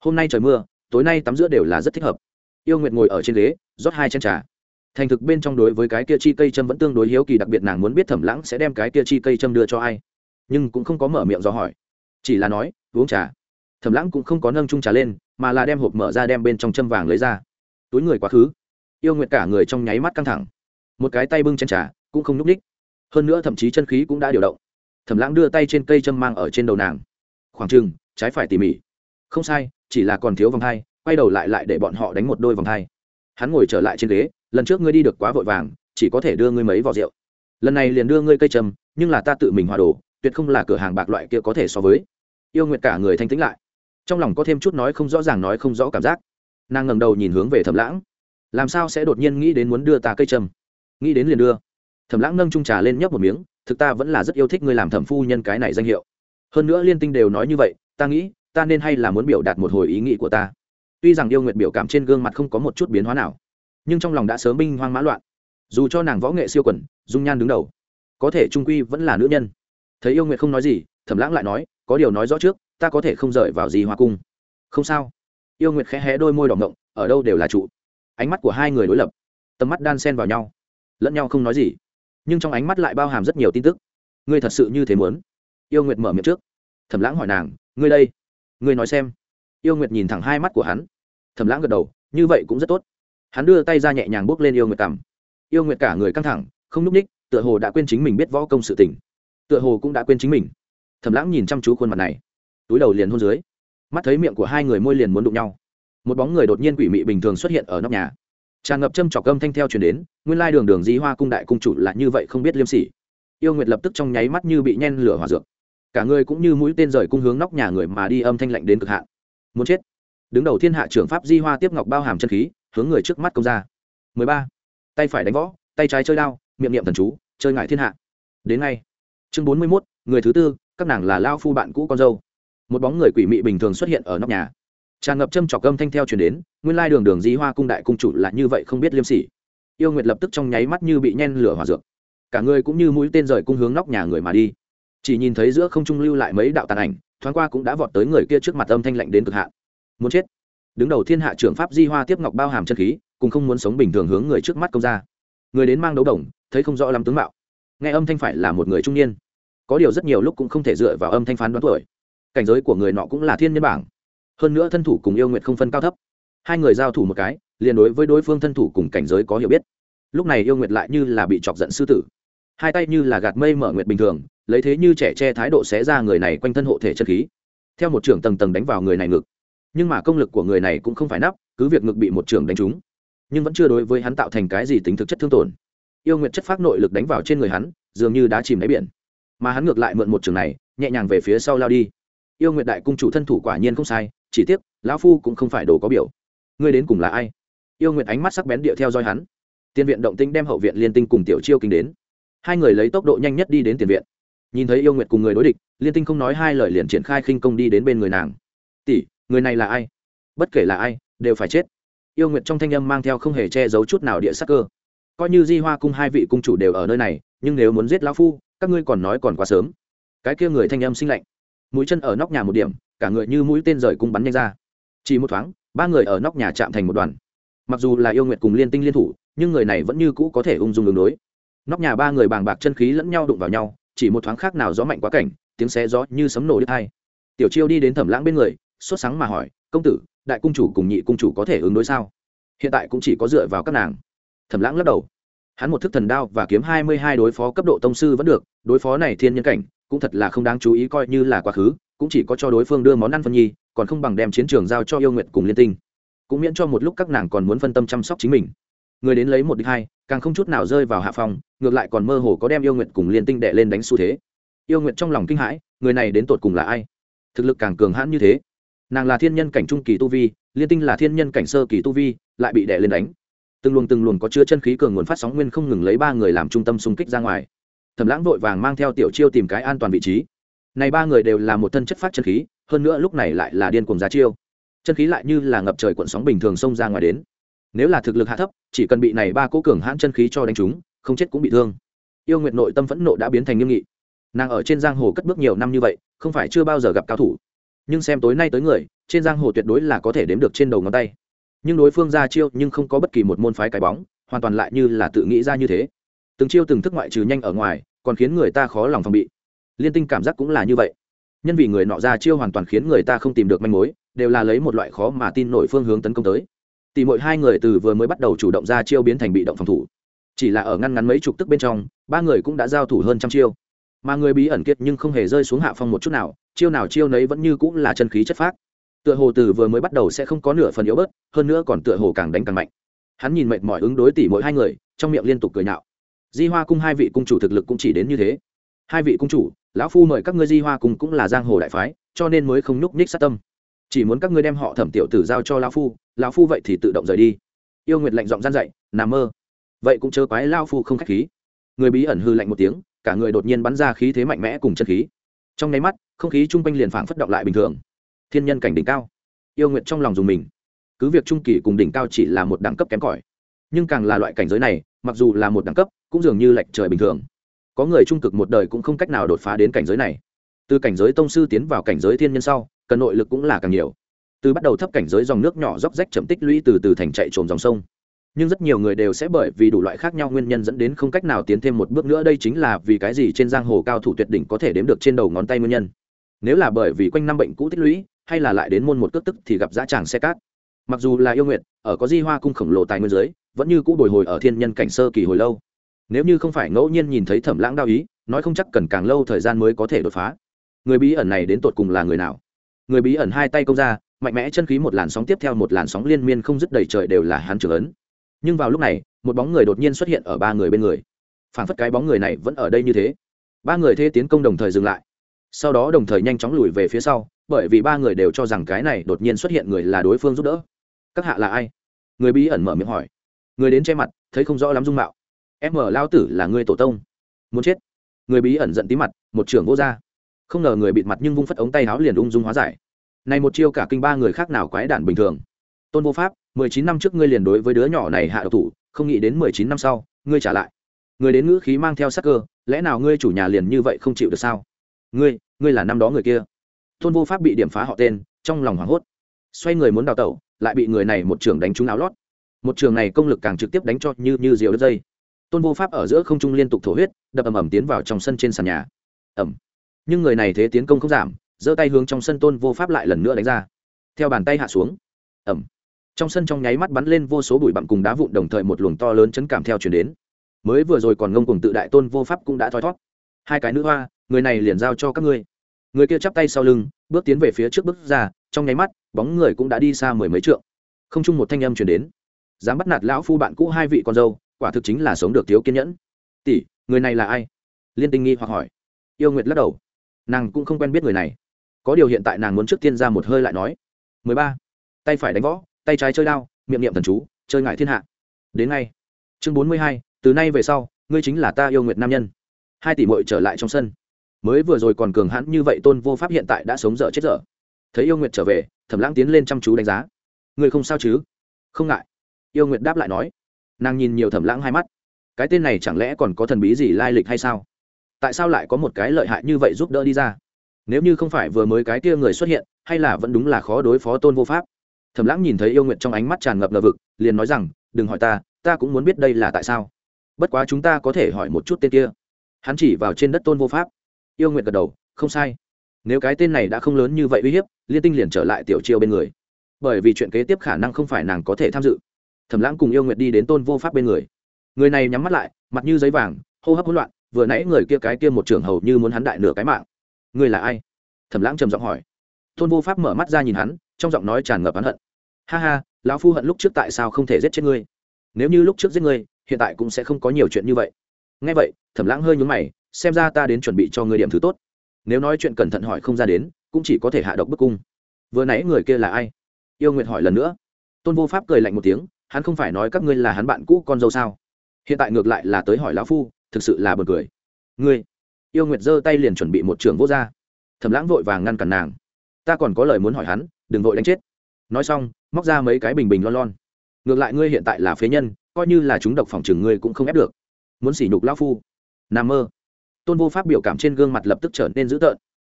hôm nay trời mưa, tối nay tắm giữa đều là rất thích hợp. Yêu nguyệt ngồi ở trên ghế, rót hai chân trà. Thành thực bên trong đối với cái kia chi cây châm vẫn tương đối hiếu kỳ, đặc biệt nàng muốn biết thẩm lãng sẽ đem cái kia chi cây châm đưa cho ai. Nhưng cũng không có mở miệng do hỏi. Chỉ là nói, uống trà. Thẩm lãng cũng không có nâng chung trà lên, mà là đem hộp mở ra đem bên trong châm vàng lấy ra. Túi người quá khứ. Yêu nguyệt cả người trong nháy mắt căng thẳng. Một cái tay bưng chân trà, cũng không n ú c ních hơn nữa thậm chí chân khí cũng đã điều động. Thẩm lãng đưa tay trên cây châm mang ở trên đầu nàng. Khoảng trừng trái phải tỉ mỉ. Không sai chỉ là còn thiếu vòng hai quay đầu lại lại để bọn họ đánh một đôi vòng hai hắn ngồi trở lại trên ghế, lần trước ngươi đi được quá vội vàng, chỉ có thể đưa ngươi mấy vỏ rượu. Lần này liền đưa ngươi cây trầm nhưng là ta tự mình hòa đồ, tuyệt không là cửa hàng bạc loại kia có thể so với. Yêu nguyệt cả người thanh tĩnh lại. Trong lòng có thêm chút nói không rõ ràng nói không rõ cảm giác. Nàng ngẩng đầu nhìn hướng về thẩm lãng. Làm sao sẽ đột nhiên nghĩ đến muốn đưa ta cây trầm nghĩ đến liền đưa. Thẩm lãng nâng trung trà lên nhấp một miếng, thực ta vẫn là rất yêu thích ngươi làm thẩm phu nhân cái này danh hiệu. Hơn nữa liên tinh đều nói như vậy, ta nghĩ ta nên hay là muốn biểu đạt một hồi ý nghĩ của ta? Tuy rằng yêu nguyệt biểu cảm trên gương mặt không có một chút biến hóa nào, nhưng trong lòng đã sớm binh hoang mã loạn. Dù cho nàng võ nghệ siêu quẩn, dung nhan đứng đầu, có thể trung quy vẫn là nữ nhân. Thấy yêu nguyệt không nói gì, thẩm lãng lại nói, có điều nói rõ trước, ta có thể không rời vào gì hoa cung. Không sao. Yêu nguyệt khẽ hé đôi môi đỏ ngộng ở đâu đều là trụ. Ánh mắt của hai người đối lập, tầm mắt đan sen vào nhau, lẫn nhau không nói gì, nhưng trong ánh mắt lại bao hàm rất nhiều tin tức. Ngươi thật sự như thế muốn? Yêu nguyệt mở miệng trước. Thẩm lãng hỏi nàng, ngươi đây ngươi nói xem. Yêu nguyệt nhìn thẳng hai mắt của hắn. Thầm lãng gật đầu, như vậy cũng rất tốt. Hắn đưa tay ra nhẹ nhàng bước lên yêu nguyệt cằm. Yêu nguyệt cả người căng thẳng, không núp ních, tựa hồ đã quên chính mình biết võ công sự tình. Tựa hồ cũng đã quên chính mình. Thầm lãng nhìn chăm chú khuôn mặt này. Túi đầu liền hôn dưới. Mắt thấy miệng của hai người môi liền muốn đụng nhau. Một bóng người đột nhiên quỷ mị bình thường xuất hiện ở nóc nhà. Tràn ngập châm trọc âm thanh theo chuyển đến, nguyên lai đường đường di hoa cung đại cung chủ là như vậy không biết liêm sỉ. Yêu nguyệt lập tức trong nháy mắt như bị nhen lửa hỏa dược cả người cũng như mũi tên rời cung hướng nóc nhà người mà đi âm thanh lạnh đến cực hạn. Muốn chết. Đứng đầu thiên hạ trưởng pháp di hoa tiếp ngọc bao hàm chân khí hướng người trước mắt công ra. 13. tay phải đánh võ tay trái chơi đao miệng niệm thần chú chơi ngại thiên hạ. Đến ngay. Chương 41, người thứ tư các nàng là lao phu bạn cũ con dâu. Một bóng người quỷ mị bình thường xuất hiện ở nóc nhà. Tràn ngập châm trọc âm thanh theo chuyển đến nguyên lai đường đường di hoa cung đại cung chủ là như vậy không biết liêm sỉ. Yêu nguyệt lập tức trong nháy mắt như bị nhen lửa hỏa dược. Cả người cũng như mũi tên rời cung hướng nóc nhà người mà đi chỉ nhìn thấy giữa không trung lưu lại mấy đạo tàn ảnh, thoáng qua cũng đã vọt tới người kia trước mặt âm thanh lạnh đến cực hạn. Muốn chết. Đứng đầu thiên hạ trưởng pháp di hoa tiếp ngọc bao hàm chân khí, cùng không muốn sống bình thường hướng người trước mắt công ra. Người đến mang đấu đồng, thấy không rõ lắm tướng mạo. Nghe âm thanh phải là một người trung niên. Có điều rất nhiều lúc cũng không thể dựa vào âm thanh phán đoán tuổi. Cảnh giới của người nọ cũng là thiên nhân bảng. Hơn nữa thân thủ cùng yêu nguyện không phân cao thấp. Hai người giao thủ một cái, liền đối với đối phương thân thủ cùng cảnh giới có hiểu biết. Lúc này yêu nguyệt lại như là bị chọc giận sư tử. Hai tay như là gạt mây mở nguyệt bình thường lấy thế như trẻ che thái độ xé ra người này quanh thân hộ thể chân khí. Theo một trưởng tầng tầng đánh vào người này ngực. Nhưng mà công lực của người này cũng không phải nắp, cứ việc ngực bị một trưởng đánh trúng, nhưng vẫn chưa đối với hắn tạo thành cái gì tính thực chất thương tổn. Yêu nguyệt chất phát nội lực đánh vào trên người hắn, dường như đã chìm đáy biển. Mà hắn ngược lại mượn một trường này, nhẹ nhàng về phía sau lao đi. Yêu nguyệt đại cung chủ thân thủ quả nhiên không sai, chỉ tiếc, lão phu cũng không phải đồ có biểu. Ngươi đến cùng là ai? Yêu nguyệt ánh mắt sắc bén điệu theo dõi hắn. Tiền viện động tinh đem hậu viện liên tinh cùng tiểu chiêu kinh đến. Hai người lấy tốc độ nhanh nhất đi đến tiền viện nhìn thấy yêu nguyệt cùng người đối địch, liên tinh không nói hai lời liền triển khai khinh công đi đến bên người nàng. Tỷ, người này là ai? Bất kể là ai, đều phải chết. Yêu nguyệt trong thanh âm mang theo không hề che giấu chút nào địa sắc cơ. Coi như di hoa cung hai vị cung chủ đều ở nơi này, nhưng nếu muốn giết lão phu, các ngươi còn nói còn quá sớm. Cái kia người thanh âm sinh lạnh. Mũi chân ở nóc nhà một điểm, cả người như mũi tên rời cung bắn nhanh ra. Chỉ một thoáng, ba người ở nóc nhà chạm thành một đoàn. Mặc dù là yêu nguyệt cùng liên tinh liên thủ, nhưng người này vẫn như cũ có thể ung dung đường đối. Nóc nhà ba người bàng bạc chân khí lẫn nhau đụng vào nhau chỉ một thoáng khác nào gió mạnh quá cảnh, tiếng xé gió như sấm nổ đứt hai. Tiểu chiêu đi đến thẩm lãng bên người, sốt sáng mà hỏi, công tử, đại cung chủ cùng nhị cung chủ có thể ứng đối sao? Hiện tại cũng chỉ có dựa vào các nàng. Thẩm lãng lắc đầu. Hắn một thức thần đao và kiếm hai mươi hai đối phó cấp độ tông sư vẫn được, đối phó này thiên nhân cảnh, cũng thật là không đáng chú ý coi như là quá khứ, cũng chỉ có cho đối phương đưa món ăn phân nhi, còn không bằng đem chiến trường giao cho yêu nguyện cùng liên tinh. Cũng miễn cho một lúc các nàng còn muốn phân tâm chăm sóc chính mình. Người đến lấy một đích hai càng không chút nào rơi vào hạ phòng ngược lại còn mơ hồ có đem yêu nguyện cùng liên tinh đệ lên đánh xu thế. Yêu nguyện trong lòng kinh hãi, người này đến tột cùng là ai? Thực lực càng cường hãn như thế. Nàng là thiên nhân cảnh trung kỳ tu vi, liên tinh là thiên nhân cảnh sơ kỳ tu vi, lại bị đệ lên đánh. Từng luồng từng luồng có chứa chân khí cường nguồn phát sóng nguyên không ngừng lấy ba người làm trung tâm xung kích ra ngoài. Thẩm lãng vội vàng mang theo tiểu chiêu tìm cái an toàn vị trí. Này ba người đều là một thân chất phát chân khí, hơn nữa lúc này lại là điên cuồng giá chiêu. Chân khí lại như là ngập trời cuộn sóng bình thường xông ra ngoài đến nếu là thực lực hạ thấp, chỉ cần bị này ba cố cường hãn chân khí cho đánh trúng, không chết cũng bị thương. Yêu nguyệt nội tâm phẫn nộ đã biến thành nghiêm nghị. Nàng ở trên giang hồ cất bước nhiều năm như vậy, không phải chưa bao giờ gặp cao thủ. Nhưng xem tối nay tới người, trên giang hồ tuyệt đối là có thể đếm được trên đầu ngón tay. Nhưng đối phương ra chiêu nhưng không có bất kỳ một môn phái cái bóng, hoàn toàn lại như là tự nghĩ ra như thế. Từng chiêu từng thức ngoại trừ nhanh ở ngoài, còn khiến người ta khó lòng phòng bị. Liên tinh cảm giác cũng là như vậy. Nhân vì người nọ ra chiêu hoàn toàn khiến người ta không tìm được manh mối, đều là lấy một loại khó mà tin nổi phương hướng tấn công tới tỷ mỗi hai người từ vừa mới bắt đầu chủ động ra chiêu biến thành bị động phòng thủ. Chỉ là ở ngăn ngắn mấy chục tức bên trong, ba người cũng đã giao thủ hơn trăm chiêu. Mà người bí ẩn kiệt nhưng không hề rơi xuống hạ phong một chút nào, chiêu nào chiêu nấy vẫn như cũng là chân khí chất phác. Tựa hồ từ vừa mới bắt đầu sẽ không có nửa phần yếu bớt, hơn nữa còn tựa hồ càng đánh càng mạnh. Hắn nhìn mệt mỏi ứng đối tỷ mỗi hai người, trong miệng liên tục cười nhạo. Di hoa cung hai vị cung chủ thực lực cũng chỉ đến như thế. Hai vị cung chủ, lão phu mời các ngươi di hoa cung cũng là giang hồ đại phái, cho nên mới không nhúc nhích sát tâm chỉ muốn các ngươi đem họ thẩm tiểu tử giao cho lão phu lão phu vậy thì tự động rời đi. Yêu nguyệt lạnh giọng gian dậy nằm mơ. Vậy cũng chớ quái lao phu không khách khí. Người bí ẩn hư lạnh một tiếng, cả người đột nhiên bắn ra khí thế mạnh mẽ cùng chân khí. Trong nháy mắt, không khí chung quanh liền phảng phất động lại bình thường. Thiên nhân cảnh đỉnh cao. Yêu nguyệt trong lòng dùng mình. Cứ việc trung kỳ cùng đỉnh cao chỉ là một đẳng cấp kém cỏi, nhưng càng là loại cảnh giới này, mặc dù là một đẳng cấp, cũng dường như lệch trời bình thường. Có người trung cực một đời cũng không cách nào đột phá đến cảnh giới này. Từ cảnh giới tông sư tiến vào cảnh giới thiên nhân sau cần nội lực cũng là càng nhiều. Từ bắt đầu thấp cảnh giới dòng nước nhỏ róc rách chậm tích lũy từ từ thành chạy trồm dòng sông. Nhưng rất nhiều người đều sẽ bởi vì đủ loại khác nhau nguyên nhân dẫn đến không cách nào tiến thêm một bước nữa. Đây chính là vì cái gì trên giang hồ cao thủ tuyệt đỉnh có thể đếm được trên đầu ngón tay nguyên nhân. Nếu là bởi vì quanh năm bệnh cũ tích lũy, hay là lại đến môn một cước tức thì gặp dã tràng xe cát. Mặc dù là yêu nguyện ở có di hoa cung khổng lồ tài nguyên giới, vẫn như cũ bồi hồi ở thiên nhân cảnh sơ kỳ hồi lâu. Nếu như không phải ngẫu nhiên nhìn thấy thẩm lãng đao ý, nói không chắc cần càng lâu thời gian mới có thể đột phá. Người bí ẩn này đến tột cùng là người nào? Người bí ẩn hai tay công ra, mạnh mẽ chân khí một làn sóng tiếp theo một làn sóng liên miên không dứt đầy trời đều là hắn trưởng ấn. Nhưng vào lúc này, một bóng người đột nhiên xuất hiện ở ba người bên người. Phản phất cái bóng người này vẫn ở đây như thế. Ba người thế tiến công đồng thời dừng lại. Sau đó đồng thời nhanh chóng lùi về phía sau, bởi vì ba người đều cho rằng cái này đột nhiên xuất hiện người là đối phương giúp đỡ. Các hạ là ai? Người bí ẩn mở miệng hỏi. Người đến che mặt, thấy không rõ lắm dung mạo. Em mở lao tử là người tổ tông. Muốn chết. Người bí ẩn giận tí mặt, một trưởng vô r không ngờ người bịt mặt nhưng vung phất ống tay áo liền ung dung hóa giải. Này một chiêu cả kinh ba người khác nào quái đản bình thường. Tôn vô pháp, mười chín năm trước ngươi liền đối với đứa nhỏ này hạ độc thủ, không nghĩ đến mười chín năm sau, ngươi trả lại. Người đến ngữ khí mang theo sắc cơ, lẽ nào ngươi chủ nhà liền như vậy không chịu được sao? Ngươi ngươi là năm đó người kia. Tôn vô pháp bị điểm phá họ tên, trong lòng hoảng hốt. Xoay người muốn đào tẩu, lại bị người này một trường đánh trúng áo lót. Một trường này công lực càng trực tiếp đánh cho như như diều đất dây. Tôn vô pháp ở giữa không trung liên tục thổ huyết, đập ầm ầm tiến vào trong sân trên sàn nhà. Ẩm nhưng người này thế tiến công không giảm, giơ tay hướng trong sân tôn vô pháp lại lần nữa đánh ra. Theo bàn tay hạ xuống. Ẩm trong sân trong nháy mắt bắn lên vô số bụi bặm cùng đá vụn đồng thời một luồng to lớn chấn cảm theo chuyển đến. Mới vừa rồi còn ngông cùng tự đại tôn vô pháp cũng đã thoi thót. Hai cái nữ hoa, người này liền giao cho các ngươi. Người kia chắp tay sau lưng, bước tiến về phía trước bước ra, trong nháy mắt, bóng người cũng đã đi xa mười mấy trượng. Không chung một thanh âm chuyển đến. Dám bắt nạt lão phu bạn cũ hai vị con dâu, quả thực chính là sống được thiếu kiên nhẫn. Tỷ, người này là ai? Liên tinh nghi hoặc hỏi. Yêu nguyệt lắc đầu nàng cũng không quen biết người này. Có điều hiện tại nàng muốn trước tiên ra một hơi lại nói. Mười ba, tay phải đánh võ, tay trái chơi đao, miệng niệm thần chú, chơi ngại thiên hạ. Đến ngay. Chương bốn mươi hai, từ nay về sau, ngươi chính là ta yêu nguyệt nam nhân. Hai tỷ mội trở lại trong sân. Mới vừa rồi còn cường hãn như vậy tôn vô pháp hiện tại đã sống dở chết dở. Thấy yêu nguyệt trở về, thẩm lãng tiến lên chăm chú đánh giá. Ngươi không sao chứ? Không ngại. Yêu nguyệt đáp lại nói. Nàng nhìn nhiều thẩm lãng hai mắt. Cái tên này chẳng lẽ còn có thần bí gì lai lịch hay sao? Tại sao lại có một cái lợi hại như vậy giúp đỡ đi ra? Nếu như không phải vừa mới cái kia người xuất hiện, hay là vẫn đúng là khó đối phó tôn vô pháp. Thẩm lãng nhìn thấy yêu nguyện trong ánh mắt tràn ngập ngờ vực, liền nói rằng, đừng hỏi ta ta cũng muốn biết đây là tại sao. Bất quá chúng ta có thể hỏi một chút tên kia. Hắn chỉ vào trên đất tôn vô pháp. Yêu nguyện gật đầu, không sai. Nếu cái tên này đã không lớn như vậy uy hiếp, liên tinh liền trở lại tiểu chiêu bên người. Bởi vì chuyện kế tiếp khả năng không phải nàng có thể tham dự. Thẩm lãng cùng yêu nguyện đi đến tôn vô pháp bên người. Người này nhắm mắt lại, mặt như giấy vàng, hô hấp hỗn loạn vừa nãy người kia cái kia một trưởng hầu như muốn hắn đại nửa cái mạng. Ngươi là ai? Thẩm lãng trầm giọng hỏi. Tôn vô pháp mở mắt ra nhìn hắn, trong giọng nói tràn ngập hắn hận. Ha ha, lão phu hận lúc trước tại sao không thể giết chết ngươi? Nếu như lúc trước giết ngươi, hiện tại cũng sẽ không có nhiều chuyện như vậy. Nghe vậy, thẩm lãng hơi nhún mày, xem ra ta đến chuẩn bị cho ngươi điểm thứ tốt. Nếu nói chuyện cẩn thận hỏi không ra đến, cũng chỉ có thể hạ độc bức cung. Vừa nãy người kia là ai? Yêu nguyệt hỏi lần nữa. Tôn vô pháp cười lạnh một tiếng, hắn không phải nói các ngươi là hắn bạn cũ con dâu sao? Hiện tại ngược lại là tới hỏi lão phu thực sự là b u ồ n cười. Ngươi, yêu nguyệt giơ tay liền chuẩn bị một trường vô r thẩm lãng vội vàng ngăn cản nàng. Ta còn có lời muốn hỏi hắn, đừng vội đánh chết. Nói xong, móc ra mấy cái bình bình lon lon. Ngược lại ngươi hiện tại là phế nhân, coi như là chúng độc phòng chừng ngươi cũng không ép được. Muốn sỉ nhục lão phu. N mơ. Tôn vô pháp biểu cảm trên gương mặt lập tức trở nên dữ tợn.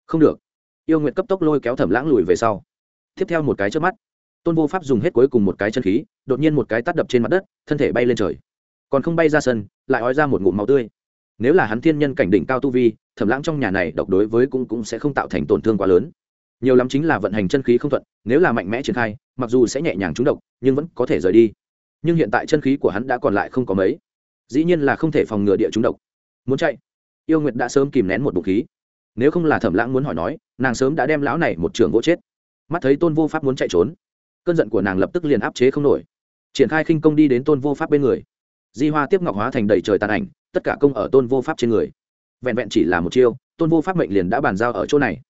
Không được. Yêu nguyệt cấp tốc lôi kéo thẩm lãng lùi về sau. Tiếp theo một cái trước mắt, tôn vô pháp dùng hết cuối cùng một cái chân khí, đột nhiên một cái tắt đập trên mặt đất, thân thể bay lên trời còn không bay ra sân, lại ói ra một ngụm máu tươi. Nếu là hắn thiên nhân cảnh đỉnh cao tu vi, thẩm lãng trong nhà này độc đối với cũng cũng sẽ không tạo thành tổn thương quá lớn. Nhiều lắm chính là vận hành chân khí không thuận, nếu là mạnh mẽ triển khai, mặc dù sẽ nhẹ nhàng trúng độc, nhưng vẫn có thể rời đi. Nhưng hiện tại chân khí của hắn đã còn lại không có mấy. Dĩ nhiên là không thể phòng ngừa địa trúng độc. Muốn chạy, yêu nguyệt đã sớm kìm nén một bụng khí. Nếu không là thẩm lãng muốn hỏi nói, nàng sớm đã đem lão này một trường gỗ chết. Mắt thấy tôn vô pháp muốn chạy trốn, cơn giận của nàng lập tức liền áp chế không nổi. Triển khai khinh công đi đến tôn vô pháp bên người di hoa tiếp ngọc hóa thành đầy trời tàn ảnh, tất cả công ở tôn vô pháp trên người. Vẹn vẹn chỉ là một chiêu, tôn vô pháp mệnh liền đã bàn giao ở chỗ này.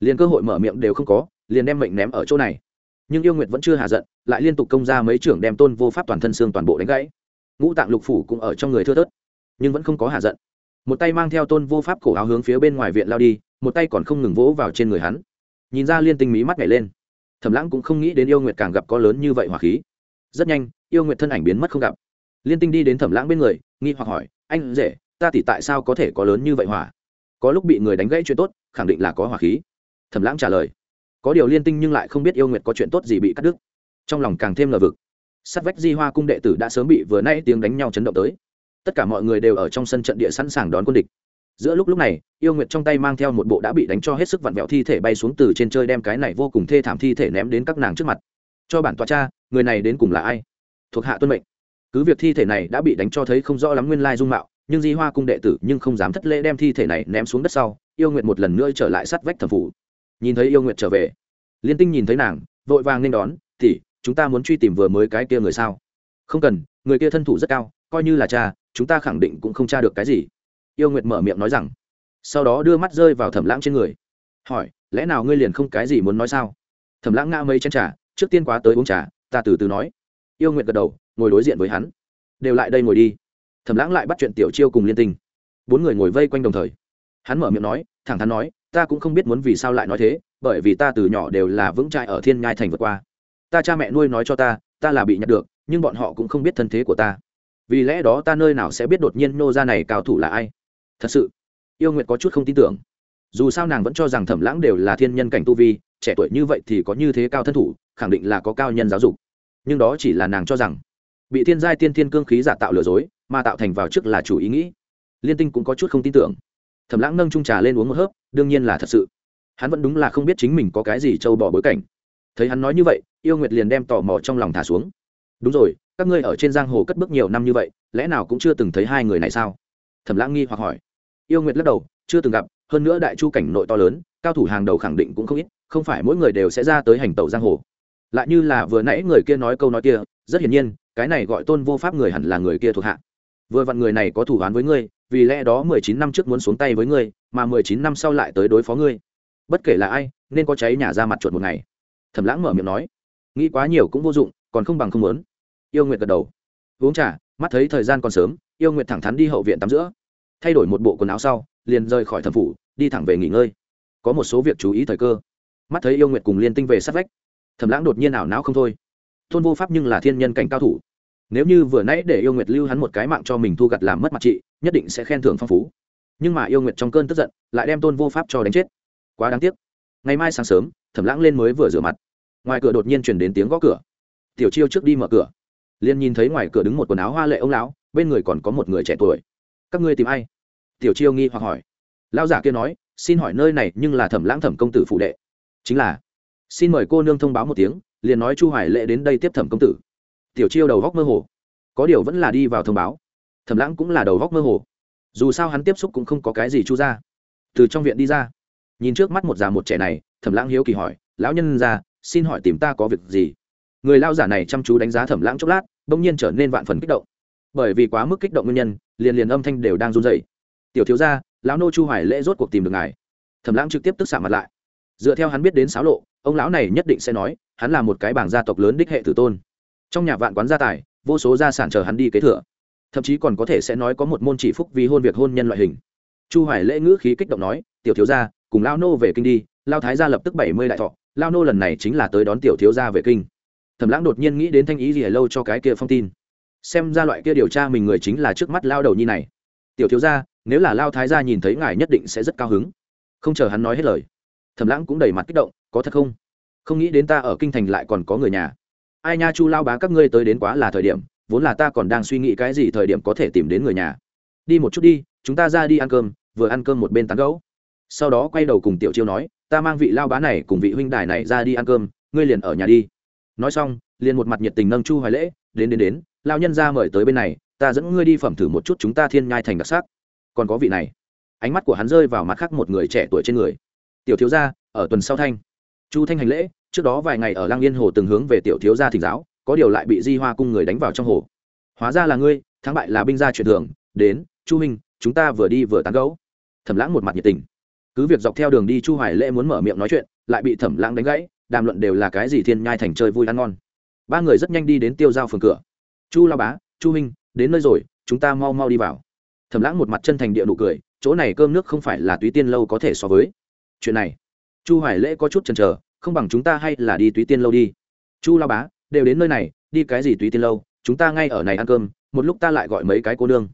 Liền cơ hội mở miệng đều không có, liền đem mệnh ném ở chỗ này. Nhưng yêu nguyệt vẫn chưa hạ giận, lại liên tục công ra mấy trưởng đem tôn vô pháp toàn thân xương toàn bộ đánh gãy. Ngũ tạng lục phủ cũng ở trong người thưa thớt, nhưng vẫn không có hạ giận. Một tay mang theo tôn vô pháp cổ áo hướng phía bên ngoài viện lao đi, một tay còn không ngừng vỗ vào trên người hắn. Nhìn ra liên tinh mí mắt nhảy lên. Thẩm lãng cũng không nghĩ đến yêu nguyệt càng gặp có lớn như vậy hỏa khí. Rất nhanh, yêu nguyệt thân ảnh biến mất không gặp liên tinh đi đến thẩm lãng bên người, nghi hoặc hỏi, anh rể, ta thì tại sao có thể có lớn như vậy hỏa? Có lúc bị người đánh gãy chuyện tốt, khẳng định là có hỏa khí. Thẩm lãng trả lời, có điều liên tinh nhưng lại không biết yêu nguyệt có chuyện tốt gì bị cắt đứt. Trong lòng càng thêm ngờ vực. Sát vách di hoa cung đệ tử đã sớm bị vừa nay tiếng đánh nhau chấn động tới. Tất cả mọi người đều ở trong sân trận địa sẵn sàng đón quân địch. Giữa lúc lúc này, yêu nguyệt trong tay mang theo một bộ đã bị đánh cho hết sức vặn vẹo thi thể bay xuống từ trên chơi đem cái này vô cùng thê thảm thi thể ném đến các nàng trước mặt. Cho bản tòa cha, người này đến cùng là ai? Thuộc hạ tuân mệnh cứ việc thi thể này đã bị đánh cho thấy không rõ lắm nguyên lai dung mạo, nhưng di hoa cung đệ tử nhưng không dám thất lễ đem thi thể này ném xuống đất sau, yêu nguyệt một lần nữa trở lại sát vách thẩm phủ. Nhìn thấy yêu nguyệt trở về, liên tinh nhìn thấy nàng, vội vàng nên đón thì chúng ta muốn truy tìm vừa mới cái kia người sao? Không cần, người kia thân thủ rất cao, coi như là cha, chúng ta khẳng định cũng không tra được cái gì. Yêu nguyệt mở miệng nói rằng. Sau đó đưa mắt rơi vào thẩm lãng trên người. Hỏi, lẽ nào ngươi liền không cái gì muốn nói sao? Thẩm lãng ngã mây chân trà, trước tiên quá tới uống trà, ta từ từ nói yêu nguyệt gật đầu, ngồi đối diện với hắn. Đều lại đây ngồi đi. Thẩm lãng lại bắt chuyện tiểu chiêu cùng liên tình. bốn người ngồi vây quanh đồng thời. Hắn mở miệng nói, thẳng thắn nói, ta cũng không biết muốn vì sao lại nói thế, bởi vì ta từ nhỏ đều là vững trại ở thiên nhai thành vượt qua. Ta cha mẹ nuôi nói cho ta ta là bị nhặt được, nhưng bọn họ cũng không biết thân thế của ta. Vì lẽ đó ta nơi nào sẽ biết đột nhiên nô ra này cao thủ là ai? Thật sự. Yêu nguyệt có chút không tin tưởng. Dù sao nàng vẫn cho rằng thẩm lãng đều là thiên nhân cảnh tu vi, trẻ tuổi như vậy thì có như thế cao thân thủ, khẳng định là có cao nhân giáo dục nhưng đó chỉ là nàng cho rằng. Bị thiên giai tiên thiên cương khí giả tạo lừa dối, mà tạo thành vào trước là chủ ý nghĩ. Liên tinh cũng có chút không tin tưởng. Thẩm lãng nâng trung trà lên uống một hớp, đương nhiên là thật sự. Hắn vẫn đúng là không biết chính mình có cái gì trâu bỏ bối cảnh. Thấy hắn nói như vậy, yêu nguyệt liền đem tò mò trong lòng thả xuống. Đúng rồi, các ngươi ở trên giang hồ cất bước nhiều năm như vậy, lẽ nào cũng chưa từng thấy hai người này sao? Thẩm lãng nghi hoặc hỏi. Yêu nguyệt lắc đầu, chưa từng gặp, hơn nữa đại chu cảnh nội to lớn, cao thủ hàng đầu khẳng định cũng không ít, không phải mỗi người đều sẽ ra tới hành tàu giang hồ lại như là vừa nãy người kia nói câu nói kia, rất hiển nhiên, cái này gọi tôn vô pháp người hẳn là người kia thuộc hạ. Vừa vặn người này có thủ án với ngươi, vì lẽ đó mười chín năm trước muốn xuống tay với ngươi, mà mười chín năm sau lại tới đối phó ngươi. Bất kể là ai, nên có cháy nhà ra mặt chuột một ngày. Thẩm lãng mở miệng nói. Nghĩ quá nhiều cũng vô dụng, còn không bằng không muốn. Yêu nguyệt gật đầu. Uống trà, mắt thấy thời gian còn sớm, yêu nguyệt thẳng thắn đi hậu viện tắm giữa thay đổi một bộ quần áo sau, liền rời khỏi thẩm phủ, đi thẳng về nghỉ ngơi. Có một số việc chú ý thời cơ. Mắt thấy yêu nguyệt cùng liên tinh về sát vách thẩm lãng đột nhiên ảo não không thôi. Tôn vô pháp nhưng là thiên nhân cảnh cao thủ. Nếu như vừa nãy để yêu nguyệt lưu hắn một cái mạng cho mình thu gặt làm mất mặt chị nhất định sẽ khen thưởng phong phú. Nhưng mà yêu nguyệt trong cơn tức giận, lại đem tôn vô pháp cho đánh chết. Quá đáng tiếc. Ngày mai sáng sớm thẩm lãng lên mới vừa rửa mặt. Ngoài cửa đột nhiên chuyển đến tiếng gõ cửa. Tiểu chiêu trước đi mở cửa. Liền nhìn thấy ngoài cửa đứng một quần áo hoa lệ ông lão, bên người còn có một người trẻ tuổi. Các ngươi tìm ai? Tiểu chiêu nghi hoặc hỏi. Lão giả kia nói, xin hỏi nơi này nhưng là thẩm lãng thẩm công tử phụ đệ. Chính là xin mời cô nương thông báo một tiếng, liền nói chu hoài lệ đến đây tiếp thẩm công tử. Tiểu chiêu đầu góc mơ hồ. Có điều vẫn là đi vào thông báo. Thẩm lãng cũng là đầu góc mơ hồ. Dù sao hắn tiếp xúc cũng không có cái gì chu ra từ trong viện đi ra. Nhìn trước mắt một già một trẻ này, thẩm lãng hiếu kỳ hỏi, lão nhân ra xin hỏi tìm ta có việc gì? Người lao giả này chăm chú đánh giá thẩm lãng chốc lát, bỗng nhiên trở nên vạn phần kích động. Bởi vì quá mức kích động nguyên nhân, liền liền âm thanh đều đang run dậy tiểu thiếu gia, lão nô chu hoài lễ rốt cuộc tìm được ngài. Thẩm lãng trực tiếp tức xạ mặt lại. Dựa theo hắn biết đến xáo lộ ông lão này nhất định sẽ nói, hắn là một cái bảng gia tộc lớn đích hệ tử tôn. Trong nhà vạn quán gia tài, vô số gia sản chờ hắn đi kế thừa. Thậm chí còn có thể sẽ nói có một môn chỉ phúc vì hôn việc hôn nhân loại hình. Chu hoài lễ ngữ khí kích động nói, tiểu thiếu gia, cùng lao nô về kinh đi lao thái gia lập tức bảy mươi đại thọ lao nô lần này chính là tới đón tiểu thiếu gia về kinh. Thẩm lãng đột nhiên nghĩ đến thanh ý gì lâu cho cái kia phong tin. Xem ra loại kia điều tra mình người chính là trước mắt lao đầu nhi này. Tiểu thiếu gia, nếu là lao thái gia nhìn thấy ngài nhất định sẽ rất cao hứng. Không chờ hắn nói hết lời thẩm lãng cũng đầy mặt kích động, có thật không? Không nghĩ đến ta ở kinh thành lại còn có người nhà. Ai nha chu lao bá các ngươi tới đến quá là thời điểm, vốn là ta còn đang suy nghĩ cái gì thời điểm có thể tìm đến người nhà. Đi một chút đi, chúng ta ra đi ăn cơm, vừa ăn cơm một bên tán gẫu. sau đó quay đầu cùng tiểu chiêu nói, ta mang vị lao bá này cùng vị huynh đài này ra đi ăn cơm, ngươi liền ở nhà đi. Nói xong, liền một mặt nhiệt tình nâng chu hoài lễ, đến đến đến, lao nhân ra mời tới bên này, ta dẫn ngươi đi phẩm thử một chút chúng ta thiên nhai thành đặc sắc. Còn có vị này. Ánh mắt của hắn rơi vào mặt khác một người trẻ tuổi trên người tiểu thiếu gia, ở tuần sau thanh. Chu thanh hành lễ, trước đó vài ngày ở lang yên hồ từng hướng về tiểu thiếu gia thỉnh giáo, có điều lại bị di hoa cung người đánh vào trong hồ. Hóa ra là ngươi, thắng bại là binh gia truyền thường, đến, chu minh chúng ta vừa đi vừa tán gấu thẩm lãng một mặt nhiệt tình. Cứ việc dọc theo đường đi chu hoài lễ muốn mở miệng nói chuyện, lại bị thẩm lãng đánh gãy, đàm luận đều là cái gì thiên nhai thành chơi vui ăn ngon. Ba người rất nhanh đi đến tiêu giao phường cửa. Chu lao bá, chu minh đến nơi rồi, chúng ta mau mau đi vào. Thẩm lãng một mặt chân thành địa nụ cười, chỗ này cơm nước không phải là túy tiên lâu có thể so với chuyện này. Chu hoài lễ có chút chần chờ, không bằng chúng ta hay là đi túy tiên lâu đi. Chu lao bá, đều đến nơi này, đi cái gì túy tiên lâu, chúng ta ngay ở này ăn cơm, một lúc ta lại gọi mấy cái cô nương.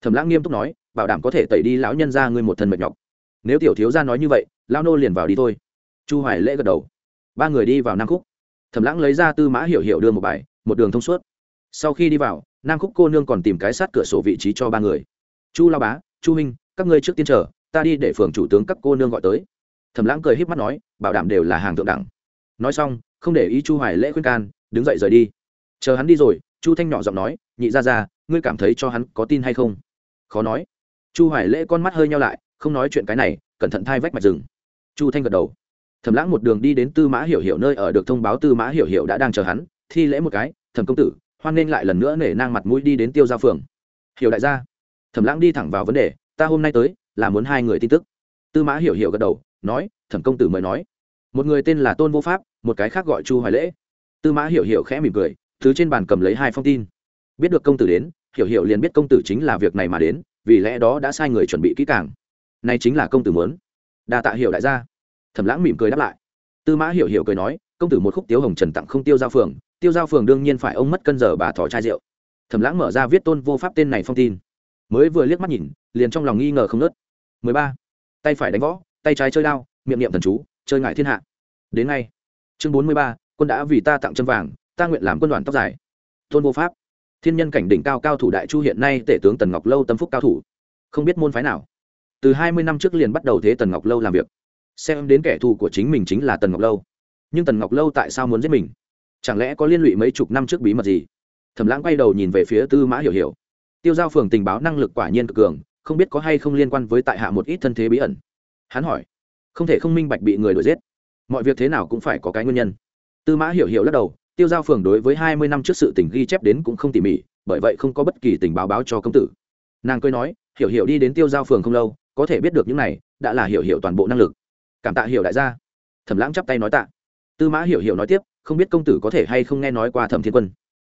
Thẩm lãng nghiêm túc nói, bảo đảm có thể tẩy đi lão nhân ra ngươi một thân mệt nhọc. Nếu tiểu thiếu gia nói như vậy lao nô liền vào đi thôi. Chu hoài lễ gật đầu. Ba người đi vào nam khúc. Thẩm lãng lấy ra tư mã hiểu hiểu đưa một bài, một đường thông suốt. Sau khi đi vào, nam khúc cô nương còn tìm cái sát cửa sổ vị trí cho ba người. Chu lao bá, chu minh, các ngươi trước tiên chờ, ta đi để phường chủ tướng các cô nương gọi tới thẩm lãng cười h í p mắt nói, bảo đảm đều là hàng thượng đẳng. Nói xong, không để ý chu hoài lễ khuyên can, đứng dậy rời đi. Chờ hắn đi rồi, chu thanh nhỏ giọng nói, nhị ra ra ngươi cảm thấy cho hắn có tin hay không? Khó nói. Chu hoài lễ con mắt hơi nhau lại, không nói chuyện cái này, cẩn thận thai vách mạch rừng. Chu thanh gật đầu. Thẩm lãng một đường đi đến tư mã hiểu hiểu nơi ở được thông báo tư mã hiểu hiểu đã đang chờ hắn, thi lễ một cái, thẩm công tử, hoan nghênh lại lần nữa nể nang mặt mũi đi đến tiêu Gia phường. Hiểu đại gia. Thẩm lãng đi thẳng vào vấn đề, ta hôm nay tới, là muốn hai người tin tức. Tư mã hiểu hiểu gật đầu nói, thẩm công tử mời nói. Một người tên là tôn vô pháp, một cái khác gọi chu hoài lễ. Tư mã hiểu hiểu khẽ mỉm cười thứ trên bàn cầm lấy hai phong tin. Biết được công tử đến, hiểu hiểu liền biết công tử chính là việc này mà đến, vì lẽ đó đã sai người chuẩn bị kỹ càng. Này chính là công tử muốn. Đa tạ hiểu đại gia. Thẩm lãng mỉm cười đáp lại. Tư mã hiểu hiểu cười nói, công tử một khúc tiêu hồng trần tặng không tiêu giao phường, tiêu giao phường đương nhiên phải ông mất cân giờ bà thỏ chai rượu. Thẩm lãng mở ra viết tôn vô pháp tên này phong tin. Mới vừa liếc mắt nhìn, liền trong lòng nghi ngờ không nớt mười ba. Tay phải đánh võ tay trái chơi đao, miệng niệm thần chú, chơi ngại thiên hạ. Đến ngay. Chương bốn mươi ba, quân đã vì ta tặng chân vàng, ta nguyện làm quân đoàn tóc dài. Tôn vô pháp. Thiên nhân cảnh đỉnh cao cao thủ đại chu hiện nay tể tướng tần ngọc lâu tâm phúc cao thủ. Không biết môn phái nào. Từ hai mươi năm trước liền bắt đầu thế tần ngọc lâu làm việc. Xem đến kẻ thù của chính mình chính là tần ngọc lâu. Nhưng tần ngọc lâu tại sao muốn giết mình? Chẳng lẽ có liên lụy mấy chục năm trước bí mật gì? Thẩm lãng quay đầu nhìn về phía tư mã hiểu hiểu. Tiêu giao phường tình báo năng lực quả nhiên cực cường, không biết có hay không liên quan với tại hạ một ít thân thế bí ẩn hắn hỏi, không thể không minh bạch bị người đuổi giết. Mọi việc thế nào cũng phải có cái nguyên nhân. Tư mã hiểu hiểu lắc đầu, tiêu giao phường đối với hai mươi năm trước sự tình ghi chép đến cũng không tỉ mỉ, bởi vậy không có bất kỳ tình báo báo cho công tử. Nàng cười nói, hiểu hiểu đi đến tiêu giao phường không lâu, có thể biết được những này, đã là hiểu hiểu toàn bộ năng lực. Cảm tạ hiểu đại gia. Thẩm lãng chắp tay nói tạ. Tư mã hiểu hiểu nói tiếp, không biết công tử có thể hay không nghe nói qua thẩm thiên quân.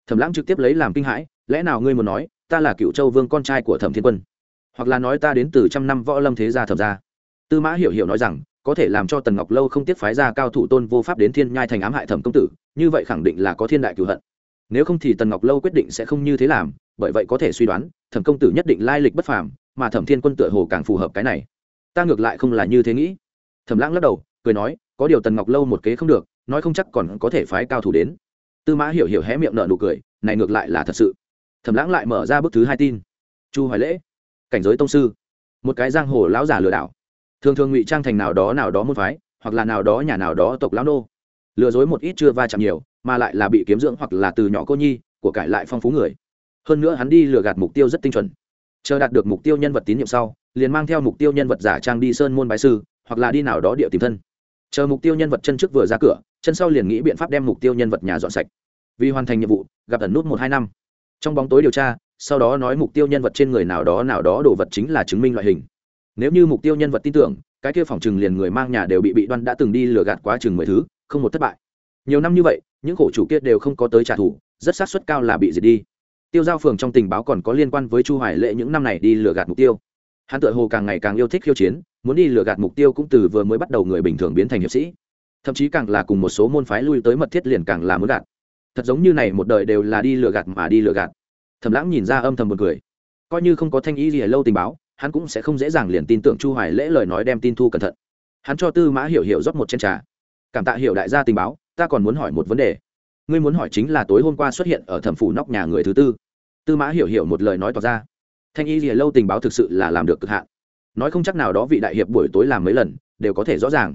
Thẩm lãng trực tiếp lấy làm kinh hãi, lẽ nào ngươi muốn nói, ta là cựu châu vương con trai của thẩm thiên quân? Hoặc là nói ta đến từ trăm năm võ lâm thế gia thẩm gia? Tư mã hiểu hiểu nói rằng, có thể làm cho tần ngọc lâu không tiếp phái ra cao thủ tôn vô pháp đến thiên nhai thành ám hại thẩm công tử, như vậy khẳng định là có thiên đại cửu hận. Nếu không thì tần ngọc lâu quyết định sẽ không như thế làm, bởi vậy có thể suy đoán, thẩm công tử nhất định lai lịch bất phàm, mà thẩm thiên quân tựa hồ càng phù hợp cái này. Ta ngược lại không là như thế nghĩ. Thẩm lãng lắc đầu, cười nói, có điều tần ngọc lâu một kế không được, nói không chắc còn có thể phái cao thủ đến. Tư mã hiểu hiểu hé miệng nợ nụ cười, này ngược lại là thật sự. Thẩm lãng lại mở ra bức thứ hai tin. Chu hoài lễ, cảnh giới tông sư. Một cái giang hồ lão giả lừa đảo thường thường ngụy trang thành nào đó nào đó môn phái, hoặc là nào đó nhà nào đó tộc lão nô. Lừa dối một ít chưa va chạm nhiều, mà lại là bị kiếm dưỡng hoặc là từ nhỏ cô nhi, của cải lại phong phú người. Hơn nữa hắn đi lừa gạt mục tiêu rất tinh chuẩn. Chờ đạt được mục tiêu nhân vật tín nhiệm sau, liền mang theo mục tiêu nhân vật giả trang đi sơn môn bái sư, hoặc là đi nào đó địa tìm thân. Chờ mục tiêu nhân vật chân trước vừa ra cửa, chân sau liền nghĩ biện pháp đem mục tiêu nhân vật nhà dọn sạch. Vì hoàn thành nhiệm vụ, gặp ẩn nút một hai năm. Trong bóng tối điều tra, sau đó nói mục tiêu nhân vật trên người nào đó nào đó đồ vật chính là chứng minh loại hình nếu như mục tiêu nhân vật tin tưởng, cái kia phòng chừng liền người mang nhà đều bị bị đoan đã từng đi lừa gạt quá chừng mười thứ, không một thất bại. Nhiều năm như vậy, những khổ chủ kia đều không có tới trả thù, rất sát suất cao là bị diệt đi. Tiêu giao phường trong tình báo còn có liên quan với chu hoài lệ những năm này đi lừa gạt mục tiêu. Hắn tự hồ càng ngày càng yêu thích khiêu chiến, muốn đi lừa gạt mục tiêu cũng từ vừa mới bắt đầu người bình thường biến thành hiệp sĩ. Thậm chí càng là cùng một số môn phái lui tới mật thiết liền càng là muốn gạt. Thật giống như này một đời đều là đi lừa gạt mà đi lừa gạt. Thầm lãng nhìn ra âm thầm một cười. Coi như không có thanh ý gì lâu tình báo hắn cũng sẽ không dễ dàng liền tin tưởng chu hoài lễ lời nói đem tin thu cẩn thận. Hắn cho tư mã hiểu hiểu rót một chén trà. Cảm tạ hiểu đại gia tình báo, ta còn muốn hỏi một vấn đề. Ngươi muốn hỏi chính là tối hôm qua xuất hiện ở thẩm phủ nóc nhà người thứ tư. Tư mã hiểu hiểu một lời nói tỏ ra. Thanh y gì lâu tình báo thực sự là làm được cực hạn. Nói không chắc nào đó vị đại hiệp buổi tối làm mấy lần, đều có thể rõ ràng.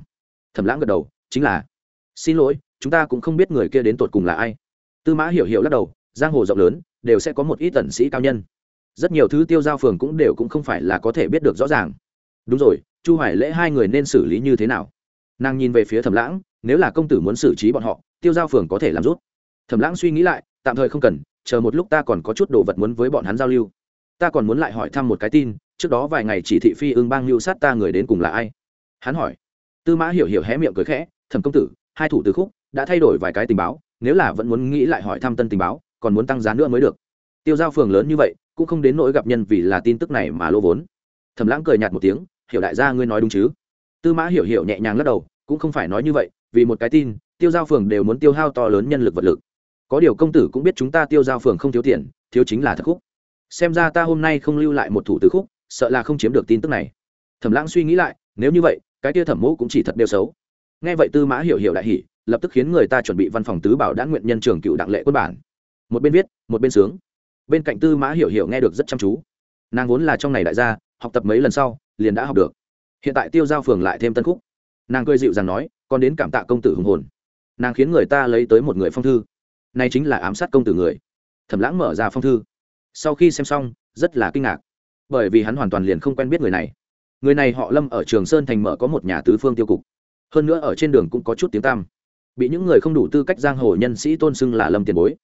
Thẩm lãng gật đầu, chính là. Xin lỗi, chúng ta cũng không biết người kia đến tột cùng là ai. Tư mã hiểu hiểu lắc đầu, giang hồ rộng lớn, đều sẽ có một ít tần sĩ cao nhân rất nhiều thứ tiêu giao phường cũng đều cũng không phải là có thể biết được rõ ràng. Đúng rồi, chu hoài lễ hai người nên xử lý như thế nào? Nàng nhìn về phía thẩm lãng, nếu là công tử muốn xử trí bọn họ, tiêu giao phường có thể làm rút. Thẩm lãng suy nghĩ lại, tạm thời không cần, chờ một lúc ta còn có chút đồ vật muốn với bọn hắn giao lưu. Ta còn muốn lại hỏi thăm một cái tin, trước đó vài ngày chỉ thị phi ương bang lưu sát ta người đến cùng là ai? Hắn hỏi. Tư mã hiểu hiểu hé miệng cười khẽ, thẩm công tử, hai thủ từ khúc, đã thay đổi vài cái tình báo, nếu là vẫn muốn nghĩ lại hỏi thăm tân tình báo, còn muốn tăng giá nữa mới được. Tiêu giao phường lớn như vậy cũng không đến nỗi gặp nhân vì là tin tức này mà lô vốn. Thẩm lãng cười nhạt một tiếng, hiểu đại gia ngươi nói đúng chứ? Tư mã hiểu hiểu nhẹ nhàng lắc đầu, cũng không phải nói như vậy, vì một cái tin, tiêu giao phường đều muốn tiêu hao to lớn nhân lực vật lực. Có điều công tử cũng biết chúng ta tiêu giao phường không thiếu tiền, thiếu chính là thật khúc. Xem ra ta hôm nay không lưu lại một thủ từ khúc, sợ là không chiếm được tin tức này. Thẩm lãng suy nghĩ lại, nếu như vậy, cái kia thẩm mẫu cũng chỉ thật đều xấu. Nghe vậy tư mã hiểu hiểu đại hỉ, lập tức khiến người ta chuẩn bị văn phòng tứ bảo đã nguyện nhân trường cựu đặng lệ quân bản. Một bên viết, một bên sướng bên cạnh tư mã hiểu hiểu nghe được rất chăm chú. Nàng vốn là trong này đại gia, học tập mấy lần sau, liền đã học được. Hiện tại tiêu giao phường lại thêm tân khúc. Nàng cười dịu rằng nói, còn đến cảm tạ công tử hùng hồn. Nàng khiến người ta lấy tới một người phong thư. Này chính là ám sát công tử người. Thẩm lãng mở ra phong thư. Sau khi xem xong, rất là kinh ngạc. Bởi vì hắn hoàn toàn liền không quen biết người này. Người này họ lâm ở trường sơn thành mở có một nhà tứ phương tiêu cục. Hơn nữa ở trên đường cũng có chút tiếng tam bị những người không đủ tư cách giang hồ nhân sĩ tôn xưng là lâm tiền bối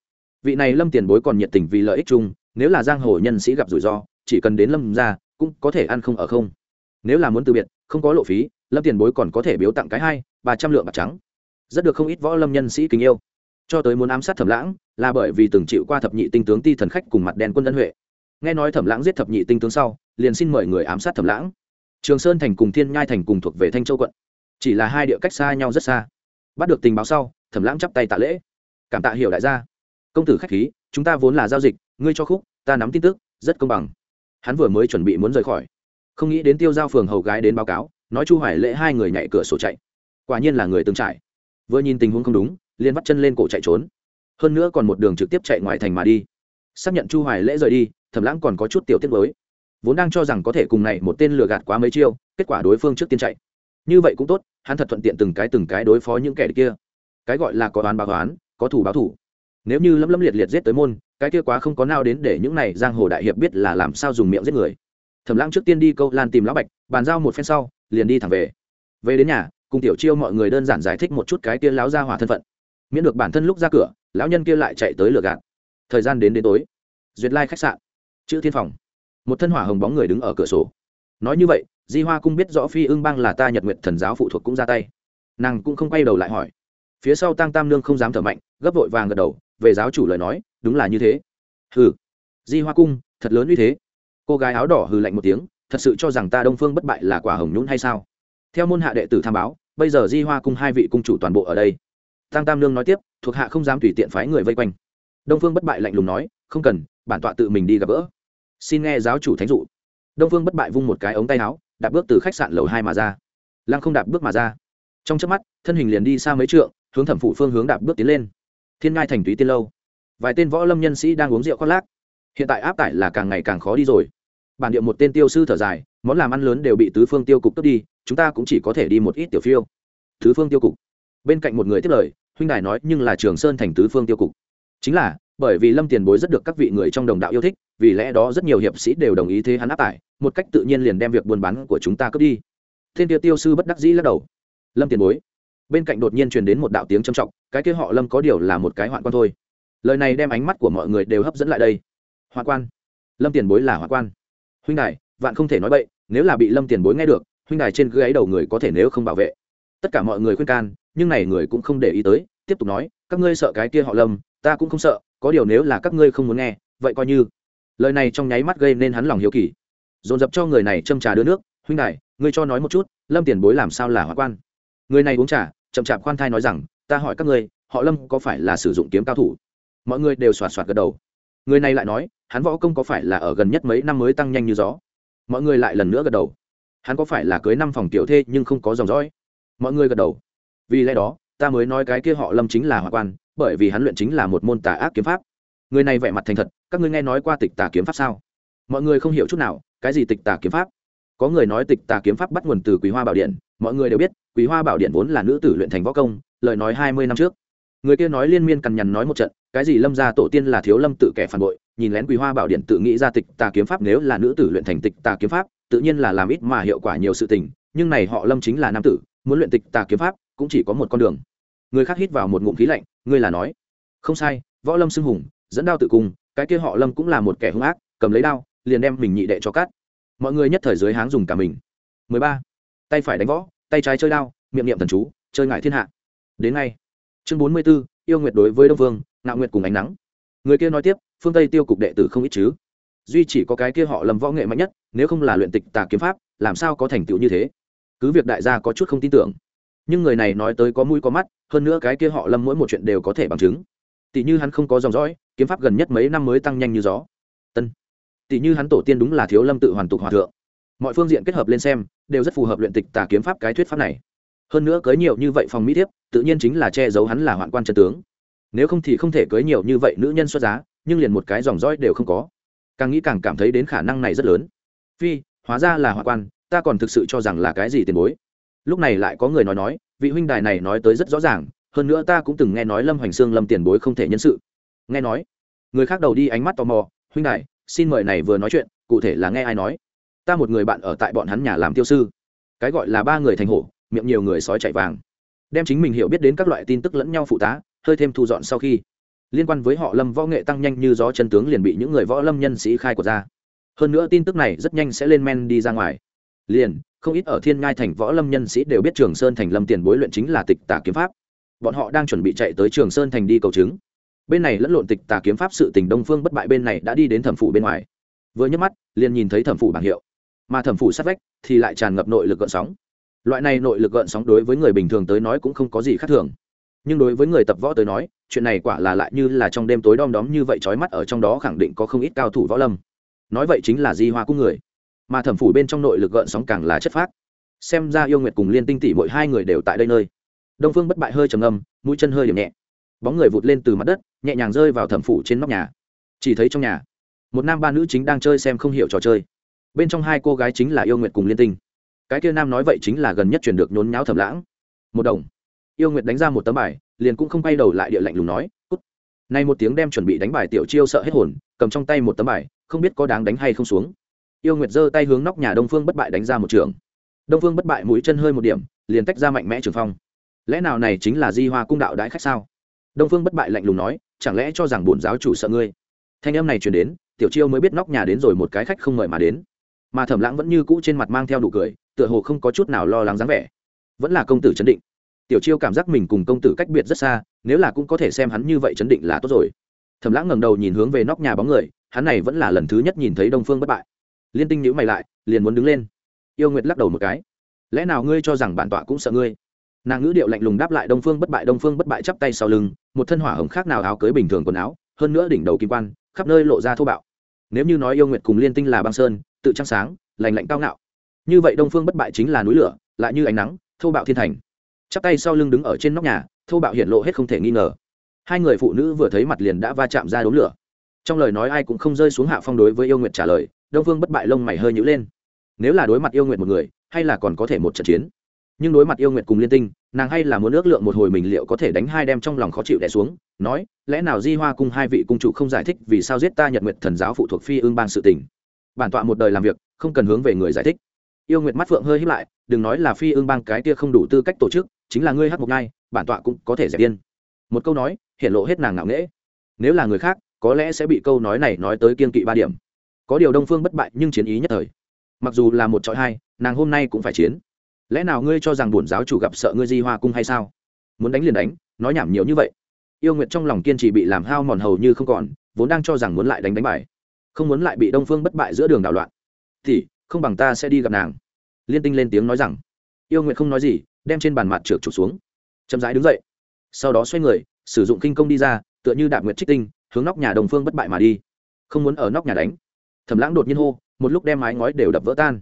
vị này lâm tiền bối còn nhiệt tình vì lợi ích chung, nếu là giang hồ nhân sĩ gặp rủi ro, chỉ cần đến lâm ra, cũng có thể ăn không ở không. Nếu là muốn từ biệt, không có lộ phí, lâm tiền bối còn có thể biếu tặng cái hai, ba trăm lượng bạc trắng. Rất được không ít võ lâm nhân sĩ kính yêu. Cho tới muốn ám sát thẩm lãng, là bởi vì từng chịu qua thập nhị tinh tướng ti thần khách cùng mặt đen quân ân huệ. Nghe nói thẩm lãng giết thập nhị tinh tướng sau, liền xin mời người ám sát thẩm lãng. Trường sơn thành cùng thiên nhai thành cùng thuộc về thanh châu quận. Chỉ là hai địa cách xa nhau rất xa. Bắt được tình báo sau, thẩm lãng chắp tay tạ lễ. Cảm tạ hiểu đại gia công tử khách khí, chúng ta vốn là giao dịch, ngươi cho khúc, ta nắm tin tức, rất công bằng. Hắn vừa mới chuẩn bị muốn rời khỏi. Không nghĩ đến tiêu giao phường hầu gái đến báo cáo, nói chu hoài lễ hai người nhảy cửa sổ chạy. Quả nhiên là người từng trải. Vừa nhìn tình huống không đúng, liền bắt chân lên cổ chạy trốn. Hơn nữa còn một đường trực tiếp chạy ngoài thành mà đi. Xác nhận chu hoài lễ rời đi, thẩm lãng còn có chút tiểu tiết mới. Vốn đang cho rằng có thể cùng này một tên lừa gạt quá mấy chiêu, kết quả đối phương trước tiên chạy. Như vậy cũng tốt, hắn thật thuận tiện từng cái từng cái đối phó những kẻ kia. Cái gọi là có đoán báo đoán có thủ báo thủ nếu như lấm lấm liệt liệt giết tới môn, cái kia quá không có nào đến để những này giang hồ đại hiệp biết là làm sao dùng miệng giết người. Thẩm lãng trước tiên đi câu lan tìm lão bạch, bàn giao một phen sau, liền đi thẳng về. Về đến nhà, cùng tiểu chiêu mọi người đơn giản giải thích một chút cái kia lão gia hỏa thân phận. Miễn được bản thân lúc ra cửa, lão nhân kia lại chạy tới lừa gạt. Thời gian đến đến tối. Duyệt lai khách sạn. Chữ thiên phòng. Một thân hỏa hồng bóng người đứng ở cửa sổ. Nói như vậy, di hoa cung biết rõ phi ưng bang là ta nhật nguyện thần giáo phụ thuộc cũng ra tay. Nàng cũng không quay đầu lại hỏi. Phía sau tăng tam nương không dám thở mạnh, gấp vội vàng gật đầu về giáo chủ lời nói, đúng là như thế. Hừ, di hoa cung, thật lớn như thế. Cô gái áo đỏ hừ lạnh một tiếng, thật sự cho rằng ta đông phương bất bại là quả hồng nhún hay sao? Theo môn hạ đệ tử tham báo, bây giờ di hoa cung hai vị cung chủ toàn bộ ở đây. Tăng tam nương nói tiếp, thuộc hạ không dám tùy tiện phái người vây quanh. Đông phương bất bại lạnh lùng nói, không cần, bản tọa tự mình đi gặp gỡ. Xin nghe giáo chủ thánh dụ. Đông phương bất bại vung một cái ống tay áo, đạp bước từ khách sạn lầu hai mà ra. Lăng không đạp bước mà ra. Trong chớp mắt, thân hình liền đi xa mấy trượng, hướng thẩm phụ phương hướng đạp bước tiến lên thiên ngai thành túy tiên lâu. Vài tên võ lâm nhân sĩ đang uống rượu khoác lác. Hiện tại áp tải là càng ngày càng khó đi rồi. Bản địa một tên tiêu sư thở dài, món làm ăn lớn đều bị tứ phương tiêu cục cướp đi, chúng ta cũng chỉ có thể đi một ít tiểu phiêu. Tứ phương tiêu cục. Bên cạnh một người tiếp lời, huynh đài nói nhưng là trường sơn thành tứ phương tiêu cục. Chính là, bởi vì lâm tiền bối rất được các vị người trong đồng đạo yêu thích, vì lẽ đó rất nhiều hiệp sĩ đều đồng ý thế hắn áp tải, một cách tự nhiên liền đem việc buôn bán của chúng ta cướp đi. Thiên tiêu tiêu sư bất đắc dĩ lắc đầu. Lâm tiền bối bên cạnh đột nhiên truyền đến một đạo tiếng trầm trọng cái kia họ lâm có điều là một cái hoạn quan thôi. Lời này đem ánh mắt của mọi người đều hấp dẫn lại đây. Hoạn quan? Lâm tiền bối là hoạn quan. Huynh đài, vạn không thể nói bậy, nếu là bị lâm tiền bối nghe được, huynh đài trên gáy đầu người có thể nếu không bảo vệ. Tất cả mọi người khuyên can, nhưng này người cũng không để ý tới, tiếp tục nói, các ngươi sợ cái kia họ lâm, ta cũng không sợ, có điều nếu là các ngươi không muốn nghe, vậy coi như. Lời này trong nháy mắt gây nên hắn lòng hiếu kỳ. Dồn dập cho người này châm trà đưa nước, huynh đài, ngươi cho nói một chút, lâm tiền bối làm sao là hóa quan? Người này uống trà, chậm chạp khoan thai nói rằng, ta hỏi các ngươi, họ lâm có phải là sử dụng kiếm cao thủ? Mọi người đều xoạt xoạt gật đầu. Người này lại nói, hắn võ công có phải là ở gần nhất mấy năm mới tăng nhanh như gió? Mọi người lại lần nữa gật đầu. Hắn có phải là cưới năm phòng tiểu thê nhưng không có dòng dõi? Mọi người gật đầu. Vì lẽ đó, ta mới nói cái kia họ lâm chính là hòa quan, bởi vì hắn luyện chính là một môn tà ác kiếm pháp. Người này vẻ mặt thành thật, các ngươi nghe nói qua tịch tà kiếm pháp sao? Mọi người không hiểu chút nào, cái gì tịch tà kiếm pháp? Có người nói tịch tà kiếm pháp bắt nguồn từ quý hoa bảo điện mọi người đều biết, quý hoa bảo điện vốn là nữ tử luyện thành võ công, lời nói hai mươi năm trước. Người kia nói liên miên cằn nhằn nói một trận, cái gì lâm gia tổ tiên là thiếu lâm tự kẻ phản bội, nhìn lén quý hoa bảo điện tự nghĩ ra tịch tà kiếm pháp nếu là nữ tử luyện thành tịch tà kiếm pháp, tự nhiên là làm ít mà hiệu quả nhiều sự tình, nhưng này họ lâm chính là nam tử, muốn luyện tịch tà kiếm pháp, cũng chỉ có một con đường. Người khác hít vào một ngụm khí lạnh, ngươi là nói. Không sai, võ lâm xưng hùng, dẫn đao tự cùng, cái kia họ lâm cũng là một kẻ hung ác, cầm lấy đao, liền đem mình nhị đệ cho cát mọi người nhất thời dưới háng dùng cả mình. 13 tay phải đánh võ tay trái chơi đao miệng niệm thần chú chơi ngại thiên hạ. Đến ngay. Chương 44, yêu nguyệt đối với đông vương nạo nguyệt cùng ánh nắng. Người kia nói tiếp phương tây tiêu cục đệ tử không ít chứ. Duy chỉ có cái kia họ lâm võ nghệ mạnh nhất nếu không là luyện tịch tà kiếm pháp làm sao có thành tựu như thế? Cứ việc đại gia có chút không tin tưởng nhưng người này nói tới có mũi có mắt hơn nữa cái kia họ lâm mỗi một chuyện đều có thể bằng chứng. Tỷ như hắn không có dòng dõi kiếm pháp gần nhất mấy năm mới tăng nhanh như gió. Tân tỷ như hắn tổ tiên đúng là thiếu lâm tự hoàn tục hòa thượng mọi phương diện kết hợp lên xem, đều rất phù hợp luyện tịch tà kiếm pháp cái thuyết pháp này. Hơn nữa cưới nhiều như vậy phòng mỹ thiếp, tự nhiên chính là che giấu hắn là hoạn quan chân tướng. Nếu không thì không thể cưới nhiều như vậy nữ nhân xuất giá, nhưng liền một cái dòng dõi đều không có. Càng nghĩ càng cảm thấy đến khả năng này rất lớn. Phi, hóa ra là hoạn quan, ta còn thực sự cho rằng là cái gì tiền bối. Lúc này lại có người nói nói, vị huynh đài này nói tới rất rõ ràng, hơn nữa ta cũng từng nghe nói lâm hoành sương lâm tiền bối không thể nhân sự. Nghe nói. Người khác đầu đi ánh mắt tò mò, huynh đài, xin mời này vừa nói chuyện, cụ thể là nghe ai nói? Ta một người bạn ở tại bọn hắn nhà làm tiêu sư. Cái gọi là ba người thành hổ, miệng nhiều người sói chạy vàng. Đem chính mình hiểu biết đến các loại tin tức lẫn nhau phụ tá, hơi thêm thu dọn sau khi. Liên quan với họ lâm võ nghệ tăng nhanh như gió chân tướng liền bị những người võ lâm nhân sĩ khai của ra. Hơn nữa tin tức này rất nhanh sẽ lên men đi ra ngoài. Liền, không ít ở thiên ngai thành võ lâm nhân sĩ đều biết trường sơn thành lâm tiền bối luyện chính là tịch tả kiếm pháp. Bọn họ đang chuẩn bị chạy tới trường sơn thành đi cầu chứng. Bên này lẫn lộn tịch tà kiếm pháp sự tình đông phương bất bại bên này đã đi đến thẩm phủ bên ngoài. Vừa nhấc mắt, liền nhìn thấy thẩm phủ bảng hiệu mà thẩm phủ sát vách thì lại tràn ngập nội lực gợn sóng. Loại này nội lực gợn sóng đối với người bình thường tới nói cũng không có gì khác thường. Nhưng đối với người tập võ tới nói, chuyện này quả là lại như là trong đêm tối đom đóm như vậy trói mắt ở trong đó khẳng định có không ít cao thủ võ lâm. Nói vậy chính là di hoa cung người. Mà thẩm phủ bên trong nội lực gợn sóng càng là chất phác. Xem ra yêu nguyệt cùng liên tinh tỷ mỗi hai người đều tại đây nơi. Đông phương bất bại hơi trầm âm mũi chân hơi điểm nhẹ. Bóng người vụt lên từ mặt đất, nhẹ nhàng rơi vào thẩm phủ trên nóc nhà. Chỉ thấy trong nhà, một nam ba nữ chính đang chơi xem không hiểu trò chơi bên trong hai cô gái chính là yêu nguyệt cùng liên tinh. Cái kia nam nói vậy chính là gần nhất truyền được nhốn nháo thẩm lãng. Một đồng. Yêu nguyệt đánh ra một tấm bài, liền cũng không quay đầu lại địa lạnh lùng nói, cút. Nay một tiếng đem chuẩn bị đánh bài tiểu chiêu sợ hết hồn, cầm trong tay một tấm bài, không biết có đáng đánh hay không xuống. Yêu nguyệt giơ tay hướng nóc nhà đông phương bất bại đánh ra một trường. Đông phương bất bại mũi chân hơi một điểm, liền tách ra mạnh mẽ trường phong. Lẽ nào này chính là di hoa cung đạo đãi khách sao? Đông phương bất bại lạnh lùng nói, chẳng lẽ cho rằng bổn giáo chủ sợ ngươi? Thanh em này chuyển đến, tiểu chiêu mới biết nóc nhà đến rồi một cái khách không mời mà đến mà thẩm lãng vẫn như cũ trên mặt mang theo đủ cười, tựa hồ không có chút nào lo lắng dáng vẻ. Vẫn là công tử chấn định. Tiểu chiêu cảm giác mình cùng công tử cách biệt rất xa, nếu là cũng có thể xem hắn như vậy chấn định là tốt rồi. Thẩm lãng ngẩng đầu nhìn hướng về nóc nhà bóng người, hắn này vẫn là lần thứ nhất nhìn thấy đông phương bất bại. Liên tinh nhữ mày lại, liền muốn đứng lên. Yêu nguyệt lắc đầu một cái. Lẽ nào ngươi cho rằng bản tọa cũng sợ ngươi? Nàng ngữ điệu lạnh lùng đáp lại đông phương bất bại, đông phương bất bại chắp tay sau lưng, một thân hỏa hồng khác nào áo cưới bình thường quần áo, hơn nữa đỉnh đầu kim quan, khắp nơi lộ ra thô bạo. Nếu như nói yêu nguyệt cùng liên tinh là băng sơn tự trăng sáng, lành lạnh cao ngạo. Như vậy đông phương bất bại chính là núi lửa, lại như ánh nắng, thô bạo thiên thành. Chắp tay sau lưng đứng ở trên nóc nhà, thô bạo hiện lộ hết không thể nghi ngờ. Hai người phụ nữ vừa thấy mặt liền đã va chạm ra đốm lửa. Trong lời nói ai cũng không rơi xuống hạ phong đối với yêu nguyệt trả lời, đông phương bất bại lông mày hơi nhữ lên. Nếu là đối mặt yêu nguyệt một người, hay là còn có thể một trận chiến? Nhưng đối mặt yêu nguyệt cùng liên tinh, nàng hay là muốn ước lượng một hồi mình liệu có thể đánh hai đem trong lòng khó chịu đẻ xuống, nói, lẽ nào di hoa cung hai vị cung chủ không giải thích vì sao giết ta nhật nguyệt thần giáo phụ thuộc phi ương bang sự tình? Bản tọa một đời làm việc, không cần hướng về người giải thích. Yêu nguyệt mắt phượng hơi hiếp lại, đừng nói là phi ương bang cái kia không đủ tư cách tổ chức, chính là ngươi hát một ngai bản tọa cũng có thể dẹp yên. Một câu nói, hiện lộ hết nàng ngạo nghễ. Nếu là người khác, có lẽ sẽ bị câu nói này nói tới kiên kỵ ba điểm. Có điều đông phương bất bại nhưng chiến ý nhất thời. Mặc dù là một trọi hai, nàng hôm nay cũng phải chiến. Lẽ nào ngươi cho rằng bổn giáo chủ gặp sợ ngươi di hoa cung hay sao? Muốn đánh liền đánh, nói nhảm nhiều như vậy. Yêu nguyện trong lòng kiên trì bị làm hao mòn hầu như không còn, vốn đang cho rằng muốn lại đánh đánh bài không muốn lại bị đông phương bất bại giữa đường đảo loạn. Thì, không bằng ta sẽ đi gặp nàng. Liên tinh lên tiếng nói rằng. Yêu nguyện không nói gì, đem trên bàn mặt trượt trục xuống. Chậm rãi đứng dậy. Sau đó xoay người, sử dụng kinh công đi ra, tựa như đạp nguyệt trích tinh, hướng nóc nhà đồng phương bất bại mà đi. Không muốn ở nóc nhà đánh. Thầm lãng đột nhiên hô, một lúc đem mái ngói đều đập vỡ tan.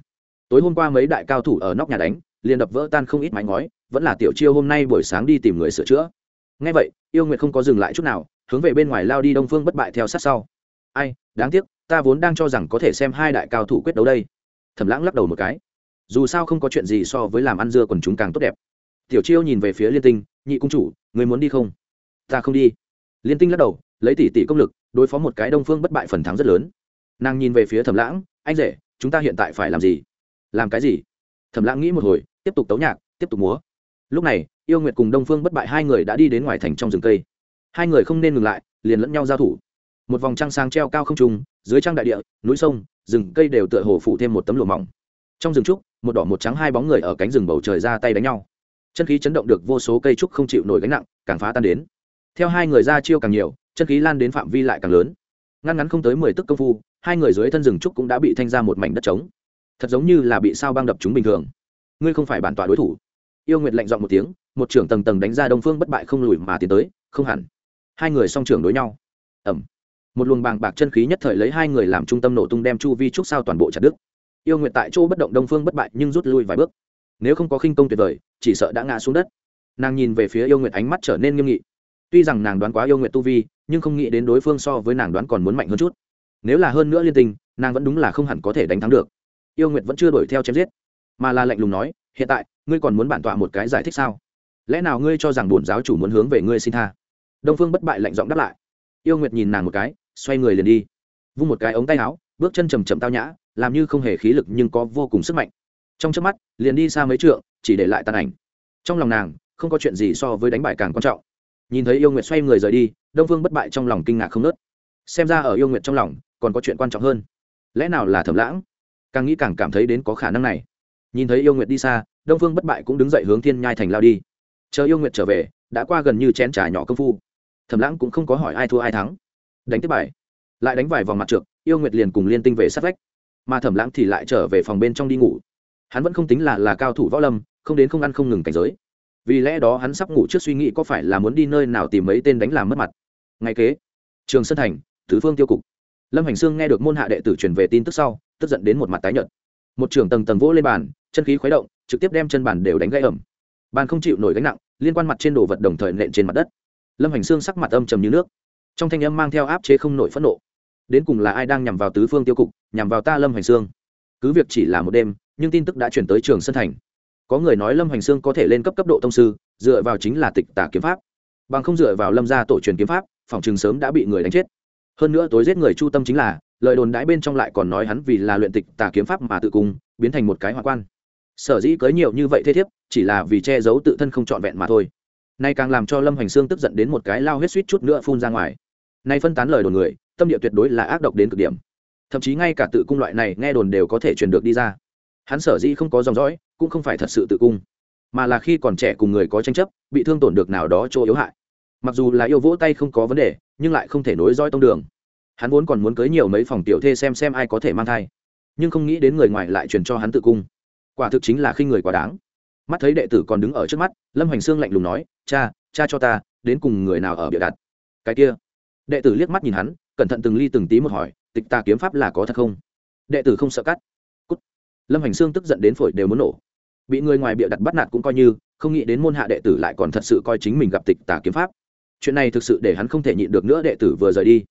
Tối hôm qua mấy đại cao thủ ở nóc nhà đánh, liền đập vỡ tan không ít mái ngói, vẫn là tiểu chiêu hôm nay buổi sáng đi tìm người sửa chữa. Ngay vậy, yêu nguyệt không có dừng lại chút nào, hướng về bên ngoài lao đi đông phương bất bại theo sát sau. Ai, đáng tiếc ta vốn đang cho rằng có thể xem hai đại cao thủ quyết đấu đây. Thẩm lãng lắc đầu một cái. Dù sao không có chuyện gì so với làm ăn dưa quần chúng càng tốt đẹp. Tiểu chiêu nhìn về phía liên tinh, nhị cung chủ, người muốn đi không? Ta không đi. Liên tinh lắc đầu, lấy tỷ tỷ công lực, đối phó một cái đông phương bất bại phần thắng rất lớn. Nàng nhìn về phía thẩm lãng, anh rể, chúng ta hiện tại phải làm gì? Làm cái gì? Thẩm lãng nghĩ một hồi, tiếp tục tấu nhạc, tiếp tục múa. Lúc này, yêu nguyệt cùng đông phương bất bại hai người đã đi đến ngoài thành trong rừng cây. Hai người không nên ngừng lại, liền lẫn nhau giao thủ một vòng trăng sáng treo cao không trung, dưới trăng đại địa, núi sông, rừng cây đều tựa hồ phủ thêm một tấm lụa mỏng. Trong rừng trúc, một đỏ một trắng hai bóng người ở cánh rừng bầu trời ra tay đánh nhau. Chân khí chấn động được vô số cây trúc không chịu nổi gánh nặng, càng phá tan đến. Theo hai người ra chiêu càng nhiều, chân khí lan đến phạm vi lại càng lớn. Ngăn ngắn không tới mười tức công phu, hai người dưới thân rừng trúc cũng đã bị thanh ra một mảnh đất trống. Thật giống như là bị sao băng đập chúng bình thường. Ngươi không phải bản tọa đối thủ. Yêu nguyệt lạnh dọn một tiếng, một trưởng tầng tầng đánh ra đông phương bất bại không lùi mà tiến tới, không hẳn. Hai người song trưởng đối nhau. Ẩm một luồng bàng bạc chân khí nhất thời lấy hai người làm trung tâm nổ tung đem chu vi trúc sao toàn bộ chặt đức yêu nguyệt tại chỗ bất động đông phương bất bại nhưng rút lui vài bước. Nếu không có khinh công tuyệt vời, chỉ sợ đã ngã xuống đất. Nàng nhìn về phía yêu nguyệt ánh mắt trở nên nghiêm nghị. Tuy rằng nàng đoán quá yêu nguyệt tu vi, nhưng không nghĩ đến đối phương so với nàng đoán còn muốn mạnh hơn chút. Nếu là hơn nữa liên tình, nàng vẫn đúng là không hẳn có thể đánh thắng được. Yêu nguyệt vẫn chưa đuổi theo chém giết, mà là lạnh lùng nói, hiện tại, ngươi còn muốn bản tọa một cái giải thích sao? Lẽ nào ngươi cho rằng bổn giáo chủ muốn hướng về ngươi xin tha? Đông phương bất bại lạnh giọng đáp lại. Yêu nguyệt nhìn nàng một cái xoay người liền đi. Vung một cái ống tay áo, bước chân chầm chậm tao nhã, làm như không hề khí lực nhưng có vô cùng sức mạnh. Trong trước mắt, liền đi xa mấy trượng, chỉ để lại tàn ảnh. Trong lòng nàng, không có chuyện gì so với đánh bại càng quan trọng. Nhìn thấy yêu nguyệt xoay người rời đi, đông phương bất bại trong lòng kinh ngạc không nớt xem ra ở yêu nguyệt trong lòng, còn có chuyện quan trọng hơn. Lẽ nào là thẩm lãng? Càng nghĩ càng cảm thấy đến có khả năng này. Nhìn thấy yêu nguyệt đi xa, đông phương bất bại cũng đứng dậy hướng thiên nhai thành lao đi. Chờ yêu nguyệt trở về, đã qua gần như chén trà nhỏ công phu. Thẩm lãng cũng không có hỏi ai thua ai thắng đánh tiếp bài. Lại đánh vài vòng mặt trượt yêu nguyệt liền cùng liên tinh về sát vách. Mà thẩm lãng thì lại trở về phòng bên trong đi ngủ. Hắn vẫn không tính là là cao thủ võ lâm, không đến không ăn không ngừng cảnh giới. Vì lẽ đó hắn sắp ngủ trước suy nghĩ có phải là muốn đi nơi nào tìm mấy tên đánh làm mất mặt. Ngay kế, trường sơn thành thứ phương tiêu cục. Lâm hành sương nghe được môn hạ đệ tử truyền về tin tức sau, tức giận đến một mặt tái nhợt. Một trưởng tầng tầng vỗ lên bàn, chân khí khuấy động, trực tiếp đem chân bàn đều đánh gãy ẩm. Bàn không chịu nổi gánh nặng, liên quan mặt trên đồ vật đồng thời nện trên mặt đất. Lâm hành sương sắc mặt âm trầm như nước trong thanh âm mang theo áp chế không nổi phẫn nộ. Đến cùng là ai đang nhằm vào tứ phương tiêu cục, nhằm vào ta lâm hành sương? Cứ việc chỉ là một đêm, nhưng tin tức đã chuyển tới trường Sân thành. Có người nói lâm hành sương có thể lên cấp cấp độ thông sư, dựa vào chính là tịch tả kiếm pháp. Bằng không dựa vào lâm gia tổ truyền kiếm pháp, phòng trường sớm đã bị người đánh chết. Hơn nữa tối giết người chu tâm chính là, lời đồn đãi bên trong lại còn nói hắn vì là luyện tịch Tả kiếm pháp mà tự cung, biến thành một cái hoa quan. Sở dĩ cưới nhiều như vậy thế thiếp, chỉ là vì che giấu tự thân không trọn vẹn mà thôi. Nay càng làm cho lâm hành sương tức giận đến một cái lao hết suýt chút nữa phun ra ngoài nay phân tán lời đồn người, tâm địa tuyệt đối là ác độc đến cực điểm. Thậm chí ngay cả tự cung loại này nghe đồn đều có thể truyền được đi ra. Hắn sở dĩ không có dòng dõi, cũng không phải thật sự tự cung, mà là khi còn trẻ cùng người có tranh chấp, bị thương tổn được nào đó chỗ yếu hại. Mặc dù là yêu vỗ tay không có vấn đề, nhưng lại không thể nối roi tông đường. Hắn vốn còn muốn cưới nhiều mấy phòng tiểu thê xem xem ai có thể mang thai, nhưng không nghĩ đến người ngoài lại truyền cho hắn tự cung. Quả thực chính là khi người quá đáng. Mắt thấy đệ tử còn đứng ở trước mắt, lâm hoành sương lạnh lùng nói, cha cha cho ta, đến cùng người nào ở bịa đặt? Cái kia đệ tử liếc mắt nhìn hắn cẩn thận từng ly từng tí một hỏi tịch ta kiếm pháp là có thật không? Đệ tử không sợ cắt. Cút. lâm hành sương tức giận đến phổi đều muốn nổ. Bị người ngoài bịa đặt bắt nạt cũng coi như không nghĩ đến môn hạ đệ tử lại còn thật sự coi chính mình gặp tịch tà kiếm pháp. Chuyện này thực sự để hắn không thể nhịn được nữa đệ tử vừa rời đi.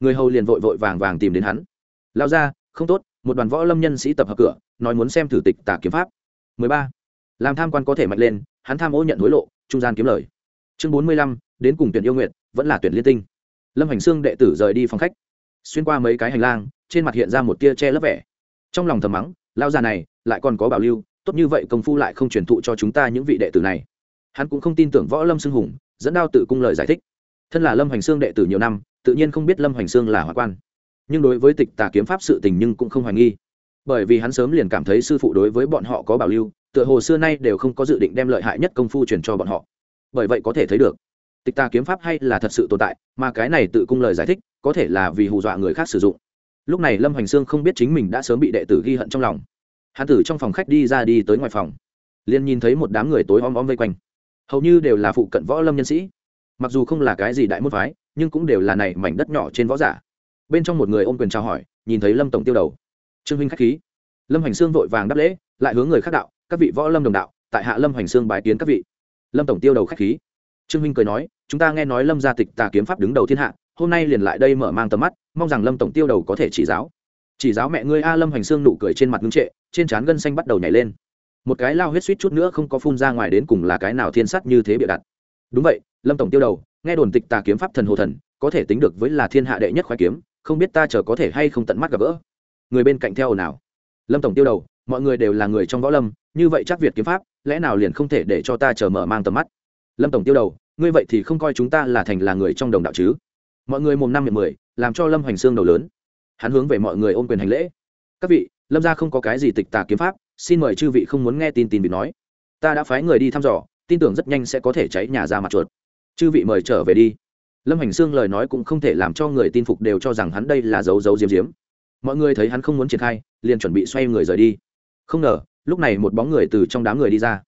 Người hầu liền vội vội vàng vàng tìm đến hắn. Lao ra không tốt một đoàn võ lâm nhân sĩ tập hợp cửa nói muốn xem thử tịch tà kiếm pháp. 13. làm tham quan có thể mạnh lên hắn tham ô nhận hối lộ trung gian kiếm lời. Chương 45, đến cùng tuyển yêu nguyện vẫn là tuyển liên tinh lâm hành xương đệ tử rời đi phòng khách. Xuyên qua mấy cái hành lang, trên mặt hiện ra một tia che lấp vẻ. Trong lòng thầm mắng lao già này, lại còn có bảo lưu, tốt như vậy công phu lại không truyền thụ cho chúng ta những vị đệ tử này. Hắn cũng không tin tưởng võ lâm xưng hùng, dẫn đao tự cung lời giải thích. Thân là lâm hành Sương đệ tử nhiều năm, tự nhiên không biết lâm hành Sương là hòa quan. Nhưng đối với tịch tà kiếm pháp sự tình nhưng cũng không hoài nghi. Bởi vì hắn sớm liền cảm thấy sư phụ đối với bọn họ có bảo lưu, tựa hồ xưa nay đều không có dự định đem lợi hại nhất công phu truyền cho bọn họ. Bởi vậy có thể thấy được tịch tà kiếm pháp hay là thật sự tồn tại, mà cái này tự cung lời giải thích, có thể là vì hù dọa người khác sử dụng. Lúc này lâm Hoành sương không biết chính mình đã sớm bị đệ tử ghi hận trong lòng. Hắn tử trong phòng khách đi ra đi tới ngoài phòng, liền nhìn thấy một đám người tối om om vây quanh. Hầu như đều là phụ cận võ lâm nhân sĩ. Mặc dù không là cái gì đại môn phái, nhưng cũng đều là này mảnh đất nhỏ trên võ giả. Bên trong một người ôm quyền trao hỏi, nhìn thấy lâm tổng tiêu đầu. Trương huynh k h á c h khí. Lâm hoành sương vội vàng đáp lễ, lại hướng người khác đạo, các vị võ lâm đồng đạo, tại hạ lâm hoành sương bái kiến các vị. Lâm tổng tiêu đầu k h á c h khí trương Minh cười nói, chúng ta nghe nói lâm gia tịch tà kiếm pháp đứng đầu thiên hạ, hôm nay liền lại đây mở mang tầm mắt, mong rằng lâm tổng tiêu đầu có thể chỉ giáo. Chỉ giáo mẹ ngươi a lâm hoành sương nụ cười trên mặt ngưng trệ, trên trán gân xanh bắt đầu nhảy lên. Một cái lao huyết suýt chút nữa không có phun ra ngoài đến cùng là cái nào thiên sắt như thế bịa đặt. Đúng vậy, lâm tổng tiêu đầu, nghe đồn tịch tà kiếm pháp thần hồ thần, có thể tính được với là thiên hạ đệ nhất khoái kiếm, không biết ta chờ có thể hay không tận mắt gặp gỡ. Người bên cạnh theo nào? lâm tổng tiêu đầu, mọi người đều là người trong võ lâm, như vậy chắc việt kiếm pháp, lẽ nào liền không thể để cho ta chờ mở mang tầm mắt? Lâm tổng tiêu đầu, ngươi vậy thì không coi chúng ta là thành là người trong đồng đạo chứ? Mọi người mồm năm miệng mười, làm cho lâm hoành Sương đầu lớn. Hắn hướng về mọi người ôm quyền hành lễ. Các vị, lâm gia không có cái gì tịch tà kiếm pháp, xin mời chư vị không muốn nghe tin tin bị nói. Ta đã phái người đi thăm dò, tin tưởng rất nhanh sẽ có thể cháy nhà ra mặt chuột. Chư vị mời trở về đi. Lâm hành sương lời nói cũng không thể làm cho người tin phục đều cho rằng hắn đây là dấu dấu diếm diếm. Mọi người thấy hắn không muốn triển khai, liền chuẩn bị xoay người rời đi. Không ngờ, lúc này một bóng người từ trong đám người đi ra.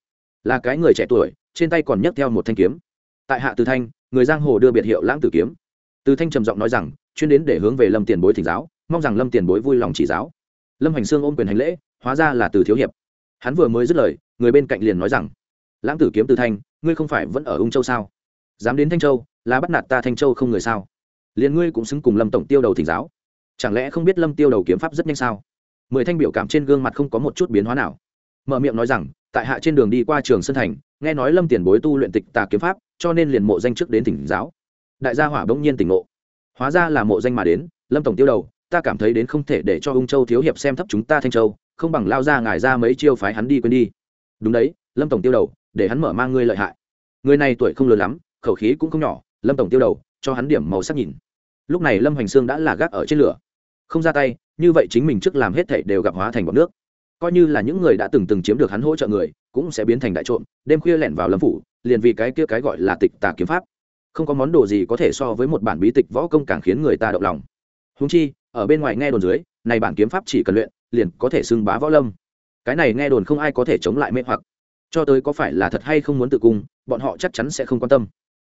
Là cái người trẻ tuổi trên tay còn nhấc theo một thanh kiếm. Tại hạ từ thanh, người giang hồ đưa biệt hiệu lãng tử kiếm. Từ thanh trầm giọng nói rằng, chuyên đến để hướng về lâm tiền bối thỉnh giáo, mong rằng lâm tiền bối vui lòng chỉ giáo. Lâm hành sương ôm quyền hành lễ, hóa ra là từ thiếu hiệp. Hắn vừa mới dứt lời, người bên cạnh liền nói rằng, lãng tử kiếm từ thanh, ngươi không phải vẫn ở ung châu sao? Dám đến thanh châu, là bắt nạt ta thanh châu không người sao? Liền ngươi cũng xứng cùng lâm tổng tiêu đầu thỉnh giáo. Chẳng lẽ không biết lâm tiêu đầu kiếm pháp rất nhanh sao? Mười thanh biểu cảm trên gương mặt không có một chút biến hóa nào. Mở miệng nói rằng tại hạ trên đường đi qua trường sân thành, nghe nói lâm tiền bối tu luyện tịch tà kiếm pháp, cho nên liền mộ danh trước đến tỉnh giáo. Đại gia hỏa bỗng nhiên tỉnh ngộ. Hóa ra là mộ danh mà đến, lâm tổng tiêu đầu, ta cảm thấy đến không thể để cho ung châu thiếu hiệp xem thấp chúng ta thanh châu, không bằng lao ra ngài ra mấy chiêu phái hắn đi quên đi. Đúng đấy, lâm tổng tiêu đầu, để hắn mở mang ngươi lợi hại. Người này tuổi không lớn lắm, khẩu khí cũng không nhỏ, lâm tổng tiêu đầu, cho hắn điểm màu sắc nhìn. Lúc này lâm hoành sương đã là gác ở trên lửa. Không ra tay, như vậy chính mình trước làm hết thảy đều gặp hóa thành bọn nước coi như là những người đã từng từng chiếm được hắn hỗ trợ người, cũng sẽ biến thành đại trộm, đêm khuya lẻn vào lâm phủ, liền vì cái kia cái gọi là tịch tà kiếm pháp. Không có món đồ gì có thể so với một bản bí tịch võ công càng khiến người ta động lòng. Húng chi, ở bên ngoài nghe đồn dưới, này bản kiếm pháp chỉ cần luyện, liền có thể xưng bá võ lâm. Cái này nghe đồn không ai có thể chống lại mê hoặc. Cho tới có phải là thật hay không muốn tự cung, bọn họ chắc chắn sẽ không quan tâm.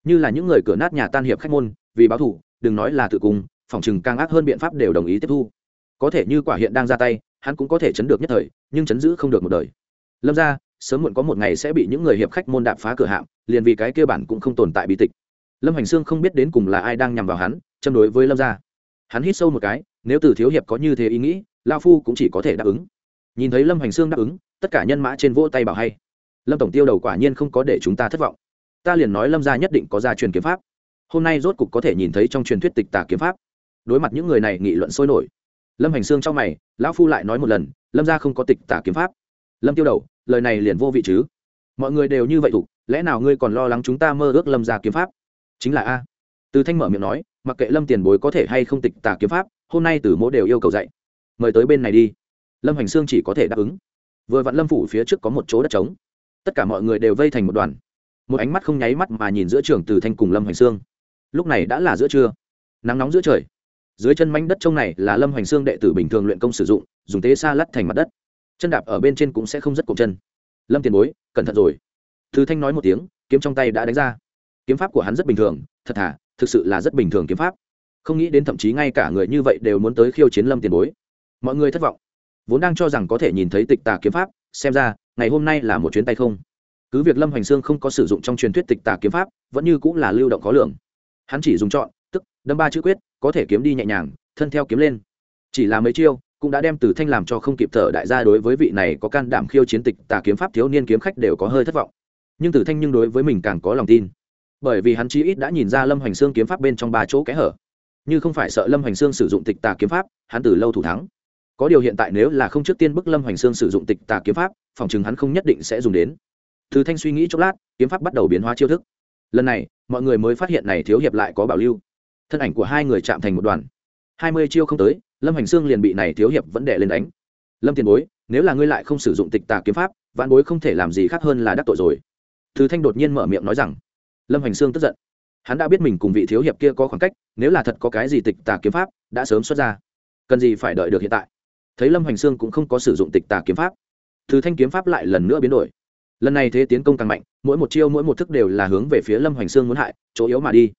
Như là những người cửa nát nhà tan hiệp khách môn, vì báo thủ đừng nói là tự cung, phòng chừng càng ác hơn biện pháp đều đồng ý tiếp thu. Có thể như quả hiện đang ra tay hắn cũng có thể chấn được nhất thời, nhưng chấn giữ không được một đời. Lâm ra sớm muộn có một ngày sẽ bị những người hiệp khách môn đạp phá cửa hạm, liền vì cái kia bản cũng không tồn tại bí tịch. Lâm hành sương không biết đến cùng là ai đang nhằm vào hắn, châm đối với lâm gia. Hắn hít sâu một cái, nếu từ thiếu hiệp có như thế ý nghĩ lao phu cũng chỉ có thể đáp ứng. Nhìn thấy lâm hành sương đáp ứng, tất cả nhân mã trên vỗ tay bảo hay. Lâm tổng tiêu đầu quả nhiên không có để chúng ta thất vọng. Ta liền nói lâm gia nhất định có gia truyền kiếm pháp. Hôm nay rốt cục có thể nhìn thấy trong truyền thuyết tịch tà kiếm pháp. Đối mặt những người này, nghị luận sôi nổi lâm hành sương trong mày, lão phu lại nói một lần, lâm gia không có tịch tả kiếm pháp. Lâm tiêu đầu, lời này liền vô vị chứ? Mọi người đều như vậy thủ, lẽ nào ngươi còn lo lắng chúng ta mơ ước lâm gia kiếm pháp? Chính là a. Từ thanh mở miệng nói, mặc kệ lâm tiền bối có thể hay không tịch tả kiếm pháp, hôm nay từ mỗ đều yêu cầu dạy. Mời tới bên này đi. Lâm hành sương chỉ có thể đáp ứng. Vừa vặn lâm phủ phía trước có một chỗ đất trống. Tất cả mọi người đều vây thành một đoàn. Một ánh mắt không nháy mắt mà nhìn giữa trường từ thanh cùng lâm hành sương. Lúc này đã là giữa trưa. Nắng nóng giữa trời dưới chân mảnh đất trông này là lâm hoành xương đệ tử bình thường luyện công sử dụng, dùng tế xa lắt thành mặt đất. Chân đạp ở bên trên cũng sẽ không rất cộm chân. Lâm tiền bối, cẩn thận rồi. Thứ thanh nói một tiếng, kiếm trong tay đã đánh ra. Kiếm pháp của hắn rất bình thường, thật thà, thực sự là rất bình thường kiếm pháp. Không nghĩ đến thậm chí ngay cả người như vậy đều muốn tới khiêu chiến lâm tiền bối. Mọi người thất vọng. Vốn đang cho rằng có thể nhìn thấy tịch tà kiếm pháp, xem ra, ngày hôm nay là một chuyến tay không. Cứ việc lâm hoành sương không có sử dụng trong truyền thuyết tịch tà kiếm pháp, vẫn như cũng là lưu động khó lường. Hắn chỉ dùng chọn, tức, đâm ba chữ quyết có thể kiếm đi nhẹ nhàng, thân theo kiếm lên. Chỉ là mấy chiêu, cũng đã đem từ thanh làm cho không kịp thở đại gia đối với vị này có can đảm khiêu chiến tịch tà kiếm pháp thiếu niên kiếm khách đều có hơi thất vọng. Nhưng từ thanh nhưng đối với mình càng có lòng tin. Bởi vì hắn chí ít đã nhìn ra lâm hoành sương kiếm pháp bên trong ba chỗ kẽ hở. Như không phải sợ lâm hoành sương sử dụng tịch tà kiếm pháp, hắn từ lâu thủ thắng. Có điều hiện tại nếu là không trước tiên bức lâm hoành sương sử dụng tịch tà kiếm pháp, phòng chừng hắn không nhất định sẽ dùng đến. Từ thanh suy nghĩ chốc lát, kiếm pháp bắt đầu biến hóa chiêu thức. Lần này, mọi người mới phát hiện này thiếu hiệp lại có bảo lưu thân ảnh của hai người chạm thành một đoàn. Hai mươi chiêu không tới, lâm hành sương liền bị này thiếu hiệp vẫn đệ lên đánh. Lâm tiền bối, nếu là ngươi lại không sử dụng tịch tà kiếm pháp, vạn bối không thể làm gì khác hơn là đắc tội rồi. Thứ thanh đột nhiên mở miệng nói rằng. Lâm hành sương tức giận. Hắn đã biết mình cùng vị thiếu hiệp kia có khoảng cách, nếu là thật có cái gì tịch tà kiếm pháp, đã sớm xuất ra. Cần gì phải đợi được hiện tại? Thấy lâm hành sương cũng không có sử dụng tịch tà kiếm pháp, Thứ thanh kiếm pháp lại lần nữa biến đổi. Lần này thế tiến công càng mạnh, mỗi một chiêu, mỗi một thức đều là hướng về phía lâm hoành sương muốn hại, chỗ yếu mà đi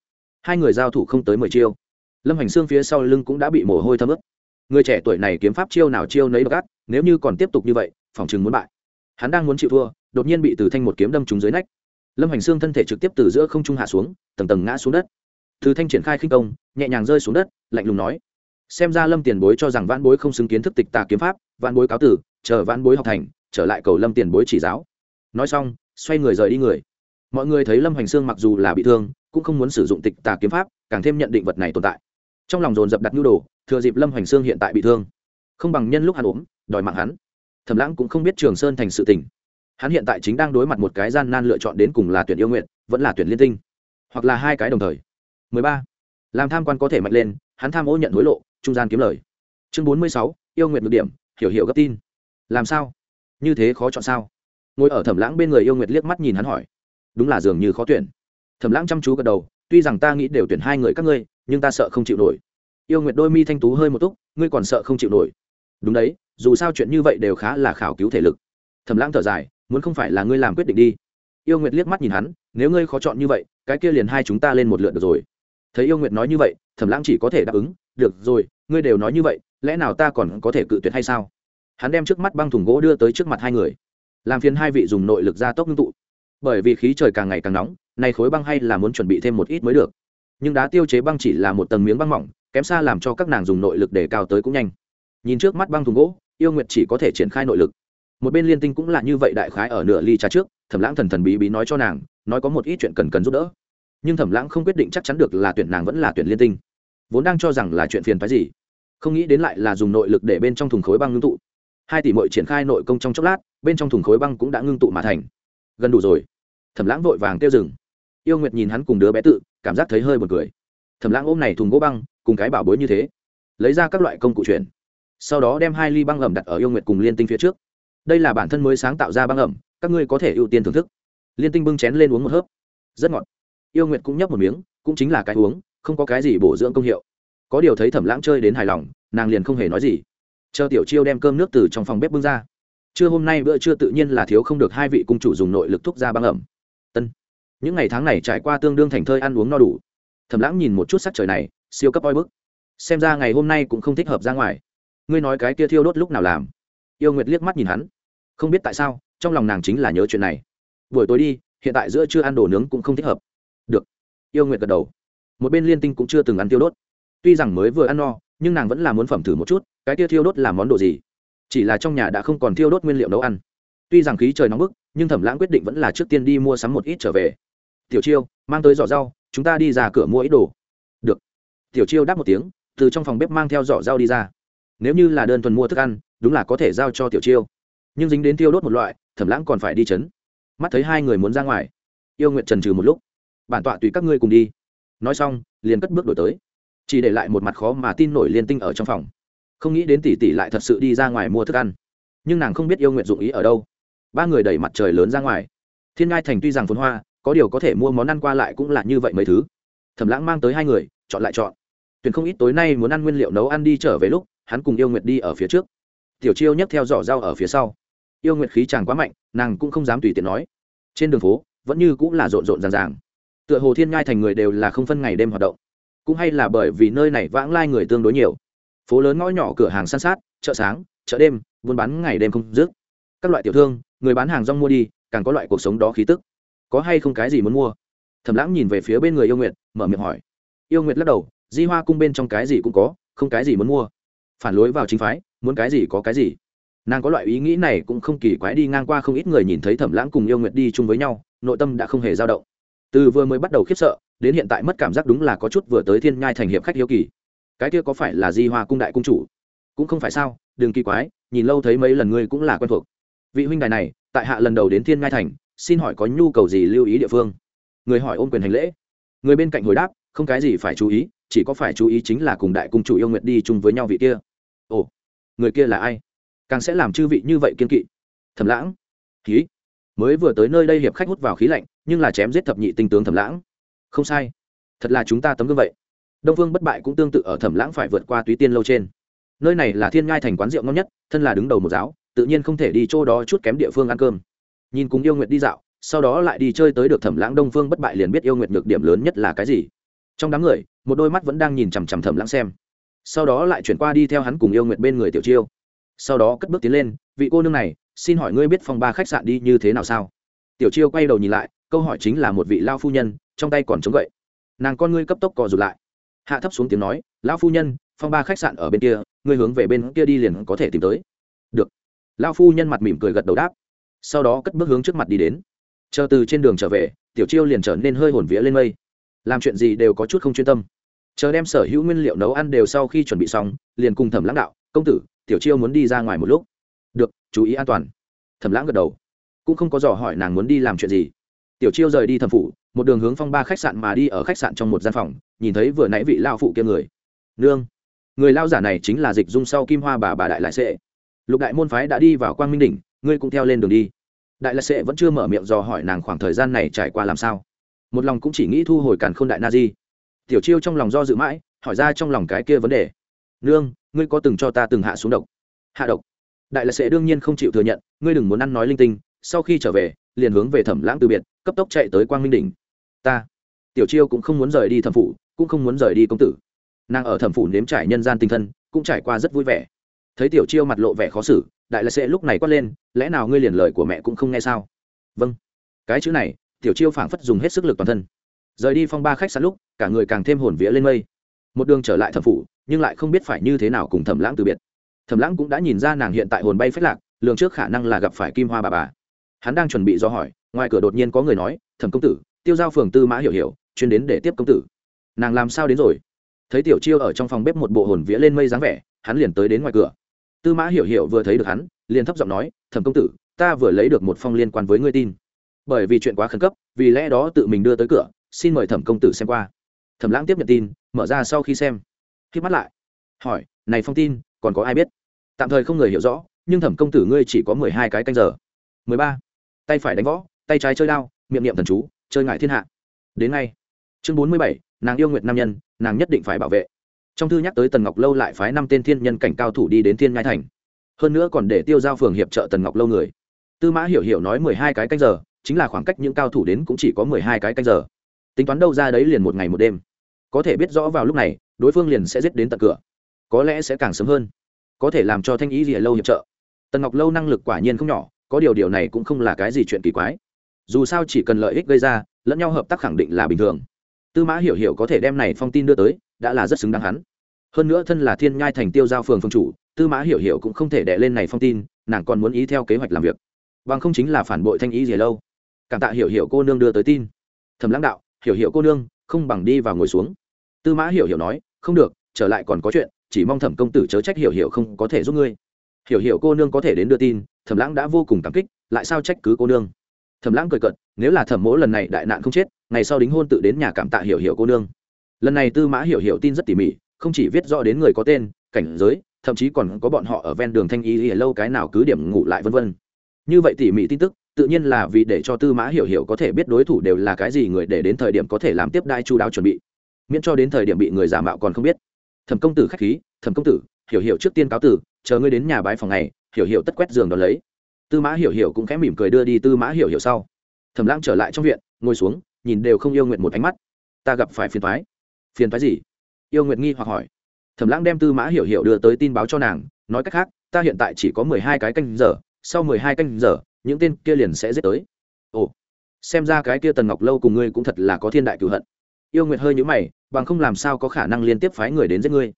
hai người giao thủ không tới mười chiêu. Lâm hành xương phía sau lưng cũng đã bị mồ hôi thấm ướt. Người trẻ tuổi này kiếm pháp chiêu nào chiêu nấy gắt nếu như còn tiếp tục như vậy, phòng chừng muốn bại. Hắn đang muốn chịu thua, đột nhiên bị từ thanh một kiếm đâm trúng dưới nách. Lâm hành xương thân thể trực tiếp từ giữa không trung hạ xuống, tầng tầng ngã xuống đất. Từ thanh triển khai khinh công, nhẹ nhàng rơi xuống đất, lạnh lùng nói xem ra lâm tiền bối cho rằng vãn bối không xứng kiến thức tịch tà kiếm pháp, vãn bối cáo tử, chờ vãn bối học thành, trở lại cầu lâm tiền bối chỉ giáo. Nói xong, xoay người rời đi người. Mọi người thấy lâm hành xương mặc dù là bị thương cũng không muốn sử dụng tịch tà kiếm pháp càng thêm nhận định vật này tồn tại. Trong lòng dồn dập đặt nhu đồ thừa dịp lâm hoành sương hiện tại bị thương. Không bằng nhân lúc hắn ốm đòi mạng hắn. Thẩm lãng cũng không biết trường sơn thành sự tình. Hắn hiện tại chính đang đối mặt một cái gian nan lựa chọn đến cùng là tuyển yêu nguyện vẫn là tuyển liên tinh hoặc là hai cái đồng thời. 13. làm tham quan có thể mạnh lên hắn tham ô nhận hối lộ trung gian kiếm lời. Chương 46, yêu nguyện ngược điểm hiểu hiểu gấp tin. Làm sao? Như thế khó chọn sao? Ngồi ở thẩm lãng bên người yêu nguyệt liếc mắt nhìn hắn hỏi. Đúng là dường như khó tuyển thẩm lãng chăm chú gật đầu, tuy rằng ta nghĩ đều tuyển hai người các ngươi, nhưng ta sợ không chịu nổi. Yêu nguyệt đôi mi thanh tú hơi một túc, ngươi còn sợ không chịu nổi. Đúng đấy, dù sao chuyện như vậy đều khá là khảo cứu thể lực. Thẩm lãng thở dài, muốn không phải là ngươi làm quyết định đi. Yêu nguyệt liếc mắt nhìn hắn, nếu ngươi khó chọn như vậy, cái kia liền hai chúng ta lên một lượt được rồi. Thấy yêu nguyệt nói như vậy, thẩm lãng chỉ có thể đáp ứng, được rồi, ngươi đều nói như vậy, lẽ nào ta còn có thể cự tuyệt hay sao? Hắn đem trước mắt băng thùng gỗ đưa tới trước mặt hai người. Làm phiền hai vị dùng nội lực ra tốc ngưng tụ bởi vì khí trời càng ngày càng nóng, nay khối băng hay là muốn chuẩn bị thêm một ít mới được. Nhưng đá tiêu chế băng chỉ là một tầng miếng băng mỏng, kém xa làm cho các nàng dùng nội lực để cao tới cũng nhanh. Nhìn trước mắt băng thùng gỗ, yêu nguyệt chỉ có thể triển khai nội lực. Một bên liên tinh cũng là như vậy đại khái ở nửa ly trà trước, thẩm lãng thần thần bí bí nói cho nàng, nói có một ít chuyện cần cần giúp đỡ. Nhưng thẩm lãng không quyết định chắc chắn được là tuyển nàng vẫn là tuyển liên tinh. Vốn đang cho rằng là chuyện phiền phái gì, không nghĩ đến lại là dùng nội lực để bên trong thùng khối băng ngưng tụ. Hai tỷ mội triển khai nội công trong chốc lát, bên trong thùng khối băng cũng đã ngưng tụ mà thành gần đủ rồi. Thẩm lãng vội vàng tiêu rừng yêu nguyệt nhìn hắn cùng đứa bé tự, cảm giác thấy hơi b u ồ n cười. Thẩm lãng ôm này thùng gỗ băng, cùng cái bảo bối như thế, lấy ra các loại công cụ chuyển. Sau đó đem hai ly băng ẩm đặt ở yêu nguyệt cùng liên tinh phía trước. Đây là bản thân mới sáng tạo ra băng ẩm, các ngươi có thể ưu tiên thưởng thức. Liên tinh bưng chén lên uống một hớp. Rất ngọt. Yêu nguyệt cũng nhấp một miếng, cũng chính là cái uống, không có cái gì bổ dưỡng công hiệu. Có điều thấy thẩm lãng chơi đến hài lòng, nàng liền không hề nói gì. Chờ tiểu chiêu đem cơm nước từ trong phòng bếp bưng ra trưa hôm nay bữa trưa tự nhiên là thiếu không được hai vị cung chủ dùng nội lực thúc ra băng ẩm. Tân những ngày tháng này trải qua tương đương thành thơi ăn uống no đủ. Thẩm lãng nhìn một chút sắc trời này, siêu cấp oi bức. Xem ra ngày hôm nay cũng không thích hợp ra ngoài. Ngươi nói cái kia thiêu đốt lúc nào làm? Yêu nguyệt liếc mắt nhìn hắn. Không biết tại sao, trong lòng nàng chính là nhớ chuyện này. Buổi tối đi, hiện tại giữa chưa ăn đồ nướng cũng không thích hợp. Được. Yêu nguyệt gật đầu. Một bên liên tinh cũng chưa từng ăn tiêu đốt. Tuy rằng mới vừa ăn no, nhưng nàng vẫn là muốn phẩm thử một chút, cái kia thiêu đốt là món đồ gì? Chỉ là trong nhà đã không còn thiêu đốt nguyên liệu nấu ăn. Tuy rằng khí trời nóng bức, nhưng thẩm lãng quyết định vẫn là trước tiên đi mua sắm một ít trở về. Tiểu chiêu, mang tới giỏ rau, chúng ta đi ra cửa mua ít đồ. Được. Tiểu chiêu đáp một tiếng, từ trong phòng bếp mang theo giỏ rau đi ra. Nếu như là đơn thuần mua thức ăn, đúng là có thể giao cho tiểu chiêu. Nhưng dính đến tiêu đốt một loại, thẩm lãng còn phải đi chấn. Mắt thấy hai người muốn ra ngoài, yêu nguyện trần trừ một lúc. Bản tọa tùy các ngươi cùng đi. Nói xong, liền cất bước đổi tới. Chỉ để lại một mặt khó mà tin nổi liên tinh ở trong phòng không nghĩ đến tỷ tỷ lại thật sự đi ra ngoài mua thức ăn. Nhưng nàng không biết yêu nguyện dụng ý ở đâu. Ba người đẩy mặt trời lớn ra ngoài. Thiên ngai thành tuy rằng phồn hoa, có điều có thể mua món ăn qua lại cũng là như vậy mấy thứ. Thẩm lãng mang tới hai người, chọn lại chọn. Tuyển không ít tối nay muốn ăn nguyên liệu nấu ăn đi trở về lúc, hắn cùng yêu nguyệt đi ở phía trước. Tiểu chiêu nhấc theo giỏ dao ở phía sau. Yêu nguyệt khí chàng quá mạnh, nàng cũng không dám tùy tiện nói. Trên đường phố, vẫn như cũng là rộn rộn ràng ràng. Tựa hồ thiên ngai thành người đều là không phân ngày đêm hoạt động. Cũng hay là bởi vì nơi này vãng lai người tương đối nhiều phố lớn ngõ nhỏ cửa hàng san sát, chợ sáng, chợ đêm, buôn bán ngày đêm không dứt. Các loại tiểu thương, người bán hàng rong mua đi, càng có loại cuộc sống đó khí tức. Có hay không cái gì muốn mua? Thẩm lãng nhìn về phía bên người yêu nguyệt, mở miệng hỏi. Yêu nguyệt lắc đầu, di hoa cung bên trong cái gì cũng có, không cái gì muốn mua. Phản lối vào chính phái, muốn cái gì có cái gì. Nàng có loại ý nghĩ này cũng không kỳ quái đi ngang qua không ít người nhìn thấy thẩm lãng cùng yêu nguyệt đi chung với nhau, nội tâm đã không hề dao động. Từ vừa mới bắt đầu khiếp sợ, đến hiện tại mất cảm giác đúng là có chút vừa tới thiên nhai thành hiệp khách hiếu kỳ cái kia có phải là di hoa cung đại cung chủ? Cũng không phải sao, đừng kỳ quái, nhìn lâu thấy mấy lần ngươi cũng là quen thuộc. Vị huynh đài này, tại hạ lần đầu đến thiên ngai thành, xin hỏi có nhu cầu gì lưu ý địa phương? Người hỏi ôm quyền hành lễ. Người bên cạnh hồi đáp, không cái gì phải chú ý, chỉ có phải chú ý chính là cùng đại cung chủ yêu nguyện đi chung với nhau vị kia. Ồ, người kia là ai? Càng sẽ làm chư vị như vậy kiên kỵ. Thầm lãng. Khí mới vừa tới nơi đây hiệp khách hút vào khí lạnh, nhưng là chém giết thập nhị tinh tướng thầm lãng. Không sai. Thật là chúng ta tấm gương vậy đông phương bất bại cũng tương tự ở thẩm lãng phải vượt qua túy tiên lâu trên. Nơi này là thiên ngai thành quán rượu ngon nhất, thân là đứng đầu một giáo, tự nhiên không thể đi chỗ đó chút kém địa phương ăn cơm. Nhìn cùng yêu nguyệt đi dạo, sau đó lại đi chơi tới được thẩm lãng đông phương bất bại liền biết yêu nguyệt nhược điểm lớn nhất là cái gì. Trong đám người, một đôi mắt vẫn đang nhìn chằm chằm thẩm lãng xem. Sau đó lại chuyển qua đi theo hắn cùng yêu nguyệt bên người tiểu chiêu. Sau đó cất bước tiến lên, vị cô nương này, xin hỏi ngươi biết phòng ba khách sạn đi như thế nào sao? Tiểu chiêu quay đầu nhìn lại, câu hỏi chính là một vị lao phu nhân, trong tay còn chống gậy. Nàng con ngươi cấp tốc cò rụt lại hạ thấp xuống tiếng nói, lão phu nhân, phong ba khách sạn ở bên kia, ngươi hướng về bên kia đi liền có thể tìm tới. Được. Lão phu nhân mặt mỉm cười gật đầu đáp. Sau đó cất bước hướng trước mặt đi đến. Chờ từ trên đường trở về, tiểu chiêu liền trở nên hơi hồn vía lên mây. Làm chuyện gì đều có chút không chuyên tâm. Chờ đem sở hữu nguyên liệu nấu ăn đều sau khi chuẩn bị xong, liền cùng thẩm lãng đạo, công tử, tiểu chiêu muốn đi ra ngoài một lúc. Được, chú ý an toàn. Thẩm lãng gật đầu. Cũng không có dò hỏi nàng muốn đi làm chuyện gì. Tiểu chiêu rời đi thẩm phủ, một đường hướng phong ba khách sạn mà đi ở khách sạn trong một gian phòng nhìn thấy vừa nãy vị lao phụ kia người. Nương, người lao giả này chính là dịch dung sau kim hoa bà bà đại lại sệ. Lục đại môn phái đã đi vào quang minh đỉnh, ngươi cũng theo lên đường đi. Đại lại sệ vẫn chưa mở miệng dò hỏi nàng khoảng thời gian này trải qua làm sao. Một lòng cũng chỉ nghĩ thu hồi càn k h ô n đại na di. Tiểu chiêu trong lòng do dự mãi, hỏi ra trong lòng cái kia vấn đề. Nương, ngươi có từng cho ta từng hạ xuống độc? Hạ độc? Đại lại sệ đương nhiên không chịu thừa nhận, ngươi đừng muốn ăn nói linh tinh, sau khi trở về, liền hướng về thẩm lãng từ biệt, cấp tốc chạy tới quang minh đỉnh. Ta. Tiểu chiêu cũng không muốn rời đi thẩm phụ cũng không muốn rời đi công tử. Nàng ở thẩm phủ nếm trải nhân gian tinh thân, cũng trải qua rất vui vẻ. Thấy tiểu chiêu mặt lộ vẻ khó xử, đại là sẽ lúc này quát lên, lẽ nào ngươi liền lời của mẹ cũng không nghe sao? Vâng. Cái chữ này, tiểu chiêu phảng phất dùng hết sức lực toàn thân. Rời đi phong ba khách sạn lúc, cả người càng thêm hồn vía lên mây. Một đường trở lại thẩm phủ, nhưng lại không biết phải như thế nào cùng thẩm lãng từ biệt. Thẩm lãng cũng đã nhìn ra nàng hiện tại hồn bay phách lạc, lường trước khả năng là gặp phải kim hoa bà bà. Hắn đang chuẩn bị do hỏi, ngoài cửa đột nhiên có người nói, thẩm công tử, tiêu giao phường tư mã hiểu hiểu, chuyên đến để tiếp công tử nàng làm sao đến rồi? Thấy tiểu chiêu ở trong phòng bếp một bộ hồn vía lên mây dáng vẻ, hắn liền tới đến ngoài cửa. Tư mã hiểu hiểu vừa thấy được hắn, liền thấp giọng nói, thẩm công tử, ta vừa lấy được một phong liên quan với ngươi tin. Bởi vì chuyện quá khẩn cấp, vì lẽ đó tự mình đưa tới cửa, xin mời thẩm công tử xem qua. Thẩm lãng tiếp nhận tin, mở ra sau khi xem. Khi mắt lại, hỏi, này phong tin, còn có ai biết? Tạm thời không người hiểu rõ, nhưng thẩm công tử ngươi chỉ có mười hai cái canh giờ. Mười ba. Tay phải đánh võ, tay trái chơi đao, miệng niệm thần chú, chơi ngại thiên hạ. Đến ngay. Chương bốn mươi bảy nàng yêu nguyệt nam nhân, nàng nhất định phải bảo vệ. Trong thư nhắc tới tần ngọc lâu lại phái năm tên thiên nhân cảnh cao thủ đi đến thiên ngai thành. Hơn nữa còn để tiêu giao phường hiệp trợ tần ngọc lâu người. Tư mã hiểu hiểu nói mười hai cái canh giờ, chính là khoảng cách những cao thủ đến cũng chỉ có mười hai cái canh giờ. Tính toán đâu ra đấy liền một ngày một đêm. Có thể biết rõ vào lúc này, đối phương liền sẽ giết đến tận cửa. Có lẽ sẽ càng sớm hơn. Có thể làm cho thanh ý gì lâu hiệp trợ. Tần ngọc lâu năng lực quả nhiên không nhỏ, có điều điều này cũng không là cái gì chuyện kỳ quái. Dù sao chỉ cần lợi ích gây ra, lẫn nhau hợp tác khẳng định là bình thường tư mã hiểu hiểu có thể đem này phong tin đưa tới, đã là rất xứng đáng hắn. Hơn nữa thân là thiên nhai thành tiêu giao phường phương chủ, tư mã hiểu hiểu cũng không thể đệ lên này phong tin, nàng còn muốn ý theo kế hoạch làm việc. Bằng không chính là phản bội thanh ý gì lâu. Cảm tạ hiểu hiểu cô nương đưa tới tin. Thầm lãng đạo, hiểu hiểu cô nương, không bằng đi vào ngồi xuống. Tư mã hiểu hiểu nói, không được, trở lại còn có chuyện, chỉ mong thẩm công tử chớ trách hiểu hiểu không có thể giúp ngươi. Hiểu hiểu cô nương có thể đến đưa tin, thẩm lãng đã vô cùng cảm kích, lại sao trách cứ cô nương? Thẩm lãng cười cận nếu là thẩm mỗ lần này đại nạn không chết ngày sau đính hôn tự đến nhà cảm tạ hiểu hiểu cô nương. Lần này tư mã hiểu hiểu tin rất tỉ mỉ, không chỉ viết rõ đến người có tên, cảnh giới, thậm chí còn có bọn họ ở ven đường thanh y lâu cái nào cứ điểm ngủ lại vân vân. Như vậy tỉ mỉ tin tức, tự nhiên là vì để cho tư mã hiểu hiểu có thể biết đối thủ đều là cái gì người để đến thời điểm có thể làm tiếp đai chu đáo chuẩn bị. Miễn cho đến thời điểm bị người giả mạo còn không biết. Thẩm công tử khách khí, thẩm công tử, hiểu hiểu trước tiên cáo tử, chờ ngươi đến nhà bái phòng này hiểu hiểu tất quét giường đón lấy. Tư mã hiểu hiểu cũng khẽ mỉm cười đưa đi tư mã hiểu hiểu sau. Thẩm lãng trở lại trong viện, ngồi xuống nhìn đều không yêu nguyện một ánh mắt. Ta gặp phải phiền thoái phiền thoái gì? Yêu nguyện nghi hoặc hỏi. Thẩm lãng đem tư mã hiểu hiểu đưa tới tin báo cho nàng, nói cách khác, ta hiện tại chỉ có mười hai cái canh giờ, sau mười hai canh giờ, những tên kia liền sẽ giết tới. Ồ, xem ra cái kia tần ngọc lâu cùng ngươi cũng thật là có thiên đại cửu hận. Yêu nguyệt hơi nhữ mày, bằng không làm sao có khả năng liên tiếp phái người đến giết ngươi?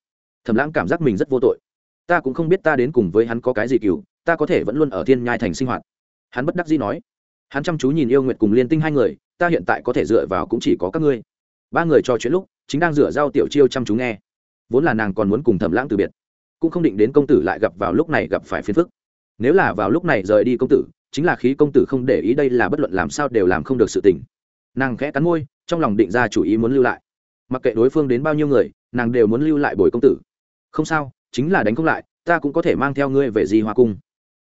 Thẩm lãng cảm giác mình rất vô tội. Ta cũng không biết ta đến cùng với hắn có cái gì cựu ta có thể vẫn luôn ở thiên nhai thành sinh hoạt. Hắn bất đắc dĩ nói. Hắn chăm chú nhìn yêu nguyệt cùng liên tinh hai người ta hiện tại có thể dựa vào cũng chỉ có các ngươi. Ba người trò chuyện lúc, chính đang rửa dao tiểu chiêu chăm chú nghe. Vốn là nàng còn muốn cùng thẩm lãng từ biệt, cũng không định đến công tử lại gặp vào lúc này gặp phải phiền phức. Nếu là vào lúc này rời đi công tử, chính là khí công tử không để ý đây là bất luận làm sao đều làm không được sự tình. Nàng khẽ cắn môi, trong lòng định ra chủ ý muốn lưu lại. Mặc kệ đối phương đến bao nhiêu người, nàng đều muốn lưu lại bồi công tử. Không sao, chính là đánh không lại, ta cũng có thể mang theo ngươi về di hoa cung.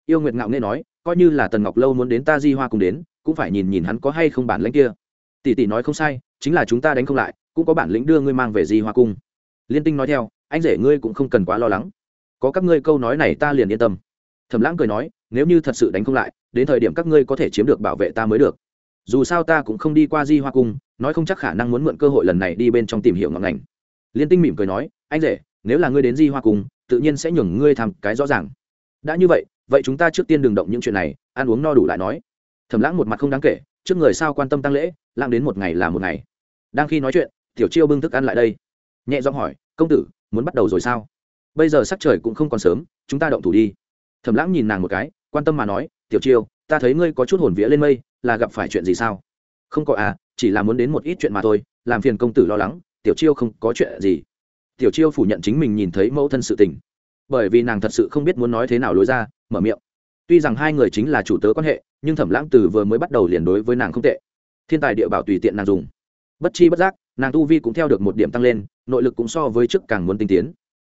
Yêu nguyệt ngạo nghe nói, coi như là tần ngọc lâu muốn đến ta di hoa cung đến cũng phải nhìn nhìn hắn có hay không bản lĩnh kia. Tỷ tỷ nói không sai, chính là chúng ta đánh không lại, cũng có bản lĩnh đưa ngươi mang về di hoa cung. Liên tinh nói theo, anh rể ngươi cũng không cần quá lo lắng. Có các ngươi câu nói này ta liền yên tâm. Thẩm lãng cười nói, nếu như thật sự đánh không lại, đến thời điểm các ngươi có thể chiếm được bảo vệ ta mới được. Dù sao ta cũng không đi qua di hoa cung, nói không chắc khả năng muốn mượn cơ hội lần này đi bên trong tìm hiểu ngọn ngành. Liên tinh mỉm cười nói, anh rể, nếu là ngươi đến di hoa cung, tự nhiên sẽ nhường ngươi làm cái rõ ràng. Đã như vậy vậy chúng ta trước tiên đừng động những chuyện này, ăn uống no đủ lại nói thẩm lãng một mặt không đáng kể, trước người sao quan tâm tăng lễ, lãng đến một ngày là một ngày. Đang khi nói chuyện, tiểu chiêu bưng thức ăn lại đây. Nhẹ giọng hỏi, công tử, muốn bắt đầu rồi sao? Bây giờ sắc trời cũng không còn sớm, chúng ta động thủ đi. Thẩm lãng nhìn nàng một cái, quan tâm mà nói, tiểu chiêu, ta thấy ngươi có chút hồn vía lên mây, là gặp phải chuyện gì sao? Không có à chỉ là muốn đến một ít chuyện mà thôi, làm phiền công tử lo lắng, tiểu chiêu không có chuyện gì. Tiểu chiêu phủ nhận chính mình nhìn thấy mẫu thân sự tình. Bởi vì nàng thật sự không biết muốn nói thế nào lối ra, mở miệng tuy rằng hai người chính là chủ tớ quan hệ, nhưng thẩm lãng từ vừa mới bắt đầu liền đối với nàng không tệ. Thiên tài địa bảo tùy tiện nàng dùng. Bất chi bất giác, nàng tu vi cũng theo được một điểm tăng lên, nội lực cũng so với trước càng muốn tinh tiến.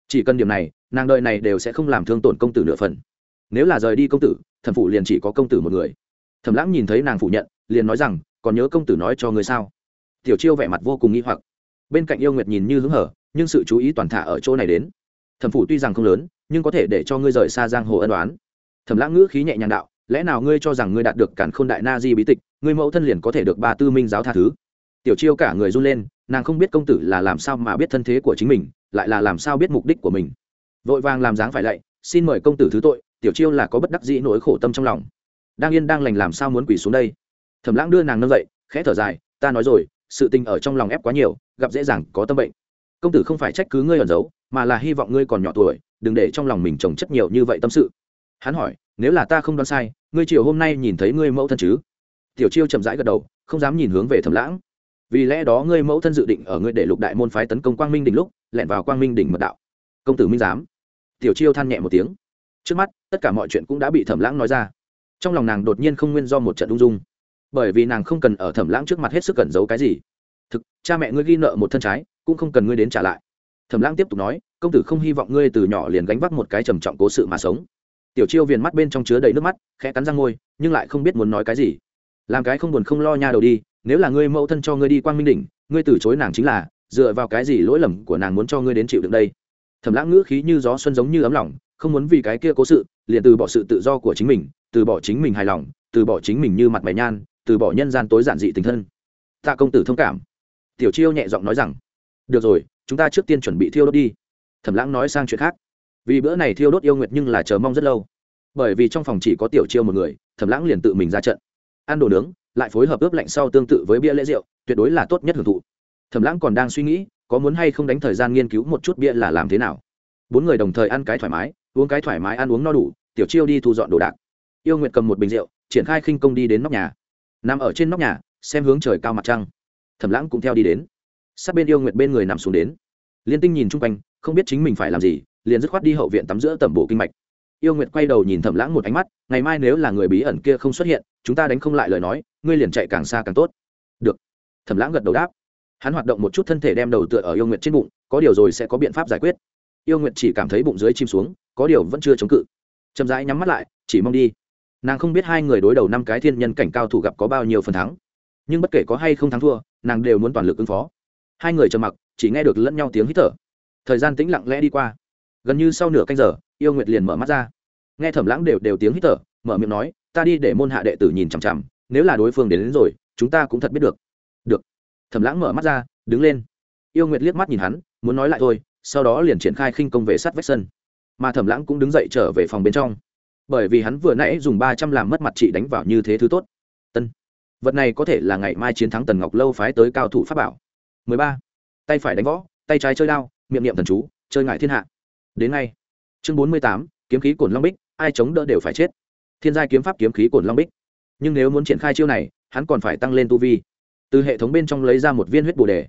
Chỉ cần điểm này, nàng đợi này đều sẽ không làm thương tổn công tử nửa phần. Nếu là rời đi công tử, thẩm phụ liền chỉ có công tử một người. Thẩm lãng nhìn thấy nàng phủ nhận, liền nói rằng, còn nhớ công tử nói cho ngươi sao? Tiểu chiêu vẻ mặt vô cùng nghi hoặc. Bên cạnh yêu nguyệt nhìn như hứng hở, nhưng sự chú ý toàn thả ở chỗ này đến. Thẩm phụ tuy rằng không lớn, nhưng có thể để cho ngươi rời xa giang hồ ân đoán thẩm lãng ngữ khí nhẹ nhàng đạo, lẽ nào ngươi cho rằng ngươi đạt được cản k h ô n đại na di bí tịch, ngươi mẫu thân liền có thể được ba tư minh giáo tha thứ? Tiểu chiêu cả người run lên, nàng không biết công tử là làm sao mà biết thân thế của chính mình, lại là làm sao biết mục đích của mình. Vội vàng làm dáng phải lạy, xin mời công tử thứ tội, tiểu chiêu là có bất đắc dĩ nỗi khổ tâm trong lòng. Đang yên đang lành làm sao muốn quỳ xuống đây? Thẩm lãng đưa nàng nâng dậy, khẽ thở dài, ta nói rồi, sự tình ở trong lòng ép quá nhiều, gặp dễ dàng có tâm bệnh. Công tử không phải trách cứ ngươi ẩn giấu, mà là hy vọng ngươi còn nhỏ tuổi, đừng để trong lòng mình trồng chất nhiều như vậy tâm sự hắn hỏi, nếu là ta không đoán sai, ngươi chiều hôm nay nhìn thấy ngươi mẫu thân chứ? Tiểu chiêu chậm rãi gật đầu, không dám nhìn hướng về thẩm lãng. Vì lẽ đó ngươi mẫu thân dự định ở ngươi để lục đại môn phái tấn công quang minh đỉnh lúc, lẻn vào quang minh đỉnh mật đạo. Công tử minh giám. Tiểu chiêu than nhẹ một tiếng. Trước mắt, tất cả mọi chuyện cũng đã bị thẩm lãng nói ra. Trong lòng nàng đột nhiên không nguyên do một trận ung dung. Bởi vì nàng không cần ở thẩm lãng trước mặt hết sức cẩn giấu cái gì. Thực, cha mẹ ngươi ghi nợ một thân trái, cũng không cần ngươi đến trả lại. Thẩm lãng tiếp tục nói, công tử không hy vọng ngươi từ nhỏ liền gánh vác một cái trầm trọng cố sự mà sống tiểu chiêu viền mắt bên trong chứa đầy nước mắt, khẽ cắn răng ngôi nhưng lại không biết muốn nói cái gì. Làm cái không buồn không lo nha đầu đi, nếu là ngươi mẫu thân cho ngươi đi quang minh đỉnh, ngươi từ chối nàng chính là dựa vào cái gì lỗi lầm của nàng muốn cho ngươi đến chịu đựng đây? Thẩm lãng ngữ khí như gió xuân giống như ấm lòng, không muốn vì cái kia cố sự, liền từ bỏ sự tự do của chính mình, từ bỏ chính mình hài lòng, từ bỏ chính mình như mặt mày nhan, từ bỏ nhân gian tối giản dị tình thân. Tạ công tử thông cảm. Tiểu chiêu nhẹ giọng nói rằng, được rồi, chúng ta trước tiên chuẩn bị thiêu đốt đi. Thẩm lãng nói sang chuyện khác vì bữa này thiêu đốt yêu nguyệt nhưng là chờ mong rất lâu. Bởi vì trong phòng chỉ có tiểu chiêu một người, thẩm lãng liền tự mình ra trận. Ăn đồ nướng, lại phối hợp ướp lạnh sau tương tự với bia lễ rượu, tuyệt đối là tốt nhất hưởng thụ. Thẩm lãng còn đang suy nghĩ, có muốn hay không đánh thời gian nghiên cứu một chút bia là làm thế nào. Bốn người đồng thời ăn cái thoải mái, uống cái thoải mái ăn uống no đủ, tiểu chiêu đi thu dọn đồ đạc. Yêu nguyệt cầm một bình rượu, triển khai khinh công đi đến nóc nhà. Nằm ở trên nóc nhà, xem hướng trời cao mặt trăng. Thẩm lãng cũng theo đi đến. Sát bên yêu nguyệt bên người nằm xuống đến. Liên tinh nhìn chung quanh, không biết chính mình phải làm gì liền dứt khoát đi hậu viện tắm giữa tẩm bổ kinh mạch. Yêu nguyệt quay đầu nhìn thẩm lãng một ánh mắt, ngày mai nếu là người bí ẩn kia không xuất hiện, chúng ta đánh không lại lời nói, ngươi liền chạy càng xa càng tốt. Được. Thẩm lãng gật đầu đáp. Hắn hoạt động một chút thân thể đem đầu tựa ở yêu nguyệt trên bụng, có điều rồi sẽ có biện pháp giải quyết. Yêu nguyệt chỉ cảm thấy bụng dưới chim xuống, có điều vẫn chưa chống cự. Chậm rãi nhắm mắt lại, chỉ mong đi. Nàng không biết hai người đối đầu năm cái thiên nhân cảnh cao thủ gặp có bao nhiêu phần thắng. Nhưng bất kể có hay không thắng thua, nàng đều muốn toàn lực ứng phó. Hai người trầm mặc, chỉ nghe được lẫn nhau tiếng hít thở. Thời gian tĩnh lặng lẽ đi qua gần như sau nửa canh giờ yêu nguyệt liền mở mắt ra. Nghe thẩm lãng đều đều tiếng hít thở mở miệng nói ta đi để môn hạ đệ tử nhìn chằm chằm nếu là đối phương đến, đến rồi chúng ta cũng thật biết được. Được. Thẩm lãng mở mắt ra đứng lên. Yêu nguyệt liếc mắt nhìn hắn muốn nói lại thôi sau đó liền triển khai khinh công về sát vách sân. Mà thẩm lãng cũng đứng dậy trở về phòng bên trong. Bởi vì hắn vừa nãy dùng ba trăm làm mất mặt chị đánh vào như thế thứ tốt. Tân. Vật này có thể là ngày mai chiến thắng tần ngọc lâu phái tới cao thủ pháp bảo. Mười ba. Tay phải đánh võ tay trái chơi đao miệng niệm thần chú chơi ngại thiên hạ đến ngay. Chương bốn mươi tám, kiếm khí cổn long bích, ai chống đỡ đều phải chết. Thiên giai kiếm pháp kiếm khí cổn long bích. Nhưng nếu muốn triển khai chiêu này, hắn còn phải tăng lên tu vi. Từ hệ thống bên trong lấy ra một viên huyết bồ đề.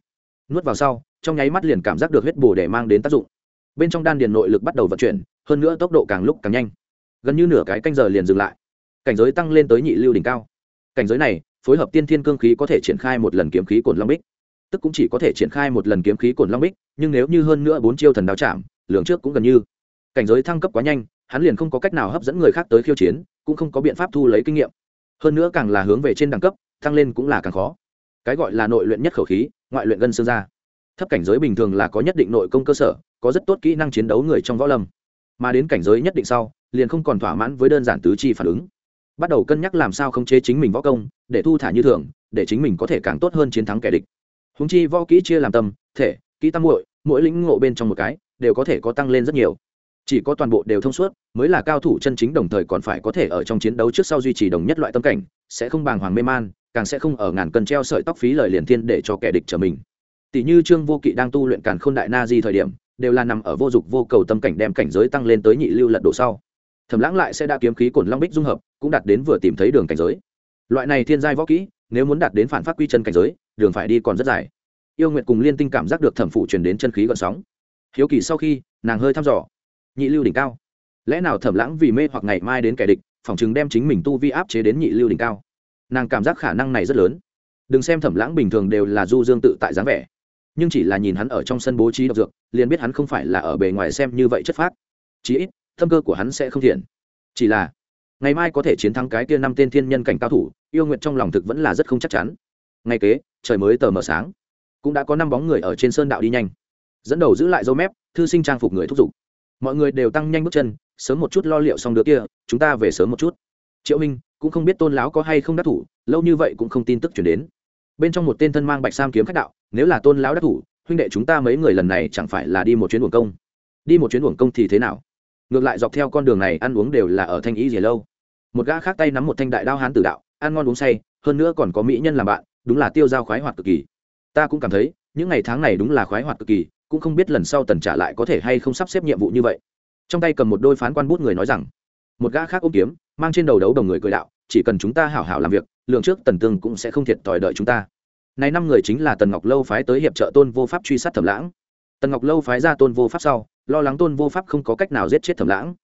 Nuốt vào sau, trong nháy mắt liền cảm giác được huyết bồ đề mang đến tác dụng. Bên trong đan điền nội lực bắt đầu vận chuyển, hơn nữa tốc độ càng lúc càng nhanh. Gần như nửa cái canh giờ liền dừng lại. Cảnh giới tăng lên tới nhị lưu đỉnh cao. Cảnh giới này, phối hợp tiên thiên cương khí có thể triển khai một lần kiếm khí cồn long bích. Tức cũng chỉ có thể triển khai một lần kiếm khí cồn long bích, nhưng nếu như hơn nữa bốn chiêu thần đao chạm lượng trước cũng gần như. Cảnh giới thăng cấp quá nhanh, hắn liền không có cách nào hấp dẫn người khác tới khiêu chiến, cũng không có biện pháp thu lấy kinh nghiệm. Hơn nữa càng là hướng về trên đẳng cấp tăng lên cũng là càng khó. Cái gọi là nội luyện nhất khẩu khí, ngoại luyện gân xương ra thấp cảnh giới bình thường là có nhất định nội công cơ sở, có rất tốt kỹ năng chiến đấu người trong võ lâm. Mà đến cảnh giới nhất định sau, liền không còn thỏa mãn với đơn giản tứ chi phản ứng. Bắt đầu cân nhắc làm sao khống chế chính mình võ công, để thu thả như thường, để chính mình có thể càng tốt hơn chiến thắng kẻ địch. Húng chi võ kỹ chia làm tâm, thể, kỹ tam muội, mỗi lĩnh ngộ bên trong một cái đều có thể có tăng lên rất nhiều. Chỉ có toàn bộ đều thông suốt, mới là cao thủ chân chính đồng thời còn phải có thể ở trong chiến đấu trước sau duy trì đồng nhất loại tâm cảnh, sẽ không bàng hoàng mê man, càng sẽ không ở ngàn cân treo sợi tóc phí lời liền thiên để cho kẻ địch trở mình. Tỷ như trương vô kỵ đang tu luyện càn khôn đại na di thời điểm, đều là nằm ở vô dục vô cầu tâm cảnh đem cảnh giới tăng lên tới nhị lưu lật độ sau. Thẩm lãng lại sẽ đã kiếm khí cồn long bích dung hợp, cũng đạt đến vừa tìm thấy đường cảnh giới. Loại này thiên giai võ kỹ, nếu muốn đạt đến phản phát quy chân cảnh giới, đường phải đi còn rất dài. Yêu nguyệt cùng liên tinh cảm giác được thẩm phụ truyền đến chân khí gợn sóng hiếu kỳ sau khi, nàng hơi thăm dò. Nhị lưu đỉnh cao. Lẽ nào thẩm lãng vì mê hoặc ngày mai đến kẻ địch, phỏng chứng đem chính mình tu vi áp chế đến nhị lưu đỉnh cao. Nàng cảm giác khả năng này rất lớn. Đừng xem thẩm lãng bình thường đều là du dương tự tại dáng vẻ, nhưng chỉ là nhìn hắn ở trong sân bố trí độc dược, liền biết hắn không phải là ở bề ngoài xem như vậy chất phác. Chí ít, tâm cơ của hắn sẽ không thiện. Chỉ là, ngày mai có thể chiến thắng cái kia năm tên thiên nhân cảnh cao thủ, yêu nguyện trong lòng thực vẫn là rất không chắc chắn. Ngay kế, trời mới tờ mờ sáng. Cũng đã có năm bóng người ở trên sơn đạo đi nhanh dẫn đầu giữ lại dâu mép, thư sinh trang phục người thúc giục. Mọi người đều tăng nhanh bước chân, sớm một chút lo liệu xong đứa kia, chúng ta về sớm một chút. Triệu minh, cũng không biết tôn lão có hay không đắc thủ, lâu như vậy cũng không tin tức chuyển đến. Bên trong một tên thân mang bạch sam kiếm khách đạo, nếu là tôn lão đắc thủ, huynh đệ chúng ta mấy người lần này chẳng phải là đi một chuyến uổng công. Đi một chuyến uổng công thì thế nào? Ngược lại dọc theo con đường này, ăn uống đều là ở thanh ý gì lâu. Một gã khác tay nắm một thanh đại đao hán tử đạo, ăn ngon uống say, hơn nữa còn có mỹ nhân làm bạn, đúng là tiêu dao khoái hoạt cực kỳ. Ta cũng cảm thấy, những ngày tháng này đúng là khoái hoạt cực kỳ cũng không biết lần sau tần trả lại có thể hay không sắp xếp nhiệm vụ như vậy. Trong tay cầm một đôi phán quan bút người nói rằng, một gã khác ôm kiếm, mang trên đầu đấu đồng người cười đạo, chỉ cần chúng ta hảo hảo làm việc, lượng trước tần tương cũng sẽ không thiệt thòi đợi chúng ta. Này năm người chính là tần ngọc lâu phái tới hiệp trợ tôn vô pháp truy sát thẩm lãng. Tần ngọc lâu phái ra tôn vô pháp sau, lo lắng tôn vô pháp không có cách nào giết chết thẩm lãng.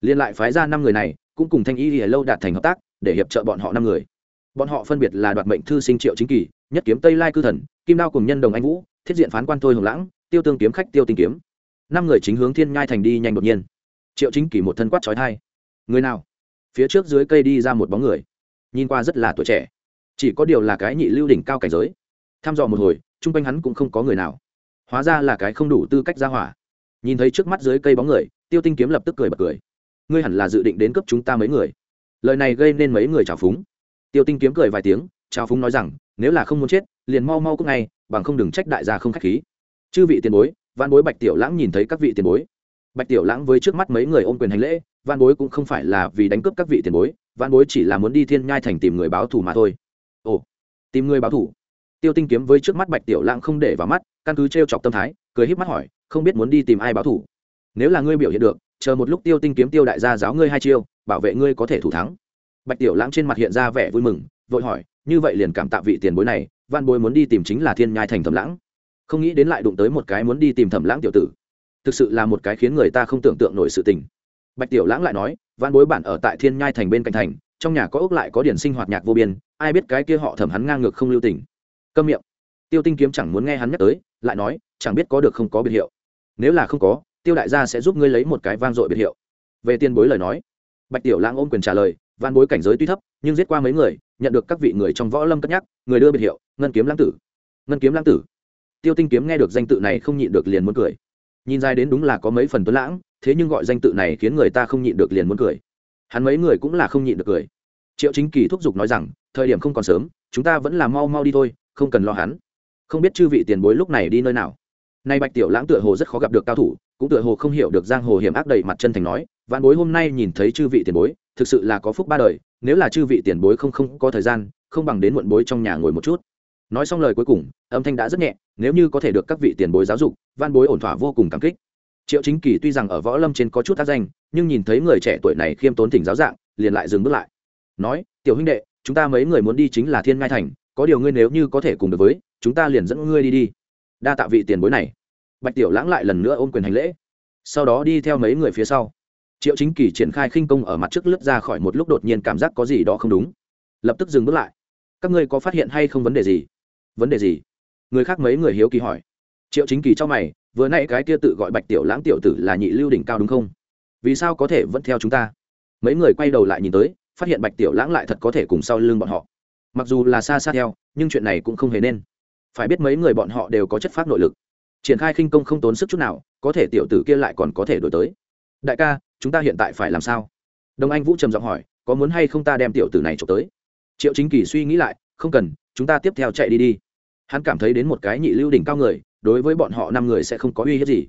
Liên lại phái ra năm người này, cũng cùng thanh y lìa lâu đạt thành hợp tác, để hiệp trợ bọn họ năm người. Bọn họ phân biệt là đoạt mệnh thư sinh triệu chính kỳ, nhất kiếm tây lai cư thần, kim đao cùng nhân đồng anh vũ, thiết diện phán quan thôi hồng lãng tiêu tương kiếm khách, tiêu tinh kiếm. Năm người chính hướng thiên nhai thành đi nhanh đột nhiên. Triệu chính kỳ một thân quát trói thai người nào? Phía trước dưới cây đi ra một bóng người. Nhìn qua rất là tuổi trẻ. Chỉ có điều là cái nhị lưu đỉnh cao cảnh giới. Tham dò một hồi, chung quanh hắn cũng không có người nào. Hóa ra là cái không đủ tư cách ra hỏa. Nhìn thấy trước mắt dưới cây bóng người, tiêu tinh kiếm lập tức cười bật cười. Ngươi hẳn là dự định đến cấp chúng ta mấy người. Lời này gây nên mấy người trào phúng. Tiêu tinh kiếm cười vài tiếng, trào phúng nói rằng, nếu là không muốn chết, liền mau mau cúc ngay, bằng không đừng trách đại gia không k h á c h khí chư vị tiền bối văn bối bạch tiểu lãng nhìn thấy các vị tiền bối. Bạch tiểu lãng với trước mắt mấy người ôm quyền hành lễ văn bối cũng không phải là vì đánh cướp các vị tiền bối văn bối chỉ là muốn đi thiên nhai thành tìm người báo thù mà thôi. Ồ, tìm người báo thù? Tiêu tinh kiếm với trước mắt bạch tiểu lãng không để vào mắt, căn cứ t r e o chọc tâm thái, cười híp mắt hỏi, không biết muốn đi tìm ai báo thù? Nếu là ngươi biểu hiện được, chờ một lúc tiêu tinh kiếm tiêu đại gia giáo ngươi hai chiêu, bảo vệ ngươi có thể thủ thắng. Bạch tiểu lãng trên mặt hiện ra vẻ vui mừng, vội hỏi, như vậy liền cảm tạ vị tiền bối này văn bối muốn đi tìm chính là thiên nhai thành thẩm lãng không nghĩ đến lại đụng tới một cái muốn đi tìm thẩm lãng tiểu tử. Thực sự là một cái khiến người ta không tưởng tượng nổi sự tình. Bạch tiểu lãng lại nói văn bối bản ở tại thiên nhai thành bên cạnh thành, trong nhà có ốc lại có điển sinh hoạt nhạc vô biên, ai biết cái kia họ thẩm hắn ngang ngược không lưu tình. Câm miệng. Tiêu tinh kiếm chẳng muốn nghe hắn nhắc tới, lại nói, chẳng biết có được không có biệt hiệu. Nếu là không có, tiêu đại gia sẽ giúp ngươi lấy một cái vang dội biệt hiệu. Về tiên bối lời nói, bạch tiểu lãng ôm quyền trả lời văn bối cảnh giới tuy thấp, nhưng giết qua mấy người, nhận được các vị người trong võ lâm cất nhắc, người đưa biệt hiệu, ngân kiếm lãng tử. Ngân kiếm lãng tử tiêu tinh kiếm nghe được danh tự này không nhịn được liền muốn cười. Nhìn dài đến đúng là có mấy phần tuấn lãng, thế nhưng gọi danh tự này khiến người ta không nhịn được liền muốn cười. Hắn mấy người cũng là không nhịn được cười. Triệu chính kỳ thúc giục nói rằng, thời điểm không còn sớm, chúng ta vẫn là mau mau đi thôi, không cần lo hắn. Không biết chư vị tiền bối lúc này đi nơi nào. Nay bạch tiểu lãng tựa hồ rất khó gặp được cao thủ, cũng tựa hồ không hiểu được giang hồ hiểm ác đầy mặt chân thành nói, vạn bối hôm nay nhìn thấy chư vị tiền bối, thực sự là có phúc ba đời, nếu là chư vị tiền bối không không có thời gian, không bằng đến muộn bối trong nhà ngồi một chút. Nói xong lời cuối cùng, âm thanh đã rất nhẹ nếu như có thể được các vị tiền bối giáo dục, văn bối ổn thỏa vô cùng cảm kích. Triệu chính kỳ tuy rằng ở võ lâm trên có chút tác danh, nhưng nhìn thấy người trẻ tuổi này khiêm tốn thỉnh giáo dạng, liền lại dừng bước lại. Nói, tiểu huynh đệ, chúng ta mấy người muốn đi chính là thiên ngai thành, có điều ngươi nếu như có thể cùng được với, chúng ta liền dẫn ngươi đi đi. Đa tạ vị tiền bối này. Bạch tiểu lãng lại lần nữa ôm quyền hành lễ. Sau đó đi theo mấy người phía sau. Triệu chính kỳ triển khai khinh công ở mặt trước lướt ra khỏi một lúc đột nhiên cảm giác có gì đó không đúng. Lập tức dừng bước lại. Các ngươi có phát hiện hay không vấn đề gì? Vấn đề gì? Người khác mấy người hiếu kỳ hỏi. Triệu chính kỳ cho mày, vừa n ã y cái kia tự gọi bạch tiểu lãng tiểu tử là nhị lưu đỉnh cao đúng không? Vì sao có thể vẫn theo chúng ta? Mấy người quay đầu lại nhìn tới, phát hiện bạch tiểu lãng lại thật có thể cùng sau lưng bọn họ. Mặc dù là xa xa theo, nhưng chuyện này cũng không hề nên. Phải biết mấy người bọn họ đều có chất phát nội lực. Triển khai khinh công không tốn sức chút nào, có thể tiểu tử kia lại còn có thể đổi tới. Đại ca, chúng ta hiện tại phải làm sao? Đồng anh vũ trầm giọng hỏi, có muốn hay không ta đem tiểu tử này trộm tới? Triệu chính kỳ suy nghĩ lại, không cần, chúng ta tiếp theo chạy đi đi hắn cảm thấy đến một cái nhị lưu đỉnh cao người, đối với bọn họ năm người sẽ không có uy hiếp gì.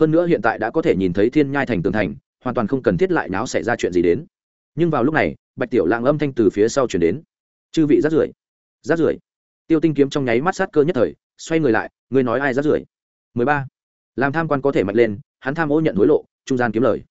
Hơn nữa hiện tại đã có thể nhìn thấy thiên nhai thành tường thành, hoàn toàn không cần thiết lại náo xảy ra chuyện gì đến. Nhưng vào lúc này, bạch tiểu lạng âm thanh từ phía sau chuyển đến. Chư vị rát rưởi rát rưởi. Tiêu tinh kiếm trong nháy mắt sát cơ nhất thời, xoay người lại người nói ai rát rưởi? Mười ba. Làm tham quan có thể mạnh lên, hắn tham ô nhận hối lộ, trung gian kiếm lời.